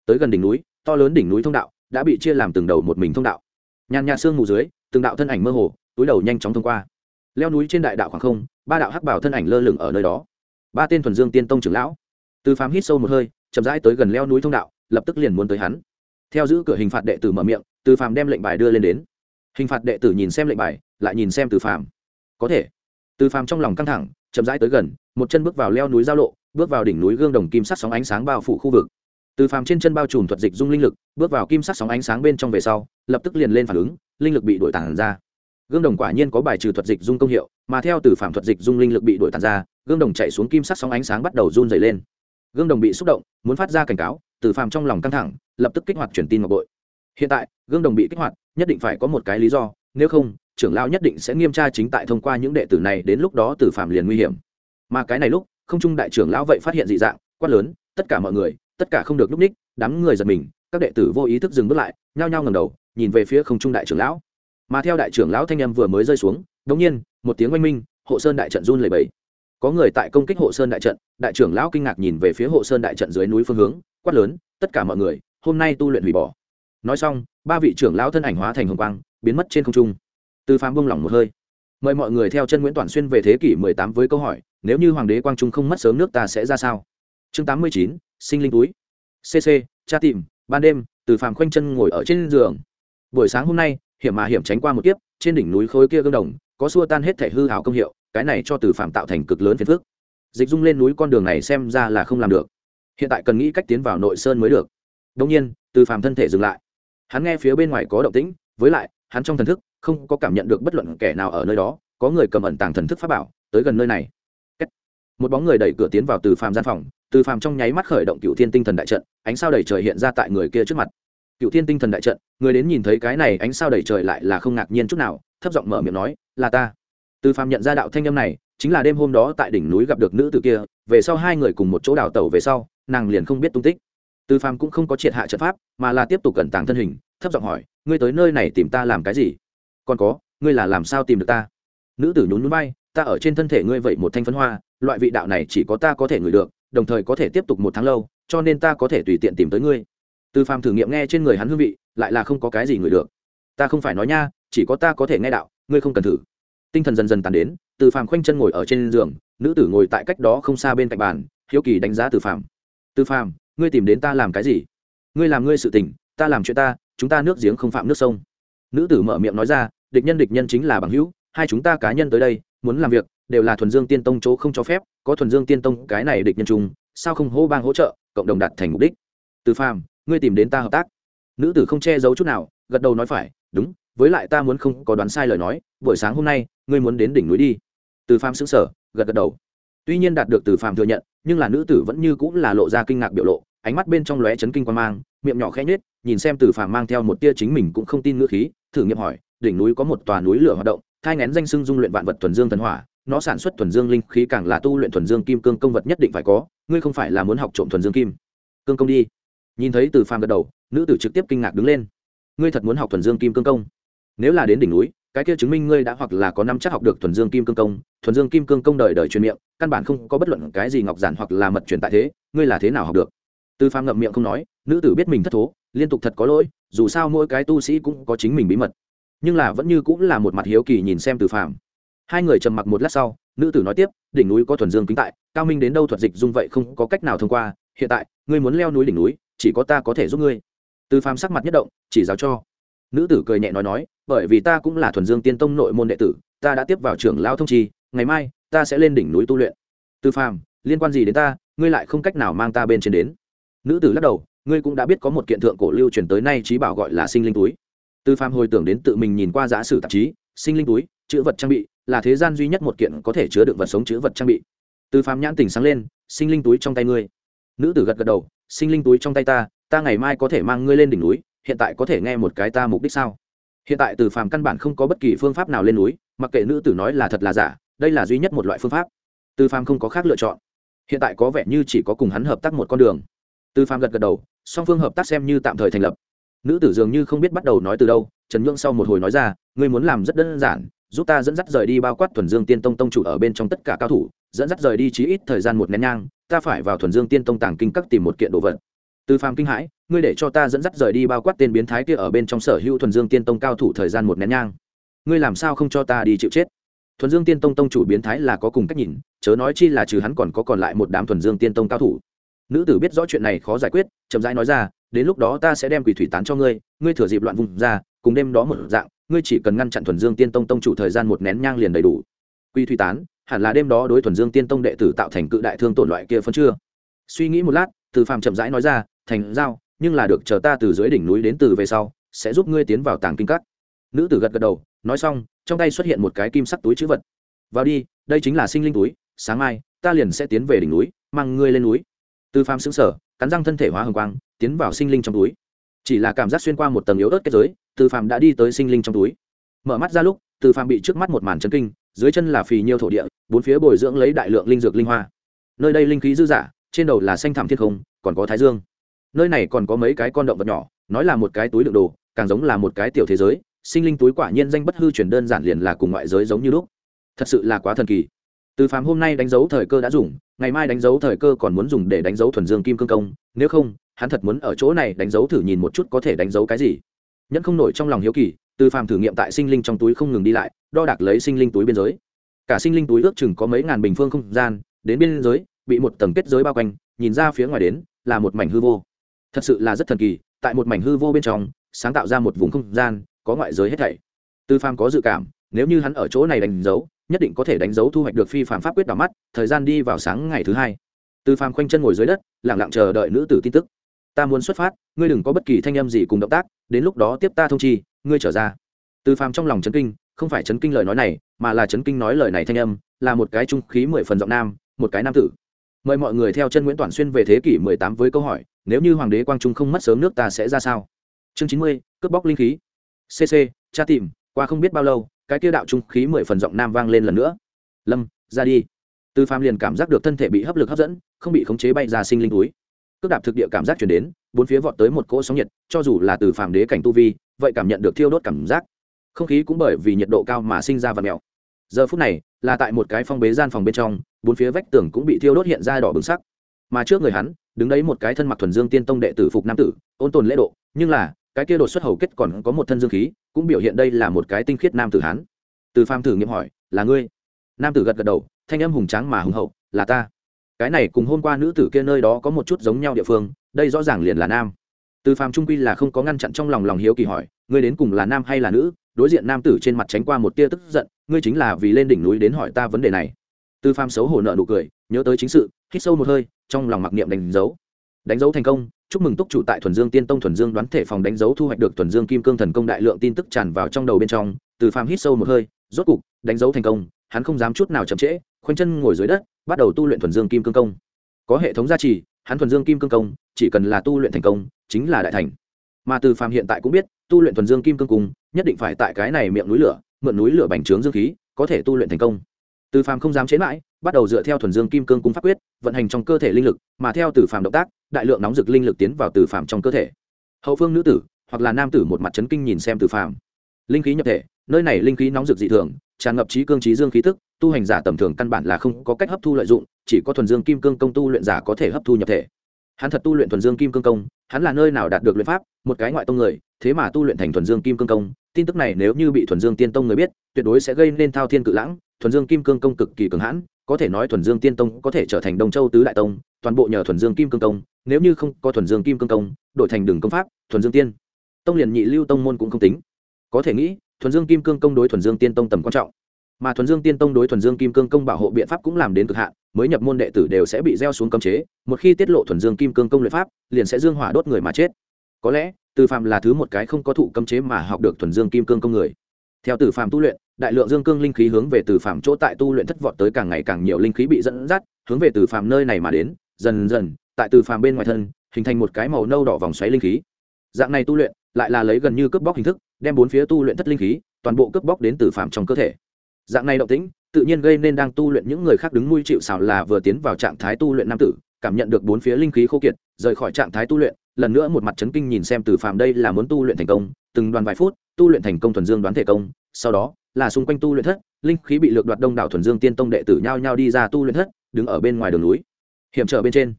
Tới gần đỉnh núi, to lớn đỉnh núi thông đạo, đã bị chia làm từng đầu một mình thông đạo. Nhàn nhạt sương mù dưới, từng đạo thân ảnh mơ hồ, túi đầu nhanh chóng thông qua. Leo núi trên đại đạo khoảng không, ba đạo hắc bảo thân ảnh lơ lửng ở nơi đó. Ba tên thuần dương tiên tông trưởng lão. Từ phàm hít sâu một hơi, chậm rãi tới gần leo núi thông đạo lập tức liền muốn tới hắn. Theo giữ cửa hình phạt đệ tử mở miệng, từ phàm đem lệnh bài đưa lên đến. Hình phạt đệ tử nhìn xem lệnh bài, lại nhìn xem từ phàm. Có thể. Từ phàm trong lòng căng thẳng, chậm rãi tới gần, một chân bước vào leo núi giao lộ, bước vào đỉnh núi gương đồng kim sắc sóng ánh sáng bao phủ khu vực. Từ phàm trên chân bao trùm thuật dịch dung linh lực, bước vào kim sắc sóng ánh sáng bên trong về sau, lập tức liền lên phản ứng, linh lực bị đổi tản ra. Gương đồng quả nhiên có bài trừ thuật dịch dung công hiệu, mà theo từ phàm thuật dịch dung linh lực bị đổi tản ra, gương đồng chạy xuống kim sắc sóng ánh sáng bắt đầu run dày lên. Gương đồng bị xúc động, muốn phát ra cảnh cáo từ phàm trong lòng căng thẳng, lập tức kích hoạt truyền tin ngọc bội. Hiện tại, gương đồng bị kích hoạt, nhất định phải có một cái lý do, nếu không, trưởng lão nhất định sẽ nghiêm tra chính tại thông qua những đệ tử này đến lúc đó từ phàm liền nguy hiểm. Mà cái này lúc, không trung đại trưởng lão vậy phát hiện dị dạng, quát lớn, tất cả mọi người, tất cả không được núp ních đám người giật mình, các đệ tử vô ý thức dừng bước lại, nhao nhao ngầm đầu, nhìn về phía không trung đại trưởng lão. Mà theo đại trưởng lão thanh em vừa mới rơi xuống đống nhiên, một tiếng oanh minh, hộ sơn đại trận run lẩy bẩy. Có người tại công kích hộ sơn đại trận, đại trưởng lão kinh ngạc nhìn về phía hộ sơn đại trận dưới núi phương hướng quát lớn tất cả mọi người hôm nay tu luyện hủy bỏ. Nói xong ba vị trưởng lão thân ảnh hóa thành hồng quang biến mất trên không trung. Từ phàm bông lỏng một hơi. Mời mọi người theo chân nguyễn toàn xuyên về thế kỷ 18 với câu hỏi nếu như hoàng đế quang trung không mất sớm nước ta sẽ ra sao? Chương 89, sinh linh túi. Cc cha tìm ban đêm từ phàm khoanh chân ngồi ở trên giường. Buổi sáng hôm nay hiểm mà hiểm tránh qua một kiếp trên đỉnh núi khối kia gương đồng có xua tan hết thể hư hào công hiệu cái này cho từ phàm tạo thành cực lớn phiền phức. Dịch dung lên núi con đường này xem ra là không làm được hiện tại cần nghĩ cách tiến vào nội sơn mới được. Đông nhiên, từ phàm thân thể dừng lại. Hắn nghe phía bên ngoài có động tĩnh, với lại, hắn trong thần thức không có cảm nhận được bất luận kẻ nào ở nơi đó, có người cầm ẩn tàng thần thức pháp bảo, tới gần nơi này. Một bóng người đẩy cửa tiến vào từ phàm gian phòng, từ phàm trong nháy mắt khởi động cựu thiên tinh thần đại trận, ánh sao đầy trời hiện ra tại người kia trước mặt. Cựu thiên tinh thần đại trận, người đến nhìn thấy cái này ánh sao đầy trời lại là không ngạc nhiên chút nào, thấp giọng mở miệng nói, là ta. Từ phàm nhận ra đạo thanh âm này, chính là đêm hôm đó tại đỉnh núi gặp được nữ tử kia, về sau hai người cùng một chỗ đào tẩu về sau nàng liền không biết tung tích. Từ phàm cũng không có triệt hạ trận pháp, mà là tiếp tục cẩn tàng thân hình, thấp giọng hỏi, ngươi tới nơi này tìm ta làm cái gì? Còn có, ngươi là làm sao tìm được ta? Nữ tử nhún núi bay ta ở trên thân thể ngươi vậy một thanh phấn hoa, loại vị đạo này chỉ có ta có thể ngửi được, đồng thời có thể tiếp tục một tháng lâu, cho nên ta có thể tùy tiện tìm tới ngươi. Từ phàm thử nghiệm nghe trên người hắn hương vị, lại là không có cái gì ngửi được. Ta không phải nói nha, chỉ có ta có thể nghe đạo, ngươi không cần thử. Tinh thần dần dần tàn đến, từ phàm khoanh chân ngồi ở trên giường, nữ tử ngồi tại cách đó không xa bên cạnh bàn, hiếu kỳ đánh giá từ phàm từ phàm, ngươi tìm đến ta làm cái gì? Ngươi làm ngươi sự tình, ta làm chuyện ta, chúng ta nước giếng không phạm nước sông. Nữ tử mở miệng nói ra, địch nhân địch nhân chính là bằng hữu, hai chúng ta cá nhân tới đây, muốn làm việc, đều là thuần dương tiên tông chỗ không cho phép, có thuần dương tiên tông cái này địch nhân chung, sao không hô bang hỗ trợ, cộng đồng đạt thành mục đích? Từ phàm, ngươi tìm đến ta hợp tác. Nữ tử không che giấu chút nào, gật đầu nói phải, đúng, với lại ta muốn không có đoán sai lời nói, buổi sáng hôm nay, ngươi muốn đến đỉnh núi đi. Từ phàm xứng sở gật gật đầu tuy nhiên đạt được từ phàm thừa nhận, nhưng là nữ tử vẫn như cũng là lộ ra kinh ngạc biểu lộ, ánh mắt bên trong lóe chấn kinh quan mang, miệng nhỏ khẽ nhết nhìn xem từ phàm mang theo một tia chính mình cũng không tin ngữ khí, thử nghiệm hỏi, đỉnh núi có một tòa núi lửa hoạt động, thai ngén danh sưng dung luyện vạn vật thuần dương thần hỏa, nó sản xuất thuần dương linh khí càng là tu luyện thuần dương kim cương công vật nhất định phải có, ngươi không phải là muốn học trộm thuần dương kim cương công đi. Nhìn thấy từ phàm gật đầu, nữ tử trực tiếp kinh ngạc đứng lên. Ngươi thật muốn học thuần dương kim cương công? Nếu là đến đỉnh núi cái kia chứng minh ngươi đã hoặc là có năm chắc học được thuần dương kim cương công, thuần dương kim cương công đời đời truyền miệng, căn bản không có bất luận cái gì ngọc giản hoặc là mật truyền tại thế, ngươi là thế nào học được? Tư phàm ngậm miệng không nói, nữ tử biết mình thất thố, liên tục thật có lỗi, dù sao mỗi cái tu sĩ cũng có chính mình bí mật. Nhưng là vẫn như cũng là một mặt hiếu kỳ nhìn xem Tư phàm. Hai người trầm mặc một lát sau, nữ tử nói tiếp, đỉnh núi có thuần dương kính tại, cao minh đến đâu thuật dịch dung vậy không có cách nào thông qua, hiện tại, ngươi muốn leo núi đỉnh núi, chỉ có ta có thể giúp ngươi. Tư phàm sắc mặt nhất động, chỉ giáo cho nữ tử cười nhẹ nói nói, bởi vì ta cũng là thuần dương tiên tông nội môn đệ tử, ta đã tiếp vào trưởng lao thông trì ngày mai, ta sẽ lên đỉnh núi tu luyện. Từ phàm, liên quan gì đến ta, ngươi lại không cách nào mang ta bên trên đến. Nữ tử lắc đầu, ngươi cũng đã biết có một kiện thượng cổ lưu truyền tới nay trí bảo gọi là sinh linh túi. Từ phàm hồi tưởng đến tự mình nhìn qua giả sử tạp chí, sinh linh túi, chữ vật trang bị, là thế gian duy nhất một kiện có thể chứa đựng vật sống chữ vật trang bị. Từ phàm nhãn tỉnh sáng lên, sinh linh túi trong tay ngươi. Nữ tử gật gật đầu, sinh linh túi trong tay ta ta ngày mai có thể mang ngươi lên đỉnh núi hiện tại có thể nghe một cái ta mục đích sao? Hiện tại từ phàm căn bản không có bất kỳ phương pháp nào lên núi, mặc kệ nữ tử nói là thật là giả, đây là duy nhất một loại phương pháp. Từ phàm không có khác lựa chọn. Hiện tại có vẻ như chỉ có cùng hắn hợp tác một con đường. Từ phàm gật gật đầu, song phương hợp tác xem như tạm thời thành lập. Nữ tử dường như không biết bắt đầu nói từ đâu, trần nhượng sau một hồi nói ra, ngươi muốn làm rất đơn giản, giúp ta dẫn dắt rời đi bao quát thuần dương tiên tông tông chủ ở bên trong tất cả cao thủ, dẫn dắt rời đi chí ít thời gian một nén nhang, ta phải vào thuần dương tiên tông tàng kinh các tìm một kiện đồ vật từ phàm kinh hãi, ngươi để cho ta dẫn dắt rời đi bao quát tên biến thái kia ở bên trong sở hữu thuần dương tiên tông cao thủ thời gian một nén nhang. Ngươi làm sao không cho ta đi chịu chết? Thuần dương tiên tông tông chủ biến thái là có cùng cách nhìn, chớ nói chi là trừ hắn còn có còn lại một đám thuần dương tiên tông cao thủ. Nữ tử biết rõ chuyện này khó giải quyết, chậm rãi nói ra, đến lúc đó ta sẽ đem quỷ thủy tán cho ngươi ngươi thừa dịp loạn vùng ra, cùng đêm đó một dạng, ngươi chỉ cần ngăn chặn thuần dương tiên tông tông chủ thời gian một nén nhang liền đầy đủ. Quỷ thủy tán, hẳn là đêm đó đối thuần dương tiên tông đệ tử tạo thành cự đại thương tổn loại kia phân chưa? Suy nghĩ một lát, từ phàm chậm rãi nói ra thành giao, nhưng là được chờ ta từ dưới đỉnh núi đến từ về sau, sẽ giúp ngươi tiến vào tàng kinh các. Nữ tử gật gật đầu, nói xong, trong tay xuất hiện một cái kim sắc túi chữ vật. Vào đi, đây chính là sinh linh túi, sáng mai, ta liền sẽ tiến về đỉnh núi, mang ngươi lên núi. Từ phàm xứng sở cắn răng thân thể hóa hồng quang, tiến vào sinh linh trong túi. Chỉ là cảm giác xuyên qua một tầng yếu ớt kết giới từ phàm đã đi tới sinh linh trong túi. Mở mắt ra lúc từ phàm bị trước mắt một màn chân kinh, dưới chân là phì nhiêu thổ địa, bốn phía bồi dưỡng lấy đại lượng linh dược linh hoa. Nơi đây linh khí dư dả, trên đầu là xanh thảm thiên không, còn có thái dương nơi này còn có mấy cái con động vật nhỏ, nói là một cái túi đựng đồ, càng giống là một cái tiểu thế giới, sinh linh túi quả nhiên danh bất hư chuyển đơn giản liền là cùng ngoại giới giống như lúc. Thật sự là quá thần kỳ. Từ phàm hôm nay đánh dấu thời cơ đã dùng, ngày mai đánh dấu thời cơ còn muốn dùng để đánh dấu thuần dương kim cương công, nếu không, hắn thật muốn ở chỗ này đánh dấu thử nhìn một chút có thể đánh dấu cái gì. Nhẫn không nổi trong lòng hiếu kỳ, từ phàm thử nghiệm tại sinh linh trong túi không ngừng đi lại, đo đạc lấy sinh linh túi biên giới cả sinh linh túi ước chừng có mấy ngàn bình phương không gian, đến biên giới bị một tầng kết giới bao quanh, nhìn ra phía ngoài đến, là một mảnh hư vô thật sự là rất thần kỳ, tại một mảnh hư vô bên trong, sáng tạo ra một vùng không gian, có ngoại giới hết thảy. Tư phàm có dự cảm, nếu như hắn ở chỗ này đánh dấu, nhất định có thể đánh dấu thu hoạch được phi phạm pháp quyết đỏ mắt, thời gian đi vào sáng ngày thứ hai. Tư phàm khoanh chân ngồi dưới đất lẳng lặng chờ đợi nữ tử tin tức. Ta muốn xuất phát, ngươi đừng có bất kỳ thanh âm gì cùng động tác, đến lúc đó tiếp ta thông chi, ngươi trở ra. Tư phàm trong lòng chấn kinh, không phải chấn kinh lời nói này, mà là chấn kinh nói lời này thanh âm, là một cái trung khí mười phần giọng nam, một cái nam tử mời mọi người theo chân nguyễn toàn xuyên về thế kỷ mười tám với câu hỏi, nếu như hoàng đế quang trung không mất sớm nước ta sẽ ra sao? Chương chín mươi, cướp bóc linh khí. Cc cha tìm, qua không biết bao lâu, cái kia đạo trung khí mười phần giọng nam vang lên lần nữa. Lâm, ra đi. Từ phàm liền cảm giác được thân thể bị hấp lực hấp dẫn, không bị khống chế bay ra sinh linh túi. Cướp đạp thực địa cảm giác chuyển đến, bốn phía vọt tới một cỗ sóng nhiệt, cho dù là từ phàm đế cảnh tu vi, vậy cảm nhận được thiêu đốt cảm giác. Không khí cũng bởi vì nhiệt độ cao mà sinh ra và mèo. Giờ phút này là tại một cái phong bế gian phòng bên trong, bốn phía vách tường cũng bị thiêu đốt hiện ra đỏ bừng sắc. Mà trước người hắn, đứng đấy một cái thân mặc thuần dương tiên tông đệ tử phục nam tử, ôn tồn lễ độ, nhưng là, cái kia đột xuất hầu kết còn có một thân dương khí, cũng biểu hiện đây là một cái tinh khiết nam tử hán. Từ phàm thử nghiệm hỏi, là ngươi? Nam tử gật gật đầu, thanh âm hùng tráng mà hùng hậu, là ta. Cái này cùng hôm qua nữ tử kia nơi đó có một chút giống nhau địa phương, đây rõ ràng liền là nam. Từ phàm trung quy là không có ngăn chặn trong lòng lòng hiếu kỳ hỏi, ngươi đến cùng là nam hay là nữ? Đối diện nam tử trên mặt tránh qua một tia tức giận, ngươi chính là vì lên đỉnh núi đến hỏi ta vấn đề này. Từ phàm xấu hổ nợ nụ cười, nhớ tới chính sự, hít sâu một hơi, trong lòng mặc niệm đánh dấu. Đánh dấu thành công, chúc mừng túc chủ tại thuần dương tiên tông thuần dương đoán thể phòng đánh dấu thu hoạch được thuần dương kim cương thần công đại lượng tin tức tràn vào trong đầu bên trong. Từ phàm hít sâu một hơi, rốt cục, đánh dấu thành công, hắn không dám chút nào chậm trễ, khoanh chân ngồi dưới đất, bắt đầu tu luyện thuần dương kim cương công. Có hệ thống gia trì, hắn thuần dương kim cương công, chỉ cần là tu luyện thành công, chính là đại thành mà từ phàm hiện tại cũng biết, tu luyện thuần dương kim cương cung nhất định phải tại cái này miệng núi lửa, mượn núi lửa bành trướng dương khí, có thể tu luyện thành công. Từ phàm không dám chế mãi, bắt đầu dựa theo thuần dương kim cương cung pháp quyết, vận hành trong cơ thể linh lực, mà theo từ phàm động tác, đại lượng nóng rực linh lực tiến vào từ phàm trong cơ thể. Hậu phương nữ tử, hoặc là nam tử một mặt chấn kinh nhìn xem từ phàm. Linh khí nhập thể, nơi này linh khí nóng rực dị thường, tràn ngập trí cương trí dương khí tức, tu hành giả tầm thường căn bản là không có cách hấp thu lợi dụng, chỉ có thuần dương kim cương công tu luyện giả có thể hấp thu nhập thể hắn thật tu luyện thuần dương kim cương công hắn là nơi nào đạt được luyện pháp một cái ngoại tông người thế mà tu luyện thành thuần dương kim cương công tin tức này nếu như bị thuần dương tiên tông người biết tuyệt đối sẽ gây nên thao thiên cự lãng thuần dương kim cương công cực kỳ cường hãn có thể nói thuần dương tiên tông có thể trở thành đông châu tứ đại tông toàn bộ nhờ thuần dương kim cương công nếu như không có thuần dương kim cương công đổi thành đường công pháp thuần dương tiên tông liền nhị lưu tông môn cũng không tính có thể nghĩ thuần dương kim cương công đối thuần dương tiên tông tầm quan trọng mà thuần dương tiên tông đối thuần dương kim cương công bảo hộ biện pháp cũng làm đến cực hạn, mới nhập môn đệ tử đều sẽ bị gieo xuống cấm chế, một khi tiết lộ thuần dương kim cương công luyện pháp, liền sẽ dương hỏa đốt người mà chết. Có lẽ, từ phàm là thứ một cái không có thụ cấm chế mà học được thuần dương kim cương công người. Theo từ phàm tu luyện, đại lượng dương cương linh khí hướng về từ phàm chỗ tại tu luyện thất vọt tới càng ngày càng nhiều linh khí bị dẫn dắt, hướng về từ phàm nơi này mà đến, dần dần, tại từ phàm bên ngoài thân, hình thành một cái màu nâu đỏ vòng xoáy linh khí. Dạng này tu luyện, lại là lấy gần như cướp bóc hình thức, đem bốn phía tu luyện thất linh khí, toàn bộ cướp bóc đến từ phạm trong cơ thể dạng này động tĩnh, tự nhiên gây nên đang tu luyện những người khác đứng nuôi chịu xảo là vừa tiến vào trạng thái tu luyện nam tử, cảm nhận được bốn phía linh khí khô kiệt, rời khỏi trạng thái tu luyện, lần nữa một mặt chấn kinh nhìn xem từ phàm đây là muốn tu luyện thành công, từng đoàn vài phút, tu luyện thành công thuần dương đoán thể công, sau đó, là xung quanh tu luyện thất, linh khí bị lược đoạt đông đảo thuần dương tiên tông đệ tử nhao nhao đi ra tu luyện thất, đứng ở bên ngoài đường núi. Hiểm trở bên trên.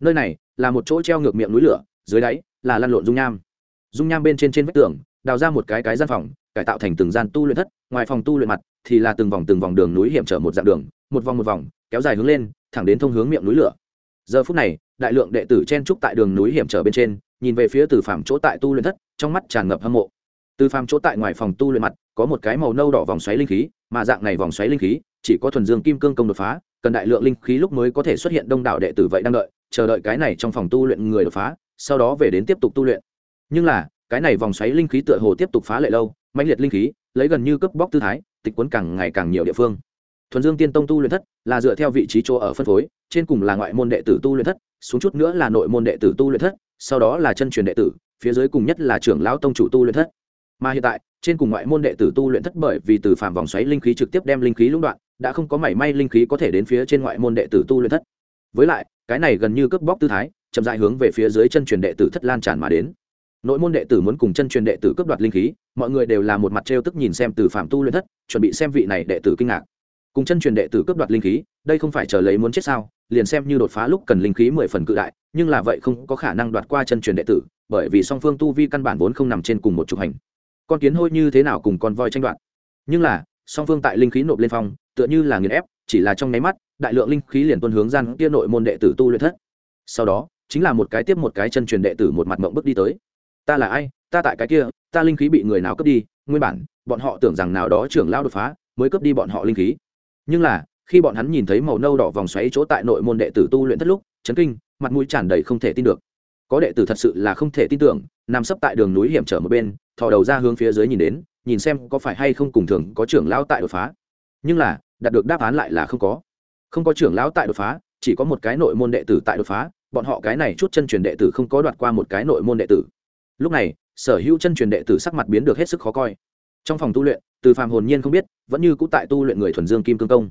Nơi này, là một chỗ treo ngược miệng núi lửa, dưới đáy, là lăn lộn dung nham. Dung nham bên trên trên vách tường, đào ra một cái cái gian phòng, cải tạo thành từng gian tu luyện thất ngoài phòng tu luyện mặt thì là từng vòng từng vòng đường núi hiểm trở một dạng đường, một vòng một vòng, kéo dài hướng lên, thẳng đến thông hướng miệng núi lửa. Giờ phút này, đại lượng đệ tử chen trúc tại đường núi hiểm trở bên trên, nhìn về phía từ phàm chỗ tại tu luyện thất, trong mắt tràn ngập hâm mộ. Từ phàm chỗ tại ngoài phòng tu luyện mặt, có một cái màu nâu đỏ vòng xoáy linh khí, mà dạng này vòng xoáy linh khí, chỉ có thuần dương kim cương công đột phá, cần đại lượng linh khí lúc mới có thể xuất hiện đông đảo đệ tử vậy đang đợi, chờ đợi cái này trong phòng tu luyện người đột phá, sau đó về đến tiếp tục tu luyện. Nhưng là, cái này vòng xoáy linh khí tựa hồ tiếp tục phá lệ lâu, mãnh liệt linh khí lấy gần như cướp bóc tư thái, tịch cuốn càng ngày càng nhiều địa phương. Thuần dương tiên tông tu luyện thất là dựa theo vị trí chỗ ở phân phối, trên cùng là ngoại môn đệ tử tu luyện thất, xuống chút nữa là nội môn đệ tử tu luyện thất, sau đó là chân truyền đệ tử, phía dưới cùng nhất là trưởng lão tông chủ tu luyện thất. Mà hiện tại, trên cùng ngoại môn đệ tử tu luyện thất bởi vì từ phạm vòng xoáy linh khí trực tiếp đem linh khí lũng đoạn, đã không có mảy may linh khí có thể đến phía trên ngoại môn đệ tử tu luyện thất. Với lại, cái này gần như cướp bóc tư thái, chậm dại hướng về phía dưới chân truyền đệ tử thất lan tràn mà đến nội môn đệ tử muốn cùng chân truyền đệ tử cướp đoạt linh khí, mọi người đều là một mặt trêu tức nhìn xem từ phạm tu luyện thất, chuẩn bị xem vị này đệ tử kinh ngạc. Cùng chân truyền đệ tử cướp đoạt linh khí, đây không phải chờ lấy muốn chết sao, liền xem như đột phá lúc cần linh khí mười phần cự đại, nhưng là vậy không có khả năng đoạt qua chân truyền đệ tử, bởi vì song phương tu vi căn bản vốn không nằm trên cùng một trục hành. Con kiến hôi như thế nào cùng con voi tranh đoạt? Nhưng là, song phương tại linh khí nộp lên phong, tựa như là nghiền ép, chỉ là trong nháy mắt, đại lượng linh khí liền tuân hướng gian kia nội môn đệ tử tu luyện thất. Sau đó, chính là một cái tiếp một cái chân truyền đệ tử một mặt mộng bước đi tới ta là ai, ta tại cái kia, ta linh khí bị người nào cướp đi, nguyên bản, bọn họ tưởng rằng nào đó trưởng lao đột phá, mới cướp đi bọn họ linh khí. Nhưng là, khi bọn hắn nhìn thấy màu nâu đỏ vòng xoáy chỗ tại nội môn đệ tử tu luyện thất lúc, chấn kinh, mặt mũi tràn đầy không thể tin được. Có đệ tử thật sự là không thể tin tưởng, nằm sấp tại đường núi hiểm trở một bên, thò đầu ra hướng phía dưới nhìn đến, nhìn xem có phải hay không cùng thường có trưởng lão tại đột phá. Nhưng là, đạt được đáp án lại là không có. Không có trưởng lão tại đột phá, chỉ có một cái nội môn đệ tử tại đột phá, bọn họ cái này chút chân truyền đệ tử không có đoạt qua một cái nội môn đệ tử lúc này, sở hữu chân truyền đệ tử sắc mặt biến được hết sức khó coi. Trong phòng tu luyện, từ phàm hồn nhiên không biết, vẫn như cũ tại tu luyện người thuần dương kim cương công.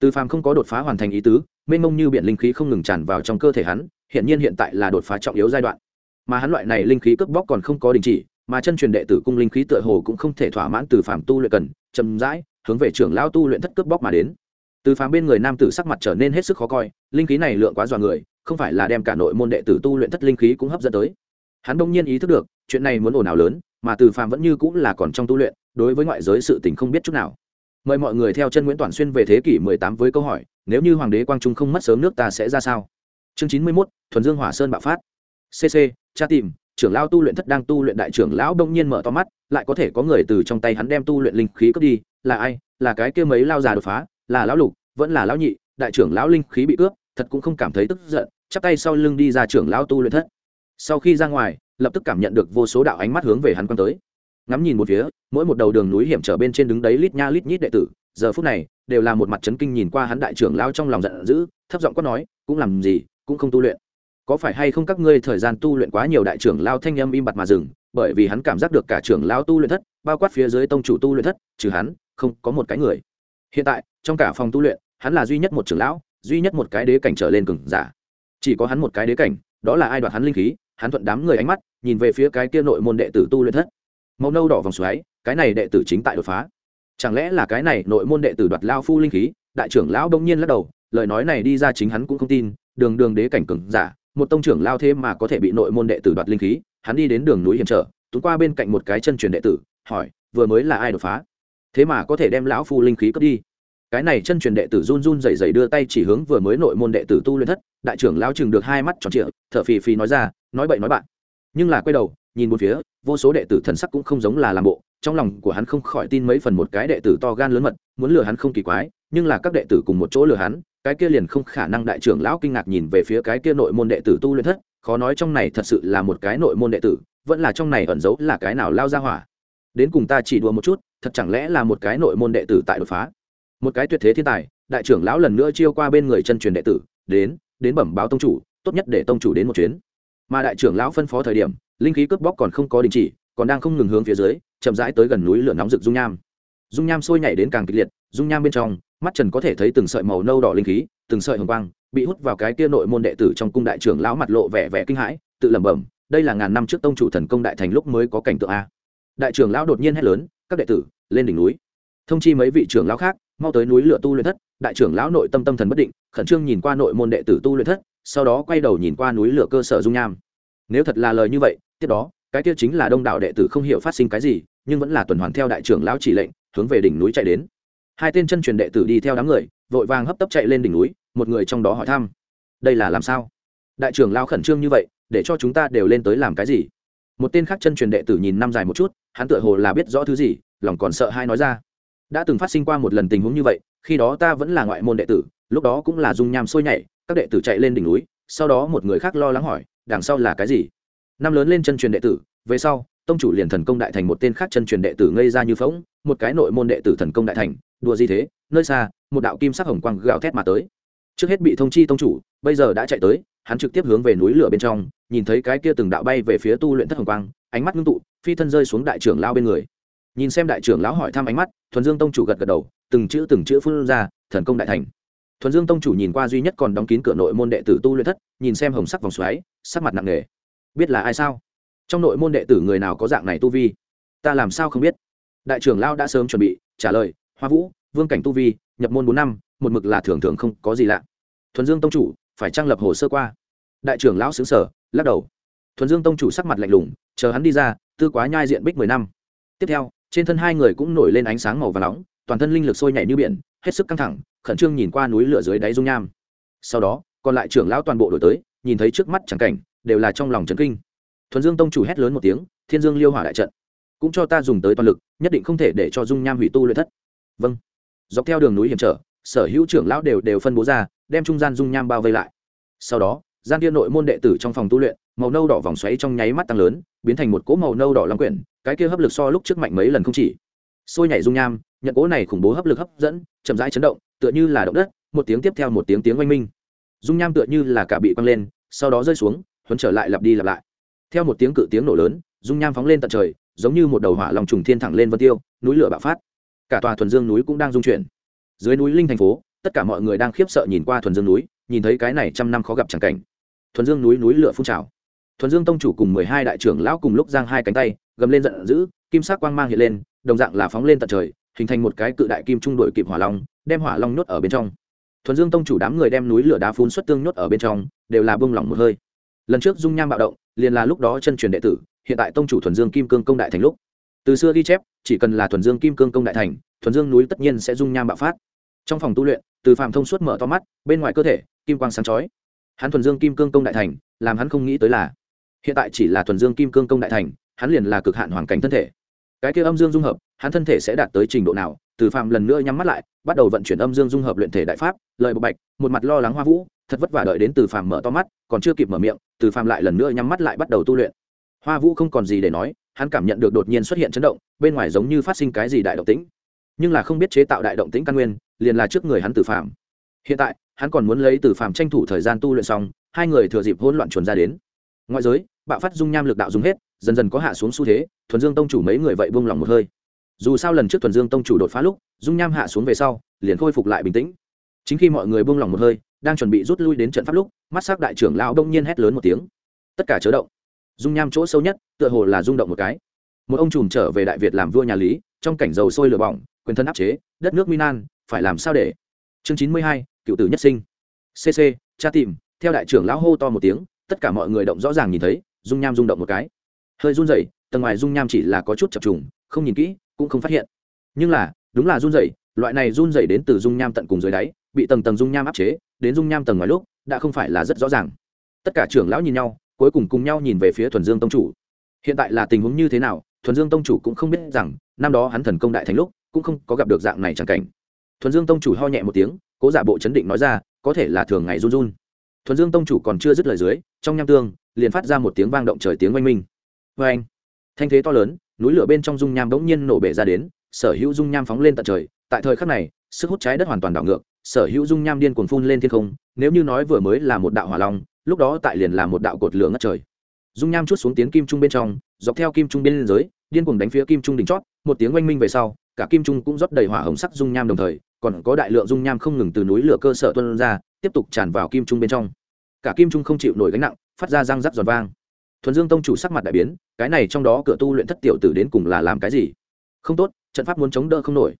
Từ phàm không có đột phá hoàn thành ý tứ, mênh mông như biển linh khí không ngừng tràn vào trong cơ thể hắn hiện nhiên hiện tại là đột phá trọng yếu giai đoạn. Mà hắn loại này linh khí cướp bóc còn không có đình chỉ, mà chân truyền đệ tử cung linh khí tựa hồ cũng không thể thỏa mãn từ phàm tu luyện cần, chậm rãi, hướng về trưởng lao tu luyện thất cướp bóc mà đến. Từ phàm bên người nam tử sắc mặt trở nên hết sức khó coi, linh khí này lượng quá dọa người, không phải là đem cả nội môn đệ tử tu luyện thất linh khí cũng hấp dẫn tới hắn đông nhiên ý thức được chuyện này muốn ồn ào lớn mà từ phàm vẫn như cũng là còn trong tu luyện đối với ngoại giới sự tình không biết chút nào. Mời mọi người theo chân nguyễn toàn xuyên về thế kỷ 18 với câu hỏi nếu như hoàng đế quang trung không mất sớm nước ta sẽ ra sao? Chương 91, thuần dương hỏa sơn bạo phát. Cc cha tìm trưởng lão tu luyện thất đang tu luyện đại trưởng lão đông nhiên mở to mắt lại có thể có người từ trong tay hắn đem tu luyện linh khí cướp đi là ai? Là cái kia mấy lao già đột phá là lão lục vẫn là lão nhị đại trưởng lão linh khí bị cướp thật cũng không cảm thấy tức giận chắp tay sau lưng đi ra trưởng lão tu luyện thất sau khi ra ngoài, lập tức cảm nhận được vô số đạo ánh mắt hướng về hắn quan tới. Ngắm nhìn một phía, mỗi một đầu đường núi hiểm trở bên trên đứng đấy lít nha lít nhít đệ tử, giờ phút này, đều là một mặt chấn kinh nhìn qua hắn đại trưởng lao trong lòng giận dữ, thấp giọng quát nói, cũng làm gì, cũng không tu luyện. Có phải hay không các ngươi thời gian tu luyện quá nhiều đại trưởng lao thanh âm im bặt mà dừng, bởi vì hắn cảm giác được cả trưởng lao tu luyện thất, bao quát phía dưới tông chủ tu luyện thất, trừ hắn, không có một cái người. Hiện tại, trong cả phòng tu luyện, hắn là duy nhất một trưởng lão, duy nhất một cái đế cảnh trở lên cừng giả. Chỉ có hắn một cái đế cảnh, đó là ai đoạt hắn linh khí hắn thuận đám người ánh mắt, nhìn về phía cái kia nội môn đệ tử tu luyện thất. Màu nâu đỏ vòng xoáy, cái này đệ tử chính tại đột phá. Chẳng lẽ là cái này nội môn đệ tử đoạt lao phu linh khí? Đại trưởng lão đông nhiên lắc đầu, lời nói này đi ra chính hắn cũng không tin, đường đường đế cảnh cừng giả, một tông trưởng lao thế mà có thể bị nội môn đệ tử đoạt linh khí, hắn đi đến đường núi hiểm trở tú qua bên cạnh một cái chân truyền đệ tử, hỏi, vừa mới là ai đột phá? Thế mà có thể đem lão phu linh khí cướp đi cái này chân truyền đệ tử run run rẩy rẩy đưa tay chỉ hướng vừa mới nội môn đệ tử tu luyện thất, đại trưởng lão chừng được hai mắt tròn trịa, thở phì phì nói ra, nói bậy nói bạn. Nhưng là quay đầu, nhìn một phía, vô số đệ tử thần sắc cũng không giống là làm bộ, trong lòng của hắn không khỏi tin mấy phần một cái đệ tử to gan lớn mật, muốn lừa hắn không kỳ quái, nhưng là các đệ tử cùng một chỗ lừa hắn, cái kia liền không khả năng đại trưởng lão kinh ngạc nhìn về phía cái kia nội môn đệ tử tu luyện thất, khó nói trong này thật sự là một cái nội môn đệ tử, vẫn là trong này ẩn giấu là cái nào lao ra hỏa. Đến cùng ta chỉ đùa một chút, thật chẳng lẽ là một cái nội môn đệ tử tại đột phá? Một cái tuyệt thế thiên tài, đại trưởng lão lần nữa chiêu qua bên người chân truyền đệ tử, đến đến bẩm báo tông chủ, tốt nhất để tông chủ đến một chuyến. Mà đại trưởng lão phân phó thời điểm, linh khí cướp bóc còn không có đình chỉ, còn đang không ngừng hướng phía dưới, chậm rãi tới gần núi lửa nóng rực dung nham. Dung nham sôi nhảy đến càng kịch liệt, dung nham bên trong, mắt trần có thể thấy từng sợi màu nâu đỏ linh khí, từng sợi hồng quang, bị hút vào cái kia nội môn đệ tử trong cung đại trưởng lão mặt lộ vẻ vẻ kinh hãi, tự lẩm bẩm, đây là ngàn năm trước tông chủ thần công đại thành lúc mới có cảnh tượng a. Đại trưởng lão đột nhiên hét lớn, các đệ tử, lên đỉnh núi. Thông chi mấy vị trưởng lão khác mau tới núi lửa tu luyện thất, đại trưởng lão nội tâm tâm thần bất định, khẩn trương nhìn qua nội môn đệ tử tu luyện thất, sau đó quay đầu nhìn qua núi lửa cơ sở dung nham. Nếu thật là lời như vậy, tiếp đó, cái kia chính là đông đảo đệ tử không hiểu phát sinh cái gì, nhưng vẫn là tuần hoàn theo đại trưởng lão chỉ lệnh, hướng về đỉnh núi chạy đến. Hai tên chân truyền đệ tử đi theo đám người, vội vàng hấp tấp chạy lên đỉnh núi, một người trong đó hỏi thăm. Đây là làm sao? Đại trưởng lão khẩn trương như vậy, để cho chúng ta đều lên tới làm cái gì? Một tên khác chân truyền đệ tử nhìn năm dài một chút, hắn tựa hồ là biết rõ thứ gì, lòng còn sợ hai nói ra đã từng phát sinh qua một lần tình huống như vậy, khi đó ta vẫn là ngoại môn đệ tử, lúc đó cũng là dung nham sôi nhảy, các đệ tử chạy lên đỉnh núi, sau đó một người khác lo lắng hỏi, đằng sau là cái gì? Năm lớn lên chân truyền đệ tử, về sau, tông chủ liền thần công đại thành một tên khác chân truyền đệ tử ngây ra như phóng một cái nội môn đệ tử thần công đại thành, đùa gì thế, nơi xa, một đạo kim sắc hồng quang gào thét mà tới. Trước hết bị thông chi tông chủ, bây giờ đã chạy tới, hắn trực tiếp hướng về núi lửa bên trong, nhìn thấy cái kia từng đạo bay về phía tu luyện thất hồng quang, ánh mắt ngưng tụ, phi thân rơi xuống đại trưởng lao bên người nhìn xem đại trưởng lão hỏi thăm ánh mắt, thuần dương tông chủ gật gật đầu, từng chữ từng chữ phun ra, thần công đại thành. Thuần dương tông chủ nhìn qua duy nhất còn đóng kín cửa nội môn đệ tử tu luyện thất, nhìn xem hồng sắc vòng xoáy, sắc mặt nặng nề. Biết là ai sao? Trong nội môn đệ tử người nào có dạng này tu vi? Ta làm sao không biết? Đại trưởng lão đã sớm chuẩn bị, trả lời, hoa vũ, vương cảnh tu vi, nhập môn bốn năm, một mực là thường thường không có gì lạ. Thuần dương tông chủ, phải trang lập hồ sơ qua. Đại trưởng lão xứng sở lắc đầu. Thuần dương tông chủ sắc mặt lạnh lùng, chờ hắn đi ra, tư quá nhai diện bích mười năm. Tiếp theo trên thân hai người cũng nổi lên ánh sáng màu và nóng, toàn thân linh lực sôi nhảy như biển, hết sức căng thẳng, khẩn trương nhìn qua núi lửa dưới đáy dung nham. Sau đó, còn lại trưởng lão toàn bộ đổi tới, nhìn thấy trước mắt chẳng cảnh, đều là trong lòng trấn kinh. Thuần dương tông chủ hét lớn một tiếng, thiên dương liêu hỏa đại trận, cũng cho ta dùng tới toàn lực, nhất định không thể để cho dung nham hủy tu luyện thất. Vâng. Dọc theo đường núi hiểm trở, sở hữu trưởng lão đều đều phân bố ra, đem trung gian dung nham bao vây lại. Sau đó, gian kia nội môn đệ tử trong phòng tu luyện, màu nâu đỏ vòng xoáy trong nháy mắt tăng lớn, biến thành một cỗ màu nâu đỏ long quyển cái kia hấp lực so lúc trước mạnh mấy lần không chỉ. Sôi nhảy dung nham, nhận cố này khủng bố hấp lực hấp dẫn, chậm rãi chấn động, tựa như là động đất, một tiếng tiếp theo một tiếng tiếng oanh minh. Dung nham tựa như là cả bị quăng lên, sau đó rơi xuống, huấn trở lại lặp đi lặp lại. Theo một tiếng cự tiếng nổ lớn, dung nham phóng lên tận trời, giống như một đầu hỏa lòng trùng thiên thẳng lên vân tiêu, núi lửa bạo phát. Cả tòa thuần dương núi cũng đang dung chuyển. Dưới núi linh thành phố, tất cả mọi người đang khiếp sợ nhìn qua thuần dương núi, nhìn thấy cái này trăm năm khó gặp chẳng cảnh. Thuần dương núi núi lửa phun trào. Thuần dương tông chủ cùng mười hai đại trưởng lão cùng lúc giang hai cánh tay gầm lên giận dữ, kim sắc quang mang hiện lên, đồng dạng là phóng lên tận trời, hình thành một cái cự đại kim trung đội kịp hỏa long, đem hỏa long nhốt ở bên trong. Thuần dương tông chủ đám người đem núi lửa đá phun xuất tương nhốt ở bên trong, đều là bông lỏng một hơi. Lần trước dung nham bạo động, liền là lúc đó chân truyền đệ tử, hiện tại tông chủ thuần dương kim cương công đại thành lúc. Từ xưa ghi chép, chỉ cần là thuần dương kim cương công đại thành, thuần dương núi tất nhiên sẽ dung nham bạo phát. Trong phòng tu luyện, từ phạm thông suốt mở to mắt, bên ngoài cơ thể, kim quang sáng chói. Hắn thuần dương kim cương công đại thành, làm hắn không nghĩ tới là, hiện tại chỉ là thuần dương kim cương công đại thành hắn liền là cực hạn hoàn cảnh thân thể. Cái kia âm dương dung hợp, hắn thân thể sẽ đạt tới trình độ nào? Từ phạm lần nữa nhắm mắt lại, bắt đầu vận chuyển âm dương dung hợp luyện thể đại pháp, lợi bộc bạch, một mặt lo lắng hoa vũ, thật vất vả đợi đến từ phạm mở to mắt, còn chưa kịp mở miệng, từ phạm lại lần nữa nhắm mắt lại bắt đầu tu luyện. Hoa vũ không còn gì để nói, hắn cảm nhận được đột nhiên xuất hiện chấn động, bên ngoài giống như phát sinh cái gì đại động tĩnh. Nhưng là không biết chế tạo đại động tĩnh căn nguyên, liền là trước người hắn từ phạm hiện tại, hắn còn muốn lấy từ phạm tranh thủ thời gian tu luyện xong, hai người thừa dịp hỗn loạn chuồn ra đến. Ngoại giới, bạo phát dung nham lực đạo dùng hết dần dần có hạ xuống xu thế, thuần dương tông chủ mấy người vậy buông lòng một hơi. Dù sao lần trước thuần dương tông chủ đột phá lúc, dung nham hạ xuống về sau, liền khôi phục lại bình tĩnh. Chính khi mọi người buông lòng một hơi, đang chuẩn bị rút lui đến trận pháp lúc, mắt s ắ c đại trưởng lão đông nhiên hét lớn một tiếng. Tất cả chớ động. Dung nham chỗ sâu nhất, tựa hồ là rung động một cái. Một ông trùm trở về đại việt làm vua nhà lý, trong cảnh dầu sôi lửa bỏng, quyền thân áp chế, đất nước minan phải làm sao để? Chương chín mươi hai, cựu tử nhất sinh. Cc cha tìm, theo đại trưởng lão hô to một tiếng, tất cả mọi người động rõ ràng nhìn thấy, dung nham rung động một cái hơi run rẩy, tầng ngoài dung nham chỉ là có chút chập trùng, không nhìn kỹ, cũng không phát hiện. Nhưng là, đúng là run rẩy, loại này run rẩy đến từ dung nham tận cùng dưới đáy, bị tầng tầng dung nham áp chế, đến dung nham tầng ngoài lúc, đã không phải là rất rõ ràng. Tất cả trưởng lão nhìn nhau, cuối cùng cùng nhau nhìn về phía thuần dương tông chủ. Hiện tại là tình huống như thế nào, thuần dương tông chủ cũng không biết rằng, năm đó hắn thần công đại thành lúc, cũng không có gặp được dạng này chẳng cảnh. Thuần dương tông chủ ho nhẹ một tiếng, cố giả bộ chấn định nói ra, có thể là thường ngày run run. Thuần dương tông chủ còn chưa dứt lời dưới, trong nham tương, liền phát ra một tiếng vang động trời tiếng oanh minh vê anh. Thanh thế to lớn, núi lửa bên trong dung nham bỗng nhiên nổ bể ra đến, sở hữu dung nham phóng lên tận trời. Tại thời khắc này, sức hút trái đất hoàn toàn đảo ngược, sở hữu dung nham điên cuồng phun lên thiên không. Nếu như nói vừa mới là một đạo hỏa long, lúc đó tại liền là một đạo cột lửa ngất trời. Dung nham chút xuống tiến kim trung bên trong, dọc theo kim trung biên giới, điên cuồng đánh phía kim trung đỉnh chót. Một tiếng oanh minh về sau, cả kim trung cũng rót đầy hỏa hồng sắc dung nham đồng thời, còn có đại lượng dung nham không ngừng từ núi lửa cơ sở tuân ra, tiếp tục tràn vào kim trung bên trong. Cả kim trung không chịu nổi gánh nặng, phát ra răng rắc giòn vang thuần dương tông chủ sắc mặt đại biến, cái này trong đó cửa tu luyện thất tiểu tử đến cùng là làm cái gì? Không tốt, trận pháp muốn chống đỡ không nổi.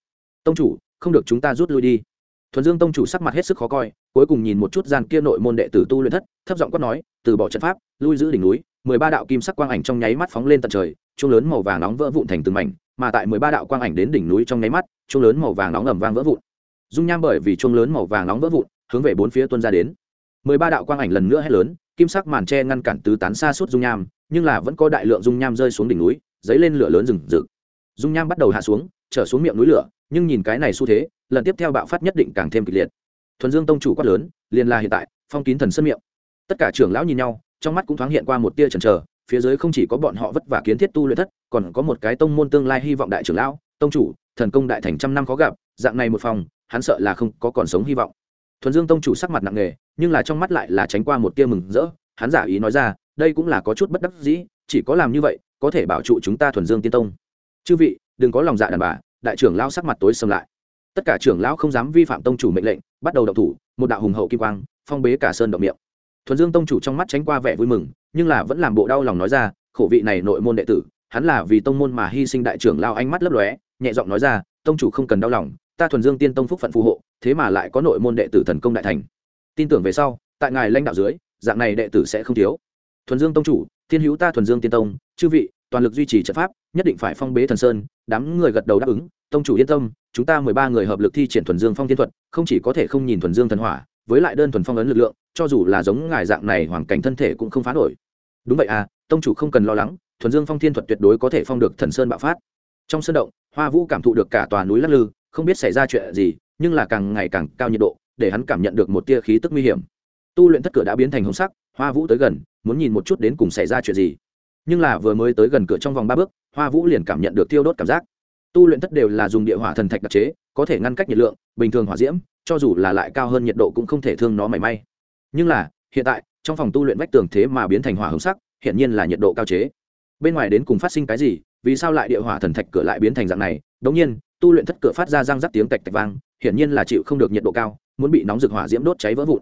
Tông chủ, không được chúng ta rút lui đi. Thuần dương tông chủ sắc mặt hết sức khó coi, cuối cùng nhìn một chút gian kia nội môn đệ tử tu luyện thất, thấp giọng quát nói, từ bỏ trận pháp, lui giữ đỉnh núi, mười ba đạo kim sắc quang ảnh trong nháy mắt phóng lên tận trời, chuông lớn màu vàng nóng vỡ vụn thành từng mảnh, mà tại mười ba đạo quang ảnh đến đỉnh núi trong nháy mắt, chuông lớn màu vàng nóng ầm vang vỡ vụn. Dung nham bởi vì chuông lớn màu vàng nóng vỡ vụn, hướng về bốn phía tuân ra đến. Mười ba đạo quang ảnh lần nữa hét lớn kim sắc màn tre ngăn cản tứ tán xa suốt dung nham, nhưng là vẫn có đại lượng dung nham rơi xuống đỉnh núi, dấy lên lửa lớn rừng rực. Dung nham bắt đầu hạ xuống, trở xuống miệng núi lửa, nhưng nhìn cái này xu thế, lần tiếp theo bạo phát nhất định càng thêm kịch liệt. Thuần dương tông chủ quát lớn, liền là hiện tại, phong kín thần sân miệng. Tất cả trưởng lão nhìn nhau, trong mắt cũng thoáng hiện qua một tia chần chờ, phía dưới không chỉ có bọn họ vất vả kiến thiết tu luyện thất, còn có một cái tông môn tương lai hy vọng đại trưởng lão, tông chủ, thần công đại thành trăm năm khó gặp, dạng này một phòng, hắn sợ là không có còn sống hy vọng. Thuần dương tông chủ sắc mặt nặng nề nhưng là trong mắt lại là tránh qua một tia mừng rỡ, hắn giả ý nói ra, đây cũng là có chút bất đắc dĩ, chỉ có làm như vậy, có thể bảo trụ chúng ta thuần dương tiên tông. Chư vị, đừng có lòng dạ đàn bà, đại trưởng lão sắc mặt tối xâm lại. Tất cả trưởng lão không dám vi phạm tông chủ mệnh lệnh, bắt đầu động thủ, một đạo hùng hậu kim quang, phong bế cả sơn động miệng. Thuần dương tông chủ trong mắt tránh qua vẻ vui mừng, nhưng là vẫn làm bộ đau lòng nói ra, khổ vị này nội môn đệ tử, hắn là vì tông môn mà hy sinh đại trưởng lao ánh mắt lấp lóe, nhẹ giọng nói ra, tông chủ không cần đau lòng, ta thuần dương tiên tông phúc phận phù hộ, thế mà lại có nội môn đệ tử thần công đại thành tin tưởng về sau, tại ngài lãnh đạo dưới, dạng này đệ tử sẽ không thiếu. Thuần dương tông chủ, thiên hữu ta thuần dương tiên tông, chư vị, toàn lực duy trì trận pháp, nhất định phải phong bế thần sơn, đám người gật đầu đáp ứng, tông chủ yên tâm, chúng ta mười ba người hợp lực thi triển thuần dương phong thiên thuật, không chỉ có thể không nhìn thuần dương thần hỏa, với lại đơn thuần phong ấn lực lượng, cho dù là giống ngài dạng này hoàn cảnh thân thể cũng không phá nổi. Đúng vậy à tông chủ không cần lo lắng, thuần dương phong thiên thuật tuyệt đối có thể phong được thần sơn bạo phát. Trong sơn động, hoa vũ cảm thụ được cả tòa núi lắc lư, không biết xảy ra chuyện gì, nhưng là càng ngày càng cao nhiệt độ để hắn cảm nhận được một tia khí tức nguy hiểm. Tu luyện thất cửa đã biến thành hồng sắc, hoa vũ tới gần, muốn nhìn một chút đến cùng xảy ra chuyện gì. Nhưng là vừa mới tới gần cửa trong vòng ba bước, hoa vũ liền cảm nhận được tiêu đốt cảm giác. Tu luyện thất đều là dùng địa hỏa thần thạch đặc chế, có thể ngăn cách nhiệt lượng, bình thường hỏa diễm, cho dù là lại cao hơn nhiệt độ cũng không thể thương nó mảy may. Nhưng là, hiện tại, trong phòng tu luyện vách tường thế mà biến thành hỏa hồng sắc hiện nhiên là nhiệt độ cao chế. Bên ngoài đến cùng phát sinh cái gì, vì sao lại địa hỏa thần thạch cửa lại biến thành dạng này? Đống nhiên, tu luyện thất cửa phát ra răng rắc tiếng tạch tạch vang, hiển nhiên là chịu không được nhiệt độ cao muốn bị nóng rực hỏa diễm đốt cháy vỡ vụn.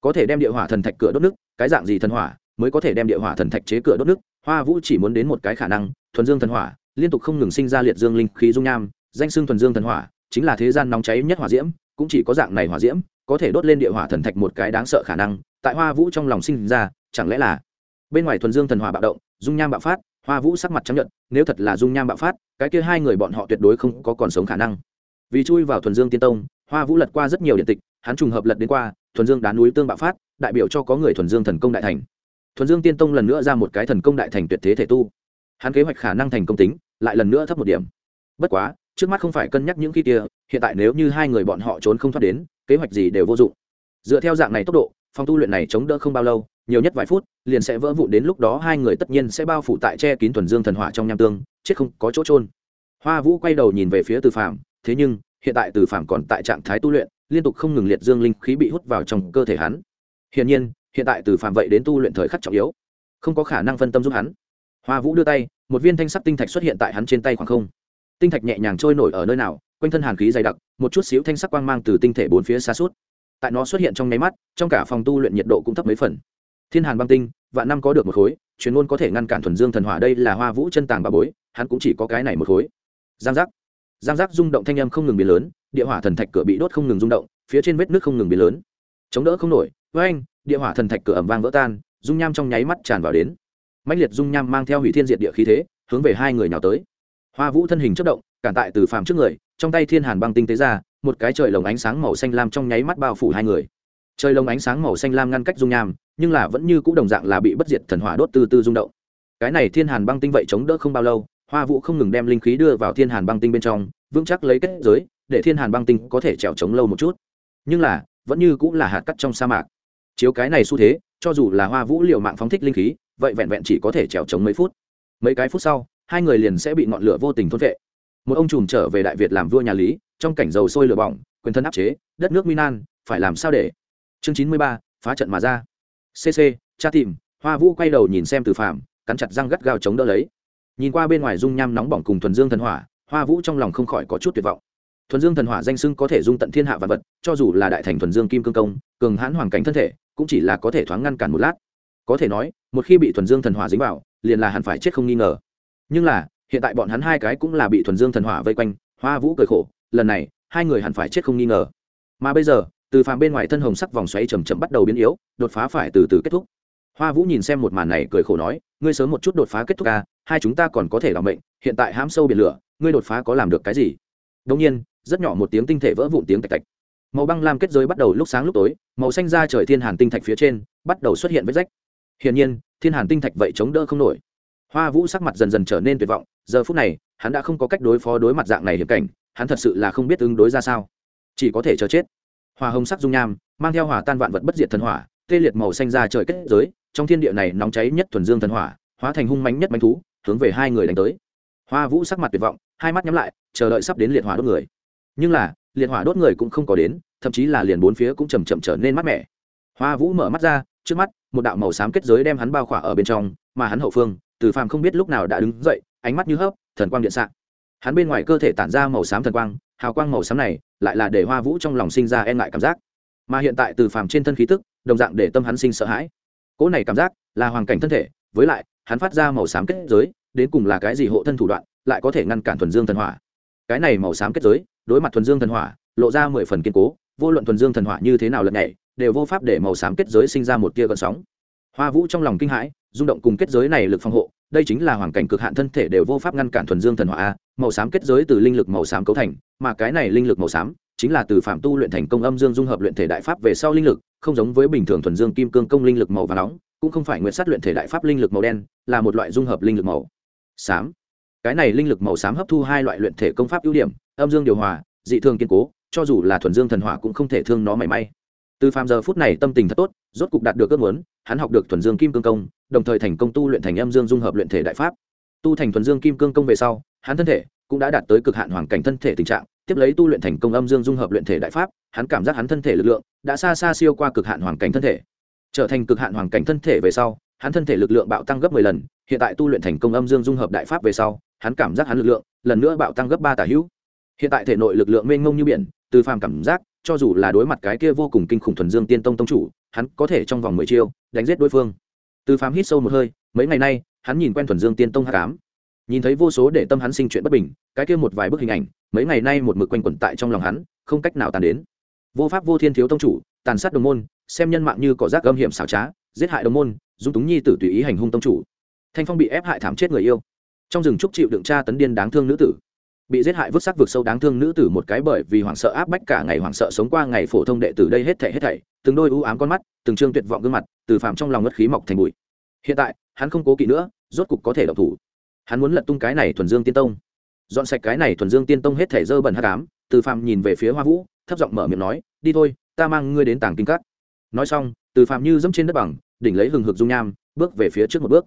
Có thể đem địa hỏa thần thạch cửa đốt nước, cái dạng gì thần hỏa, mới có thể đem địa hỏa thần thạch chế cửa đốt nước. Hoa vũ chỉ muốn đến một cái khả năng, thuần dương thần hỏa, liên tục không ngừng sinh ra liệt dương linh khí dung nham, danh xưng thuần dương thần hỏa, chính là thế gian nóng cháy nhất hỏa diễm, cũng chỉ có dạng này hỏa diễm, có thể đốt lên địa hỏa thần thạch một cái đáng sợ khả năng. Tại hoa vũ trong lòng sinh ra, chẳng lẽ là bên ngoài thuần dương thần hỏa bạo động, dung nham bạo phát, hoa vũ sắc mặt chấp nhận nếu thật là dung nham bạo phát, cái kia hai người bọn họ tuyệt đối không có còn sống khả năng vì chui vào thuần dương tiên tông, hoa vũ lật qua rất nhiều điện tịch, hắn trùng hợp lật đến qua, thuần dương đá núi tương bạo phát, đại biểu cho có người thuần dương thần công đại thành. Thuần dương tiên tông lần nữa ra một cái thần công đại thành tuyệt thế thể tu. Hắn kế hoạch khả năng thành công tính, lại lần nữa thấp một điểm. Bất quá, trước mắt không phải cân nhắc những khi kia, hiện tại nếu như hai người bọn họ trốn không thoát đến, kế hoạch gì đều vô dụng. Dựa theo dạng này tốc độ, phòng tu luyện này chống đỡ không bao lâu, nhiều nhất vài phút, liền sẽ vỡ vụn đến lúc đó hai người tất nhiên sẽ bao phủ tại che kín thuần dương thần hỏa trong nham tương, chết không có chỗ trôn hoa vũ quay đầu nhìn về phía từ phạm thế nhưng, hiện tại từ phàm còn tại trạng thái tu luyện, liên tục không ngừng liệt dương linh khí bị hút vào trong cơ thể hắn. Hiển nhiên, hiện tại từ phàm vậy đến tu luyện thời khắc trọng yếu, không có khả năng phân tâm giúp hắn. Hoa vũ đưa tay, một viên thanh sắc tinh thạch xuất hiện tại hắn trên tay khoảng không. Tinh thạch nhẹ nhàng trôi nổi ở nơi nào, quanh thân hàn khí dày đặc, một chút xíu thanh sắc quang mang từ tinh thể bốn phía xa suốt. Tại nó xuất hiện trong nháy mắt, trong cả phòng tu luyện nhiệt độ cũng thấp mấy phần. Thiên hàn băng tinh, vạn năm có được một khối, chuyên môn có thể ngăn cản thuần dương thần hỏa đây là hoa vũ chân tàng bà bối, hắn cũng chỉ có cái này một khối. Giang giác giang giác rung động thanh âm không ngừng biến lớn, địa hỏa thần thạch cửa bị đốt không ngừng rung động, phía trên vết nước không ngừng biến lớn. Chống đỡ không nổi với anh địa hỏa thần thạch cửa ẩm vang vỡ tan, dung nham trong nháy mắt tràn vào đến. Mạnh liệt dung nham mang theo hủy thiên diệt địa khí thế, hướng về hai người nào tới. Hoa vũ thân hình chất động, cản tại từ phàm trước người, trong tay thiên hàn băng tinh tế ra, một cái trời lồng ánh sáng màu xanh lam trong nháy mắt bao phủ hai người. Trời lồng ánh sáng màu xanh lam ngăn cách dung nham, nhưng là vẫn như c ũ đồng dạng là bị bất diệt thần hỏa đốt từ từ rung động. Cái này thiên hàn băng tinh vậy chống đỡ không bao lâu hoa vũ không ngừng đem linh khí đưa vào thiên hàn băng tinh bên trong, vững chắc lấy kết giới, để thiên hàn băng tinh có thể trèo trống lâu một chút. Nhưng là, vẫn như cũng là hạt cắt trong sa mạc. Chiếu cái này xu thế, cho dù là hoa vũ liệu mạng phóng thích linh khí, vậy vẹn vẹn chỉ có thể trèo trống mấy phút. Mấy cái phút sau, hai người liền sẽ bị ngọn lửa vô tình thốt vệ. Một ông trùm trở về đại việt làm vua nhà lý, trong cảnh dầu sôi lửa bỏng, quyền thân áp chế, đất nước minan phải làm sao để? Chương chín mươi ba, phá trận mà ra. Cc cha tìm, hoa vũ quay đầu nhìn xem từ phạm cắn chặt răng gắt gao chống đỡ lấy nhìn qua bên ngoài dung nham nóng bỏng cùng thuần dương thần hỏa, hoa vũ trong lòng không khỏi có chút tuyệt vọng. Thuần dương thần hỏa danh sưng có thể dung tận thiên hạ vật vật, cho dù là đại thành thuần dương kim cương công, cường hãn hoàng cảnh thân thể, cũng chỉ là có thể thoáng ngăn cản một lát. Có thể nói, một khi bị thuần dương thần hỏa dính vào, liền là hẳn phải chết không nghi ngờ. Nhưng là, hiện tại bọn hắn hai cái cũng là bị thuần dương thần hỏa vây quanh, hoa vũ cười khổ, lần này, hai người hẳn phải chết không nghi ngờ. Mà bây giờ, từ phàm bên ngoài thân hồng sắc vòng xoáy chầm chậm bắt đầu biến yếu, đột phá phải từ từ kết thúc. Hoa vũ nhìn xem một màn này, cười khổ nói, ngươi sớm một chút đột phá kết thúc ca hai chúng ta còn có thể làm mệnh, hiện tại hãm sâu biển lửa, ngươi đột phá có làm được cái gì? Đông nhiên, rất nhỏ một tiếng tinh thể vỡ vụn tiếng tạch tạch. Màu băng lam kết giới bắt đầu lúc sáng lúc tối, màu xanh ra trời thiên hàn tinh thạch phía trên, bắt đầu xuất hiện vết rách. Hiển nhiên, thiên hàn tinh thạch vậy chống đỡ không nổi. Hoa vũ sắc mặt dần dần trở nên tuyệt vọng, giờ phút này, hắn đã không có cách đối phó đối mặt dạng này hiểm cảnh, hắn thật sự là không biết ứng đối ra sao. Chỉ có thể chờ chết. Hoa hồng sắc dung nham, mang theo hỏa tan vạn vật bất diệt thần hỏa, tê liệt màu xanh ra trời kết giới, trong thiên địa này nóng cháy nhất thuần dương thần hỏa, hóa thành hung mánh nhất mãnh thú hướng về hai người đánh tới. Hoa vũ sắc mặt tuyệt vọng, hai mắt nhắm lại, chờ đợi sắp đến liệt hỏa đốt người. Nhưng là, liệt hỏa đốt người cũng không có đến, thậm chí là liền bốn phía cũng chầm chậm trở nên mát mẻ. Hoa vũ mở mắt ra, trước mắt, một đạo màu xám kết giới đem hắn bao khỏa ở bên trong, mà hắn hậu phương, từ phàm không biết lúc nào đã đứng dậy, ánh mắt như hớp, thần quang điện s hắn bên ngoài cơ thể tản ra màu xám thần quang, hào quang màu xám này lại là để hoa vũ trong lòng sinh ra e ngại cảm giác. Mà hiện tại từ phàm trên thân khí tức, đồng dạng để tâm hắn sinh sợ hãi. Cỗ này cảm giác là hoàn cảnh thân thể, với lại hắn phát ra màu xám kết giới, đến cùng là cái gì hộ thân thủ đoạn, lại có thể ngăn cản thuần dương thần hỏa. Cái này màu xám kết giới, đối mặt thuần dương thần hỏa, lộ ra mười phần kiên cố, vô luận thuần dương thần hỏa như thế nào lật nhảy, đều vô pháp để màu xám kết giới sinh ra một tia gợn sóng. Hoa vũ trong lòng kinh hãi, rung động cùng kết giới này lực phòng hộ, đây chính là hoàn cảnh cực hạn thân thể đều vô pháp ngăn cản thuần dương thần hỏa a, màu xám kết giới từ linh lực màu xám cấu thành, mà cái này linh lực màu xám chính là từ phạm tu luyện thành công âm dương dung hợp luyện thể đại pháp về sau linh lực, không giống với bình thường thuần dương kim cương công linh lực màu và nóng cũng không phải nguyện sát luyện thể đại pháp linh lực màu đen, là một loại dung hợp linh lực màu. Xám cái này linh lực màu xám hấp thu hai loại luyện thể công pháp ưu điểm, âm dương điều hòa, dị thường kiên cố, cho dù là thuần dương thần hỏa cũng không thể thương nó mảy may. Từ phàm giờ phút này tâm tình thật tốt, rốt cục đạt được ước muốn, hắn học được thuần dương kim cương công, đồng thời thành công tu luyện thành âm dương dung hợp luyện thể đại pháp. Tu thành thuần dương kim cương công về sau, hắn thân thể cũng đã đạt tới cực hạn hoàn cảnh thân thể tình trạng, tiếp lấy tu luyện thành công âm dương dung hợp luyện thể đại pháp, hắn cảm giác hắn thân thể lực lượng đã xa xa siêu qua cực hạn hoàn cảnh thân thể trở thành cực hạn hoàn cảnh thân thể về sau, hắn thân thể lực lượng bạo tăng gấp mười lần, hiện tại tu luyện thành công âm dương dung hợp đại pháp về sau, hắn cảm giác hắn lực lượng lần nữa bạo tăng gấp ba tả hữu. Hiện tại thể nội lực lượng mênh mông như biển, từ phàm cảm giác, cho dù là đối mặt cái kia vô cùng kinh khủng thuần dương tiên tông tông chủ, hắn có thể trong vòng mười chiêu đánh giết đối phương. Từ phàm hít sâu một hơi, mấy ngày nay, hắn nhìn quen thuần dương tiên tông hạ cám nhìn thấy vô số để tâm hắn sinh chuyện bất bình, cái kia một vài bức hình ảnh, mấy ngày nay một mực quanh quẩn tại trong lòng hắn, không cách nào tàn đến. Vô pháp vô thiên thiếu tông chủ, tàn sát đồng môn xem nhân mạng như cỏ rác âm hiểm xảo trá, giết hại đồng môn, dung túng nhi tử tùy ý hành hung tông chủ. Thanh phong bị ép hại thảm chết người yêu. Trong rừng trúc chịu đựng tra tấn điên đáng thương nữ tử. Bị giết hại vứt sắc vực sâu đáng thương nữ tử một cái bởi vì hoảng sợ áp bách cả ngày hoảng sợ sống qua ngày phổ thông đệ tử đây hết thảy hết thảy, từng đôi u ám con mắt, từng trương tuyệt vọng gương mặt, từ phạm trong lòng ngất khí mọc thành bụi. Hiện tại, hắn không cố kỵ nữa, rốt cục có thể độc thủ. Hắn muốn lật tung cái này thuần dương tiên tông. Dọn sạch cái này thuần dương tiên tông hết thảy dơ bẩn hắc ám, từ phạm nhìn về phía hoa vũ, thấp giọng mở miệng nói, đi thôi, ta mang ngươi đến tàng kinh cắt nói xong, từ phạm như dẫm trên đất bằng, đỉnh lấy hừng hực dung nham, bước về phía trước một bước.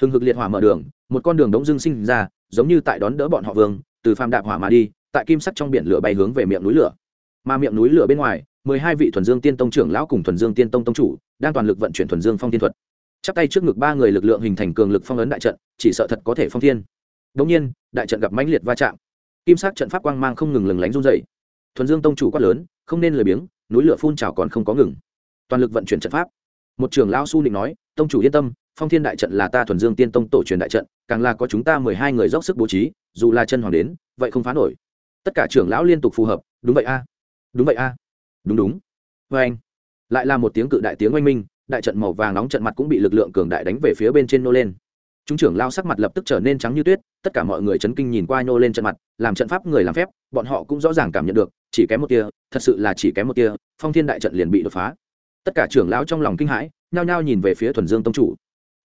Hừng hực liệt hỏa mở đường, một con đường đống dương sinh ra, giống như tại đón đỡ bọn họ vương. Từ Phạm đạp hỏa mà đi, tại kim sắc trong biển lửa bay hướng về miệng núi lửa. Mà miệng núi lửa bên ngoài, mười hai vị thuần dương tiên tông trưởng lão cùng thuần dương tiên tông tông chủ, đang toàn lực vận chuyển thuần dương phong tiên thuật. Chắp tay trước ngực ba người lực lượng hình thành cường lực phong ấn đại trận, chỉ sợ thật có thể phong thiên. Đống nhiên, đại trận gặp mãnh liệt va chạm. Kim sắc trận pháp quang mang không ngừng lừng lánh run dậy thuần dương tông chủ quát lớn, không nên lười biếng, núi lửa phun trào còn không có ngừng toàn lực vận chuyển trận pháp. Một trưởng lão su định nói, tông chủ yên tâm, phong thiên đại trận là ta thuần dương tiên tông tổ truyền đại trận, càng là có chúng ta mười hai người dốc sức bố trí, dù là chân hoàng đến, vậy không phá nổi. Tất cả trưởng lão liên tục phù hợp, đúng vậy a, đúng vậy a. Đúng đúng. Vê anh, lại là một tiếng cự đại tiếng oanh minh, đại trận màu vàng nóng trận mặt cũng bị lực lượng cường đại đánh về phía bên trên nô lên. Chúng trưởng lao sắc mặt lập tức trở nên trắng như tuyết, tất cả mọi người chấn kinh nhìn qua nô lên trận mặt, làm trận pháp người làm phép, bọn họ cũng rõ ràng cảm nhận được, chỉ kém một tia, thật sự là chỉ kém một tia, phong thiên đại trận liền bị đột phá tất cả trưởng lão trong lòng kinh hãi, nhao nhao nhìn về phía thuần dương tông chủ.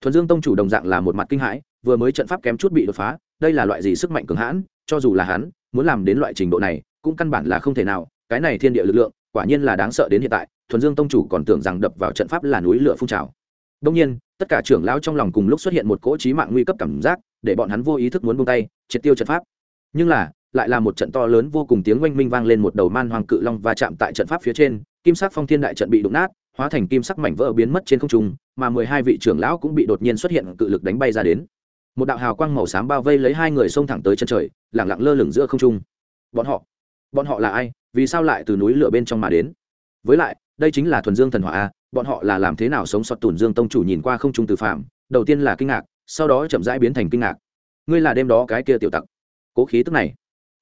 Thuần dương tông chủ đồng dạng là một mặt kinh hãi, vừa mới trận pháp kém chút bị đột phá, đây là loại gì sức mạnh cường hãn, cho dù là hắn, muốn làm đến loại trình độ này, cũng căn bản là không thể nào, cái này thiên địa lực lượng, quả nhiên là đáng sợ đến hiện tại, thuần dương tông chủ còn tưởng rằng đập vào trận pháp là núi lửa phun trào. Đông nhiên, tất cả trưởng lão trong lòng cùng lúc xuất hiện một cỗ trí mạng nguy cấp cảm giác, để bọn hắn vô ý thức muốn buông tay, triệt tiêu trận pháp. Nhưng là, lại là một trận to lớn vô cùng tiếng oanh minh vang lên một đầu man hoàng cự long và chạm tại trận pháp phía trên, kim sắc phong thiên đại trận bị đụng nát hóa thành kim sắc mảnh vỡ biến mất trên không trung, mà mười hai vị trưởng lão cũng bị đột nhiên xuất hiện cự lực đánh bay ra đến. Một đạo hào quang màu xám bao vây lấy hai người xông thẳng tới chân trời lẳng lặng lơ lửng giữa không trung. Bọn họ bọn họ là ai? Vì sao lại từ núi lửa bên trong mà đến? Với lại, đây chính là thuần dương thần hỏa a, bọn họ là làm thế nào sống sót Tuần dương tông chủ nhìn qua không trung từ phạm, đầu tiên là kinh ngạc, sau đó chậm rãi biến thành kinh ngạc. Ngươi là đêm đó cái kia tiểu tặc. Cố khí tức này,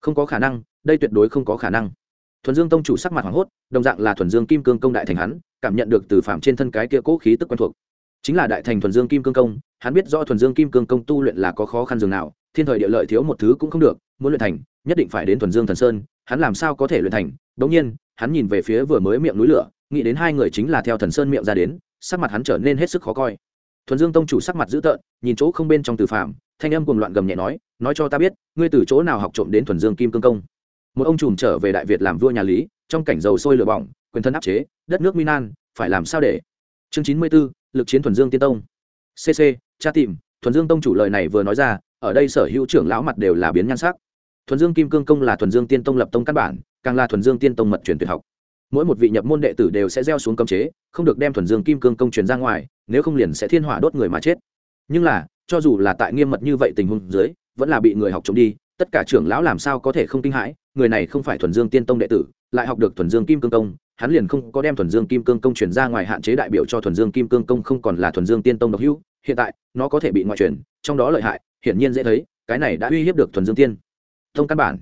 không có khả năng, đây tuyệt đối không có khả năng thuần dương tông chủ sắc mặt hoảng hốt, đồng dạng là thuần dương kim cương công đại thành hắn, cảm nhận được từ phạm trên thân cái kia cố khí tức quen thuộc. Chính là đại thành thuần dương kim cương công, hắn biết do thuần dương kim cương công tu luyện là có khó khăn dường nào, thiên thời địa lợi thiếu một thứ cũng không được, muốn luyện thành, nhất định phải đến thuần dương thần sơn, hắn làm sao có thể luyện thành? Đống nhiên, hắn nhìn về phía vừa mới miệng núi lửa, nghĩ đến hai người chính là theo thần sơn miệng ra đến, sắc mặt hắn trở nên hết sức khó coi. Thuần dương tông chủ sắc mặt dữ tợn, nhìn chỗ không bên trong từ phạm thanh âm cùng loạn gầm nhẹ nói nói cho ta biết, ngươi từ chỗ nào học trộm đến thuần dương kim cương công? Một ông trùm trở về đại việt làm vua nhà lý, trong cảnh dầu sôi lửa bỏng, quyền thân áp chế, đất nước minan phải làm sao để? Chương chín mươi b ố lực chiến thuần dương tiên tông. Cc cha tìm, thuần dương tông chủ lời này vừa nói ra, ở đây sở hữu trưởng lão mặt đều là biến nhan sắc. Thuần dương kim cương công là thuần dương tiên tông lập tông căn bản, càng là thuần dương tiên tông mật truyền tuyệt học. Mỗi một vị nhập môn đệ tử đều sẽ gieo xuống cấm chế, không được đem thuần dương kim cương công truyền ra ngoài, nếu không liền sẽ thiên hỏa đốt người mà chết. Nhưng là, cho dù là tại nghiêm mật như vậy tình huống dưới, vẫn là bị người học trộm đi tất cả trưởng lão làm sao có thể không kinh hãi, người này không phải thuần dương tiên tông đệ tử, lại học được thuần dương kim cương công hắn liền không có đem thuần dương kim cương công chuyển ra ngoài hạn chế đại biểu cho thuần dương kim cương công không còn là thuần dương tiên tông độc hữu, hiện tại, nó có thể bị ngoại truyền, trong đó lợi hại, hiển nhiên dễ thấy, cái này đã uy hiếp được thuần dương tiên tông căn bản.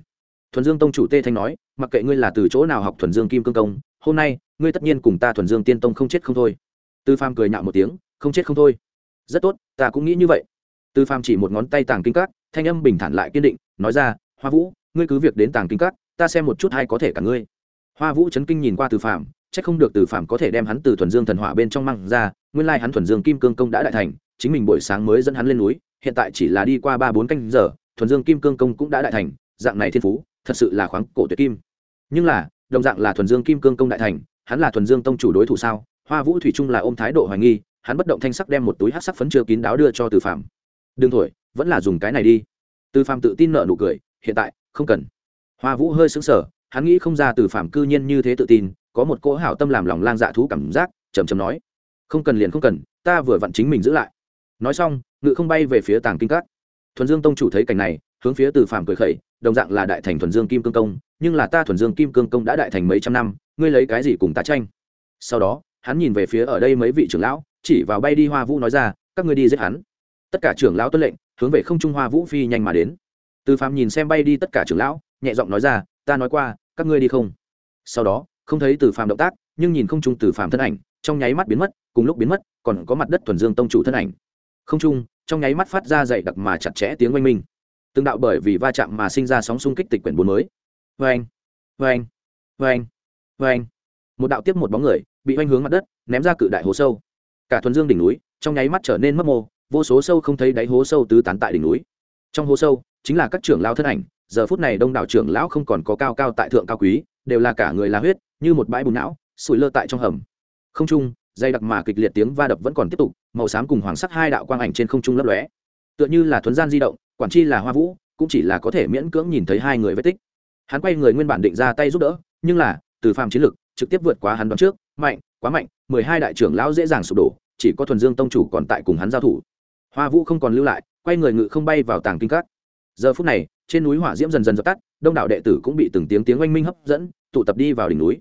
Thuần dương tông chủ tê thanh nói, mặc kệ ngươi là từ chỗ nào học thuần dương kim cương công hôm nay, ngươi tất nhiên cùng ta thuần dương tiên tông không chết không thôi. Tư phàm cười nhạo một tiếng, không chết không thôi. Rất tốt, ta cũng nghĩ như vậy. Tư phàm chỉ một ngón tay tàng kinh các, thanh âm bình thản lại kiên định nói ra, hoa vũ, ngươi cứ việc đến tàng kinh các, ta xem một chút hay có thể cả ngươi. Hoa vũ chấn kinh nhìn qua từ phạm c h ắ c không được từ phạm có thể đem hắn từ thuần dương thần hỏa bên trong măng ra, nguyên lai hắn thuần dương kim cương công đã đại thành, chính mình buổi sáng mới dẫn hắn lên núi, hiện tại chỉ là đi qua ba bốn canh giờ, thuần dương kim cương công cũng đã đại thành, dạng này thiên phú, thật sự là khoáng cổ tuyệt kim. Nhưng là, đồng dạng là thuần dương kim cương công đại thành, hắn là thuần dương tông chủ đối thủ sao? Hoa vũ thủy trung là ôm thái độ hoài nghi, hắn bất động thanh sắc đem một túi hát sắc phấn chưa kín đáo đưa cho từ phạm đương thổi, vẫn là dùng cái này đi từ phạm tự tin nợ nụ cười, hiện tại, không cần. Hoa vũ hơi xứng sở hắn nghĩ không ra từ phạm cư nhiên như thế tự tin, có một cỗ hảo tâm làm lòng lang dạ thú cảm giác chầm chầm nói, không cần liền không cần, ta vừa vặn chính mình giữ lại. Nói xong, ngự không bay về phía tàng kinh các. Thuần dương tông chủ thấy cảnh này, hướng phía từ phạm cười khẩy, đồng dạng là đại thành thuần dương kim cương công, nhưng là ta thuần dương kim cương công đã đại thành mấy trăm năm, ngươi lấy cái gì cùng ta tranh? Sau đó, hắn nhìn về phía ở đây mấy vị trưởng lão, chỉ vào bay đi hoa vũ nói ra, các ngươi đi giết hắn. Tất cả trưởng lão tuân lệnh hướng về không trung hoa vũ phi nhanh mà đến. Từ phạm nhìn xem bay đi tất cả trưởng lão, nhẹ giọng nói ra, ta nói qua, các ngươi đi không? Sau đó, không thấy từ phàm động tác, nhưng nhìn không trung từ phàm thân ảnh, trong nháy mắt biến mất, cùng lúc biến mất, còn có mặt đất thuần dương tông chủ thân ảnh. Không trung, trong nháy mắt phát ra dày đặc mà chặt chẽ tiếng oanh minh. Tương đạo bởi vì va chạm mà sinh ra sóng xung kích tịch quyển bốn mới. Vê anh vê anh một đạo tiếp một bóng người, bị oanh hướng mặt đất, ném ra cự đại hồ sâu. Cả thuần dương đỉnh núi, trong nháy mắt trở nên mất mô vô số sâu không thấy đáy hố sâu tứ tán tại đỉnh núi. Trong hố sâu, chính là các trưởng lao thân ảnh, giờ phút này đông đảo trưởng lão không còn có cao cao tại thượng cao quý, đều là cả người là huyết, như một bãi bùn não, sủi lơ tại trong hầm. Không trung, dây đặc mà kịch liệt tiếng va đập vẫn còn tiếp tục, màu xám cùng hoàng sắc hai đạo quang ảnh trên không trung lấp lóe. Tựa như là thuấn gian di động, quản chi là hoa vũ, cũng chỉ là có thể miễn cưỡng nhìn thấy hai người vết tích. Hắn quay người nguyên bản định ra tay giúp đỡ, nhưng là, từ phàm chiến lực, trực tiếp vượt quá hắn đoán trước, mạnh, quá mạnh, mười hai đại trưởng lão dễ dàng sụp đổ, chỉ có thuần dương tông chủ còn tại cùng hắn giao thủ hoa vũ không còn lưu lại, quay người ngự không bay vào tàng kinh các. Giờ phút này, trên núi hỏa diễm dần dần dập tắt, đông đảo đệ tử cũng bị từng tiếng tiếng oanh minh hấp dẫn, tụ tập đi vào đỉnh núi.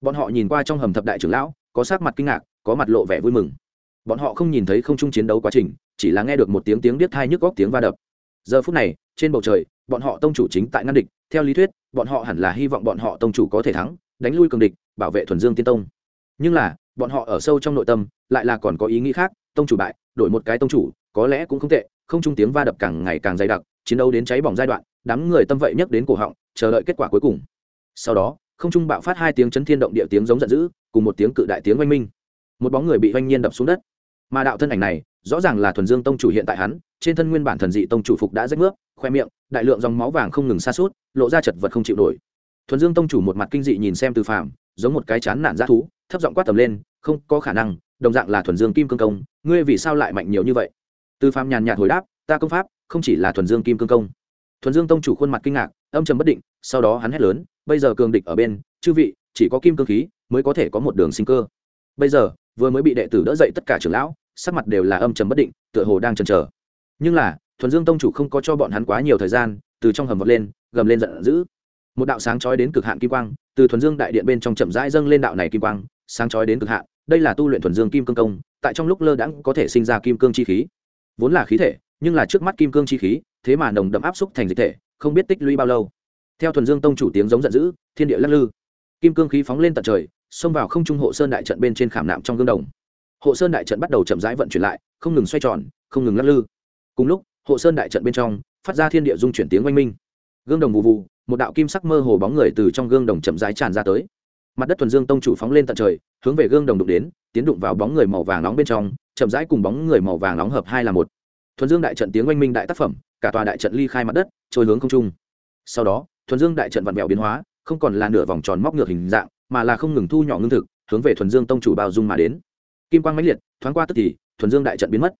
Bọn họ nhìn qua trong hầm thập đại trưởng lão, có sát mặt kinh ngạc, có mặt lộ vẻ vui mừng. Bọn họ không nhìn thấy không chung chiến đấu quá trình, chỉ là nghe được một tiếng tiếng biết thai nhức góc tiếng va đập. Giờ phút này, trên bầu trời, bọn họ tông chủ chính tại ngăn địch, theo lý thuyết, bọn họ hẳn là hy vọng bọn họ tông chủ có thể thắng, đánh lui cường địch, bảo vệ thuần dương tiên tông. Nhưng là, bọn họ ở sâu trong nội tâm, lại là còn có ý nghĩ khác, tông chủ bại, đổi một cái tông chủ có lẽ cũng không tệ, không trung tiếng va đập càng ngày càng dày đặc, chiến đấu đến cháy bỏng giai đoạn, đám người tâm vậy nhắc đến cổ họng, chờ đợi kết quả cuối cùng. Sau đó, không trung bạo phát hai tiếng chấn thiên động địa tiếng giống giận dữ, cùng một tiếng cự đại tiếng oanh minh. Một bóng người bị oanh nhiên đập xuống đất. Mà đạo thân ảnh này, rõ ràng là thuần dương tông chủ hiện tại hắn, trên thân nguyên bản thần dị tông chủ phục đã rách nước, khoe miệng, đại lượng dòng máu vàng không ngừng xa suốt lộ ra chật vật không chịu nổi. Thuần dương tông chủ một mặt kinh dị nhìn xem từ phàm, giống một cái chán nản g thú, thấp giọng quát tầm lên, không có khả năng, đồng dạng là thuần dương kim cương công, ngươi vì sao lại mạnh nhiều như vậy? Từ phàm nhàn nhạt hồi đáp, ta công pháp, không chỉ là thuần dương kim cương công. Thuần dương tông chủ khuôn mặt kinh ngạc, âm trầm bất định, sau đó hắn hét lớn, bây giờ cường địch ở bên, chư vị, chỉ có kim cương khí mới có thể có một đường sinh cơ. Bây giờ, vừa mới bị đệ tử đỡ dậy tất cả trưởng lão, sắc mặt đều là âm trầm bất định, tựa hồ đang chần chờ. Nhưng là, thuần dương tông chủ không có cho bọn hắn quá nhiều thời gian, từ trong hầm vọt lên, gầm lên giận dữ. Một đạo sáng chói đến cực hạn kim quang, từ thuần dương đại điện bên trong chậm rãi dâng lên đạo này kim quang, sáng chói đến cực hạn, đây là tu luyện thuần dương kim cương công, tại trong lúc lơ đãng có thể sinh ra kim cương chi khí vốn là khí thể, nhưng là trước mắt kim cương chi khí, thế mà nồng đậm áp xúc thành dịch thể, không biết tích lũy bao lâu. Theo thuần dương tông chủ tiếng giống giận dữ, thiên địa lắc lư. Kim cương khí phóng lên tận trời, xông vào không trung hộ sơn đại trận bên trên khảm nạm trong gương đồng. Hộ sơn đại trận bắt đầu chậm rãi vận chuyển lại, không ngừng xoay tròn, không ngừng lắc lư. Cùng lúc, hộ sơn đại trận bên trong, phát ra thiên địa dung chuyển tiếng oanh minh. Gương đồng vụ vụ một đạo kim sắc mơ hồ bóng người từ trong gương đồng chậm rãi tràn ra tới. Mặt đất thuần dương tông chủ phóng lên tận trời, hướng về gương đồng đụng đến, tiến đụng vào bóng người màu vàng nóng bên trong chậm rãi cùng bóng người màu vàng nóng hợp hai là một. Thuần dương đại trận tiếng oanh minh đại tác phẩm, cả tòa đại trận ly khai mặt đất, trôi hướng không trung. Sau đó, thuần dương đại trận vặn vẹo biến hóa, không còn là nửa vòng tròn móc ngược hình dạng, mà là không ngừng thu nhỏ ngưng thực, hướng về thuần dương tông chủ bao dung mà đến. Kim quang mãnh liệt, thoáng qua tức thì, thuần dương đại trận biến mất.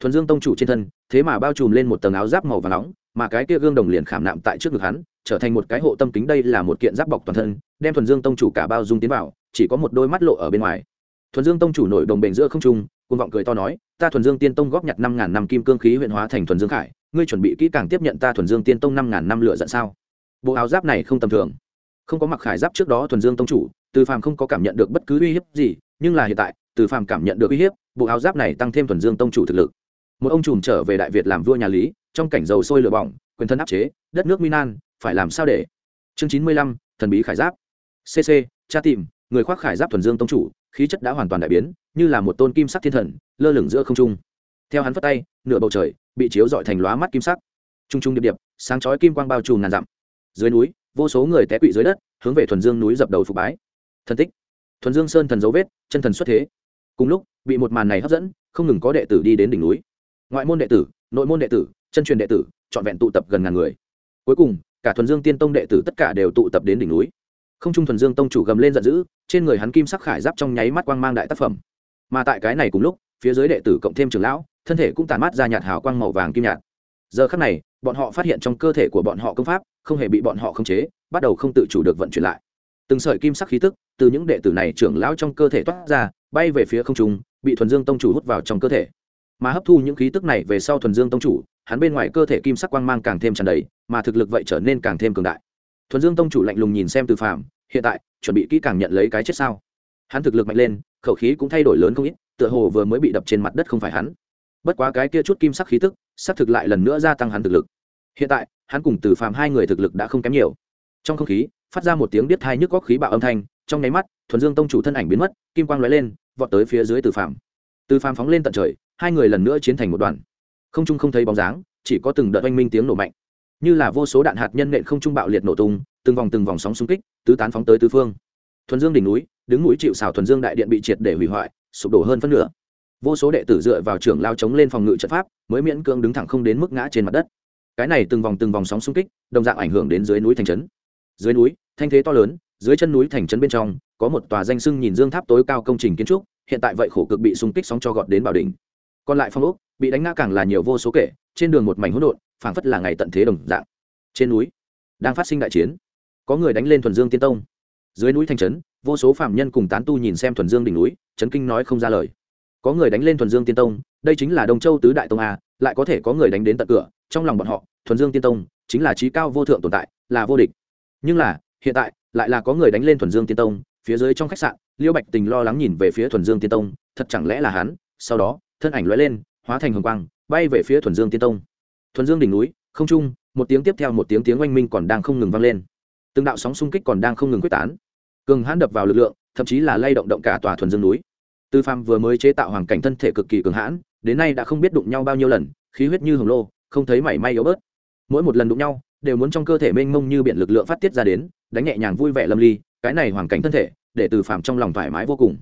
Thuần dương tông chủ trên thân, thế mà bao trùm lên một tầng áo giáp màu và nóng, mà cái kia gương đồng liền khảm nạm tại trước ngực hắn, trở thành một cái hộ tâm kính đây là một kiện giáp bọc toàn thân, đem thuần dương tông chủ cả bao dung tiến vào, chỉ có một đôi mắt lộ ở bên ngoài thuần dương tông chủ nổi đồng bền giữa không trung côn vọng cười to nói, ta thuần dương tiên tông góp nhặt năm ngàn năm kim cương khí huyện hóa thành thuần dương khải, ngươi chuẩn bị kỹ càng tiếp nhận ta thuần dương tiên tông năm ngàn năm lựa giận sao? Bộ áo giáp này không tầm thường. Không có mặc khải giáp trước đó thuần dương tông chủ, từ phàm không có cảm nhận được bất cứ uy hiếp gì, nhưng là hiện tại, từ phàm cảm nhận được uy hiếp, bộ áo giáp này tăng thêm thuần dương tông chủ thực lực. Một ông trùm trở về đại việt làm vua nhà lý, trong cảnh dầu sôi lửa bỏng, quyền thân áp chế, đất nước minan phải làm sao để? Chương chín mươi lăm, thần bí khải giáp. Cc cha tìm, người khoác khải giáp thuần dương tông chủ khí chất đã hoàn toàn đại biến, như là một tôn kim sắc thiên thần, lơ lửng giữa không trung. Theo hắn phất tay, nửa bầu trời bị chiếu dọi thành lóa mắt kim sắc. Trung trung điệp điệp, sáng chói kim quang bao trùm ngàn dặm. Dưới núi, vô số người té quỵ dưới đất, hướng về thuần dương núi dập đầu phục bái. Thân tích. Thuần dương sơn thần dấu vết, chân thần xuất thế. Cùng lúc, bị một màn này hấp dẫn, không ngừng có đệ tử đi đến đỉnh núi. Ngoại môn đệ tử, nội môn đệ tử, chân truyền đệ tử, trọn vẹn tụ tập gần ngàn người. Cuối cùng, cả thuần dương tiên tông đệ tử tất cả đều tụ tập đến đỉnh núi không trung thuần dương tông chủ gầm lên giận dữ, trên người hắn kim sắc khải giáp trong nháy mắt quang mang đại tác phẩm. Mà tại cái này cùng lúc, phía dưới đệ tử cộng thêm trưởng lão, thân thể cũng tàn mắt ra nhạt hào quang màu vàng kim nhạt. Giờ khắc này, bọn họ phát hiện trong cơ thể của bọn họ công pháp không hề bị bọn họ khống chế, bắt đầu không tự chủ được vận chuyển lại. Từng sợi kim sắc khí tức từ những đệ tử này trưởng lão trong cơ thể toát ra, bay về phía không trung, bị thuần dương tông chủ hút vào trong cơ thể. Mà hấp thu những khí tức này về sau thuần dương tông chủ, hắn bên ngoài cơ thể kim sắc quang mang càng thêm tràn đầy, mà thực lực vậy trở nên càng thêm cường đại thuần dương tông chủ lạnh lùng nhìn xem từ phàm, hiện tại, chuẩn bị kỹ càng nhận lấy cái chết sao? Hắn thực lực mạnh lên, khẩu khí cũng thay đổi lớn không ít, tựa hồ vừa mới bị đập trên mặt đất không phải hắn. Bất quá cái kia chút kim sắc khí tức sắc thực lại lần nữa gia tăng hắn thực lực. Hiện tại, hắn cùng từ phàm hai người thực lực đã không kém nhiều. Trong không khí, phát ra một tiếng biết thai nhức góc khí bạo âm thanh, trong nháy mắt, thuần dương tông chủ thân ảnh biến mất, kim quang lóe lên, vọt tới phía dưới từ phàm. Từ phàm phóng lên tận trời, hai người lần nữa chiến thành một đoàn. Không trung không thấy bóng dáng, chỉ có từng đợt oanh minh tiếng nổ mạnh như là vô số đạn hạt nhân nện không trung bạo liệt nổ tung, từng vòng từng vòng sóng xung kích, tứ tán phóng tới tứ phương. Thuần dương đỉnh núi, đứng núi chịu xào thuần dương đại điện bị triệt để hủy hoại, sụp đổ hơn phân nửa. Vô số đệ tử dựa vào trưởng lao chống lên phòng ngự trận pháp, mới miễn cưỡng đứng thẳng không đến mức ngã trên mặt đất. Cái này từng vòng từng vòng sóng xung kích, đồng dạng ảnh hưởng đến dưới núi thành trấn. Dưới núi, thanh thế to lớn, dưới chân núi thành trấn bên trong, có một tòa danh sưng nhìn dương tháp tối cao công trình kiến trúc, hiện tại vậy khổ cực bị xung kích sóng cho gọt đến bảo đỉnh. Còn lại phong ốc, bị đánh ngã càng là nhiều vô số kể, trên đường một mảnh hỗn độn phảng phất là ngày tận thế đồng dạng. Trên núi, đang phát sinh đại chiến. Có người đánh lên thuần dương tiên tông. Dưới núi thành trấn, vô số phạm nhân cùng tán tu nhìn xem thuần dương đỉnh núi trấn kinh nói không ra lời. Có người đánh lên thuần dương tiên tông, đây chính là đông châu tứ đại tông a, lại có thể có người đánh đến tận cửa, trong lòng bọn họ, thuần dương tiên tông chính là trí cao vô thượng tồn tại, là vô địch. Nhưng là, hiện tại, lại là có người đánh lên thuần dương tiên tông, phía dưới trong khách sạn, liêu bạch tình lo lắng nhìn về phía thuần dương tiên tông, thật chẳng lẽ là hắn? Sau đó, thân ảnh lóe lên, hóa thành hồng quang, bay về phía thuần dương tiên tông thuần dương đỉnh núi, không trung, một tiếng tiếp theo một tiếng tiếng oanh minh còn đang không ngừng vang lên. Từng đạo sóng xung kích còn đang không ngừng quyết tán. Cường hãn đập vào lực lượng, thậm chí là lay động động cả tòa thuần dương núi. Tư phàm vừa mới chế tạo hoàn cảnh thân thể cực kỳ cường hãn, đến nay đã không biết đụng nhau bao nhiêu lần, khí huyết như hồng lô, không thấy mảy may yếu bớt. Mỗi một lần đụng nhau, đều muốn trong cơ thể mênh mông như biển lực lượng phát tiết ra đến, đánh nhẹ nhàng vui vẻ lâm ly, cái này hoàn cảnh thân thể, để từ phàm trong lòng thoải mái vô cùng.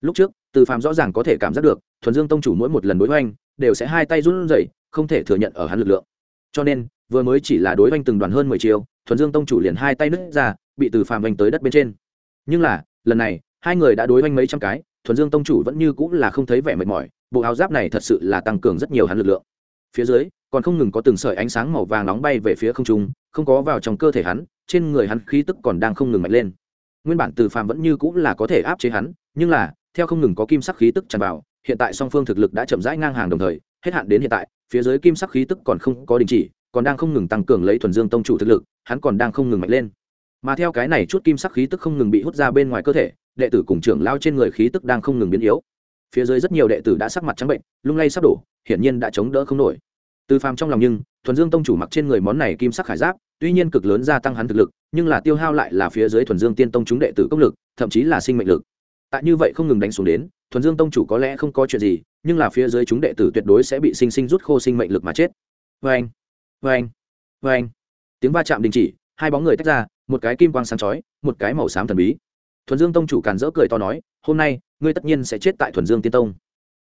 Lúc trước từ phàm rõ ràng có thể cảm giác được, thuần dương tông chủ mỗi một lần đối hoành, đều sẽ hai tay run rẩy không thể thừa nhận ở hắn lực lượng. Cho nên, vừa mới chỉ là đối hoành từng đoàn hơn mười chiều thuần dương tông chủ liền hai tay nứt ra, bị từ phàm vành tới đất bên trên. Nhưng là, lần này, hai người đã đối hoành mấy trăm cái, thuần dương tông chủ vẫn như cũng là không thấy vẻ mệt mỏi, bộ áo giáp này thật sự là tăng cường rất nhiều hắn lực lượng. Phía dưới, còn không ngừng có từng sợi ánh sáng màu vàng nóng bay về phía không trung, không có vào trong cơ thể hắn, trên người hắn khí tức còn đang không ngừng mạnh lên. Nguyên bản từ phàm vẫn như cũng là có thể áp chế hắn, nhưng là, theo không ngừng có kim sắc khí tức tràn vào, hiện tại song phương thực lực đã chậm rãi ngang hàng đồng thời, hết hạn đến hiện tại phía dưới kim sắc khí tức còn không có đình chỉ, còn đang không ngừng tăng cường lấy thuần dương tông chủ thực lực, hắn còn đang không ngừng mạnh lên. Mà theo cái này chút kim sắc khí tức không ngừng bị hút ra bên ngoài cơ thể, đệ tử cùng trưởng lao trên người khí tức đang không ngừng biến yếu. Phía dưới rất nhiều đệ tử đã sắc mặt trắng bệnh, lung lay sắp đổ, hiển nhiên đã chống đỡ không nổi. Từ phàm trong lòng nhưng, thuần dương tông chủ mặc trên người món này kim sắc khải giáp, tuy nhiên cực lớn gia tăng hắn thực lực, nhưng là tiêu hao lại là phía dưới thuần dương tiên tông chúng đệ tử công lực, thậm chí là sinh mệnh lực tại như vậy không ngừng đánh xuống đến, thuần dương tông chủ có lẽ không có chuyện gì, nhưng là phía dưới chúng đệ tử tuyệt đối sẽ bị sinh sinh rút khô sinh mệnh lực mà chết. Vê anh vê anh vê anh tiếng va chạm đình chỉ, hai bóng người tách ra, một cái kim quang sáng chói, một cái màu xám thần bí. Thuần dương tông chủ càn rỡ cười to nói, hôm nay, ngươi tất nhiên sẽ chết tại thuần dương tiên tông.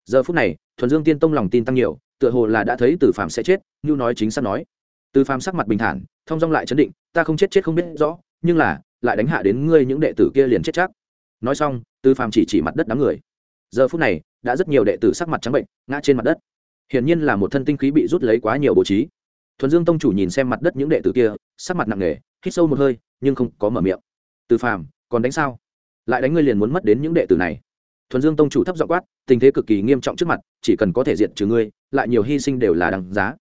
Giờ phút này, thuần dương tiên tông lòng tin tăng nhiều, tựa hồ là đã thấy từ phạm sẽ chết như nói chính xác nói. Từ phạm sắc mặt bình thản thong dong lại chấn định, ta không chết chết không biết rõ, nhưng là, lại đánh hạ đến ngươi những đệ tử kia liền chết chắc nói xong từ phạm chỉ chỉ mặt đất đám người. Giờ phút này, đã rất nhiều đệ tử sắc mặt trắng bệnh, ngã trên mặt đất. Hiển nhiên là một thân tinh khí bị rút lấy quá nhiều bố trí. Thuần dương tông chủ nhìn xem mặt đất những đệ tử kia, sắc mặt nặng nề, hít sâu một hơi, nhưng không có mở miệng. Từ phàm, còn đánh sao? Lại đánh ngươi liền muốn mất đến những đệ tử này. Thuần dương tông chủ thấp dọ quát, tình thế cực kỳ nghiêm trọng trước mặt, chỉ cần có thể diện trừ ngươi, lại nhiều hy sinh đều là đằng giá.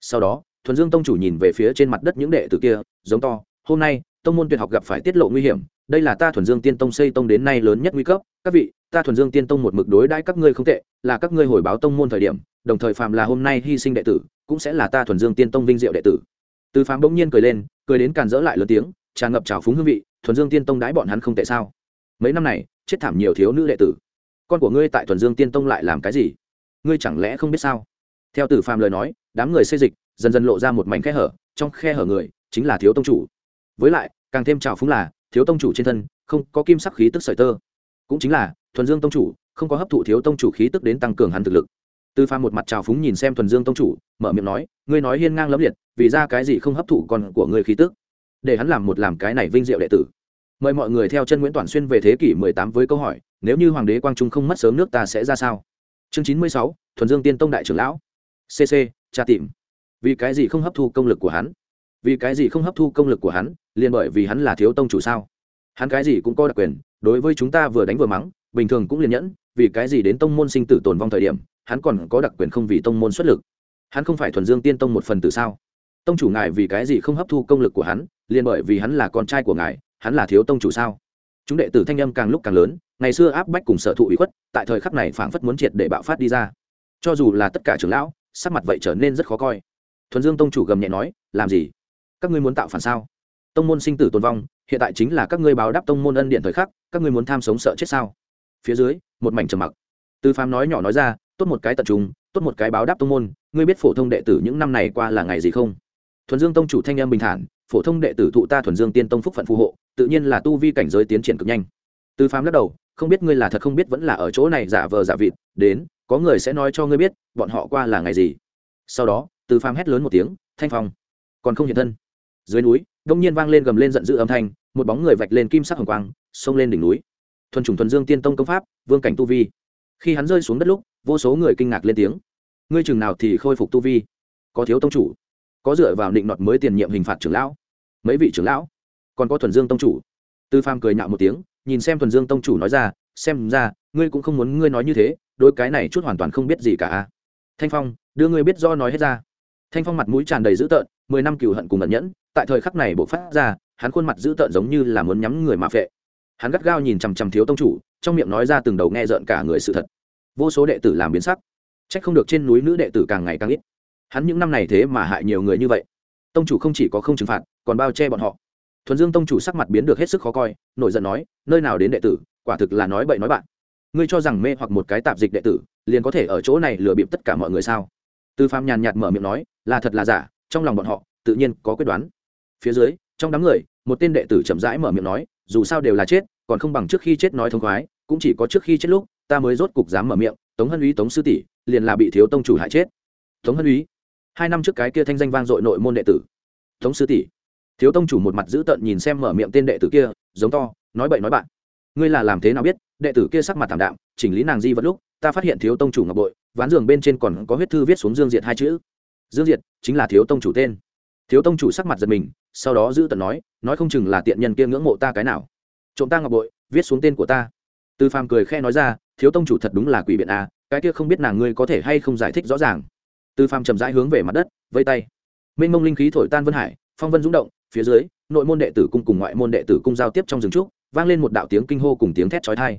Sau đó, thuần dương tông chủ nhìn về phía trên mặt đất những đệ tử kia, giống to, hôm nay, tông môn tuyệt học gặp phải tiết lộ nguy hiểm đây là ta thuần dương tiên tông xây tông đến nay lớn nhất nguy cấp, các vị, ta thuần dương tiên tông một mực đối đãi các ngươi không tệ, là các ngươi hồi báo tông môn thời điểm, đồng thời phàm là hôm nay hy sinh đệ tử, cũng sẽ là ta thuần dương tiên tông vinh diệu đệ tử. Từ phàm bỗng nhiên cười lên, cười đến càn dỡ lại lớn tiếng, tràn ngập trào phúng hương vị, thuần dương tiên tông đãi bọn hắn không tệ sao? Mấy năm này, chết thảm nhiều thiếu nữ đệ tử. Con của ngươi tại thuần dương tiên tông lại làm cái gì? Ngươi chẳng lẽ không biết sao? Theo tử phàm lời nói, đám người xây dịch, dần dần lộ ra một mảnh khe hở, trong khe hở người, chính là thiếu tông chủ. Với lại, càng thêm trào phúng là thiếu tông chủ trên thân không có kim sắc khí tức sợi tơ. Cũng chính là thuần dương tông chủ không có hấp thụ thiếu tông chủ khí tức đến tăng cường hắn thực lực. Tư pha một mặt trào phúng nhìn xem thuần dương tông chủ mở miệng nói ngươi nói hiên ngang lẫm liệt vì ra cái gì không hấp thụ con của ngươi khí tức? Để hắn làm một làm cái này vinh diệu đệ tử. Mời mọi người theo chân nguyễn toàn xuyên về thế kỷ 18 với câu hỏi nếu như hoàng đế quang trung không mất sớm nước ta sẽ ra sao? Chương 96, thuần dương tiên tông đại trưởng lão. Cc tra tìm. Vì cái gì không hấp thu công lực của hắn? Vì cái gì không hấp thu công lực của hắn? Liền bởi vì hắn là thiếu tông chủ sao? Hắn cái gì cũng có đặc quyền, đối với chúng ta vừa đánh vừa mắng, bình thường cũng liền nhẫn, vì cái gì đến tông môn sinh tử tồn vong thời điểm, hắn còn có đặc quyền không vì tông môn xuất lực? Hắn không phải thuần dương tiên tông một phần từ sao? Tông chủ ngài vì cái gì không hấp thu công lực của hắn, liền bởi vì hắn là con trai của ngài, hắn là thiếu tông chủ sao? Chúng đệ tử thanh âm càng lúc càng lớn, ngày xưa áp bách cùng sở thụ ủy khuất, tại thời khắc này phảng phất muốn triệt để bạo phát đi ra. Cho dù là tất cả trưởng lão, sắc mặt vậy trở nên rất khó coi. Thuần dương tông chủ gầm nhẹ nói, làm gì? Các ngươi muốn tạo phản sao? Tông môn sinh tử tồn vong, hiện tại chính là các ngươi báo đáp tông môn ân điện thời khắc, các ngươi muốn tham sống sợ chết sao? Phía dưới, một mảnh trầm mặc. Tư phàm nói nhỏ nói ra, tốt một cái tận trung, tốt một cái báo đáp tông môn, ngươi biết phổ thông đệ tử những năm này qua là ngày gì không? Thuần dương tông chủ thanh em bình thản, phổ thông đệ tử thụ ta thuần dương tiên tông phúc phận phù hộ, tự nhiên là tu vi cảnh giới tiến triển cực nhanh. Tư phàm lắc đầu, không biết ngươi là thật không biết vẫn là ở chỗ này giả vờ giả vịt, đến, có người sẽ nói cho ngươi biết, bọn họ qua là ngày gì. Sau đó tư phàm hét lớn một tiếng, thanh phong. Còn không hiện thân. Dưới núi đông nhiên vang lên gầm lên giận dữ âm thanh, một bóng người vạch lên kim sắc hồng quang, xông lên đỉnh núi. Thuần chủng thuần dương tiên tông công pháp, vương cảnh tu vi. Khi hắn rơi xuống đất lúc, vô số người kinh ngạc lên tiếng. Ngươi chừng nào thì khôi phục tu vi? Có thiếu tông chủ. Có dựa vào định nọt mới tiền nhiệm hình phạt trưởng lão. Mấy vị trưởng lão? Còn có thuần dương tông chủ. Tư pham cười nhạo một tiếng, nhìn xem thuần dương tông chủ nói ra, xem ra, ngươi cũng không muốn ngươi nói như thế đôi cái này chút hoàn toàn không biết gì cả thanh phong, đưa ngươi biết do nói hết ra thanh phong mặt mũi tràn đầy dữ tợn, mười năm cừu hận cùng ẩn nhẫn, tại thời khắc này bộc phát ra, hắn khuôn mặt dữ tợn giống như là muốn nhắm người mà phệ. Hắn gắt gao nhìn chằm chằm thiếu tông chủ, trong miệng nói ra từng đầu nghe rợn cả người sự thật. Vô số đệ tử làm biến sắc. Trách không được trên núi nữ đệ tử càng ngày càng ít. Hắn những năm này thế mà hại nhiều người như vậy. Tông chủ không chỉ có không trừng phạt, còn bao che bọn họ. Thuần dương tông chủ sắc mặt biến được hết sức khó coi, nổi giận nói, nơi nào đến đệ tử, quả thực là nói bậy nói bạn. Ngươi cho rằng mê hoặc một cái tạp dịch đệ tử, liền có thể ở chỗ này lừa bịp tất cả mọi người sao? Tư phạm nhàn nhạt mở miệng nói là thật là giả, trong lòng bọn họ, tự nhiên có quyết đoán. Phía dưới, trong đám người, một tên đệ tử chậm rãi mở miệng nói, dù sao đều là chết, còn không bằng trước khi chết nói thông khoái, cũng chỉ có trước khi chết lúc, ta mới rốt cục dám mở miệng, tống hân úy, tống sư tỷ, liền là bị thiếu tông chủ hại chết. Tống hân úy, hai năm trước cái kia thanh danh vang dội nội môn đệ tử. Tống sư tỷ, thiếu tông chủ một mặt dữ tợn nhìn xem mở miệng tên đệ tử kia, giống to, nói bậy nói bạn. Ngươi là làm thế nào biết, đệ tử kia sắc mặt thảm đạm, chỉnh lý nàng di vật lúc, ta phát hiện thiếu tông chủ ngọc bội, ván giường bên trên còn có huyết thư viết xuống dương diệt hai chữ dương diệt, chính là thiếu tông chủ tên. Thiếu tông chủ sắc mặt giật mình, sau đó giữ tận nói nói không chừng là tiện nhân kia ngưỡng mộ ta cái nào. Trộm ta ngọc bội, viết xuống tên của ta. Tư phàm cười khe nói ra, thiếu tông chủ thật đúng là quỷ biện à cái kia không biết nàng ngươi có thể hay không giải thích rõ ràng. Từ phàm chậm rãi hướng về mặt đất, vây tay. Minh mông linh khí thổi tan vân hải, phong vân rung động, phía dưới, nội môn đệ tử cung cùng ngoại môn đệ tử cung giao tiếp trong rừng trúc, vang lên một đạo tiếng kinh hô cùng tiếng thét chói thai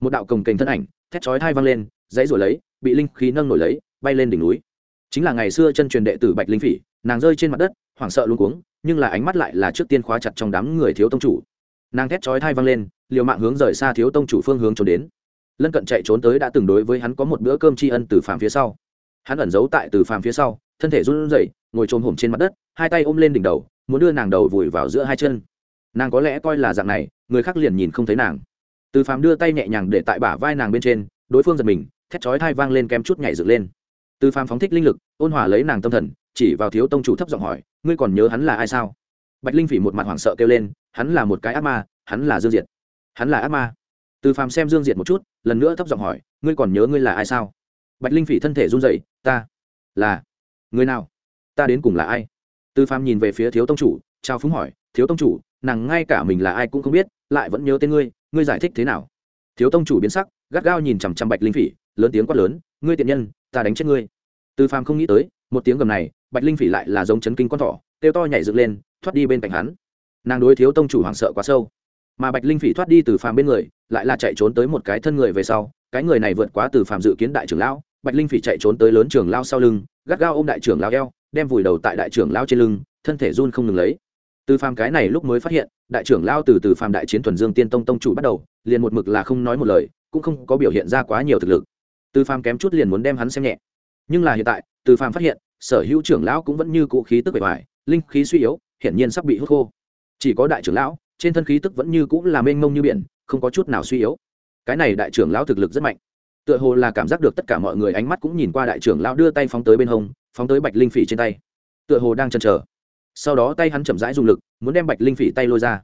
một đạo cồng kềnh thân ảnh, thét chói thai vang lên, dãy rồi lấy, bị linh khí nâng nổi lấy, bay lên đỉnh núi chính là ngày xưa chân truyền đệ tử bạch linh phỉ, nàng rơi trên mặt đất, hoảng sợ luôn cuống, nhưng là ánh mắt lại là trước tiên khóa chặt trong đám người thiếu tông chủ. Nàng thét chói thai vang lên, liều mạng hướng rời xa thiếu tông chủ phương hướng trốn đến. Lân cận chạy trốn tới đã từng đối với hắn có một bữa cơm tri ân từ phàm phía sau. Hắn ẩn giấu tại từ phàm phía sau, thân thể run rẩy, ngồi trồm hổm trên mặt đất, hai tay ôm lên đỉnh đầu, muốn đưa nàng đầu vùi vào giữa hai chân. Nàng có lẽ coi là dạng này, người khác liền nhìn không thấy nàng. Từ phàm đưa tay nhẹ nhàng để tại bả vai nàng bên trên, đối phương giật mình, thét chói thai vang lên kém chút nhảy dựng lên từ phàm phóng thích linh lực, ôn hòa lấy nàng tâm thần, chỉ vào thiếu tông chủ thấp giọng hỏi, ngươi còn nhớ hắn là ai sao? Bạch linh phỉ một mặt hoảng sợ kêu lên, hắn là một cái ác ma, hắn là dương diệt. Hắn là ác ma? Từ phàm xem dương diệt một chút, lần nữa thấp giọng hỏi, ngươi còn nhớ ngươi là ai sao? Bạch linh phỉ thân thể run rẩy, ta, là, người nào? Ta đến cùng là ai? Từ phàm nhìn về phía thiếu tông chủ, trao phúng hỏi, thiếu tông chủ, nàng ngay cả mình là ai cũng không biết, lại vẫn nhớ tên ngươi ngươi giải thích thế nào? Thiếu tông chủ biến sắc, gắt gao nhìn chằm chằm bạch linh phỉ, lớn tiếng quát lớn, ngươi tiện nhân ta đánh chết ngươi. Từ phàm không nghĩ tới, một tiếng gầm này, bạch linh phỉ lại là giống chấn kinh con thỏ, kêu to nhảy dựng lên, thoát đi bên cạnh hắn. Nàng đối thiếu tông chủ hoảng sợ quá sâu. Mà bạch linh phỉ thoát đi từ phàm bên người, lại là chạy trốn tới một cái thân người về sau. Cái người này vượt quá từ phàm dự kiến đại trưởng lão. Bạch linh phỉ chạy trốn tới lớn trưởng lao sau lưng, gắt gao ôm đại trưởng lao eo, đem vùi đầu tại đại trưởng lao trên lưng, thân thể run không ngừng lấy. Từ phàm cái này lúc mới phát hiện, đại trưởng lao từ từ phàm đại chiến thuần dương tiên tông tông chủ bắt đầu, liền một mực là không nói một lời, cũng không có biểu hiện ra quá nhiều thực lực từ phàm kém chút liền muốn đem hắn xem nhẹ. Nhưng là hiện tại, từ phàm phát hiện, sở hữu trưởng lão cũng vẫn như cũ khí tức bề ngoài, linh khí suy yếu, hiển nhiên sắp bị hút khô. Chỉ có đại trưởng lão, trên thân khí tức vẫn như cũ là mênh mông như biển, không có chút nào suy yếu. Cái này đại trưởng lão thực lực rất mạnh. Tựa hồ là cảm giác được tất cả mọi người ánh mắt cũng nhìn qua đại trưởng lão đưa tay phóng tới bên hông, phóng tới bạch linh phỉ trên tay. Tựa hồ đang chần chờ. Sau đó tay hắn chậm rãi dùng lực, muốn đem bạch linh phỉ tay lôi ra.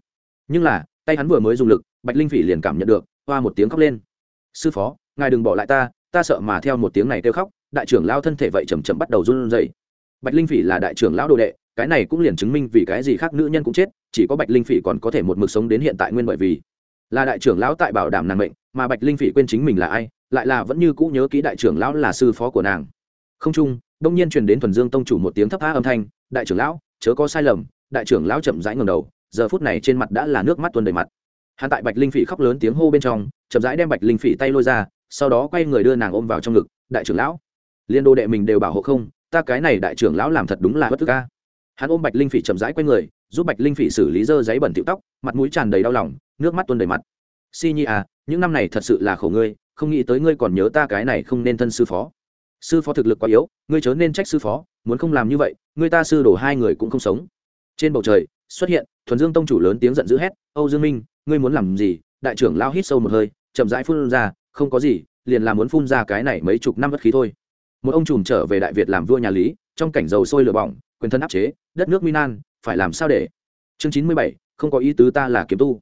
Nhưng là, tay hắn vừa mới dùng lực, bạch linh phỉ liền cảm nhận được, hoa một tiếng khóc lên. Sư phó, ngài đừng bỏ lại ta ta sợ mà theo một tiếng này kêu khóc, đại trưởng lao thân thể vậy chầm chậm bắt đầu run rẩy. Bạch linh phỉ là đại trưởng lão đồ đệ, cái này cũng liền chứng minh vì cái gì khác nữ nhân cũng chết, chỉ có bạch linh phỉ còn có thể một mực sống đến hiện tại nguyên bởi vì là đại trưởng lão tại bảo đảm nàng mệnh, mà bạch linh phỉ quên chính mình là ai, lại là vẫn như cũ nhớ kỹ đại trưởng lão là sư phó của nàng. Không chung, đông nhiên truyền đến thuần dương tông chủ một tiếng thấp tha âm thanh, đại trưởng lão, chớ có sai lầm, đại trưởng lão chậm rãi ngầm đầu, giờ phút này trên mặt đã là nước mắt tuôn đầy mặt. Hắn tại bạch linh phỉ khóc lớn tiếng hô bên trong, chậm rãi đem bạch linh phỉ tay lôi ra sau đó quay người đưa nàng ôm vào trong ngực, đại trưởng lão, liên đô đệ mình đều bảo hộ không, ta cái này đại trưởng lão làm thật đúng là bất thức ca hắn ôm bạch linh phỉ chậm rãi quay người, giúp bạch linh phỉ xử lý dơ giấy bẩn tiểu tóc, mặt mũi tràn đầy đau lòng, nước mắt tuôn đầy mặt. Si nhi à những năm này thật sự là khổ ngươi, không nghĩ tới ngươi còn nhớ ta cái này không nên thân sư phó. Sư phó thực lực quá yếu, ngươi chớ nên trách sư phó, muốn không làm như vậy, ngươi ta sư đổ hai người cũng không sống. Trên bầu trời, xuất hiện, thuần dương tông chủ lớn tiếng giận dữ hét, âu dương minh, ngươi muốn làm gì? Đại trưởng lao hít sâu một hơi, chậm rãi phun ra không có gì, liền là muốn phun ra cái này mấy chục năm bất khí thôi. Một ông trùm trở về đại việt làm vua nhà lý, trong cảnh dầu sôi lửa bỏng, quyền thân áp chế, đất nước minan phải làm sao để? Chương chín mươi bảy, không có ý tứ ta là kiếm tu.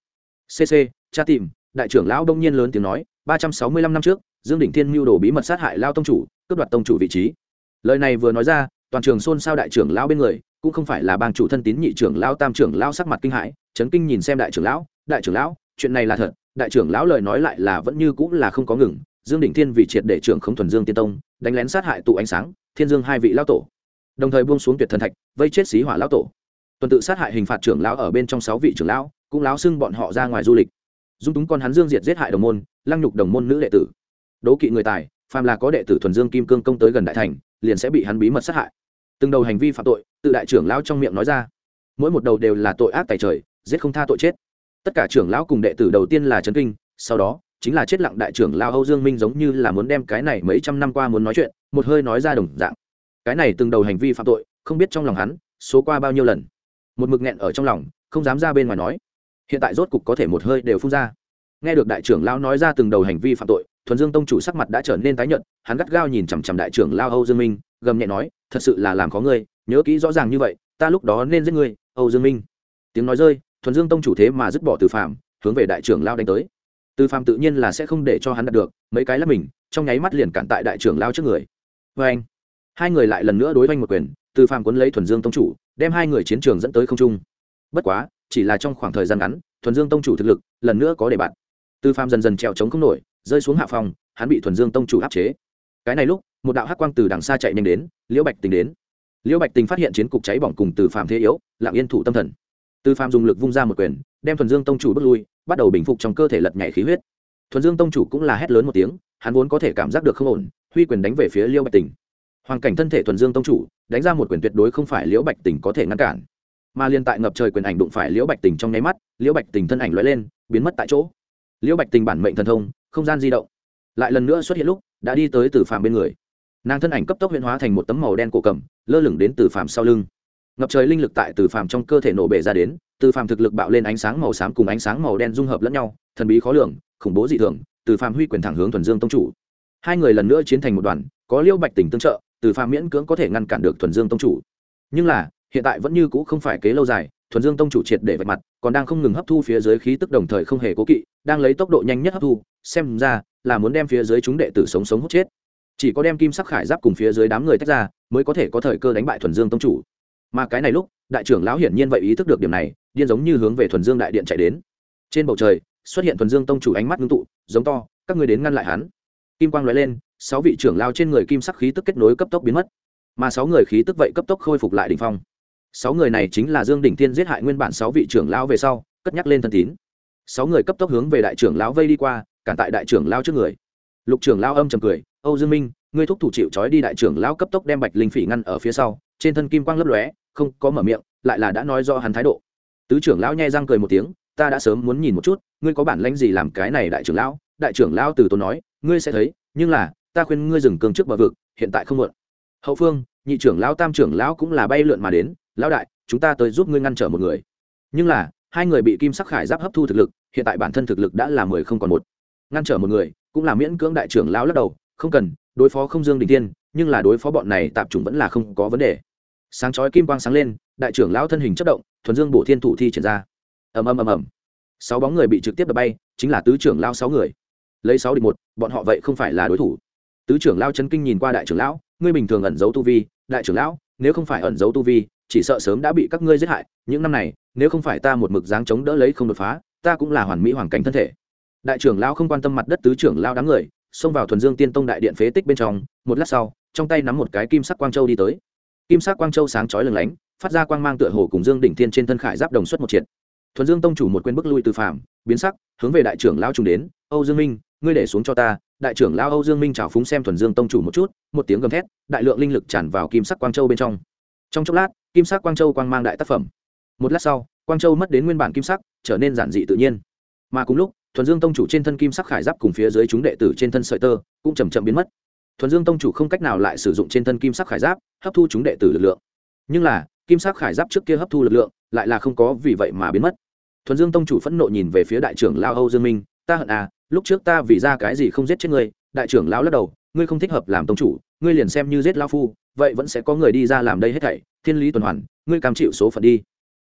Cc cha tìm, đại trưởng lão đông nhiên lớn tiếng nói, ba trăm sáu mươi lăm năm trước, dương đỉnh thiên mưu đồ bí mật sát hại lao tông chủ, cướp đoạt tông chủ vị trí. Lời này vừa nói ra, toàn trường xôn xao đại trưởng lão bên người, cũng không phải là bang chủ thân tín nhị trưởng lão, tam trưởng lão sắc mặt kinh hãi, chấn kinh nhìn xem đại trưởng lão, đại trưởng lão, chuyện này là thật đại trưởng lão lời nói lại là vẫn như cũng là không có ngừng, dương đỉnh thiên vì triệt để trưởng không thuần dương tiên tông, đánh lén sát hại tụ ánh sáng, thiên dương hai vị lão tổ. Đồng thời buông xuống tuyệt thần thạch, vây chết xí hỏa lão tổ. Tuần tự sát hại hình phạt trưởng lão ở bên trong sáu vị trưởng lão, cũng lão xưng bọn họ ra ngoài du lịch. Dung túng con hắn dương diệt giết hại đồng môn, lăng nhục đồng môn nữ đệ tử. Đố kỵ người tài, phàm là có đệ tử thuần dương kim cương công tới gần đại thành, liền sẽ bị hắn bí mật sát hại. Từng đầu hành vi phạm tội, tự đại trưởng lão trong miệng nói ra. Mỗi một đầu đều là tội ác tài trời, giết không tha tội chết tất cả trưởng lão cùng đệ tử đầu tiên là trấn kinh, sau đó, chính là chết lặng đại trưởng lão âu dương minh giống như là muốn đem cái này mấy trăm năm qua muốn nói chuyện, một hơi nói ra đồng dạng. Cái này từng đầu hành vi phạm tội, không biết trong lòng hắn, số qua bao nhiêu lần. Một mực nghẹn ở trong lòng, không dám ra bên ngoài nói. Hiện tại rốt cục có thể một hơi đều phun ra. Nghe được đại trưởng lão nói ra từng đầu hành vi phạm tội, thuần dương tông chủ sắc mặt đã trở nên tái nhợt, hắn gắt gao nhìn chằm chằm đại trưởng lao âu dương minh, gầm nhẹ nói, thật sự là làm có ngươi, nhớ kỹ rõ ràng như vậy, ta lúc đó nên giết ngươi, âu dương minh. Tiếng nói rơi thuần dương tông chủ thế mà dứt bỏ từ phạm hướng về đại trưởng lao đánh tới. Từ phạm tự nhiên là sẽ không để cho hắn đạt được, mấy cái là mình, trong nháy mắt liền cản tại đại trưởng lao trước người. Vê anh, hai người lại lần nữa đối với một quyền, từ phạm quấn lấy thuần dương tông chủ, đem hai người chiến trường dẫn tới không trung. Bất quá, chỉ là trong khoảng thời gian ngắn, thuần dương tông chủ thực lực lần nữa có để bạn từ phạm dần dần trèo trống không nổi, rơi xuống hạ phòng, hắn bị thuần dương tông chủ áp chế. Cái này lúc, một đạo hắc quang từ đằng xa chạy nhanh đến, liễu bạch tình đến. Liễu bạch tình phát hiện chiến cục cháy bỏng cùng từ phạm thế yếu, lặng yên thủ tâm thần tư phạm dùng lực vung ra một quyền, đem thuần dương tông chủ bước lui, bắt đầu bình phục trong cơ thể lật nhảy khí huyết. Thuần dương tông chủ cũng là hét lớn một tiếng, hắn vốn có thể cảm giác được không ổn, huy quyền đánh về phía liễu bạch tình. Hoàn cảnh thân thể thuần dương tông chủ, đánh ra một quyền tuyệt đối không phải liễu bạch tình có thể ngăn cản. Mà liên tại ngập trời quyền ảnh đụng phải liễu bạch tình trong nháy mắt, liễu bạch tình thân ảnh lóe lên, biến mất tại chỗ. Liễu bạch tình bản mệnh thần thông, không gian di động. Lại lần nữa xuất hiện lúc, đã đi tới từ phàm bên người. Nàng thân ảnh cấp tốc huyễn hóa thành một tấm màu đen cổ cầm, lơ lửng đến từ phàm sau lưng ngập trời linh lực tại từ phàm trong cơ thể nổ bể ra đến, từ phàm thực lực bạo lên ánh sáng màu xám cùng ánh sáng màu đen dung hợp lẫn nhau, thần bí khó lường, khủng bố dị thường, từ phàm huy quyền thẳng hướng thuần dương tông chủ. Hai người lần nữa chiến thành một đoàn, có liêu bạch tỉnh tương trợ, từ phàm miễn cưỡng có thể ngăn cản được thuần dương tông chủ. Nhưng là, hiện tại vẫn như cũ không phải kế lâu dài, thuần dương tông chủ triệt để vạch mặt, còn đang không ngừng hấp thu phía dưới khí tức đồng thời không hề cố kỵ, đang lấy tốc độ nhanh nhất hấp thu, xem ra là muốn đem phía dưới chúng đệ tử sống sống hút chết. Chỉ có đem kim sắc khải giáp cùng phía dưới đám người tách ra, mới có thể có thời cơ đánh bại thuần dương tông chủ mà cái này lúc, đại trưởng lão hiển nhiên vậy ý thức được điểm này, điên giống như hướng về thuần dương đại điện chạy đến. Trên bầu trời, xuất hiện thuần dương tông chủ ánh mắt ngưng tụ, giống to, các người đến ngăn lại hắn. Kim quang nói lên, sáu vị trưởng lao trên người kim sắc khí tức kết nối cấp tốc biến mất. Mà sáu người khí tức vậy cấp tốc khôi phục lại đỉnh phong. Sáu người này chính là dương đỉnh thiên giết hại nguyên bản sáu vị trưởng lao về sau, cất nhắc lên thân tín. Sáu người cấp tốc hướng về đại trưởng lão vây đi qua, cản tại đại trưởng lao trước người. Lục trưởng lao âm trầm cười, âu dương minh, ngươi thúc thủ chịu trói đi đại trưởng lao cấp tốc đem bạch linh phỉ ngăn ở phía sau, trên thân kim quang lấp lóe không có mở miệng, lại là đã nói do hắn thái độ. Tứ trưởng lão nhai răng cười một tiếng, ta đã sớm muốn nhìn một chút, ngươi có bản lãnh gì làm cái này đại trưởng lão? Đại trưởng lão từ tốn nói, ngươi sẽ thấy, nhưng là, ta khuyên ngươi dừng cường trước bờ vực, hiện tại không muộn. Hậu phương, nhị trưởng lão tam trưởng lão cũng là bay lượn mà đến, lão đại, chúng ta tới giúp ngươi ngăn trở một người. Nhưng là, hai người bị kim sắc khải giáp hấp thu thực lực, hiện tại bản thân thực lực đã là mười không còn một. Ngăn trở một người, cũng là miễn cưỡng đại trưởng lão lắc đầu, không cần, đối phó không dương đình tiên nhưng là đối phó bọn này tạp chủng vẫn là không có vấn đề sáng chói kim quang sáng lên, đại trưởng lão thân hình chất động, thuần dương bổ thiên thủ thi triển ra. Ầm ầm ầm ầm. Sáu bóng người bị trực tiếp đập bay, chính là tứ trưởng lao sáu người. Lấy sáu địch một, bọn họ vậy không phải là đối thủ. Tứ trưởng lao chân kinh nhìn qua đại trưởng lão, ngươi bình thường ẩn giấu tu vi, đại trưởng lão, nếu không phải ẩn giấu tu vi, chỉ sợ sớm đã bị các ngươi giết hại, những năm này, nếu không phải ta một mực dáng chống đỡ lấy không đột phá, ta cũng là hoàn mỹ hoàn cảnh thân thể. Đại trưởng lão không quan tâm mặt đất tứ trưởng lao đám người, xông vào thuần dương tiên tông đại điện phế tích bên trong, một lát sau, trong tay nắm một cái kim sắc quang châu đi tới kim sắc quang châu sáng chói lừng lánh, phát ra quang mang tựa hồ cùng dương đỉnh thiên trên thân khải giáp đồng xuất một triệt. Thuần dương tông chủ một quên bức lui từ phạm biến sắc, hướng về đại trưởng lao trùng đến, âu dương minh, ngươi để xuống cho ta. Đại trưởng lao âu dương minh chào phúng xem thuần dương tông chủ một chút, một tiếng gầm thét, đại lượng linh lực tràn vào kim sắc quang châu bên trong. Trong chốc lát, kim sắc quang châu quang mang đại tác phẩm. Một lát sau, quang châu mất đến nguyên bản kim sắc, trở nên giản dị tự nhiên. Mà cùng lúc, thuần dương tông chủ trên thân kim sắc khải giáp cùng phía dưới chúng đệ tử trên thân sợi tơ cũng chầm chậm biến mất thuần dương tông chủ không cách nào lại sử dụng trên thân kim sắc khải giáp, hấp thu chúng đệ tử lực lượng. Nhưng là, kim sắc khải giáp trước kia hấp thu lực lượng, lại là không có vì vậy mà biến mất. Thuần dương tông chủ phẫn nộ nhìn về phía đại trưởng lao âu dương minh, ta hận à lúc trước ta vì ra cái gì không giết chết ngươi? Đại trưởng lão lắc đầu, ngươi không thích hợp làm tông chủ, ngươi liền xem như giết lao phu, vậy vẫn sẽ có người đi ra làm đây hết thảy, thiên lý tuần hoàn, ngươi cam chịu số phận đi.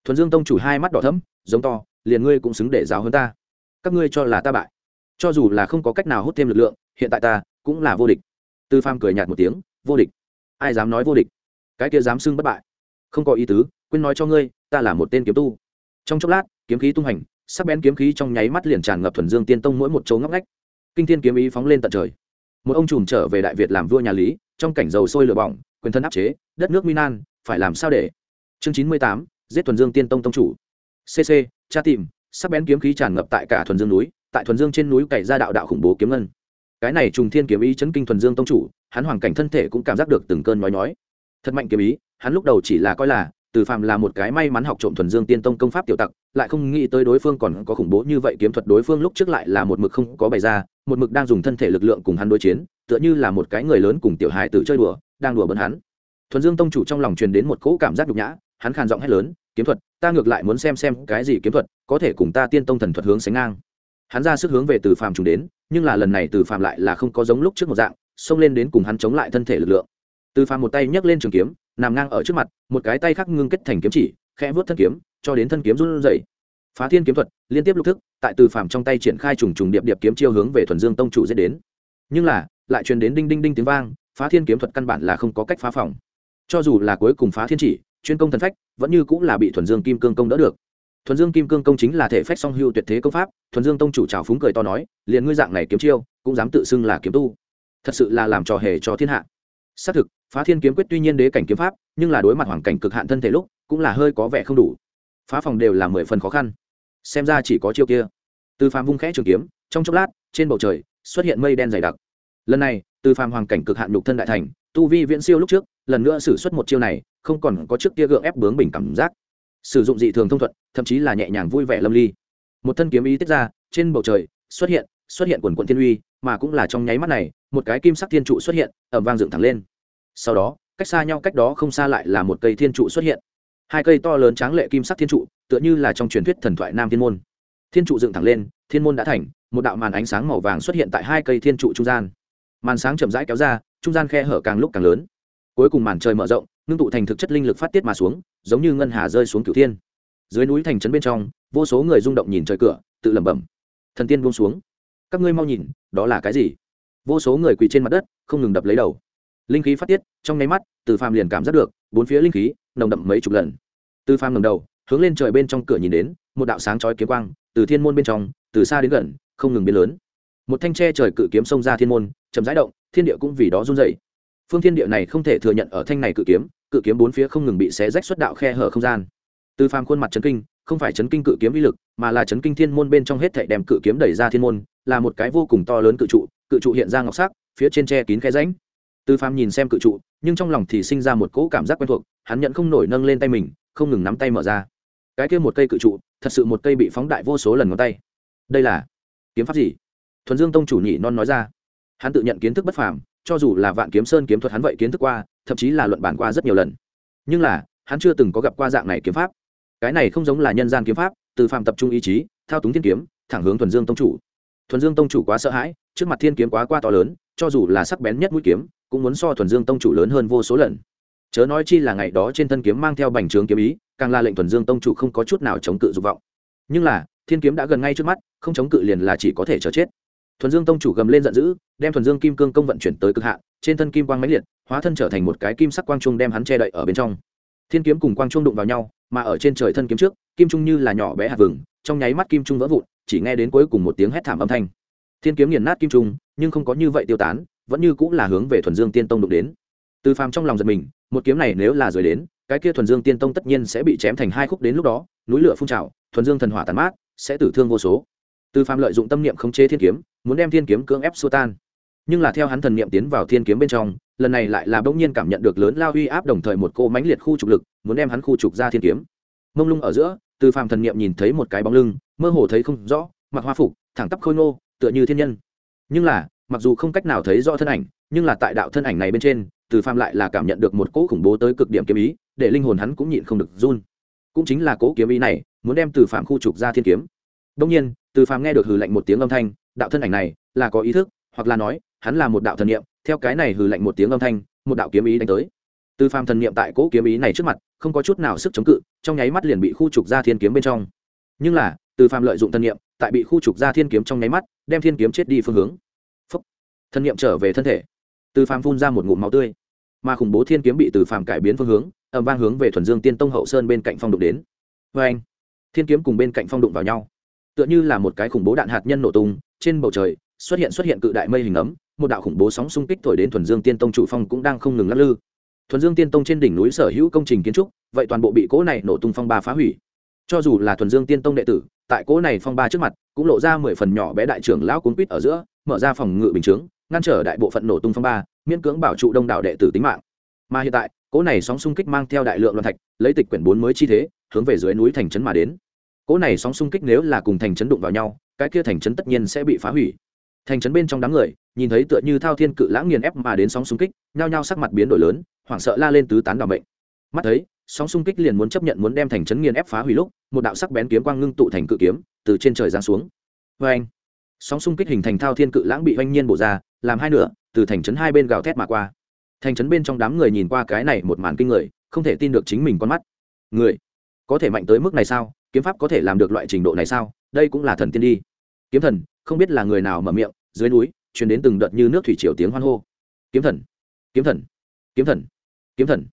Thuần dương tông chủ hai mắt đỏ thấm giống to, liền ngươi cũng xứng để giáo hơn ta. Các ngươi cho là ta bại. Cho dù là không có cách nào hút thêm lực lượng, hiện tại ta cũng là vô địch tư pham cười nhạt một tiếng, vô địch. Ai dám nói vô địch? Cái kia dám xưng bất bại. Không có ý tứ, quên nói cho ngươi, ta là một tên kiếm tu. Trong chốc lát, kiếm khí tung hành, sắc bén kiếm khí trong nháy mắt liền tràn ngập thuần dương tiên tông mỗi một chỗ ngóc ngách. Kinh thiên kiếm ý phóng lên tận trời. Một ông trùm trở về đại việt làm vua nhà lý, trong cảnh dầu sôi lửa bỏng, quyền thân áp chế, đất nước minan phải làm sao để? Chương chín mươi tám, giết thuần dương tiên tông tông chủ. Cc cha tìm, sắc bén kiếm khí tràn ngập tại cả thuần dương núi, tại thuần dương trên núi cày ra đạo đạo khủng bố kiếm ngân cái này trùng thiên kiếm ý chấn kinh thuần dương tông chủ, hắn hoàn cảnh thân thể cũng cảm giác được từng cơn nói nói thật mạnh kiếm ý, hắn lúc đầu chỉ là coi là, từ phạm là một cái may mắn học trộm thuần dương tiên tông công pháp tiểu tặc, lại không nghĩ tới đối phương còn có khủng bố như vậy kiếm thuật đối phương lúc trước lại là một mực không có bày ra, một mực đang dùng thân thể lực lượng cùng hắn đối chiến, tựa như là một cái người lớn cùng tiểu hài tử chơi đùa, đang đùa bấn hắn. Thuần dương tông chủ trong lòng truyền đến một cỗ cảm giác nhục nhã, hắn khàn giọng hét lớn, kiếm thuật, ta ngược lại muốn xem xem cái gì kiếm thuật, có thể cùng ta tiên tông thần thuật hướng sánh ngang hắn ra sức hướng về từ phàm trùng đến, nhưng là lần này từ phàm lại là không có giống lúc trước một dạng, xông lên đến cùng hắn chống lại thân thể lực lượng. Từ phàm một tay nhấc lên trường kiếm, nằm ngang ở trước mặt, một cái tay khác ngưng kết thành kiếm chỉ, khẽ vớt thân kiếm, cho đến thân kiếm run rẩy. Phá thiên kiếm thuật, liên tiếp lục thức, tại từ phàm trong tay triển khai trùng trùng điệp điệp kiếm chiêu hướng về thuần dương tông chủ dễ đến. Nhưng là, lại truyền đến đinh đinh đinh tiếng vang, phá thiên kiếm thuật căn bản là không có cách phá phòng. Cho dù là cuối cùng phá thiên chỉ, chuyên công thần phách, vẫn như cũng là bị thuần dương kim cương công đỡ được thuần dương kim cương công chính là thể phách song hưu tuyệt thế công pháp, thuần dương tông chủ trào phúng cười to nói, liền ngươi dạng này kiếm chiêu, cũng dám tự xưng là kiếm tu. Thật sự là làm trò hề cho thiên hạ. Xác thực, phá thiên kiếm quyết tuy nhiên đế cảnh kiếm pháp, nhưng là đối mặt hoàn cảnh cực hạn thân thể lúc, cũng là hơi có vẻ không đủ. Phá phòng đều là mười phần khó khăn. Xem ra chỉ có chiêu kia. Từ phàm vung khẽ trường kiếm, trong chốc lát, trên bầu trời, xuất hiện mây đen dày đặc. Lần này, từ phàm hoàn cảnh cực hạn nhục thân đại thành, tu vi viễn siêu lúc trước, lần nữa xử suất một chiêu này, không còn có trước kia gượng ép bướng bình cảm giác sử dụng dị thường thông thuận, thậm chí là nhẹ nhàng vui vẻ lâm ly. Một thân kiếm ý tiết ra, trên bầu trời xuất hiện xuất hiện quần quận thiên uy, mà cũng là trong nháy mắt này, một cái kim sắc thiên trụ xuất hiện ẩm vang dựng thẳng lên. Sau đó, cách xa nhau cách đó không xa lại là một cây thiên trụ xuất hiện. Hai cây to lớn tráng lệ kim sắc thiên trụ, tựa như là trong truyền thuyết thần thoại nam thiên môn. Thiên trụ dựng thẳng lên, thiên môn đã thành, một đạo màn ánh sáng màu vàng xuất hiện tại hai cây thiên trụ trung gian. Màn sáng chậm rãi kéo ra, trung gian khe hở càng lúc càng lớn. Cuối cùng màn trời mở rộng ngưng tụ thành thực chất linh lực phát tiết mà xuống, giống như ngân hà rơi xuống cửu thiên. Dưới núi thành trấn bên trong, vô số người rung động nhìn trời cửa, tự lẩm bẩm. Thần tiên buông xuống. Các ngươi mau nhìn, đó là cái gì? Vô số người quỳ trên mặt đất, không ngừng đập lấy đầu. Linh khí phát tiết, trong nháy mắt, từ phàm liền cảm giác được, bốn phía linh khí, nồng đậm mấy chục lần. Từ phàm ngầm đầu, hướng lên trời bên trong cửa nhìn đến, một đạo sáng chói kiếm quang, từ thiên môn bên trong, từ xa đến gần, không ngừng biến lớn. Một thanh tre trời cự kiếm xông ra thiên môn, chậm rãi động, thiên địa cũng vì đó run dậy phương thiên địa này không thể thừa nhận ở thanh này cự kiếm cự kiếm bốn phía không ngừng bị xé rách xuất đạo khe hở không gian. Từ phàm khuôn mặt chấn kinh, không phải chấn kinh cự kiếm uy lực, mà là chấn kinh thiên môn bên trong hết thảy đem cự kiếm đẩy ra thiên môn, là một cái vô cùng to lớn cự trụ cự trụ hiện ra ngọc sắc, phía trên tre kín khe ránh từ phàm nhìn xem cự trụ, nhưng trong lòng thì sinh ra một cỗ cảm giác quen thuộc, hắn nhận không nổi nâng lên tay mình, không ngừng nắm tay mở ra. Cái kia một cây cự trụ, thật sự một cây bị phóng đại vô số lần ngón tay. Đây là kiếm pháp gì? Thuần dương tông chủ nhị non nói ra. Hắn tự nhận kiến thức bất phàm cho dù là vạn kiếm sơn kiếm thuật hắn vậy kiến thức qua, thậm chí là luận bản qua rất nhiều lần. Nhưng là, hắn chưa từng có gặp qua dạng này kiếm pháp. Cái này không giống là nhân gian kiếm pháp, từ phạm tập trung ý chí, thao túng thiên kiếm, thẳng hướng thuần dương tông chủ. Thuần dương tông chủ quá sợ hãi, trước mặt thiên kiếm quá qua to lớn, cho dù là sắc bén nhất mũi kiếm, cũng muốn so thuần dương tông chủ lớn hơn vô số lần. Chớ nói chi là ngày đó trên thân kiếm mang theo bành trướng kiếm ý, càng là lệnh thuần dương tông chủ không có chút nào chống cự dục vọng. Nhưng là, thiên kiếm đã gần ngay trước mắt, không chống cự liền là chỉ có thể chờ chết thuần dương tông chủ gầm lên giận dữ, đem thuần dương kim cương công vận chuyển tới cực hạn, trên thân kim quang máy liệt, hóa thân trở thành một cái kim sắc quang trung đem hắn che đậy ở bên trong. Thiên kiếm cùng quang trung đụng vào nhau, mà ở trên trời thân kiếm trước, kim trung như là nhỏ bé hạt vừng, trong nháy mắt kim trung vỡ vụn, chỉ nghe đến cuối cùng một tiếng hét thảm âm thanh. Thiên kiếm nghiền nát kim trung, nhưng không có như vậy tiêu tán, vẫn như cũng là hướng về thuần dương tiên tông đụng đến. Từ phàm trong lòng giật mình, một kiếm này nếu là rời đến, cái kia thuần dương tiên tông tất nhiên sẽ bị chém thành hai khúc đến lúc đó, núi lửa phun trào, thuần dương thần hỏa tàn mát, sẽ tử thương vô số từ phàm lợi dụng tâm niệm khống chế thiên kiếm, muốn đem thiên kiếm cưỡng ép xua tan. Nhưng là theo hắn thần niệm tiến vào thiên kiếm bên trong, lần này lại là bỗng nhiên cảm nhận được lớn lao uy áp đồng thời một cô mãnh liệt khu trục lực, muốn đem hắn khu trục ra thiên kiếm. Mông lung ở giữa, từ phàm thần niệm nhìn thấy một cái bóng lưng, mơ hồ thấy không rõ, mặc hoa phục, thẳng tắp khôi ngô, tựa như thiên nhân. Nhưng là, mặc dù không cách nào thấy rõ thân ảnh, nhưng là tại đạo thân ảnh này bên trên, từ phàm lại là cảm nhận được một cỗ khủng bố tới cực điểm kiếm ý, để linh hồn hắn cũng nhịn không được run. Cũng chính là cỗ kiếm ý này, muốn đem từ phàm khu trục ra thiên kiếm. Đông nhiên từ phàm nghe được hừ lạnh một tiếng âm thanh, đạo thân ảnh này là có ý thức, hoặc là nói, hắn là một đạo thần niệm, theo cái này hừ lạnh một tiếng âm thanh, một đạo kiếm ý đánh tới. Từ phàm thần niệm tại cỗ kiếm ý này trước mặt, không có chút nào sức chống cự, trong nháy mắt liền bị khu trục ra thiên kiếm bên trong. Nhưng là, từ phàm lợi dụng thần niệm, tại bị khu trục ra thiên kiếm trong nháy mắt, đem thiên kiếm chết đi phương hướng. Phúc. thần niệm trở về thân thể. Từ phàm phun ra một ngụm máu tươi. Mà khủng bố thiên kiếm bị từ phàm cải biến phương hướng ẩm vang hướng về thuần dương tiên tông hậu sơn bên cạnh phong đụng đến. Vê anh thiên kiếm cùng bên cạnh phong đụng vào nhau tựa như là một cái khủng bố đạn hạt nhân nổ tung, trên bầu trời xuất hiện xuất hiện cự đại mây hình ấm, một đạo khủng bố sóng xung kích thổi đến thuần dương tiên tông chủ phong cũng đang không ngừng lắc lư. Thuần dương tiên tông trên đỉnh núi sở hữu công trình kiến trúc, vậy toàn bộ bị cỗ này nổ tung phong ba phá hủy. Cho dù là thuần dương tiên tông đệ tử, tại cỗ này phong ba trước mặt, cũng lộ ra mười phần nhỏ bé đại trưởng lão cuốn quýt ở giữa, mở ra phòng ngự bình chướng, ngăn trở đại bộ phận nổ tung phong ba, miễn cưỡng bảo trụ đông đảo đệ tử tính mạng. Mà hiện tại, cỗ này sóng xung kích mang theo đại lượng loạn thạch, lấy tịch quyển bốn mới chi thế, hướng về dưới núi thành trấn mà đến cỗ này sóng xung kích nếu là cùng thành trấn đụng vào nhau, cái kia thành trấn tất nhiên sẽ bị phá hủy. Thành trấn bên trong đám người, nhìn thấy tựa như thao thiên cự lãng nghiền ép mà đến sóng xung kích, nhao nhao sắc mặt biến đổi lớn, hoảng sợ la lên tứ tán đ bệnh mắt thấy, sóng xung kích liền muốn chấp nhận muốn đem thành trấn nghiền ép phá hủy lúc, một đạo sắc bén kiếm quang ngưng tụ thành cự kiếm, từ trên trời giáng xuống. Vê anh sóng xung kích hình thành thao thiên cự lãng bị oanh nhiên bổ ra, làm hai nửa, từ thành trấn hai bên gào thét mà qua. Thành trấn bên trong đám người nhìn qua cái này một màn kinh người, không thể tin được chính mình con mắt. Người, có thể mạnh tới mức này sao? Kiếm pháp có thể làm được loại trình độ này sao? Đây cũng là thần tiên đi. Kiếm thần, không biết là người nào mở miệng, dưới núi chuyển đến từng đợt như nước thủy triều tiếng hoan hô. Kiếm thần kiếm thần kiếm thần kiếm thần.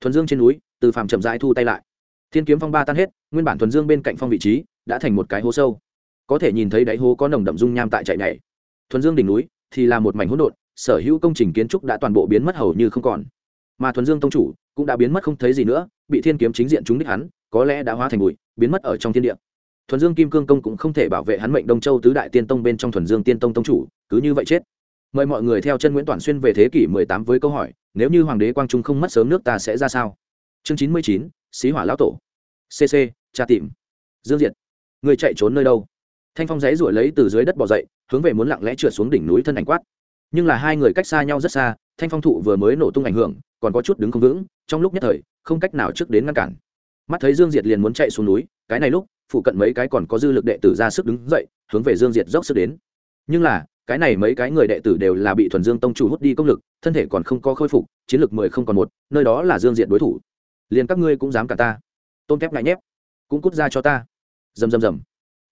Thuần dương trên núi, từ phàm chậm rãi thu tay lại. Thiên kiếm phong ba tan hết, nguyên bản thuần dương bên cạnh phong vị trí, đã thành một cái hố sâu. Có thể nhìn thấy đáy hố có nồng đậm dung nham tại chạy nhảy. Thuần dương đỉnh núi, thì là một mảnh hỗn độn, sở hữu công trình kiến trúc đã toàn bộ biến mất hầu như không còn. Mà thuần dương tông chủ, cũng đã biến mất không thấy gì nữa, bị thiên kiếm chính diện trúng đích hắn có lẽ đã hóa thành bụi biến mất ở trong thiên địa. Thuần dương kim cương công cũng không thể bảo vệ hắn mệnh đông châu tứ đại tiên tông bên trong thuần dương tiên tông tông chủ cứ như vậy chết. Mời mọi người theo chân nguyễn toàn xuyên về thế kỷ 18 với câu hỏi nếu như hoàng đế quang trung không mất sớm nước ta sẽ ra sao? Chương 99, xí hỏa lão tổ. Cc tra tìm. Dương diệt. Người chạy trốn nơi đâu? Thanh phong giấy ruổi lấy từ dưới đất bò dậy hướng về muốn lặng lẽ trượt xuống đỉnh núi thân ảnh quát. Nhưng là hai người cách xa nhau rất xa thanh phong thụ vừa mới nổ tung ảnh hưởng còn có chút đứng không vững trong lúc nhất thời không cách nào trước đến ngăn cản mắt thấy dương diệt liền muốn chạy xuống núi, cái này lúc, phụ cận mấy cái còn có dư lực đệ tử ra sức đứng dậy, hướng về dương diệt dốc sức đến. Nhưng là, cái này mấy cái người đệ tử đều là bị thuần dương tông chủ hút đi công lực, thân thể còn không có khôi phục, chiến lược mười không còn một, nơi đó là dương diệt đối thủ. Liền các ngươi cũng dám cả ta. Tôn kép ngại nhép, cũng cút ra cho ta. Rầm rầm rầm.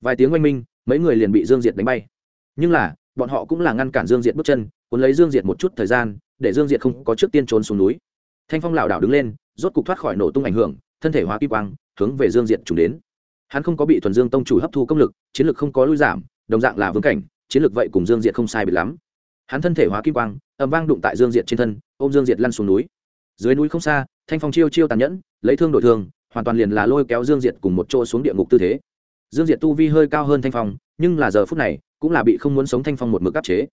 Vài tiếng oanh minh, mấy người liền bị dương diệt đánh bay. Nhưng là, bọn họ cũng là ngăn cản dương diệt bước chân, cuốn lấy dương diệt một chút thời gian, để dương diệt không có trước tiên trốn xuống núi. Thanh phong lảo đảo đứng lên, rốt cục thoát khỏi nổ tung ảnh hưởng thân thể hóa kim quang, hướng về dương diện trùng đến. Hắn không có bị thuần dương tông chủ hấp thu công lực, chiến lược không có lui giảm, đồng dạng là vương cảnh, chiến lược vậy cùng dương diện không sai bị lắm. Hắn thân thể hóa kim quang, ầm vang đụng tại dương diện trên thân, ôm dương diện lăn xuống núi. Dưới núi không xa, thanh phong chiêu chiêu tàn nhẫn, lấy thương đổi thương, hoàn toàn liền là lôi kéo dương diện cùng một chỗ xuống địa ngục tư thế. Dương diện tu vi hơi cao hơn thanh phong, nhưng là giờ phút này, cũng là bị không muốn sống thanh phong một mực áp chế.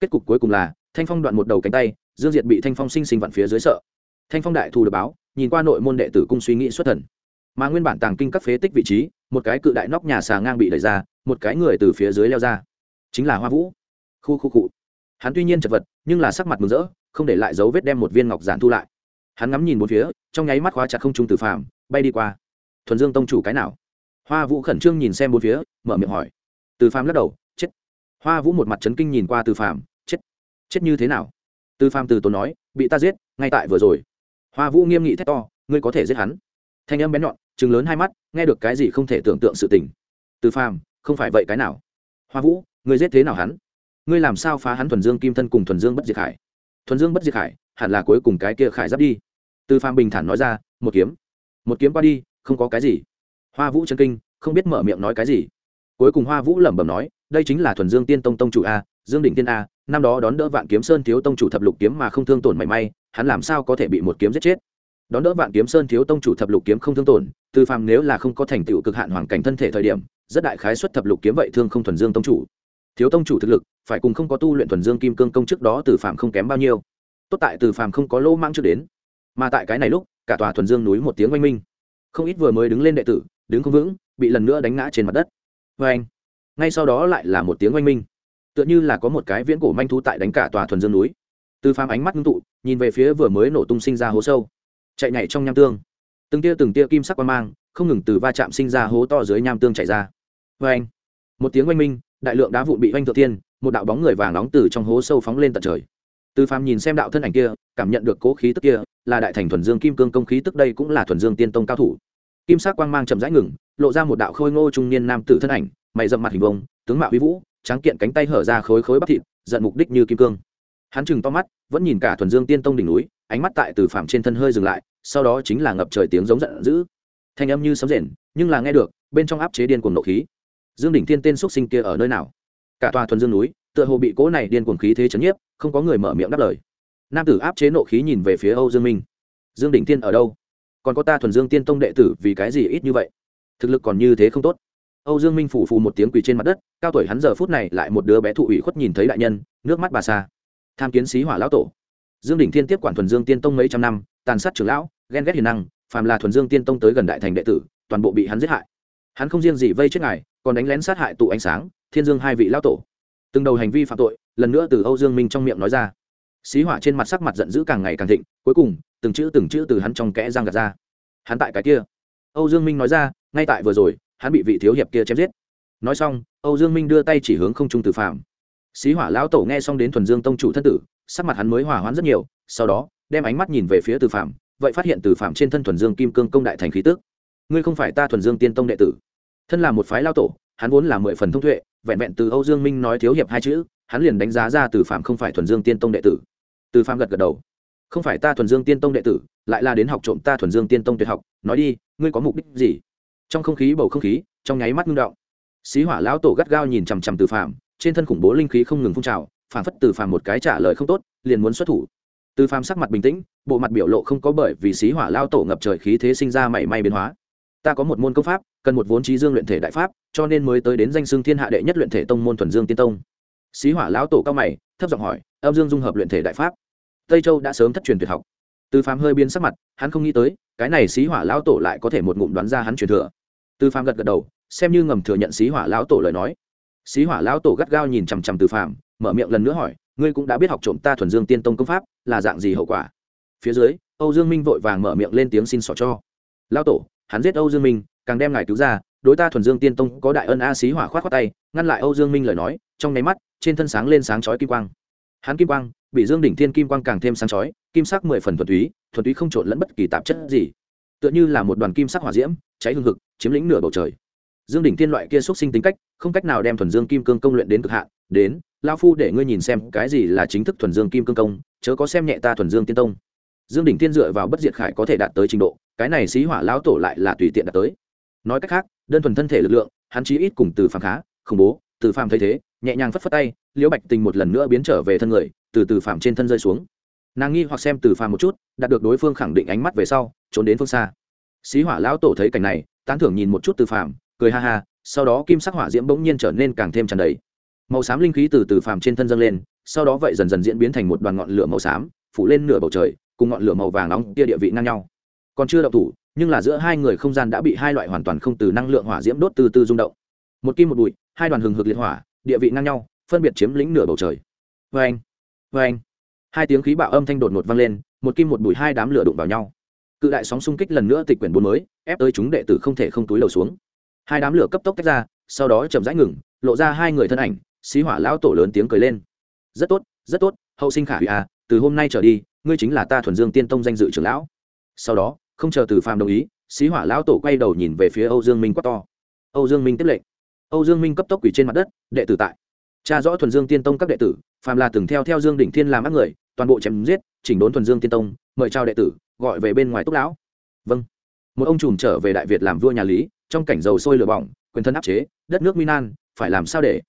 Kết cục cuối cùng là, thanh phong đoạn một đầu cánh tay, dương diện bị thanh phong sinh sinh vặn phía dưới sợ. Thanh phong đại thù được báo nhìn qua nội môn đệ tử cung suy nghĩ xuất thần. Mà nguyên bản tàng kinh các phế tích vị trí, một cái cự đại nóc nhà xà ngang bị đẩy ra, một cái người từ phía dưới leo ra. Chính là hoa vũ. Khu khu cụ hắn tuy nhiên chật vật, nhưng là sắc mặt mừng rỡ, không để lại dấu vết đem một viên ngọc giản thu lại. Hắn ngắm nhìn một phía, trong nháy mắt khóa chặt không trung từ phàm, bay đi qua. Thuần dương tông chủ cái nào? Hoa vũ khẩn trương nhìn xem bốn phía, mở miệng hỏi. Từ phàm lắc đầu, chết. Hoa vũ một mặt trấn kinh nhìn qua từ phàm, chết. Chết như thế nào? Từ phàm từ tốn nói, bị ta giết, ngay tại vừa rồi hoa vũ nghiêm nghị thét to, ngươi có thể giết hắn. Thanh âm bén nhọn chừng lớn hai mắt, nghe được cái gì không thể tưởng tượng sự tình. Từ phàm, không phải vậy cái nào? Hoa vũ, ngươi giết thế nào hắn? Ngươi làm sao phá hắn thuần dương kim thân cùng thuần dương bất diệt khải? Thuần dương bất diệt khải, hẳn là cuối cùng cái kia khải giáp đi. Từ phàm bình thản nói ra, một kiếm một kiếm qua đi, không có cái gì. Hoa vũ chân kinh, không biết mở miệng nói cái gì. Cuối cùng hoa vũ lẩm bẩm nói, đây chính là thuần dương tiên tông tông chủ a, dương đỉnh tiên a năm đó đón đỡ vạn kiếm sơn thiếu tông chủ thập lục kiếm mà không thương tổn mảy may, hắn làm sao có thể bị một kiếm giết chết? Đón đỡ vạn kiếm sơn thiếu tông chủ thập lục kiếm không thương tổn, từ phàm nếu là không có thành tựu cực hạn hoàn cảnh thân thể thời điểm, rất đại khái xuất thập lục kiếm vậy thương không thuần dương tông chủ. Thiếu tông chủ thực lực, phải cùng không có tu luyện thuần dương kim cương công trước đó từ phàm không kém bao nhiêu. Tốt tại từ phàm không có lỗ mang trước đến. Mà tại cái này lúc, cả tòa thuần dương núi một tiếng oanh minh. Không ít vừa mới đứng lên đệ tử, đứng không vững, bị lần nữa đánh ngã trên mặt đất. Vê anh ngay sau đó lại là một tiếng oanh minh tựa như là có một cái viễn cổ manh thú tại đánh cả tòa thuần dương núi. Từ phàm ánh mắt ngưng tụ, nhìn về phía vừa mới nổ tung sinh ra hố sâu. Chạy nhảy trong nham tương. Từng tia từng tia kim sắc quang mang, không ngừng từ va chạm sinh ra hố to dưới nham tương chạy ra. Vê anh một tiếng oanh minh, đại lượng đá vụn bị oanh thượng tiên một đạo bóng người vàng nóng từ trong hố sâu phóng lên tận trời. Từ phàm nhìn xem đạo thân ảnh kia, cảm nhận được cố khí tức kia, là đại thành thuần dương kim cương công khí tức đây cũng là thuần dương tiên tông cao thủ. Kim sắc quang mang chậm rãi ngừng, lộ ra một đạo khôi ngô trung niên nam tử thân ảnh, mày dậm mặt hình vông tướng mạo huy vũ tráng kiện cánh tay hở ra khối khối bắp thịt, giận mục đích như kim cương. Hắn chừng to mắt, vẫn nhìn cả thuần dương tiên tông đỉnh núi, ánh mắt tại từ phạm trên thân hơi dừng lại, sau đó chính là ngập trời tiếng giống giận dữ. Thanh âm như sấm rền, nhưng là nghe được, bên trong áp chế điên cuồng nộ khí. Dương đỉnh thiên tên x sinh kia ở nơi nào? Cả tòa thuần dương núi, tựa hồ bị cỗ này điên cuồng khí thế chấn nhiếp, không có người mở miệng đáp lời. Nam tử áp chế nộ khí nhìn về phía âu dương minh. Dương đỉnh tiên ở đâu? Còn có ta thuần dương tiên tông đệ tử vì cái gì ít như vậy? Thực lực còn như thế không tốt âu dương minh phủ phù một tiếng quỳ trên mặt đất, cao tuổi hắn giờ phút này lại một đứa bé thụ ủy khuất nhìn thấy đại nhân, nước mắt bà xa tham kiến sĩ hỏa lão tổ. Dương đỉnh thiên tiếp quản thuần dương tiên tông mấy trăm năm, tàn sát trưởng lão, ghen ghét hiền năng, phàm là thuần dương tiên tông tới gần đại thành đệ tử, toàn bộ bị hắn giết hại. Hắn không riêng gì vây chết ngài, còn đánh lén sát hại tụ ánh sáng, thiên dương hai vị lão tổ. Từng đầu hành vi phạm tội, lần nữa từ âu dương minh trong miệng nói ra. Sĩ hỏa trên mặt sắc mặt giận dữ càng ngày càng thịnh, cuối cùng, từng chữ từng chữ từ hắn trong kẽ răng gạt ra. Hắn tại cái kia. Âu dương minh nói ra, ngay tại vừa rồi hắn bị vị thiếu hiệp kia chém giết. Nói xong, âu dương minh đưa tay chỉ hướng không trung từ phạm xí hỏa lão tổ nghe xong đến thuần dương tông chủ thân tử, sắc mặt hắn mới hòa hoãn rất nhiều, sau đó, đem ánh mắt nhìn về phía từ phạm vậy phát hiện từ phạm trên thân thuần dương kim cương công đại thành khí tước ngươi không phải ta thuần dương tiên tông đệ tử. Thân là một phái lao tổ, hắn vốn là mười phần thông tuệ, vẹn vẹn từ âu dương minh nói thiếu hiệp hai chữ, hắn liền đánh giá ra từ phạm không phải thuần dương tiên tông đệ tử. Từ phạm gật gật đầu. Không phải ta thuần dương tiên tông đệ tử, lại là đến học trộm ta thuần dương tiên tông tuyệt học, nói đi, ngươi có mục đích gì? Trong không khí bầu không khí, trong nháy mắt ngưng động. Xí hỏa lão tổ gắt gao nhìn chằm chằm từ phàm, trên thân khủng bố linh khí không ngừng phun trào, phản phất từ phàm một cái trả lời không tốt, liền muốn xuất thủ. Từ phàm sắc mặt bình tĩnh, bộ mặt biểu lộ không có bởi vì xí hỏa lao tổ ngập trời khí thế sinh ra mảy may biến hóa. Ta có một môn công pháp, cần một vốn trí dương luyện thể đại pháp, cho nên mới tới đến danh xưng thiên hạ đệ nhất luyện thể tông môn thuần dương tiên tông. Xí hỏa lão tổ cao mày, thấp giọng hỏi, âm dương dung hợp luyện thể đại pháp? Tây châu đã sớm thất truyền tuyệt học từ phàm hơi biến sắc mặt, hắn không nghĩ tới, cái này xí hỏa lão tổ lại có thể một ngụm đoán ra hắn truyền thừa. Từ phàm gật gật đầu, xem như ngầm thừa nhận xí hỏa lão tổ lời nói. Xí hỏa lão tổ gắt gao nhìn chằm chằm từ phàm, mở miệng lần nữa hỏi, ngươi cũng đã biết học trộm ta thuần dương tiên tông công pháp là dạng gì hậu quả? Phía dưới, âu dương minh vội vàng mở miệng lên tiếng xin xỏ cho. Lão tổ, hắn giết âu dương minh, càng đem ngài cứu ra, đối ta thuần dương tiên tông có đại ân a xí hỏa khoát khoát tay, ngăn lại âu dương minh lời nói, trong nháy mắt, trên thân sáng lên sáng chói kim quang. Hắn kim quang, bị dương đỉnh thiên kim quang càng thêm sáng chói kim sắc mười phần thuần túy thuần túy không trộn lẫn bất kỳ tạp chất gì. Tựa như là một đoàn kim sắc hỏa diễm, cháy hương hực, chiếm lĩnh nửa bầu trời. Dương đỉnh thiên loại kia xúc sinh tính cách, không cách nào đem thuần dương kim cương công luyện đến cực hạn. Đến lao phu để ngươi nhìn xem cái gì là chính thức thuần dương kim cương công, chớ có xem nhẹ ta thuần dương tiên tông. Dương đỉnh thiên dựa vào bất diệt khải có thể đạt tới trình độ, cái này xí hỏa lão tổ lại là tùy tiện đạt tới. Nói cách khác, đơn thuần thân thể lực lượng, hắn chí ít cùng từ phàm khá, khủng bố. Từ phàm thấy thế, nhẹ nhàng phất phất tay, liễu bạch tình một lần nữa biến trở về thân người, từ từ phàm trên thân rơi xuống nàng nghi hoặc xem từ phàm một chút, đạt được đối phương khẳng định ánh mắt về sau, trốn đến phương xa. Xí hỏa lão tổ thấy cảnh này, tán thưởng nhìn một chút từ phàm, cười ha ha, sau đó kim sắc hỏa diễm bỗng nhiên trở nên càng thêm tràn đầy. Màu xám linh khí từ từ phàm trên thân dâng lên, sau đó vậy dần dần diễn biến thành một đoàn ngọn lửa màu xám, phủ lên nửa bầu trời, cùng ngọn lửa màu vàng nóng kia địa vị ngang nhau. Còn chưa động thủ, nhưng là giữa hai người không gian đã bị hai loại hoàn toàn không từ năng lượng hỏa diễm đốt từ từ rung động. Một kim một bụi, hai đoàn hừng hực liệt hỏa, địa vị ngang nhau, phân biệt chiếm lĩnh nửa bầu trời. Vê anh vê anh hai tiếng khí bạo âm thanh đột ngột vang lên, một kim một bụi hai đám lửa đụng vào nhau. Cự đại sóng xung kích lần nữa tịch quyển bốn mới, ép tới chúng đệ tử không thể không túi lầu xuống. Hai đám lửa cấp tốc tách ra, sau đó chậm rãi ngừng, lộ ra hai người thân ảnh, xí hỏa lão tổ lớn tiếng cười lên. Rất tốt rất tốt, hậu sinh khả hủy à từ hôm nay trở đi, ngươi chính là ta thuần dương tiên tông danh dự trưởng lão. Sau đó, không chờ từ phàm đồng ý, xí hỏa lão tổ quay đầu nhìn về phía âu dương minh quát to. Âu dương minh tiếp lệnh. Âu dương minh cấp tốc quỷ trên mặt đất, đệ tử tại. Cha rõ thuần dương tiên tông các đệ tử phàm là từng theo theo dương đỉnh thiên làm ác người, toàn bộ chém giết, chỉnh đốn thuần dương tiên tông, mời chào đệ tử, gọi về bên ngoài túc lão. Vâng. Một ông trùm trở về đại việt làm vua nhà lý, trong cảnh dầu sôi lửa bỏng, quyền thân áp chế, đất nước minan phải làm sao để